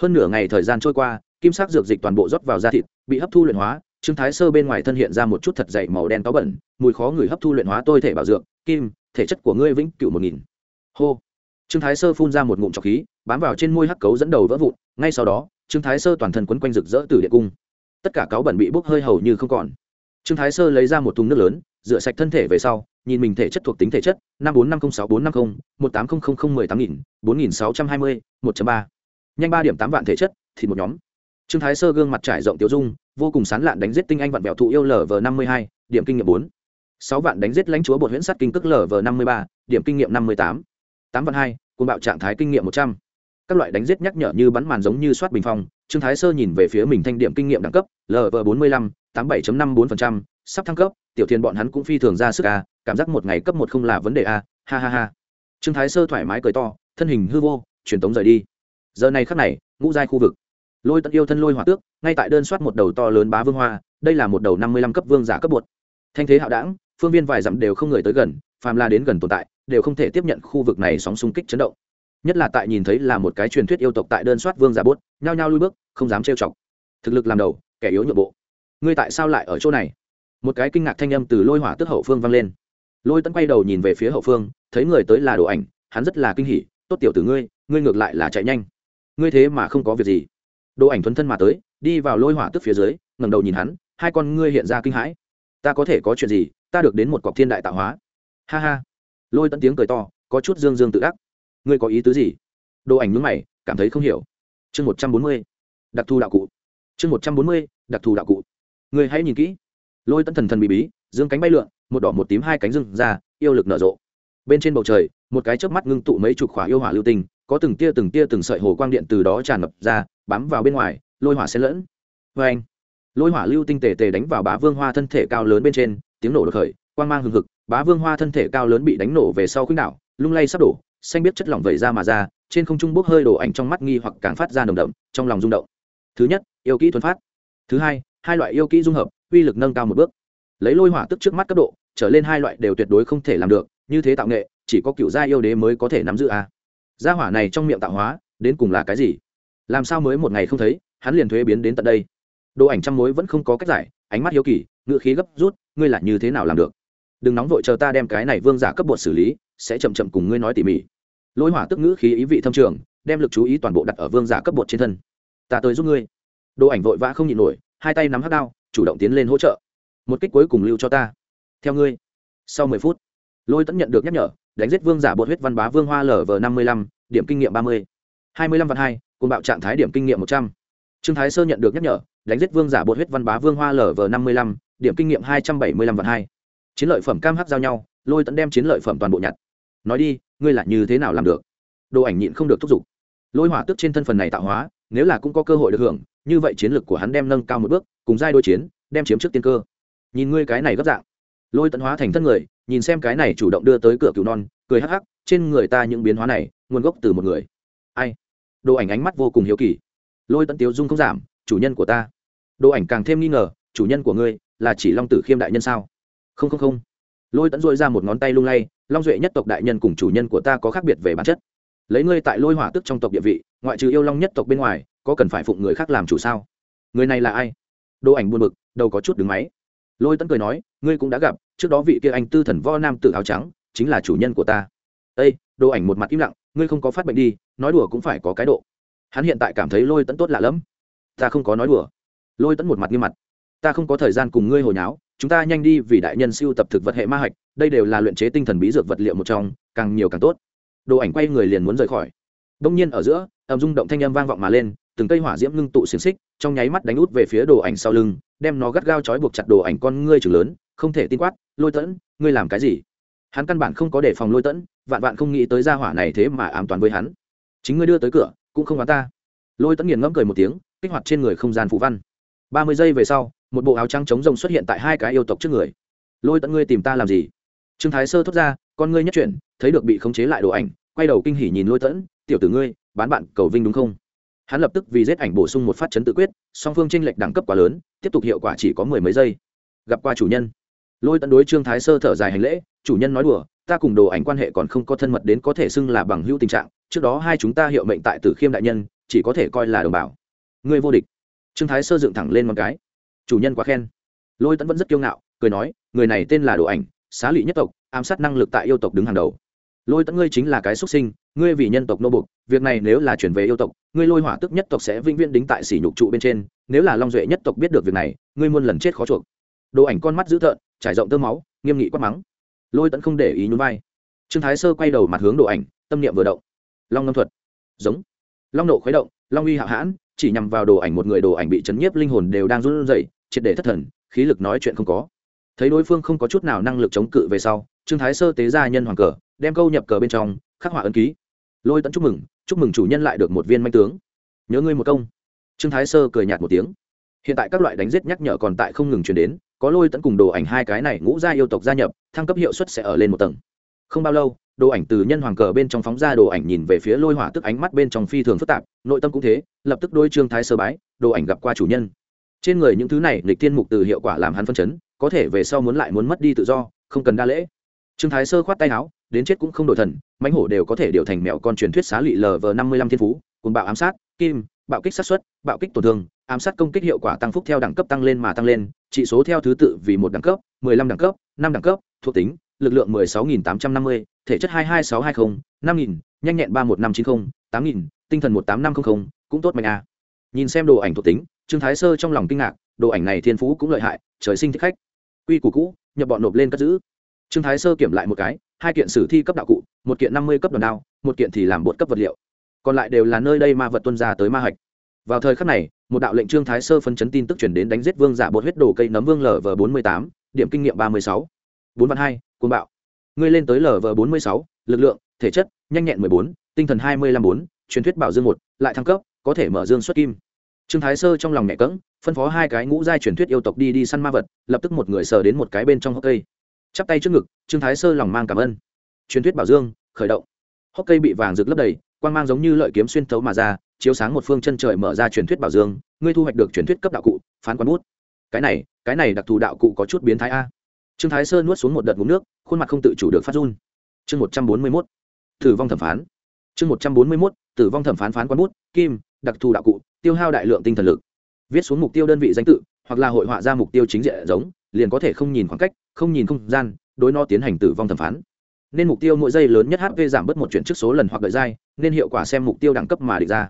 Hơn nửa ngày thời gian trôi qua, kim sắc dược dịch toàn bộ rót vào da thịt, bị hấp thu luyện hóa, trương thái sơ bên ngoài thân hiện ra một chút thật dày màu đen táo bẩn, mùi khó người hấp thu luyện hóa tôi thể bảo dược, kim, thể chất của ngươi vĩnh cựu một nghìn. Hô trương thái sơ phun ra một ngụm trọc khí, bám vào trên môi hắc cấu dẫn đầu vỡ vụn, ngay sau đó, trương thái sơ toàn thân quấn quanh rực rỡ từ địa cung. Tất cả cáo bẩn bị bốc hơi hầu như không còn. Trương thái sơ lấy ra một thùng nước lớn, rửa sạch thân thể về sau, nhìn mình thể chất thuộc tính thể chất, năm bốn năm không sáu bốn năm không, một tám không không không mười tám nghìn, bốn nghìn sáu trăm hai mươi, một ba. Nhanh ba điểm tám vạn thể chất thì một nhóm. Trương thái sơ gương mặt trải rộng tiêu dung, vô cùng sán lạn đánh giết tinh anh vạn vẹo thụ yêu lv năm mươi hai, điểm kinh nghiệm bốn. Sáu vạn đánh giết lãnh chúa bột huyễn sắt kinh cước lv năm mươi ba, điểm kinh nghiệm năm mươi tám tám vạn hai côn bạo trạng thái kinh nghiệm một trăm. Các loại đánh giết nhắc nhở như bắn màn giống như soát bình phong, trương thái sơ nhìn về phía mình thanh điểm kinh nghiệm đẳng cấp lv bốn mươi lăm, tám bảy năm bốn sắp thăng cấp, tiểu thiên bọn hắn cũng phi thường ra sức a cảm giác một ngày cấp một không là vấn đề a ha ha ha. Trương thái sơ thoải mái cười to, thân hình hư vô, truyền tống rời đi. Giờ này khắc này, ngũ giai khu vực. Lôi tận yêu thân lôi hỏa tước, ngay tại đơn soát một đầu to lớn bá vương hoa, đây là một đầu năm mươi lăm cấp vương giả cấp bột. Thanh thế hạo đảng, phương viên vài dặm đều không người tới gần, phàm la đến gần tồn tại đều không thể tiếp nhận khu vực này sóng xung kích chấn động. Nhất là tại nhìn thấy là một cái truyền thuyết yêu tộc tại đơn soát vương giả bốt, nhao nhao lui bước, không dám trêu chọc. Thực lực làm đầu, kẻ yếu nhượng bộ. Ngươi tại sao lại ở chỗ này? Một cái kinh ngạc thanh âm từ lôi hỏa tức hậu phương vang lên. Lôi tấn quay đầu nhìn về phía hậu phương, thấy người tới là đồ ảnh, hắn rất là kinh hỉ, tốt tiểu tử ngươi ngươi ngược lại là chạy nhanh. Ngươi thế mà không có việc gì. Đồ ảnh thuấn thân mà tới, đi vào lôi hỏa tức phía dưới, ngẩng đầu nhìn hắn, hai con ngươi hiện ra kinh hãi. Ta có thể có chuyện gì, ta được đến một cọc thiên đại tạo hóa. Ha ha lôi tận tiếng cười to, có chút dương dương tự đắc. Ngươi có ý tứ gì? Đồ ảnh mướn mày, cảm thấy không hiểu. Chương một trăm bốn mươi, đặc thù đạo cụ. Chương một trăm bốn mươi, đặc thù đạo cụ. Ngươi hãy nhìn kỹ. Lôi tận thần thần bị bí, dương cánh bay lượn, một đỏ một tím hai cánh rừng ra, yêu lực nở rộ. Bên trên bầu trời, một cái chớp mắt ngưng tụ mấy chục khỏa yêu hỏa lưu tinh có từng tia từng tia từng sợi hồ quang điện từ đó tràn ngập ra, bám vào bên ngoài, lôi hỏa xen lẫn. Vê anh lôi hỏa lưu tinh tề tề đánh vào bá vương hoa thân thể cao lớn bên trên, tiếng nổ được khởi, quang mang hừng hực bá vương hoa thân thể cao lớn bị đánh nổ về sau khuynh đảo, lung lay sắp đổ, xanh biết chất lỏng vẩy ra mà ra, trên không trung bốc hơi đổ ảnh trong mắt nghi hoặc càng phát ra nồng đậm, trong lòng rung động. Thứ nhất, yêu kỹ thuần phát. Thứ hai hai loại yêu kỹ dung hợp, uy lực nâng cao một bước. Lấy lôi hỏa tức trước mắt cấp độ, trở lên hai loại đều tuyệt đối không thể làm được, như thế tạo nghệ, chỉ có cựu gia yêu đế mới có thể nắm giữ a. Gia hỏa này trong miệng tạo hóa, đến cùng là cái gì? Làm sao mới một ngày không thấy, hắn liền thuế biến đến tận đây? Đồ ảnh trăm mối vẫn không có cách giải, ánh mắt hiếu kỳ ngựa khí gấp rút, ngươi là như thế nào làm được? Đừng nóng vội chờ ta đem cái này vương giả cấp bột xử lý, sẽ chậm chậm cùng ngươi nói tỉ mỉ. Lôi hỏa tức ngữ khí ý vị thâm trường, đem lực chú ý toàn bộ đặt ở vương giả cấp bột trên thân. Ta tới giúp ngươi. Đồ ảnh vội vã không nhịn nổi, hai tay nắm hắt đao, chủ động tiến lên hỗ trợ. Một kích cuối cùng lưu cho ta. Theo ngươi. Sau mười phút, lôi tẫn nhận được nhắc nhở, đánh giết vương giả bột huyết văn bá vương hoa lv năm mươi lăm, điểm kinh nghiệm ba mươi. hai mươi lăm vạn hai cùng bạo trạng thái điểm kinh nghiệm một trăm. Trương thái sơ nhận được nhắc nhở, đánh giết vương giả bột huyết văn bá vương hoa lv năm mươi lăm, điểm kinh nghiệm hai trăm bảy mươi lăm vạn hai chiến lợi phẩm cam hắc giao nhau, lôi tận đem chiến lợi phẩm toàn bộ nhặt. Nói đi, ngươi là như thế nào làm được? Đồ ảnh nhịn không được thúc giục. Lôi hỏa tức trên thân phần này tạo hóa, nếu là cũng có cơ hội được hưởng, như vậy chiến lược của hắn đem nâng cao một bước, cùng giai đôi chiến, đem chiếm trước tiên cơ. Nhìn ngươi cái này gấp dạng. Lôi tận hóa thành thân người, nhìn xem cái này chủ động đưa tới cửa cứu non, cười hắc hắc, trên người ta những biến hóa này, nguồn gốc từ một người. Ai? Đồ ảnh ánh mắt vô cùng hiếu kỳ. Lôi tận tiếu dung không giảm, chủ nhân của ta. Đồ ảnh càng thêm nghi ngờ, chủ nhân của ngươi là chỉ long tử khiêm đại nhân sao? Không không không. Lôi tẫn dội ra một ngón tay lung lay, long duệ nhất tộc đại nhân cùng chủ nhân của ta có khác biệt về bản chất. Lấy ngươi tại lôi hỏa tức trong tộc địa vị, ngoại trừ yêu long nhất tộc bên ngoài, có cần phải phụng người khác làm chủ sao? Người này là ai? Đồ ảnh buồn bực, đầu có chút đứng máy. Lôi tẫn cười nói, ngươi cũng đã gặp, trước đó vị kia anh tư thần vo nam tự áo trắng, chính là chủ nhân của ta. Ây đồ ảnh một mặt im lặng, ngươi không có phát bệnh đi, nói đùa cũng phải có cái độ. Hắn hiện tại cảm thấy lôi tẫn tốt lạ lẫm. Ta không có nói đùa. Lôi tẫn một mặt nghiêm mặt. Ta không có thời gian cùng ngươi hồi nháo chúng ta nhanh đi vì đại nhân siêu tập thực vật hệ ma hạch, đây đều là luyện chế tinh thần bí dược vật liệu một trong, càng nhiều càng tốt. Đồ ảnh quay người liền muốn rời khỏi. Đông nhiên ở giữa, âm rung động thanh âm vang vọng mà lên, từng cây hỏa diễm ngưng tụ xiềng xích, trong nháy mắt đánh út về phía đồ ảnh sau lưng, đem nó gắt gao trói buộc chặt đồ ảnh con ngươi chừng lớn, không thể tin quát, lôi tẫn, ngươi làm cái gì? Hắn căn bản không có đề phòng lôi tẫn, vạn vạn không nghĩ tới gia hỏa này thế mà ám toán với hắn. Chính ngươi đưa tới cửa, cũng không đoán ta. Lôi tẫn nghiền ngẫm cười một tiếng, kích hoạt trên người không gian phù văn. Ba mươi giây về sau một bộ áo trắng chống rồng xuất hiện tại hai cái yêu tộc trước người. Lôi tẫn ngươi tìm ta làm gì? Trương thái sơ thốt ra, con ngươi nhất chuyển, thấy được bị khống chế lại đồ ảnh, quay đầu kinh hỉ nhìn lôi tẫn tiểu tử ngươi, bán bạn cầu vinh đúng không? Hắn lập tức vì giết ảnh bổ sung một phát chấn tự quyết, song phương tranh lệch đẳng cấp quá lớn, tiếp tục hiệu quả chỉ có mười mấy giây. Gặp qua chủ nhân. Lôi tận đối trương thái sơ thở dài hành lễ, chủ nhân nói đùa, ta cùng đồ ảnh quan hệ còn không có thân mật đến có thể xưng là bằng hữu tình trạng, trước đó hai chúng ta hiệu mệnh tại tử khiêm đại nhân, chỉ có thể coi là đồng bào. Ngươi vô địch. Trương thái sơ dựng thẳng lên một cái chủ nhân quá khen. Lôi tẫn vẫn rất kiêu ngạo, cười nói, người này tên là đồ ảnh, xá lị nhất tộc, ám sát năng lực tại yêu tộc đứng hàng đầu. Lôi tẫn ngươi chính là cái xuất sinh, ngươi vì nhân tộc nô bục việc này nếu là chuyển về yêu tộc, ngươi lôi hỏa tức nhất tộc sẽ vĩnh viễn đính tại sỉ nhục trụ bên trên, nếu là long duệ nhất tộc biết được việc này, ngươi muôn lần chết khó chuộc. Đồ ảnh con mắt dữ tợn, trải rộng tơ máu, nghiêm nghị quát mắng. Lôi tẫn không để ý nhún vai. Trương thái sơ quay đầu mặt hướng đồ ảnh, tâm niệm vừa động. Long ngâm thuật. Giống. Long nộ khuấy động, long uy hạo hãn, chỉ nhằm vào đồ ảnh một người, đồ ảnh bị chấn nhiếp linh hồn đều đang run rẩy triệt để thất thần, khí lực nói chuyện không có. Thấy đối phương không có chút nào năng lực chống cự về sau, trương thái sơ tế ra nhân hoàng cờ, đem câu nhập cờ bên trong, khắc họa ấn ký. Lôi tận chúc mừng chúc mừng chủ nhân lại được một viên manh tướng. Nhớ ngươi một công. Trương thái sơ cười nhạt một tiếng. Hiện tại các loại đánh giết nhắc nhở còn tại không ngừng chuyển đến, có lôi tận cùng đồ ảnh hai cái này ngũ gia yêu tộc gia nhập, thăng cấp hiệu suất sẽ ở lên một tầng. Không bao lâu, đồ ảnh từ nhân hoàng cờ bên trong phóng ra đồ ảnh nhìn về phía lôi hỏa tức ánh mắt bên trong phi thường phức tạp, nội tâm cũng thế, lập tức đôi trương thái sơ bái, đồ ảnh gặp qua chủ nhân trên người những thứ này lịch tiên mục từ hiệu quả làm hắn phân chấn, có thể về sau muốn lại muốn mất đi tự do, không cần đa lễ trương thái sơ khoát tay áo, đến chết cũng không đổi thần, mãnh hổ đều có thể điều thành mẹo con truyền thuyết xá lị vờ năm mươi lăm thiên phú cùng bạo ám sát, kim, bạo kích sát xuất, bạo kích tổn thương, ám sát công kích hiệu quả tăng phúc theo đẳng cấp tăng lên mà tăng lên trị số theo thứ tự vì một đẳng cấp, mười lăm đẳng cấp, năm đẳng cấp, thuộc tính, lực lượng mười sáu nghìn tám trăm năm mươi, thể chất hai hai sáu hai mươi năm nghìn, nhanh nhẹn ba một năm chín mươi tám nghìn, tinh thần một tám năm trăm linh cũng tốt mạnh a à. nhìn xem đồ ảnh thuộc tính trương thái sơ trong lòng kinh ngạc, đồ ảnh này thiên phú cũng lợi hại, trời sinh thích khách. Quy củ cũ, nhập bọn nộp lên cất giữ. Trương thái sơ kiểm lại một cái, hai kiện sử thi cấp đạo cụ, một kiện năm mươi cấp đòn đao, một kiện thì làm bột cấp vật liệu. Còn lại đều là nơi đây ma vật tuân ra tới ma hạch. Vào thời khắc này, một đạo lệnh trương thái sơ phân chấn tin tức chuyển đến đánh giết vương giả bột huyết đồ cây nấm vương lv bốn mươi tám, điểm kinh nghiệm ba mươi sáu. Bốn vạn hai côn bạo. Ngươi lên tới lv bốn mươi sáu, lực lượng, thể chất, nhanh nhẹn mười bốn, tinh thần hai mươi năm bốn, truyền thuyết bảo dương một, lại thăng cấp, có thể mở dương xuất kim trương thái sơ trong lòng nhẹ cỡng phân phó hai cái ngũ giai truyền thuyết yêu tộc đi đi săn ma vật, lập tức một người sờ đến một cái bên trong hốc cây. Chắp tay trước ngực, trương thái sơ lòng mang cảm ơn. Truyền thuyết bảo dương, khởi động. Hốc cây bị vàng rực lấp đầy quan g mang giống như lợi kiếm xuyên thấu mà ra, chiếu sáng một phương chân trời mở ra truyền thuyết bảo dương, ngươi thu hoạch được truyền thuyết cấp đạo cụ, phán quán bút. Cái này cái này đặc thù đạo cụ có chút biến thái a. Trương thái sơ nuốt xuống một đợt ngụm nước, khuôn mặt không tự chủ được phát run. Chương một trăm bốn mươi mốt, tử vong thẩm phán. Chương một trăm bốn mươi mốt, tử vong thẩm phán phán quán bút, kim đặc thù đạo cụ, tiêu hao đại lượng tinh thần lực. Viết xuống mục tiêu đơn vị danh tự, hoặc là hội họa ra mục tiêu chính diện giống, liền có thể không nhìn khoảng cách, không nhìn không gian, đối no tiến hành tử vong thẩm phán. Nên mục tiêu mỗi giây lớn nhất hp giảm bớt một chuyển trước số lần hoặc đợi dai nên hiệu quả xem mục tiêu đẳng cấp mà địch ra.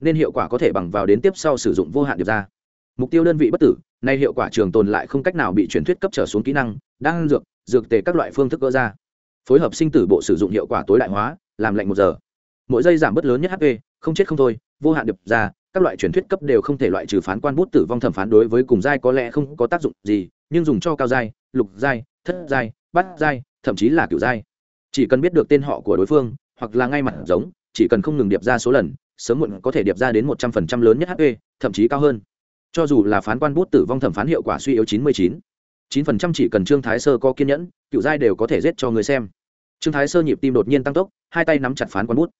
Nên hiệu quả có thể bằng vào đến tiếp sau sử dụng vô hạn điệp ra. Mục tiêu đơn vị bất tử, nay hiệu quả trường tồn lại không cách nào bị truyền thuyết cấp trở xuống kỹ năng đang dược dược tề các loại phương thức gỡ ra. Phối hợp sinh tử bộ sử dụng hiệu quả tối đại hóa, làm lạnh một giờ. Mỗi giây giảm bớt lớn nhất hp không chết không thôi, vô hạn điệp ra, các loại truyền thuyết cấp đều không thể loại trừ phán quan bút tử vong thẩm phán đối với cùng giai có lẽ không có tác dụng gì, nhưng dùng cho cao giai, lục giai, thất giai, bát giai, thậm chí là kiểu giai. Chỉ cần biết được tên họ của đối phương, hoặc là ngay mặt giống, chỉ cần không ngừng điệp ra số lần, sớm muộn có thể điệp ra đến một trăm phần trăm lớn nhất hp thậm chí cao hơn. Cho dù là phán quan bút tử vong thẩm phán hiệu quả suy yếu chín mươi chín chín phần trăm chỉ cần trương thái sơ có kiên nhẫn cựu giai đều có thể giết cho người xem. Trương thái sơ nhịp tim đột nhiên tăng tốc, hai tay nắm chặt phán quan bút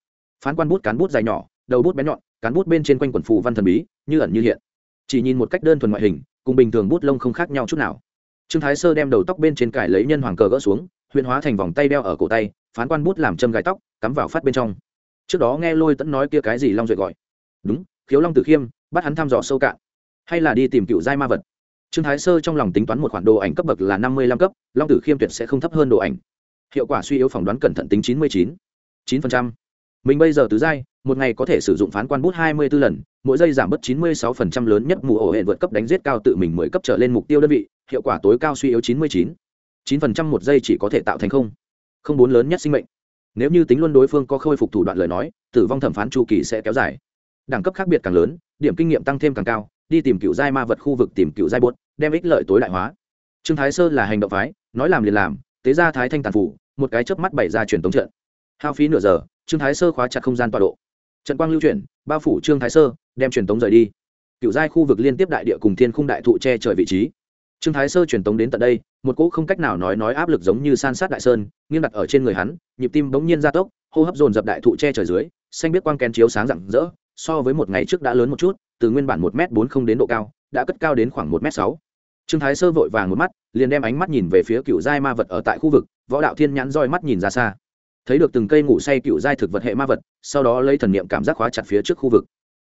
phán quan bút cán bút dài nhỏ, đầu bút bén nhọn, cán bút bên trên quanh quần phù văn thần bí, như ẩn như hiện. Chỉ nhìn một cách đơn thuần ngoại hình, cùng bình thường bút lông không khác nhau chút nào. Trương thái sơ đem đầu tóc bên trên cải lấy nhân hoàng cờ gỡ xuống, huyền hóa thành vòng tay đeo ở cổ tay, phán quan bút làm châm gai tóc, cắm vào phát bên trong. Trước đó nghe lôi tẫn nói kia cái gì long duệ gọi. Đúng, khiếu long tử khiêm, bắt hắn thăm dò sâu cạn. Hay là đi tìm cựu giai ma vật. Trương thái sơ trong lòng tính toán một khoản đồ ảnh cấp bậc là năm mươi lăm cấp, long tử khiêm tuyệt sẽ không thấp hơn đồ ảnh. Hiệu quả suy yếu phỏng đoán cẩn thận tính chín mươi chín. chín phần trăm mình bây giờ tứ giai, một ngày có thể sử dụng phán quan bút hai mươi 24 lần, mỗi giây giảm bớt chín mươi sáu phần trăm lớn nhất mù ổ hệ vượt cấp đánh giết cao tự mình mười cấp trở lên mục tiêu đơn vị, hiệu quả tối cao suy yếu chín mươi chín. chín phần trăm một giây chỉ có thể tạo thành không. Không bốn lớn nhất sinh mệnh. Nếu như tính luân đối phương có khôi phục thủ đoạn lời nói, tử vong thẩm phán chu kỳ sẽ kéo dài. Đẳng cấp khác biệt càng lớn, điểm kinh nghiệm tăng thêm càng cao, đi tìm cựu giai ma vật khu vực tìm cựu giai buốt đem ích lợi tối đại hóa. Trương thái sơ là hành động phái, nói làm liền làm, tế ra thái thanh tàn phủ, một cái chớp mắt bày ra truyền tống trận hao phí nửa giờ, trương thái sơ khóa chặt không gian tọa độ. Trận quang lưu chuyển, bao phủ trương thái sơ, đem truyền tống rời đi. Cựu giai khu vực liên tiếp đại địa cùng thiên khung đại thụ che trời vị trí. Trương thái sơ truyền tống đến tận đây, một cỗ không cách nào nói nói áp lực giống như san sát đại sơn, nghiêng đặt ở trên người hắn, nhịp tim bỗng nhiên gia tốc, hô hấp dồn dập đại thụ che trời dưới, xanh biết quang kén chiếu sáng rạng rỡ, so với một ngày trước đã lớn một chút, từ nguyên bản một m bốn không đến độ cao, đã cất cao đến khoảng một m sáu. Trương thái sơ vội vàng một mắt, liền đem ánh mắt nhìn về phía cựu giai ma vật ở tại khu vực, võ đạo thiên nhãn roi mắt nhìn ra xa thấy được từng cây ngủ say cựu giai thực vật hệ ma vật, sau đó lấy thần niệm cảm giác khóa chặt phía trước khu vực.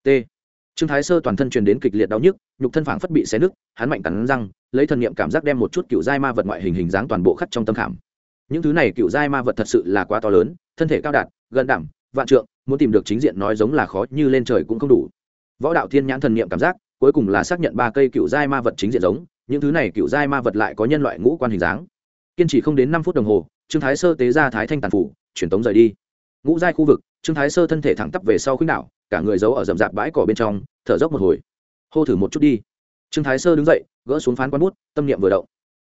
T. Trương thái sơ toàn thân truyền đến kịch liệt đau nhức, nhục thân phảng phất bị xé nứt, hắn mạnh cắn răng, lấy thần niệm cảm giác đem một chút cựu giai ma vật ngoại hình hình dáng toàn bộ khắc trong tâm khảm. Những thứ này cựu giai ma vật thật sự là quá to lớn, thân thể cao đạt, gần đảm vạn trượng, muốn tìm được chính diện nói giống là khó như lên trời cũng không đủ. Võ đạo thiên nhãn thần niệm cảm giác, cuối cùng là xác nhận ba cây cựu giai ma vật chính diện giống, những thứ này cựu giai ma vật lại có nhân loại ngũ quan hình dáng. Kiên trì không đến năm phút đồng hồ, trương thái sơ tế ra thái thanh tàn phủ truyền tống rời đi. Ngũ giai khu vực, trương thái sơ thân thể thẳng tắp về sau khuynh đảo, cả người giấu ở rậm rạp bãi cỏ bên trong, thở dốc một hồi. Hô thử một chút đi. Trương thái sơ đứng dậy, gỡ xuống phán quán bút, tâm niệm vừa động.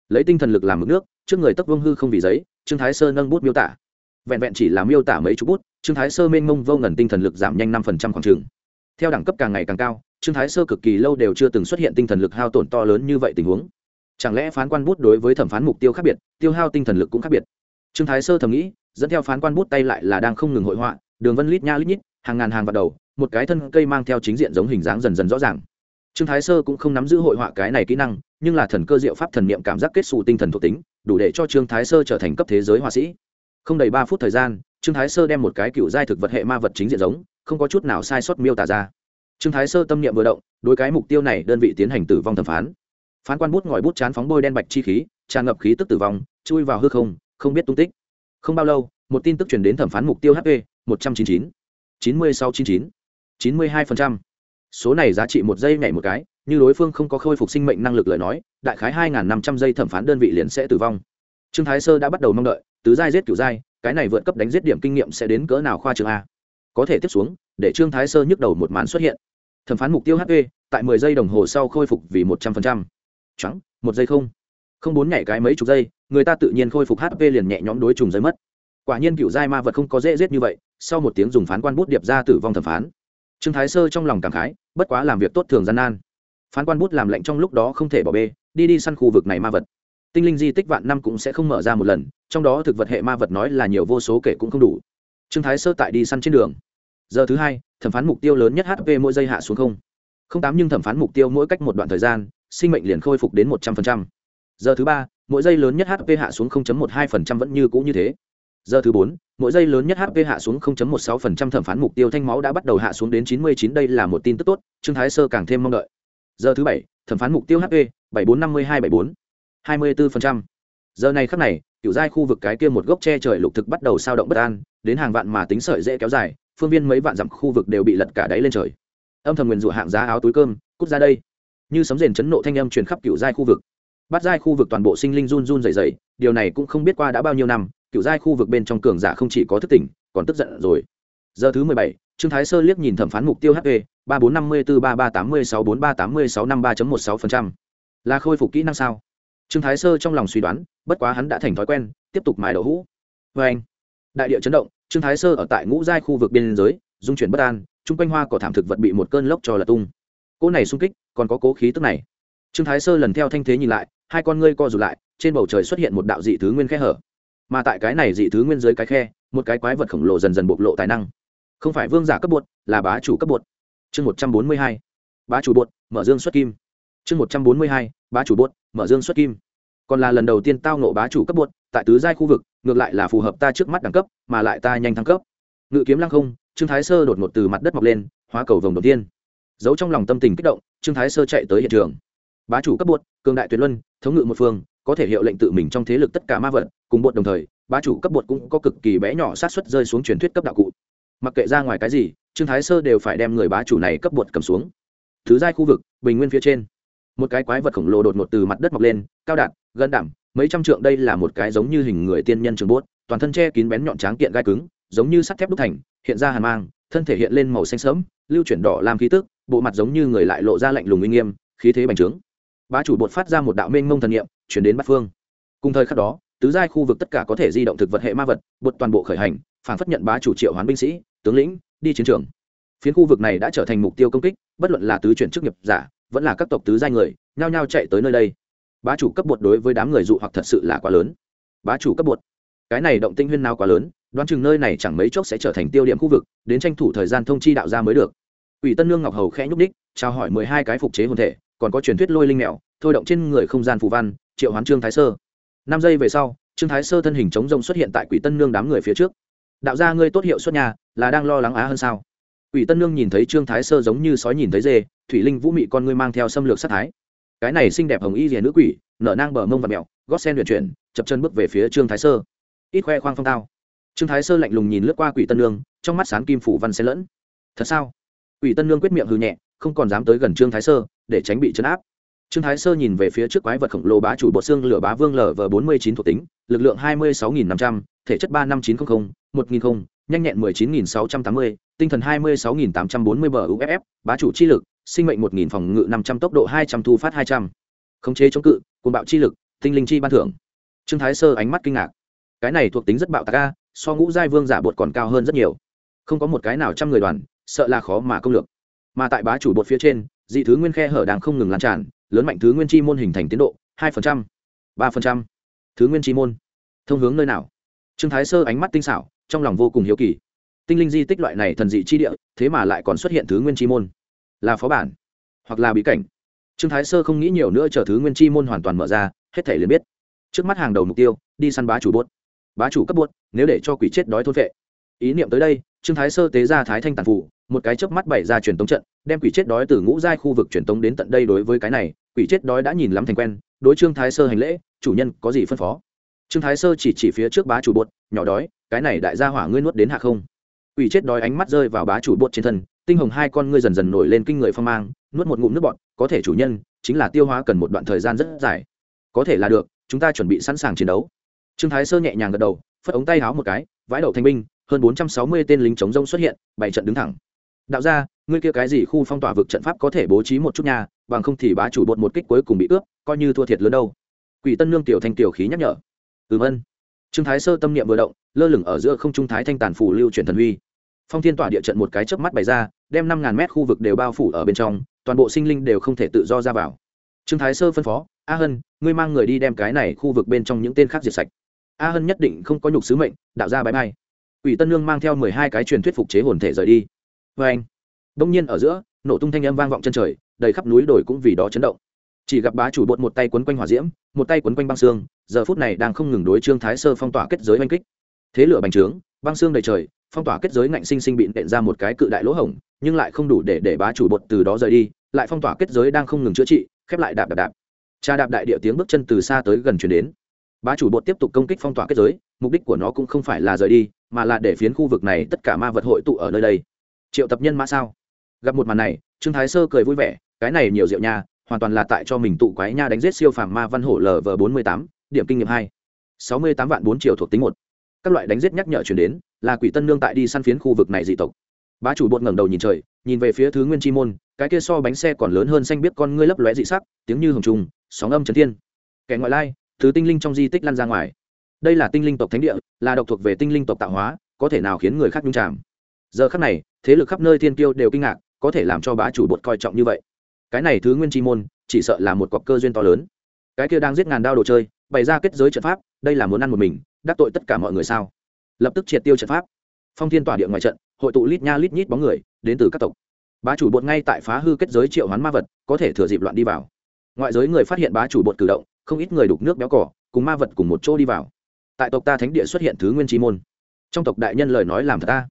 Lấy tinh thần lực làm mực nước, trước người tấp vương hư không vì giấy, trương thái sơ nâng bút miêu tả. Vẹn vẹn chỉ là miêu tả mấy chục bút, trương thái sơ mênh mông vô ngần tinh thần lực giảm nhanh năm phần trăm khoảng trường. Theo đẳng cấp càng ngày càng cao, trương thái sơ cực kỳ lâu đều chưa từng xuất hiện tinh thần lực hao tổn to lớn như vậy tình huống. Chẳng lẽ phán quan bút đối với thẩm phán mục tiêu khác biệt, tiêu hao tinh thần lực cũng khác biệt? Trương thái sơ thầm nghĩ dẫn theo phán quan bút tay lại là đang không ngừng hội họa, đường vân lít nha lít nhít, hàng ngàn hàng vào đầu, một cái thân cây mang theo chính diện giống hình dáng dần dần rõ ràng. Trương thái sơ cũng không nắm giữ hội họa cái này kỹ năng, nhưng là thần cơ diệu pháp thần niệm cảm giác kết xù tinh thần thuộc tính, đủ để cho trương thái sơ trở thành cấp thế giới họa sĩ. Không đầy ba phút thời gian, trương thái sơ đem một cái cựu giai thực vật hệ ma vật chính diện giống, không có chút nào sai sót miêu tả ra. Trương thái sơ tâm niệm vừa động, đối cái mục tiêu này đơn vị tiến hành tử vong thẩm phán. Phán quan bút ngòi bút chán phóng bôi đen bạch chi khí, tràn ngập khí tức tử vong, chui vào hư không không biết tung tích không bao lâu, một tin tức chuyển đến thẩm phán mục tiêu hp một trăm chín mươi chín chín mươi sáu chín chín chín mươi hai phần trăm. số này giá trị một giây nhảy một cái, như đối phương không có khôi phục sinh mệnh năng lực lời nói, đại khái hai năm trăm giây thẩm phán đơn vị liền sẽ tử vong. Trương thái sơ đã bắt đầu mong đợi, tứ giai giết kiểu giai, cái này vượt cấp đánh giết điểm kinh nghiệm sẽ đến cỡ nào khoa trường a. Có thể tiếp xuống, để trương thái sơ nhức đầu một màn xuất hiện. Thẩm phán mục tiêu hp tại mười giây đồng hồ sau khôi phục vì một trăm phần trăm. Trắng một giây không không bốn nhảy cái mấy chục giây, người ta tự nhiên khôi phục hp liền nhẹ nhõm đối trùng giới mất. Quả nhiên cựu giai ma vật không có dễ giết như vậy, sau một tiếng dùng phán quan bút điệp ra tử vong thẩm phán. Trương thái sơ trong lòng cảm khái, bất quá làm việc tốt thường gian nan. Phán quan bút làm lệnh trong lúc đó không thể bỏ bê, đi đi săn khu vực này ma vật. Tinh linh di tích vạn năm cũng sẽ không mở ra một lần, trong đó thực vật hệ ma vật nói là nhiều vô số kể cũng không đủ. Trương thái sơ tại đi săn trên đường. Giờ thứ hai, thẩm phán mục tiêu lớn nhất hp mỗi giây hạ xuống không. Không tám nhưng thẩm phán mục tiêu mỗi cách một đoạn thời gian, sinh mệnh liền khôi phục đến một trăm phần trăm giờ thứ ba, mỗi giây lớn nhất hp hạ xuống 0.12% vẫn như cũ như thế. Giờ thứ bốn, mỗi giây lớn nhất hp hạ xuống 0.16% thẩm phán mục tiêu thanh máu đã bắt đầu hạ xuống đến 99 đây là một tin tức tốt, trương thái sơ càng thêm mong đợi. Giờ thứ bảy, thẩm phán mục tiêu hp 745274 24%. giờ này khắc này, kiểu giai khu vực cái kia một gốc tre trời lục thực bắt đầu sao động bất an, đến hàng vạn mà tính sợi dễ kéo dài, phương viên mấy vạn dặm khu vực đều bị lật cả đáy lên trời. Âm thầm nguyền rủa hạng giá áo túi cơm, cút ra đây. Như sấm rền chấn nộ thanh âm truyền khắp cựu giai khu vực bắt giai khu vực toàn bộ sinh linh run run dày dày điều này cũng không biết qua đã bao nhiêu năm, cựu giai khu vực bên trong cường giả không chỉ có thức tỉnh, còn tức giận rồi. Giờ thứ mười bảy, trương thái sơ liếc nhìn thẩm phán mục tiêu hp ba bốn năm mươi bốn ba ba tám mươi sáu, bốn ba tám mươi sáu, năm ba một sáu phần trăm. Là khôi phục kỹ năng sao? Trương thái sơ trong lòng suy đoán, bất quá hắn đã thành thói quen, tiếp tục mài đậu hũ. Vê anh, đại địa chấn động, trương thái sơ ở tại ngũ giai khu vực biên giới, dung chuyển bất an, chung quanh hoa cỏ thảm thực vật bị một cơn lốc cho là tung. Cỗ này sung kích, còn có cố khí tức này trương thái sơ lần theo thanh thế nhìn lại, hai con ngươi co rụt lại, trên bầu trời xuất hiện một đạo dị thứ nguyên khe hở. Mà tại cái này dị thứ nguyên dưới cái khe, một cái quái vật khổng lồ dần dần bộc lộ tài năng. Không phải vương giả cấp bột, là bá chủ cấp bột. Chương một trăm bốn mươi hai, bá chủ bột, mở dương xuất kim. Chương một trăm bốn mươi hai, bá chủ bột, mở dương xuất kim. Còn là lần đầu tiên tao nộ bá chủ cấp bột, tại tứ giai khu vực, ngược lại là phù hợp ta trước mắt đẳng cấp, mà lại ta nhanh thăng cấp. Ngự kiếm lăng không, trương thái sơ đột ngột từ mặt đất mọc lên, hóa cầu vồng đầu tiên. Giấu trong lòng tâm tình kích động, trương thái sơ chạy tới hiện trường bá chủ cấp bột, cường đại tuyệt luân, thống ngự một phương, có thể hiệu lệnh tự mình trong thế lực tất cả ma vật, cùng bột đồng thời, bá chủ cấp bột cũng có cực kỳ bé nhỏ sát xuất rơi xuống truyền thuyết cấp đạo cụ. Mặc kệ ra ngoài cái gì, trương thái sơ đều phải đem người bá chủ này cấp bột cầm xuống. Thứ giai khu vực, bình nguyên phía trên. Một cái quái vật khổng lồ đột ngột từ mặt đất mọc lên, cao đạn, gần đảm, mấy trăm trượng đây là một cái giống như hình người tiên nhân trường bốt, toàn thân che kín bén nhọn tráng kiện gai cứng, giống như sắt thép đúc thành, hiện ra hàn mang, thân thể hiện lên màu xanh sẫm, lưu chuyển đỏ làm khí tức, bộ mặt giống như người lại lộ ra lạnh lùng uy nghiêm, khí thế bành trướng bá chủ bột phát ra một đạo mênh mông thần niệm, chuyển đến bát phương. Cùng thời khắc đó, tứ giai khu vực tất cả có thể di động thực vật hệ ma vật, bột toàn bộ khởi hành phản phất nhận bá chủ triệu hoán binh sĩ, tướng lĩnh, đi chiến trường. Phiến khu vực này đã trở thành mục tiêu công kích, bất luận là tứ chuyển chức nghiệp giả, vẫn là các tộc tứ giai người, nhao nhao chạy tới nơi đây. Bá chủ cấp bột đối với đám người dụ hoặc thật sự là quá lớn. Bá chủ cấp bột. Cái này động tinh huyên nào quá lớn, đoán chừng nơi này chẳng mấy chốc sẽ trở thành tiêu điểm khu vực, đến tranh thủ thời gian thông chi đạo ra mới được. Ủy tân nương ngọc hầu khẽ nhúc đích trao hỏi mười hai cái phục chế hồn thể còn có truyền thuyết lôi linh mèo, thôi động trên người không gian phù văn, triệu hoán trương thái sơ. Năm giây về sau, trương thái sơ thân hình chống rông xuất hiện tại quỷ tân nương đám người phía trước. Đạo gia ngươi tốt hiệu xuất nhà, là đang lo lắng á hơn sao? Quỷ tân nương nhìn thấy trương thái sơ giống như sói nhìn thấy dê, thủy linh vũ mị con ngươi mang theo xâm lược sát thái. Cái này xinh đẹp hồng y rìa nữ quỷ, nở nang bờ mông và mẹo gót sen luyện chuyển, chập chân bước về phía trương thái sơ. Ít khoe khoang phong tao. Trương thái sơ lạnh lùng nhìn lướt qua quỷ tân nương, trong mắt sán kim phủ văn xen lẫn. Thật sao? Quỷ tân nương quyết miệng hừ nhẹ không còn dám tới gần trương thái sơ, để tránh bị chấn áp. Trương thái sơ nhìn về phía trước quái vật khổng lồ bá chủ bộ xương lửa bá vương lở vờ bốn mươi chín thuộc tính, lực lượng hai mươi sáu nghìn năm trăm, thể chất ba năm chín trăm linh một nghìn không, nhanh nhẹn mười chín nghìn sáu trăm tám mươi, tinh thần hai mươi sáu nghìn tám trăm bốn mươi bờ uff bá chủ chi lực, sinh mệnh một nghìn, phòng ngự năm trăm, tốc độ hai trăm, thu phát hai trăm. Khống chế chống cự côn bạo chi lực, tinh linh chi ban thưởng. Trương thái sơ ánh mắt kinh ngạc. Cái này thuộc tính rất bạo tạc ca so ngũ giai vương giả bột còn cao hơn rất nhiều. Không có một cái nào trăm người đoàn, sợ là khó mà công lược mà tại bá chủ bột phía trên, dị thứ nguyên khe hở đang không ngừng lan tràn, lớn mạnh thứ nguyên chi môn hình thành tiến độ, hai phần trăm, ba phần trăm. Thứ nguyên chi môn, thông hướng nơi nào? Trương thái sơ ánh mắt tinh xảo, trong lòng vô cùng hiếu kỳ. Tinh linh di tích loại này thần dị chi địa, thế mà lại còn xuất hiện thứ nguyên chi môn. Là phó bản, hoặc là bí cảnh. Trương thái sơ không nghĩ nhiều nữa chờ thứ nguyên chi môn hoàn toàn mở ra, hết thể liền biết. Trước mắt hàng đầu mục tiêu, đi săn bá chủ bốt bá chủ cấp bốt nếu để cho quỷ chết đói thôn vệ ý niệm tới đây, trương thái sơ tế ra thái thanh tàn phủ một cái chớp mắt bày ra truyền tống trận, đem quỷ chết đói từ ngũ giai khu vực truyền tống đến tận đây đối với cái này, quỷ chết đói đã nhìn lắm thành quen, đối trương thái sơ hành lễ, chủ nhân, có gì phân phó? Trương thái sơ chỉ chỉ phía trước bá chủ bột, nhỏ đói, cái này đại gia hỏa ngươi nuốt đến hạ không? Quỷ chết đói ánh mắt rơi vào bá chủ bột trên thân, tinh hồng hai con ngươi dần dần nổi lên kinh người phong mang, nuốt một ngụm nước bọt, có thể chủ nhân, chính là tiêu hóa cần một đoạn thời gian rất dài. Có thể là được, chúng ta chuẩn bị sẵn sàng chiến đấu. Trương thái sơ nhẹ nhàng gật đầu, phất ống tay háo một cái, vãi đậu thanh binh, hơn bốn trăm sáu mươi tên lính chống rông xuất hiện bảy trận đứng thẳng đạo ra ngươi kia cái gì khu phong tỏa vực trận pháp có thể bố trí một chút nhà bằng không thì bá chủ bột một kích cuối cùng bị ướp, coi như thua thiệt lớn đâu. Quỷ tân nương tiểu thanh tiểu khí nhắc nhở. Ừm ân trương thái sơ tâm niệm vừa động, lơ lửng ở giữa không trung thái thanh tàn phủ lưu chuyển thần huy phong thiên tỏa địa trận một cái chớp mắt bày ra, đem năm ngàn mét khu vực đều bao phủ ở bên trong, toàn bộ sinh linh đều không thể tự do ra vào. Trương thái sơ phân phó, a hân, ngươi mang người đi đem cái này khu vực bên trong những tên khác diệt sạch. A hân nhất định không có nhục sứ mệnh, đạo ra bãi bay ủy tân nương mang theo mười hai cái truyền thuyết phục chế hồn thể rời đi vê anh. Đông nhiên ở giữa, nổ tung thanh âm vang vọng chân trời, đầy khắp núi đồi cũng vì đó chấn động. Chỉ gặp bá chủ bột một tay quấn quanh hỏa diễm, một tay quấn quanh băng xương, giờ phút này đang không ngừng đối trương thái sơ phong tỏa kết giới oanh kích. Thế lửa bành trướng, băng xương đầy trời, phong tỏa kết giới ngạnh sinh sinh bị nện ra một cái cự đại lỗ hổng, nhưng lại không đủ để để bá chủ bột từ đó rời đi, lại phong tỏa kết giới đang không ngừng chữa trị, khép lại đạp đạp đạp. Cha đạp đại địa tiếng bước chân từ xa tới gần chuyển đến. Bá chủ bột tiếp tục công kích phong tỏa kết giới, mục đích của nó cũng không phải là rời đi, mà là để phiến khu vực này tất cả ma vật hội tụ ở nơi đây triệu tập nhân mã sao? Gặp một màn này, trương thái sơ cười vui vẻ, cái này nhiều rượu nha, hoàn toàn là tại cho mình tụ quái nha đánh giết siêu phàm ma văn hổ lv bốn mươi tám, điểm kinh nghiệm hai. sáu mươi tám vạn bốn triệu thuộc tính một. Các loại đánh giết nhắc nhở chuyển đến, là quỷ tân nương tại đi săn phiến khu vực này dị tộc. Bá chủ bột ngẩng đầu nhìn trời, nhìn về phía thứ nguyên chi môn, cái kia so bánh xe còn lớn hơn xanh biết con ngươi lấp lóe dị sắc, tiếng như hồng trùng, sóng âm trấn thiên. Kẻ ngoại lai, thứ tinh linh trong di tích lăn ra ngoài. Đây là tinh linh tộc thánh địa, là độc thuộc về tinh linh tộc tạo hóa, có thể nào khiến người khác nhung chạm giờ khắc này, thế lực khắp nơi thiên tiêu đều kinh ngạc, có thể làm cho bá chủ bột coi trọng như vậy. Cái này thứ nguyên chi môn, chỉ sợ là một cọc cơ duyên to lớn. Cái kia đang giết ngàn đao đồ chơi, bày ra kết giới trận pháp, đây là muốn ăn một mình, đắc tội tất cả mọi người sao? Lập tức triệt tiêu trận pháp. Phong thiên tỏa địa ngoài trận, hội tụ lít nha lít nhít bóng người, đến từ các tộc. Bá chủ bột ngay tại phá hư kết giới triệu hoán ma vật, có thể thừa dịp loạn đi vào. Ngoại giới người phát hiện bá chủ bột cử động, không ít người đục nước béo cỏ, cùng ma vật cùng một chỗ đi vào. Tại tộc ta thánh địa xuất hiện thứ nguyên chi môn. Trong tộc đại nhân lời nói làm thật ta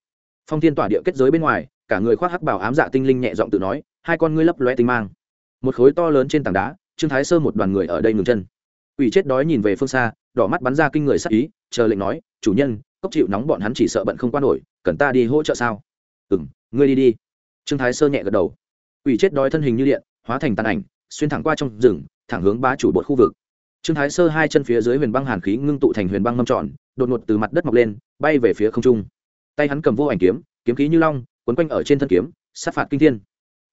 phong thiên tỏa địa kết giới bên ngoài, cả người khoác hắc bảo ám dạ tinh linh nhẹ giọng tự nói, hai con ngươi lấp loe tinh mang. Một khối to lớn trên tảng đá, trương thái sơ một đoàn người ở đây ngừng chân. Ủy chết đói nhìn về phương xa, đỏ mắt bắn ra kinh người sắc ý, chờ lệnh nói, chủ nhân, cốc chịu nóng bọn hắn chỉ sợ bận không qua nổi, cần ta đi hỗ trợ sao? Ừ m ngươi đi đi. Trương thái sơ nhẹ gật đầu. Ủy chết đói thân hình như điện, hóa thành tàn ảnh, xuyên thẳng qua trong rừng, thẳng hướng bá chủ bột khu vực. Trương thái sơ hai chân phía dưới huyền băng hàn khí ngưng tụ thành huyền băng mâm tròn, đột ngột từ mặt đất mọc lên, bay về phía không trung tay hắn cầm vô ảnh kiếm kiếm khí như long, quấn quanh ở trên thân kiếm, sát phạt kinh thiên.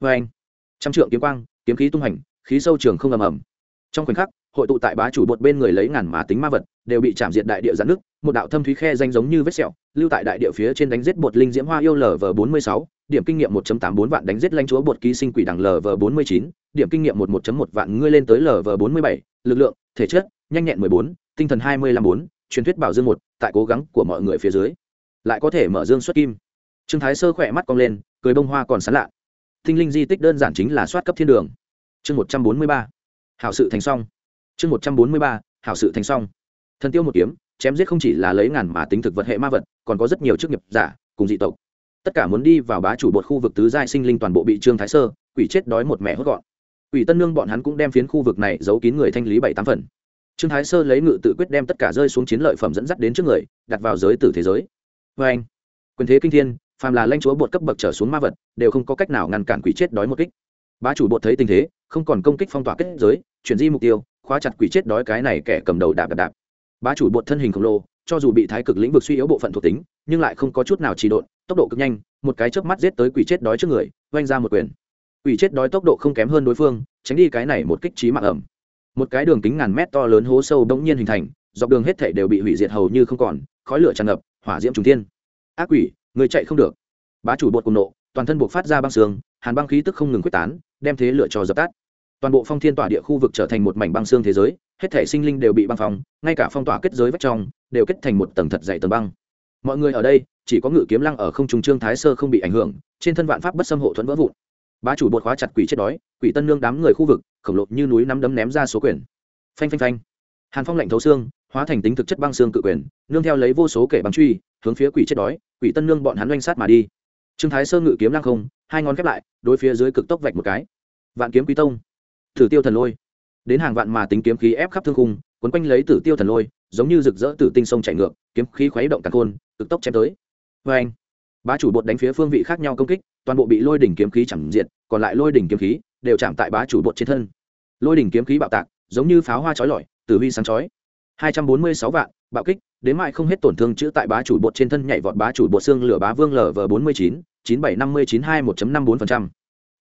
Vê anh, trăm trượng kiếm quang, kiếm khí tung hành, khí sâu trường không ầm ầm. Trong khoảnh khắc, hội tụ tại bá chủ bột bên người lấy ngàn mà tính ma vật, đều bị chạm diệt đại địa giãn nước một đạo thâm thúy khe danh giống như vết sẹo, lưu tại đại địa phía trên đánh giết bột linh diễm hoa yêu lv bốn mươi sáu, điểm kinh nghiệm 1 tám bốn vạn đánh giết lãnh chúa bột ký sinh quỷ đằng lv bốn mươi chín, điểm kinh nghiệm một một một vạn ngươi lên tới lv bốn mươi bảy, lực lượng, thể chất, nhanh nhẹn mười bốn, tinh thần hai mươi lăm bốn, truyền thuyết bảo dương một, tại cố gắng của mọi người phía dưới lại có thể mở dương xuất kim. Trương thái sơ khỏe mắt cong lên, cười bông hoa còn sán lạ. Tinh linh di tích đơn giản chính là soát cấp thiên đường. Chương một trăm bốn mươi ba. Hảo sự thành xong chương một trăm bốn mươi ba. Hảo sự thành xong thần tiêu một kiếm, chém giết không chỉ là lấy ngàn mà tính thực vật hệ ma vật, còn có rất nhiều chức nghiệp giả, cùng dị tộc. Tất cả muốn đi vào bá chủ bột khu vực tứ giai sinh linh toàn bộ bị trương thái sơ, quỷ chết đói một mẹ hốt gọn. Quỷ tân nương bọn hắn cũng đem phiến khu vực này giấu kín người thanh lý bảy tám phần. Trương thái sơ lấy ngự tự quyết đem tất cả rơi xuống chiến lợi phẩm dẫn dắt đến trước người, đặt vào giới tử thế giới vê anh, quyền thế kinh thiên, phàm là lãnh chúa bột cấp bậc trở xuống ma vật, đều không có cách nào ngăn cản quỷ chết đói một kích. Bá chủ bột thấy tình thế, không còn công kích phong tỏa kết giới, chuyển di mục tiêu, khóa chặt quỷ chết đói cái này kẻ cầm đầu đạp đạp đạp. Bá chủ bột thân hình khổng lồ, cho dù bị thái cực lĩnh vực suy yếu bộ phận thuộc tính, nhưng lại không có chút nào trì độn, tốc độ cực nhanh, một cái chớp mắt giết tới quỷ chết đói trước người, oanh ra một quyền. Quỷ chết đói tốc độ không kém hơn đối phương, tránh đi cái này một kích trí mạng ẩm. Một cái đường kính ngàn mét to lớn hố sâu bỗng nhiên hình thành, dọc đường hết thảy đều bị hủy diệt hầu như không còn, khói lửa tràn ngập hỏa diễm trùng thiên. Ác quỷ, người chạy không được. Bá chủ bột cùng nộ, toàn thân buộc phát ra băng xương hàn băng khí tức không ngừng quyết tán, đem thế lửa cho dập tắt. Toàn bộ phong thiên tỏa địa khu vực trở thành một mảnh băng xương thế giới, hết thể sinh linh đều bị băng phong, ngay cả phong tỏa kết giới vách trong, đều kết thành một tầng thật dày tầng băng. Mọi người ở đây, chỉ có ngự kiếm lăng ở không trung trương thái sơ không bị ảnh hưởng, trên thân vạn pháp bất xâm hộ thuẫn vỡ vụn. Bá chủ bột khóa chặt quỷ chết đói, quỷ tân nương đám người khu vực, khổng lồ như núi nắm đấm ném ra số quyền. Phanh phanh phanh. Hàn phong lạnh thấu xương hóa thành tính thực chất băng xương cự quyền, nương theo lấy vô số kẻ băng truy, hướng phía quỷ chết đói, quỷ tân nương bọn hắn oanh sát mà đi. Trương thái sơn ngự kiếm lăng không, hai ngón khép lại, đối phía dưới cực tốc vạch một cái. Vạn kiếm quý tông. Thử tiêu thần lôi. Đến hàng vạn mà tính kiếm khí ép khắp thương khung, quấn quanh lấy tử tiêu thần lôi, giống như rực rỡ tử tinh sông chảy ngược, kiếm khí khuấy động cả khôn cực tốc chém tới. Vê anh bá chủ bột đánh phía phương vị khác nhau công kích, toàn bộ bị lôi đỉnh kiếm khí chẳng diện còn lại lôi đỉnh kiếm khí đều chạm tại bá chủ bột trên thân. Lôi đỉnh kiếm khí bạo tạc, giống như pháo hoa chói lọi, tử huy sáng chói hai trăm bốn mươi sáu vạn, bạo kích, đến mại không hết tổn thương chữ tại bá chủ bột trên thân nhảy vọt bá chủ bột xương lửa bá vương lv bốn mươi chín chín bảy năm mươi chín hai một năm bốn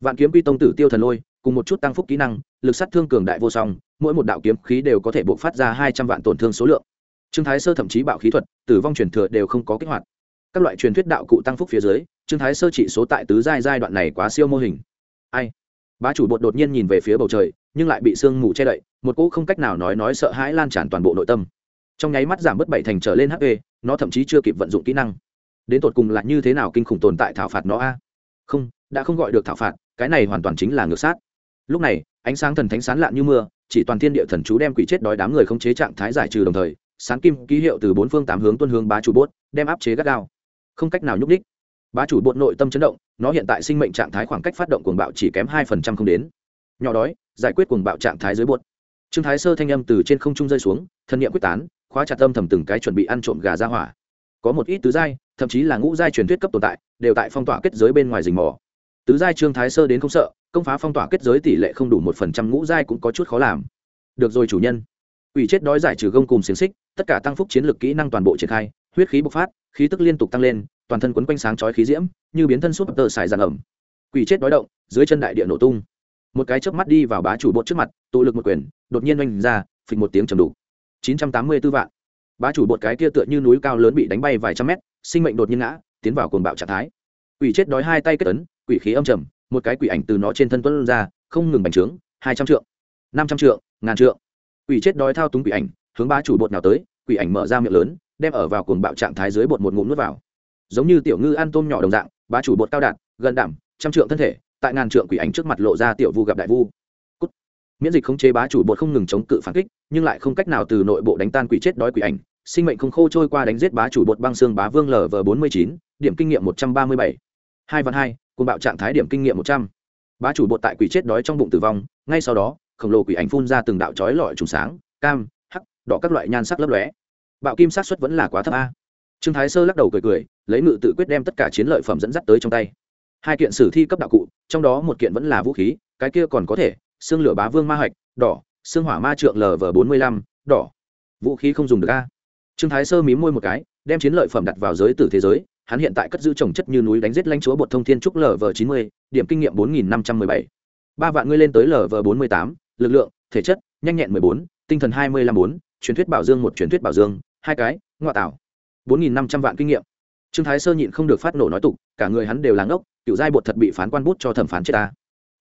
vạn kiếm quy tông tử tiêu thần lôi, cùng một chút tăng phúc kỹ năng, lực sát thương cường đại vô song, mỗi một đạo kiếm khí đều có thể buộc phát ra hai trăm vạn tổn thương số lượng. Trương thái sơ thậm chí bạo khí thuật, tử vong truyền thừa đều không có kích hoạt. Các loại truyền thuyết đạo cụ tăng phúc phía dưới, trương thái sơ trị số tại tứ giai giai đoạn này quá siêu mô hình. Ai? Bá chủ bột đột nhiên nhìn về phía bầu trời, nhưng lại bị sương mù che đậy, một cỗ không cách nào nói nói sợ hãi lan tràn toàn bộ nội tâm. Trong nháy mắt giảm bớt bảy thành trở lên hp nó thậm chí chưa kịp vận dụng kỹ năng. Đến tột cùng là như thế nào kinh khủng tồn tại thảo phạt nó a? Không, đã không gọi được thảo phạt, cái này hoàn toàn chính là ngược sát. Lúc này, ánh sáng thần thánh sán lạn như mưa, chỉ toàn thiên địa thần chú đem quỷ chết đói đám người không chế trạng thái giải trừ đồng thời, sáng kim ký hiệu từ bốn phương tám hướng tuân hướng bá chủ bốt đem áp chế gắt gao. Không cách nào nhúc đích bá chủ bột nội tâm chấn động, nó hiện tại sinh mệnh trạng thái khoảng cách phát động cuồng bạo chỉ kém hai phần trăm không đến. Nhỏ đói, giải quyết cuồng bạo trạng thái dưới bột trương thái sơ thanh âm từ trên không trung rơi xuống, thân nhiệm quyết tán, khóa chặt tâm thầm từng cái chuẩn bị ăn trộm gà ra hỏa. Có một ít tứ giai, thậm chí là ngũ giai truyền thuyết cấp tồn tại, đều tại phong tỏa kết giới bên ngoài rình mò. Tứ giai trương thái sơ đến không sợ, công phá phong tỏa kết giới tỷ lệ không đủ một phần trăm, ngũ giai cũng có chút khó làm. Được rồi chủ nhân. Ủy chết đói giải trừ gông cùng xiềng xích, tất cả tăng phúc chiến lược kỹ năng toàn bộ triển khai, huyết khí bộc phát, khí tức liên tục tăng lên toàn thân quấn quanh sáng chói khí diễm, như biến thân súp tơ xài giàn ẩm. Quỷ chết đói động, dưới chân đại địa nổ tung. Một cái chớp mắt đi vào bá chủ bột trước mặt, tụ lực một quyền, đột nhiên oanh ra, phịch một tiếng trầm đủ. Chín trăm tám mươi 984 vạn. Bá chủ bột cái kia tựa như núi cao lớn bị đánh bay vài trăm mét, sinh mệnh đột nhiên ngã, tiến vào cuồng bạo trạng thái. Quỷ chết đói hai tay kết ấn, quỷ khí âm trầm, một cái quỷ ảnh từ nó trên thân tuân ra, không ngừng bành trướng, hai trăm trượng, năm trăm trượng, ngàn trượng. Quỷ chết đói thao túng quỷ ảnh, hướng bá chủ bột nào tới, quỷ ảnh mở ra miệng lớn, đem ở vào cuồng bạo trạng thái dưới bột một ngụm nuốt vào giống như tiểu ngư ăn tôm nhỏ đồng dạng, bá chủ bột cao đạt gần đảm, trăm trượng thân thể, tại ngàn trượng quỷ ảnh trước mặt lộ ra tiểu vu gặp đại vu. Cút. miễn dịch khống chế bá chủ bột không ngừng chống cự phản kích, nhưng lại không cách nào từ nội bộ đánh tan quỷ chết đói quỷ ảnh. Sinh mệnh không khô trôi qua đánh giết bá chủ bột băng xương bá vương lv bốn mươi chín, điểm kinh nghiệm một trăm ba mươi bảy. Hai vạn hai cùng bạo trạng thái điểm kinh nghiệm một trăm. Bá chủ bột tại quỷ chết đói trong bụng tử vong, ngay sau đó, khổng lồ quỷ ảnh phun ra từng đạo chói lọi trùng sáng, cam, hắc, đỏ các loại nhan sắc lấp lóe. Bạo kim sát xuất vẫn là quá thấp a trương thái sơ lắc đầu cười cười, lấy ngự tự quyết đem tất cả chiến lợi phẩm dẫn dắt tới trong tay. Hai kiện sử thi cấp đạo cụ, trong đó một kiện vẫn là vũ khí, cái kia còn có thể, xương lửa bá vương ma hạch, đỏ, xương hỏa ma trượng lv bốn mươi lăm, đỏ. Vũ khí không dùng được a. Trương thái sơ mím môi một cái, đem chiến lợi phẩm đặt vào giới tử thế giới, hắn hiện tại cất giữ trồng chất như núi đánh giết lãnh chúa bột thông thiên trúc lv chín mươi, điểm kinh nghiệm bốn nghìn năm trăm mười bảy. Ba vạn ngươi lên tới lv bốn mươi tám, lực lượng, thể chất, nhanh nhẹn mười bốn, tinh thần hai mươi lăm bốn, truyền thuyết bảo dương một truyền thuyết bảo dương, hai cái ngoại tảo bốn nghìn năm trăm vạn kinh nghiệm. Trương thái sơ nhịn không được phát nổ nói tục, cả người hắn đều láng ngốc, cựu giai bột thật bị phán quan bút cho thẩm phán chết ta.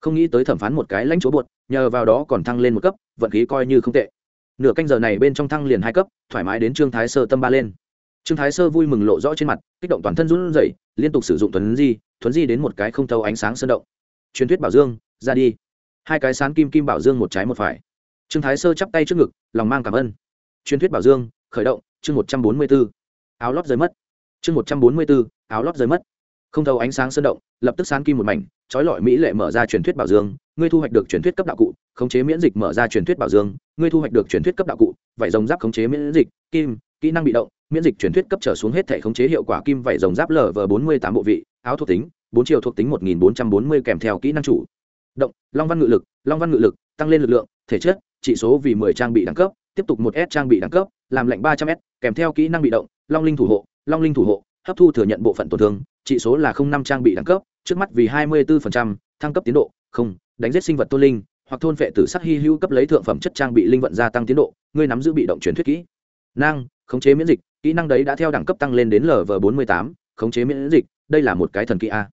Không nghĩ tới thẩm phán một cái lãnh chúa bột, nhờ vào đó còn thăng lên một cấp, vận khí coi như không tệ. Nửa canh giờ này bên trong thăng liền hai cấp, thoải mái đến trương thái sơ tâm ba lên. Trương thái sơ vui mừng lộ rõ trên mặt, kích động toàn thân run rẩy, liên tục sử dụng tuấn di, thuấn di đến một cái không thâu ánh sáng sơn động. Truyền thuyết bảo dương, ra đi. Hai cái sán kim kim bảo dương một trái một phải. Trương thái sơ chắp tay trước ngực, lòng mang cảm ơn. Truyền thuyết bảo dương, khởi động, chương một trăm bốn mươi b ố áo lót rơi mất. Chương một trăm bốn mươi b ố áo lót rơi mất. Không thâu ánh sáng sơn động, lập tức sán kim một mảnh trói lọi mỹ lệ mở ra truyền thuyết bảo dương, ngươi thu hoạch được truyền thuyết cấp đạo cụ, khống chế miễn dịch mở ra truyền thuyết bảo dương, ngươi thu hoạch được truyền thuyết cấp đạo cụ, vải rồng giáp khống chế miễn dịch, kim, kỹ năng bị động, miễn dịch truyền thuyết cấp trở xuống hết thể khống chế hiệu quả kim vảy rồng giáp lv bốn mươi tám bộ vị, áo thuộc tính, bốn chiều thuộc tính một nghìn bốn trăm bốn mươi kèm theo kỹ năng chủ. Động, long văn ngự lực, long văn ngự lực, tăng lên lực lượng, thể chất trị số vì mười trang bị đẳng cấp, tiếp tục một s trang bị đẳng cấp làm lệnh ba trăm s kèm theo kỹ năng bị động long linh thủ hộ long linh thủ hộ hấp thu thừa nhận bộ phận tổn thương trị số là không năm trang bị đẳng cấp trước mắt vì hai mươi 24%, thăng cấp tiến độ không đánh giết sinh vật tôn linh hoặc thôn vệ tử sắc hy hữu cấp lấy thượng phẩm chất trang bị linh vận gia tăng tiến độ ngươi nắm giữ bị động truyền thuyết kỹ. Năng khống chế miễn dịch kỹ năng đấy đã theo đẳng cấp tăng lên đến lv bốn mươi tám khống chế miễn dịch đây là một cái thần kỹ a.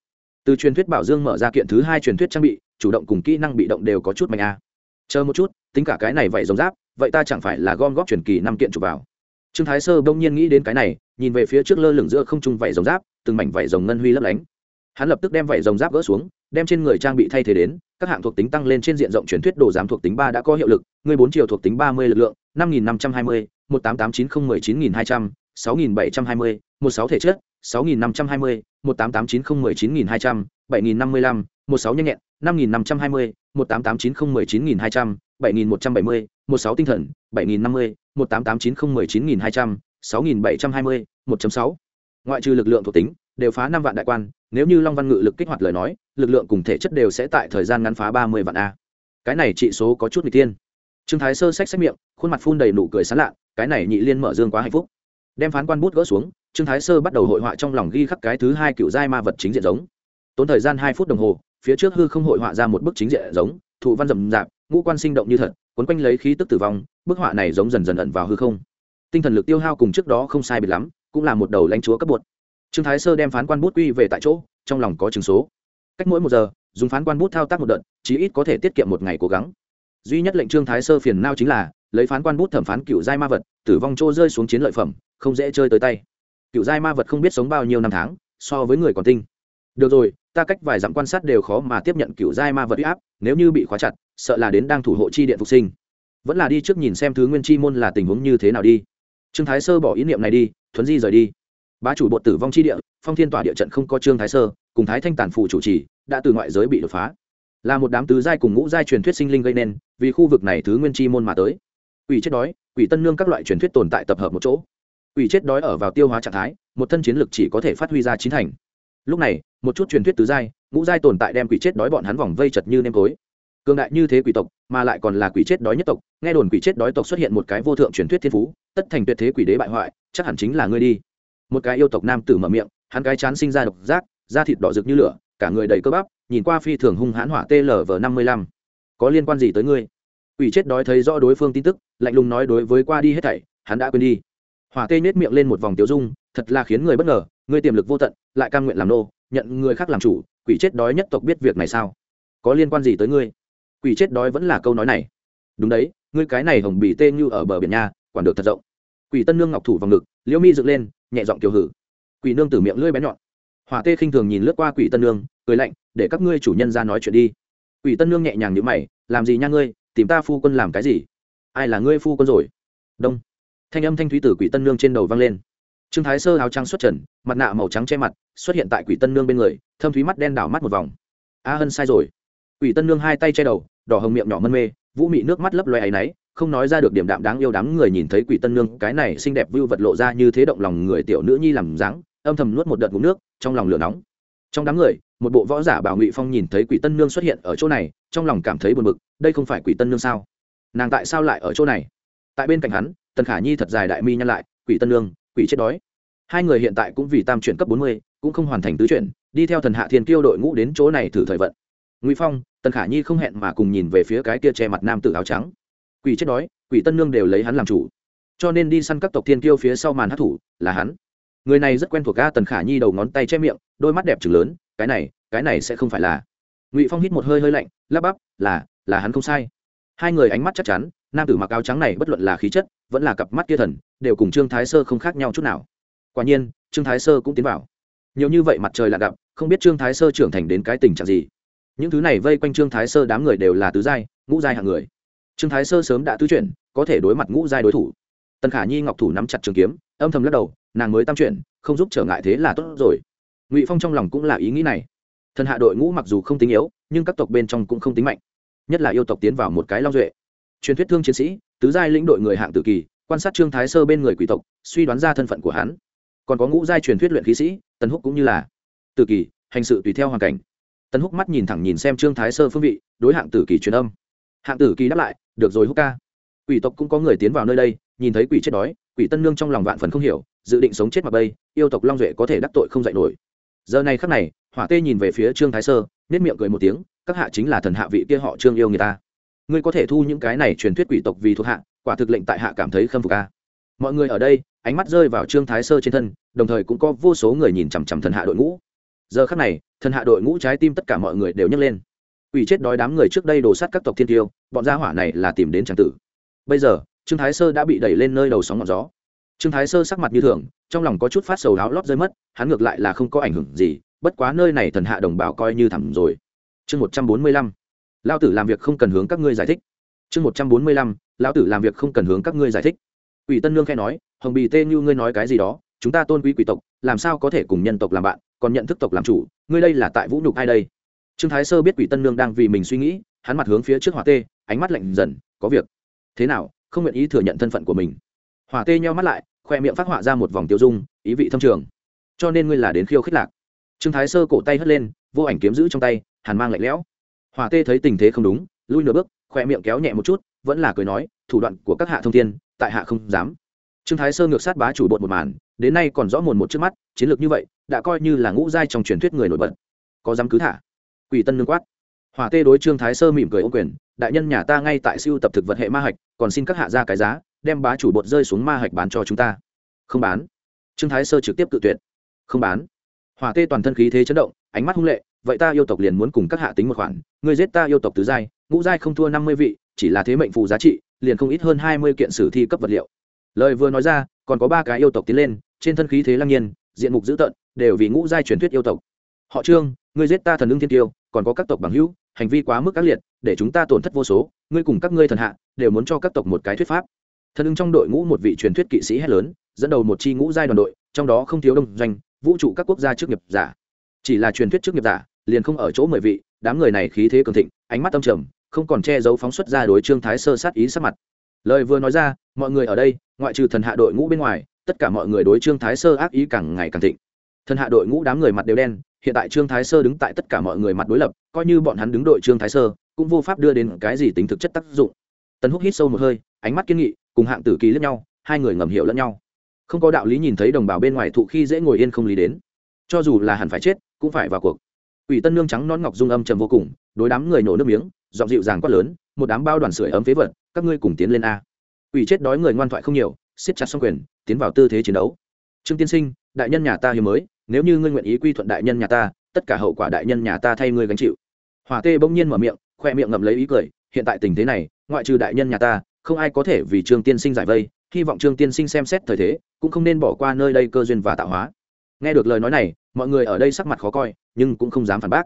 Từ truyền thuyết bảo dương mở ra kiện thứ hai truyền thuyết trang bị chủ động cùng kỹ năng bị động đều có chút mạnh a. Chờ một chút tính cả cái này vậy giống giáp vậy ta chẳng phải là gom góp truyền kỳ năm kiện chụp vào. Trương thái sơ bỗng nhiên nghĩ đến cái này, nhìn về phía trước lơ lửng giữa không trung vảy rồng giáp, từng mảnh vảy rồng ngân huy lấp lánh. Hắn lập tức đem vảy rồng giáp gỡ xuống, đem trên người trang bị thay thế đến, các hạng thuộc tính tăng lên trên diện rộng truyền thuyết đồ giám thuộc tính ba đã có hiệu lực, người bốn chiều thuộc tính ba mươi lực lượng, năm nghìn năm trăm hai mươi, một tám tám chín không mười chín nghìn hai trăm, sáu nghìn bảy trăm hai mươi, một sáu thể chất, sáu nghìn năm trăm hai mươi, một tám tám chín không mười chín nghìn hai trăm, bảy nghìn năm mươi lăm, một sáu nhanh nhẹn, năm nghìn năm trăm hai mươi, một tám tám chín không mười chín nghìn hai trăm, bảy nghìn một trăm bảy mươi một sáu tinh thần, bảy nghìn năm mươi, một tám tám chín không mười chín nghìn hai trăm, sáu nghìn bảy trăm hai mươi, một sáu. Ngoại trừ lực lượng thuộc tính, đều phá năm vạn đại quan, nếu như long văn ngự lực kích hoạt lời nói, lực lượng cùng thể chất đều sẽ tại thời gian ngắn phá ba mươi vạn a. Cái này trị số có chút n g tiên trương thái sơ xách xách miệng, khuôn mặt phun đầy nụ cười sán lạ, cái này nhị liên mở dương quá hạnh phúc. Đem phán quan bút gỡ xuống, trương thái sơ bắt đầu hội họa trong lòng ghi khắc cái thứ hai cựu giai ma vật chính diện giống. Tốn thời gian hai phút đồng hồ, phía trước hư không hội họa ra một bức chính diện giống, thụ văn rậm rạp, ngũ quan sinh động như thật quấn quanh lấy khí tức tử vong, bức họa này giống dần dần ẩn vào hư không. Tinh thần lực tiêu hao cùng trước đó không sai biệt lắm, cũng là một đầu lãnh chúa cấp bột. Trương thái sơ đem phán quan bút quy về tại chỗ, trong lòng có chứng số. Cách mỗi một giờ, dùng phán quan bút thao tác một đợt, chí ít có thể tiết kiệm một ngày cố gắng. Duy nhất lệnh trương thái sơ phiền nao chính là, lấy phán quan bút thẩm phán cựu giai ma vật, tử vong trô rơi xuống chiến lợi phẩm, không dễ chơi tới tay. Cựu giai ma vật không biết sống bao nhiêu năm tháng, so với người còn tinh được rồi, ta cách vài dặm quan sát đều khó mà tiếp nhận cựu giai ma vật huy áp, nếu như bị khóa chặt, sợ là đến đang thủ hộ chi điện phục sinh. Vẫn là đi trước nhìn xem thứ nguyên chi môn là tình huống như thế nào đi. Trương thái sơ bỏ ý niệm này đi, thuấn di rời đi. Bá chủ bột tử vong chi địa, phong thiên tỏa địa trận không có trương thái sơ, cùng thái thanh tản phụ chủ trì, đã từ ngoại giới bị đột phá. Là một đám tứ giai cùng ngũ giai truyền thuyết sinh linh gây nên, vì khu vực này thứ nguyên chi môn mà tới. Quỷ chết đói, quỷ tân nương các loại truyền thuyết tồn tại tập hợp một chỗ. Quỷ chết đói ở vào tiêu hóa trạng thái, một thân chiến lực chỉ có thể phát huy ra chín thành lúc này một chút truyền thuyết tứ giai ngũ giai tồn tại đem quỷ chết đói bọn hắn vòng vây chật như nêm tối. Cường đại như thế quỷ tộc mà lại còn là quỷ chết đói nhất tộc nghe đồn quỷ chết đói tộc xuất hiện một cái vô thượng truyền thuyết thiên phú tất thành tuyệt thế quỷ đế bại hoại chắc hẳn chính là ngươi đi. Một cái yêu tộc nam tử mở miệng hắn cái chán sinh ra độc giác da thịt đỏ rực như lửa cả người đầy cơ bắp nhìn qua phi thường hung hãn hỏa tlv năm mươi lăm. Có liên quan gì tới ngươi? Quỷ chết đói thấy rõ đối phương tin tức, lạnh lùng nói đối với qua đi hết thảy, hắn đã quên đi. Hỏa Tê nhét miệng lên một vòng tiêu dung, thật là khiến người bất ngờ, ngươi tiềm lực vô tận, lại cam nguyện làm nô, nhận người khác làm chủ, quỷ chết đói nhất tộc biết việc này sao? Có liên quan gì tới ngươi? Quỷ chết đói vẫn là câu nói này. Đúng đấy, ngươi cái này hồng bị tê như ở bờ biển nha, quản được thật rộng. Quỷ Tân Nương ngọc thủ vào ngực, Liễu Mi dựng lên, nhẹ giọng kiều hử. Quỷ nương tử miệng lưỡi bén nhọn. Hỏa Tê khinh thường nhìn lướt qua Quỷ Tân Nương, cười lạnh, để các ngươi chủ nhân ra nói chuyện đi. Quỷ Tân Nương nhẹ nhàng nhữ mày, làm gì nha ngươi, tìm ta phu quân làm cái gì? ai là ngươi phu quân rồi đông thanh âm thanh thúy tử quỷ tân nương trên đầu vang lên trương thái sơ áo trắng xuất trần, mặt nạ màu trắng che mặt, xuất hiện tại quỷ tân nương bên người, thâm thúy mắt đen đảo mắt một vòng. A hân sai rồi. Quỷ tân nương hai tay che đầu, đỏ hồng miệng nhỏ mân mê, vũ mị nước mắt lấp loe áy náy, không nói ra được điểm đạm đáng yêu đám người nhìn thấy quỷ tân nương, cái này xinh đẹp vưu vật lộ ra như thế động lòng người tiểu nữ nhi làm dáng, âm thầm nuốt một đợt ngụm nước, trong lòng lửa nóng. Trong đám người, một bộ võ giả bảo ngụy phong nhìn thấy quỷ tân nương xuất hiện ở chỗ này, trong lòng cảm thấy buồn bực, đây không phải quỷ tân nương sao? Nàng tại sao lại ở chỗ này? Tại bên cạnh hắn, tần khả nhi thật dài đại mi nhăn lại, quỷ tân Nương quỷ chết đói. Hai người hiện tại cũng vì tam chuyển cấp bốn mươi, cũng không hoàn thành tứ chuyển, đi theo thần hạ thiên kiêu đội ngũ đến chỗ này thử thời vận. Ngụy phong, tần khả nhi không hẹn mà cùng nhìn về phía cái kia che mặt nam tử áo trắng. Quỷ chết đói, quỷ tân nương đều lấy hắn làm chủ. Cho nên đi săn các tộc thiên kiêu phía sau màn hát thủ, là hắn. Người này rất quen thuộc ca tần khả nhi đầu ngón tay che miệng, đôi mắt đẹp trừng lớn, cái này cái này sẽ không phải là. Ngụy phong hít một hơi hơi lạnh, lắp bắp, là là hắn không sai. Hai người ánh mắt chắc chắn, nam tử mặc áo trắng này bất luận là khí chất, vẫn là cặp mắt kia thần đều cùng trương thái sơ không khác nhau chút nào. Quả nhiên, trương thái sơ cũng tiến vào. Nhiều như vậy mặt trời lạ gặp, không biết trương thái sơ trưởng thành đến cái tình trạng gì. Những thứ này vây quanh trương thái sơ đám người đều là tứ giai, ngũ giai hạng người. Trương thái sơ sớm đã tứ chuyển, có thể đối mặt ngũ giai đối thủ. Tần khả nhi, ngọc thủ nắm chặt trường kiếm, âm thầm lắc đầu, nàng mới tam chuyển, không giúp trở ngại thế là tốt rồi. Ngụy phong trong lòng cũng là ý nghĩ này. Thần hạ đội ngũ mặc dù không tính yếu, nhưng các tộc bên trong cũng không tính mạnh. Nhất là yêu tộc tiến vào một cái long duệ. Truyền thuyết thương chiến sĩ, tứ giai lĩnh đội người hạng tử kỳ quan sát trương thái sơ bên người quỷ tộc, suy đoán ra thân phận của hắn. Còn có ngũ giai truyền thuyết luyện khí sĩ, tần húc cũng như là. Tử kỳ, hành sự tùy theo hoàn cảnh. Tần húc mắt nhìn thẳng nhìn xem trương thái sơ phương vị, đối hạng tử kỳ truyền âm. Hạng tử kỳ đáp lại, được rồi húc ca. Quỷ tộc cũng có người tiến vào nơi đây, nhìn thấy quỷ chết đói, quỷ tân nương trong lòng vạn phần không hiểu, dự định sống chết mặc bây, yêu tộc long duệ có thể đắc tội không dạy nổi. Giờ này khắc này, hỏa tê nhìn về phía trương thái sơ nết miệng cười một tiếng, các hạ chính là thần hạ vị kia họ trương yêu người ta. Ngươi có thể thu những cái này truyền thuyết quỷ tộc vì thuộc hạ quả thực lệnh tại hạ cảm thấy khâm phục a. Mọi người ở đây, ánh mắt rơi vào trương thái sơ trên thân, đồng thời cũng có vô số người nhìn chằm chằm thần hạ đội ngũ. Giờ khắc này, thần hạ đội ngũ trái tim tất cả mọi người đều nhấc lên. Quỷ chết đói đám người trước đây đổ sát các tộc thiên tiêu, bọn gia hỏa này là tìm đến tràng tử. Bây giờ, trương thái sơ đã bị đẩy lên nơi đầu sóng ngọn gió. Trương thái sơ sắc mặt như thường, trong lòng có chút phát sầu áo lót rơi mất, hắn ngược lại là không có ảnh hưởng gì, bất quá nơi này thần hạ đồng bào coi như thẳm rồi. Chương một trăm bốn mươi lăm. Lao tử làm việc không cần hướng các ngươi giải thích. Chương một trăm bốn mươi lăm lão tử làm việc không cần hướng các ngươi giải thích Quỷ Tân Nương khẽ nói, Hồng Bì Tê Như ngươi nói cái gì đó, chúng ta tôn quý quỷ tộc, làm sao có thể cùng nhân tộc làm bạn, còn nhận thức tộc làm chủ, ngươi đây là tại vũ nhục ai đây? Trương Thái Sơ biết Quỷ Tân Nương đang vì mình suy nghĩ, hắn mặt hướng phía trước Hỏa Tê, ánh mắt lạnh dần, có việc. Thế nào, không nguyện ý thừa nhận thân phận của mình. Hỏa Tê nheo mắt lại, khoe miệng phát họa ra một vòng tiêu dung, ý vị thâm trường. Cho nên ngươi là đến khiêu khích lạc. Trương Thái Sơ cổ tay hất lên, vô ảnh kiếm giữ trong tay, hàn mang lạnh lẽo hỏa tê thấy tình thế không đúng lui nửa bước khoe miệng kéo nhẹ một chút vẫn là cười nói, thủ đoạn của các hạ thông thiên, tại hạ không dám. Trương thái sơ ngược sát bá chủ bột một màn, đến nay còn rõ mồn một trước mắt, chiến lược như vậy, đã coi như là ngũ giai trong truyền thuyết người nổi bật. Có dám cứ thả? Quỷ tân nương quát. Hỏa tê đối trương thái sơ mỉm cười ô quyền, đại nhân nhà ta ngay tại siêu tập thực vật hệ ma hạch, còn xin các hạ ra cái giá, đem bá chủ bột rơi xuống ma hạch bán cho chúng ta. Không bán. Trương thái sơ trực tiếp cự tuyệt. Không bán. Hỏa tê toàn thân khí thế chấn động, ánh mắt hung lệ, vậy ta yêu tộc liền muốn cùng các hạ tính một khoản người giết ta yêu tộc tứ giai, ngũ giai không thua năm mươi vị chỉ là thế mệnh phù giá trị, liền không ít hơn hai mươi kiện sử thi cấp vật liệu. Lời vừa nói ra, còn có ba cái yêu tộc tiến lên, trên thân khí thế lăng nhiên, diện mục dữ tợn, đều vì ngũ giai truyền thuyết yêu tộc. Họ trương, ngươi giết ta thần ưng thiên tiêu còn có các tộc bằng hữu, hành vi quá mức ác liệt, để chúng ta tổn thất vô số, ngươi cùng các ngươi thần hạ, đều muốn cho các tộc một cái thuyết pháp. Thần ưng trong đội ngũ một vị truyền thuyết kỵ sĩ hét lớn, dẫn đầu một chi ngũ giai đoàn đội, trong đó không thiếu đông doanh, vũ trụ các quốc gia trước nghiệp giả. Chỉ là truyền thuyết trước nghiệp giả, liền không ở chỗ mười vị, đám người này khí thế cường thịnh, ánh mắt tâm trầm không còn che giấu phóng xuất ra đối trương thái sơ sát ý sát mặt. Lời vừa nói ra, mọi người ở đây, ngoại trừ thần hạ đội ngũ bên ngoài, tất cả mọi người đối trương thái sơ ác ý càng ngày càng thịnh. Thần hạ đội ngũ đám người mặt đều đen, hiện tại trương thái sơ đứng tại tất cả mọi người mặt đối lập, coi như bọn hắn đứng đội trương thái sơ, cũng vô pháp đưa đến cái gì tính thực chất tác dụng. Tần húc hít sâu một hơi, ánh mắt kiên nghị, cùng hạng tử kỳ lẫn nhau, hai người ngầm hiểu lẫn nhau. Không có đạo lý nhìn thấy đồng bào bên ngoài thụ khi dễ ngồi yên không lý đến. Cho dù là hẳn phải chết, cũng phải vào cuộc. Ủy tân nương trắng nón ngọc dung âm trầm vô cùng, đối đám người nổ nước miếng giọng dịu dàng quát lớn, một đám bao đoàn sưởi ấm phế vật, các ngươi cùng tiến lên a. Ủy chết đói người ngoan thoại không nhiều, siết chặt xong quyền, tiến vào tư thế chiến đấu. Trương tiên sinh, đại nhân nhà ta hiếm mới, nếu như ngươi nguyện ý quy thuận đại nhân nhà ta, tất cả hậu quả đại nhân nhà ta thay ngươi gánh chịu. Hỏa tê bỗng nhiên mở miệng, khoe miệng ngậm lấy ý cười, hiện tại tình thế này, ngoại trừ đại nhân nhà ta, không ai có thể vì trương tiên sinh giải vây, hy vọng trương tiên sinh xem xét thời thế, cũng không nên bỏ qua nơi đây cơ duyên và tạo hóa. Nghe được lời nói này, mọi người ở đây sắc mặt khó coi, nhưng cũng không dám phản bác.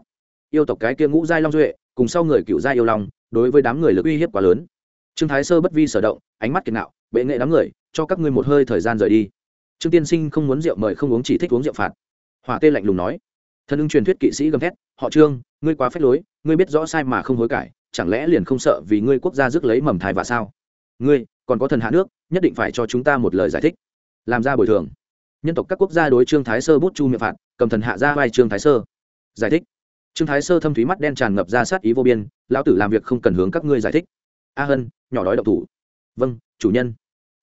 Yêu tộc cái kia ngũ giai long duệ cùng sau người cựu gia yêu long, đối với đám người lực uy hiếp quá lớn. Trương thái sơ bất vi sở động, ánh mắt kiệt nạo, bệ nghệ đám người, cho các ngươi một hơi thời gian rời đi. Trương tiên sinh không muốn rượu mời không uống chỉ thích uống rượu phạt. Hỏa tê lạnh lùng nói. Thân ưng truyền thuyết kỵ sĩ gầm thét, họ trương, ngươi quá phép lối, ngươi biết rõ sai mà không hối cải, chẳng lẽ liền không sợ vì ngươi quốc gia rước lấy mầm thai và sao? Ngươi, còn có thần hạ nước, nhất định phải cho chúng ta một lời giải thích. Làm ra bồi thường. Nhân tộc các quốc gia đối trương thái sơ bút chu miệng phạt, cầm thần hạ ra vai trương thái sơ. Giải thích trương thái sơ thâm thúy mắt đen tràn ngập ra sát ý vô biên, lão tử làm việc không cần hướng các ngươi giải thích. A hân, nhỏ đói độc thủ. Vâng chủ nhân.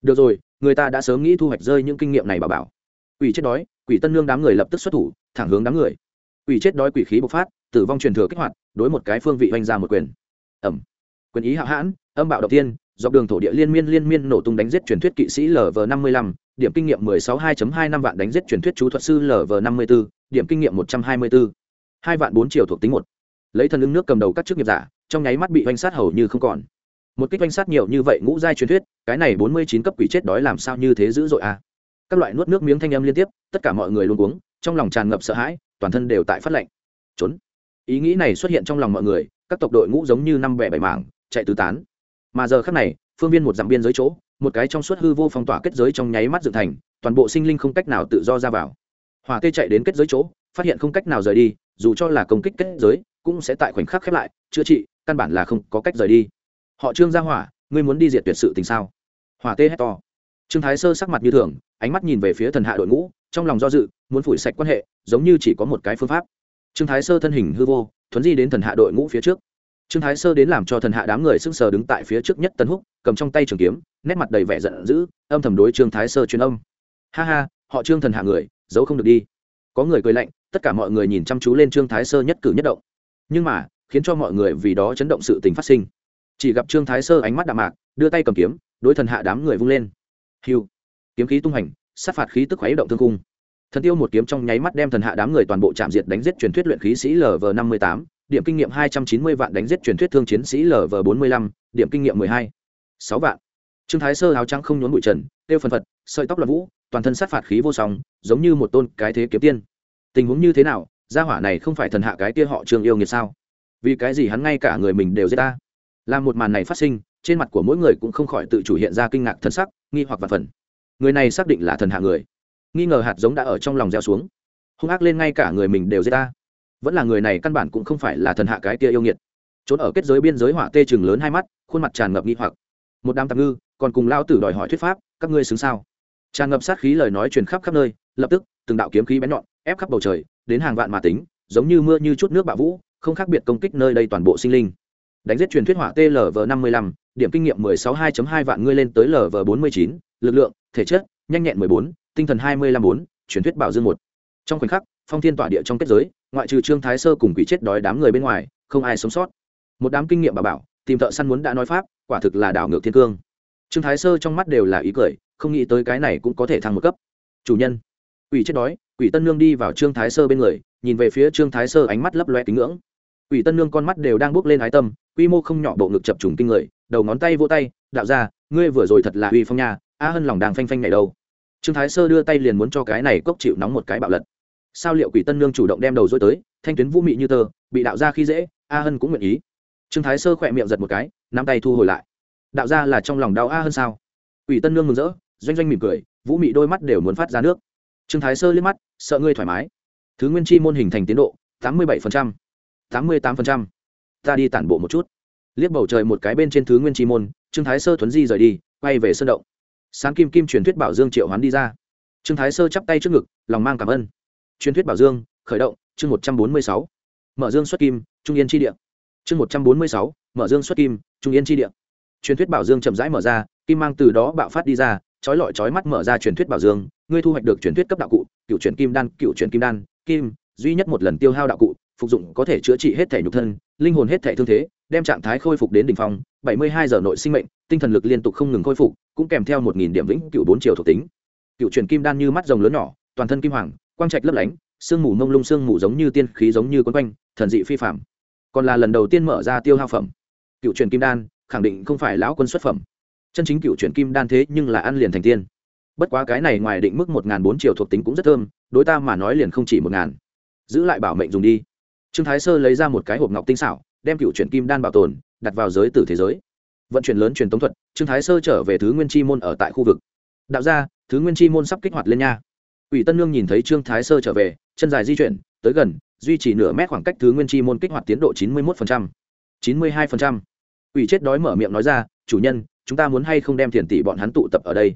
Được rồi, người ta đã sớm nghĩ thu hoạch rơi những kinh nghiệm này bảo bảo. Quỷ chết đói, quỷ tân lương đám người lập tức xuất thủ, thẳng hướng đám người. Quỷ chết đói quỷ khí bộc phát, tử vong truyền thừa kích hoạt, đối một cái phương vị oanh ra một quyền. Ẩm. Quyền ý hạo hãn, âm bạo đầu tiên dọc đường thổ địa liên miên liên miên nổ tung đánh giết truyền thuyết kỵ sĩ lv năm mươi lăm, điểm kinh nghiệm mười sáu hai hai năm vạn đánh giết truyền thuyết chú thuật sư lv năm mươi b điểm kinh nghiệm một trăm hai mươi b hai vạn bốn triệu thuộc tính một. Lấy thần ứng nước cầm đầu các chức nghiệp giả, trong nháy mắt bị oanh sát hầu như không còn. Một kích oanh sát nhiều như vậy ngũ giai truyền thuyết, cái này bốn mươi chín cấp quỷ chết đói làm sao như thế dữ dội a à? các loại nuốt nước miếng thanh âm liên tiếp, tất cả mọi người luôn uống trong lòng tràn ngập sợ hãi, toàn thân đều tại phát lệnh trốn. Ý nghĩ này xuất hiện trong lòng mọi người, các tộc đội ngũ giống như năm bẻ bảy mảng, chạy tứ tán. Mà giờ khác này, phương viên một dặm biên giới chỗ, một cái trong suốt hư vô phong tỏa kết giới trong nháy mắt dựng thành, toàn bộ sinh linh không cách nào tự do ra vào. Hòa tê chạy đến kết giới chỗ, phát hiện không cách nào rời đi dù cho là công kích kết giới, cũng sẽ tại khoảnh khắc khép lại, chữa trị, căn bản là không có cách rời đi. Họ trương ra hỏa, ngươi muốn đi diệt tuyệt sự tình sao? Hỏa tê hét to. Trương thái sơ sắc mặt như thường, ánh mắt nhìn về phía thần hạ đội ngũ, trong lòng do dự, muốn phủi sạch quan hệ, giống như chỉ có một cái phương pháp. Trương thái sơ thân hình hư vô, thuấn di đến thần hạ đội ngũ phía trước. Trương thái sơ đến làm cho thần hạ đám người sững sờ đứng tại phía trước nhất tân húc, cầm trong tay trường kiếm, nét mặt đầy vẻ giận dữ, âm thầm đối trương thái sơ truyền âm. Ha ha, họ trương thần hạ người, giấu không được đi. Có người cười lạnh tất cả mọi người nhìn chăm chú lên trương thái sơ nhất cử nhất động. Nhưng mà, khiến cho mọi người vì đó chấn động sự tình phát sinh. Chỉ gặp trương thái sơ ánh mắt đạm mạc, đưa tay cầm kiếm, đối thần hạ đám người vung lên. Hiu kiếm khí tung hành, sát phạt khí tức khuấy động thương cung thần tiêu một kiếm trong nháy mắt đem thần hạ đám người toàn bộ chạm diệt đánh giết truyền thuyết luyện khí sĩ lv năm mươi tám, điểm kinh nghiệm hai trăm chín mươi vạn đánh giết truyền thuyết thương chiến sĩ lv bốn mươi lăm, điểm kinh nghiệm mười hai. Sáu vạn. Trương thái sơ áo trắng không nhốn bụi trần, tiêu phần phật, sợi tóc là vũ, toàn thân sát phạt khí vô song, giống như một tôn cái thế kiếm tiên tình huống như thế nào, gia hỏa này không phải thần hạ cái kia họ trương yêu nghiệt sao? Vì cái gì hắn ngay cả người mình đều giết ta? Làm một màn này phát sinh, trên mặt của mỗi người cũng không khỏi tự chủ hiện ra kinh ngạc thần sắc, nghi hoặc và phần. Người này xác định là thần hạ người. Nghi ngờ hạt giống đã ở trong lòng gieo xuống. Hung ác lên ngay cả người mình đều giết ta. Vẫn là người này căn bản cũng không phải là thần hạ cái kia yêu nghiệt. Trốn ở kết giới biên giới hỏa tê chừng lớn hai mắt, khuôn mặt tràn ngập nghi hoặc. Một đám tạm ngư, còn cùng lao tử đòi hỏi thuyết pháp, các ngươi xứng sao? Tràn ngập sát khí lời nói truyền khắp khắp nơi, lập tức, từng đạo kiếm khí bén nhọn ép khắp bầu trời, đến hàng vạn mà tính, giống như mưa như chút nước bạo vũ, không khác biệt công kích nơi đây toàn bộ sinh linh. Đánh giết truyền thuyết hỏa tlv năm mươi lăm, điểm kinh nghiệm mười sáu hai hai vạn ngươi lên tới lv bốn mươi chín, lực lượng, thể chất, nhanh nhẹn mười bốn, tinh thần hai mươi lăm bốn, truyền thuyết bảo dương một. Trong khoảnh khắc, phong thiên tỏa địa trong kết giới, ngoại trừ trương thái sơ cùng quỷ chết đói đám người bên ngoài, không ai sống sót. Một đám kinh nghiệm bà bảo, tìm thợ săn muốn đã nói pháp, quả thực là đảo ngược thiên cương. Trương thái sơ trong mắt đều là ý cười, không nghĩ tới cái này cũng có thể thăng một cấp. Chủ nhân, quỷ chết đói quỷ tân nương đi vào trương thái sơ bên người nhìn về phía trương thái sơ ánh mắt lấp loe kính ngưỡng. Quỷ tân nương con mắt đều đang bước lên ái tâm quy mô không nhỏ bộ ngực chập trùng kinh người đầu ngón tay vỗ tay đạo ra ngươi vừa rồi thật là uy phong nha a hân lòng đang phanh phanh ngày đâu. Trương thái sơ đưa tay liền muốn cho cái này cốc chịu nóng một cái bạo lật. Sao liệu quỷ tân nương chủ động đem đầu dối tới thanh tuyến vũ mị như tờ, bị đạo ra khi dễ a hân cũng nguyện ý. Trương thái sơ khỏe miệng giật một cái nắm tay thu hồi lại. Đạo ra là trong lòng đau a hơn sao? Quỷ tân nương mừng rỡ doanh doanh mỉm cười vũ mị đôi mắt đều muốn phát ra nước trương thái sơ liếc mắt, sợ ngươi thoải mái. Thứ nguyên chi môn hình thành tiến độ, tám mươi bảy tám mươi tám ta đi tản bộ một chút. Liếc bầu trời một cái bên trên thứ nguyên chi môn, trương thái sơ thuấn di rời đi, quay về sơn động. Sáng kim kim truyền thuyết bảo dương triệu hoán đi ra. Trương thái sơ chắp tay trước ngực, lòng mang cảm ơn. Truyền thuyết bảo dương, khởi động, chương một trăm bốn mươi sáu. Mở dương xuất kim, trung yên chi địa. Chương một trăm bốn mươi sáu, mở dương xuất kim, trung yên chi địa. Truyền thuyết bảo dương chậm rãi mở ra, kim mang từ đó bạo phát đi ra trói lọi trói mắt mở ra truyền thuyết bảo dương, ngươi thu hoạch được truyền thuyết cấp đạo cụ, cựu truyền kim đan, cựu truyền kim đan, kim, duy nhất một lần tiêu hao đạo cụ, phục dụng có thể chữa trị hết thể nhục thân, linh hồn hết thể thương thế, đem trạng thái khôi phục đến đỉnh phong 72 giờ nội sinh mệnh, tinh thần lực liên tục không ngừng khôi phục, cũng kèm theo một nghìn điểm vĩnh cựu bốn chiều thuộc tính. Cựu truyền kim đan như mắt rồng lớn nhỏ, toàn thân kim hoàng, quang trạch lấp lánh, sương mù mông lung sương mù giống như tiên khí giống như quấn quanh, thần dị phi phạm còn là lần đầu tiên mở ra tiêu hao phẩm. Cựu truyền kim đan, khẳng định không phải lão quân xuất phẩm chân chính cựu truyền kim đan thế nhưng là ăn liền thành tiên. Bất quá cái này ngoài định mức một n g h n bốn triệu thuộc tính cũng rất thơm, đối ta mà nói liền không chỉ một ngàn. Giữ lại bảo mệnh dùng đi. Trương thái sơ lấy ra một cái hộp ngọc tinh xảo, đem cựu truyền kim đan bảo tồn, đặt vào giới tử thế giới. Vận chuyển lớn truyền tống thuật, trương thái sơ trở về thứ nguyên chi môn ở tại khu vực. Đạo ra thứ nguyên chi môn sắp kích hoạt lên nha. Ủy tân nương nhìn thấy trương thái sơ trở về, chân dài di chuyển, tới gần, duy trì nửa mét khoảng cách thứ nguyên chi môn kích hoạt tiến độ chín mươi một chín mươi hai ủy chết đói mở miệng nói ra chủ nhân, chúng ta muốn hay không đem tiền tỷ bọn hắn tụ tập ở đây?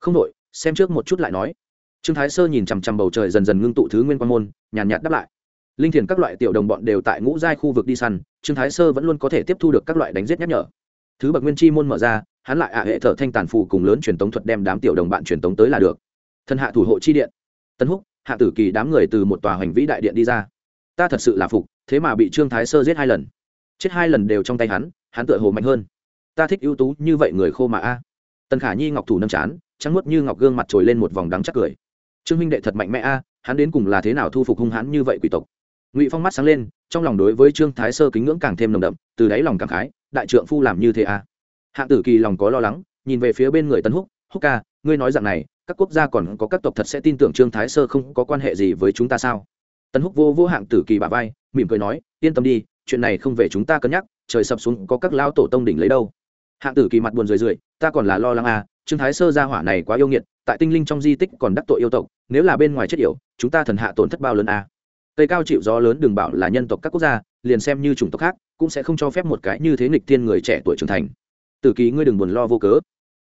Không đội, xem trước một chút lại nói. Trương thái sơ nhìn chằm chằm bầu trời dần dần ngưng tụ thứ nguyên quan môn, nhàn nhạt đáp lại. Linh thiền các loại tiểu đồng bọn đều tại ngũ giai khu vực đi săn, trương thái sơ vẫn luôn có thể tiếp thu được các loại đánh giết nhắc nhở. Thứ bậc nguyên chi môn mở ra, hắn lại ạ hệ thở thanh tàn phù cùng lớn truyền tống thuật đem đám tiểu đồng bạn truyền tống tới là được. Thân hạ thủ hộ chi điện. Tân húc, hạ tử kỳ đám người từ một tòa hành vĩ đại điện đi ra. Ta thật sự là phục, thế mà bị trương thái sơ giết hai lần. Chết hai lần đều trong tay hắn hắn tựa hồ mạnh hơn ta thích ưu tú như vậy người khô mà a. Tần khả nhi ngọc thủ nâm chán, trắng nuốt như ngọc gương mặt trồi lên một vòng đắng chắc cười. Trương minh đệ thật mạnh mẽ a, hắn đến cùng là thế nào thu phục hung hãn như vậy quỷ tộc? Ngụy phong mắt sáng lên, trong lòng đối với trương thái sơ kính ngưỡng càng thêm nồng đậm, từ đáy lòng cảm khái, đại trượng phu làm như thế a. Hạng tử kỳ lòng có lo lắng, nhìn về phía bên người tân húc húc ca, ngươi nói rằng này, các quốc gia còn có các tộc thật sẽ tin tưởng trương thái sơ không có quan hệ gì với chúng ta sao? Tân húc vô vô hạng tử kỳ bà vai, mỉm cười nói, yên tâm đi, chuyện này không về chúng ta cân nhắc, trời sập xuống có các lao tổ tông đỉnh lấy đâu hạng tử kỳ mặt buồn rười rượi, ta còn là lo lắng à trương thái sơ gia hỏa này quá yêu nghiệt, tại tinh linh trong di tích còn đắc tội yêu tộc, nếu là bên ngoài chết yểu, chúng ta thần hạ tổn thất bao lớn à. Tây cao chịu gió lớn đừng bảo là nhân tộc các quốc gia, liền xem như chủng tộc khác, cũng sẽ không cho phép một cái như thế nghịch thiên người trẻ tuổi trưởng thành. Tử kỳ ngươi đừng buồn lo vô cớ.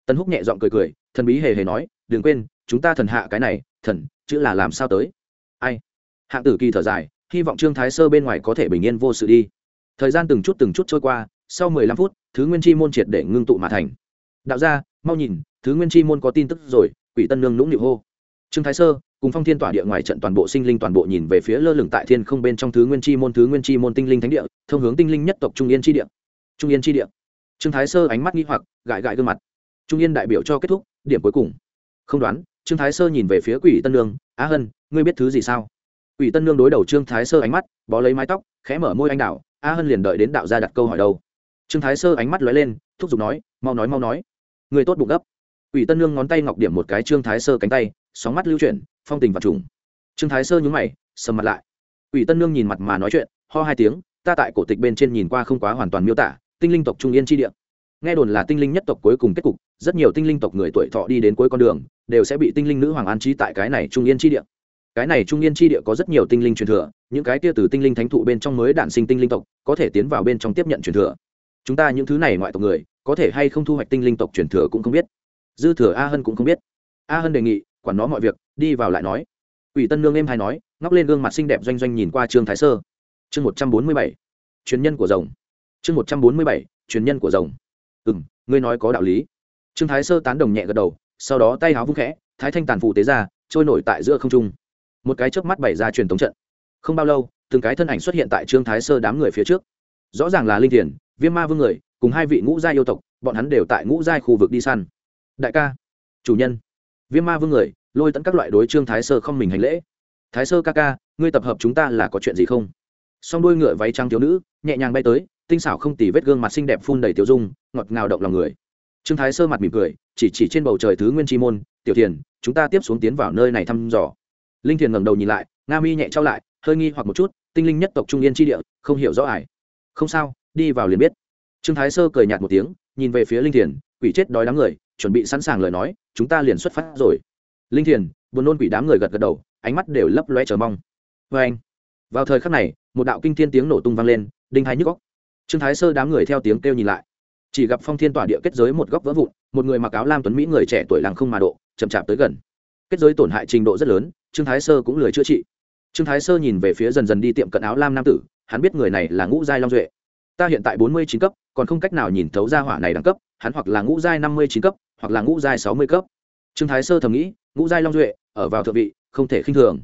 Tân húc nhẹ giọng cười cười, thần bí hề hề nói, đừng quên, chúng ta thần hạ cái này, thần, chữ là làm sao tới? Ai? Hạng tử kỳ thở dài, hy vọng trương thái sơ bên ngoài có thể bình yên vô sự đi. Thời gian từng chút từng chút trôi qua sau mười lăm phút, thứ nguyên chi môn triệt để ngưng tụ mà thành. Đạo ra mau nhìn, thứ nguyên chi môn có tin tức rồi, quỷ tân nương nũng nịu hô. Trương thái sơ, cùng phong thiên tỏa địa ngoài trận toàn bộ sinh linh toàn bộ nhìn về phía lơ lửng tại thiên không bên trong thứ nguyên chi môn, thứ nguyên chi môn tinh linh thánh địa, thông hướng tinh linh nhất tộc trung yên chi địa. Trung yên chi địa. Trương thái sơ ánh mắt nghi hoặc, gãi gãi gương mặt. Trung yên đại biểu cho kết thúc, điểm cuối cùng. Không đoán, trương thái sơ nhìn về phía quỷ tân nương, á hân, ngươi biết thứ gì sao? Quỷ tân nương đối đầu trương thái sơ ánh mắt, bó lấy mái tóc, khẽ mở môi anh đạo a hân liền đợi đến đạo gia đặt câu hỏi đâu trương thái sơ ánh mắt lóe lên, thúc giục nói, mau nói mau nói. Người tốt bụng gấp. Ủy tân nương ngón tay ngọc điểm một cái trương thái sơ cánh tay, sóng mắt lưu chuyển, phong tình và trùng. Trương thái sơ nhúng mày, sầm mặt lại. Ủy tân nương nhìn mặt mà nói chuyện, ho hai tiếng, ta tại cổ tịch bên trên nhìn qua không quá hoàn toàn miêu tả, tinh linh tộc trung yên chi địa. Nghe đồn là tinh linh nhất tộc cuối cùng kết cục, rất nhiều tinh linh tộc người tuổi thọ đi đến cuối con đường, đều sẽ bị tinh linh nữ hoàng an trí tại cái này trung yên chi địa. Cái này trung yên chi địa có rất nhiều tinh linh truyền thừa, những cái kia từ tinh linh thánh thụ bên trong mới đản sinh tinh linh tộc, có thể tiến vào bên trong tiếp nhận truyền thừa chúng ta những thứ này ngoại tộc người, có thể hay không thu hoạch tinh linh tộc truyền thừa cũng không biết. Dư thừa a hân cũng không biết. A hân đề nghị, quản nó mọi việc, đi vào lại nói. Ủy tân nương em hay nói, ngóc lên gương mặt xinh đẹp doanh doanh nhìn qua trương thái sơ. Chương một trăm bốn mươi bảy, truyền nhân của rồng. Chương một trăm bốn mươi bảy, truyền nhân của rồng. Ừ m ngươi nói có đạo lý. Trương thái sơ tán đồng nhẹ gật đầu, sau đó tay háo vung khẽ, thái thanh tàn phụ tế ra, trôi nổi tại giữa không trung. Một cái chớp mắt bày ra truyền thống trận. Không bao lâu, từng cái thân ảnh xuất hiện tại trương thái sơ đám người phía trước. Rõ ràng là linh thiền viêm ma vương người, cùng hai vị ngũ gia yêu tộc, bọn hắn đều tại ngũ giai khu vực đi săn. Đại ca, chủ nhân. Viêm ma vương người, lôi tận các loại đối trương thái sơ không mình hành lễ. Thái sơ ca ca, ngươi tập hợp chúng ta là có chuyện gì không? Song đôi ngựa váy trang thiếu nữ, nhẹ nhàng bay tới, tinh xảo không tỉ vết gương mặt xinh đẹp phun đầy tiểu dung, ngọt ngào động lòng người. Trương thái sơ mặt mỉm cười, chỉ chỉ trên bầu trời thứ nguyên chi môn, tiểu thiền, chúng ta tiếp xuống tiến vào nơi này thăm dò. Linh thiền ngẩng đầu nhìn lại, nga mi nhẹ trao lại, hơi nghi hoặc một chút, tinh linh nhất tộc trung yên tri địa, không hiểu rõ ải không sao đi vào liền biết. Trương thái sơ cười nhạt một tiếng, nhìn về phía linh thiền, quỷ chết đói đám người, chuẩn bị sẵn sàng lời nói, chúng ta liền xuất phát rồi. Linh thiền, buồn nôn quỷ đám người gật gật đầu, ánh mắt đều lấp loe chờ mong. Vê anh, vào thời khắc này, một đạo kinh thiên tiếng nổ tung vang lên, đinh hai nhức góc trương thái sơ đám người theo tiếng kêu nhìn lại. Chỉ gặp phong thiên tỏa địa kết giới một góc vỡ vụn, một người mặc áo lam tuấn mỹ người trẻ tuổi làng không mà độ, chậm chạp tới gần. Kết giới tổn hại trình độ rất lớn, trương thái sơ cũng lười chữa trị. Trương thái sơ nhìn về phía dần dần đi tiệm cận áo lam nam tử, hắn biết người này là ngũ giai long duệ ta hiện tại bốn mươi chín cấp, còn không cách nào nhìn thấu ra hỏa này đẳng cấp, hắn hoặc là ngũ giai năm mươi chín cấp, hoặc là ngũ giai sáu mươi cấp. Trương thái sơ thầm nghĩ, ngũ giai long duệ, ở vào thượng vị, không thể khinh thường.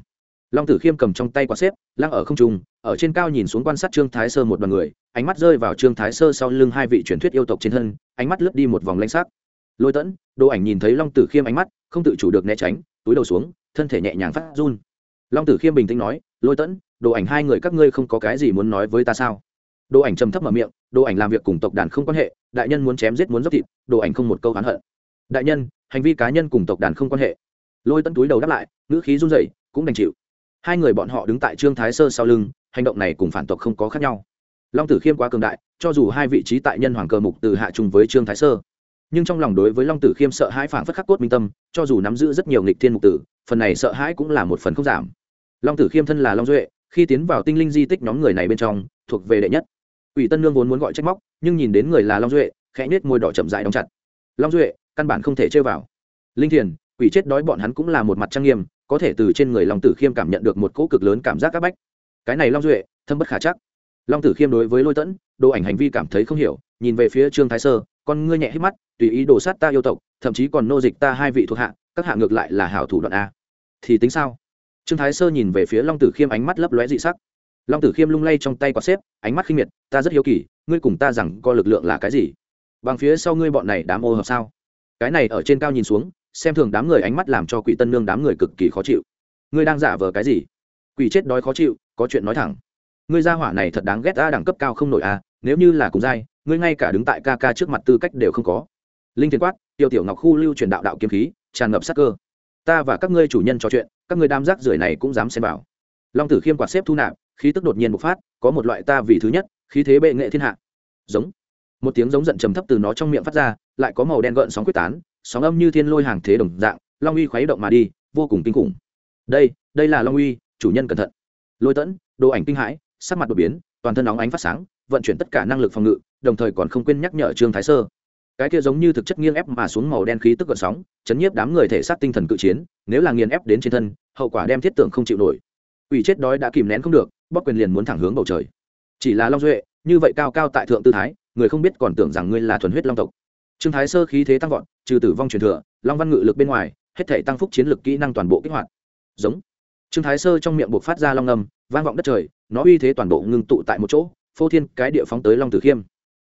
Long tử khiêm cầm trong tay quả xếp, lăng ở không trung, ở trên cao nhìn xuống quan sát trương thái sơ một đoàn người, ánh mắt rơi vào trương thái sơ sau lưng hai vị truyền thuyết yêu tộc trên thân, ánh mắt lướt đi một vòng lanh sắc. Lôi tẫn đồ ảnh nhìn thấy long tử khiêm ánh mắt, không tự chủ được né tránh, túi đầu xuống, thân thể nhẹ nhàng phát run. Long tử khiêm bình tĩnh nói, lôi tẫn đồ ảnh hai người các ngươi không có cái gì muốn nói với ta sao? Đồ ảnh trầm thấp mở miệng đồ ảnh làm việc cùng tộc đàn không quan hệ, đại nhân muốn chém giết muốn dốc thịt. Đồ ảnh không một câu hắn hận. Đại nhân, hành vi cá nhân cùng tộc đàn không quan hệ. Lôi tân túi đầu đáp lại, ngữ khí run rẩy, cũng đành chịu. Hai người bọn họ đứng tại trương thái sơ sau lưng, hành động này cùng phản tộc không có khác nhau. Long tử khiêm quá cường đại, cho dù hai vị trí tại nhân hoàng cờ mục từ hạ trùng với trương thái sơ, nhưng trong lòng đối với long tử khiêm sợ hãi phản phất khắc cốt minh tâm, cho dù nắm giữ rất nhiều nghịch thiên mục tử, phần này sợ hãi cũng là một phần không giảm. Long tử khiêm thân là long duệ, khi tiến vào tinh linh di tích nhóm người này bên trong, thuộc về đệ nhất ủy tân nương vốn muốn gọi trách móc, nhưng nhìn đến người là long duệ, khẽ nết môi đỏ chậm dại đóng chặt. Long duệ, căn bản không thể chơi vào. Linh thiền, quỷ chết đói bọn hắn cũng là một mặt trang nghiêm, có thể từ trên người long tử khiêm cảm nhận được một cỗ cực lớn cảm giác áp bách. Cái này long duệ, thâm bất khả chắc. Long tử khiêm đối với lôi tẫn, đồ ảnh hành vi cảm thấy không hiểu, nhìn về phía trương thái sơ, con ngươi nhẹ hít mắt, tùy ý đổ sát ta yêu tộc, thậm chí còn nô dịch ta hai vị thuộc hạ, các hạ ngược lại là hảo thủ đoạn a. Thì tính sao? Trương thái sơ nhìn về phía long tử khiêm ánh mắt lấp lóe dị sắc long tử khiêm lung lay trong tay quạt xếp, ánh mắt khinh miệt, ta rất hiếu kỳ, ngươi cùng ta rằng co lực lượng là cái gì? Bằng phía sau ngươi bọn này đám ô hợp sao? Cái này ở trên cao nhìn xuống, xem thường đám người ánh mắt làm cho quỷ tân nương đám người cực kỳ khó chịu. Ngươi đang giả vờ cái gì? Quỷ chết đói khó chịu, có chuyện nói thẳng. Ngươi gia hỏa này thật đáng ghét ta, đẳng cấp cao không nổi à? nếu như là cùng giai, ngươi ngay cả đứng tại ca ca trước mặt tư cách đều không có. Linh thiên quát, tiêu tiểu ngọc khu lưu truyền đạo đạo kiếm khí, tràn ngập sắc cơ. Ta và các ngươi chủ nhân trò chuyện, các ngươi đam rác rưởi này cũng dám xem vào. Long tử khiêm quạt xếp thu nạp khí tức đột nhiên bộc phát, có một loại ta vì thứ nhất, khí thế bệ nghệ thiên hạ. Giống. Một tiếng giống giận trầm thấp từ nó trong miệng phát ra, lại có màu đen gợn sóng quyết tán, sóng âm như thiên lôi hàng thế đồng dạng, long uy khuấy động mà đi, vô cùng kinh khủng. Đây đây là long uy, chủ nhân cẩn thận. Lôi tẫn, đồ ảnh kinh hãi, sắc mặt đột biến, toàn thân nóng ánh phát sáng, vận chuyển tất cả năng lực phòng ngự, đồng thời còn không quên nhắc nhở trương thái sơ. Cái kia giống như thực chất nghiêng ép mà xuống màu đen khí tức gợn sóng, chấn nhiếp đám người thể xác tinh thần cự chiến, nếu là nghiền ép đến trên thân, hậu quả đem thiết tưởng không chịu nổi. Ủy chết đói đã kìm nén không được bóp quyền liền muốn thẳng hướng bầu trời. Chỉ là long duệ, như vậy cao cao tại thượng tư thái, người không biết còn tưởng rằng ngươi là thuần huyết long tộc. Trương thái sơ khí thế tăng vọt, trừ tử vong truyền thừa, long văn ngự lực bên ngoài, hết thể tăng phúc chiến lực kỹ năng toàn bộ kích hoạt. Giống. Trương thái sơ trong miệng buộc phát ra long ngầm vang vọng đất trời, nó uy thế toàn bộ ngưng tụ tại một chỗ, phô thiên cái địa phóng tới long tử khiêm.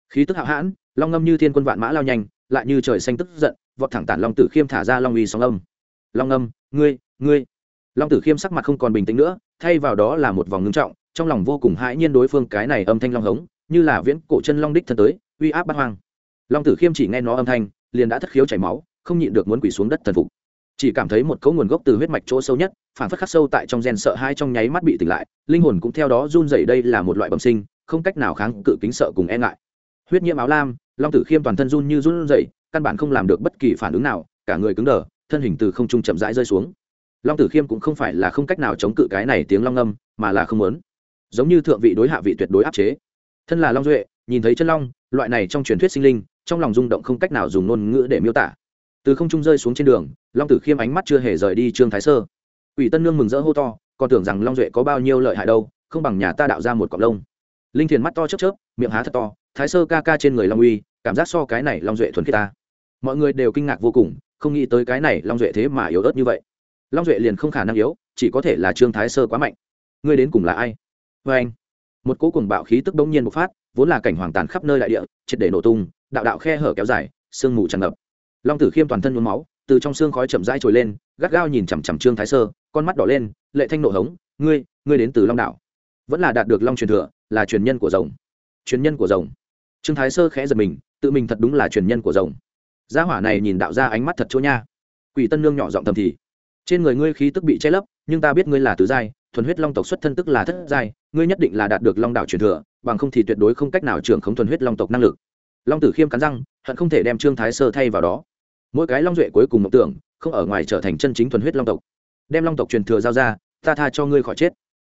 Khí tức hạo hãn, long ngâm như thiên quân vạn mã lao nhanh, lại như trời xanh tức giận, vọt thẳng tản long tử khiêm thả ra long uy sóng âm. Long âm, ngươi ngươi long tử khiêm sắc mặt không còn bình tĩnh nữa, thay vào đó là một vòng ngưng trọng, trong lòng vô cùng hãi nhiên đối phương cái này âm thanh long hống, như là viễn cổ chân long đích thân tới, uy áp bắt hoang. Long tử khiêm chỉ nghe nó âm thanh, liền đã thất khiếu chảy máu, không nhịn được muốn quỳ xuống đất thần phục. Chỉ cảm thấy một cấu nguồn gốc từ huyết mạch chỗ sâu nhất, phản phất khắc sâu tại trong gen sợ hai trong nháy mắt bị tỉnh lại, linh hồn cũng theo đó run dày đây là một loại bẩm sinh, không cách nào kháng cự kính sợ cùng e ngại. Huyết nhiễm áo lam, long tử khiêm toàn thân run như run dày căn bản không làm được bất kỳ phản ứng nào, cả người cứng đờ, thân hình từ không trung chậm rãi rơi xuống long tử khiêm cũng không phải là không cách nào chống cự cái này tiếng long âm, mà là không muốn. Giống như thượng vị đối hạ vị tuyệt đối áp chế. Thân là long duệ, nhìn thấy chân long, loại này trong truyền thuyết sinh linh, trong lòng rung động không cách nào dùng ngôn ngữ để miêu tả. Từ không trung rơi xuống trên đường, long tử khiêm ánh mắt chưa hề rời đi trương thái sơ. Ủy tân nương mừng rỡ hô to, còn tưởng rằng long duệ có bao nhiêu lợi hại đâu, không bằng nhà ta đạo ra một cọc lông. Linh thiền mắt to chớp chớp, miệng há thật to, thái sơ ca ca trên người long uy, cảm giác so cái này long duệ thuần khiết ta. Mọi người đều kinh ngạc vô cùng, không nghĩ tới cái này long duệ thế mà yếu ớt như vậy long duệ liền không khả năng yếu, chỉ có thể là trương thái sơ quá mạnh. Ngươi đến cùng là ai? Vê anh. Một cỗ cùng bạo khí tức bỗng nhiên bộc phát, vốn là cảnh hoàng tàn khắp nơi đại địa, triệt để nổ tung, đạo đạo khe hở kéo dài, sương mù tràn ngập. Long tử khiêm toàn thân nhuốm máu, từ trong xương khói chậm rãi trồi lên, gắt gao nhìn chằm chằm trương thái sơ, con mắt đỏ lên, lệ thanh nộ hống, ngươi ngươi đến từ long đạo. Vẫn là đạt được long truyền thừa, là truyền nhân của rồng. Truyền nhân của rồng. Trương thái sơ khẽ giật mình, tự mình thật đúng là truyền nhân của rồng. Gia hỏa này nhìn đạo ra ánh mắt thật chỗ nha. Quỷ tân nương nhỏ giọng thầm thì trên người ngươi khí tức bị che lấp, nhưng ta biết ngươi là tứ giai, thuần huyết long tộc xuất thân tức là thất giai, ngươi nhất định là đạt được long đạo truyền thừa, bằng không thì tuyệt đối không cách nào trưởng khống thuần huyết long tộc năng lực. Long tử khiêm cắn răng, hận không thể đem trương thái sơ thay vào đó. Mỗi cái long duệ cuối cùng mộng tưởng, không ở ngoài trở thành chân chính thuần huyết long tộc. Đem long tộc truyền thừa giao ra, ta tha cho ngươi khỏi chết.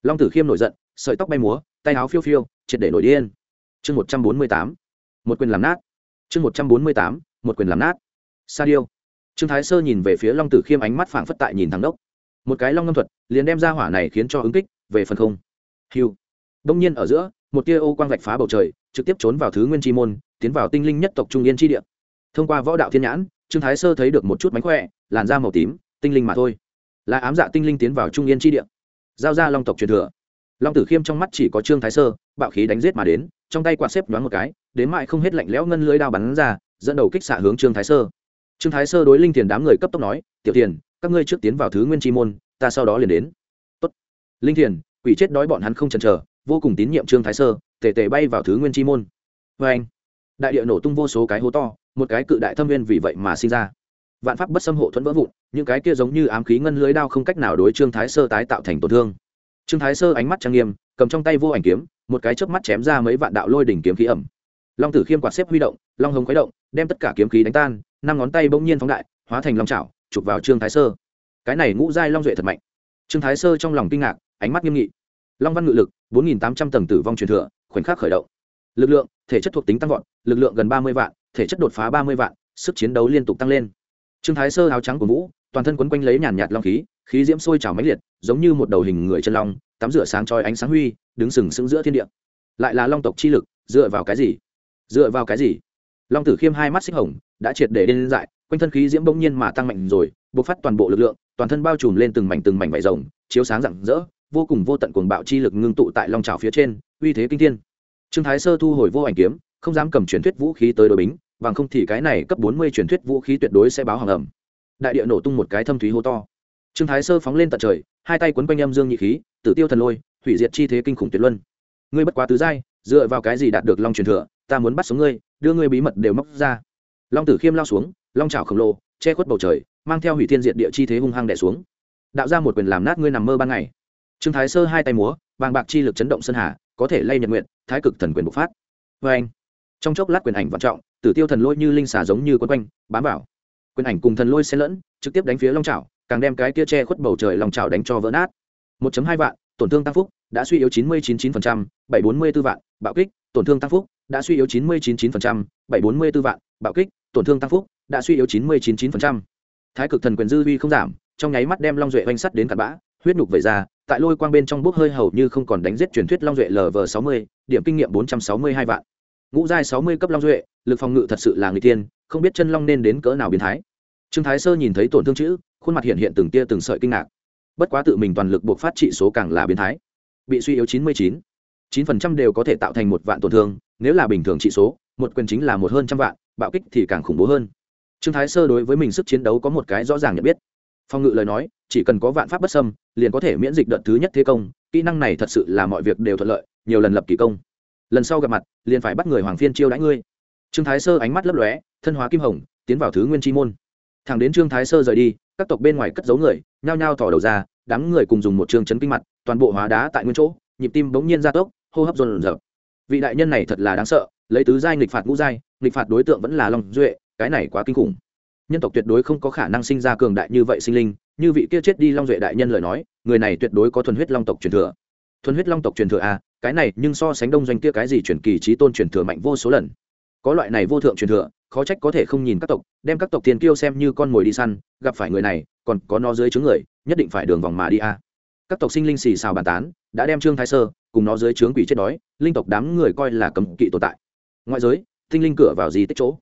Long tử khiêm nổi giận, sợi tóc bay múa, tay áo phiêu phiêu, triệt để nổi điên. Chương một trăm bốn mươi tám, một quyền làm nát. Chương một trăm bốn mươi tám, một quyền làm nát. Sa điêu trương thái sơ nhìn về phía long tử khiêm ánh mắt phảng phất tại nhìn thằng đốc. Một cái long ngâm thuật, liền đem ra hỏa này khiến cho ứng kích, về phần không. Hiu đông nhiên ở giữa, một tia ô quang vạch phá bầu trời, trực tiếp trốn vào thứ nguyên chi môn, tiến vào tinh linh nhất tộc trung yên chi địa. Thông qua võ đạo thiên nhãn, trương thái sơ thấy được một chút mánh khỏe, làn da màu tím, tinh linh mà thôi. Là ám dạ tinh linh tiến vào trung yên tri địa. Giao ra long tộc truyền thừa. Long tử khiêm trong mắt chỉ có trương thái sơ, bạo khí đánh giết mà đến, trong tay quạt xếp nhoáng một cái, đến mại không hết lạnh lẽo ngân lưới đao bắn ra, dẫn đầu kích xạ hướng trương thái sơ trương thái sơ đối linh tiền đám người cấp tốc nói, tiểu tiền các ngươi trước tiến vào thứ nguyên chi môn, ta sau đó liền đến. Tốt. linh thiền, quỷ chết đói bọn hắn không chần chờ, vô cùng tín nhiệm trương thái sơ, tề tề bay vào thứ nguyên chi môn. Vê anh, đại địa nổ tung vô số cái hố to, một cái cự đại thâm viên vì vậy mà sinh ra. Vạn pháp bất xâm hộ thuẫn vỡ vụn, những cái kia giống như ám khí ngân lưới đao không cách nào đối trương thái sơ tái tạo thành tổn thương. Trương thái sơ ánh mắt trang nghiêm, cầm trong tay vô ảnh kiếm, một cái chớp mắt chém ra mấy vạn đạo lôi đỉnh kiếm khí ẩm. Long tử khiêm quạt xếp huy động, long hồng khuấy động, đem tất cả kiếm khí đánh tan năm ngón tay bỗng nhiên phóng đại, hóa thành long trào chụp vào trương thái sơ. Cái này ngũ giai long duệ thật mạnh. Trương thái sơ trong lòng kinh ngạc, ánh mắt nghiêm nghị. Long văn ngự lực, bốn nghìn tám trăm tầng tử vong truyền thừa, khoảnh khắc khởi động. Lực lượng, thể chất thuộc tính tăng vọt, lực lượng gần ba mươi vạn, thể chất đột phá ba mươi vạn, sức chiến đấu liên tục tăng lên. Trương thái sơ áo trắng của vũ, toàn thân quấn quanh lấy nhàn nhạt long khí khí diễm sôi trào mãnh liệt, giống như một đầu hình người chân long, tắm rửa sáng trói ánh sáng huy, đứng sừng sững giữa thiên địa. Lại là long tộc chi lực, dựa vào cái gì? Dựa vào cái gì? Long tử khiêm hai mắt xích hồng đã triệt để đen dại, quanh thân khí diễm bỗng nhiên mà tăng mạnh rồi buộc phát toàn bộ lực lượng, toàn thân bao trùm lên từng mảnh từng mảnh vải rồng, chiếu sáng rạng rỡ, vô cùng vô tận cuồng bạo chi lực ngưng tụ tại long trào phía trên, uy thế kinh thiên. Trương thái sơ thu hồi vô ảnh kiếm, không dám cầm truyền thuyết vũ khí tới đội bính, bằng không thì cái này cấp bốn mươi truyền thuyết vũ khí tuyệt đối sẽ báo hàng ẩm. Đại địa nổ tung một cái thâm thúy hô to. Trương thái sơ phóng lên tận trời, hai tay quấn quanh âm dương nhị khí, tử tiêu thần lôi, hủy diệt chi thế kinh khủng tuyệt luân. Ngươi bất quá tứ giai, dựa vào cái gì đạt được long truyền thừa, ta muốn bắt sống ngươi, đưa ngươi bí mật đều móc ra long tử khiêm lao xuống, long trào khổng lồ, che khuất bầu trời, mang theo hủy thiên diệt địa chi thế hung hăng đẻ xuống. Đạo ra một quyền làm nát ngươi nằm mơ ban ngày. Trương thái sơ hai tay múa, bàng bạc chi lực chấn động sơn hà, có thể lay nhật nguyện, thái cực thần quyền bộc phát. Vê anh, trong chốc lát quyền ảnh vạn trọng, tử tiêu thần lôi như linh xà giống như quân quanh, bám vào. Quyền ảnh cùng thần lôi xen lẫn, trực tiếp đánh phía long trào càng đem cái kia che khuất bầu trời long trào đánh cho vỡ nát. 1 hai vạn, tổn thương tăng phúc, đã suy yếu chín mươi chín chín phần trăm, bảy bốn mươi b vạn, bạo kích, tổn thương tăng phúc, đã suy yếu chín mươi chín chín phần trăm, bảy bốn mươi b vạn, bạo kích tổn thương tăng phúc, đã suy yếu chín mươi chín chín phần trăm. Thái cực thần quyền dư vi không giảm, trong nháy mắt đem long duệ oanh sắt đến cặn bã, huyết nhục vẩy ra, tại lôi quang bên trong bốc hơi hầu như không còn đánh giết truyền thuyết long duệ lv sáu mươi, điểm kinh nghiệm bốn trăm sáu mươi hai vạn. Ngũ giai sáu mươi cấp long duệ, lực phòng ngự thật sự là người tiên, không biết chân long nên đến cỡ nào biến thái. Trương thái sơ nhìn thấy tổn thương chữ, khuôn mặt hiện hiện từng tia từng sợi kinh ngạc. Bất quá tự mình toàn lực buộc phát trị số càng là biến thái. Bị suy yếu chín mươi chín chín phần trăm đều có thể tạo thành một vạn tổn thương, nếu là bình thường trị số, một quyền chính là một hơn trăm vạn bạo kích thì càng khủng bố hơn. Trương thái sơ đối với mình sức chiến đấu có một cái rõ ràng nhận biết. Phong ngự lời nói, chỉ cần có vạn pháp bất xâm, liền có thể miễn dịch đợt thứ nhất thế công, kỹ năng này thật sự là mọi việc đều thuận lợi, nhiều lần lập kỳ công. Lần sau gặp mặt, liền phải bắt người hoàng phiên chiêu đãi ngươi. Trương thái sơ ánh mắt lấp lóe, thân hóa kim hồng, tiến vào thứ nguyên chi môn. Thẳng đến trương thái sơ rời đi, các tộc bên ngoài cất giấu người, nhao nhao thỏ đầu ra, đám người cùng dùng một trường chấn kinh mặt, toàn bộ hóa đá tại nguyên chỗ, nhịp tim bỗng nhiên gia tốc, hô hấp dồn dập vị đại nhân này thật là đáng sợ, lấy tứ giai nghịch phạt ngũ giai nghịch phạt đối tượng vẫn là long duệ, cái này quá kinh khủng. Nhân tộc tuyệt đối không có khả năng sinh ra cường đại như vậy sinh linh, như vị kia chết đi long duệ đại nhân lời nói, người này tuyệt đối có thuần huyết long tộc truyền thừa. Thuần huyết long tộc truyền thừa à cái này, nhưng so sánh đông doanh kia cái gì truyền kỳ trí tôn truyền thừa mạnh vô số lần. Có loại này vô thượng truyền thừa, khó trách có thể không nhìn các tộc, đem các tộc tiền kiêu xem như con mồi đi săn, gặp phải người này, còn có nó dưới chướng người, nhất định phải đường vòng mà đi a các tộc sinh linh xì xào bàn tán, đã đem trương thái sơ cùng nó dưới trướng quỷ chết đói, linh tộc đám người coi là cấm kỵ tồn tại. Ngoại giới tinh linh cửa vào gì tích chỗ.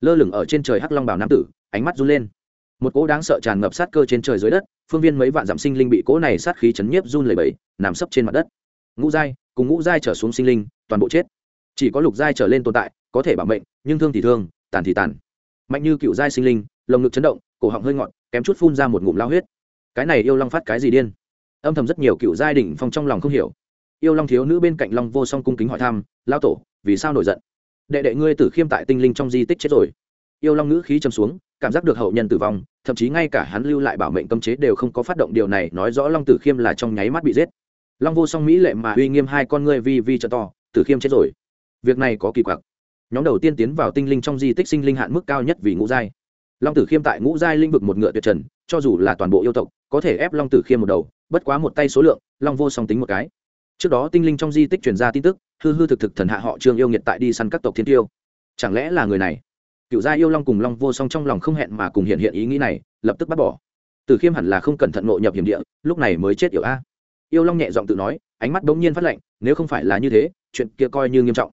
Lơ lửng ở trên trời hắc long bảo nam tử, ánh mắt run lên. Một cỗ đáng sợ tràn ngập sát cơ trên trời dưới đất, phương viên mấy vạn dặm sinh linh bị cỗ này sát khí chấn nhiếp run lẩy bẩy, nằm sấp trên mặt đất. Ngũ giai, cùng ngũ giai trở xuống sinh linh, toàn bộ chết. Chỉ có lục giai trở lên tồn tại, có thể bảo mệnh, nhưng thương thì thương, tàn thì tàn. Mạnh như cựu giai sinh linh, lồng ngực chấn động, cổ họng hơi ngọn, kém chút phun ra một ngụm lao huyết. Cái này yêu long phát cái gì điên? Âm thầm rất nhiều cựu giai đỉnh phong trong lòng không hiểu. Yêu long thiếu nữ bên cạnh long vô song cung kính hỏi thăm lao tổ, vì sao nổi giận? Đệ đệ ngươi tử khiêm tại tinh linh trong di tích chết rồi. Yêu long ngữ khí châm xuống, cảm giác được hậu nhân tử vong, thậm chí ngay cả hắn lưu lại bảo mệnh cấm chế đều không có phát động điều này, nói rõ long tử khiêm là trong nháy mắt bị giết. Long vô song mỹ lệ mà uy nghiêm hai con ngươi vi vi trợ to, tử khiêm chết rồi. Việc này có kỳ quặc. Nhóm đầu tiên tiến vào tinh linh trong di tích sinh linh hạn mức cao nhất vì ngũ giai. Long tử khiêm tại ngũ giai linh vực một ngựa tuyệt trần, cho dù là toàn bộ yêu tộc, có thể ép long tử khiêm một đầu, bất quá một tay số lượng, long vô song tính một cái. Trước đó tinh linh trong di tích truyền ra tin tức hư hư thực thực thần hạ họ trương yêu nghiệt tại đi săn các tộc thiên tiêu. Chẳng lẽ là người này? Cựu gia yêu long cùng long vô song trong lòng không hẹn mà cùng hiện hiện ý nghĩ này, lập tức bắt bỏ. Từ khiêm hẳn là không cẩn thận ngộ nhập hiểm địa, lúc này mới chết yểu a. Yêu long nhẹ giọng tự nói, ánh mắt bỗng nhiên phát lạnh, nếu không phải là như thế, chuyện kia coi như nghiêm trọng.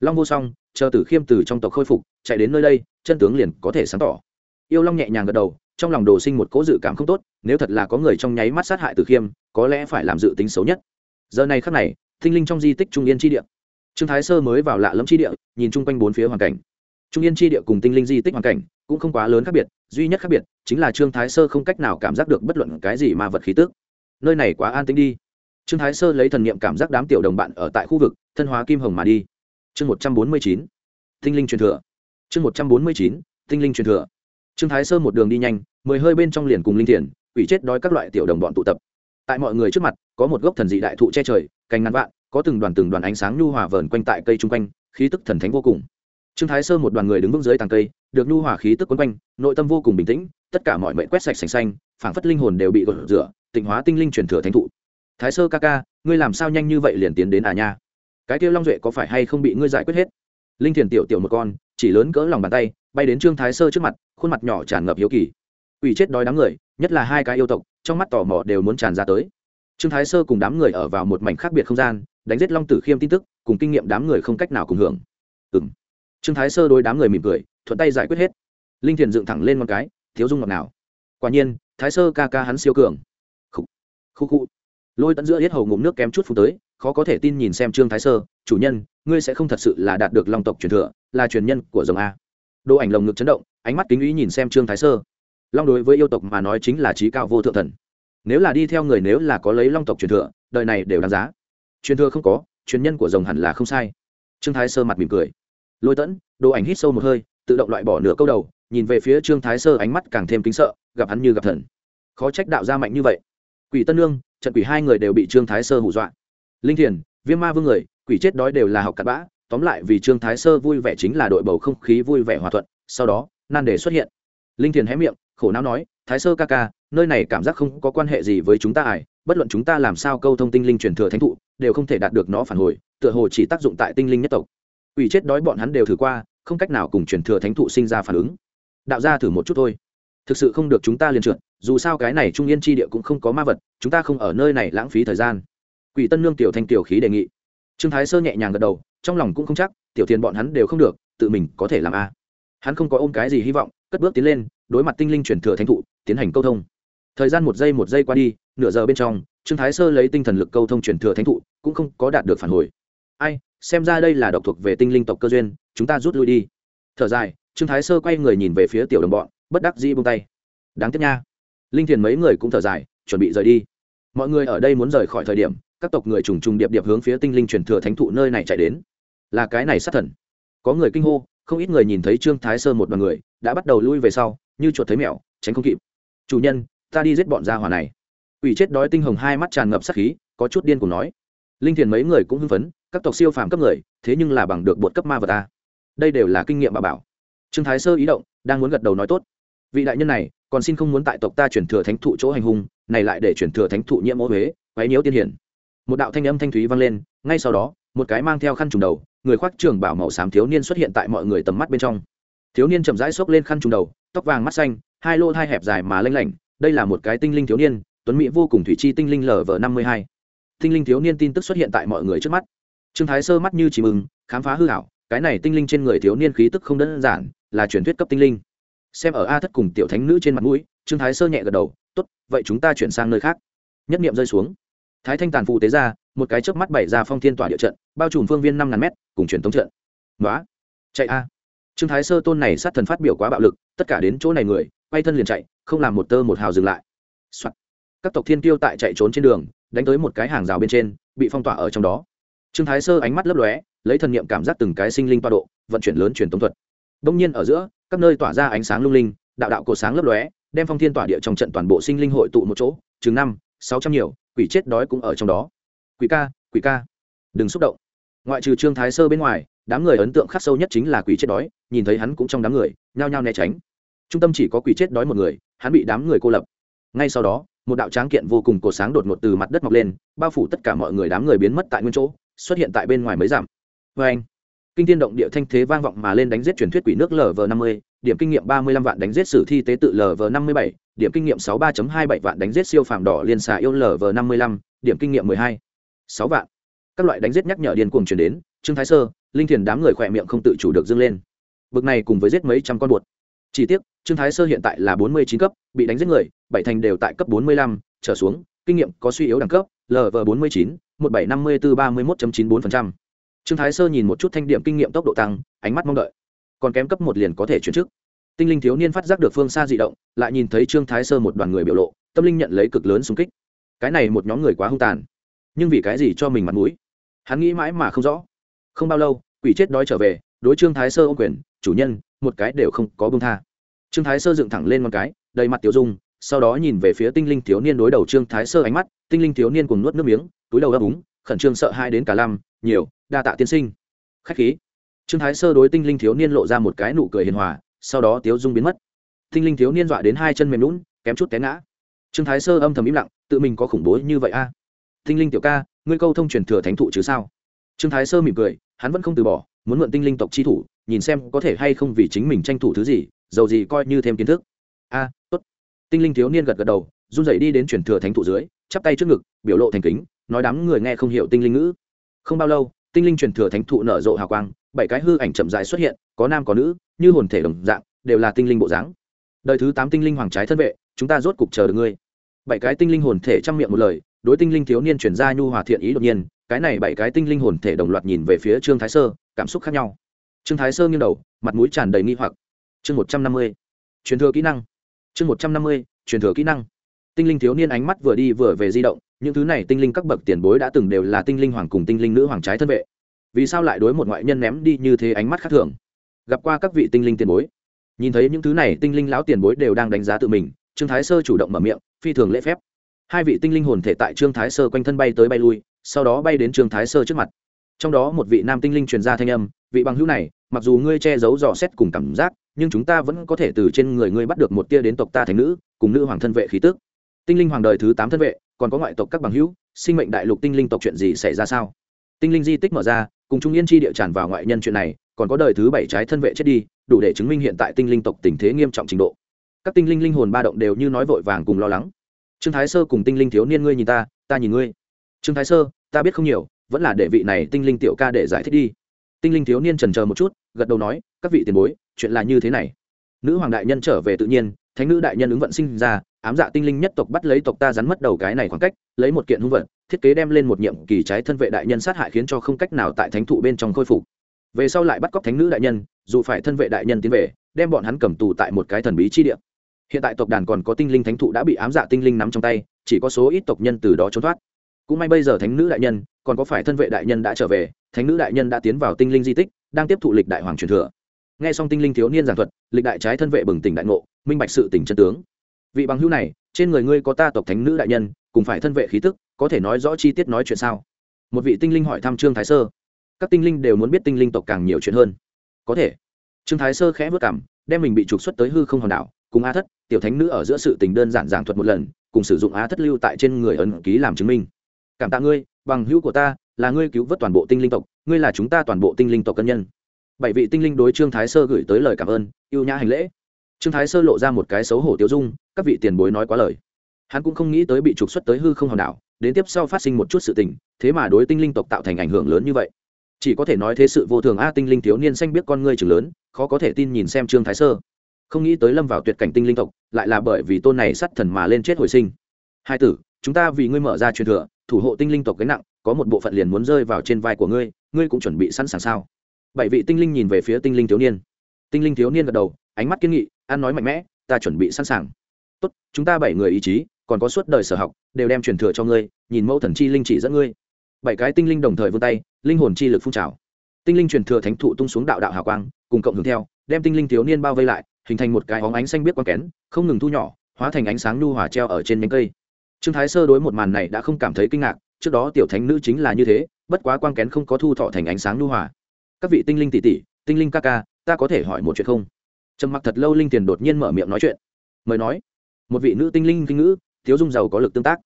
Long vô song, chờ tử khiêm từ trong tộc khôi phục, chạy đến nơi đây, chân tướng liền có thể sáng tỏ. Yêu long nhẹ nhàng gật đầu, trong lòng đồ sinh một cố dự cảm không tốt, nếu thật là có người trong nháy mắt sát hại tử khiêm, có lẽ phải làm dự tính xấu nhất. Giờ này khắc này thinh linh trong di tích trung yên tri địa. Trương thái sơ mới vào lạ lẫm tri địa, nhìn chung quanh bốn phía hoàn cảnh. Trung yên tri địa cùng tinh linh di tích hoàn cảnh cũng không quá lớn khác biệt, duy nhất khác biệt chính là trương thái sơ không cách nào cảm giác được bất luận cái gì mà vật khí tức. Nơi này quá an tĩnh đi. Trương thái sơ lấy thần niệm cảm giác đám tiểu đồng bạn ở tại khu vực, thân hóa kim hồng mà đi. Chương một trăm bốn mươi chín, tinh linh truyền thừa. Chương một trăm bốn mươi chín, tinh linh truyền thừa. Trương thái sơ một đường đi nhanh, mười hơi bên trong liền cùng linh thiền, quỷ chết đói các loại tiểu đồng bọn tụ tập. Tại mọi người trước mặt, có một gốc thần dị đại thụ che trời cành ngàn vạn, có từng đoàn từng đoàn ánh sáng nhu hòa vờn quanh tại cây chung quanh, khí tức thần thánh vô cùng. Trương thái sơ một đoàn người đứng vững dưới tàng cây, được nhu hòa khí tức quấn quanh, nội tâm vô cùng bình tĩnh, tất cả mọi mệnh quét sạch sành xanh, phảng phất linh hồn đều bị gột rửa, tịnh hóa tinh linh truyền thừa thánh thụ. Thái sơ ca ca, ngươi làm sao nhanh như vậy liền tiến đến à nha? Cái kia long duệ có phải hay không bị ngươi giải quyết hết? Linh thiền tiểu tiểu một con, chỉ lớn cỡ lòng bàn tay, bay đến trương thái sơ trước mặt, khuôn mặt nhỏ tràn ngập hiếu kỳ. Ủy chết đói đám người, nhất là hai cái yêu tộc, trong mắt tò mò đều muốn tràn ra tới trương thái sơ cùng đám người ở vào một mảnh khác biệt không gian, đánh giết long tử khiêm tin tức, cùng kinh nghiệm đám người không cách nào cùng hưởng. Ừ m trương thái sơ đôi đám người mỉm cười, thuận tay giải quyết hết. Linh thiền dựng thẳng lên một cái, thiếu dung ngọt nào quả nhiên, thái sơ ca ca hắn siêu cường. Khu khu khu lôi tận giữa hết hầu ngụm nước kém chút phút tới, khó có thể tin nhìn xem trương thái sơ, chủ nhân, ngươi sẽ không thật sự là đạt được long tộc truyền thừa, là truyền nhân của rồng a. Đồ ảnh lồng ngực chấn động, ánh mắt kính ý nhìn xem trương thái sơ. Long đối với yêu tộc mà nói chính là trí cao vô thượng thần nếu là đi theo người nếu là có lấy long tộc truyền thừa, đời này đều đáng giá. Truyền thừa không có, truyền nhân của rồng hẳn là không sai. Trương thái sơ mặt mỉm cười. Lôi tẫn, đồ ảnh hít sâu một hơi, tự động loại bỏ nửa câu đầu, nhìn về phía trương thái sơ ánh mắt càng thêm kính sợ, gặp hắn như gặp thần. Khó trách đạo ra mạnh như vậy. Quỷ tân lương trận quỷ hai người đều bị trương thái sơ hù dọa. Linh thiền, viêm ma vương người, quỷ chết đói đều là học cặn bã, tóm lại vì trương thái sơ vui vẻ chính là đội bầu không khí vui vẻ hòa thuận, sau đó, nan đề xuất hiện. Linh thiền hé miệng, khổ não nói, thái sơ ca ca nơi này cảm giác không có quan hệ gì với chúng ta ải bất luận chúng ta làm sao câu thông tinh linh truyền thừa thánh thụ, đều không thể đạt được nó phản hồi, tựa hồ chỉ tác dụng tại tinh linh nhất tộc. Ủy chết đói bọn hắn đều thử qua, không cách nào cùng truyền thừa thánh thụ sinh ra phản ứng. Đạo ra thử một chút thôi. Thực sự không được chúng ta liền trượt, dù sao cái này trung yên chi địa cũng không có ma vật, chúng ta không ở nơi này lãng phí thời gian. Quỷ tân nương tiểu thanh tiểu khí đề nghị. Trương thái sơ nhẹ nhàng gật đầu, trong lòng cũng không chắc, tiểu thiền bọn hắn đều không được, tự mình có thể làm a. Hắn không có ôm cái gì hy vọng, cất bước tiến lên, đối mặt tinh linh truyền thừa thánh thụ, tiến hành câu thông thời gian một giây một giây qua đi, nửa giờ bên trong, trương thái sơ lấy tinh thần lực câu thông truyền thừa thánh thụ, cũng không có đạt được phản hồi. Ai, xem ra đây là độc thuộc về tinh linh tộc cơ duyên, chúng ta rút lui đi. Thở dài, trương thái sơ quay người nhìn về phía tiểu đồng bọn, bất đắc dĩ buông tay. Đáng tiếc nha. Linh thiền mấy người cũng thở dài, chuẩn bị rời đi. Mọi người ở đây muốn rời khỏi thời điểm, các tộc người trùng trùng điệp điệp hướng phía tinh linh truyền thừa thánh thụ nơi này chạy đến. Là cái này sát thần. Có người kinh hô, không ít người nhìn thấy trương thái sơ một đoàn người, đã bắt đầu lui về sau, như chuột thấy mèo, tránh không kịp. Chủ nhân ta đi giết bọn gia hỏa này. Ủy chết đói tinh hồng hai mắt tràn ngập sát khí, có chút điên cùng nói. Linh thiền mấy người cũng hưng phấn, các tộc siêu phàm cấp người, thế nhưng là bằng được bột cấp ma vật ta. Đây đều là kinh nghiệm bà bảo. Trương thái sơ ý động, đang muốn gật đầu nói tốt. Vị đại nhân này, còn xin không muốn tại tộc ta chuyển thừa thánh thụ chỗ hành hung, này lại để chuyển thừa thánh thụ nhiễm ô huế, quấy nhiễu tiên hiển. Một đạo thanh âm thanh thúy vang lên, ngay sau đó, một cái mang theo khăn trùng đầu, người khoác trường bảo màu xám thiếu niên xuất hiện tại mọi người tầm mắt bên trong. Thiếu niên chậm rãi xốc lên khăn trùng đầu, tóc vàng mắt xanh, hai lô hai hẹp dài mà lênh lảnh đây là một cái tinh linh thiếu niên, tuấn mỹ vô cùng thủy chi tinh linh lv năm mươi hai. Tinh linh thiếu niên tin tức xuất hiện tại mọi người trước mắt. Trương thái sơ mắt như chỉ mừng khám phá hư hảo cái này tinh linh trên người thiếu niên khí tức không đơn giản, là truyền thuyết cấp tinh linh. Xem ở a thất cùng tiểu thánh nữ trên mặt mũi, trương thái sơ nhẹ gật đầu, tốt, vậy chúng ta chuyển sang nơi khác. Nhất niệm rơi xuống. Thái thanh tàn phụ tế ra một cái chớp mắt bày ra phong thiên tỏa địa trận, bao trùm phương viên năm ngàn mét, cùng truyền thống trận. Nói chạy a. Trương thái sơ tôn này sát thần phát biểu quá bạo lực, tất cả đến chỗ này người quay thân liền chạy, không làm một tơ một hào dừng lại、Soạn. các tộc thiên tiêu tại chạy trốn trên đường, đánh tới một cái hàng rào bên trên, bị phong tỏa ở trong đó. Trương thái sơ ánh mắt lấp lóe, lấy thần niệm cảm giác từng cái sinh linh toa độ, vận chuyển lớn truyền tống thuật. Đông nhiên ở giữa, các nơi tỏa ra ánh sáng lung linh, đạo đạo cổ sáng lấp lóe, đem phong thiên tỏa địa trong trận toàn bộ sinh linh hội tụ một chỗ, chừng năm, sáu trăm nhiều, quỷ chết đói cũng ở trong đó. Quỷ ca quỷ ca. Đừng xúc động. Ngoại trừ trương thái sơ bên ngoài, đám người ấn tượng khắc sâu nhất chính là quỷ chết đói, nhìn thấy hắn cũng trong đám người, nhao nhao né tránh trung tâm chỉ có quỷ chết đói một người, hắn bị đám người cô lập. Ngay sau đó, một đạo tráng kiện vô cùng cổ sáng đột ngột từ mặt đất mọc lên, bao phủ tất cả mọi người, đám người biến mất tại nguyên chỗ, xuất hiện tại bên ngoài mấy giảm. vê anh kinh thiên động địa thanh thế vang vọng mà lên đánh giết truyền thuyết quỷ nước lv năm mươi, điểm kinh nghiệm ba mươi lăm vạn đánh giết sử thi tế tự lv năm mươi bảy, điểm kinh nghiệm sáu ba hai bảy vạn đánh giết siêu phàm đỏ liên xà yêu lv năm mươi lăm, điểm kinh nghiệm mười hai. Sáu vạn. Các loại đánh giết nhắc nhở điên cuồng chuyển đến, trương thái sơ, linh thiền đám người khỏe miệng không tự chủ được dâng lên. Bực này cùng với giết mấy trăm con bột chỉ tiếc, trương thái sơ hiện tại là bốn mươi chín cấp, bị đánh giết người, bảy thành đều tại cấp bốn mươi lăm, trở xuống, kinh nghiệm có suy yếu đẳng cấp lv bốn mươi chín, một bảy năm mươi bốn ba mươi một chín bốn trương thái sơ nhìn một chút thanh điểm kinh nghiệm tốc độ tăng, ánh mắt mong đợi. Còn kém cấp một liền có thể chuyển chức. Tinh linh thiếu niên phát giác được phương xa di động, lại nhìn thấy trương thái sơ một đoàn người biểu lộ, tâm linh nhận lấy cực lớn xung kích. Cái này một nhóm người quá hung tàn. Nhưng vì cái gì cho mình mặt mũi? Hắn nghĩ mãi mà không rõ. Không bao lâu, quỷ chết đói trở về, đối trương thái sơ ô quyền, chủ nhân một cái đều không có bông tha. Trương thái sơ dựng thẳng lên một cái, đầy mặt tiểu dung, sau đó nhìn về phía tinh linh thiếu niên đối đầu trương thái sơ ánh mắt, tinh linh thiếu niên cùng nuốt nước miếng, túi đầu ấp úng, khẩn trương sợ hai đến cả lăm, nhiều, đa tạ tiên sinh. Khách khí. Trương thái sơ đối tinh linh thiếu niên lộ ra một cái nụ cười hiền hòa, sau đó tiếu dung biến mất. Tinh linh thiếu niên dọa đến hai chân mềm lún kém chút té ngã. Trương thái sơ âm thầm im lặng, tự mình có khủng bố như vậy a? À? tinh linh tiểu ca, ngươi câu thông truyền thừa thánh thụ chứ sao? Trương thái sơ mỉm cười, hắn vẫn không từ bỏ, muốn mượn tinh linh tộc chi thủ nhìn xem có thể hay không vì chính mình tranh thủ thứ gì dầu gì coi như thêm kiến thức. A, tốt. Tinh linh thiếu niên gật gật đầu, run rẩy đi đến truyền thừa thánh thụ dưới, chắp tay trước ngực, biểu lộ thành kính, nói đám người nghe không hiểu tinh linh ngữ. Không bao lâu, tinh linh truyền thừa thánh thụ nở rộ hào quang, bảy cái hư ảnh chậm dài xuất hiện, có nam có nữ, như hồn thể đồng dạng, đều là tinh linh bộ dáng. Đời thứ tám tinh linh hoàng trái thân vệ, chúng ta rốt cục chờ được ngươi. Bảy cái tinh linh hồn thể trong miệng một lời, đối tinh linh thiếu niên chuyển ra nhu hòa thiện ý đột nhiên, cái này bảy cái tinh linh hồn thể đồng loạt nhìn về phía trương thái sơ, cảm xúc khác nhau trương thái sơ nghiêng đầu, mặt mũi tràn đầy nghi hoặc. Chương một trăm năm mươi. Truyền thừa kỹ năng. Chương một trăm năm mươi, truyền thừa kỹ năng. Tinh linh thiếu niên ánh mắt vừa đi vừa về di động, những thứ này tinh linh các bậc tiền bối đã từng đều là tinh linh hoàng cùng tinh linh nữ hoàng trái thân vệ. Vì sao lại đối một ngoại nhân ném đi như thế ánh mắt khác thường? Gặp qua các vị tinh linh tiền bối. Nhìn thấy những thứ này tinh linh lão tiền bối đều đang đánh giá tự mình, trương thái sơ chủ động mở miệng, phi thường lễ phép. Hai vị tinh linh hồn thể tại trương thái sơ quanh thân bay tới bay lui, sau đó bay đến trương thái sơ trước mặt. Trong đó một vị nam tinh linh truyền ra thanh âm, vị bằng hữu này mặc dù ngươi che giấu dò xét cùng cảm giác, nhưng chúng ta vẫn có thể từ trên người ngươi bắt được một tia đến tộc ta thành nữ, cùng nữ hoàng thân vệ khí tức. Tinh linh hoàng đời thứ tám thân vệ, còn có ngoại tộc các bằng hữu, sinh mệnh đại lục tinh linh tộc chuyện gì xảy ra sao? Tinh linh di tích mở ra, cùng trung yên chi địa tràn vào ngoại nhân chuyện này, còn có đời thứ bảy trái thân vệ chết đi, đủ để chứng minh hiện tại tinh linh tộc tình thế nghiêm trọng trình độ. Các tinh linh linh hồn ba động đều như nói vội vàng cùng lo lắng. Trương thái sơ cùng tinh linh thiếu niên ngươi nhìn ta ta nhìn ngươi. Trương thái sơ, ta biết không nhiều, vẫn là để vị này tinh linh tiểu ca để giải thích đi tinh linh thiếu niên trần chờ một chút, gật đầu nói, các vị tiền bối, chuyện là như thế này. Nữ hoàng đại nhân trở về tự nhiên, thánh nữ đại nhân ứng vận sinh ra, ám dạ tinh linh nhất tộc bắt lấy tộc ta rắn mất đầu cái này khoảng cách, lấy một kiện hung vật, thiết kế đem lên một nhiệm kỳ trái thân vệ đại nhân sát hại khiến cho không cách nào tại thánh thụ bên trong khôi phục. Về sau lại bắt cóc thánh nữ đại nhân, dù phải thân vệ đại nhân tiến về, đem bọn hắn cầm tù tại một cái thần bí chi địa. Hiện tại tộc đàn còn có tinh linh thánh thụ đã bị ám dạ tinh linh nắm trong tay, chỉ có số ít tộc nhân từ đó trốn thoát cũng may bây giờ thánh nữ đại nhân, còn có phải thân vệ đại nhân đã trở về, thánh nữ đại nhân đã tiến vào tinh linh di tích, đang tiếp thụ lịch đại hoàng truyền thừa. Nghe xong tinh linh thiếu niên giảng thuật, lịch đại trái thân vệ bừng tỉnh đại ngộ, minh bạch sự tỉnh chân tướng. Vị bằng hữu này, trên người ngươi có ta tộc thánh nữ đại nhân, cùng phải thân vệ khí tức, có thể nói rõ chi tiết nói chuyện sao? Một vị tinh linh hỏi thăm trương thái sơ. Các tinh linh đều muốn biết tinh linh tộc càng nhiều chuyện hơn. Có thể. Trương thái sơ khẽ vất cảm, đem mình bị trục xuất tới hư không hòn đảo, cùng a thất, tiểu thánh nữ ở giữa sự tình đơn giản giảng thuật một lần, cùng sử dụng á thất lưu tại trên người ấn ký làm chứng minh cảm tạ ngươi, bằng hữu của ta là ngươi cứu vớt toàn bộ tinh linh tộc, ngươi là chúng ta toàn bộ tinh linh tộc cân nhân. Bảy vị tinh linh đối trương thái sơ gửi tới lời cảm ơn, yêu nhã hành lễ. Trương thái sơ lộ ra một cái xấu hổ tiêu dung, các vị tiền bối nói quá lời. Hắn cũng không nghĩ tới bị trục xuất tới hư không hòn đảo, đến tiếp sau phát sinh một chút sự tình, thế mà đối tinh linh tộc tạo thành ảnh hưởng lớn như vậy. Chỉ có thể nói thế sự vô thường a, tinh linh thiếu niên xanh biết con ngươi chừng lớn, khó có thể tin nhìn xem trương thái sơ. Không nghĩ tới lâm vào tuyệt cảnh tinh linh tộc, lại là bởi vì tôn này sắt thần mà lên chết hồi sinh. Hai tử, chúng ta vì ngươi mở ra truyền thừa thủ hộ tinh linh tộc gánh nặng, có một bộ phận liền muốn rơi vào trên vai của ngươi ngươi cũng chuẩn bị sẵn sàng sao? Bảy vị tinh linh nhìn về phía tinh linh thiếu niên. Tinh linh thiếu niên gật đầu, ánh mắt kiên nghị, ăn nói mạnh mẽ, ta chuẩn bị sẵn sàng. Tốt, chúng ta bảy người ý chí, còn có suốt đời sở học, đều đem truyền thừa cho ngươi, nhìn mẫu thần chi linh chỉ dẫn ngươi. Bảy cái tinh linh đồng thời vươn tay, linh hồn chi lực phun trào. Tinh linh truyền thừa thánh thụ tung xuống đạo đạo hào quang, cùng cộng hưởng theo, đem tinh linh thiếu niên bao vây lại, hình thành một cái óng ánh xanh biết quang kén, không ngừng thu nhỏ, hóa thành ánh sáng nhu hòa treo ở trên nhánh cây trương thái sơ đối một màn này đã không cảm thấy kinh ngạc, trước đó tiểu thánh nữ chính là như thế, bất quá quang kén không có thu thọ thành ánh sáng lưu hòa. Các vị tinh linh tỷ tỷ, tinh linh ca ca, ta có thể hỏi một chuyện không? Trầm mặc thật lâu linh tiền đột nhiên mở miệng nói chuyện. Mời nói. Một vị nữ tinh linh kinh ngữ, thiếu dung giàu có lực tương tác.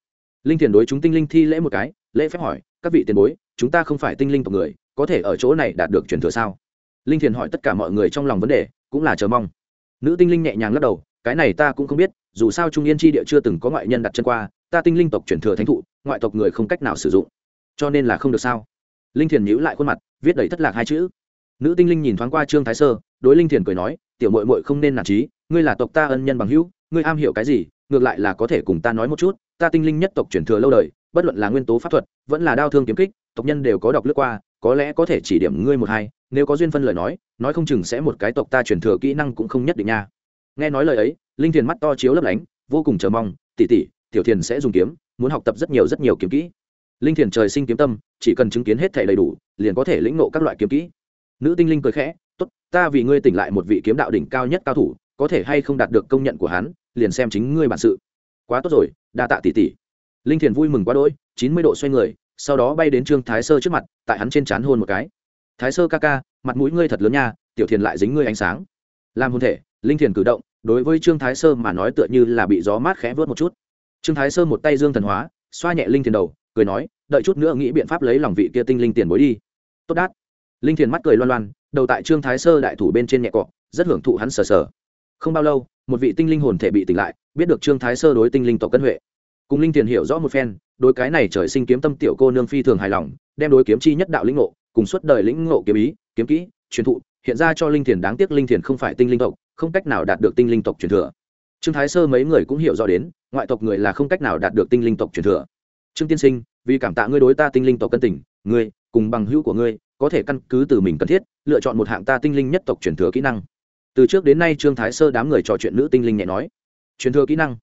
Linh tiền đối chúng tinh linh thi lễ một cái, lễ phép hỏi, các vị tiền bối, chúng ta không phải tinh linh tộc người, có thể ở chỗ này đạt được truyền thừa sao? Linh thiền hỏi tất cả mọi người trong lòng vấn đề, cũng là chờ mong. Nữ tinh linh nhẹ nhàng lắc đầu, cái này ta cũng không biết, dù sao trung yên tri địa chưa từng có ngoại nhân đặt chân qua ta tinh linh tộc chuyển thừa thánh thụ, ngoại tộc người không cách nào sử dụng. Cho nên là không được sao? Linh thiền nhíu lại khuôn mặt, viết đầy thất lạc hai chữ. Nữ tinh linh nhìn thoáng qua trương thái sơ, đối linh thiền cười nói, tiểu mội mội không nên nản trí, ngươi là tộc ta ân nhân bằng hữu, ngươi am hiểu cái gì, ngược lại là có thể cùng ta nói một chút, ta tinh linh nhất tộc truyền thừa lâu đời, bất luận là nguyên tố pháp thuật, vẫn là đao thương kiếm kích, tộc nhân đều có đọc lướt qua, có lẽ có thể chỉ điểm ngươi một hai, nếu có duyên phân lời nói nói không chừng sẽ một cái tộc ta truyền thừa kỹ năng cũng không nhất định nha. Nghe nói lời ấy, linh thiền mắt to chiếu lấp lánh, vô cùng chờ mong tỉ tỉ tiểu thiền sẽ dùng kiếm, muốn học tập rất nhiều rất nhiều kiếm kỹ. Linh thiền trời sinh kiếm tâm, chỉ cần chứng kiến hết thể đầy đủ, liền có thể lĩnh nộ các loại kiếm kỹ. Nữ tinh linh cười khẽ, tốt, ta vì ngươi tỉnh lại một vị kiếm đạo đỉnh cao nhất cao thủ, có thể hay không đạt được công nhận của hắn, liền xem chính ngươi bản sự. Quá tốt rồi, đa tạ tỷ tỷ. Linh thiền vui mừng quá đỗi, chín mươi độ xoay người, sau đó bay đến trương thái sơ trước mặt, tại hắn trên trán hôn một cái. Thái sơ ca ca, mặt mũi ngươi thật lớn nha, tiểu thiền lại dính ngươi ánh sáng. Làm hôn thể, linh thiền cử động, đối với trương thái sơ mà nói tựa như là bị gió mát khẽ vớt một chút trương thái sơ một tay dương thần hóa, xoa nhẹ linh thiền đầu, cười nói, đợi chút nữa nghĩ biện pháp lấy lòng vị kia tinh linh tiền bối đi. Tốt đát. Linh thiền mắt cười loan loan, đầu tại trương thái sơ đại thủ bên trên nhẹ cọ, rất hưởng thụ hắn sờ sờ. Không bao lâu, một vị tinh linh hồn thể bị tỉnh lại, biết được trương thái sơ đối tinh linh tộc cân huệ. Cùng linh thiền hiểu rõ một phen, đối cái này trời sinh kiếm tâm tiểu cô nương phi thường hài lòng, đem đối kiếm chi nhất đạo lĩnh ngộ, cùng suốt đời lĩnh ngộ kiếm ý, kiếm kỹ, truyền thụ, hiện ra cho linh thiền đáng tiếc linh thiền không phải tinh linh tộc, không cách nào đạt được tinh linh tộc truyền thừa trương thái sơ mấy người cũng hiểu rõ đến, ngoại tộc người là không cách nào đạt được tinh linh tộc truyền thừa. Trương tiên sinh, vì cảm tạ ngươi đối ta tinh linh tộc cân tình, ngươi cùng bằng hữu của ngươi có thể căn cứ từ mình cần thiết, lựa chọn một hạng ta tinh linh nhất tộc truyền thừa kỹ năng. Từ trước đến nay trương thái sơ đám người trò chuyện nữ tinh linh nhẹ nói. Truyền thừa kỹ năng?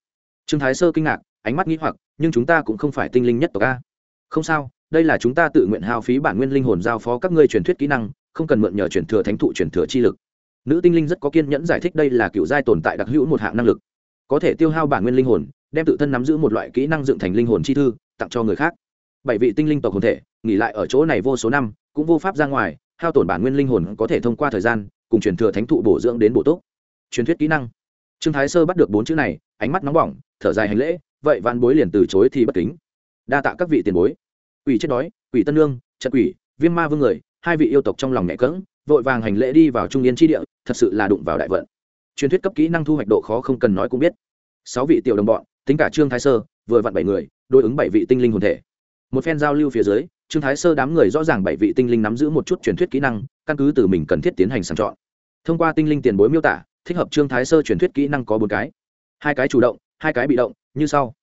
Trương thái sơ kinh ngạc, ánh mắt nghĩ hoặc, nhưng chúng ta cũng không phải tinh linh nhất tộc a. Không sao, đây là chúng ta tự nguyện hao phí bản nguyên linh hồn giao phó các ngươi truyền thuyết kỹ năng, không cần mượn nhờ truyền thừa thánh thụ truyền thừa chi lực. Nữ tinh linh rất có kiên nhẫn giải thích đây là cựu giai tồn tại đặc hữu một hạng năng lực có thể tiêu hao bản nguyên linh hồn, đem tự thân nắm giữ một loại kỹ năng dựng thành linh hồn chi thư, tặng cho người khác. Bảy vị tinh linh tộc hồn thể, nghỉ lại ở chỗ này vô số năm, cũng vô pháp ra ngoài, hao tổn bản nguyên linh hồn có thể thông qua thời gian, cùng truyền thừa thánh thụ bổ dưỡng đến bổ túc. Truyền thuyết kỹ năng. Trương thái sơ bắt được bốn chữ này, ánh mắt nóng bỏng, thở dài hành lễ, vậy văn bối liền từ chối thì bất kính. Đa tạ các vị tiền bối. Quỷ chết đói, quỷ tân lương, trận quỷ, viêm ma vương người, hai vị yêu tộc trong lòng nhẹ cỡng, vội vàng hành lễ đi vào trung yên tri địa, thật sự là đụng vào đại vận truyền thuyết cấp kỹ năng thu hoạch độ khó không cần nói cũng biết. Sáu vị tiểu đồng bọn, tính cả trương thái sơ, vừa vặn bảy người, đối ứng bảy vị tinh linh hồn thể. Một phen giao lưu phía dưới, trương thái sơ đám người rõ ràng bảy vị tinh linh nắm giữ một chút truyền thuyết kỹ năng, căn cứ từ mình cần thiết tiến hành sàng chọn. Thông qua tinh linh tiền bối miêu tả, thích hợp trương thái sơ truyền thuyết kỹ năng có bốn cái. Hai cái chủ động, hai cái bị động, như sau.